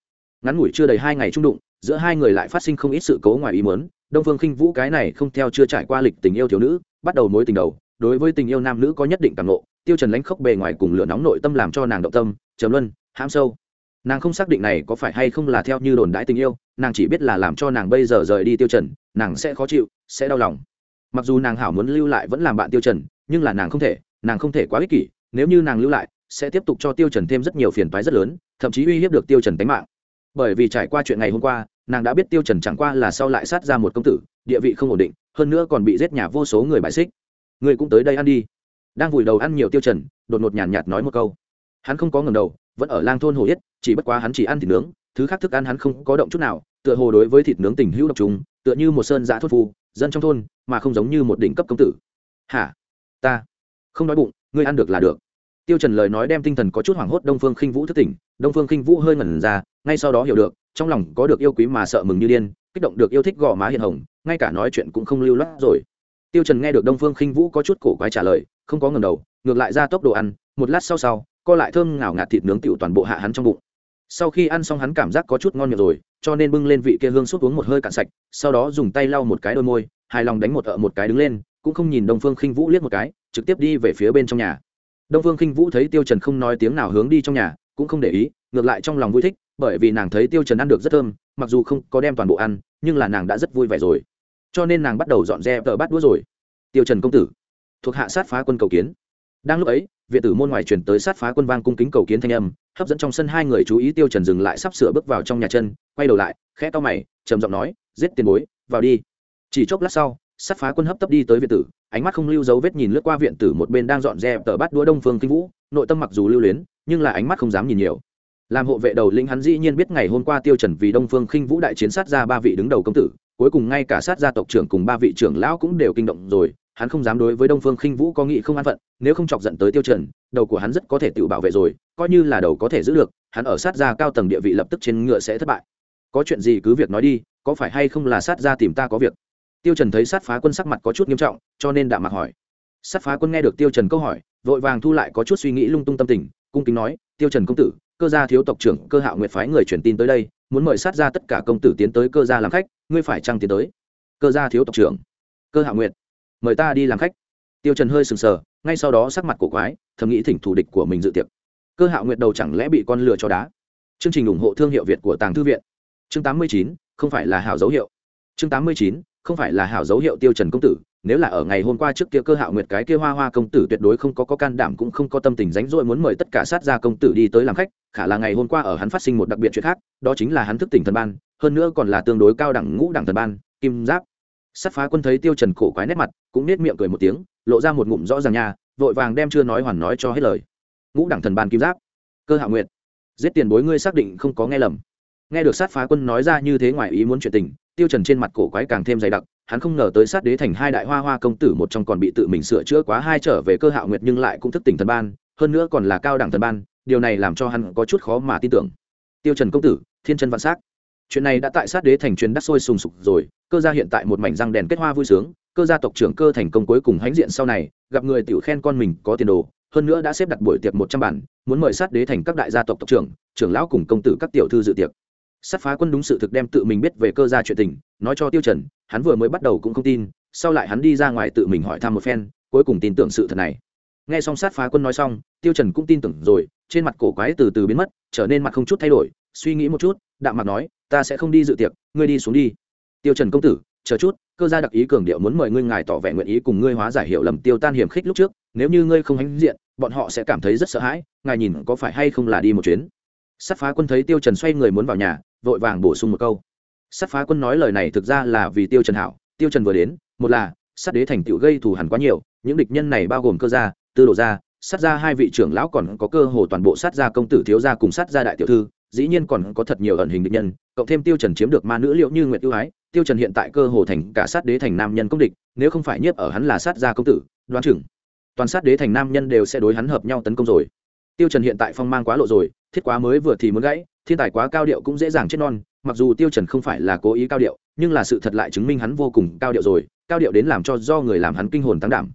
Ngắn ngủi chưa đầy hai ngày trung đụng, giữa hai người lại phát sinh không ít sự cố ngoài ý muốn, đông phương khinh vũ cái này không theo chưa trải qua lịch tình yêu thiếu nữ, bắt đầu mối tình đầu, đối với tình yêu nam nữ có nhất định càng ngộ, tiêu trần lãnh khốc bề ngoài cùng lửa nóng nội tâm làm cho nàng động tâm, trầm luân, hãm sâu. Nàng không xác định này có phải hay không là theo như đồn đãi tình yêu, nàng chỉ biết là làm cho nàng bây giờ rời đi tiêu trần, nàng sẽ khó chịu, sẽ đau lòng mặc dù nàng hảo muốn lưu lại vẫn làm bạn tiêu trần, nhưng là nàng không thể, nàng không thể quá ích kỷ, nếu như nàng lưu lại, sẽ tiếp tục cho tiêu trần thêm rất nhiều phiền toái rất lớn, thậm chí uy hiếp được tiêu trần tính mạng. Bởi vì trải qua chuyện ngày hôm qua, nàng đã biết tiêu trần chẳng qua là sau lại sát ra một công tử, địa vị không ổn định, hơn nữa còn bị giết nhà vô số người bài xích. Người cũng tới đây ăn đi. Đang vùi đầu ăn nhiều tiêu trần, đột ngột nhàn nhạt nói một câu. Hắn không có ngẩng đầu, vẫn ở lang thôn hồ yết, chỉ bất quá hắn chỉ ăn thịt nướng, thứ khác thức ăn hắn không có động chút nào, tựa hồ đối với thịt nướng tình hữu độc trùng, tựa như một sơn giả thốt phu dân trong thôn, mà không giống như một đỉnh cấp công tử. Hả? Ta? Không nói bụng, ngươi ăn được là được. Tiêu trần lời nói đem tinh thần có chút hoảng hốt đông phương khinh vũ thức tỉnh. Đông phương khinh vũ hơi ngẩn ra, ngay sau đó hiểu được, trong lòng có được yêu quý mà sợ mừng như điên, kích động được yêu thích gò má hiện hồng, ngay cả nói chuyện cũng không lưu loát rồi. Tiêu trần nghe được đông phương khinh vũ có chút cổ quái trả lời, không có ngẩng đầu, ngược lại ra tốc độ ăn, một lát sau sau, co lại thơm ngào ngạt thịt nướng tiểu toàn bộ hạ hắn trong bụng. Sau khi ăn xong hắn cảm giác có chút ngon miệng rồi cho nên bưng lên vị kia hương suốt uống một hơi cạn sạch, sau đó dùng tay lau một cái đôi môi, hài lòng đánh một ợ một cái đứng lên, cũng không nhìn đông phương khinh vũ liếc một cái, trực tiếp đi về phía bên trong nhà. Đông phương khinh vũ thấy tiêu trần không nói tiếng nào hướng đi trong nhà, cũng không để ý, ngược lại trong lòng vui thích, bởi vì nàng thấy tiêu trần ăn được rất thơm, mặc dù không có đem toàn bộ ăn, nhưng là nàng đã rất vui vẻ rồi. Cho nên nàng bắt đầu dọn dẹp tờ bát đũa rồi. Tiêu trần công tử, thuộc hạ sát phá quân cầu kiến. Đang lúc ấy viện tử môn ngoài truyền tới sát phá quân vang cung kính cầu kiến thanh âm, hấp dẫn trong sân hai người chú ý tiêu trần dừng lại sắp sửa bước vào trong nhà chân, quay đầu lại, khẽ to mày, trầm giọng nói, giết tiền bối, vào đi. Chỉ chốc lát sau, sát phá quân hấp tấp đi tới viện tử, ánh mắt không lưu dấu vết nhìn lướt qua viện tử một bên đang dọn dẹp tờ bát đũa đông phương kinh vũ, nội tâm mặc dù lưu luyến, nhưng là ánh mắt không dám nhìn nhiều. Làm hộ vệ đầu linh hắn dĩ nhiên biết ngày hôm qua tiêu trần vì đông phương khinh vũ đại chiến sát ra ba vị đứng đầu công tử cuối cùng ngay cả sát gia tộc trưởng cùng ba vị trưởng lão cũng đều kinh động rồi, hắn không dám đối với đông phương khinh vũ có nghị không an phận, nếu không chọc giận tới tiêu trần, đầu của hắn rất có thể tự bảo vệ rồi, coi như là đầu có thể giữ được, hắn ở sát gia cao tầng địa vị lập tức trên ngựa sẽ thất bại. Có chuyện gì cứ việc nói đi, có phải hay không là sát gia tìm ta có việc? Tiêu trần thấy sát phá quân sắc mặt có chút nghiêm trọng, cho nên đạm mặt hỏi. Sát phá quân nghe được tiêu trần câu hỏi, vội vàng thu lại có chút suy nghĩ lung tung tâm tình, cung kính nói, tiêu trần công tử, cơ gia thiếu tộc trưởng, cơ hạo nguyệt phái người truyền tin tới đây, muốn mời sát gia tất cả công tử tiến tới cơ gia làm khách ngươi phải trăng tiến tới. Cơ gia thiếu tộc trưởng. Cơ hạo nguyệt mời ta đi làm khách. Tiêu trần hơi sừng sờ ngay sau đó sắc mặt cổ quái thầm nghĩ thỉnh thủ địch của mình dự tiệc. Cơ hạo nguyệt đầu chẳng lẽ bị con lừa cho đá? Chương trình ủng hộ thương hiệu việt của tàng thư viện. Chương 89, không phải là hảo dấu hiệu. Chương 89, không phải là hảo dấu hiệu tiêu trần công tử nếu là ở ngày hôm qua trước kia cơ hạo nguyệt cái kia hoa hoa công tử tuyệt đối không có có can đảm cũng không có tâm tình rảnh rỗi muốn mời tất cả sát gia công tử đi tới làm khách khả là ngày hôm qua ở hắn phát sinh một đặc biệt chuyện khác đó chính là hắn thức tỉnh thần ban hơn nữa còn là tương đối cao đẳng ngũ đẳng thần ban, kim giáp. Sát phá quân thấy tiêu trần cổ quái nét mặt, cũng nét miệng cười một tiếng, lộ ra một ngụm rõ ràng nha, vội vàng đem chưa nói hoàn nói cho hết lời. Ngũ đẳng thần ban kim giáp. Cơ hạ nguyệt. Giết tiền bối ngươi xác định không có nghe lầm. Nghe được sát phá quân nói ra như thế ngoài ý muốn chuyện tình, tiêu trần trên mặt cổ quái càng thêm dày đặc, hắn không ngờ tới sát đế thành hai đại hoa hoa công tử một trong còn bị tự mình sửa chữa quá hai trở về cơ hạo nguyệt nhưng lại cũng thức tỉnh thần ban, hơn nữa còn là cao đẳng thần ban, điều này làm cho hắn có chút khó mà tin tưởng. Tiêu trần công tử, thiên chân vạn sắc chuyện này đã tại sát đế thành truyền đắc sôi sùng sục rồi, cơ gia hiện tại một mảnh răng đèn kết hoa vui sướng, cơ gia tộc trưởng cơ thành công cuối cùng hãnh diện sau này, gặp người tiểu khen con mình có tiền đồ, hơn nữa đã xếp đặt buổi tiệc một trăm bản, muốn mời sát đế thành các đại gia tộc tộc trưởng trưởng lão cùng công tử các tiểu thư dự tiệc. Sát phá quân đúng sự thực đem tự mình biết về cơ gia chuyện tình, nói cho tiêu trần, hắn vừa mới bắt đầu cũng không tin, sau lại hắn đi ra ngoài tự mình hỏi thăm một phen, cuối cùng tin tưởng sự thật này. Nghe xong sát phá quân nói xong, tiêu trần cũng tin tưởng rồi, trên mặt cổ quái từ từ biến mất, trở nên mặt không chút thay đổi, suy nghĩ một chút, đạm mặt nói ta sẽ không đi dự tiệc, ngươi đi xuống đi. Tiêu trần công tử, chờ chút, cơ gia đặc ý cường điệu muốn mời ngươi ngài tỏ vẻ nguyện ý cùng ngươi hóa giải hiểu lầm tiêu tan hiểm khích lúc trước, nếu như ngươi không hãnh diện, bọn họ sẽ cảm thấy rất sợ hãi, ngài nhìn có phải hay không là đi một chuyến. Sát phá quân thấy tiêu trần xoay người muốn vào nhà, vội vàng bổ sung một câu. Sát phá quân nói lời này thực ra là vì tiêu trần hảo, tiêu trần vừa đến, một là, sát đế thành tựu gây thù hằn quá nhiều, những địch nhân này bao gồm cơ gia, tư đồ gia, sát gia hai vị trưởng lão còn có cơ hồ toàn bộ sát gia công tử thiếu gia cùng sát gia đại tiểu thư dĩ nhiên còn có thật nhiều ẩn hình địch nhân, cộng thêm tiêu trần chiếm được ma nữ liệu như nguyệt ưu ái, tiêu trần hiện tại cơ hồ thành cả sát đế thành nam nhân công địch, nếu không phải nhiếp ở hắn là sát gia công tử, đoán chừng toàn sát đế thành nam nhân đều sẽ đối hắn hợp nhau tấn công rồi. Tiêu trần hiện tại phong mang quá lộ rồi, thiết quá mới vừa thì muốn gãy, thiên tài quá cao điệu cũng dễ dàng chết non, mặc dù tiêu trần không phải là cố ý cao điệu, nhưng là sự thật lại chứng minh hắn vô cùng cao điệu rồi, cao điệu đến làm cho do người làm hắn kinh hồn tăng đảm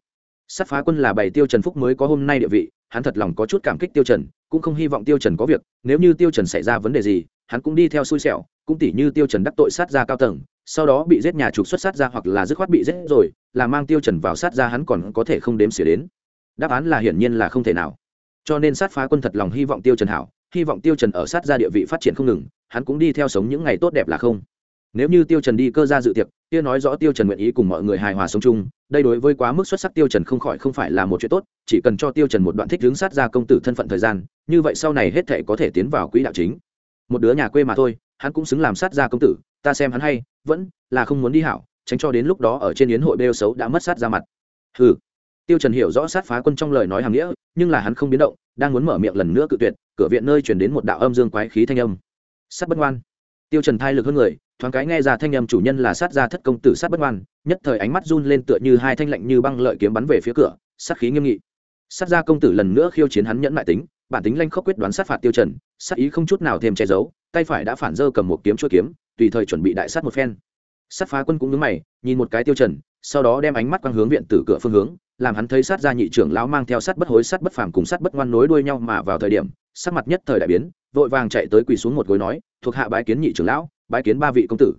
sát phá quân là bày tiêu trần phúc mới có hôm nay địa vị, hắn thật lòng có chút cảm kích tiêu trần, cũng không hy vọng tiêu trần có việc, nếu như tiêu trần xảy ra vấn đề gì, hắn cũng đi theo xui xẻo, cũng tỉ như tiêu trần đắc tội sát ra cao tầng, sau đó bị giết nhà trục xuất sát ra hoặc là dứt khoát bị giết rồi, là mang tiêu trần vào sát ra hắn còn có thể không đếm xỉa đến. Đáp án là hiển nhiên là không thể nào. Cho nên sát phá quân thật lòng hy vọng tiêu trần hảo, hy vọng tiêu trần ở sát ra địa vị phát triển không ngừng, hắn cũng đi theo sống những ngày tốt đẹp là không. Nếu như tiêu trần đi cơ gia dự tiệc kia nói rõ tiêu trần nguyện ý cùng mọi người hài hòa sống chung, đây đối với quá mức xuất sắc tiêu trần không khỏi không phải là một chuyện tốt, chỉ cần cho tiêu trần một đoạn thích hướng sát ra công tử thân phận thời gian, như vậy sau này hết thảy có thể tiến vào quỹ đạo chính. Một đứa nhà quê mà thôi, hắn cũng xứng làm sát ra công tử, ta xem hắn hay, vẫn là không muốn đi hảo, tránh cho đến lúc đó ở trên yến hội bêu xấu đã mất sát ra mặt. Hừ. Tiêu trần hiểu rõ sát phá quân trong lời nói hàng nghĩa, nhưng là hắn không biến động, đang muốn mở miệng lần nữa cự tuyệt, cửa viện nơi truyền đến một đạo âm dương quái khí thanh âm. Sát bất ngoan tiêu trần thai lực hơn người, thoáng cái nghe ra thanh âm chủ nhân là sát gia thất công tử sát bất ngoan nhất thời ánh mắt run lên tựa như hai thanh lạnh như băng lợi kiếm bắn về phía cửa, sát khí nghiêm nghị. Sát gia công tử lần nữa khiêu chiến hắn nhẫn mại tính, bản tính lanh khốc quyết đoán sát phạt tiêu trần, sát ý không chút nào thêm che giấu, tay phải đã phản dơ cầm một kiếm chuôi kiếm, tùy thời chuẩn bị đại sát một phen. Sát phá quân cũng nhướng mày, nhìn một cái tiêu trần, sau đó đem ánh mắt quang hướng viện tử cửa phương hướng, làm hắn thấy sát gia nhị trưởng lão mang theo sát bất hối, sát bất phàm cùng sát bất ngoan nối đuôi nhau mà vào thời điểm sắc mặt nhất thời đại biến, vội vàng chạy tới quỳ xuống một gối nói, thuộc hạ bái kiến nhị trưởng lão, bái kiến ba vị công tử.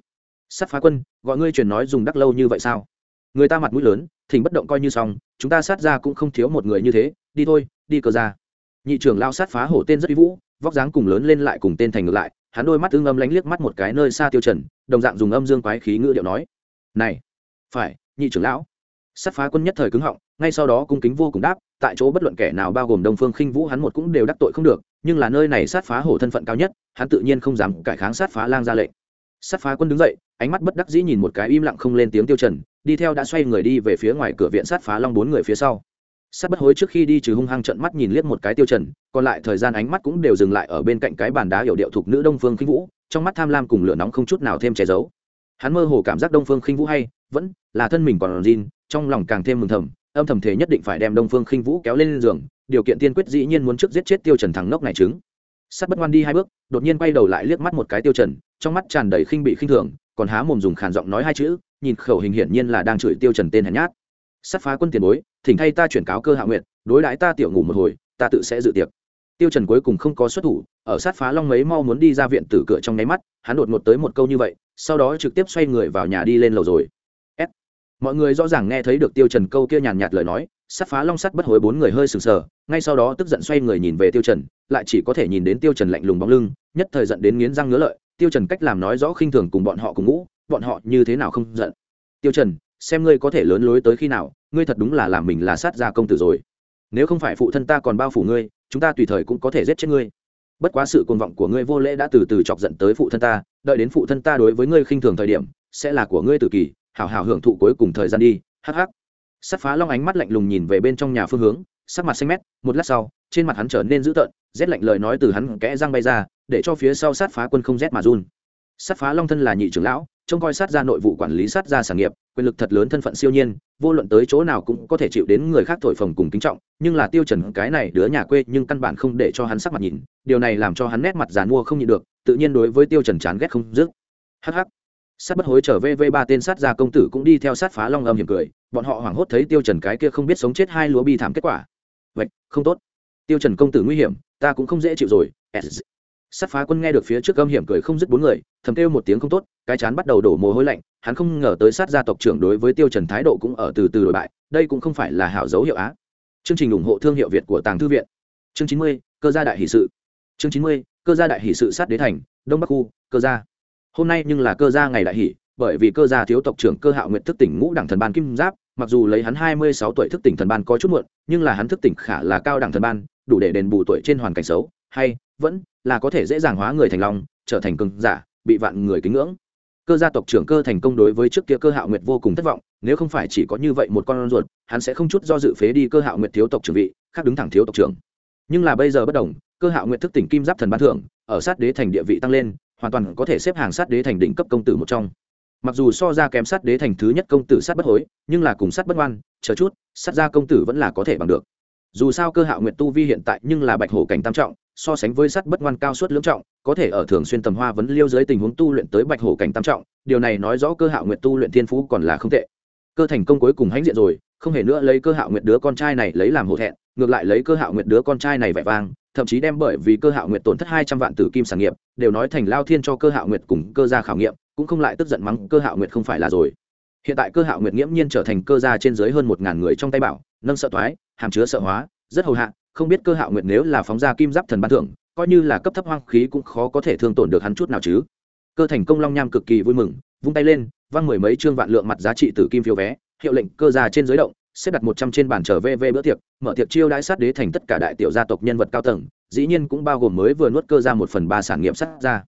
Sát phá quân, gọi ngươi truyền nói dùng đắc lâu như vậy sao? Người ta mặt mũi lớn, thỉnh bất động coi như xong, chúng ta sát ra cũng không thiếu một người như thế, đi thôi, đi cờ ra. Nhị trưởng lao sát phá hổ tên rất uy vũ, vóc dáng cùng lớn lên lại cùng tên thành ngược lại, hắn đôi mắt tương âm lánh liếc mắt một cái nơi xa tiêu trần, đồng dạng dùng âm dương quái khí ngữ điệu nói, này, phải, nhị trưởng lão. Sát phá quân nhất thời cứng họng, ngay sau đó cung kính vô cùng đáp tại chỗ bất luận kẻ nào bao gồm đông phương khinh vũ hắn một cũng đều đắc tội không được, nhưng là nơi này sát phá hổ thân phận cao nhất, hắn tự nhiên không dám cải kháng sát phá lang ra lệnh. Sát phá quân đứng dậy, ánh mắt bất đắc dĩ nhìn một cái im lặng không lên tiếng tiêu trần, đi theo đã xoay người đi về phía ngoài cửa viện sát phá long bốn người phía sau. Sát bất hối trước khi đi trừ hung hăng trận mắt nhìn liếc một cái tiêu trần, còn lại thời gian ánh mắt cũng đều dừng lại ở bên cạnh cái bàn đá hiểu điệu thuộc nữ đông phương khinh vũ, trong mắt tham lam cùng lửa nóng không chút nào thêm che giấu. Hắn mơ hồ cảm giác đông phương khinh vũ hay, vẫn là thân mình còn zin trong lòng càng thêm mừng thầm âm thầm thể nhất định phải đem đông phương khinh vũ kéo lên giường, điều kiện tiên quyết dĩ nhiên muốn trước giết chết tiêu trần thằng nốc này chứng. Sắt bất ngoan đi hai bước, đột nhiên quay đầu lại liếc mắt một cái tiêu trần, trong mắt tràn đầy khinh bị khinh thường, còn há mồm dùng khàn giọng nói hai chữ, nhìn khẩu hình hiển nhiên là đang chửi tiêu trần tên hèn nhát. Sắt phá quân tiền bối, thỉnh thay ta chuyển cáo cơ hạ nguyện, đối đãi ta tiểu ngủ một hồi, ta tự sẽ dự tiệc. Tiêu trần cuối cùng không có xuất thủ, ở sát phá long mấy mau muốn đi ra viện tử cửa trong nháy mắt, hắn đột ngột tới một câu như vậy, sau đó trực tiếp xoay người vào nhà đi lên lầu rồi mọi người rõ ràng nghe thấy được tiêu trần câu kia nhàn nhạt lời nói sát phá long sắt bất hối bốn người hơi sừng sờ, ngay sau đó tức giận xoay người nhìn về tiêu trần, lại chỉ có thể nhìn đến tiêu trần lạnh lùng bóng lưng, nhất thời giận đến nghiến răng ngứa lợi, tiêu trần cách làm nói rõ khinh thường cùng bọn họ cùng ngũ, bọn họ như thế nào không giận. Tiêu trần, xem ngươi có thể lớn lối tới khi nào, ngươi thật đúng là làm mình là sát gia công tử rồi. Nếu không phải phụ thân ta còn bao phủ ngươi, chúng ta tùy thời cũng có thể giết chết ngươi. Bất quá sự cuồng vọng của ngươi vô lễ đã từ từ chọc giận tới phụ thân ta, đợi đến phụ thân ta đối với ngươi khinh thường thời điểm, sẽ là của ngươi tự kỳ hảo hảo hưởng thụ cuối cùng thời gian đi, hắc hắc. Sắt phá long ánh mắt lạnh lùng nhìn về bên trong nhà phương hướng, sắc mặt xanh mét, một lát sau, trên mặt hắn trở nên dữ tợn, rét lạnh lời nói từ hắn kẽ răng bay ra, để cho phía sau sát phá quân không rét mà run. Sát phá long thân là nhị trưởng lão, trông coi sát ra nội vụ quản lý sát ra sản nghiệp, quyền lực thật lớn thân phận siêu nhiên, vô luận tới chỗ nào cũng có thể chịu đến người khác thổi phồng cùng kính trọng, nhưng là tiêu trần cái này đứa nhà quê nhưng căn bản không để cho hắn sắc mặt nhìn, điều này làm cho hắn nét mặt giàn mua không nhịn được, tự nhiên đối với tiêu trần chán ghét không dứt. Hắc hắc sát bất hối trở về v ba tên sát gia công tử cũng đi theo sát phá long âm hiểm cười, bọn họ hoảng hốt thấy tiêu trần cái kia không biết sống chết hai lúa bi thảm kết quả. Vậy không tốt. Tiêu trần công tử nguy hiểm, ta cũng không dễ chịu rồi. Sát phá quân nghe được phía trước âm hiểm cười không dứt bốn người, thầm kêu một tiếng không tốt, cái chán bắt đầu đổ mồ hôi lạnh, hắn không ngờ tới sát gia tộc trưởng đối với tiêu trần thái độ cũng ở từ từ đổi bại, đây cũng không phải là hảo dấu hiệu á. Chương trình ủng hộ thương hiệu việt của tàng thư viện. Chương chín mươi, cơ gia đại hỷ sự. Chương chín mươi, cơ gia đại hỷ sự sát đế thành, đông bắc khu, cơ gia hôm nay nhưng là cơ gia ngày đại hỷ, bởi vì cơ gia thiếu tộc trưởng cơ hạo nguyện thức tỉnh ngũ đẳng thần ban kim giáp, mặc dù lấy hắn hai mươi sáu tuổi thức tỉnh thần ban có chút muộn, nhưng là hắn thức tỉnh khả là cao đẳng thần ban, đủ để đền bù tuổi trên hoàn cảnh xấu, hay vẫn là có thể dễ dàng hóa người thành long, trở thành cường giả, bị vạn người kính ngưỡng. Cơ gia tộc trưởng cơ thành công đối với trước kia cơ hạo nguyệt vô cùng thất vọng, nếu không phải chỉ có như vậy một con ruột, hắn sẽ không chút do dự phế đi cơ hạo nguyệt thiếu tộc trưởng vị, khác đứng thẳng thiếu tộc trưởng. Nhưng là bây giờ bất đồng, cơ hạo nguyệt thức tỉnh kim giáp thần ban thưởng ở sát đế thành địa vị tăng lên hoàn toàn có thể xếp hàng sát đế thành đỉnh cấp công tử một trong. Mặc dù so ra kém sát đế thành thứ nhất công tử sát bất hối, nhưng là cùng sát bất ngoan, chờ chút, sát gia công tử vẫn là có thể bằng được. Dù sao cơ hạo nguyệt tu vi hiện tại nhưng là bạch hổ cảnh tam trọng, so sánh với sắt bất ngoan cao suất lưỡng trọng, có thể ở thường xuyên tầm hoa vấn liêu dưới tình huống tu luyện tới bạch hổ cảnh tam trọng, điều này nói rõ cơ hạo nguyệt tu luyện thiên phú còn là không tệ. Cơ thành công cuối cùng hãnh diện rồi, không hề nữa lấy cơ hạo nguyệt đứa con trai này lấy làm hổ thẹn, ngược lại lấy cơ hạo nguyệt đứa con trai này vẻ vang thậm chí đem bởi vì cơ hạo nguyệt tổn thất hai trăm vạn tử kim sản nghiệp, đều nói thành lao thiên cho cơ hạo nguyệt cùng cơ gia khảo nghiệm, cũng không lại tức giận mắng cơ hạo nguyệt không phải là rồi. Hiện tại cơ hạo nguyệt nghiễm nhiên trở thành cơ gia trên dưới hơn một ngàn người trong tay bảo, nâng sợ toái, hàm chứa sợ hóa, rất hầu hạ, không biết cơ hạo nguyệt nếu là phóng ra kim giáp thần ban thưởng, coi như là cấp thấp hoang khí cũng khó có thể thương tổn được hắn chút nào chứ. Cơ thành công long nham cực kỳ vui mừng, vung tay lên, văng mười mấy trương vạn lượng mặt giá trị tử kim phiếu vé, hiệu lệnh cơ gia trên giới động xếp đặt một trăm trên bàn trở về về bữa tiệc, mở tiệc chiêu đãi sát đế thành tất cả đại tiểu gia tộc nhân vật cao tầng, dĩ nhiên cũng bao gồm mới vừa nuốt cơ ra một phần ba sản nghiệp sát gia.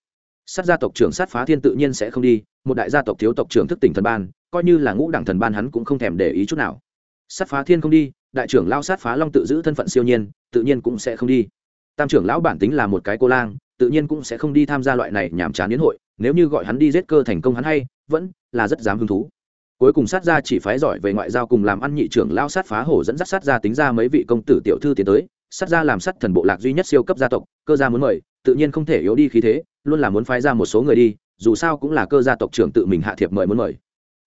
Sát gia tộc trưởng sát phá thiên tự nhiên sẽ không đi, một đại gia tộc thiếu tộc trưởng thức tỉnh thần ban, coi như là ngũ đẳng thần ban hắn cũng không thèm để ý chút nào. Sát phá thiên không đi, đại trưởng lao sát phá long tự giữ thân phận siêu nhiên, tự nhiên cũng sẽ không đi. Tam trưởng lão bản tính là một cái cô lang, tự nhiên cũng sẽ không đi tham gia loại này nhảm chán yến hội, nếu như gọi hắn đi giết cơ thành công hắn hay, vẫn là rất dám hứng thú cuối cùng sát ra chỉ phái giỏi về ngoại giao cùng làm ăn nhị trưởng lao sát phá hổ dẫn dắt sát ra tính ra mấy vị công tử tiểu thư tiến tới, sát ra làm sát thần bộ lạc duy nhất siêu cấp gia tộc, cơ gia muốn mời, tự nhiên không thể yếu đi khí thế, luôn là muốn phái ra một số người đi, dù sao cũng là cơ gia tộc trưởng tự mình hạ thiệp mời muốn mời.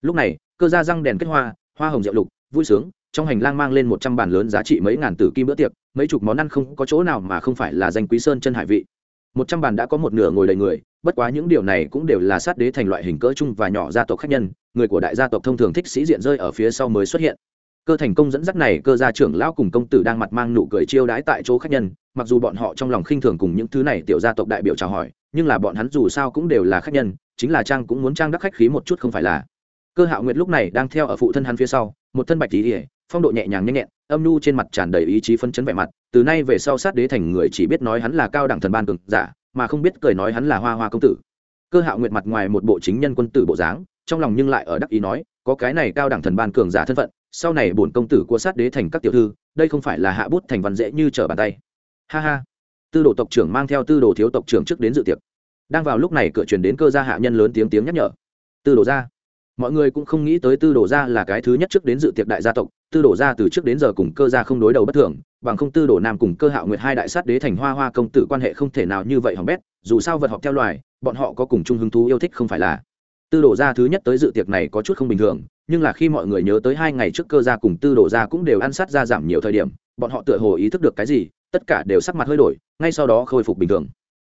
Lúc này, cơ gia răng đèn kết hoa hoa hồng rượu lục, vui sướng, trong hành lang mang lên một trăm bàn lớn giá trị mấy ngàn tử kim bữa tiệc, mấy chục món ăn không có chỗ nào mà không phải là danh quý sơn chân hải vị. Một trăm bàn đã có một nửa ngồi đầy người, bất quá những điều này cũng đều là sát đế thành loại hình cỡ chung và nhỏ gia tộc khách nhân người của đại gia tộc thông thường thích sĩ diện rơi ở phía sau mới xuất hiện. Cơ thành công dẫn dắt này, cơ gia trưởng lão cùng công tử đang mặt mang nụ cười chiêu đãi tại chỗ khách nhân, mặc dù bọn họ trong lòng khinh thường cùng những thứ này tiểu gia tộc đại biểu chào hỏi, nhưng là bọn hắn dù sao cũng đều là khách nhân, chính là trang cũng muốn trang đắc khách khí một chút không phải là. Cơ hạo nguyệt lúc này đang theo ở phụ thân hắn phía sau, một thân bạch tí ỉa phong độ nhẹ nhàng nhanh nhẹn, âm nhu trên mặt tràn đầy ý chí phân chấn vẻ mặt, từ nay về sau sát đế thành người chỉ biết nói hắn là cao đẳng thần ban cường giả, mà không biết cười nói hắn là hoa hoa công tử. Cơ hạo nguyệt mặt ngoài một bộ chính nhân quân tử bộ dáng trong lòng nhưng lại ở đắc ý nói, có cái này cao đẳng thần ban cường giả thân phận, sau này bổn công tử của sát đế thành các tiểu thư, đây không phải là hạ bút thành văn dễ như trở bàn tay. Ha ha. Tư đồ tộc trưởng mang theo tư đồ thiếu tộc trưởng trước đến dự tiệc. Đang vào lúc này cửa truyền đến cơ gia hạ nhân lớn tiếng tiếng nhắc nhở. Tư đồ gia. Mọi người cũng không nghĩ tới tư đồ gia là cái thứ nhất trước đến dự tiệc đại gia tộc, tư đồ gia từ trước đến giờ cùng cơ gia không đối đầu bất thường, bằng không tư đồ nam cùng cơ hạo nguyệt hai đại sát đế thành hoa hoa công tử quan hệ không thể nào như vậy hỏng bét, dù sao vật học theo loài, bọn họ có cùng chung hứng thú yêu thích không phải là tư đồ gia thứ nhất tới dự tiệc này có chút không bình thường, nhưng là khi mọi người nhớ tới hai ngày trước cơ gia cùng tư đồ gia cũng đều ăn sát ra giảm nhiều thời điểm, bọn họ tựa hồ ý thức được cái gì, tất cả đều sắc mặt hơi đổi, ngay sau đó khôi phục bình thường.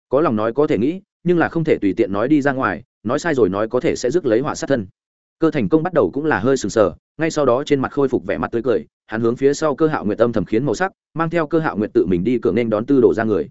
Có lòng nói có thể nghĩ, nhưng là không thể tùy tiện nói đi ra ngoài, nói sai rồi nói có thể sẽ rước lấy họa sát thân. Cơ thành công bắt đầu cũng là hơi sừng sờ, ngay sau đó trên mặt khôi phục vẻ mặt tươi cười, hắn hướng phía sau cơ hạo nguyệt âm thầm khiến màu sắc, mang theo cơ hạo nguyệt tự mình đi cửa nên đón tư đồ ra người.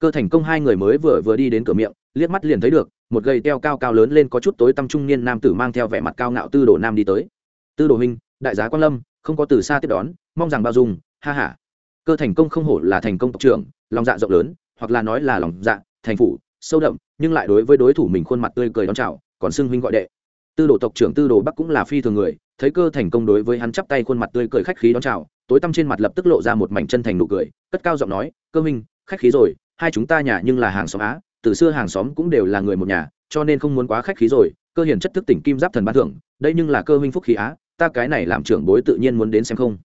Cơ thành công hai người mới vừa vừa đi đến cửa miệng, liếc mắt liền thấy được một gầy teo cao cao lớn lên có chút tối tăm trung niên nam tử mang theo vẻ mặt cao ngạo tư đồ nam đi tới. Tư đồ huynh, đại giá quan lâm, không có từ xa tiếp đón, mong rằng bao dung, ha ha. Cơ thành công không hổ là thành công tộc trưởng, lòng dạ rộng lớn, hoặc là nói là lòng dạ thành phủ, sâu đậm, nhưng lại đối với đối thủ mình khuôn mặt tươi cười đón chào, còn xưng huynh gọi đệ. Tư đồ tộc trưởng tư đồ bắc cũng là phi thường người, thấy cơ thành công đối với hắn chắp tay khuôn mặt tươi cười khách khí đón chào, tối tăm trên mặt lập tức lộ ra một mảnh chân thành nụ cười, cất cao giọng nói, cơ minh khách khí rồi, hai chúng ta nhà nhưng là hàng xóm á từ xưa hàng xóm cũng đều là người một nhà, cho nên không muốn quá khách khí rồi, cơ hiển chất thức tỉnh kim giáp thần ban thưởng, đây nhưng là cơ huynh phúc khí á, ta cái này làm trưởng bối tự nhiên muốn đến xem không.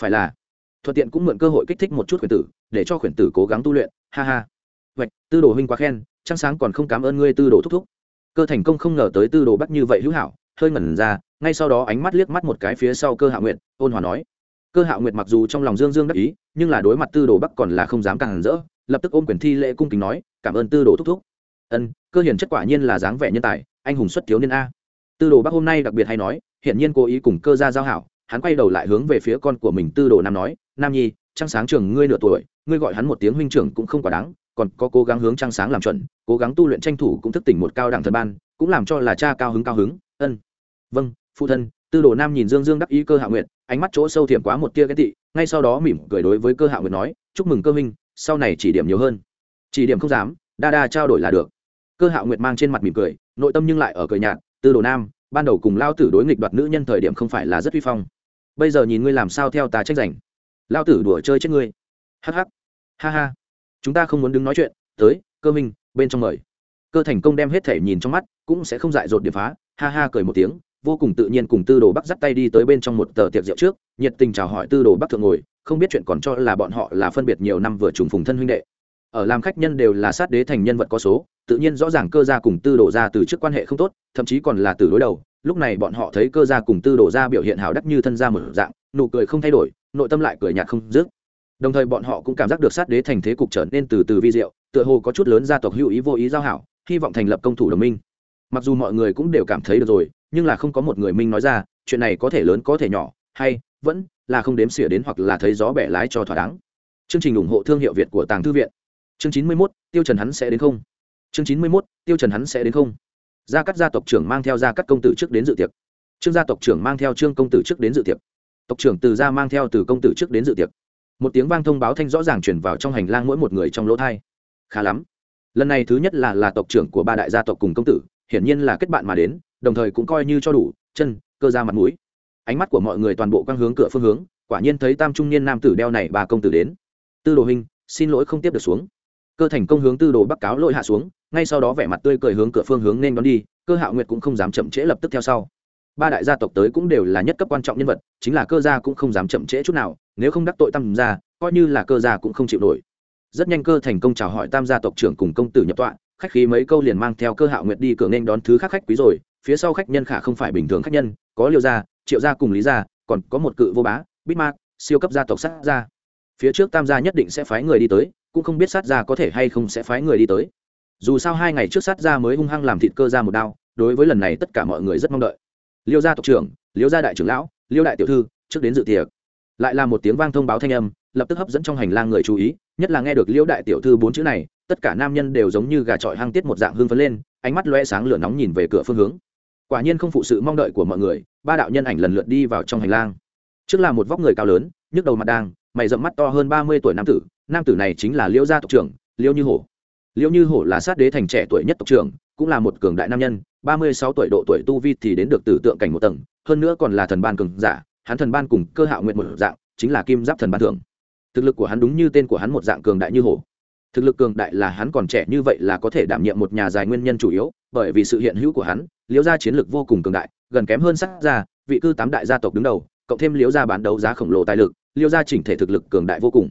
Phải là, thuận tiện cũng mượn cơ hội kích thích một chút khuyển tử, để cho khuyển tử cố gắng tu luyện, ha ha. Vậy, tư đồ huynh quá khen, trăng sáng còn không cảm ơn ngươi tư đồ thúc thúc. Cơ thành công không ngờ tới tư đồ bắc như vậy hữu hảo, hơi ngẩn ra, ngay sau đó ánh mắt liếc mắt một cái phía sau cơ hạ nguyện ôn hòa nói. Cơ hạ nguyệt mặc dù trong lòng dương dương đắc ý, nhưng là đối mặt tư đồ bắc còn là không dám càng rỡ lập tức ôm quyền thi lễ cung kính nói, cảm ơn tư đồ thúc thúc. Ân, cơ hiển chất quả nhiên là dáng vẻ nhân tài, anh hùng xuất thiếu niên a. Tư đồ bắc hôm nay đặc biệt hay nói hiện nhiên cố ý cùng cơ gia giao hảo, hắn quay đầu lại hướng về phía con của mình tư đồ nam nói, nam nhi, trăng sáng trường ngươi nửa tuổi, ngươi gọi hắn một tiếng huynh trưởng cũng không quá đáng, còn có cố gắng hướng trăng sáng làm chuẩn, cố gắng tu luyện tranh thủ cũng thức tỉnh một cao đẳng thần ban, cũng làm cho là cha cao hứng cao hứng. Ân. Vâng phụ thân. Tư đồ nam nhìn dương dương đắc ý cơ hạ nguyện, ánh mắt chỗ sâu thiểm quá một tia ghét tị, ngay sau đó mỉm cười đối với cơ hạ nguyện nói, chúc mừng cơ minh sau này chỉ điểm nhiều hơn. Chỉ điểm không dám, đa đa trao đổi là được. Cơ hạo nguyệt mang trên mặt mỉm cười, nội tâm nhưng lại ở cười nhạt, tư đồ nam, ban đầu cùng lao tử đối nghịch đoạt nữ nhân thời điểm không phải là rất uy phong. Bây giờ nhìn ngươi làm sao theo ta tranh giành. Lao tử đùa chơi chết ngươi. Hh ha ha. Chúng ta không muốn đứng nói chuyện, tới, cơ minh, bên trong mời. Cơ thành công đem hết thể nhìn trong mắt, cũng sẽ không dại dột điệp phá. Ha ha cười một tiếng, vô cùng tự nhiên cùng tư đồ bắc dắt tay đi tới bên trong một tờ tiệc rượu trước, nhiệt tình chào hỏi tư đồ bắc thượng ngồi không biết chuyện còn cho là bọn họ là phân biệt nhiều năm vừa trùng phùng thân huynh đệ. Ở làm khách nhân đều là sát đế thành nhân vật có số, tự nhiên rõ ràng cơ gia cùng tư đồ ra từ trước quan hệ không tốt, thậm chí còn là từ đối đầu. Lúc này bọn họ thấy cơ gia cùng tư đồ ra biểu hiện hào đắc như thân gia một dạng, nụ cười không thay đổi, nội tâm lại cười nhạt không dứt. Đồng thời bọn họ cũng cảm giác được sát đế thành thế cục trở nên từ từ vi diệu, tựa hồ có chút lớn gia tộc hữu ý vô ý giao hảo, hy vọng thành lập công thủ đồng minh. Mặc dù mọi người cũng đều cảm thấy được rồi, nhưng là không có một người minh nói ra, chuyện này có thể lớn có thể nhỏ, hay, vẫn là không đếm xỉa đến hoặc là thấy gió bẻ lái cho thỏa đáng. Chương trình ủng hộ thương hiệu việt của tàng thư viện. Chương chín mươi mốt, tiêu trần hắn sẽ đến không? Chương chín mươi mốt, tiêu trần hắn sẽ đến không? Gia cắt gia tộc trưởng mang theo gia cắt công tử trước đến dự tiệc. Trương gia tộc trưởng mang theo trương công tử trước đến dự tiệc. Tộc trưởng từ gia mang theo từ công tử trước đến dự tiệc. Một tiếng vang thông báo thanh rõ ràng truyền vào trong hành lang mỗi một người trong lỗ thai. Khá lắm. Lần này thứ nhất là là tộc trưởng của ba đại gia tộc cùng công tử, hiển nhiên là kết bạn mà đến, đồng thời cũng coi như cho đủ, chân, cơ ra mặt mũi ánh mắt của mọi người toàn bộ quang hướng cửa phương hướng, quả nhiên thấy tam trung niên nam tử đeo này bà công tử đến. Tư đồ hình xin lỗi không tiếp được xuống. Cơ thành công hướng tư đồ bắc cáo lội hạ xuống, ngay sau đó vẻ mặt tươi cười hướng cửa phương hướng nên đón đi, cơ hạo nguyệt cũng không dám chậm trễ lập tức theo sau. Ba đại gia tộc tới cũng đều là nhất cấp quan trọng nhân vật, chính là cơ gia cũng không dám chậm trễ chút nào, nếu không đắc tội tam gia, coi như là cơ gia cũng không chịu nổi. Rất nhanh cơ thành công chào hỏi tam gia tộc trưởng cùng công tử nhập tọa, khách khí mấy câu liền mang theo cơ hạo nguyệt đi cửa nên đón thứ khác khách quý rồi, phía sau khách nhân khả không phải bình thường khách nhân, có liêu gia triệu gia cùng lý gia còn có một cự vô bá bít Ma, siêu cấp gia tộc sát gia. Phía trước tam gia nhất định sẽ phái người đi tới cũng không biết sát gia có thể hay không sẽ phái người đi tới. Dù sao hai ngày trước sát gia mới hung hăng làm thịt cơ ra một đao đối với lần này tất cả mọi người rất mong đợi. Liêu gia tộc trưởng liêu gia đại trưởng lão liêu đại tiểu thư trước đến dự tiệc. Lại là một tiếng vang thông báo thanh âm lập tức hấp dẫn trong hành lang người chú ý nhất là nghe được liêu đại tiểu thư bốn chữ này tất cả nam nhân đều giống như gà trọi hăng tiết một dạng hương phấn lên ánh mắt loe sáng lửa nóng nhìn về cửa phương hướng quả nhiên không phụ sự mong đợi của mọi người, ba đạo nhân ảnh lần lượt đi vào trong hành lang. Trước là một vóc người cao lớn, nhức đầu mặt đang, mày rậm mắt to hơn ba mươi tuổi nam tử nam tử này chính là Liễu gia tộc trưởng, Liễu như hổ. Liễu như hổ là sát đế thành trẻ tuổi nhất tộc trưởng, cũng là một cường đại nam nhân, ba mươi sáu tuổi độ tuổi tu vi thì đến được tử tượng cảnh một tầng, hơn nữa còn là thần ban cường giả, hắn thần ban cùng cơ hạo nguyện một dạng, chính là kim giáp thần ban thưởng thực lực của hắn đúng như tên của hắn một dạng cường đại như hổ. Thực lực cường đại là hắn còn trẻ như vậy là có thể đảm nhiệm một nhà dài nguyên nhân chủ yếu bởi vì sự hiện hữu của hắn, liễu gia chiến lược vô cùng cường đại, gần kém hơn sắc gia, vị cư tám đại gia tộc đứng đầu, cộng thêm liễu gia bán đấu giá khổng lồ tài lực, liễu gia chỉnh thể thực lực cường đại vô cùng.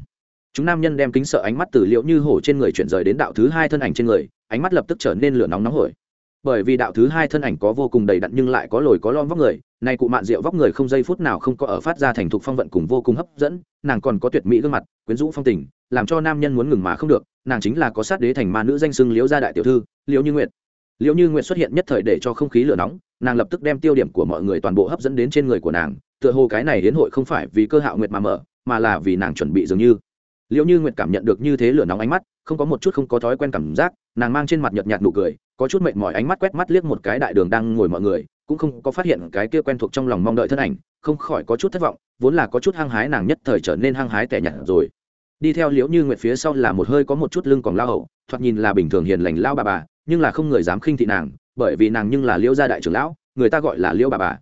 Chúng nam nhân đem kính sợ ánh mắt từ liễu như hổ trên người chuyển rời đến đạo thứ hai thân ảnh trên người, ánh mắt lập tức trở nên lửa nóng nóng hổi. Bởi vì đạo thứ hai thân ảnh có vô cùng đầy đặn nhưng lại có lồi có lon vóc người, nay cụ mạn rượu vóc người không giây phút nào không có ở phát ra thành thục phong vận cùng vô cùng hấp dẫn, nàng còn có tuyệt mỹ gương mặt, quyến rũ phong tình, làm cho nam nhân muốn ngừng mà không được, nàng chính là có sát đế thành ma nữ danh xưng liễu gia đại tiểu thư, liễu như nguyệt liệu như nguyệt xuất hiện nhất thời để cho không khí lửa nóng, nàng lập tức đem tiêu điểm của mọi người toàn bộ hấp dẫn đến trên người của nàng, tựa hồ cái này đến hội không phải vì cơ hạo nguyệt mà mở, mà là vì nàng chuẩn bị dường như. Liễu như nguyệt cảm nhận được như thế lửa nóng ánh mắt, không có một chút không có thói quen cảm giác, nàng mang trên mặt nhợt nhạt nụ cười, có chút mệt mỏi ánh mắt quét mắt liếc một cái đại đường đang ngồi mọi người, cũng không có phát hiện cái kia quen thuộc trong lòng mong đợi thân ảnh, không khỏi có chút thất vọng, vốn là có chút hăng hái nàng nhất thời trở nên hăng hái tẻ nhạt rồi. Đi theo liễu như nguyệt phía sau là một hơi có một chút lưng còn lao hậu, thoạt nhìn là bình thường hiền lành lao bà bà nhưng là không người dám khinh thị nàng, bởi vì nàng nhưng là liễu gia đại trưởng lão, người ta gọi là liễu bà bà.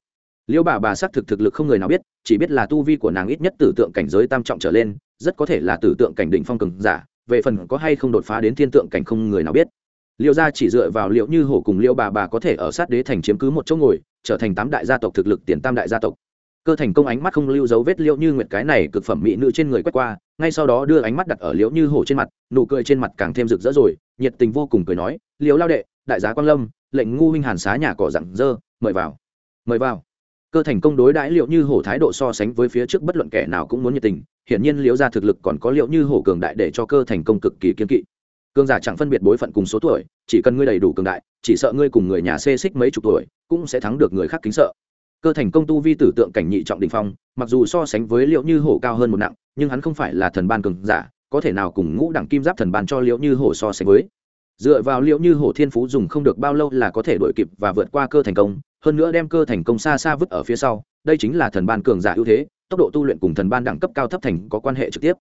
Liễu bà bà xác thực thực lực không người nào biết, chỉ biết là tu vi của nàng ít nhất tử tượng cảnh giới tam trọng trở lên, rất có thể là tử tượng cảnh đỉnh phong cường giả, về phần có hay không đột phá đến thiên tượng cảnh không người nào biết. Liễu gia chỉ dựa vào liễu như hổ cùng liễu bà bà có thể ở sát đế thành chiếm cứ một chỗ ngồi, trở thành tám đại gia tộc thực lực tiền tam đại gia tộc. Cơ thành công ánh mắt không lưu dấu vết liễu như nguyệt cái này cực phẩm mỹ nữ trên người quét qua ngay sau đó đưa ánh mắt đặt ở liễu như hổ trên mặt, nụ cười trên mặt càng thêm rực rỡ rồi, nhiệt tình vô cùng cười nói, liễu lao đệ, đại giá quang lâm, lệnh ngu huynh hàn xá nhà cỏ rặng dơ mời vào. Mời vào. Cơ thành công đối đãi liệu như hổ thái độ so sánh với phía trước bất luận kẻ nào cũng muốn nhiệt tình, hiển nhiên liễu gia thực lực còn có liệu như hổ cường đại để cho cơ thành công cực kỳ kiên kỵ. Cường giả chẳng phân biệt bối phận cùng số tuổi, chỉ cần ngươi đầy đủ cường đại, chỉ sợ ngươi cùng người nhà xê xích mấy chục tuổi, cũng sẽ thắng được người khác kính sợ cơ thành công tu vi tử tượng cảnh nhị trọng đình phong, mặc dù so sánh với liệu như hổ cao hơn một nặng, nhưng hắn không phải là thần ban cường giả, có thể nào cùng ngũ đẳng kim giáp thần ban cho liệu như hổ so sánh với. Dựa vào liệu như hổ thiên phú dùng không được bao lâu là có thể đuổi kịp và vượt qua cơ thành công, hơn nữa đem cơ thành công xa xa vứt ở phía sau, đây chính là thần ban cường giả ưu thế, tốc độ tu luyện cùng thần ban đẳng cấp cao thấp thành có quan hệ trực tiếp.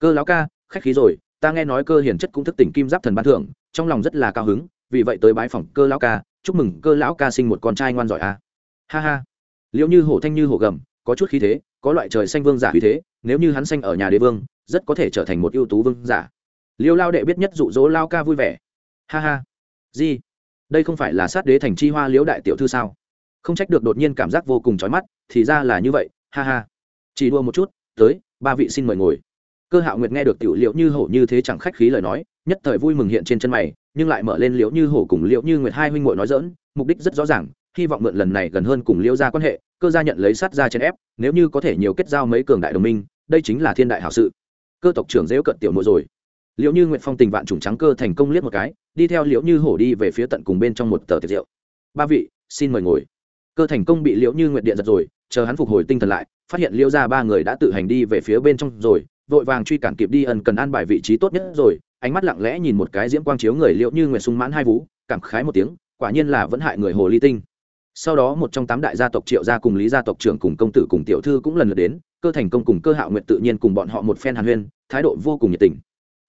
Cơ lão ca, khách khí rồi, ta nghe nói cơ hiền chất cũng thức tỉnh kim giáp thần ban thưởng trong lòng rất là cao hứng, vì vậy tới bái phòng cơ lão ca, chúc mừng cơ lão ca sinh một con trai ngoan giỏi a. Ha ha liệu như hổ thanh như hổ gầm, có chút khí thế, có loại trời xanh vương giả Khí thế, nếu như hắn xanh ở nhà đế vương, rất có thể trở thành một ưu tú vương giả. Liêu lao đệ biết nhất dụ dỗ lao ca vui vẻ. Ha ha. Gì? Đây không phải là sát đế thành chi hoa liễu đại tiểu thư sao? Không trách được đột nhiên cảm giác vô cùng chói mắt, thì ra là như vậy, ha ha. Chỉ đua một chút, tới, ba vị xin mời ngồi. Cơ hạo nguyệt nghe được tiểu liệu như hổ như thế chẳng khách khí lời nói, nhất thời vui mừng hiện trên chân mày, nhưng lại mở lên liễu như hổ cùng liễu như nguyệt hai huynh muội nói dỡn mục đích rất rõ ràng hy vọng mượn lần này gần hơn cùng liễu gia quan hệ, cơ gia nhận lấy sát ra chèn ép, nếu như có thể nhiều kết giao mấy cường đại đồng minh, đây chính là thiên đại hảo sự. Cơ tộc trưởng dễu cận tiểu muội rồi. Liễu như nguyện phong tình vạn trùng trắng cơ thành công liếc một cái, đi theo liễu như hổ đi về phía tận cùng bên trong một tờ tiệc rượu. Ba vị, xin mời ngồi. Cơ thành công bị liễu như nguyện điện giật rồi, chờ hắn phục hồi tinh thần lại, phát hiện liễu gia ba người đã tự hành đi về phía bên trong rồi, vội vàng truy cản kịp đi ẩn cần an bài vị trí tốt nhất rồi, ánh mắt lặng lẽ nhìn một cái diễm quang chiếu người liễu như nguyện sung mãn hai vú, cảm khái một tiếng, quả nhiên là vẫn hại người hồ ly tinh sau đó một trong tám đại gia tộc triệu gia cùng lý gia tộc trưởng cùng công tử cùng tiểu thư cũng lần lượt đến, cơ thành công cùng cơ hạo nguyệt tự nhiên cùng bọn họ một phen hàn huyên, thái độ vô cùng nhiệt tình.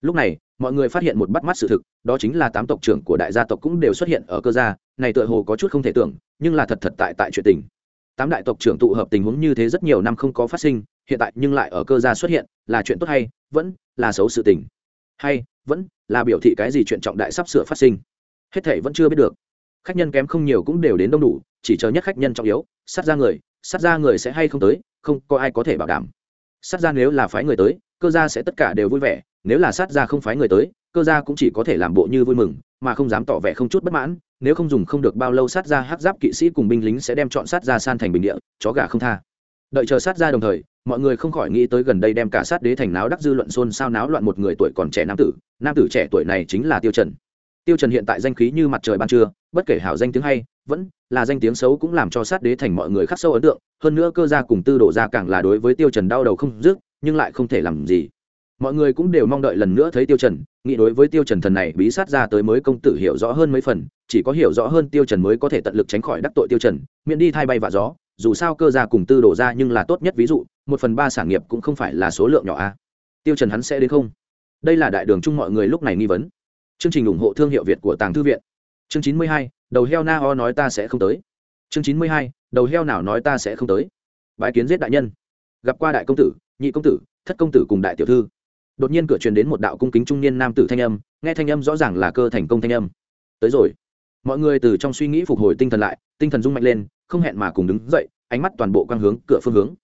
Lúc này, mọi người phát hiện một bắt mắt sự thực, đó chính là tám tộc trưởng của đại gia tộc cũng đều xuất hiện ở cơ gia, này tựa hồ có chút không thể tưởng, nhưng là thật thật tại tại chuyện tình. Tám đại tộc trưởng tụ hợp tình huống như thế rất nhiều năm không có phát sinh, hiện tại nhưng lại ở cơ gia xuất hiện, là chuyện tốt hay, vẫn là xấu sự tình. Hay, vẫn là biểu thị cái gì chuyện trọng đại sắp sửa phát sinh. Hết thể vẫn chưa biết được khách nhân kém không nhiều cũng đều đến đông đủ, chỉ chờ nhất khách nhân trọng yếu, sát ra người, sát ra người sẽ hay không tới, không, có ai có thể bảo đảm. Sát ra nếu là phái người tới, cơ gia sẽ tất cả đều vui vẻ, nếu là sát ra không phái người tới, cơ gia cũng chỉ có thể làm bộ như vui mừng, mà không dám tỏ vẻ không chút bất mãn, nếu không dùng không được bao lâu sát ra hắc giáp kỵ sĩ cùng binh lính sẽ đem chọn sát ra san thành bình địa, chó gà không tha. Đợi chờ sát ra đồng thời, mọi người không khỏi nghĩ tới gần đây đem cả sát đế thành náo đắc dư luận xôn xao náo loạn một người tuổi còn trẻ nam tử nam tử trẻ tuổi này chính là tiêu trần. Tiêu trần hiện tại danh khí như mặt trời ban trưa bất kể hảo danh tiếng hay, vẫn là danh tiếng xấu cũng làm cho sát đế thành mọi người khắc sâu ấn tượng. Hơn nữa cơ gia cùng tư đổ gia càng là đối với tiêu trần đau đầu không dứt, nhưng lại không thể làm gì. Mọi người cũng đều mong đợi lần nữa thấy tiêu trần, nghĩ đối với tiêu trần thần này bí sát ra tới mới công tử hiểu rõ hơn mấy phần, chỉ có hiểu rõ hơn tiêu trần mới có thể tận lực tránh khỏi đắc tội tiêu trần, miễn đi thay bay và gió. Dù sao cơ gia cùng tư đổ ra nhưng là tốt nhất ví dụ, một phần ba sản nghiệp cũng không phải là số lượng nhỏ a. Tiêu trần hắn sẽ đến không? Đây là đại đường chung mọi người lúc này nghi vấn. Chương trình ủng hộ thương hiệu việt của tàng thư viện chương chín mươi hai, đầu heo na ho nói ta sẽ không tới. Chương chín mươi hai, đầu heo nào nói ta sẽ không tới. Bãi kiến giết đại nhân. Gặp qua đại công tử, nhị công tử, thất công tử cùng đại tiểu thư. Đột nhiên cửa truyền đến một đạo cung kính trung niên nam tử thanh âm, nghe thanh âm rõ ràng là cơ thành công thanh âm. Tới rồi. Mọi người từ trong suy nghĩ phục hồi tinh thần lại, tinh thần rung mạnh lên, không hẹn mà cùng đứng dậy, ánh mắt toàn bộ quang hướng cửa phương hướng.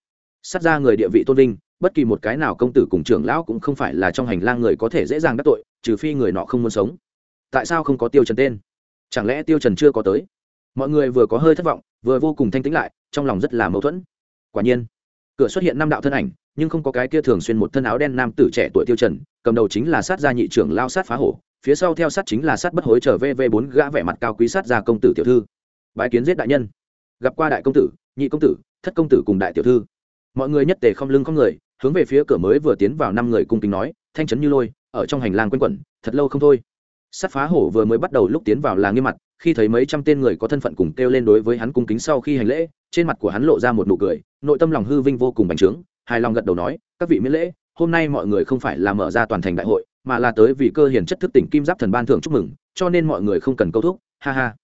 Sát ra người địa vị tôn linh bất kỳ một cái nào công tử cùng trưởng lão cũng không phải là trong hành lang người có thể dễ dàng đắc tội, trừ phi người nọ không muốn sống. Tại sao không có tiêu trần tên? Chẳng lẽ tiêu trần chưa có tới? Mọi người vừa có hơi thất vọng, vừa vô cùng thanh tĩnh lại, trong lòng rất là mâu thuẫn. Quả nhiên, cửa xuất hiện năm đạo thân ảnh, nhưng không có cái kia thường xuyên một thân áo đen nam tử trẻ tuổi tiêu trần, cầm đầu chính là sát gia nhị trưởng lao sát phá hổ, phía sau theo sát chính là sát bất hối trở về về bốn gã vẻ mặt cao quý sát gia công tử tiểu thư. Bái kiến giết đại nhân. Gặp qua đại công tử, nhị công tử, thất công tử cùng đại tiểu thư. Mọi người nhất tề không lưng không người, hướng về phía cửa mới vừa tiến vào năm người cung kính nói, thanh chấn như lôi, ở trong hành lang quanh quẩn, thật lâu không thôi sát phá hổ vừa mới bắt đầu lúc tiến vào là nghiêm mặt, khi thấy mấy trăm tên người có thân phận cùng kêu lên đối với hắn cung kính sau khi hành lễ, trên mặt của hắn lộ ra một nụ cười, nội tâm lòng hư vinh vô cùng bành trướng, hài lòng gật đầu nói, các vị miễn lễ, hôm nay mọi người không phải là mở ra toàn thành đại hội, mà là tới vì cơ hiển chất thức tỉnh kim giáp thần ban thưởng chúc mừng, cho nên mọi người không cần câu thúc, ha ha.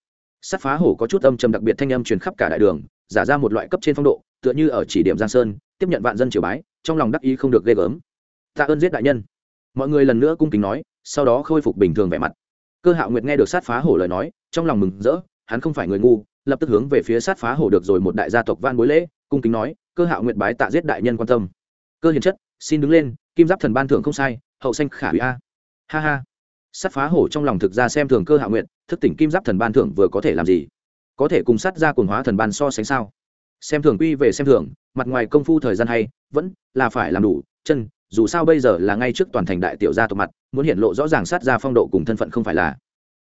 Sát phá hổ có chút âm trầm đặc biệt thanh âm truyền khắp cả đại đường, giả ra một loại cấp trên phong độ, tựa như ở chỉ điểm giang sơn, tiếp nhận vạn dân triều bái, trong lòng đắc ý không được ghê gớm. Tạ ơn giết đại nhân. Mọi người lần nữa cung kính nói sau đó khôi phục bình thường vẻ mặt. Cơ hạo nguyệt nghe được sát phá hổ lời nói, trong lòng mừng rỡ, hắn không phải người ngu, lập tức hướng về phía sát phá hổ được rồi một đại gia tộc van bối lễ, cung kính nói, cơ hạo nguyệt bái tạ giết đại nhân quan tâm. Cơ hiền chất, xin đứng lên, kim giáp thần ban thưởng không sai, hậu xanh khả hủy a. Ha ha. Sát phá hổ trong lòng thực ra xem thường cơ hạo nguyệt, thức tỉnh kim giáp thần ban thưởng vừa có thể làm gì? Có thể cùng sát ra cồn hóa thần ban so sánh sao? Xem thường quy về xem thường, mặt ngoài công phu thời gian hay, vẫn là phải làm đủ, chân dù sao bây giờ là ngay trước toàn thành đại tiểu gia tộc mặt, muốn hiện lộ rõ ràng sát ra phong độ cùng thân phận không phải là.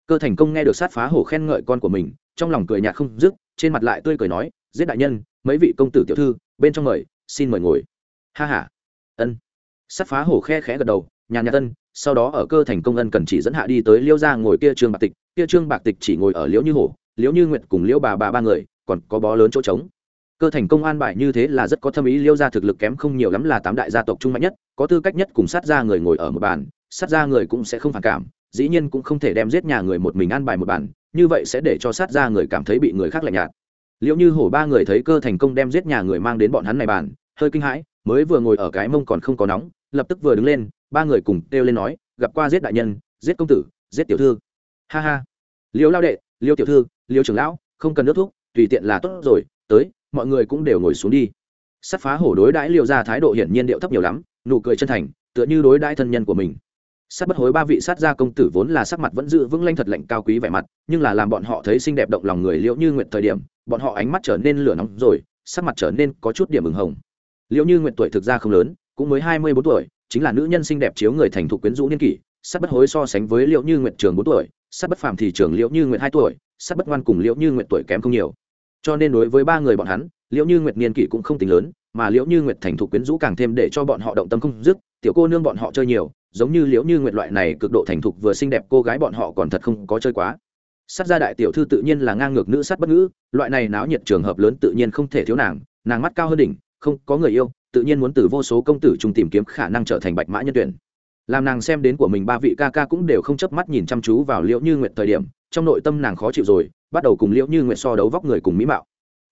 Cơ thành công nghe được sát phá hổ khen ngợi con của mình, trong lòng cười nhạt không dứt, trên mặt lại tươi cười nói, giết đại nhân, mấy vị công tử tiểu thư, bên trong mời, xin mời ngồi. Ha ha. Ân. Sát phá hổ khe khẽ gật đầu, nhàn nhạt tân sau đó ở cơ thành công ân cần chỉ dẫn hạ đi tới liêu ra ngồi kia trương bạc tịch, kia trương bạc tịch chỉ ngồi ở liễu như hổ, liễu như nguyệt cùng liễu bà bà ba người, còn có bó lớn chỗ trống cơ thành công an bài như thế là rất có thâm ý, liêu ra thực lực kém không nhiều lắm là tám đại gia tộc trung mạnh nhất, có tư cách nhất cùng sát ra người ngồi ở một bàn, sát ra người cũng sẽ không phản cảm, dĩ nhiên cũng không thể đem giết nhà người một mình an bài một bàn, như vậy sẽ để cho sát ra người cảm thấy bị người khác lạnh nhạt. Liệu như hổ ba người thấy cơ thành công đem giết nhà người mang đến bọn hắn này bàn, hơi kinh hãi, mới vừa ngồi ở cái mông còn không có nóng, lập tức vừa đứng lên, ba người cùng kêu lên nói, gặp qua giết đại nhân, giết công tử, giết tiểu thư. Ha ha. Liêu lao đệ, liêu tiểu thư, liêu trưởng lão, không cần nước thuốc, tùy tiện là tốt rồi, tới mọi người cũng đều ngồi xuống đi. Sắt phá hổ đối đãi liêu ra thái độ hiển nhiên điệu thấp nhiều lắm, nụ cười chân thành, tựa như đối đãi thân nhân của mình. Sát bất hối ba vị sát gia công tử vốn là sắc mặt vẫn giữ vững lanh thật lạnh cao quý vẻ mặt, nhưng là làm bọn họ thấy xinh đẹp động lòng người liễu như nguyện thời điểm, bọn họ ánh mắt trở nên lửa nóng rồi, sắc mặt trở nên có chút điểm ửng hồng. Liễu như nguyện tuổi thực ra không lớn, cũng mới hai mươi bốn tuổi, chính là nữ nhân xinh đẹp chiếu người thành thục quyến rũ niên kỷ sát bất hối so sánh với liễu như nguyện trường bốn tuổi sát bất phàm thì trường liễu như nguyện hai tuổi sát bất ngoan cùng liễu như nguyện tuổi kém không nhiều cho nên đối với ba người bọn hắn, liễu như nguyệt niên kỷ cũng không tính lớn, mà liễu như nguyệt thành thục quyến rũ càng thêm để cho bọn họ động tâm không dứt, tiểu cô nương bọn họ chơi nhiều, giống như liễu như nguyệt loại này cực độ thành thục vừa xinh đẹp cô gái bọn họ còn thật không có chơi quá. Sát gia đại tiểu thư tự nhiên là ngang ngược nữ sát bất ngữ, loại này náo nhiệt trường hợp lớn tự nhiên không thể thiếu nàng nàng mắt cao hơn đỉnh, không có người yêu, tự nhiên muốn từ vô số công tử chung tìm kiếm khả năng trở thành bạch mã nhân tuyển. Làm nàng xem đến của mình ba vị ca ca cũng đều không chớp mắt nhìn chăm chú vào liễu như nguyệt thời điểm, trong nội tâm nàng khó chịu rồi bắt đầu cùng liễu như nguyện so đấu vóc người cùng mỹ mạo.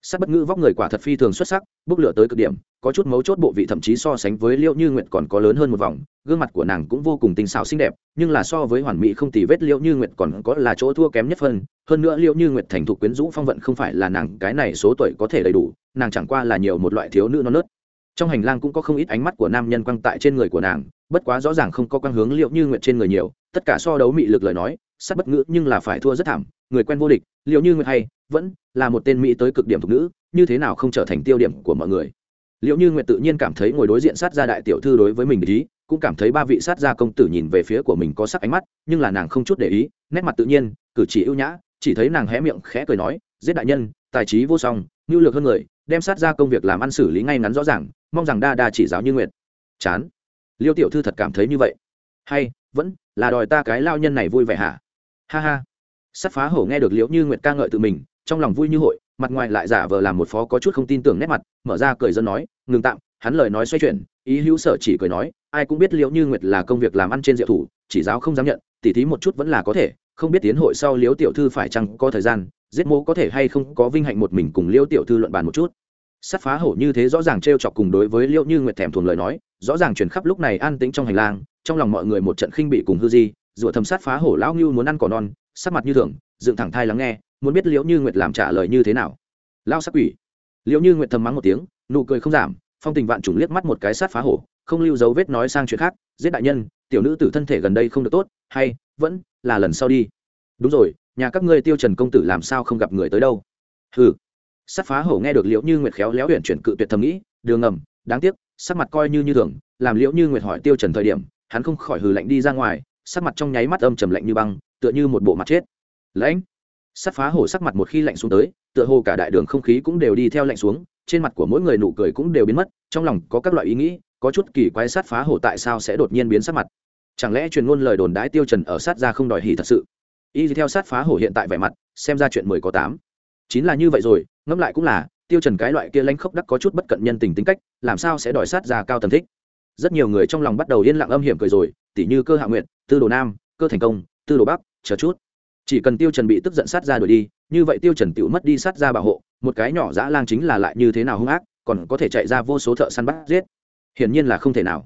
Sắc bất ngữ vóc người quả thật phi thường xuất sắc bốc lửa tới cực điểm, có chút mấu chốt bộ vị thậm chí so sánh với liễu như nguyện còn có lớn hơn một vòng, gương mặt của nàng cũng vô cùng tinh xảo xinh đẹp, nhưng là so với hoàn mỹ không tì vết liễu như nguyện còn có là chỗ thua kém nhất hơn hơn nữa liễu như nguyện thành thục quyến rũ phong vận không phải là nàng cái này số tuổi có thể đầy đủ, nàng chẳng qua là nhiều một loại thiếu nữ non nớt. Trong hành lang cũng có không ít ánh mắt của nam nhân quăng tại trên người của nàng, bất quá rõ ràng không có quang hướng liễu như nguyện trên người nhiều, tất cả so đấu mị lực lời nói sát bất ngữ nhưng là phải thua rất thảm, người quen vô địch, liệu như nguyệt hay, vẫn là một tên mỹ tới cực điểm thuộc nữ, như thế nào không trở thành tiêu điểm của mọi người. Liệu như nguyệt tự nhiên cảm thấy ngồi đối diện sát gia đại tiểu thư đối với mình để ý, cũng cảm thấy ba vị sát gia công tử nhìn về phía của mình có sắc ánh mắt, nhưng là nàng không chút để ý, nét mặt tự nhiên, cử chỉ ưu nhã, chỉ thấy nàng hé miệng khẽ cười nói, giết đại nhân, tài trí vô song, nhu lược hơn người, đem sát ra công việc làm ăn xử lý ngay ngắn rõ ràng, mong rằng đa đa chỉ giáo như nguyệt. Chán. Liêu tiểu thư thật cảm thấy như vậy. Hay, vẫn là đòi ta cái lao nhân này vui vẻ hả? Ha ha. Sắt phá hổ nghe được liễu như nguyệt ca ngợi tự mình, trong lòng vui như hội, mặt ngoài lại giả vờ làm một phó có chút không tin tưởng nét mặt, mở ra cười dân nói, ngừng tạm, hắn lời nói xoay chuyển, ý hữu sở chỉ cười nói, ai cũng biết liễu như nguyệt là công việc làm ăn trên diệu thủ, chỉ giáo không dám nhận, tỉ thí một chút vẫn là có thể, không biết tiến hội sau liễu tiểu thư phải chăng có thời gian, giết mô có thể hay không có vinh hạnh một mình cùng liễu tiểu thư luận bàn một chút. Sắt phá hổ như thế rõ ràng t r e o chọc cùng đối với liễu như nguyệt thèm thuồng lời nói, rõ ràng chuyển khắp lúc này an tĩnh trong hành lang, trong lòng mọi người một trận khinh bị cùng hư di rủa thầm sát phá hổ lão ngưu muốn ăn cỏ non, sắc mặt như thường, dựng thẳng thai lắng nghe, muốn biết liễu như nguyệt làm trả lời như thế nào. Lao sắc quỷ. Liễu như nguyệt thầm mắng một tiếng, nụ cười không giảm, phong tình vạn trùng liếc mắt một cái sát phá hổ, không lưu dấu vết nói sang chuyện khác, giết đại nhân, tiểu nữ tử thân thể gần đây không được tốt, hay, vẫn là lần sau đi. Đúng rồi, nhà các ngươi tiêu trần công tử làm sao không gặp người tới đâu? Hừ. Sát phá hổ nghe được liễu như nguyệt khéo léo huyện chuyển cự tuyệt thầm nghĩ, đường ngầm, đáng tiếc, sắc mặt coi như như thường, làm liễu như nguyệt hỏi tiêu trần thời điểm, hắn không khỏi hừ lạnh đi ra ngoài sắc mặt trong nháy mắt âm trầm lạnh như băng, tựa như một bộ mặt chết. Lãnh! Sắt phá hổ sắc mặt một khi lạnh xuống tới, tựa hồ cả đại đường không khí cũng đều đi theo lạnh xuống, trên mặt của mỗi người nụ cười cũng đều biến mất, trong lòng có các loại ý nghĩ, có chút kỳ quái sát phá hổ tại sao sẽ đột nhiên biến sắc mặt. Chẳng lẽ truyền ngôn lời đồn đãi tiêu trần ở sát ra không đòi hỉ thật sự? Y theo sát phá hổ hiện tại vẻ mặt, xem ra chuyện mười có tám. Chính là như vậy rồi, ngẫm lại cũng là, tiêu trần cái loại kia lãnh khốc đắc có chút bất cận nhân tình tính cách, làm sao sẽ đòi sát ra cao tầm thích? Rất nhiều người trong lòng bắt đầu yên lặng âm hiểm cười rồi, tỉ như cơ hạ nguyện tư đồ nam, cơ thành công, tư đồ bắc, chờ chút. Chỉ cần tiêu trần bị tức giận sát ra đuổi đi, như vậy tiêu trần tiểu mất đi sát ra bảo hộ, một cái nhỏ dã lang chính là lại như thế nào hung ác, còn có thể chạy ra vô số thợ săn bắt giết. Hiển nhiên là không thể nào.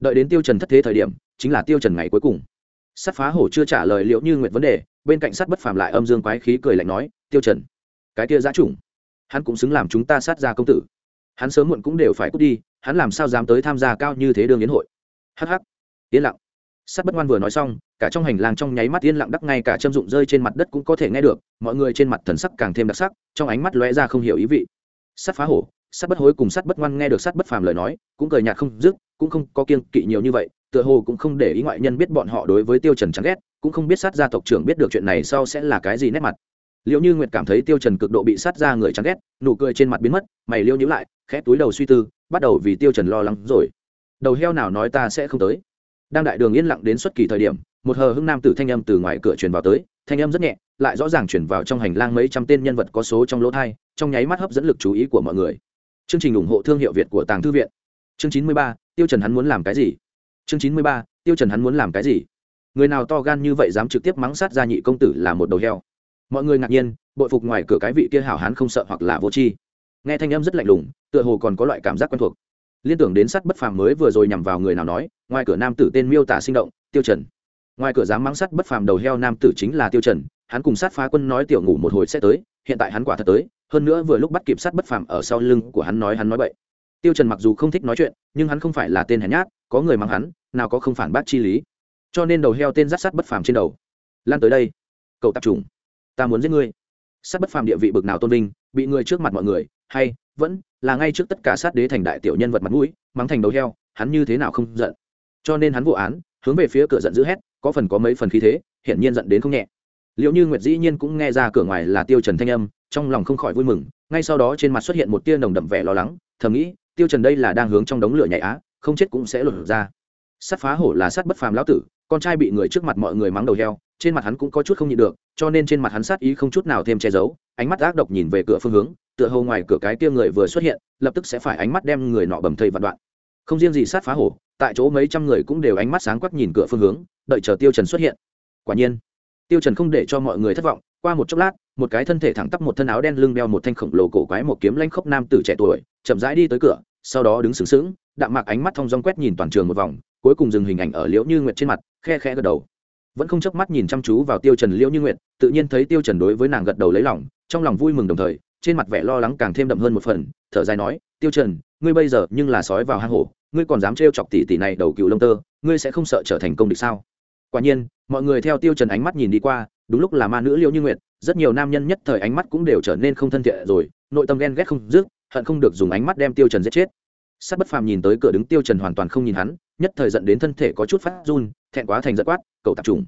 Đợi đến tiêu trần thất thế thời điểm, chính là tiêu trần ngày cuối cùng. Sát phá hổ chưa trả lời liệu như nguyện vấn đề, bên cạnh sát bất phàm lại âm dương quái khí cười lạnh nói, tiêu trần, cái kia dã chủng, hắn cũng xứng làm chúng ta sát ra công tử. Hắn sớm muộn cũng đều phải cút đi, hắn làm sao dám tới tham gia cao như thế đường yến hội? Hắc hắc. Yên lặng sát bất ngoan vừa nói xong, cả trong hành lang trong nháy mắt yên lặng đắc ngay cả châm dụng rơi trên mặt đất cũng có thể nghe được, mọi người trên mặt thần sắc càng thêm đặc sắc, trong ánh mắt lóe ra không hiểu ý vị. Sát phá hổ, sát bất hối cùng sát bất ngoan nghe được sát bất phàm lời nói, cũng cười nhạt không dứt, cũng không có kiêng kỵ nhiều như vậy, tựa hồ cũng không để ý ngoại nhân biết bọn họ đối với tiêu trần chán ghét, cũng không biết sát gia tộc trưởng biết được chuyện này sau sẽ là cái gì nét mặt. Liệu như nguyệt cảm thấy tiêu trần cực độ bị sát gia người chán ghét, nụ cười trên mặt biến mất, mày liêu nhíu lại, khẽ túi đầu suy tư, bắt đầu vì tiêu trần lo lắng rồi. Đầu heo nào nói ta sẽ không tới đang đại đường yên lặng đến xuất kỳ thời điểm, một hờ hưng nam tử thanh âm từ ngoài cửa truyền vào tới, thanh âm rất nhẹ, lại rõ ràng truyền vào trong hành lang mấy trăm tên nhân vật có số trong lỗ thai, trong nháy mắt hấp dẫn lực chú ý của mọi người. Chương trình ủng hộ thương hiệu việt của tàng thư viện. Chương chín mươi ba, tiêu trần hắn muốn làm cái gì? Chương chín mươi ba, tiêu trần hắn muốn làm cái gì? Người nào to gan như vậy dám trực tiếp mắng sát gia nhị công tử là một đầu heo. Mọi người ngạc nhiên, bội phục ngoài cửa cái vị kia hảo hán không sợ hoặc là vô tri. Nghe thanh âm rất lạnh lùng, tựa hồ còn có loại cảm giác quen thuộc liên tưởng đến sắt bất phàm mới vừa rồi nhằm vào người nào nói, ngoài cửa nam tử tên miêu tả sinh động, tiêu trần. Ngoài cửa dám mắng sắt bất phàm đầu heo nam tử chính là tiêu trần, hắn cùng sát phá quân nói tiểu ngủ một hồi sẽ tới, hiện tại hắn quả thật tới, hơn nữa vừa lúc bắt kịp sát bất phàm ở sau lưng của hắn nói hắn nói bậy. Tiêu trần mặc dù không thích nói chuyện, nhưng hắn không phải là tên hèn nhát, có người mắng hắn, nào có không phản bác chi lý. Cho nên đầu heo tên rát sát bất phàm trên đầu. Lan tới đây. Cậu tập trung ta muốn giết ngươi. Sát bất phàm địa vị bực nào tôn vinh, bị người trước mặt mọi người, hay vẫn là ngay trước tất cả sát đế thành đại tiểu nhân vật mặt mũi, mắng thành đầu heo, hắn như thế nào không giận. Cho nên hắn vụ án, hướng về phía cửa giận dữ hét, có phần có mấy phần khí thế, hiển nhiên giận đến không nhẹ. Liệu như nguyệt dĩ nhiên cũng nghe ra cửa ngoài là tiêu trần thanh âm, trong lòng không khỏi vui mừng, ngay sau đó trên mặt xuất hiện một tia nồng đậm vẻ lo lắng, thầm nghĩ, tiêu trần đây là đang hướng trong đống lửa nhảy á, không chết cũng sẽ lột ra. Sát phá hổ là sát bất phàm lão tử, con trai bị người trước mặt mọi người mắng đầu heo, trên mặt hắn cũng có chút không nhịn được, cho nên trên mặt hắn sát ý không chút nào thêm che giấu, ánh mắt ác độc nhìn về cửa phương hướng tựa hồ ngoài cửa cái kia người vừa xuất hiện, lập tức sẽ phải ánh mắt đem người nọ bầm thây vạn đoạn. Không riêng gì sát phá hổ, tại chỗ mấy trăm người cũng đều ánh mắt sáng quắc nhìn cửa phương hướng, đợi chờ tiêu trần xuất hiện. Quả nhiên, tiêu trần không để cho mọi người thất vọng, qua một chốc lát, một cái thân thể thẳng tắp một thân áo đen lưng đeo một thanh khổng lồ cổ quái một kiếm lanh khốc nam tử trẻ tuổi, chậm rãi đi tới cửa, sau đó đứng sướng sướng đạm mạc ánh mắt thong dong quét nhìn toàn trường một vòng, cuối cùng dừng hình ảnh ở liễu như nguyệt trên mặt, khe khe gật đầu. Vẫn không chớp mắt nhìn chăm chú vào tiêu trần liễu như nguyệt, tự nhiên thấy tiêu trần đối với nàng gật đầu lấy lòng, trong lòng vui mừng đồng thời trên mặt vẻ lo lắng càng thêm đậm hơn một phần, thở dài nói, tiêu trần, ngươi bây giờ nhưng là sói vào hang hổ, ngươi còn dám trêu chọc tỷ tỷ này đầu cừu lông tơ, ngươi sẽ không sợ trở thành công địch sao? Quả nhiên, mọi người theo tiêu trần ánh mắt nhìn đi qua, đúng lúc là ma nữ liễu như nguyệt, rất nhiều nam nhân nhất thời ánh mắt cũng đều trở nên không thân thiện rồi, nội tâm ghen ghét không dứt, hận không được dùng ánh mắt đem tiêu trần giết chết. Sát bất phàm nhìn tới cửa đứng tiêu trần hoàn toàn không nhìn hắn, nhất thời giận đến thân thể có chút phát run, thẹn quá thành giận quát, cậu tạp trùng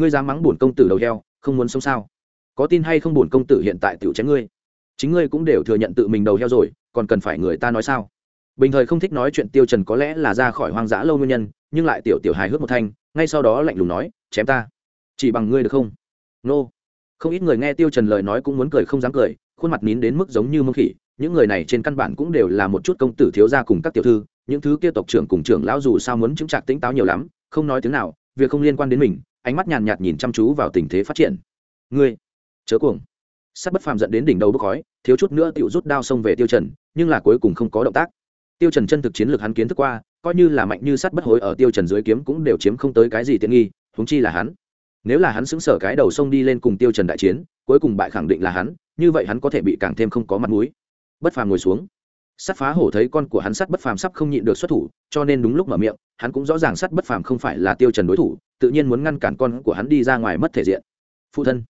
ngươi dám mắng bổn công tử đầu heo, không muốn sống sao? Có tin hay không bổn công tử hiện tại tiểu chém ngươi? Chính ngươi cũng đều thừa nhận tự mình đầu heo rồi, còn cần phải người ta nói sao? Bình thời không thích nói chuyện tiêu trần có lẽ là ra khỏi hoang dã lâu nguyên nhân, nhưng lại tiểu tiểu hài hước một thanh, ngay sau đó lạnh lùng nói, chém ta. Chỉ bằng ngươi được không? Nô. Không ít người nghe tiêu trần lời nói cũng muốn cười không dám cười, khuôn mặt nín đến mức giống như mông khỉ, những người này trên căn bản cũng đều là một chút công tử thiếu gia cùng các tiểu thư, những thứ kia tộc trưởng cùng trưởng lão dù sao muốn chứng trạc tĩnh táo nhiều lắm, không nói tiếng nào, việc không liên quan đến mình, ánh mắt nhàn nhạt nhìn chăm chú vào tình thế phát triển. Ngươi, chớ cuồng sắt bất phàm giận đến đỉnh đầu bốc khói, thiếu chút nữa tiểu rút đao xông về tiêu trần, nhưng là cuối cùng không có động tác. Tiêu trần chân thực chiến lược hắn kiến thức qua, coi như là mạnh như sắt bất hối ở tiêu trần dưới kiếm cũng đều chiếm không tới cái gì tiện nghi, huống chi là hắn. Nếu là hắn xứng sở cái đầu sông đi lên cùng tiêu trần đại chiến, cuối cùng bại khẳng định là hắn, như vậy hắn có thể bị càng thêm không có mặt mũi. Bất phàm ngồi xuống. Sắt phá hổ thấy con của hắn sắt bất phàm sắp không nhịn được xuất thủ, cho nên đúng lúc mở miệng, hắn cũng rõ ràng sắt bất phàm không phải là tiêu trần đối thủ, tự nhiên muốn ngăn cản con của hắn đi ra ngoài mất thể diện. Phụ thân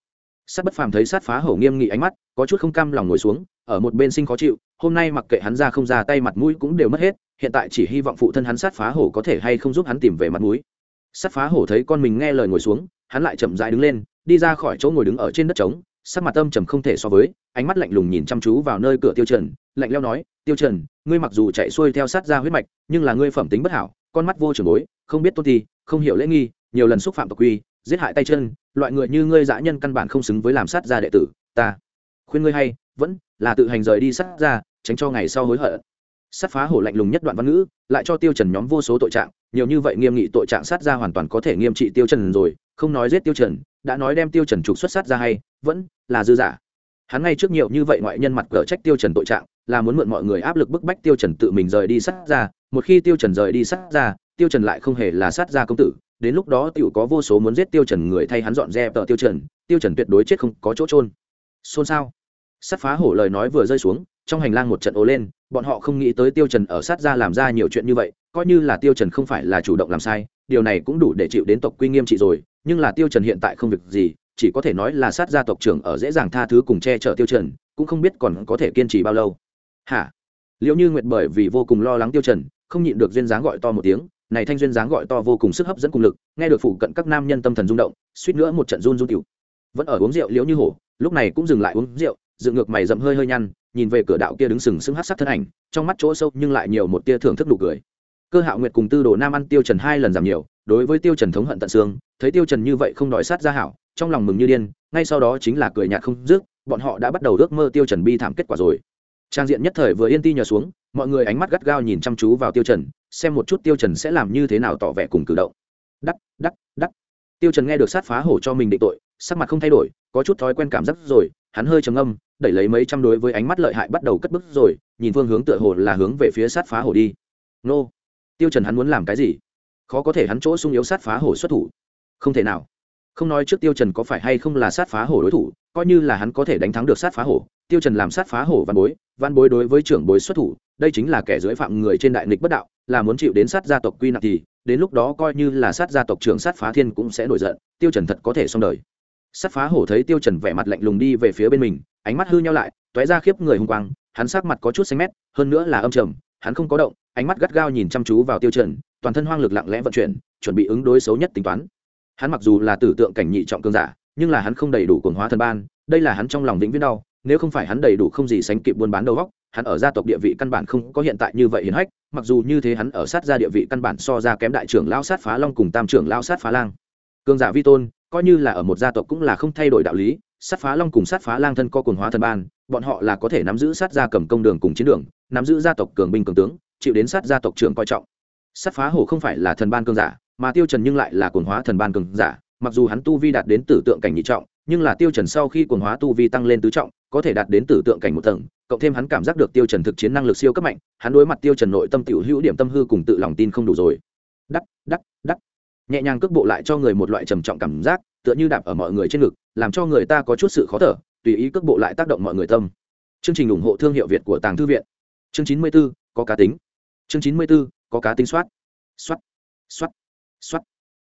sắt bất phàm thấy sát phá hổ nghiêm nghị ánh mắt, có chút không cam lòng ngồi xuống, ở một bên sinh khó chịu, hôm nay mặc kệ hắn ra không ra tay mặt mũi cũng đều mất hết, hiện tại chỉ hy vọng phụ thân hắn sát phá hổ có thể hay không giúp hắn tìm về mặt mũi. Sát phá hổ thấy con mình nghe lời ngồi xuống, hắn lại chậm rãi đứng lên, đi ra khỏi chỗ ngồi đứng ở trên đất trống, sắc mặt âm trầm không thể so với, ánh mắt lạnh lùng nhìn chăm chú vào nơi cửa tiêu trần, lạnh leo nói, tiêu trần, ngươi mặc dù chạy xuôi theo sát ra huyết mạch, nhưng là ngươi phẩm tính bất hảo, con mắt vô trường bối, không biết tôn ti, không hiểu lễ nghi, nhiều lần xúc phạm tộc quy giết hại tay chân, loại người như ngươi dã nhân căn bản không xứng với làm sát gia đệ tử, ta. Khuyên ngươi hay, vẫn là tự hành rời đi sát ra tránh cho ngày sau hối hận. Sát phá hổ lạnh lùng nhất đoạn văn ngữ, lại cho tiêu trần nhóm vô số tội trạng, nhiều như vậy nghiêm nghị tội trạng sát ra hoàn toàn có thể nghiêm trị tiêu trần rồi, không nói giết tiêu trần, đã nói đem tiêu trần trục xuất sát ra hay, vẫn là dư giả. Hắn ngay trước nhiều như vậy ngoại nhân mặt cờ trách tiêu trần tội trạng, là muốn mượn mọi người áp lực bức bách tiêu trần tự mình rời đi sát ra một khi tiêu trần rời đi sát ra tiêu trần lại không hề là sát ra công tử đến lúc đó tiểu có vô số muốn giết tiêu trần người thay hắn dọn dẹp tờ tiêu trần tiêu trần tuyệt đối chết không có chỗ trôn xôn xao. Sát phá hổ lời nói vừa rơi xuống, trong hành lang một trận ố lên, bọn họ không nghĩ tới tiêu trần ở sát ra làm ra nhiều chuyện như vậy, coi như là tiêu trần không phải là chủ động làm sai, điều này cũng đủ để chịu đến tộc quy nghiêm trị rồi, nhưng là tiêu trần hiện tại không việc gì, chỉ có thể nói là sát gia tộc trưởng ở dễ dàng tha thứ cùng che chở tiêu trần, cũng không biết còn có thể kiên trì bao lâu. Hả? Liệu như nguyệt bởi vì vô cùng lo lắng tiêu trần, không nhịn được duyên dáng gọi to một tiếng này thanh duyên dáng gọi to vô cùng sức hấp dẫn cùng lực, nghe được phụ cận các nam nhân tâm thần rung động, suýt nữa một trận run run tiểu. Vẫn ở uống rượu liễu như hổ, lúc này cũng dừng lại uống rượu, dựng ngược mày rậm hơi hơi nhăn, nhìn về cửa đạo kia đứng sừng sững hát sắc thân ảnh, trong mắt chỗ sâu nhưng lại nhiều một tia thưởng thức nụ cười. Cơ hạo nguyệt cùng tư đồ nam ăn tiêu trần hai lần giảm nhiều, đối với tiêu trần thống hận tận xương, thấy tiêu trần như vậy không đòi sát ra hảo, trong lòng mừng như điên, ngay sau đó chính là cười nhạt không dứt, bọn họ đã bắt đầu ước mơ tiêu trần bi thảm kết quả rồi trang diện nhất thời vừa yên ti nhờ xuống, mọi người ánh mắt gắt gao nhìn chăm chú vào tiêu trần, xem một chút tiêu trần sẽ làm như thế nào tỏ vẻ cùng cử động. Đắc đắc đắc. Tiêu trần nghe được sát phá hổ cho mình định tội, sắc mặt không thay đổi, có chút thói quen cảm giác rồi, hắn hơi trầm ngâm, đẩy lấy mấy trăm đối với ánh mắt lợi hại bắt đầu cất bước rồi, nhìn phương hướng tựa hồ là hướng về phía sát phá hổ đi. Nô. Tiêu trần hắn muốn làm cái gì? Khó có thể hắn chỗ sung yếu sát phá hổ xuất thủ. Không thể nào. Không nói trước tiêu trần có phải hay không là sát phá hổ đối thủ, coi như là hắn có thể đánh thắng được sát phá hổ, tiêu trần làm sát phá hổ văn bối văn bối đối với trưởng bối xuất thủ, đây chính là kẻ dưới phạm người trên đại nghịch bất đạo, là muốn chịu đến sát gia tộc quy nặng thì, đến lúc đó coi như là sát gia tộc trưởng sát phá thiên cũng sẽ nổi giận, tiêu trần thật có thể xong đời. Sát phá hổ thấy tiêu trần vẻ mặt lạnh lùng đi về phía bên mình, ánh mắt hư nhau lại, toé ra khiếp người hung quang, hắn sắc mặt có chút xanh mét, hơn nữa là âm trầm, hắn không có động, ánh mắt gắt gao nhìn chăm chú vào tiêu trần, toàn thân hoang lực lặng lẽ vận chuyển, chuẩn bị ứng đối xấu nhất tính toán. Hắn mặc dù là tử tượng cảnh nhị trọng cương giả, nhưng là hắn không đầy đủ cường hóa thần ban, đây là hắn trong lòng vĩnh viễn đau nếu không phải hắn đầy đủ không gì sánh kịp buôn bán đầu góc, hắn ở gia tộc địa vị căn bản không có hiện tại như vậy hiển hách, mặc dù như thế hắn ở sát gia địa vị căn bản so ra kém đại trưởng lao sát phá long cùng tam trưởng lao sát phá lang. Cương giả vi tôn, coi như là ở một gia tộc cũng là không thay đổi đạo lý, sát phá long cùng sát phá lang thân co cồn hóa thần ban, bọn họ là có thể nắm giữ sát gia cầm công đường cùng chiến đường, nắm giữ gia tộc cường binh cường tướng, chịu đến sát gia tộc trưởng coi trọng. Sát phá hổ không phải là thần ban cương giả, mà tiêu trần nhưng lại là cồn hóa thần ban cường giả, mặc dù hắn tu vi đạt đến tử tượng cảnh nhị trọng nhưng là tiêu trần sau khi cuồng hóa tu vi tăng lên tứ trọng có thể đạt đến tử tượng cảnh một tầng cộng thêm hắn cảm giác được tiêu trần thực chiến năng lực siêu cấp mạnh hắn đối mặt tiêu trần nội tâm tiểu hữu điểm tâm hư cùng tự lòng tin không đủ rồi. Đắc đắc đắc. Nhẹ nhàng cước bộ lại cho người một loại trầm trọng cảm giác tựa như đạp ở mọi người trên ngực làm cho người ta có chút sự khó thở tùy ý cước bộ lại tác động mọi người tâm. Chương trình ủng hộ thương hiệu việt của tàng thư viện. Chương chín mươi 94, có cá tính. Chương chín mươi 94, có cá tính soát. Soát soát soát.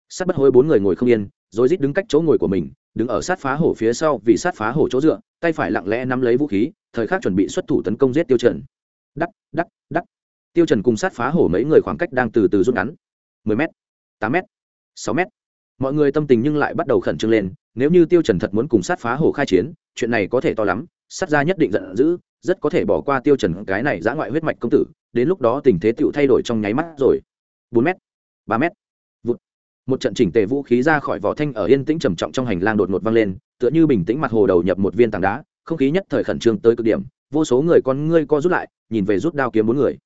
Sát bất hối bốn người ngồi không yên rồi rít đứng cách chỗ ngồi của mình đứng ở sát phá hổ phía sau vì sát phá hổ chỗ dựa, tay phải lặng lẽ nắm lấy vũ khí, thời khắc chuẩn bị xuất thủ tấn công giết tiêu trần. Đắc đắc đắc. Tiêu trần cùng sát phá hổ mấy người khoảng cách đang từ từ rút ngắn. 10 m 8 m 6 m mọi người tâm tình nhưng lại bắt đầu khẩn trương lên, nếu như tiêu trần thật muốn cùng sát phá hổ khai chiến, chuyện này có thể to lắm, sát gia nhất định giận dữ, rất có thể bỏ qua tiêu trần cái này giã ngoại huyết mạch công tử, đến lúc đó tình thế tựu thay đổi trong nháy mắt rồi. 4 m 3 m một trận chỉnh tề vũ khí ra khỏi vỏ thanh ở yên tĩnh trầm trọng trong hành lang đột ngột vang lên, tựa như bình tĩnh mặt hồ đầu nhập một viên tảng đá, không khí nhất thời khẩn trương tới cực điểm, vô số người con ngươi co rút lại, nhìn về rút đao kiếm bốn người.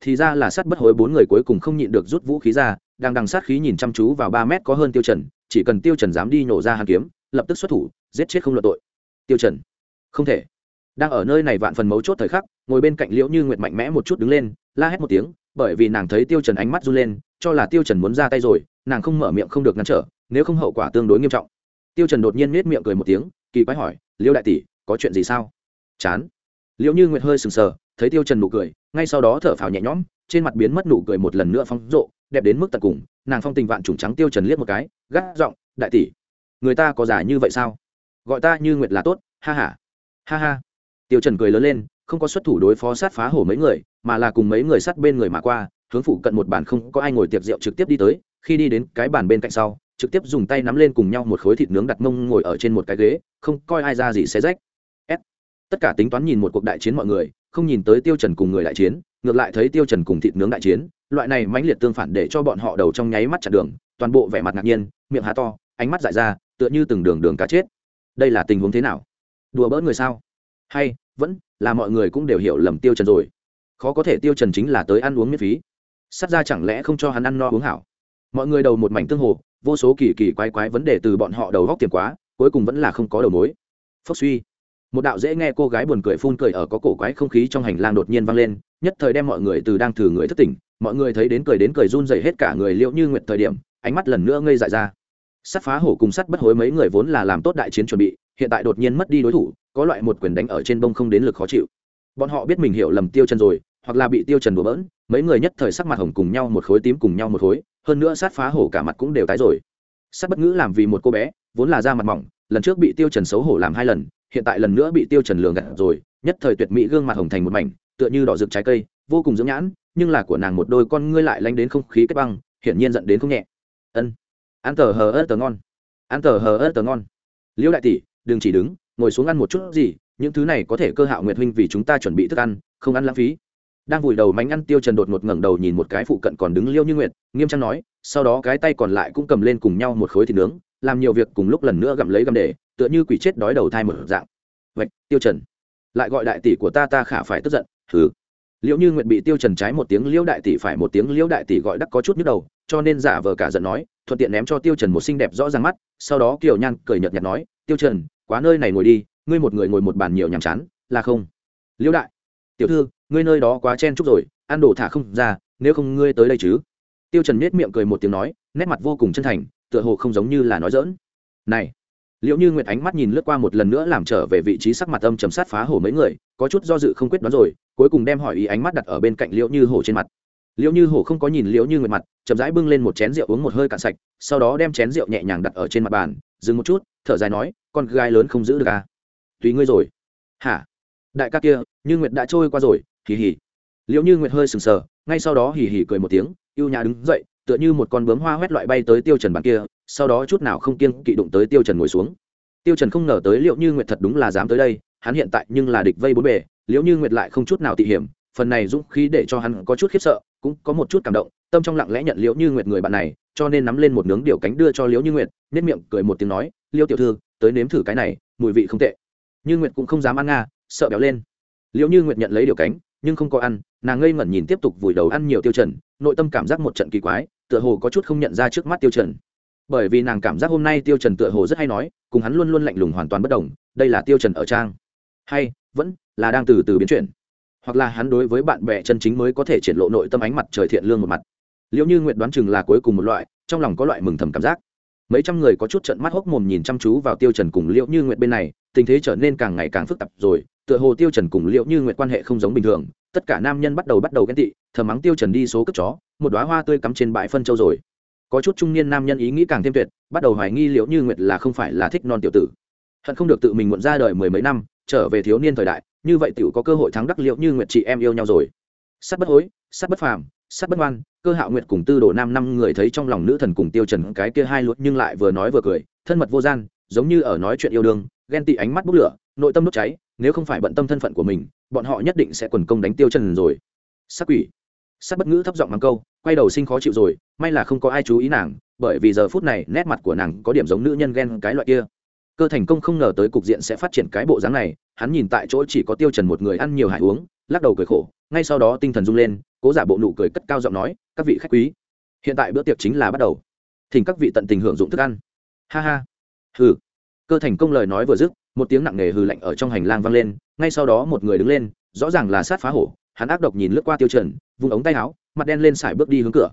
Thì ra là sát bất hối bốn người cuối cùng không nhịn được rút vũ khí ra, đang đằng sát khí nhìn chăm chú vào ba mét có hơn tiêu trần, chỉ cần tiêu trần dám đi nổ ra hàn kiếm, lập tức xuất thủ, giết chết không luận tội. Tiêu trần. Không thể. Đang ở nơi này vạn phần mấu chốt thời khắc, ngồi bên cạnh liễu như nguyệt mạnh mẽ một chút đứng lên, la hét một tiếng bởi vì nàng thấy tiêu trần ánh mắt run lên, cho là tiêu trần muốn ra tay rồi, nàng không mở miệng không được ngăn trở, nếu không hậu quả tương đối nghiêm trọng. Tiêu trần đột nhiên nét miệng cười một tiếng, kỳ quái hỏi, liêu đại tỷ, có chuyện gì sao? Chán. Liễu như nguyệt hơi sừng sờ, thấy tiêu trần nụ cười, ngay sau đó thở phào nhẹ nhõm, trên mặt biến mất nụ cười một lần nữa phong rộ, đẹp đến mức tận cùng, nàng phong tình vạn trùng trắng tiêu trần liếc một cái, gắt giọng, đại tỷ, người ta có giả như vậy sao? Gọi ta như nguyệt là tốt, ha ha ha ha. Tiêu trần cười lớn lên không có xuất thủ đối phó sát phá hổ mấy người, mà là cùng mấy người sát bên người mà qua, hướng phụ cận một bàn không có ai ngồi tiệc rượu trực tiếp đi tới, khi đi đến cái bàn bên cạnh sau, trực tiếp dùng tay nắm lên cùng nhau một khối thịt nướng đặt mông ngồi ở trên một cái ghế, không coi ai ra gì xé rách. S. tất cả tính toán nhìn một cuộc đại chiến mọi người, không nhìn tới tiêu trần cùng người đại chiến, ngược lại thấy tiêu trần cùng thịt nướng đại chiến, loại này mãnh liệt tương phản để cho bọn họ đầu trong nháy mắt chặn đường, toàn bộ vẻ mặt ngạc nhiên, miệng há to, ánh mắt dại ra, tựa như từng đường đường cá chết. Đây là tình huống thế nào? Đùa bỡn người sao? Hay, vẫn là mọi người cũng đều hiểu lầm tiêu trần rồi. Khó có thể tiêu trần chính là tới ăn uống miễn phí. Sát ra chẳng lẽ không cho hắn ăn no uống hảo? Mọi người đầu một mảnh tương hồ, vô số kỳ kỳ quái quái vấn đề từ bọn họ đầu góc tiềm quá, cuối cùng vẫn là không có đầu mối. Phốc suy. Một đạo dễ nghe cô gái buồn cười phun cười ở có cổ quái không khí trong hành lang đột nhiên vang lên, nhất thời đem mọi người từ đang thử người thất tỉnh, mọi người thấy đến cười đến cười run rẩy hết cả người liệu như nguyệt thời điểm, ánh mắt lần nữa ngây dại ra. Sắt phá hổ cùng sắt bất hối mấy người vốn là làm tốt đại chiến chuẩn bị, hiện tại đột nhiên mất đi đối thủ có loại một quyền đánh ở trên bông không đến lực khó chịu. Bọn họ biết mình hiểu lầm tiêu trần rồi, hoặc là bị tiêu trần đùa bỡn, mấy người nhất thời sắc mặt hồng cùng nhau một khối tím cùng nhau một khối, hơn nữa sát phá hổ cả mặt cũng đều tái rồi. Sát bất ngữ làm vì một cô bé, vốn là da mặt mỏng, lần trước bị tiêu trần xấu hổ làm hai lần, hiện tại lần nữa bị tiêu trần lường gạt rồi, nhất thời tuyệt mỹ gương mặt hồng thành một mảnh, tựa như đỏ rực trái cây, vô cùng dưỡng nhãn, nhưng là của nàng một đôi con ngươi lại lánh đến không khí kết băng, hiển nhiên giận đến không nhẹ. Ân. Ăn tờ hờ ớt tờ ngon. Ăn tờ hờ ớt tờ ngon. Liễu đại tỷ, đừng chỉ đứng ngồi xuống ăn một chút gì, những thứ này có thể cơ hạo nguyệt huynh vì chúng ta chuẩn bị thức ăn, không ăn lãng phí. Đang vùi đầu mánh ăn tiêu trần đột ngột ngẩng đầu nhìn một cái phụ cận còn đứng liêu như nguyệt, nghiêm trang nói, sau đó cái tay còn lại cũng cầm lên cùng nhau một khối thịt nướng, làm nhiều việc cùng lúc lần nữa gặm lấy gặm để, tựa như quỷ chết đói đầu thai mở dạng. Vậy tiêu trần. Lại gọi đại tỷ của ta ta khả phải tức giận thử liễu như nguyệt bị tiêu trần trái một tiếng liễu đại tỷ phải một tiếng liễu đại tỷ gọi đắc có chút nhức đầu, cho nên giả vờ cả giận nói, thuận tiện ném cho tiêu trần một xinh đẹp rõ ràng mắt, sau đó kiều nhan cười nhợt nhạt nói, tiêu trần quá nơi này ngồi đi, ngươi một người ngồi một bàn nhiều nhàm chán, là không? Liễu đại, tiểu thư, ngươi nơi đó quá chen chúc rồi, ăn đồ thả không ra, nếu không ngươi tới đây chứ? Tiêu trần nét miệng cười một tiếng nói, nét mặt vô cùng chân thành, tựa hồ không giống như là nói dỡn này liệu như nguyệt ánh mắt nhìn lướt qua một lần nữa làm trở về vị trí sắc mặt âm trầm sát phá hổ mấy người, có chút do dự không quyết đoán rồi, cuối cùng đem hỏi ý ánh mắt đặt ở bên cạnh liễu như hổ trên mặt. Liễu như hổ không có nhìn liễu như nguyệt mặt, chậm rãi bưng lên một chén rượu uống một hơi cạn sạch, sau đó đem chén rượu nhẹ nhàng đặt ở trên mặt bàn, dừng một chút thở dài nói, con gái lớn không giữ được à? Tùy ngươi rồi. Hả? Đại ca kia, như nguyệt đã trôi qua rồi, hì hì. Liễu như nguyệt hơi sừng sờ, ngay sau đó hì hì cười một tiếng, yêu nhã đứng dậy, tựa như một con bướm hoa hoét loại bay tới tiêu trần bàn kia, sau đó chút nào không kiêng kỵ đụng tới tiêu trần ngồi xuống. Tiêu trần không ngờ tới liệu như nguyệt thật đúng là dám tới đây, hắn hiện tại nhưng là địch vây bốn bề liễu như nguyệt lại không chút nào tị hiểm, phần này dũng khí để cho hắn có chút khiếp sợ, cũng có một chút cảm động, tâm trong lặng lẽ nhận liễu như nguyệt người bạn này cho nên nắm lên một nướng điều cánh đưa cho liễu như nguyệt nét miệng cười một tiếng nói, liễu tiểu thư, tới nếm thử cái này, mùi vị không tệ. Như nguyệt cũng không dám ăn nga, sợ béo lên. Liễu như nguyệt nhận lấy điều cánh, nhưng không có ăn, nàng ngây ngẩn nhìn tiếp tục vùi đầu ăn nhiều tiêu trần, nội tâm cảm giác một trận kỳ quái, tựa hồ có chút không nhận ra trước mắt tiêu trần. Bởi vì nàng cảm giác hôm nay tiêu trần tựa hồ rất hay nói, cùng hắn luôn luôn lạnh lùng hoàn toàn bất đồng, đây là tiêu trần ở trang. Hay, vẫn là đang từ từ biến chuyển. Hoặc là hắn đối với bạn bè chân chính mới có thể triển lộ nội tâm ánh mặt trời thiện lương một mặt liệu như nguyệt đoán chừng là cuối cùng một loại, trong lòng có loại mừng thầm cảm giác. Mấy trăm người có chút trận mắt hốc mồm nhìn chăm chú vào tiêu trần cùng liệu như nguyệt bên này, tình thế trở nên càng ngày càng phức tạp rồi, tựa hồ tiêu trần cùng liệu như nguyệt quan hệ không giống bình thường, tất cả nam nhân bắt đầu bắt đầu ghen tị, thầm mắng tiêu trần đi số cướp chó, một đóa hoa tươi cắm trên bãi phân châu rồi. Có chút trung niên nam nhân ý nghĩ càng thêm tuyệt, bắt đầu hoài nghi liệu như nguyệt là không phải là thích non tiểu tử. Hận không được tự mình muộn ra đời mười mấy năm, trở về thiếu niên thời đại, như vậy tiểu có cơ hội thắng đắc liệu như nguyệt chị em yêu nhau rồi. Sắt bất hối sắt bất phàm sắt bất ngoan, cơ hạo nguyệt cùng tư đồ nam năm người thấy trong lòng nữ thần cùng tiêu trần cái kia hai luật nhưng lại vừa nói vừa cười, thân mật vô gian, giống như ở nói chuyện yêu đương, ghen tị ánh mắt bốc lửa, nội tâm đốt cháy, nếu không phải bận tâm thân phận của mình, bọn họ nhất định sẽ quần công đánh tiêu trần rồi. Sắc quỷ. Sắc bất ngữ thấp giọng mắng câu, quay đầu sinh khó chịu rồi, may là không có ai chú ý nàng, bởi vì giờ phút này nét mặt của nàng có điểm giống nữ nhân ghen cái loại kia. Cơ thành công không ngờ tới cục diện sẽ phát triển cái bộ dáng này, hắn nhìn tại chỗ chỉ có tiêu trần một người ăn nhiều hải uống lắc đầu cười khổ, ngay sau đó tinh thần rung lên, cố giả bộ nụ cười cất cao giọng nói, các vị khách quý, hiện tại bữa tiệc chính là bắt đầu. Thỉnh các vị tận tình hưởng dụng thức ăn. Ha ha. Hừ. Cơ thành công lời nói vừa dứt, một tiếng nặng nề hừ lạnh ở trong hành lang vang lên, ngay sau đó một người đứng lên, rõ ràng là sát phá hổ, hắn ác độc nhìn lướt qua tiêu trần vung ống tay áo, mặt đen lên xài bước đi hướng cửa.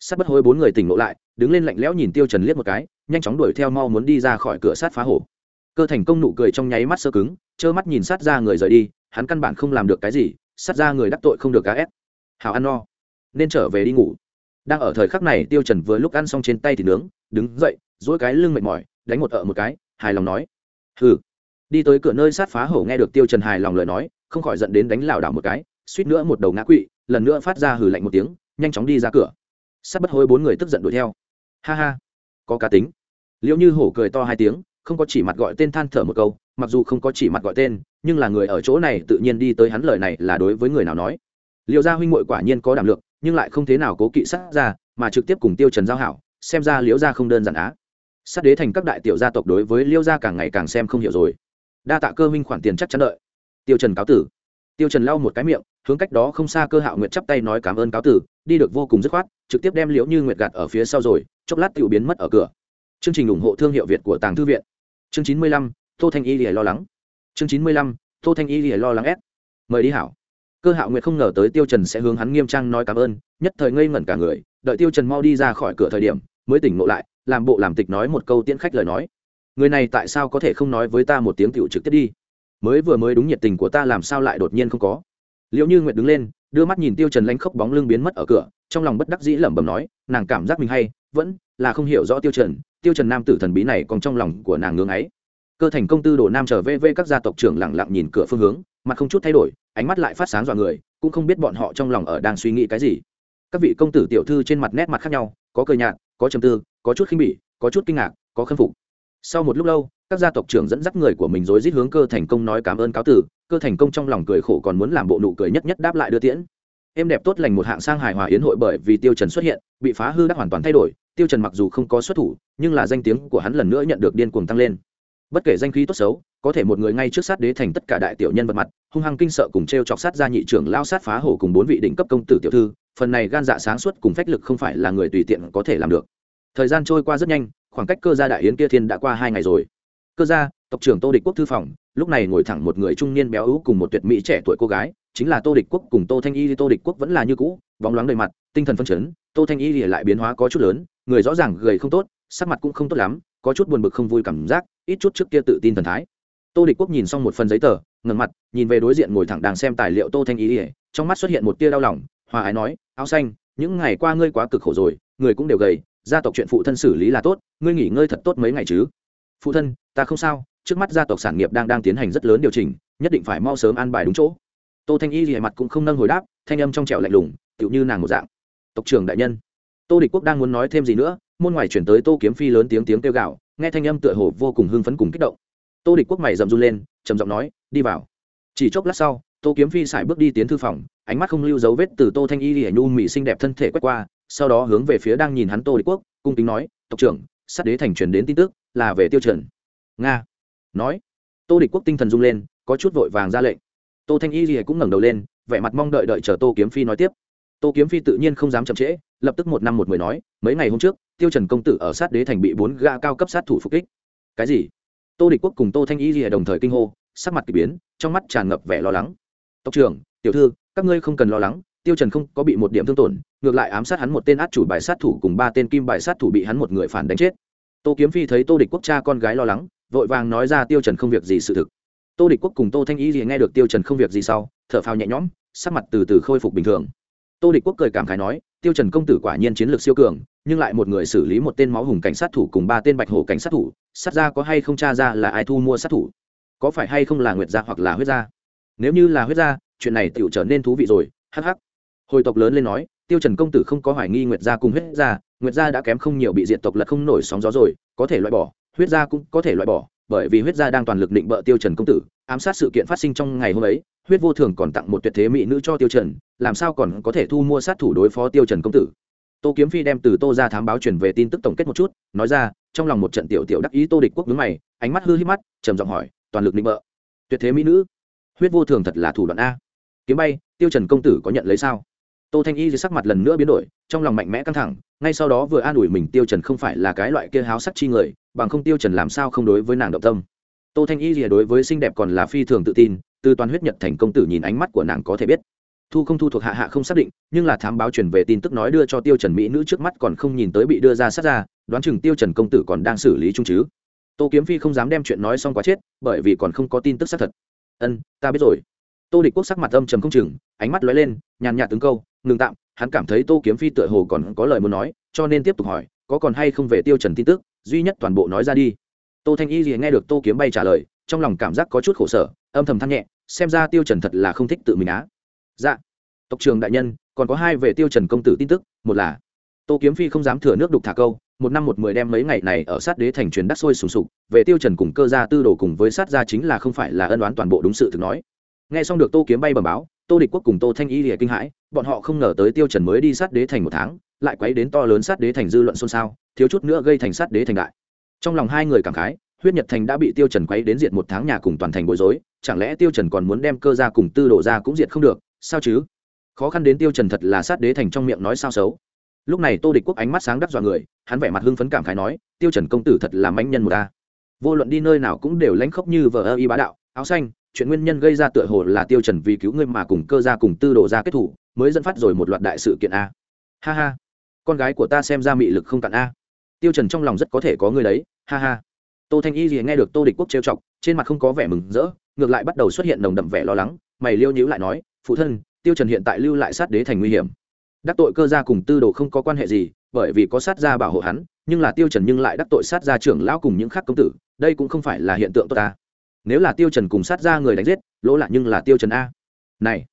Sát bất hối bốn người tỉnh ngộ lại, đứng lên lạnh lẽo nhìn tiêu trần liếc một cái, nhanh chóng đuổi theo mau muốn đi ra khỏi cửa sát phá hổ. Cơ thành công nụ cười trong nháy mắt sơ cứng, trơ mắt nhìn sát ra người rời đi hắn căn bản không làm được cái gì, sát ra người đắc tội không được cá ép hào ăn no. Nên trở về đi ngủ. Đang ở thời khắc này, tiêu trần vừa lúc ăn xong trên tay thì nướng, đứng dậy, duỗi cái lưng mệt mỏi, đánh một ợ một cái, hài lòng nói. Hừ. Đi tới cửa nơi sát phá hổ nghe được tiêu trần hài lòng lời nói, không khỏi giận đến đánh lảo đảo một cái, suýt nữa một đầu ngã quỵ, lần nữa phát ra hừ lạnh một tiếng, nhanh chóng đi ra cửa. Sát bất hối bốn người tức giận đuổi theo. Ha ha. Có cá tính. Liễu như hổ cười to hai tiếng không có chỉ mặt gọi tên than thở một câu, mặc dù không có chỉ mặt gọi tên, nhưng là người ở chỗ này tự nhiên đi tới hắn lời này là đối với người nào nói. Liệu gia huynh muội quả nhiên có đảm lượng, nhưng lại không thế nào cố kỵ sát ra mà trực tiếp cùng tiêu trần giao hảo, xem ra liễu gia không đơn giản á. Sát đế thành các đại tiểu gia tộc đối với liễu gia càng ngày càng xem không hiểu rồi. Đa tạ cơ minh khoản tiền chắc chắn đợi. Tiêu trần cáo tử. Tiêu trần lau một cái miệng, hướng cách đó không xa cơ hạo nguyệt chắp tay nói cảm ơn cáo tử, đi được vô cùng dứt khoát, trực tiếp đem liễu như nguyệt gạt ở phía sau rồi, chốc lát tiểu biến mất ở cửa chương trình ủng hộ thương hiệu việt của tàng thư viện. Chương chín mươi lăm, tô thanh y lìa lo lắng. Chương chín mươi lăm, tô thanh y lìa lo lắng ép. Mời đi hảo. Cơ hạo nguyệt không ngờ tới tiêu trần sẽ hướng hắn nghiêm trang nói cảm ơn, nhất thời ngây ngẩn cả người, đợi tiêu trần mau đi ra khỏi cửa thời điểm, mới tỉnh ngộ lại, làm bộ làm tịch nói một câu tiễn khách lời nói. Người này tại sao có thể không nói với ta một tiếng tiểu trực tiếp đi? Mới vừa mới đúng nhiệt tình của ta làm sao lại đột nhiên không có? Liệu như nguyệt đứng lên, đưa mắt nhìn tiêu trần lanh khốc bóng lưng biến mất ở cửa, trong lòng bất đắc dĩ lẩm bẩm nói, nàng cảm giác mình hay, vẫn là không hiểu rõ tiêu trần tiêu trần nam tử thần bí này còn trong lòng của nàng ngưỡng ấy. Cơ thành công tư đồ nam trở về về các gia tộc trưởng lặng lặng nhìn cửa phương hướng, mặt không chút thay đổi, ánh mắt lại phát sáng dọa người, cũng không biết bọn họ trong lòng ở đang suy nghĩ cái gì. Các vị công tử tiểu thư trên mặt nét mặt khác nhau, có cười nhạt, có trầm tư, có chút khinh bỉ, có chút kinh ngạc, có khâm phục. Sau một lúc lâu, các gia tộc trưởng dẫn dắt người của mình rối rít hướng cơ thành công nói cảm ơn cáo tử, cơ thành công trong lòng cười khổ còn muốn làm bộ nụ cười nhất nhất đáp lại đưa tiễn. Em đẹp tốt lành một hạng sang hài hòa yến hội bởi vì tiêu trần xuất hiện, bị phá hư đã hoàn toàn thay đổi tiêu trần mặc dù không có xuất thủ, nhưng là danh tiếng của hắn lần nữa nhận được điên cuồng tăng lên. Bất kể danh khí tốt xấu, có thể một người ngay trước sát đế thành tất cả đại tiểu nhân vật mặt, hung hăng kinh sợ cùng t r e o chọc sát ra nhị trưởng lao sát phá hổ cùng bốn vị đỉnh cấp công tử tiểu thư, phần này gan dạ sáng suốt cùng phách lực không phải là người tùy tiện có thể làm được. Thời gian trôi qua rất nhanh, khoảng cách cơ gia đại yến kia thiên đã qua hai ngày rồi. Cơ gia, tộc trưởng tô địch quốc thư phòng, lúc này ngồi thẳng một người trung niên béo ú cùng một tuyệt mỹ trẻ tuổi cô gái, chính là tô địch quốc cùng tô thanh y. Tô địch quốc vẫn là như cũ, bóng loáng đầy mặt, tinh thần phân chấn, tô thanh y lại biến hóa có chút lớn người rõ ràng gầy không tốt, sắc mặt cũng không tốt lắm, có chút buồn bực không vui cảm giác, ít chút trước kia tự tin thần thái. Tô địch quốc nhìn xong một phần giấy tờ, ngẩng mặt, nhìn về đối diện ngồi thẳng đàng xem tài liệu tô thanh ý ỉa trong mắt xuất hiện một tia đau lòng, hòa ái nói, áo xanh, những ngày qua ngươi quá cực khổ rồi, người cũng đều gầy, gia tộc chuyện phụ thân xử lý là tốt, ngươi nghỉ ngơi thật tốt mấy ngày chứ? Phụ thân, ta không sao, trước mắt gia tộc sản nghiệp đang đang tiến hành rất lớn điều chỉnh, nhất định phải mau sớm an bài đúng chỗ. Tô thanh y thì mặt cũng không nâng hồi đáp, thanh âm trong trẻo lạnh lùng, tựu như nàng một dạng. Tộc trưởng đại nhân tô địch quốc đang muốn nói thêm gì nữa, môn ngoài chuyển tới tô kiếm phi lớn tiếng tiếng kêu gạo nghe thanh âm tựa hồ vô cùng hưng phấn cùng kích động. Tô địch quốc mày rậm run lên, trầm giọng nói, đi vào. Chỉ chốc lát sau, tô kiếm phi sải bước đi tiến thư phòng, ánh mắt không lưu dấu vết từ tô thanh y lìa nhu mỹ xinh đẹp thân thể quét qua, sau đó hướng về phía đang nhìn hắn tô địch quốc, cung kính nói, tộc trưởng, sát đế thành truyền đến tin tức, là về tiêu chuẩn. Nga. Nói, tô địch quốc tinh thần rung lên, có chút vội vàng ra lệnh. Tô thanh y lìa cũng ngẩng đầu lên, vẻ mặt mong đợi đợi chờ tô kiếm phi nói tiếp tô kiếm phi tự nhiên không dám chậm trễ, lập tức một năm một mười nói, mấy ngày hôm trước, tiêu trần công tử ở sát đế thành bị bốn gã cao cấp sát thủ phục kích. Cái gì? Tô địch quốc cùng tô thanh y lìa đồng thời kinh hô, sắc mặt kỳ biến, trong mắt tràn ngập vẻ lo lắng. Tộc trưởng, tiểu thư, các ngươi không cần lo lắng, tiêu trần không có bị một điểm thương tổn, ngược lại ám sát hắn một tên át chủ bài sát thủ cùng ba tên kim bài sát thủ bị hắn một người phản đánh chết. Tô kiếm phi thấy tô địch quốc cha con gái lo lắng, vội vàng nói ra tiêu trần không việc gì sự thực. Tô địch quốc cùng tô thanh y lìa nghe được tiêu trần không việc gì sau, thở phào nhẹ nhõm, sắc mặt từ từ khôi phục bình thường tô địch quốc cười cảm khái nói, tiêu trần công tử quả nhiên chiến lược siêu cường, nhưng lại một người xử lý một tên máu hùng cảnh sát thủ cùng ba tên bạch hổ cảnh sát thủ, sát ra có hay không tra ra là ai thu mua sát thủ? Có phải hay không là nguyệt gia hoặc là huyết gia? Nếu như là huyết gia, chuyện này tựu trở nên thú vị rồi, hắc hắc. Hồi tộc lớn lên nói, tiêu trần công tử không có hoài nghi nguyệt gia cùng huyết gia, nguyệt gia đã kém không nhiều bị diệt tộc lật không nổi sóng gió rồi, có thể loại bỏ, huyết gia cũng có thể loại bỏ, bởi vì huyết gia đang toàn lực định bợ tiêu trần công tử, ám sát sự kiện phát sinh trong ngày hôm ấy huyết vô thường còn tặng một tuyệt thế mỹ nữ cho tiêu trần, làm sao còn có thể thu mua sát thủ đối phó tiêu trần công tử? Tô kiếm phi đem từ tô ra thám báo truyền về tin tức tổng kết một chút, nói ra, trong lòng một trận tiểu tiểu đắc ý tô địch quốc đứng mày, ánh mắt hư hít mắt, trầm giọng hỏi, toàn lực định bợ. Tuyệt thế mỹ nữ, huyết vô thường thật là thủ đoạn a. Kiếm bay, tiêu trần công tử có nhận lấy sao? Tô thanh y dưới sắc mặt lần nữa biến đổi, trong lòng mạnh mẽ căng thẳng, ngay sau đó vừa an ủi mình tiêu trần không phải là cái loại kia háo sắc chi người, bằng không tiêu trần làm sao không đối với nàng động tâm. Tô thanh y rìa đối với xinh đẹp còn là phi thường tự tin từ toàn huyết nhật thành công tử nhìn ánh mắt của nàng có thể biết. Thu không thu thuộc hạ hạ không xác định, nhưng là thám báo truyền về tin tức nói đưa cho tiêu trần mỹ nữ trước mắt còn không nhìn tới bị đưa ra sát ra, đoán chừng tiêu trần công tử còn đang xử lý chung chứ. Tô kiếm phi không dám đem chuyện nói xong quá chết, bởi vì còn không có tin tức xác thật. Ân, ta biết rồi. Tô địch quốc sắc mặt âm trầm không chừng, ánh mắt lóe lên, nhàn nhạt tướng câu, ngừng tạm. Hắn cảm thấy tô kiếm phi tựa hồ còn có lời muốn nói, cho nên tiếp tục hỏi, có còn hay không về tiêu trần tin tức? Duy nhất toàn bộ nói ra đi. Tô thanh y gì nghe được tô kiếm bay trả lời, trong lòng cảm giác có chút khổ sở âm thầm than nhẹ, xem ra tiêu trần thật là không thích tự mình á. Dạ. Tộc trưởng đại nhân, còn có hai về tiêu trần công tử tin tức, một là, tô kiếm phi không dám thừa nước đục thả câu, một năm một mười đem mấy ngày này ở sát đế thành truyền đắc sôi sùng sục, về tiêu trần cùng cơ gia tư đồ cùng với sát gia chính là không phải là ân oán toàn bộ đúng sự thực nói. Nghe xong được tô kiếm bay bẩm báo, tô địch quốc cùng tô thanh y lìa kinh hãi, bọn họ không ngờ tới tiêu trần mới đi sát đế thành một tháng, lại quấy đến to lớn sát đế thành dư luận xôn xao, thiếu chút nữa gây thành sát đế thành đại. Trong lòng hai người cảm khái huyết nhật thành đã bị tiêu trần quấy đến diệt một tháng nhà cùng toàn thành bối rối, chẳng lẽ tiêu trần còn muốn đem cơ gia cùng tư đổ gia cũng diệt không được, sao chứ? Khó khăn đến tiêu trần thật là sát đế thành trong miệng nói sao xấu. Lúc này tô địch quốc ánh mắt sáng đắc dọa người, hắn vẻ mặt hưng phấn cảm khái nói, tiêu trần công tử thật là mãnh nhân một ta vô luận đi nơi nào cũng đều lãnh khốc như vợ ơ y bá đạo, áo xanh, chuyện nguyên nhân gây ra tựa hồ là tiêu trần vì cứu ngươi mà cùng cơ gia cùng tư đồ gia kết thủ, mới dẫn phát rồi một loạt đại sự kiện a. Ha ha, con gái của ta xem ra mị lực không cạn a. Tiêu trần trong lòng rất có thể có người đấy, ha ha tô thanh y gì nghe được tô địch quốc trêu chọc, trên mặt không có vẻ mừng rỡ, ngược lại bắt đầu xuất hiện nồng đậm vẻ lo lắng, mày liêu nhíu lại nói, phụ thân, tiêu trần hiện tại lưu lại sát đế thành nguy hiểm. Đắc tội cơ gia cùng tư đồ không có quan hệ gì, bởi vì có sát gia bảo hộ hắn, nhưng là tiêu trần nhưng lại đắc tội sát gia trưởng lão cùng những khác công tử, đây cũng không phải là hiện tượng tốt ta. Nếu là tiêu trần cùng sát gia người đánh giết, lỗ lại nhưng là tiêu trần a. Này,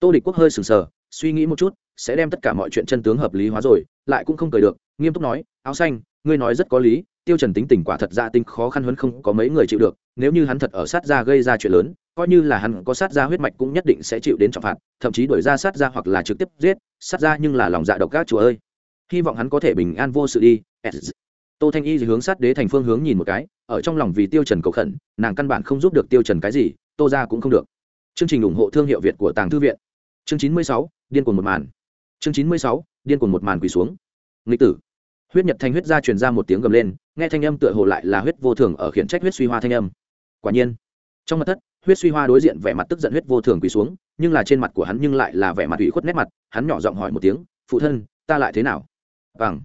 tô địch quốc hơi sừng sờ, suy nghĩ một chút, sẽ đem tất cả mọi chuyện chân tướng hợp lý hóa rồi, lại cũng không cười được, nghiêm túc nói, áo xanh ngươi nói rất có lý, tiêu trần tính tình quả thật ra tinh khó khăn hơn không có mấy người chịu được, nếu như hắn thật ở sát ra gây ra chuyện lớn, coi như là hắn có sát ra huyết mạch cũng nhất định sẽ chịu đến trọng phạt, thậm chí đuổi ra sát ra hoặc là trực tiếp giết, sát ra nhưng là lòng dạ độc các chúa ơi. Hy vọng hắn có thể bình an vô sự đi. Tô thanh y hướng sát đế thành phương hướng nhìn một cái, ở trong lòng vì tiêu trần cầu khẩn, nàng căn bản không giúp được tiêu trần cái gì, tô ra cũng không được. Chương trình ủng hộ thương hiệu việt của tàng thư viện. Chương chín mươi sáu, điên cuồng một màn. Chương chín mươi sáu, điên cuồng một màn quỳ xuống. Nghịch tử huyết nhật thanh huyết ra truyền ra một tiếng gầm lên, nghe thanh âm tựa hồ lại là huyết vô thường ở khiển trách huyết suy hoa thanh âm. Quả nhiên, trong mặt thất, huyết suy hoa đối diện vẻ mặt tức giận huyết vô thường quỳ xuống, nhưng là trên mặt của hắn nhưng lại là vẻ mặt ủy khuất nét mặt, hắn nhỏ giọng hỏi một tiếng, phụ thân, ta lại thế nào? Bằng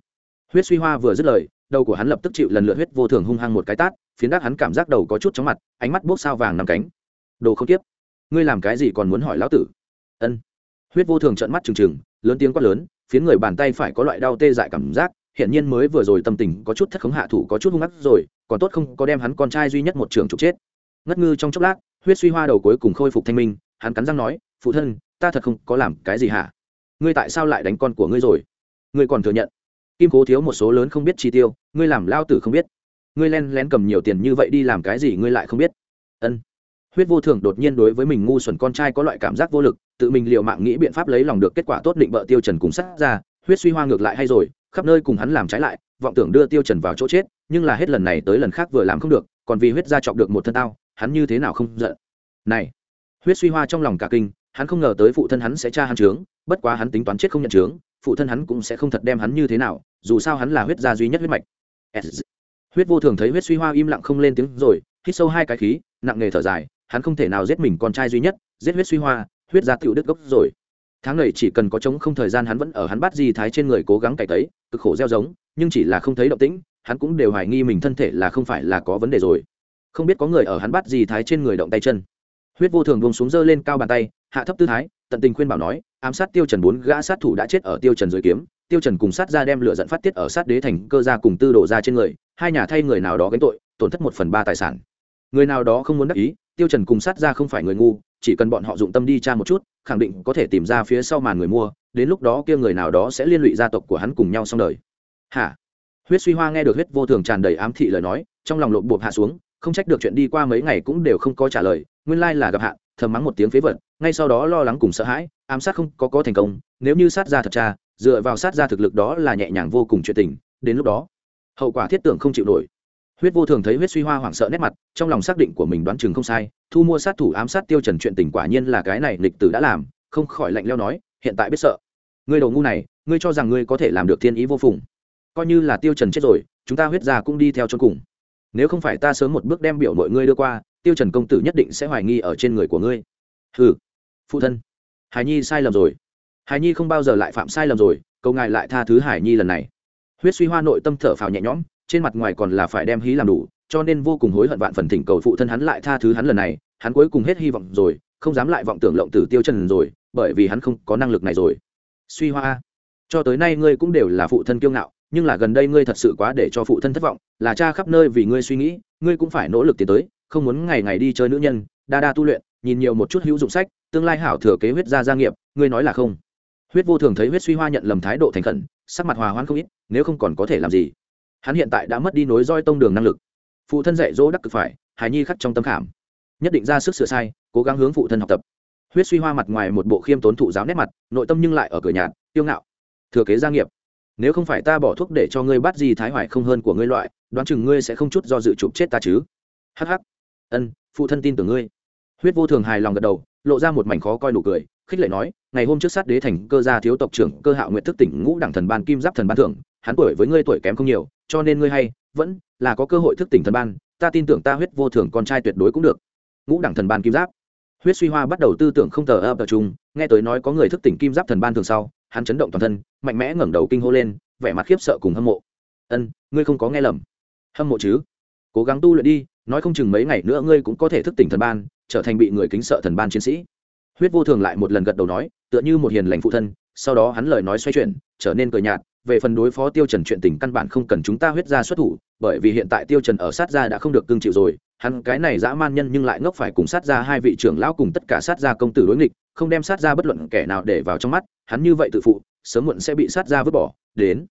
huyết suy hoa vừa dứt lời, đầu của hắn lập tức chịu lần lượt huyết vô thường hung hăng một cái tát, phiến đắc hắn cảm giác đầu có chút chóng mặt, ánh mắt bốc sao vàng nằm cánh. Đồ không tiếp, ngươi làm cái gì còn muốn hỏi lão tử? Ân. Huyết vô thường trợn mắt trừng trừng, lớn tiếng quát lớn phiến người bàn tay phải có loại đau tê dại cảm giác hiện nhiên mới vừa rồi tâm tình có chút thất khống hạ thủ có chút hung ác rồi, còn tốt không có đem hắn con trai duy nhất một trường trục chết. Ngất ngư trong chốc lát, huyết suy hoa đầu cuối cùng khôi phục thanh minh, hắn cắn răng nói, phụ thân, ta thật không có làm cái gì hả? Ngươi tại sao lại đánh con của ngươi rồi? Ngươi còn thừa nhận. Kim cố thiếu một số lớn không biết chi tiêu, ngươi làm lao tử không biết. Ngươi len lén cầm nhiều tiền như vậy đi làm cái gì ngươi lại không biết. Ân. Huyết vô thường đột nhiên đối với mình ngu xuẩn con trai có loại cảm giác vô lực, tự mình liều mạng nghĩ biện pháp lấy lòng được kết quả tốt định bợ tiêu trần cùng sát ra, huyết suy hoa ngược lại hay rồi khắp nơi cùng hắn làm trái lại, vọng tưởng đưa tiêu trần vào chỗ chết, nhưng là hết lần này tới lần khác vừa làm không được, còn vì huyết gia chọc được một thân tao, hắn như thế nào không giận. Này, huyết suy hoa trong lòng cả kinh, hắn không ngờ tới phụ thân hắn sẽ tra hắn trướng bất quá hắn tính toán chết không nhận trướng phụ thân hắn cũng sẽ không thật đem hắn như thế nào, dù sao hắn là huyết gia duy nhất huyết mạch. Huyết vô thường thấy huyết suy hoa im lặng không lên tiếng rồi, hít sâu hai cái khí, nặng nghề thở dài, hắn không thể nào giết mình con trai duy nhất, giết huyết suy hoa, huyết gia tiểu đức gốc rồi. Tháng này chỉ cần có chống không thời gian hắn vẫn ở hắn bắt di thái trên người cố gắng cày tấy cực khổ gieo giống, nhưng chỉ là không thấy động tĩnh, hắn cũng đều hoài nghi mình thân thể là không phải là có vấn đề rồi. Không biết có người ở hắn bắt gì thái trên người động tay chân. Huyết vô thường buông xuống dơ lên cao bàn tay, hạ thấp tư thái, tận tình khuyên bảo nói, ám sát tiêu trần bốn gã sát thủ đã chết ở tiêu trần dưới kiếm. Tiêu trần cùng sát ra đem lửa giận phát tiết ở sát đế thành cơ gia cùng tư đổ ra trên người, hai nhà thay người nào đó gánh tội, tổn thất một phần ba tài sản. Người nào đó không muốn đắc ý, tiêu trần cùng sát ra không phải người ngu, chỉ cần bọn họ dụng tâm đi tra một chút, khẳng định có thể tìm ra phía sau màn người mua đến lúc đó kia người nào đó sẽ liên lụy gia tộc của hắn cùng nhau xong đời. Hả? Huyết suy hoa nghe được huyết vô thường tràn đầy ám thị lời nói, trong lòng lộp bộp hạ xuống, không trách được chuyện đi qua mấy ngày cũng đều không có trả lời, nguyên lai là gặp hạn thầm mắng một tiếng phế vật, ngay sau đó lo lắng cùng sợ hãi, ám sát không có có thành công, nếu như sát ra thật cha, dựa vào sát ra thực lực đó là nhẹ nhàng vô cùng chuyện tình, đến lúc đó, hậu quả thiết tưởng không chịu nổi. Huyết vô thường thấy huyết suy hoa hoảng sợ nét mặt, trong lòng xác định của mình đoán chừng không sai, thu mua sát thủ ám sát tiêu trần chuyện tình quả nhiên là cái này lịch tử đã làm, không khỏi lạnh leo nói hiện tại biết sợ. Ngươi đầu ngu này, ngươi cho rằng ngươi có thể làm được thiên ý vô phùng. Coi như là tiêu trần chết rồi, chúng ta huyết gia cũng đi theo cho cùng. Nếu không phải ta sớm một bước đem biểu mọi ngươi đưa qua, tiêu trần công tử nhất định sẽ hoài nghi ở trên người của ngươi. Hừ. Phụ thân. Hải nhi sai lầm rồi. Hải nhi không bao giờ lại phạm sai lầm rồi, cầu ngài lại tha thứ hải nhi lần này. Huyết suy hoa nội tâm thở phào nhẹ nhõm, trên mặt ngoài còn là phải đem hí làm đủ, cho nên vô cùng hối hận vạn phần thỉnh cầu phụ thân hắn lại tha thứ hắn lần này, hắn cuối cùng hết hy vọng rồi, không dám lại vọng tưởng lộng tử tiêu trần rồi bởi vì hắn không có năng lực này rồi. Suy hoa, cho tới nay ngươi cũng đều là phụ thân kiêu ngạo, nhưng là gần đây ngươi thật sự quá để cho phụ thân thất vọng, là cha khắp nơi vì ngươi suy nghĩ, ngươi cũng phải nỗ lực tiến tới, không muốn ngày ngày đi chơi nữ nhân, đa đa tu luyện, nhìn nhiều một chút hữu dụng sách, tương lai hảo thừa kế huyết gia gia nghiệp, ngươi nói là không. Huyết vô thường thấy huyết suy hoa nhận lầm thái độ thành khẩn, sắc mặt hòa hoãn không ít, nếu không còn có thể làm gì? Hắn hiện tại đã mất đi nối roi tông đường năng lực. Phụ thân dạy dỗ đắc cực phải, hài nhi khắc trong tâm khảm. Nhất định ra sức sửa sai, cố gắng hướng phụ thân học tập huyết suy hoa mặt ngoài một bộ khiêm tốn thụ giáo nét mặt, nội tâm nhưng lại ở cửa nhạt tiêu ngạo. Thừa kế gia nghiệp, nếu không phải ta bỏ thuốc để cho ngươi bắt gì thái hoài không hơn của ngươi loại, đoán chừng ngươi sẽ không chút do dự chụp chết ta chứ. Hh ân, phụ thân tin tưởng ngươi. Huyết vô thường hài lòng gật đầu, lộ ra một mảnh khó coi nụ cười, khích lệ nói, ngày hôm trước sát đế thành cơ gia thiếu tộc trưởng cơ hạo nguyện thức tỉnh ngũ đẳng thần ban kim giáp thần ban thưởng hắn tuổi với ngươi tuổi kém không nhiều, cho nên ngươi hay, vẫn là có cơ hội thức tỉnh thần ban, ta tin tưởng ta huyết vô thường con trai tuyệt đối cũng được. Ngũ đẳng thần ban kim giáp huyết suy hoa bắt đầu tư tưởng không tờ ập tập trung nghe tới nói có người thức tỉnh kim giáp thần ban thường sau, hắn chấn động toàn thân, mạnh mẽ ngẩng đầu kinh hô lên, vẻ mặt khiếp sợ cùng hâm mộ. Ân, ngươi không có nghe lầm. Hâm mộ chứ? Cố gắng tu luyện đi, nói không chừng mấy ngày nữa ngươi cũng có thể thức tỉnh thần ban, trở thành bị người kính sợ thần ban chiến sĩ. Huyết vô thường lại một lần gật đầu nói, tựa như một hiền lành phụ thân, sau đó hắn lời nói xoay chuyển, trở nên cười nhạt, về phần đối phó tiêu trần chuyện tình căn bản không cần chúng ta huyết ra xuất thủ, bởi vì hiện tại tiêu trần ở sát gia đã không được cương chịu rồi hắn cái này dã man nhân nhưng lại ngốc phải cùng sát ra hai vị trưởng lão cùng tất cả sát ra công tử đối nghịch không đem sát ra bất luận kẻ nào để vào trong mắt hắn như vậy tự phụ sớm muộn sẽ bị sát ra vứt bỏ đến.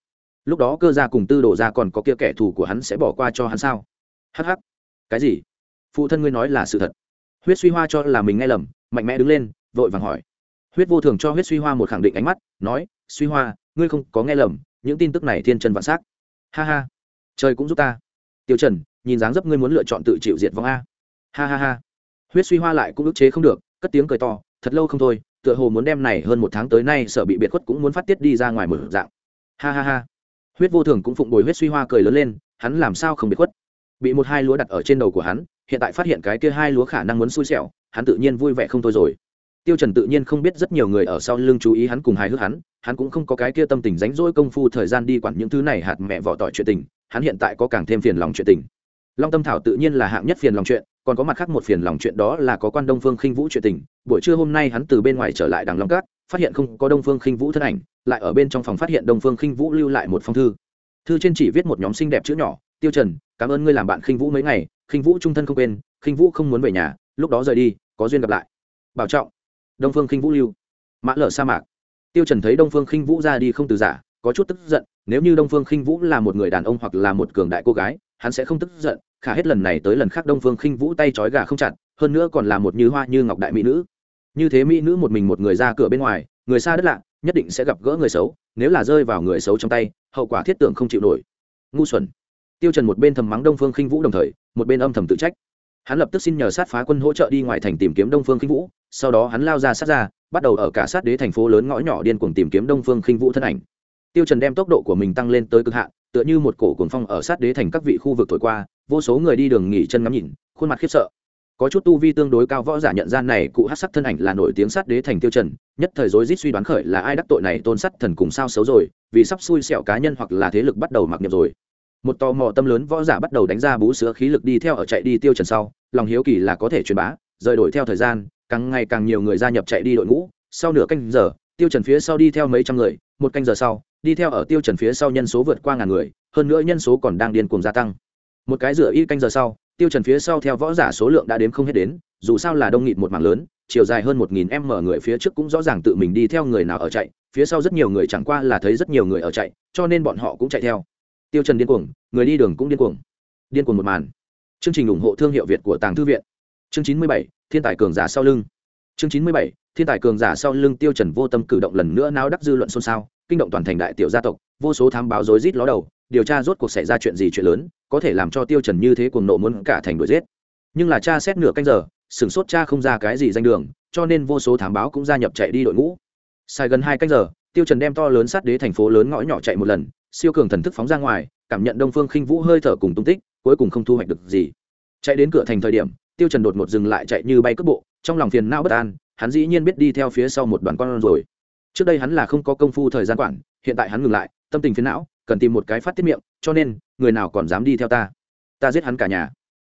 Lúc đó cơ gia cùng tư đồ gia còn có kia kẻ thù của hắn sẽ bỏ qua cho hắn sao? Hắc hắc, cái gì? Phụ thân ngươi nói là sự thật. Huyết suy hoa cho là mình nghe lầm mạnh mẽ đứng lên vội vàng hỏi. Huyết vô thường cho huyết suy hoa một khẳng định ánh mắt nói suy hoa ngươi không có nghe lầm những tin tức này thiên chân vạn s á c ha ha trời cũng giúp ta. Tiêu trần nhìn dáng dấp ngươi muốn lựa chọn tự chịu diệt vong a. Ha ha ha. Huyết suy hoa lại cũng ức chế không được, cất tiếng cười to, thật lâu không thôi, tựa hồ muốn đem này hơn một tháng tới nay sợ bị biệt khuất cũng muốn phát tiết đi ra ngoài mở dạng. Ha ha ha. Huyết vô thường cũng phụng bồi huyết suy hoa cười lớn lên, hắn làm sao không biệt khuất? Bị một hai lúa đặt ở trên đầu của hắn, hiện tại phát hiện cái kia hai lúa khả năng muốn xui xẻo, hắn tự nhiên vui vẻ không thôi rồi. Tiêu trần tự nhiên không biết rất nhiều người ở sau lưng chú ý hắn cùng hài hước hắn hắn cũng không có cái kia tâm tình rảnh rỗi công phu thời gian đi quản những thứ này hạt mẹ vỏ tỏi chuyện tình, hắn hiện tại có càng thêm phiền lòng chuyện tình long tâm thảo tự nhiên là hạng nhất phiền lòng chuyện, còn có mặt khác một phiền lòng chuyện đó là có quan đông phương khinh vũ chuyện tình. Buổi trưa hôm nay hắn từ bên ngoài trở lại đằng long cát phát hiện không có đông phương khinh vũ thân ảnh, lại ở bên trong phòng phát hiện đông phương khinh vũ lưu lại một phong thư. Thư trên chỉ viết một nhóm xinh đẹp chữ nhỏ, tiêu trần, cảm ơn ngươi làm bạn khinh vũ mấy ngày, khinh vũ trung thân không quên, khinh vũ không muốn về nhà, lúc đó rời đi, có duyên gặp lại. Bảo trọng, đông phương khinh vũ lưu. Mã lở sa mạc. Tiêu trần thấy đông phương khinh vũ ra đi không từ giả, có chút tức giận, nếu như đông phương khinh vũ là một người đàn ông hoặc là một cường đại cô gái, hắn sẽ không tức giận khả hết lần này tới lần khác đông phương khinh vũ tay trói gà không chặt, hơn nữa còn là một như hoa như ngọc đại mỹ nữ. Như thế mỹ nữ một mình một người ra cửa bên ngoài, người xa đất lạ, nhất định sẽ gặp gỡ người xấu, nếu là rơi vào người xấu trong tay, hậu quả thiết tưởng không chịu nổi. Ngu xuẩn. Tiêu trần một bên thầm mắng đông phương khinh vũ đồng thời, một bên âm thầm tự trách. Hắn lập tức xin nhờ sát phá quân hỗ trợ đi ngoài thành tìm kiếm đông phương khinh vũ, sau đó hắn lao ra sát ra, bắt đầu ở cả sát đế thành phố lớn ngõ nhỏ điên cuồng tìm kiếm đông phương khinh vũ thân ảnh. Tiêu trần đem tốc độ của mình tăng lên tới cực hạn, tựa như một cổ cuồng phong ở sát đế thành các vị khu vực thổi qua vô số người đi đường nghỉ chân ngắm nhìn, khuôn mặt khiếp sợ. Có chút tu vi tương đối cao võ giả nhận ra này cụ hát sắc thân ảnh là nổi tiếng sát đế thành tiêu trần, nhất thời rối rít suy đoán khởi là ai đắc tội này tôn sắt thần cùng sao xấu rồi, vì sắp xui xẻo cá nhân hoặc là thế lực bắt đầu mặc niệm rồi. Một tò mò tâm lớn võ giả bắt đầu đánh ra bú sữa khí lực đi theo ở chạy đi tiêu trần sau, lòng hiếu kỳ là có thể truyền bá, rời đổi theo thời gian, càng ngày càng nhiều người gia nhập chạy đi đội ngũ. Sau nửa canh giờ, tiêu trần phía sau đi theo mấy trăm người, một canh giờ sau, đi theo ở tiêu trần phía sau nhân số vượt qua ngàn người, hơn nữa nhân số còn đang điên cuồng gia tăng một cái rửa y canh giờ sau, tiêu trần phía sau theo võ giả số lượng đã đếm không hết đến, dù sao là đông nghịt một mảng lớn, chiều dài hơn một nghìn m người phía trước cũng rõ ràng tự mình đi theo người nào ở chạy, phía sau rất nhiều người chẳng qua là thấy rất nhiều người ở chạy, cho nên bọn họ cũng chạy theo. Tiêu trần điên cuồng, người đi đường cũng điên cuồng. Điên cuồng một màn. Chương trình ủng hộ thương hiệu việt của tàng thư viện. Chương chín mươi bảy, thiên tài cường giả sau lưng. Chương chín mươi bảy, thiên tài cường giả sau lưng tiêu trần vô tâm cử động lần nữa náo đắc dư luận xôn xao, kinh động toàn thành đại tiểu gia tộc, vô số thám báo rối rít ló đầu điều tra rốt cuộc xảy ra chuyện gì chuyện lớn, có thể làm cho tiêu trần như thế cuồng nộ muốn cả thành đuổi giết. Nhưng là cha xét nửa canh giờ sừng sốt cha không ra cái gì danh đường, cho nên vô số thám báo cũng gia nhập chạy đi đội ngũ. Sai gần hai canh giờ, tiêu trần đem to lớn sát đế thành phố lớn ngõ nhỏ chạy một lần, siêu cường thần thức phóng ra ngoài, cảm nhận đông phương khinh vũ hơi thở cùng tung tích, cuối cùng không thu hoạch được gì. Chạy đến cửa thành thời điểm, tiêu trần đột ngột dừng lại chạy như bay cướp bộ, trong lòng phiền não bất an, hắn dĩ nhiên biết đi theo phía sau một đoàn con rồi. Trước đây hắn là không có công phu thời gian quản, hiện tại hắn ngừng lại tâm tình phiền não, cần tìm một cái phát tiết miệng, cho nên, người nào còn dám đi theo ta? Ta giết hắn cả nhà.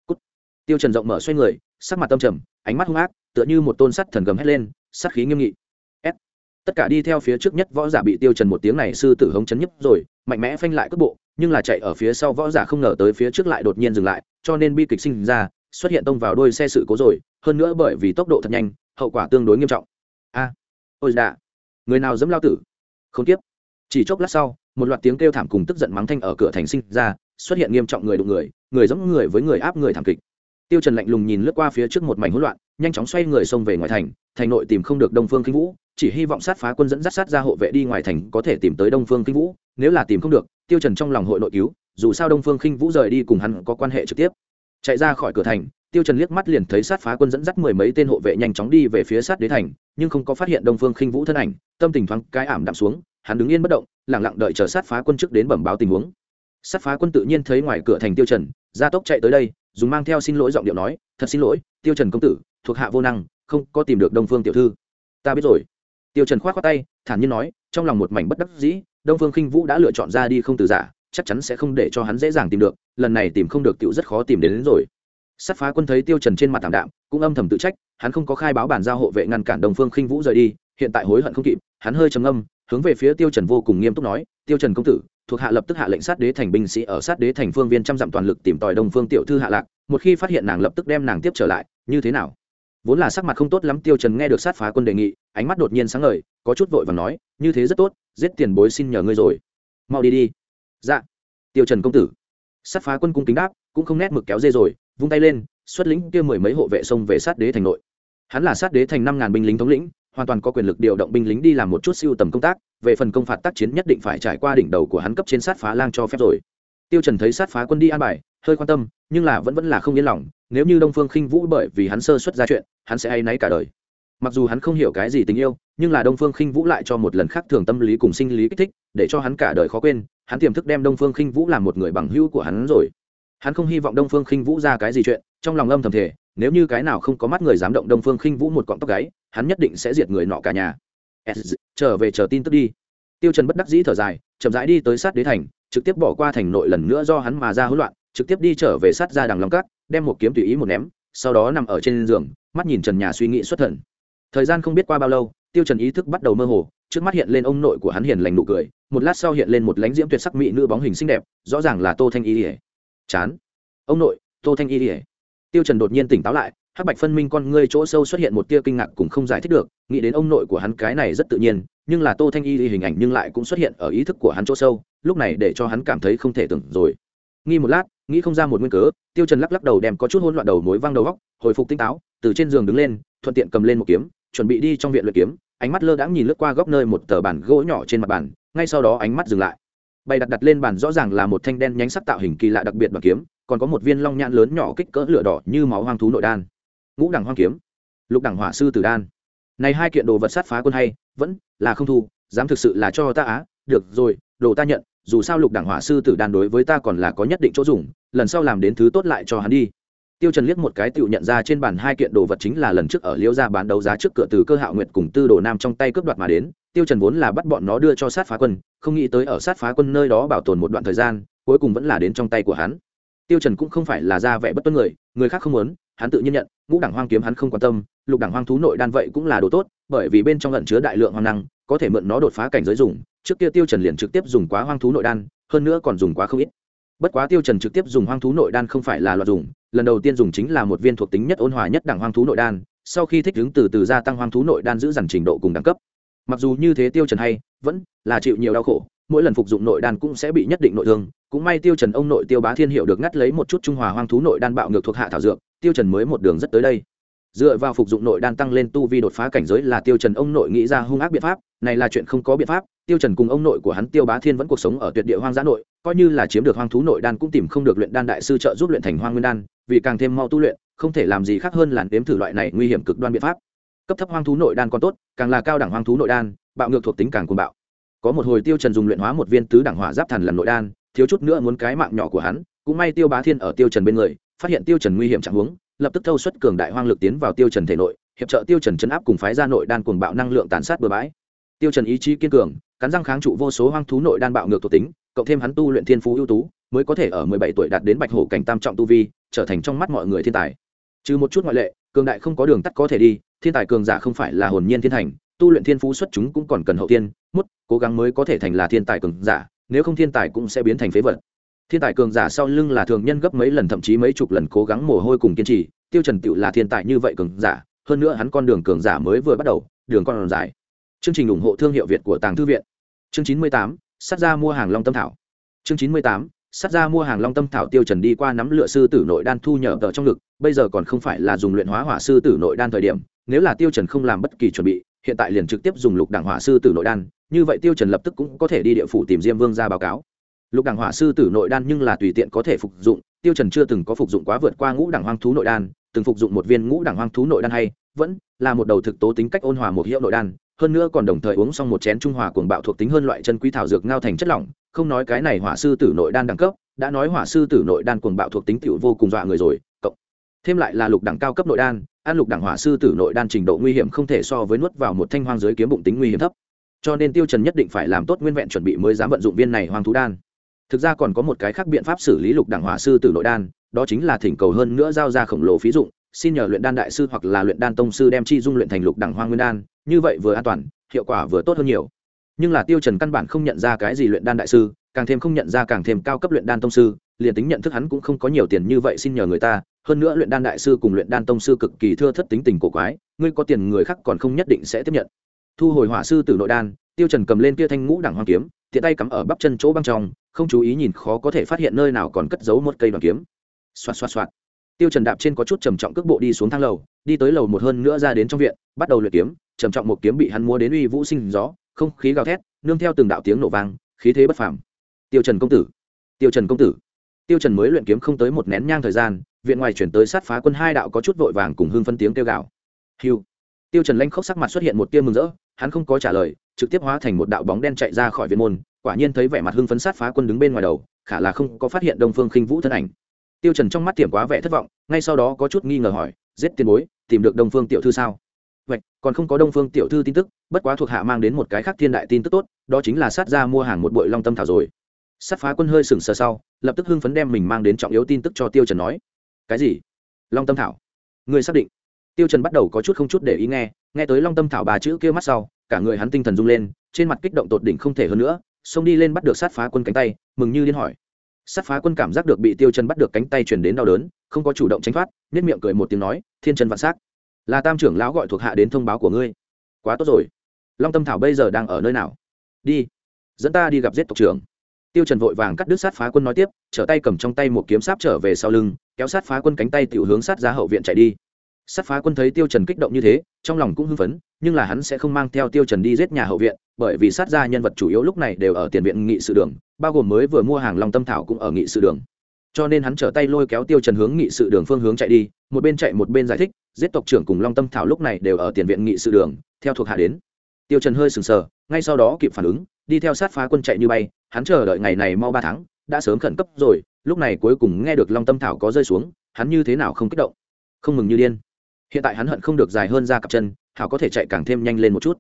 Cút. tiêu trần rộng mở xoay người, sắc mặt tâm trầm, ánh mắt hung ác, tựa như một tôn sắt thần gầm hét lên, sát khí nghiêm nghị. S. tất cả đi theo phía trước nhất võ giả bị tiêu trần một tiếng này sư tử hống chấn nhấp rồi, mạnh mẽ phanh lại cước bộ, nhưng là chạy ở phía sau võ giả không ngờ tới phía trước lại đột nhiên dừng lại, cho nên bi kịch sinh ra, xuất hiện tông vào đôi xe sự cố rồi, hơn nữa bởi vì tốc độ thật nhanh, hậu quả tương đối nghiêm trọng. A. Ôi đà. Người nào dẫm lao tử? Không tiếp chỉ chốc lát sau một loạt tiếng kêu thảm cùng tức giận mắng thanh ở cửa thành sinh ra, xuất hiện nghiêm trọng người đụng người người giống người với người áp người thảm kịch. Tiêu trần lạnh lùng nhìn lướt qua phía trước một mảnh hỗn loạn, nhanh chóng xoay người xông về ngoài thành thành nội tìm không được đông phương kinh vũ, chỉ hy vọng sát phá quân dẫn dắt sát ra hộ vệ đi ngoài thành có thể tìm tới đông phương kinh vũ, nếu là tìm không được, tiêu trần trong lòng hội nội cứu, dù sao đông phương kinh vũ rời đi cùng hắn có quan hệ trực tiếp. Chạy ra khỏi cửa thành, tiêu trần liếc mắt liền thấy sát phá quân dẫn dắt mười mấy tên hộ vệ nhanh chóng đi về phía sát đế thành, nhưng không có phát hiện đông phương kinh vũ thân ảnh, tâm tình thoáng cái ảm đạm xuống, hắn đứng yên bất động lặng lặng đợi chờ sát phá quân trước đến bẩm báo tình huống. Sát phá quân tự nhiên thấy ngoài cửa thành tiêu trần gia tốc chạy tới đây dùng mang theo xin lỗi giọng điệu nói thật xin lỗi tiêu trần công tử thuộc hạ vô năng không có tìm được đông phương tiểu thư. Ta biết rồi. Tiêu trần khoát khoát tay thản nhiên nói trong lòng một mảnh bất đắc dĩ đông phương khinh vũ đã lựa chọn ra đi không từ giả chắc chắn sẽ không để cho hắn dễ dàng tìm được lần này tìm không được tiểu rất khó tìm đến, đến rồi. Sát phá quân thấy tiêu trần trên mặt thảm đạm cũng âm thầm tự trách hắn không có khai báo bản giao hộ vệ ngăn cản đông phương khinh vũ rời đi hiện tại hối hận không kịp hắn hơi trầm ngâm hướng về phía tiêu trần vô cùng nghiêm túc nói, tiêu trần công tử, thuộc hạ lập tức hạ lệnh sát đế thành binh sĩ ở sát đế thành phương viên trăm dặm toàn lực tìm tòi đông phương tiểu thư hạ lạc, một khi phát hiện nàng lập tức đem nàng tiếp trở lại, như thế nào? Vốn là sắc mặt không tốt lắm, tiêu trần nghe được sát phá quân đề nghị, ánh mắt đột nhiên sáng ngời, có chút vội và nói, như thế rất tốt, giết tiền bối xin nhờ ngươi rồi. Mau đi đi. Dạ. Tiêu trần công tử. Sát phá quân cung kính đáp, cũng không nét mực kéo dây rồi, vung tay lên, xuất lĩnh kia mười mấy hộ vệ xông về sát đế thành nội. Hắn là sát đế thành năm ngàn binh lính thống lĩnh hoàn toàn có quyền lực điều động binh lính đi làm một chút siêu tầm công tác, về phần công phạt tác chiến nhất định phải trải qua đỉnh đầu của hắn cấp trên sát phá lang cho phép rồi. Tiêu trần thấy sát phá quân đi an bài, hơi quan tâm, nhưng là vẫn vẫn là không yên lòng, nếu như đông phương khinh vũ bởi vì hắn sơ xuất ra chuyện, hắn sẽ hay náy cả đời. Mặc dù hắn không hiểu cái gì tình yêu, nhưng là đông phương khinh vũ lại cho một lần khác thường tâm lý cùng sinh lý kích thích, để cho hắn cả đời khó quên, hắn tiềm thức đem đông phương khinh vũ làm một người bằng hữu của hắn rồi. Hắn không hy vọng đông phương khinh vũ ra cái gì chuyện, trong lòng âm thầm thể nếu như cái nào không có mắt người dám động đông phương khinh vũ một cọng tóc gáy hắn nhất định sẽ diệt người nọ cả nhà. Trở về chờ tin tức đi. Tiêu trần bất đắc dĩ thở dài, chậm rãi đi tới sát đế thành, trực tiếp bỏ qua thành nội lần nữa do hắn mà ra hỗn loạn, trực tiếp đi trở về sát ra đằng long cát, đem một kiếm tùy ý một ném, sau đó nằm ở trên giường, mắt nhìn trần nhà suy nghĩ xuất thần. Thời gian không biết qua bao lâu, tiêu trần ý thức bắt đầu mơ hồ, trước mắt hiện lên ông nội của hắn hiền lành nụ cười, một lát sau hiện lên một lãnh diễm tuyệt sắc mỹ nữ bóng hình xinh đẹp, rõ ràng là tô thanh y ỉa chán. Ông nội, tô thanh y ỉa tiêu trần đột nhiên tỉnh táo lại hắc bạch phân minh con ngươi chỗ sâu xuất hiện một tia kinh ngạc cũng không giải thích được, nghĩ đến ông nội của hắn cái này rất tự nhiên, nhưng là tô thanh y hình ảnh nhưng lại cũng xuất hiện ở ý thức của hắn chỗ sâu, lúc này để cho hắn cảm thấy không thể tưởng rồi. Nghi một lát, nghĩ không ra một nguyên cớ, tiêu trần lắc lắc đầu đem có chút hỗn loạn đầu mối văng đầu góc, hồi phục tinh táo, từ trên giường đứng lên, thuận tiện cầm lên một kiếm, chuẩn bị đi trong viện luyện kiếm, ánh mắt lơ đãng nhìn lướt qua góc nơi một tờ bàn gỗ nhỏ trên mặt bàn, ngay sau đó ánh mắt dừng lại. Bày đặt đặt lên bàn rõ ràng là một thanh đen nhánh sắc tạo hình kỳ lạ đặc biệt bằng kiếm, còn có một viên long nhãn lớn nhỏ kích cỡ lửa đỏ như máu hoang thú nội đan ngũ đẳng hoang kiếm, lục đẳng hỏa sư tử đan. Này hai kiện đồ vật sát phá quân hay, vẫn là không thu, dám thực sự là cho ta á, được rồi, đồ ta nhận, dù sao lục đẳng hỏa sư tử đan đối với ta còn là có nhất định chỗ dùng, lần sau làm đến thứ tốt lại cho hắn đi. Tiêu trần liếc một cái tựu nhận ra trên bàn hai kiện đồ vật chính là lần trước ở liễu gia bán đấu giá trước cửa từ cơ hạo nguyệt cùng tư đồ nam trong tay cướp đoạt mà đến, tiêu trần vốn là bắt bọn nó đưa cho sát phá quân, không nghĩ tới ở sát phá quân nơi đó bảo tồn một đoạn thời gian, cuối cùng vẫn là đến trong tay của hắn. Tiêu trần cũng không phải là ra vẻ bất tuân người người khác không muốn hắn tự nhiên nhận, ngũ đẳng hoang kiếm hắn không quan tâm, lục đẳng hoang thú nội đan vậy cũng là đồ tốt, bởi vì bên trong ẩn chứa đại lượng hoang năng, có thể mượn nó đột phá cảnh giới dùng, trước kia tiêu trần liền trực tiếp dùng quá hoang thú nội đan, hơn nữa còn dùng quá không ít. Bất quá tiêu trần trực tiếp dùng hoang thú nội đan không phải là loạt dùng, lần đầu tiên dùng chính là một viên thuộc tính nhất ôn hòa nhất đẳng hoang thú nội đan, sau khi thích ứng từ từ gia tăng hoang thú nội đan giữ dằn trình độ cùng đẳng cấp. Mặc dù như thế tiêu trần hay, vẫn là chịu nhiều đau khổ, mỗi lần phục dụng nội đan cũng sẽ bị nhất định nội thương, cũng may tiêu trần ông nội tiêu bá thiên hiệu được ngắt lấy một chút trung hòa hoang thú nội đan bạo ngược thuộc hạ thảo dược tiêu trần mới một đường rất tới đây. Dựa vào phục dụng nội đan tăng lên tu vi đột phá cảnh giới là tiêu trần ông nội nghĩ ra hung ác biện pháp, này là chuyện không có biện pháp, tiêu trần cùng ông nội của hắn tiêu bá thiên vẫn cuộc sống ở tuyệt địa hoang dã nội, coi như là chiếm được hoang thú nội đan cũng tìm không được luyện đan đại sư trợ giúp luyện thành hoang nguyên đan, vì càng thêm mau tu luyện, không thể làm gì khác hơn là đếm thử loại này nguy hiểm cực đoan biện pháp. Cấp thấp hoang thú nội đan còn tốt, càng là cao đẳng hoang thú nội đan, bạo ngược thuộc tính càng cuồng bạo. Có một hồi tiêu trần dùng luyện hóa một viên tứ đẳng hỏa giáp thần làm nội đan, thiếu chút nữa muốn cái mạng nhỏ của hắn, cũng may tiêu bá thiên ở tiêu trần bên người phát hiện tiêu trần nguy hiểm trạng huống lập tức thâu xuất cường đại hoang lực tiến vào tiêu trần thể nội hiệp trợ tiêu trần chấn áp cùng phái ra nội đan cuồng bạo năng lượng tàn sát bừa bãi. Tiêu trần ý chí kiên cường cắn răng kháng trụ vô số hoang thú nội đan bạo ngược thuộc tính cộng thêm hắn tu luyện thiên phú ưu tú mới có thể ở 17 tuổi đạt đến bạch hổ cảnh tam trọng tu vi trở thành trong mắt mọi người thiên tài. Trừ một chút ngoại lệ cường đại không có đường tắt có thể đi thiên tài cường giả không phải là hồn nhiên thiên thành tu luyện thiên phú xuất chúng cũng còn cần hậu thiên, mút cố gắng mới có thể thành là thiên tài cường giả nếu không thiên tài cũng sẽ biến thành phế vật thiên tài cường giả sau lưng là thường nhân gấp mấy lần thậm chí mấy chục lần cố gắng mồ hôi cùng kiên trì. Tiêu trần tựu là thiên tài như vậy cường giả hơn nữa hắn con đường cường giả mới vừa bắt đầu đường con dài. Chương trình ủng hộ thương hiệu việt của tàng thư viện. Chương chín mươi tám sát ra mua hàng long tâm thảo. Chương chín mươi tám sát ra mua hàng long tâm thảo tiêu trần đi qua nắm lựa sư tử nội đan thu nhờ tờ trong lực, bây giờ còn không phải là dùng luyện hóa hỏa sư tử nội đan thời điểm. Nếu là tiêu trần không làm bất kỳ chuẩn bị hiện tại liền trực tiếp dùng lục đẳng hỏa sư tử nội đan. Như vậy tiêu trần lập tức cũng có thể đi địa phủ tìm diêm vương ra báo cáo lục đẳng hỏa sư tử nội đan nhưng là tùy tiện có thể phục dụng, tiêu trần chưa từng có phục dụng quá vượt qua ngũ đẳng hoang thú nội đan, từng phục dụng một viên ngũ đẳng hoang thú nội đan hay, vẫn là một đầu thực tố tính cách ôn hòa một hiệu nội đan, hơn nữa còn đồng thời uống xong một chén trung hòa cuồng bạo thuộc tính hơn loại chân quý thảo dược ngao thành chất lỏng, không nói cái này hỏa sư tử nội đan đẳng cấp, đã nói hỏa sư tử nội đan cuồng bạo thuộc tính tiểu vô cùng dọa người rồi, cộng. Thêm lại là lục đẳng cao cấp nội đan, ăn lục đẳng hỏa sư tử nội đan trình độ nguy hiểm không thể so với nuốt vào một thanh hoang giới kiếm bụng tính nguy hiểm thấp. Cho nên tiêu trần nhất định phải làm tốt nguyên vẹn chuẩn bị mới dám vận dụng viên này hoang thú đan thực ra còn có một cái khác biện pháp xử lý lục đẳng hỏa sư tử nội đan, đó chính là thỉnh cầu hơn nữa giao ra khổng lồ phí dụng, xin nhờ luyện đan đại sư hoặc là luyện đan tông sư đem chi dung luyện thành lục đẳng hoang nguyên đan, như vậy vừa an toàn, hiệu quả vừa tốt hơn nhiều. Nhưng là tiêu trần căn bản không nhận ra cái gì luyện đan đại sư, càng thêm không nhận ra càng thêm cao cấp luyện đan tông sư, liền tính nhận thức hắn cũng không có nhiều tiền như vậy xin nhờ người ta, hơn nữa luyện đan đại sư cùng luyện đan tông sư cực kỳ thưa thất tính tình cổ quái, ngươi có tiền người khác còn không nhất định sẽ tiếp nhận. Thu hồi hỏa sư từ nội đan, tiêu trần cầm lên kia thanh ngũ đẳng hoang kiếm, tiện tay cắm ở bắp chân chỗ băng trong không chú ý nhìn khó có thể phát hiện nơi nào còn cất giấu một cây đoàn kiếm. Xoạt xoạt xoạt. Tiêu trần đạp trên có chút trầm trọng cước bộ đi xuống thang lầu, đi tới lầu một hơn nữa ra đến trong viện, bắt đầu luyện kiếm, trầm trọng một kiếm bị hắn múa đến uy vũ sinh gió, không khí gào thét, nương theo từng đạo tiếng nổ vang, khí thế bất phàm. Tiêu trần công tử. Tiêu trần công tử. Tiêu trần mới luyện kiếm không tới một nén nhang thời gian, viện ngoài chuyển tới sát phá quân hai đạo có chút vội vàng cùng hương phân tiếng kêu gào. Hiu tiêu trần lanh khóc sắc mặt xuất hiện một tia mừng rỡ, hắn không có trả lời, trực tiếp hóa thành một đạo bóng đen chạy ra khỏi viện môn quả nhiên thấy vẻ mặt hưng phấn sát phá quân đứng bên ngoài đầu, khả là không có phát hiện đông phương khinh vũ thân ảnh. Tiêu trần trong mắt tiệm quá vẻ thất vọng, ngay sau đó có chút nghi ngờ hỏi, giết tiền bối, tìm được đông phương tiểu thư sao? Vậy còn không có đông phương tiểu thư tin tức, bất quá thuộc hạ mang đến một cái khác thiên đại tin tức tốt, đó chính là sát ra mua hàng một bội long tâm thảo rồi. Sát phá quân hơi sừng sờ sau, lập tức hưng phấn đem mình mang đến trọng yếu tin tức cho tiêu trần nói. Cái gì? Long tâm thảo? Người xác định? Tiêu trần bắt đầu có chút không chút để ý nghe nghe tới long tâm thảo bà chữ kia mắt sau, cả người hắn tinh thần rung lên, trên mặt kích động tột đỉnh không thể hơn nữa xông đi lên bắt được sát phá quân cánh tay, mừng như điên hỏi. Sát phá quân cảm giác được bị tiêu trần bắt được cánh tay truyền đến đau đớn, không có chủ động tránh thoát nhất miệng cười một tiếng nói, thiên trần vạn sắc là tam trưởng lão gọi thuộc hạ đến thông báo của ngươi. Quá tốt rồi. Long tâm thảo bây giờ đang ở nơi nào? Đi, dẫn ta đi gặp giết tộc trưởng. Tiêu trần vội vàng cắt đứt sát phá quân nói tiếp, trở tay cầm trong tay một kiếm sáp trở về sau lưng, kéo sát phá quân cánh tay tiểu hướng sát ra hậu viện chạy đi. Sát phá quân thấy tiêu trần kích động như thế, trong lòng cũng hưng phấn nhưng là hắn sẽ không mang theo tiêu trần đi giết nhà hậu viện, bởi vì sát gia nhân vật chủ yếu lúc này đều ở tiền viện nghị sự đường, bao gồm mới vừa mua hàng long tâm thảo cũng ở nghị sự đường. Cho nên hắn trở tay lôi kéo tiêu trần hướng nghị sự đường phương hướng chạy đi, một bên chạy một bên giải thích, giết tộc trưởng cùng long tâm thảo lúc này đều ở tiền viện nghị sự đường, theo thuộc hạ đến. Tiêu trần hơi sừng sờ, ngay sau đó kịp phản ứng, đi theo sát phá quân chạy như bay, hắn chờ đợi ngày này mau ba tháng, đã sớm khẩn cấp rồi, lúc này cuối cùng nghe được long tâm thảo có rơi xuống, hắn như thế nào không kích động? Không mừng như điên. Hiện tại hắn hận không được dài hơn ra cặp chân hảo có thể chạy càng thêm nhanh lên một chút.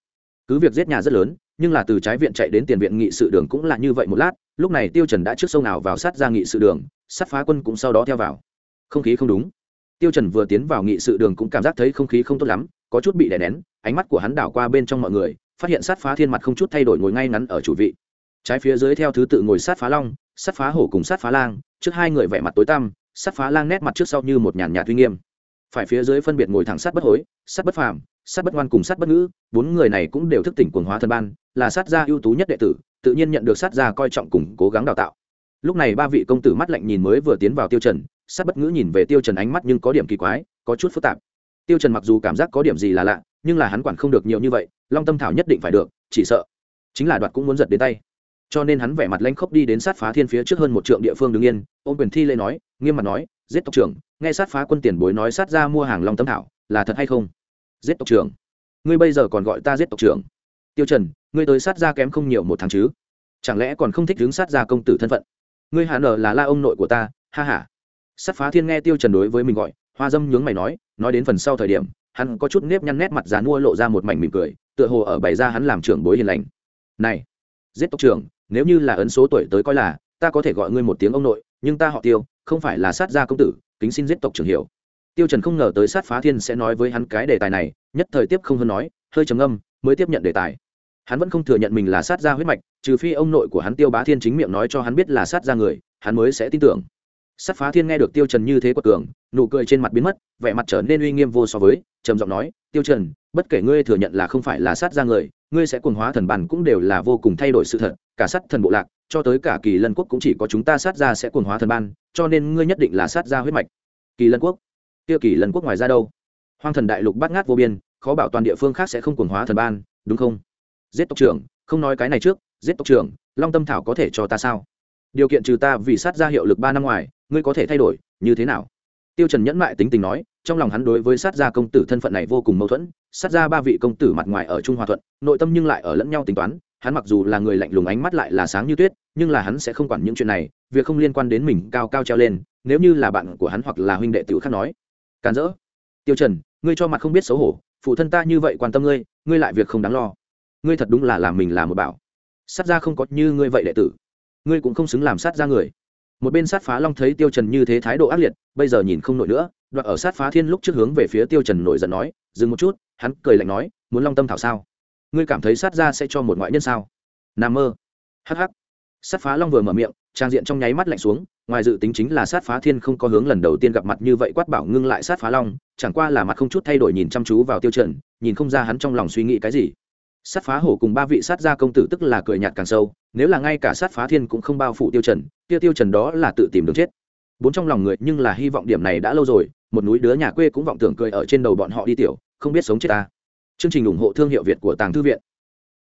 Cứ việc giết nhà rất lớn, nhưng là từ trái viện chạy đến tiền viện nghị sự đường cũng là như vậy một lát, lúc này tiêu trần đã trước sâu nào vào sát ra nghị sự đường, sát phá quân cũng sau đó theo vào. Không khí không đúng. Tiêu trần vừa tiến vào nghị sự đường cũng cảm giác thấy không khí không tốt lắm, có chút bị đè nén, ánh mắt của hắn đảo qua bên trong mọi người, phát hiện sát phá thiên mặt không chút thay đổi ngồi ngay ngắn ở chủ vị. Trái phía dưới theo thứ tự ngồi sát phá long, sát phá hổ cùng sát phá lang, trước hai người vẻ mặt tối tăm, sát phá lang nét mặt trước sau như một nhàn nhạt uy nghiêm. Phải phía dưới phân biệt ngồi thẳng sát bất hối, sát bất phàm sát bất ngoan cùng sát bất ngữ, bốn người này cũng đều thức tỉnh quần hóa thân ban, là sát gia ưu tú nhất đệ tử, tự nhiên nhận được sát gia coi trọng cùng cố gắng đào tạo. Lúc này ba vị công tử mắt lạnh nhìn mới vừa tiến vào tiêu trần, sát bất ngữ nhìn về tiêu trần ánh mắt nhưng có điểm kỳ quái, có chút phức tạp. Tiêu trần mặc dù cảm giác có điểm gì là lạ, nhưng là hắn quản không được nhiều như vậy, long tâm thảo nhất định phải được, chỉ sợ chính là đoạt cũng muốn giật đến tay. Cho nên hắn vẻ mặt lãnh khốc đi đến sát phá thiên phía trước hơn một trượng địa phương đứng yên, ôm quyền thi lê nói, nghiêm mặt nói, giết tộc trưởng, nghe sát phá quân tiền bối nói sát ra mua hàng long tâm thảo, là thật hay không? Giết tộc trưởng. Ngươi bây giờ còn gọi ta giết tộc trưởng. Tiêu trần, ngươi tới sát gia kém không nhiều một tháng chứ? Chẳng lẽ còn không thích đứng sát gia công tử thân phận? Ngươi hạ nở là la ông nội của ta, ha ha. Sát phá thiên nghe tiêu trần đối với mình gọi, hoa dâm nhướng mày nói nói đến phần sau thời điểm, hắn có chút nếp nhăn nét mặt già nua lộ ra một mảnh mỉm cười, tựa hồ ở bày ra hắn làm trưởng bối hiền lành. Này, giết tộc trưởng, nếu như là ấn số tuổi tới coi là, ta có thể gọi ngươi một tiếng ông nội, nhưng ta họ tiêu, không phải là sát gia công tử, kính xin giết tộc trưởng hiểu tiêu trần không ngờ tới sát phá thiên sẽ nói với hắn cái đề tài này, nhất thời tiếp không hơn nói, hơi trầm âm mới tiếp nhận đề tài. Hắn vẫn không thừa nhận mình là sát gia huyết mạch, trừ phi ông nội của hắn tiêu bá thiên chính miệng nói cho hắn biết là sát gia người, hắn mới sẽ tin tưởng. Sát phá thiên nghe được tiêu trần như thế quật cường, nụ cười trên mặt biến mất, vẻ mặt trở nên uy nghiêm vô so với, trầm giọng nói, tiêu trần, bất kể ngươi thừa nhận là không phải là sát gia người, ngươi sẽ cuồng hóa thần bản cũng đều là vô cùng thay đổi sự thật, cả sát thần bộ lạc, cho tới cả kỳ lân quốc cũng chỉ có chúng ta sát gia sẽ cuồng hóa thần ban cho nên ngươi nhất định là sát gia huyết mạch. Kỳ lân quốc kia kỳ lần quốc ngoài ra đâu? Hoang thần đại lục bắt ngát vô biên, khó bảo toàn địa phương khác sẽ không cuồng hóa thần ban, đúng không? Giết tộc trưởng, không nói cái này trước, giết tộc trưởng, long tâm thảo có thể cho ta sao? Điều kiện trừ ta vì sát gia hiệu lực ba năm ngoài, ngươi có thể thay đổi, như thế nào? Tiêu trần nhẫn mại tính tình nói, trong lòng hắn đối với sát gia công tử thân phận này vô cùng mâu thuẫn, sát gia ba vị công tử mặt ngoài ở trung hòa thuận, nội tâm nhưng lại ở lẫn nhau tính toán, hắn mặc dù là người lạnh lùng ánh mắt lại là sáng như tuyết, nhưng là hắn sẽ không quản những chuyện này, việc không liên quan đến mình cao cao treo lên, nếu như là bạn của hắn hoặc là huynh đệ tiểu khác nói càn rỡ. Tiêu trần, ngươi cho mặt không biết xấu hổ, phụ thân ta như vậy quan tâm ngươi ngươi lại việc không đáng lo. Ngươi thật đúng là làm mình là một bảo. Sát gia không có như ngươi vậy đệ tử. Ngươi cũng không xứng làm sát gia người. Một bên sát phá long thấy tiêu trần như thế thái độ ác liệt, bây giờ nhìn không nổi nữa, đoạn ở sát phá thiên lúc trước hướng về phía tiêu trần nổi giận nói, dừng một chút. Hắn cười lạnh nói, muốn long tâm thảo sao? Ngươi cảm thấy sát gia sẽ cho một ngoại nhân sao? Nam mơ. Hắc hắc. Sát phá long vừa mở miệng trang diện trong nháy mắt lạnh xuống, ngoài dự tính chính là sát phá thiên không có hướng lần đầu tiên gặp mặt như vậy quát bảo ngưng lại sát phá long, chẳng qua là mặt không chút thay đổi nhìn chăm chú vào tiêu trần nhìn không ra hắn trong lòng suy nghĩ cái gì. Sát phá hổ cùng ba vị sát gia công tử tức là cười nhạt càng sâu, nếu là ngay cả sát phá thiên cũng không bao phủ tiêu trần tiêu tiêu trần đó là tự tìm đường chết. Bốn trong lòng người nhưng là hy vọng điểm này đã lâu rồi, một núi đứa nhà quê cũng vọng tưởng cười ở trên đầu bọn họ đi tiểu, không biết sống chết ta. Chương trình ủng hộ thương hiệu việt của tàng thư viện.